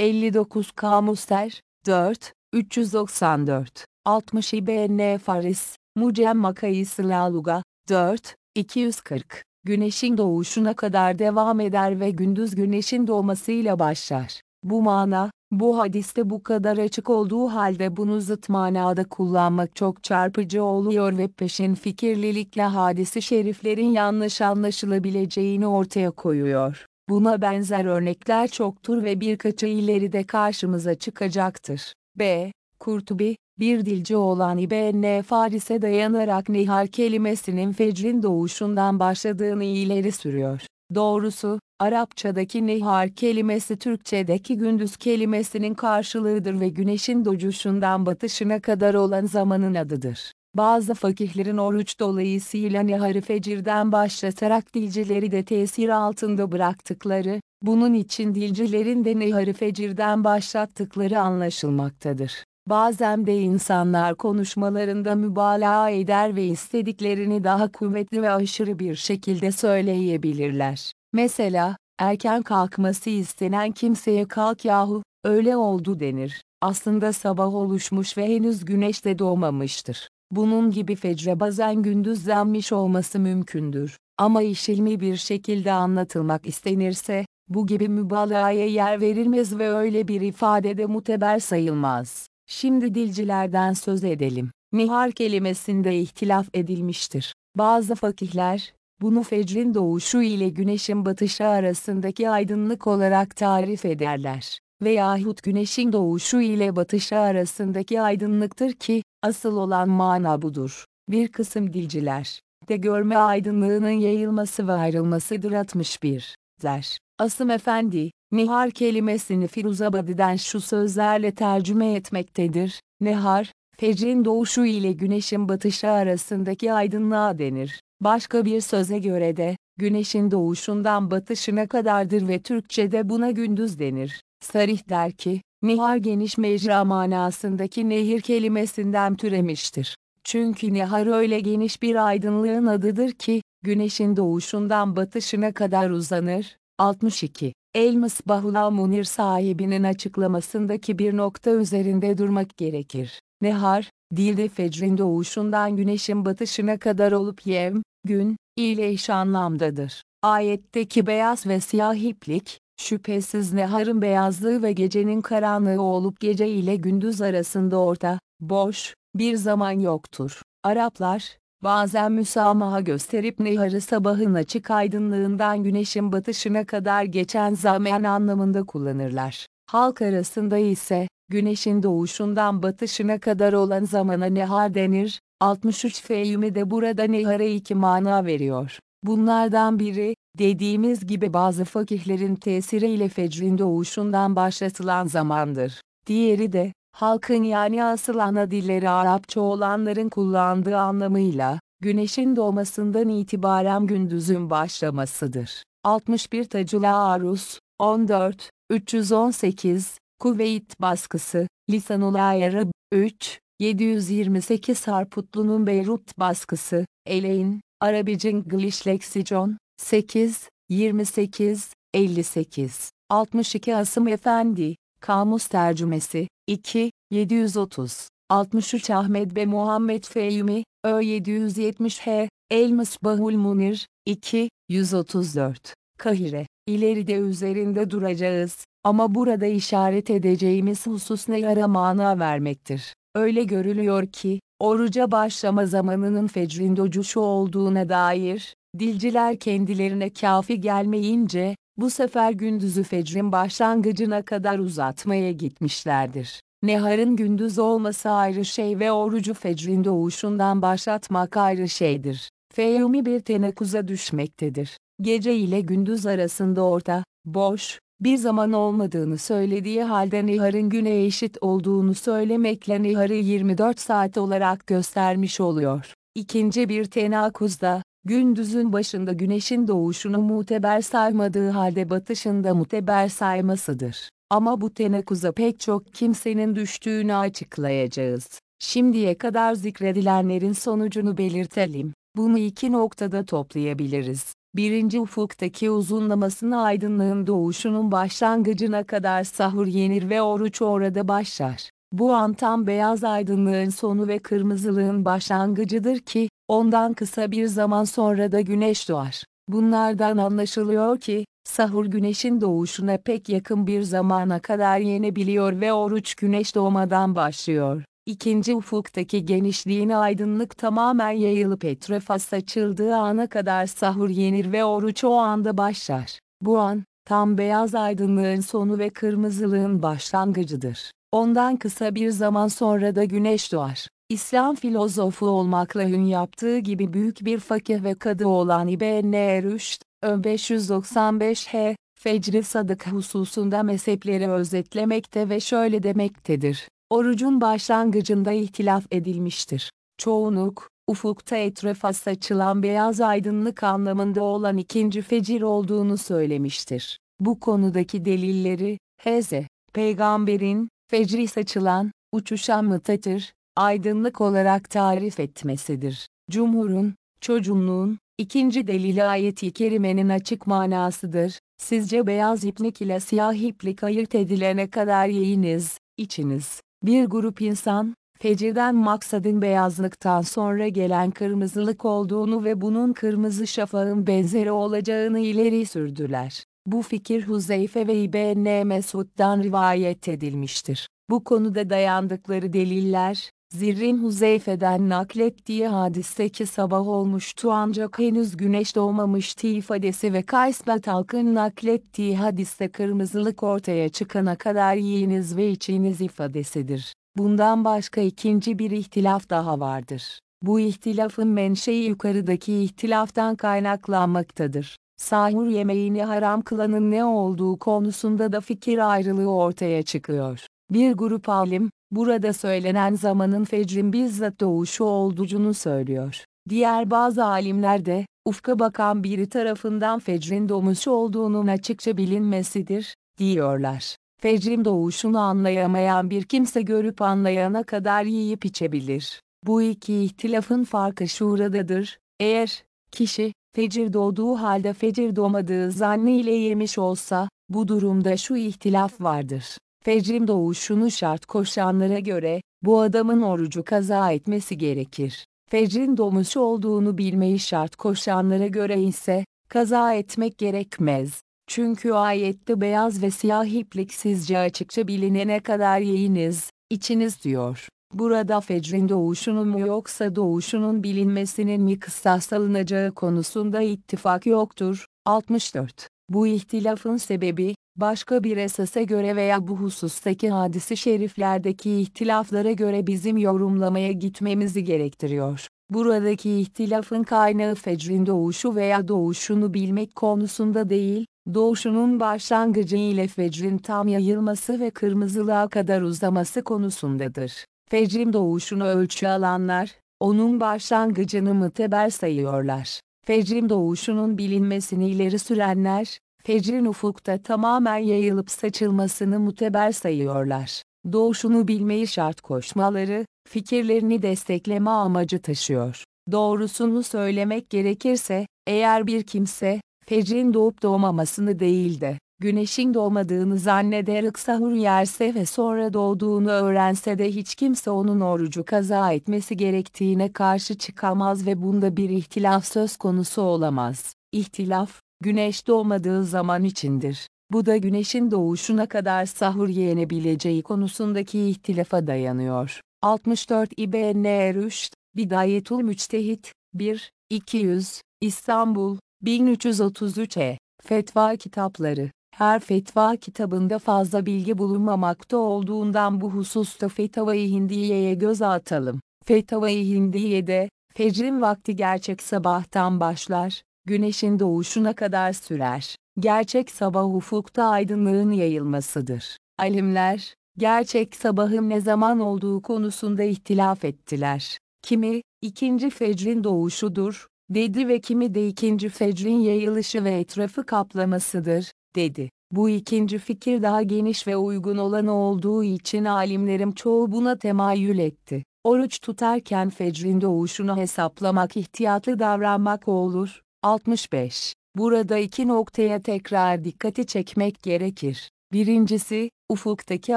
59 Kamuster, 4, 394, 60 İBN Faris, Mucemma Kayısı Laluga, 4, 240. Güneşin doğuşuna kadar devam eder ve gündüz güneşin doğmasıyla başlar. Bu mana, bu hadiste bu kadar açık olduğu halde bunu zıt manada kullanmak çok çarpıcı oluyor ve peşin fikirlilikle hadisi şeriflerin yanlış anlaşılabileceğini ortaya koyuyor. Buna benzer örnekler çoktur ve birkaçı ileride karşımıza çıkacaktır. B. Kurtubi, bir dilci olan İbn Faris'e dayanarak nihar kelimesinin fecrin doğuşundan başladığını ileri sürüyor. Doğrusu, Arapçadaki nihar kelimesi Türkçedeki gündüz kelimesinin karşılığıdır ve güneşin doğuşundan batışına kadar olan zamanın adıdır. Bazı fakihlerin oruç dolayısıyla niharı fecirden başlatarak dilcileri de tesir altında bıraktıkları, bunun için dilcilerin de niharı fecirden başlattıkları anlaşılmaktadır. Bazen de insanlar konuşmalarında mübalağa eder ve istediklerini daha kuvvetli ve aşırı bir şekilde söyleyebilirler. Mesela, erken kalkması istenen kimseye kalk yahu, öyle oldu denir. Aslında sabah oluşmuş ve henüz güneş de doğmamıştır. Bunun gibi fecre bazen gündüzlenmiş olması mümkündür. Ama iş ilmi bir şekilde anlatılmak istenirse, bu gibi mübalağaya yer verilmez ve öyle bir ifadede muteber sayılmaz. Şimdi dilcilerden söz edelim. Nihar kelimesinde ihtilaf edilmiştir. Bazı fakihler, bunu fecrin doğuşu ile güneşin batışı arasındaki aydınlık olarak tarif ederler. Veyahut güneşin doğuşu ile batışı arasındaki aydınlıktır ki, asıl olan mana budur. Bir kısım dilciler, de görme aydınlığının yayılması ve ayrılmasıdır 61. der. Asım Efendi, Nihar kelimesini Firuzabadi'den şu sözlerle tercüme etmektedir. Nehar, fecrin doğuşu ile güneşin batışı arasındaki aydınlığa denir. Başka bir söze göre de, güneşin doğuşundan batışına kadardır ve Türkçe'de buna gündüz denir. Sarih der ki, Nihar geniş mecra manasındaki nehir kelimesinden türemiştir. Çünkü nehar öyle geniş bir aydınlığın adıdır ki, güneşin doğuşundan batışına kadar uzanır. 62. El-Mısbahul Munir sahibinin açıklamasındaki bir nokta üzerinde durmak gerekir. Nehar, dilde fecrin doğuşundan güneşin batışına kadar olup yem, gün, ile eş anlamdadır. Ayetteki beyaz ve siyah iplik, şüphesiz neharın beyazlığı ve gecenin karanlığı olup gece ile gündüz arasında orta, boş, bir zaman yoktur. Araplar, bazen müsamaha gösterip neharı sabahın açık aydınlığından güneşin batışına kadar geçen zaman anlamında kullanırlar. Halk arasında ise, güneşin doğuşundan batışına kadar olan zamana nehar denir. 63 Fehmi de burada nehara iki mana veriyor. Bunlardan biri, dediğimiz gibi bazı fakihlerin tesiriyle fecrin doğuşundan başlatılan zamandır. Diğeri de, halkın yani asıl ana dilleri Arapça olanların kullandığı anlamıyla, güneşin doğmasından itibaren gündüzün başlamasıdır. 61 Tacula Arus, 14, 318, Kuveyt baskısı, Lisanul Ayarı, 3, 728 Harputlu'nun Beyrut baskısı, Eleyn, Arabicin Glish Lexicon, 8, 28, 58, 62 Asım Efendi, Kamus tercümesi, 2, 730, 63 Ahmet ve Muhammed Fehmi, Ö 770 H, El Misbahul Munir, 2, 134, Kahire, ileride üzerinde duracağız, ama burada işaret edeceğimiz husus ne yara mana vermektir. Öyle görülüyor ki, oruca başlama zamanının fecrin docuşu olduğuna dair, dilciler kendilerine kafi gelmeyince, bu sefer gündüzü fecrin başlangıcına kadar uzatmaya gitmişlerdir. Neharın gündüz olması ayrı şey ve orucu fecrin doğuşundan başlatmak ayrı şeydir. Feyumi bir tenekuza düşmektedir. Gece ile gündüz arasında orta, boş, bir zaman olmadığını söylediği halde Nihar'ın güne eşit olduğunu söylemekle Nihar'ı 24 saat olarak göstermiş oluyor. İkinci bir tenakuzda, gündüzün başında güneşin doğuşunu muteber saymadığı halde batışında muteber saymasıdır. Ama bu tenakuza pek çok kimsenin düştüğünü açıklayacağız. Şimdiye kadar zikredilenlerin sonucunu belirtelim. Bunu iki noktada toplayabiliriz. Birinci ufuktaki uzunlamasına aydınlığın doğuşunun başlangıcına kadar sahur yenir ve oruç orada başlar. Bu an tam beyaz aydınlığın sonu ve kırmızılığın başlangıcıdır ki, ondan kısa bir zaman sonra da güneş doğar. Bunlardan anlaşılıyor ki, sahur güneşin doğuşuna pek yakın bir zamana kadar yenebiliyor ve oruç güneş doğmadan başlıyor. İkinci ufuktaki genişliğin aydınlık tamamen yayılıp etrafa saçıldığı ana kadar sahur yenir ve oruç o anda başlar. Bu an, tam beyaz aydınlığın sonu ve kırmızılığın başlangıcıdır. Ondan kısa bir zaman sonra da güneş doğar. İslam filozofu olmakla hün yaptığı gibi büyük bir fakih ve kadı olan İbn Rüşd, 595 H, Fecri Sadık hususunda mezhepleri özetlemekte ve şöyle demektedir. Orucun başlangıcında ihtilaf edilmiştir. Çoğunluk, ufukta etrafa saçılan beyaz aydınlık anlamında olan ikinci fecir olduğunu söylemiştir. Bu konudaki delilleri, Hz. Peygamberin, fecri saçılan, uçuşan mıtatır, aydınlık olarak tarif etmesidir. Cumhurun, çocuğunluğun, ikinci delili ayeti kerimenin açık manasıdır. Sizce beyaz iplik ile siyah iplik ayırt edilene kadar yiyiniz, içiniz. Bir grup insan, fecirden maksadın beyazlıktan sonra gelen kırmızılık olduğunu ve bunun kırmızı şafağın benzeri olacağını ileri sürdüler. Bu fikir Huzeyfe ve İbn Mesud'dan rivayet edilmiştir. Bu konuda dayandıkları deliller, Zirrin Huzeyfe'den naklettiği hadisteki sabah olmuştu ancak henüz güneş doğmamıştı ifadesi ve Kays Batalk'ın naklettiği hadiste kırmızılık ortaya çıkana kadar yiyiniz ve içiniz ifadesidir. Bundan başka ikinci bir ihtilaf daha vardır. Bu ihtilafın menşei yukarıdaki ihtilaftan kaynaklanmaktadır. Sahur yemeğini haram kılanın ne olduğu konusunda da fikir ayrılığı ortaya çıkıyor. Bir grup alim, burada söylenen zamanın fecrin bizzat doğuşu olduğunu söylüyor. Diğer bazı alimler de, ufka bakan biri tarafından fecrin doğmuşu olduğunun açıkça bilinmesidir, diyorlar. Fecrin doğuşunu anlayamayan bir kimse görüp anlayana kadar yiyip içebilir. Bu iki ihtilafın farkı şuradadır. Eğer, kişi, fecir doğduğu halde fecir doğmadığı zannıyla yemiş olsa, bu durumda şu ihtilaf vardır. Fecrin doğuşunu şart koşanlara göre, bu adamın orucu kaza etmesi gerekir. Fecrin doğmuş olduğunu bilmeyi şart koşanlara göre ise, kaza etmek gerekmez. Çünkü ayette beyaz ve siyah iplik sizce açıkça bilinene kadar yiyiniz, içiniz diyor. Burada fecrin doğuşunun mu yoksa doğuşunun bilinmesinin mi kıssas alınacağı konusunda ittifak yoktur. 64. Bu ihtilafın sebebi, başka bir esasa göre veya bu husustaki hadisi şeriflerdeki ihtilaflara göre bizim yorumlamaya gitmemizi gerektiriyor. Buradaki ihtilafın kaynağı fecrin doğuşu veya doğuşunu bilmek konusunda değil, doğuşunun başlangıcı ile fecrin tam yayılması ve kırmızılığa kadar uzaması konusundadır. Fecrin doğuşunu ölçü alanlar, onun başlangıcını müteber sayıyorlar. Fecrin doğuşunun bilinmesini ileri sürenler, fecrin ufukta tamamen yayılıp saçılmasını muteber sayıyorlar. Doğuşunu bilmeyi şart koşmaları, fikirlerini destekleme amacı taşıyor. Doğrusunu söylemek gerekirse, eğer bir kimse, fecrin doğup doğmamasını değil de, güneşin doğmadığını zannederek sahur yerse ve sonra doğduğunu öğrense de hiç kimse onun orucu kaza etmesi gerektiğine karşı çıkamaz ve bunda bir ihtilaf söz konusu olamaz. İhtilaf, güneş doğmadığı zaman içindir. Bu da güneşin doğuşuna kadar sahur yenebileceği konusundaki ihtilafa dayanıyor. 64 İbn Rüşd, Bidayetul Müçtehit, 1, 200, İstanbul, 1333 E. Fetva kitapları. Her fetva kitabında fazla bilgi bulunmamakta olduğundan bu hususta Fetva-i Hindiye'ye göz atalım. Fetva-i Hindiye'de, fecrin vakti gerçek sabahtan başlar, güneşin doğuşuna kadar sürer. Gerçek sabah ufukta aydınlığın yayılmasıdır. Alimler, gerçek sabahın ne zaman olduğu konusunda ihtilaf ettiler. Kimi, ikinci fecrin doğuşudur, dedi ve kimi de ikinci fecrin yayılışı ve etrafı kaplamasıdır, dedi. Bu ikinci fikir daha geniş ve uygun olan olduğu için alimlerim çoğu buna temayül etti. Oruç tutarken fecrin doğuşunu hesaplamak ihtiyatlı davranmak olur. 65. Burada iki noktaya tekrar dikkati çekmek gerekir. Birincisi, ufuktaki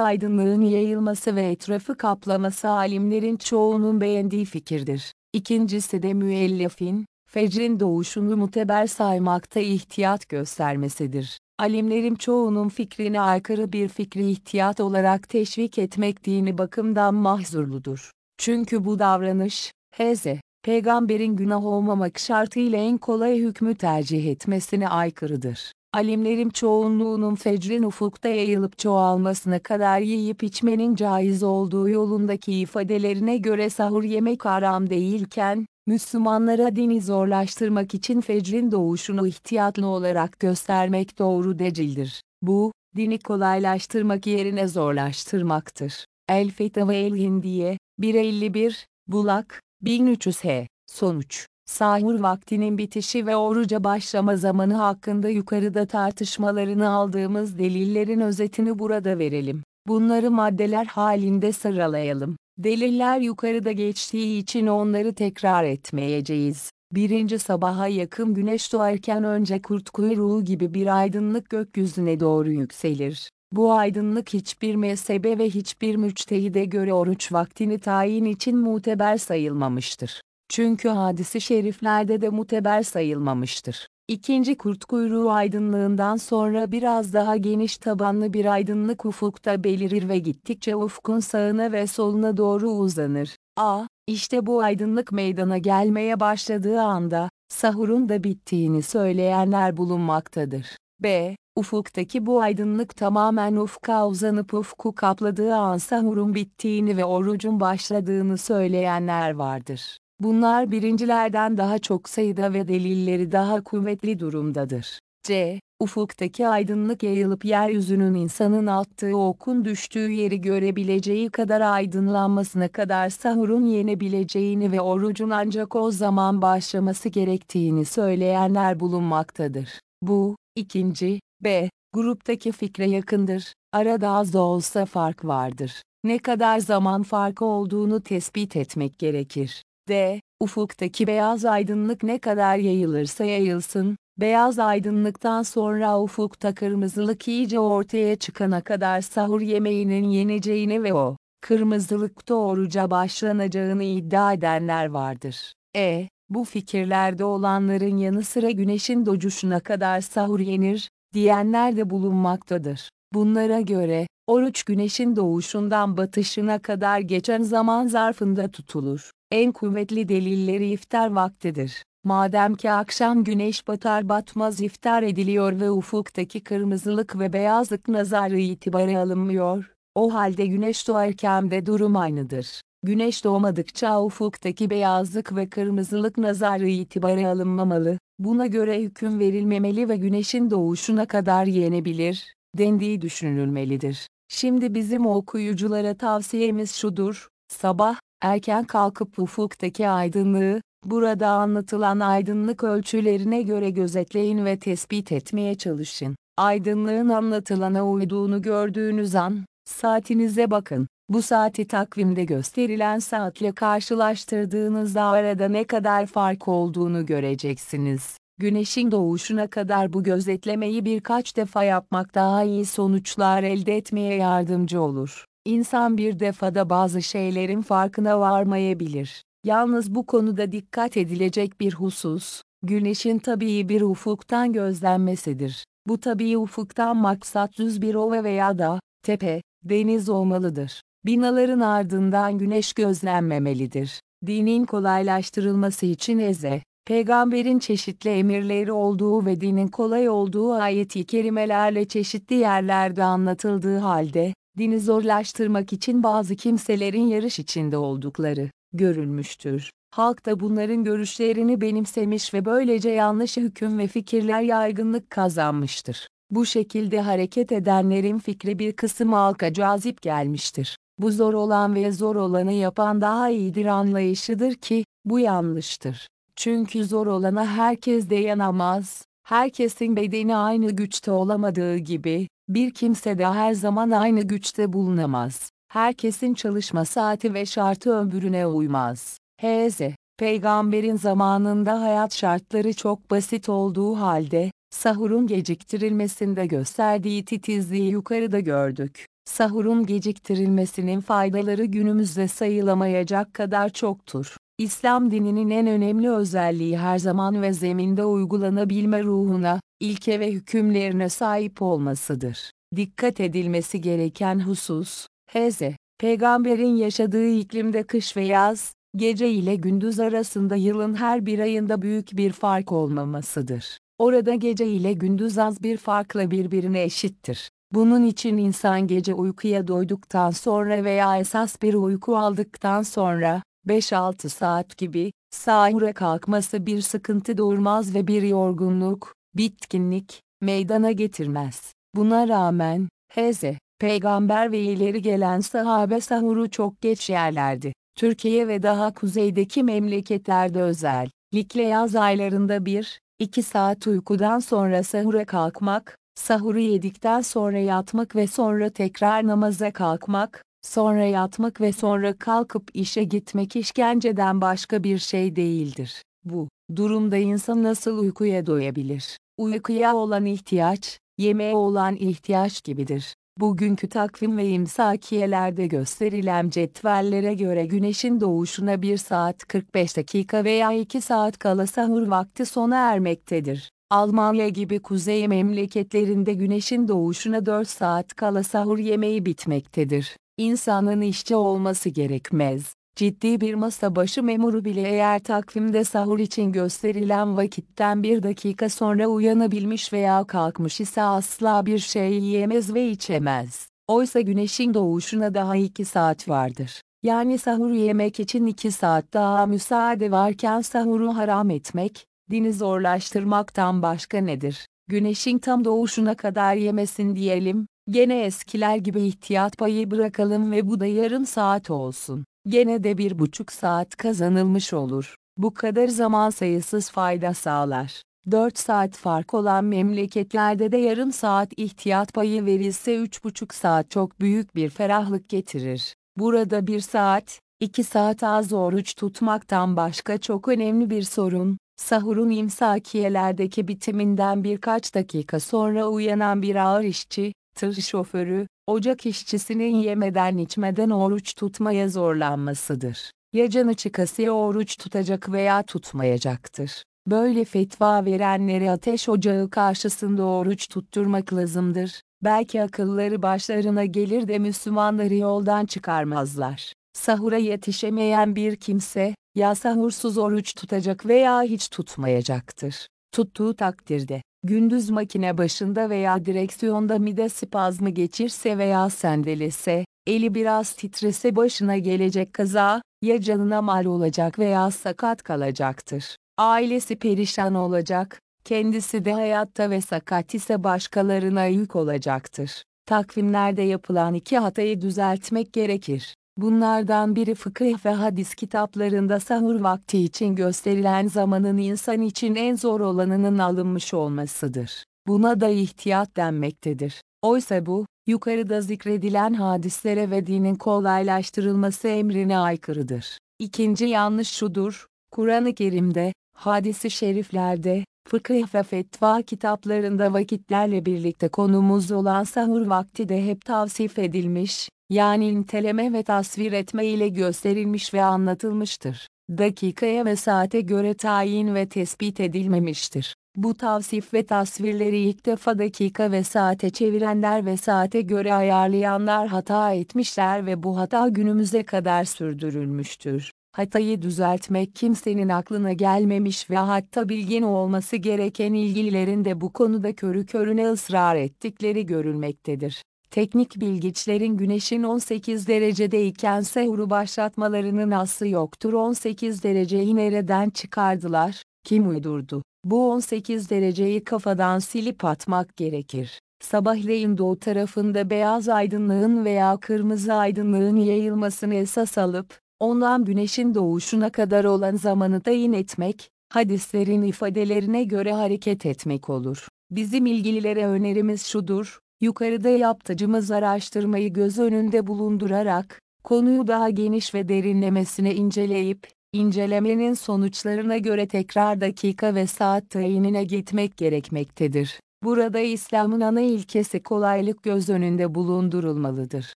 aydınlığın yayılması ve etrafı kaplaması alimlerin çoğunun beğendiği fikirdir. İkincisi de müellifin, fecrin doğuşunu muteber saymakta ihtiyat göstermesidir. Alimlerin çoğunun fikrine aykırı bir fikri ihtiyat olarak teşvik etmek dini bakımdan mahzurludur. Çünkü bu davranış, Hz. Peygamberin günah olmamak şartıyla en kolay hükmü tercih etmesine aykırıdır. Alimlerin çoğunluğunun fecrin ufukta yayılıp çoğalmasına kadar yiyip içmenin caiz olduğu yolundaki ifadelerine göre sahur yemek haram değilken, Müslümanlara dini zorlaştırmak için fecrin doğuşunu ihtiyatlı olarak göstermek doğru decildir. Bu, dini kolaylaştırmak yerine zorlaştırmaktır. El Fetva El Hindiye, 151, Bulak, 1300 H. Sonuç Sahur vaktinin bitişi ve oruca başlama zamanı hakkında yukarıda tartışmalarını aldığımız delillerin özetini burada verelim. Bunları maddeler halinde sıralayalım. Deliller yukarıda geçtiği için onları tekrar etmeyeceğiz. Birinci sabaha yakın güneş doğarken önce kurt kuyruğu gibi bir aydınlık gökyüzüne doğru yükselir. Bu aydınlık hiçbir mezhebe ve hiçbir müçtehide göre oruç vaktini tayin için muteber sayılmamıştır. Çünkü hadisi şeriflerde de muteber sayılmamıştır. İkinci kurt kuyruğu aydınlığından sonra biraz daha geniş tabanlı bir aydınlık ufukta belirir ve gittikçe ufkun sağına ve soluna doğru uzanır. A. İşte bu aydınlık meydana gelmeye başladığı anda, sahurun da bittiğini söyleyenler bulunmaktadır. B. Ufuktaki bu aydınlık tamamen ufka uzanıp ufku kapladığı an sahurun bittiğini ve orucun başladığını söyleyenler vardır. Bunlar birincilerden daha çok sayıda ve delilleri daha kuvvetli durumdadır. C. Ufuktaki aydınlık yayılıp yeryüzünün insanın attığı okun düştüğü yeri görebileceği kadar aydınlanmasına kadar sahurun yenebileceğini ve orucun ancak o zaman başlaması gerektiğini söyleyenler bulunmaktadır. Bu, ikinci, B. Gruptaki fikre yakındır. Arada az da olsa fark vardır. Ne kadar zaman farkı olduğunu tespit etmek gerekir. D. Ufuktaki beyaz aydınlık ne kadar yayılırsa yayılsın, beyaz aydınlıktan sonra ufukta kırmızılık iyice ortaya çıkana kadar sahur yemeğinin yeneceğini ve o, kırmızılıkta oruca başlanacağını iddia edenler vardır. E. Bu fikirlerde olanların yanı sıra güneşin docuşuna kadar sahur yenir, diyenler de bulunmaktadır. Bunlara göre, oruç güneşin doğuşundan batışına kadar geçen zaman zarfında tutulur. En kuvvetli delilleri iftar vaktidir. Madem ki akşam güneş batar batmaz iftar ediliyor ve ufuktaki kırmızılık ve beyazlık nazarı itibara alınmıyor, o halde güneş doğarken de durum aynıdır. Güneş doğmadıkça ufuktaki beyazlık ve kırmızılık nazarı itibara alınmamalı, buna göre hüküm verilmemeli ve güneşin doğuşuna kadar yenebilir, dendiği düşünülmelidir. Şimdi bizim okuyuculara tavsiyemiz şudur, sabah, erken kalkıp ufuktaki aydınlığı, burada anlatılan aydınlık ölçülerine göre gözetleyin ve tespit etmeye çalışın. Aydınlığın anlatılana uyduğunu gördüğünüz an, saatinize bakın. Bu saati takvimde gösterilen saatle karşılaştırdığınızda arada ne kadar fark olduğunu göreceksiniz. Güneşin doğuşuna kadar bu gözetlemeyi birkaç defa yapmak daha iyi sonuçlar elde etmeye yardımcı olur. İnsan bir defada bazı şeylerin farkına varmayabilir. Yalnız bu konuda dikkat edilecek bir husus, güneşin tabii bir ufuktan gözlenmesidir. Bu tabii ufuktan maksat düz bir ova veya da, tepe, deniz olmalıdır. Binaların ardından güneş gözlenmemelidir. Dinin kolaylaştırılması için Eze, peygamberin çeşitli emirleri olduğu ve dinin kolay olduğu ayeti kerimelerle çeşitli yerlerde anlatıldığı halde, dini zorlaştırmak için bazı kimselerin yarış içinde oldukları görülmüştür. Halk da bunların görüşlerini benimsemiş ve böylece yanlış hüküm ve fikirler yaygınlık kazanmıştır. Bu şekilde hareket edenlerin fikri bir kısım halka cazip gelmiştir. Bu zor olan ve zor olanı yapan daha iyidir anlayışıdır ki, bu yanlıştır. Çünkü zor olana herkes dayanamaz, herkesin bedeni aynı güçte olamadığı gibi, bir kimse de her zaman aynı güçte bulunamaz. Herkesin çalışma saati ve şartı ömrüne uymaz. H.Z. Peygamberin zamanında hayat şartları çok basit olduğu halde, sahurun geciktirilmesinde gösterdiği titizliği yukarıda gördük. Sahurun geciktirilmesinin faydaları günümüzde sayılamayacak kadar çoktur. İslam dininin en önemli özelliği her zaman ve zeminde uygulanabilme ruhuna, ilke ve hükümlerine sahip olmasıdır. Dikkat edilmesi gereken husus, Hz. Peygamberin yaşadığı iklimde kış ve yaz, gece ile gündüz arasında yılın her bir ayında büyük bir fark olmamasıdır. Orada gece ile gündüz az bir farkla birbirine eşittir. Bunun için insan gece uykuya doyduktan sonra veya esas bir uyku aldıktan sonra, 5-6 saat gibi, sahura kalkması bir sıkıntı doğurmaz ve bir yorgunluk, bitkinlik, meydana getirmez. Buna rağmen, Hz. Peygamber ve ileri gelen sahabe sahuru çok geç yerlerdi. Türkiye ve daha kuzeydeki memleketlerde özellikle yaz aylarında bir, iki saat uykudan sonra sahura kalkmak, sahuru yedikten sonra yatmak ve sonra tekrar namaza kalkmak, sonra yatmak ve sonra kalkıp işe gitmek işkenceden başka bir şey değildir. Bu durumda insan nasıl uykuya doyabilir? Uykuya olan ihtiyaç, yemeğe olan ihtiyaç gibidir. Bugünkü takvim ve imsakiyelerde gösterilen cetvellere göre güneşin doğuşuna 1 saat 45 dakika veya 2 saat kala sahur vakti sona ermektedir. Almanya gibi kuzey memleketlerinde güneşin doğuşuna 4 saat kala sahur yemeği bitmektedir. İnsanın işçi olması gerekmez. Ciddi bir masa başı memuru bile eğer takvimde sahur için gösterilen vakitten bir dakika sonra uyanabilmiş veya kalkmış ise asla bir şey yiyemez ve içemez. Oysa güneşin doğuşuna daha iki saat vardır. Yani sahur yemek için iki saat daha müsaade varken sahuru haram etmek, dini zorlaştırmaktan başka nedir? Güneşin tam doğuşuna kadar yemesin diyelim, gene eskiler gibi ihtiyat payı bırakalım ve bu da yarım saat olsun. Gene de bir buçuk saat kazanılmış olur. Bu kadar zaman sayısız fayda sağlar. 4 saat fark olan memleketlerde de yarım saat ihtiyat payı verilse 3,5 saat çok büyük bir ferahlık getirir. Burada 1 saat, 2 saat az oruç tutmaktan başka çok önemli bir sorun, sahurun imsakiyelerdeki bitiminden birkaç dakika sonra uyanan bir ağır işçi, tır şoförü, ocak işçisinin yemeden içmeden oruç tutmaya zorlanmasıdır. Ya canı çıkasıya oruç tutacak veya tutmayacaktır. Böyle fetva verenleri ateş ocağı karşısında oruç tutturmak lazımdır. Belki akılları başlarına gelir de Müslümanları yoldan çıkarmazlar. Sahura yetişemeyen bir kimse, ya sahursuz oruç tutacak veya hiç tutmayacaktır. Tuttuğu takdirde, gündüz makine başında veya direksiyonda mide spazmı geçirse veya sendelese, eli biraz titrese başına gelecek kaza, ya canına mal olacak veya sakat kalacaktır. Ailesi perişan olacak, kendisi de hayatta ve sakat ise başkalarına yük olacaktır. Takvimlerde yapılan iki hatayı düzeltmek gerekir. Bunlardan biri fıkıh ve hadis kitaplarında sahur vakti için gösterilen zamanın insan için en zor olanının alınmış olmasıdır. Buna da ihtiyat denmektedir. Oysa bu, yukarıda zikredilen hadislere ve dinin kolaylaştırılması emrine aykırıdır. İkinci yanlış şudur, Kur'an-ı Kerim'de, hadisi şeriflerde, fıkıh ve fetva kitaplarında vakitlerle birlikte konumuz olan sahur vakti de hep tavsif edilmiş, yani niteleme ve tasvir etme ile gösterilmiş ve anlatılmıştır. Dakikaya ve saate göre tayin ve tespit edilmemiştir. Bu tavsif ve tasvirleri ilk defa dakika ve saate çevirenler ve saate göre ayarlayanlar hata etmişler ve bu hata günümüze kadar sürdürülmüştür. Hatayı düzeltmek kimsenin aklına gelmemiş ve hatta bilgin olması gereken ilgililerin de bu konuda körü körüne ısrar ettikleri görülmektedir. Teknik bilgiçlerin güneşin 18 derecedeyken sehuru başlatmalarının aslı yoktur 18 dereceyi nereden çıkardılar, kim uydurdu? Bu 18 dereceyi kafadan silip atmak gerekir. Sabahleyin doğu tarafında beyaz aydınlığın veya kırmızı aydınlığın yayılmasını esas alıp, ondan güneşin doğuşuna kadar olan zamanı tayin etmek, hadislerin ifadelerine göre hareket etmek olur. Bizim ilgililere önerimiz şudur, yukarıda yaptığımız araştırmayı göz önünde bulundurarak, konuyu daha geniş ve derinlemesine inceleyip, incelemenin sonuçlarına göre tekrar dakika ve saat tayinine gitmek gerekmektedir. Burada İslam'ın ana ilkesi kolaylık göz önünde bulundurulmalıdır.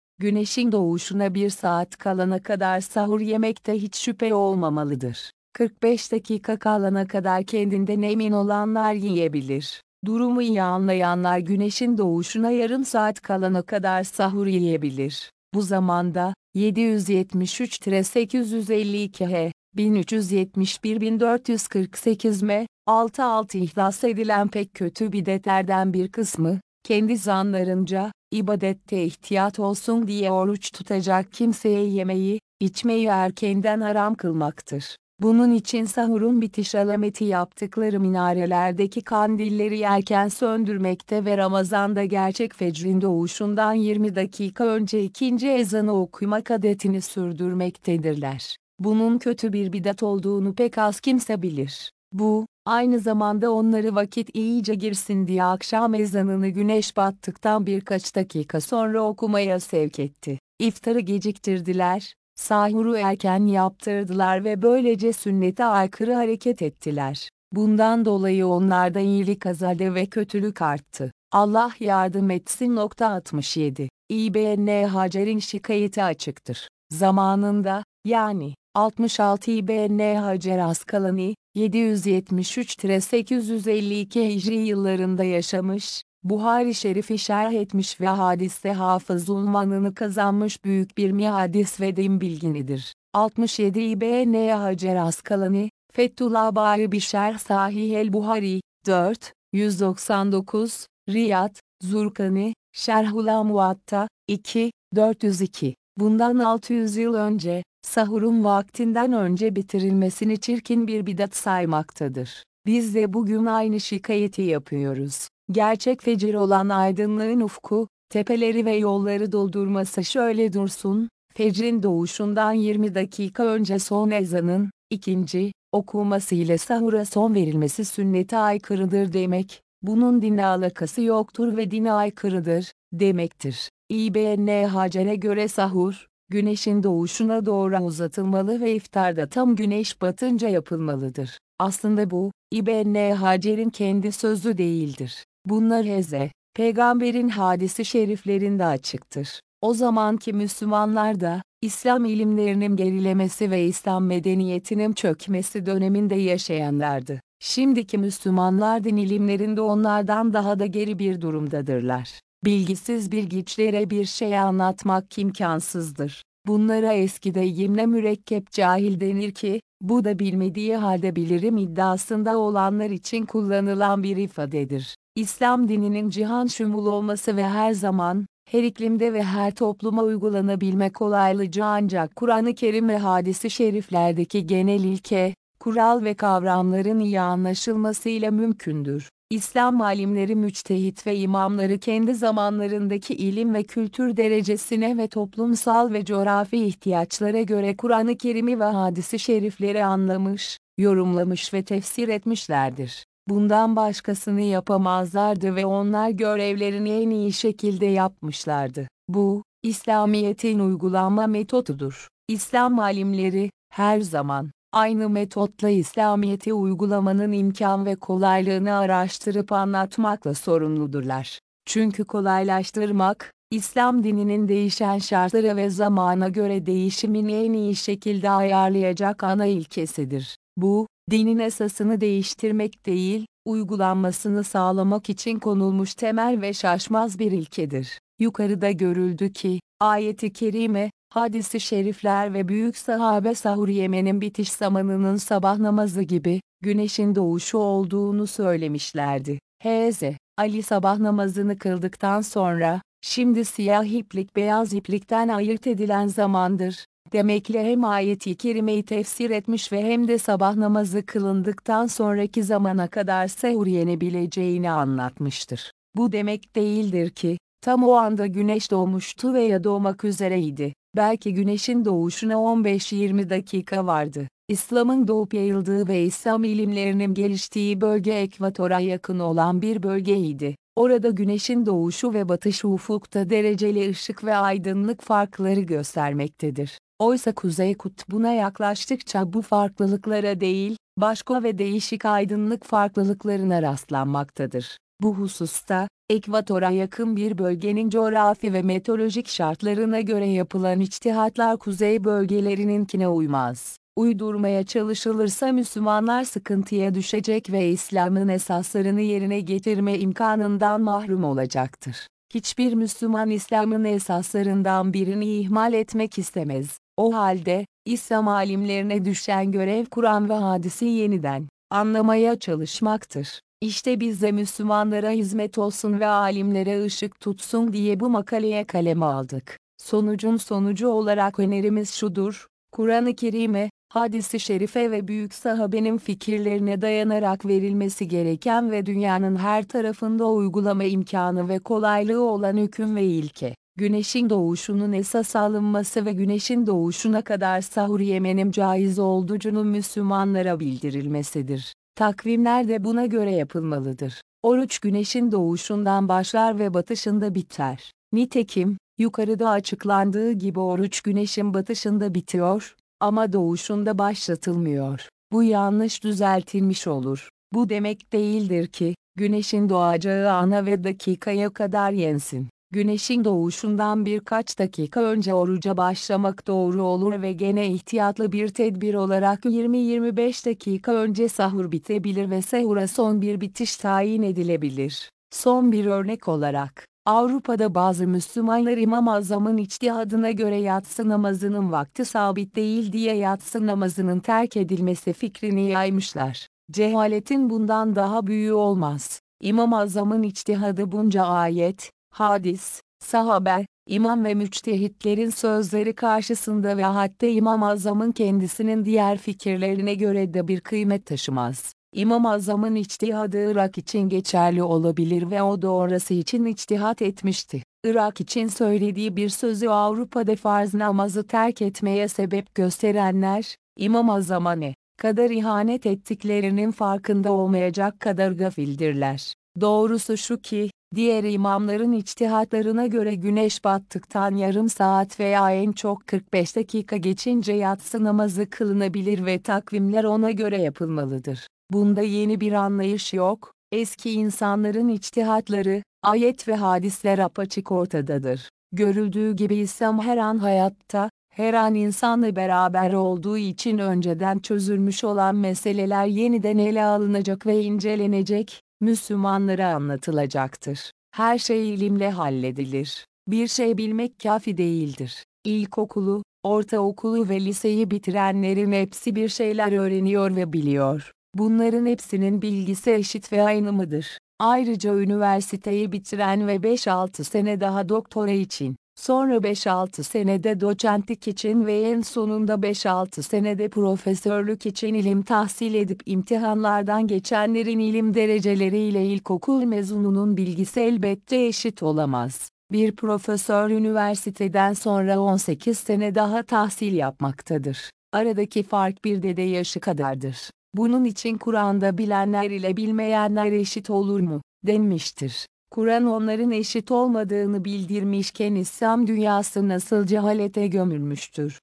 Güneşin doğuşuna bir saat kalana kadar sahur yemekte hiç şüphe olmamalıdır. 45 dakika kalana kadar kendinden emin olanlar yiyebilir. Durumu iyi anlayanlar güneşin doğuşuna yarım saat kalana kadar sahur yiyebilir. Bu zamanda, 773-852 H, 1371-1448 M, 6-6 ihlas edilen pek kötü bidetlerden bir kısmı, kendi zanlarınca, ibadette ihtiyat olsun diye oruç tutacak kimseye yemeği, içmeyi erkenden haram kılmaktır. Bunun için sahurun bitiş alameti yaptıkları minarelerdeki kandilleri erken söndürmekte ve Ramazan'da gerçek fecrin doğuşundan 20 dakika önce ikinci ezanı okumak adetini sürdürmektedirler. Bunun kötü bir bidat olduğunu pek az kimse bilir. Bu, aynı zamanda onları vakit iyice girsin diye akşam ezanını güneş battıktan birkaç dakika sonra okumaya sevk etti. İftarı geciktirdiler, sahuru erken yaptırdılar ve böylece sünnete aykırı hareket ettiler. Bundan dolayı onlarda iyilik azaldı ve kötülük arttı. Allah yardım etsin. 67. İBN Hacer'in şikayeti açıktır. Zamanında, yani, 66 İBN Hacer Askalani, 773-852 Hicri yıllarında yaşamış, Buhari Şerif'i şerh etmiş ve hadiste hafız unvanını kazanmış büyük bir mihadis ve din bilginidir. 67 İBN Hacer Askalani, Fethullah Bari Bişer Sahih el Buhari, 4, 199, Riyad, Zurkani, Şerhul Muatta, 2, 402. Bundan 600 yıl önce, sahurun vaktinden önce bitirilmesini çirkin bir bidat saymaktadır. Biz de bugün aynı şikayeti yapıyoruz. Gerçek fecir olan aydınlığın ufku, tepeleri ve yolları doldurması şöyle dursun, fecrin doğuşundan 20 dakika önce son ezanın, ikinci, okunması ile sahura son verilmesi sünnete aykırıdır demek, bunun dine alakası yoktur ve dine aykırıdır, demektir. İBN Hacer'e göre sahur, güneşin doğuşuna doğru uzatılmalı ve iftarda tam güneş batınca yapılmalıdır. Aslında bu, İbn Hacer'in kendi sözü değildir. Bunlar Heze, peygamberin hadisi şeriflerinde açıktır. O zamanki Müslümanlar da, İslam ilimlerinin gerilemesi ve İslam medeniyetinin çökmesi döneminde yaşayanlardı. Şimdiki Müslümanlar din ilimlerinde onlardan daha da geri bir durumdadırlar. Bilgisiz bilgiçlere bir şey anlatmak imkansızdır. Bunlara eskide yimle mürekkep cahil denir ki, bu da bilmediği halde bilirim iddiasında olanlar için kullanılan bir ifadedir. İslam dininin cihan şumul olması ve her zaman, her iklimde ve her topluma uygulanabilme kolaylıca ancak Kur'an-ı Kerim ve hadisi şeriflerdeki genel ilke, kural ve kavramların iyi anlaşılmasıyla mümkündür. İslam alimleri müçtehit ve imamları kendi zamanlarındaki ilim ve kültür derecesine ve toplumsal ve coğrafi ihtiyaçlara göre Kur'an-ı Kerim'i ve hadisi şerifleri anlamış, yorumlamış ve tefsir etmişlerdir. Bundan başkasını yapamazlardı ve onlar görevlerini en iyi şekilde yapmışlardı. Bu, İslamiyet'in uygulanma metodudur. İslam alimleri, her zaman, aynı metotla İslamiyet'i uygulamanın imkan ve kolaylığını araştırıp anlatmakla sorumludurlar. Çünkü kolaylaştırmak, İslam dininin değişen şartlara ve zamana göre değişimini en iyi şekilde ayarlayacak ana ilkesidir. Bu, dinin esasını değiştirmek değil, uygulanmasını sağlamak için konulmuş temel ve şaşmaz bir ilkedir. Yukarıda görüldü ki, ayeti kerime, hadisi şerifler ve büyük sahabe sahur yemenin bitiş zamanının sabah namazı gibi, güneşin doğuşu olduğunu söylemişlerdi. H.Z. Ali sabah namazını kıldıktan sonra, şimdi siyah iplik beyaz iplikten ayırt edilen zamandır. Demekle hem ayeti kerimeyi tefsir etmiş ve hem de sabah namazı kılındıktan sonraki zamana kadar sehur yenebileceğini anlatmıştır. Bu demek değildir ki, tam o anda güneş doğmuştu veya doğmak üzereydi. Belki güneşin doğuşuna 15-20 dakika vardı. İslam'ın doğup yayıldığı ve İslam ilimlerinin geliştiği bölge ekvatora yakın olan bir bölgeydi. Orada güneşin doğuşu ve batışı ufukta dereceli ışık ve aydınlık farkları göstermektedir. Oysa Kuzey Kutbu'na yaklaştıkça bu farklılıklara değil, başka ve değişik aydınlık farklılıklarına rastlanmaktadır. Bu hususta, ekvatora yakın bir bölgenin coğrafi ve meteorolojik şartlarına göre yapılan içtihatlar kuzey bölgelerininkine uymaz. Uydurmaya çalışılırsa Müslümanlar sıkıntıya düşecek ve İslam'ın esaslarını yerine getirme imkanından mahrum olacaktır. Hiçbir Müslüman İslam'ın esaslarından birini ihmal etmek istemez. O halde, İslam alimlerine düşen görev Kur'an ve hadisi yeniden anlamaya çalışmaktır. İşte biz de Müslümanlara hizmet olsun ve alimlere ışık tutsun diye bu makaleye kaleme aldık. Sonucun sonucu olarak önerimiz şudur, Kur'an-ı Kerim'e, hadisi şerife ve büyük sahabenin fikirlerine dayanarak verilmesi gereken ve dünyanın her tarafında uygulama imkanı ve kolaylığı olan hüküm ve ilke güneşin doğuşunun esas alınması ve güneşin doğuşuna kadar sahur yemenin caiz olduğunun Müslümanlara bildirilmesidir. Takvimler de buna göre yapılmalıdır. Oruç güneşin doğuşundan başlar ve batışında biter. Nitekim, yukarıda açıklandığı gibi oruç güneşin batışında bitiyor, ama doğuşunda başlatılmıyor. Bu yanlış düzeltilmiş olur. Bu demek değildir ki, güneşin doğacağı ana ve dakikaya kadar yensin. Güneşin doğuşundan birkaç dakika önce oruca başlamak doğru olur ve gene ihtiyatlı bir tedbir olarak 20-25 dakika önce sahur bitebilir ve sahura son bir bitiş tayin edilebilir. Son bir örnek olarak, Avrupa'da bazı Müslümanlar İmam Azam'ın içtihadına göre yatsı namazının vakti sabit değil diye yatsı namazının terk edilmesi fikrini yaymışlar. Cehaletin bundan daha büyüğü olmaz. İmam Azam'ın içtihadı bunca ayet, hadis, sahabe, imam ve müçtehitlerin sözleri karşısında ve hatta İmam Azam'ın kendisinin diğer fikirlerine göre de bir kıymet taşımaz. İmam Azam'ın içtihadı Irak için geçerli olabilir ve o da orası için içtihat etmişti. Irak için söylediği bir sözü Avrupa'da farz namazı terk etmeye sebep gösterenler, İmam Azam'a ne kadar ihanet ettiklerinin farkında olmayacak kadar gafildirler. Doğrusu şu ki, Diğer imamların içtihatlarına göre güneş battıktan yarım saat veya en çok 45 dakika geçince yatsı namazı kılınabilir ve takvimler ona göre yapılmalıdır. Bunda yeni bir anlayış yok, eski insanların içtihatları, ayet ve hadisler apaçık ortadadır. Görüldüğü gibi İslam her an hayatta, her an insanla beraber olduğu için önceden çözülmüş olan meseleler yeniden ele alınacak ve incelenecek, Müslümanlara anlatılacaktır. Her şey ilimle halledilir. Bir şey bilmek kafi değildir. İlkokulu, Ortaokulu ve liseyi bitirenlerin hepsi bir şeyler öğreniyor ve biliyor. Bunların hepsinin bilgisi eşit ve aynı mıdır? Ayrıca üniversiteyi bitiren ve 5-6 sene daha doktora için, sonra 5-6 senede doçentlik için ve en sonunda 5-6 senede profesörlük için ilim tahsil edip imtihanlardan geçenlerin ilim dereceleriyle ilkokul mezununun bilgisi elbette eşit olamaz. Bir profesör üniversiteden sonra 18 sene daha tahsil yapmaktadır. Aradaki fark bir dede yaşı kadardır. Bunun için Kur'an'da bilenler ile bilmeyenler eşit olur mu? denmiştir. Kur'an onların eşit olmadığını bildirmişken İslam dünyası nasıl cehalete gömülmüştür.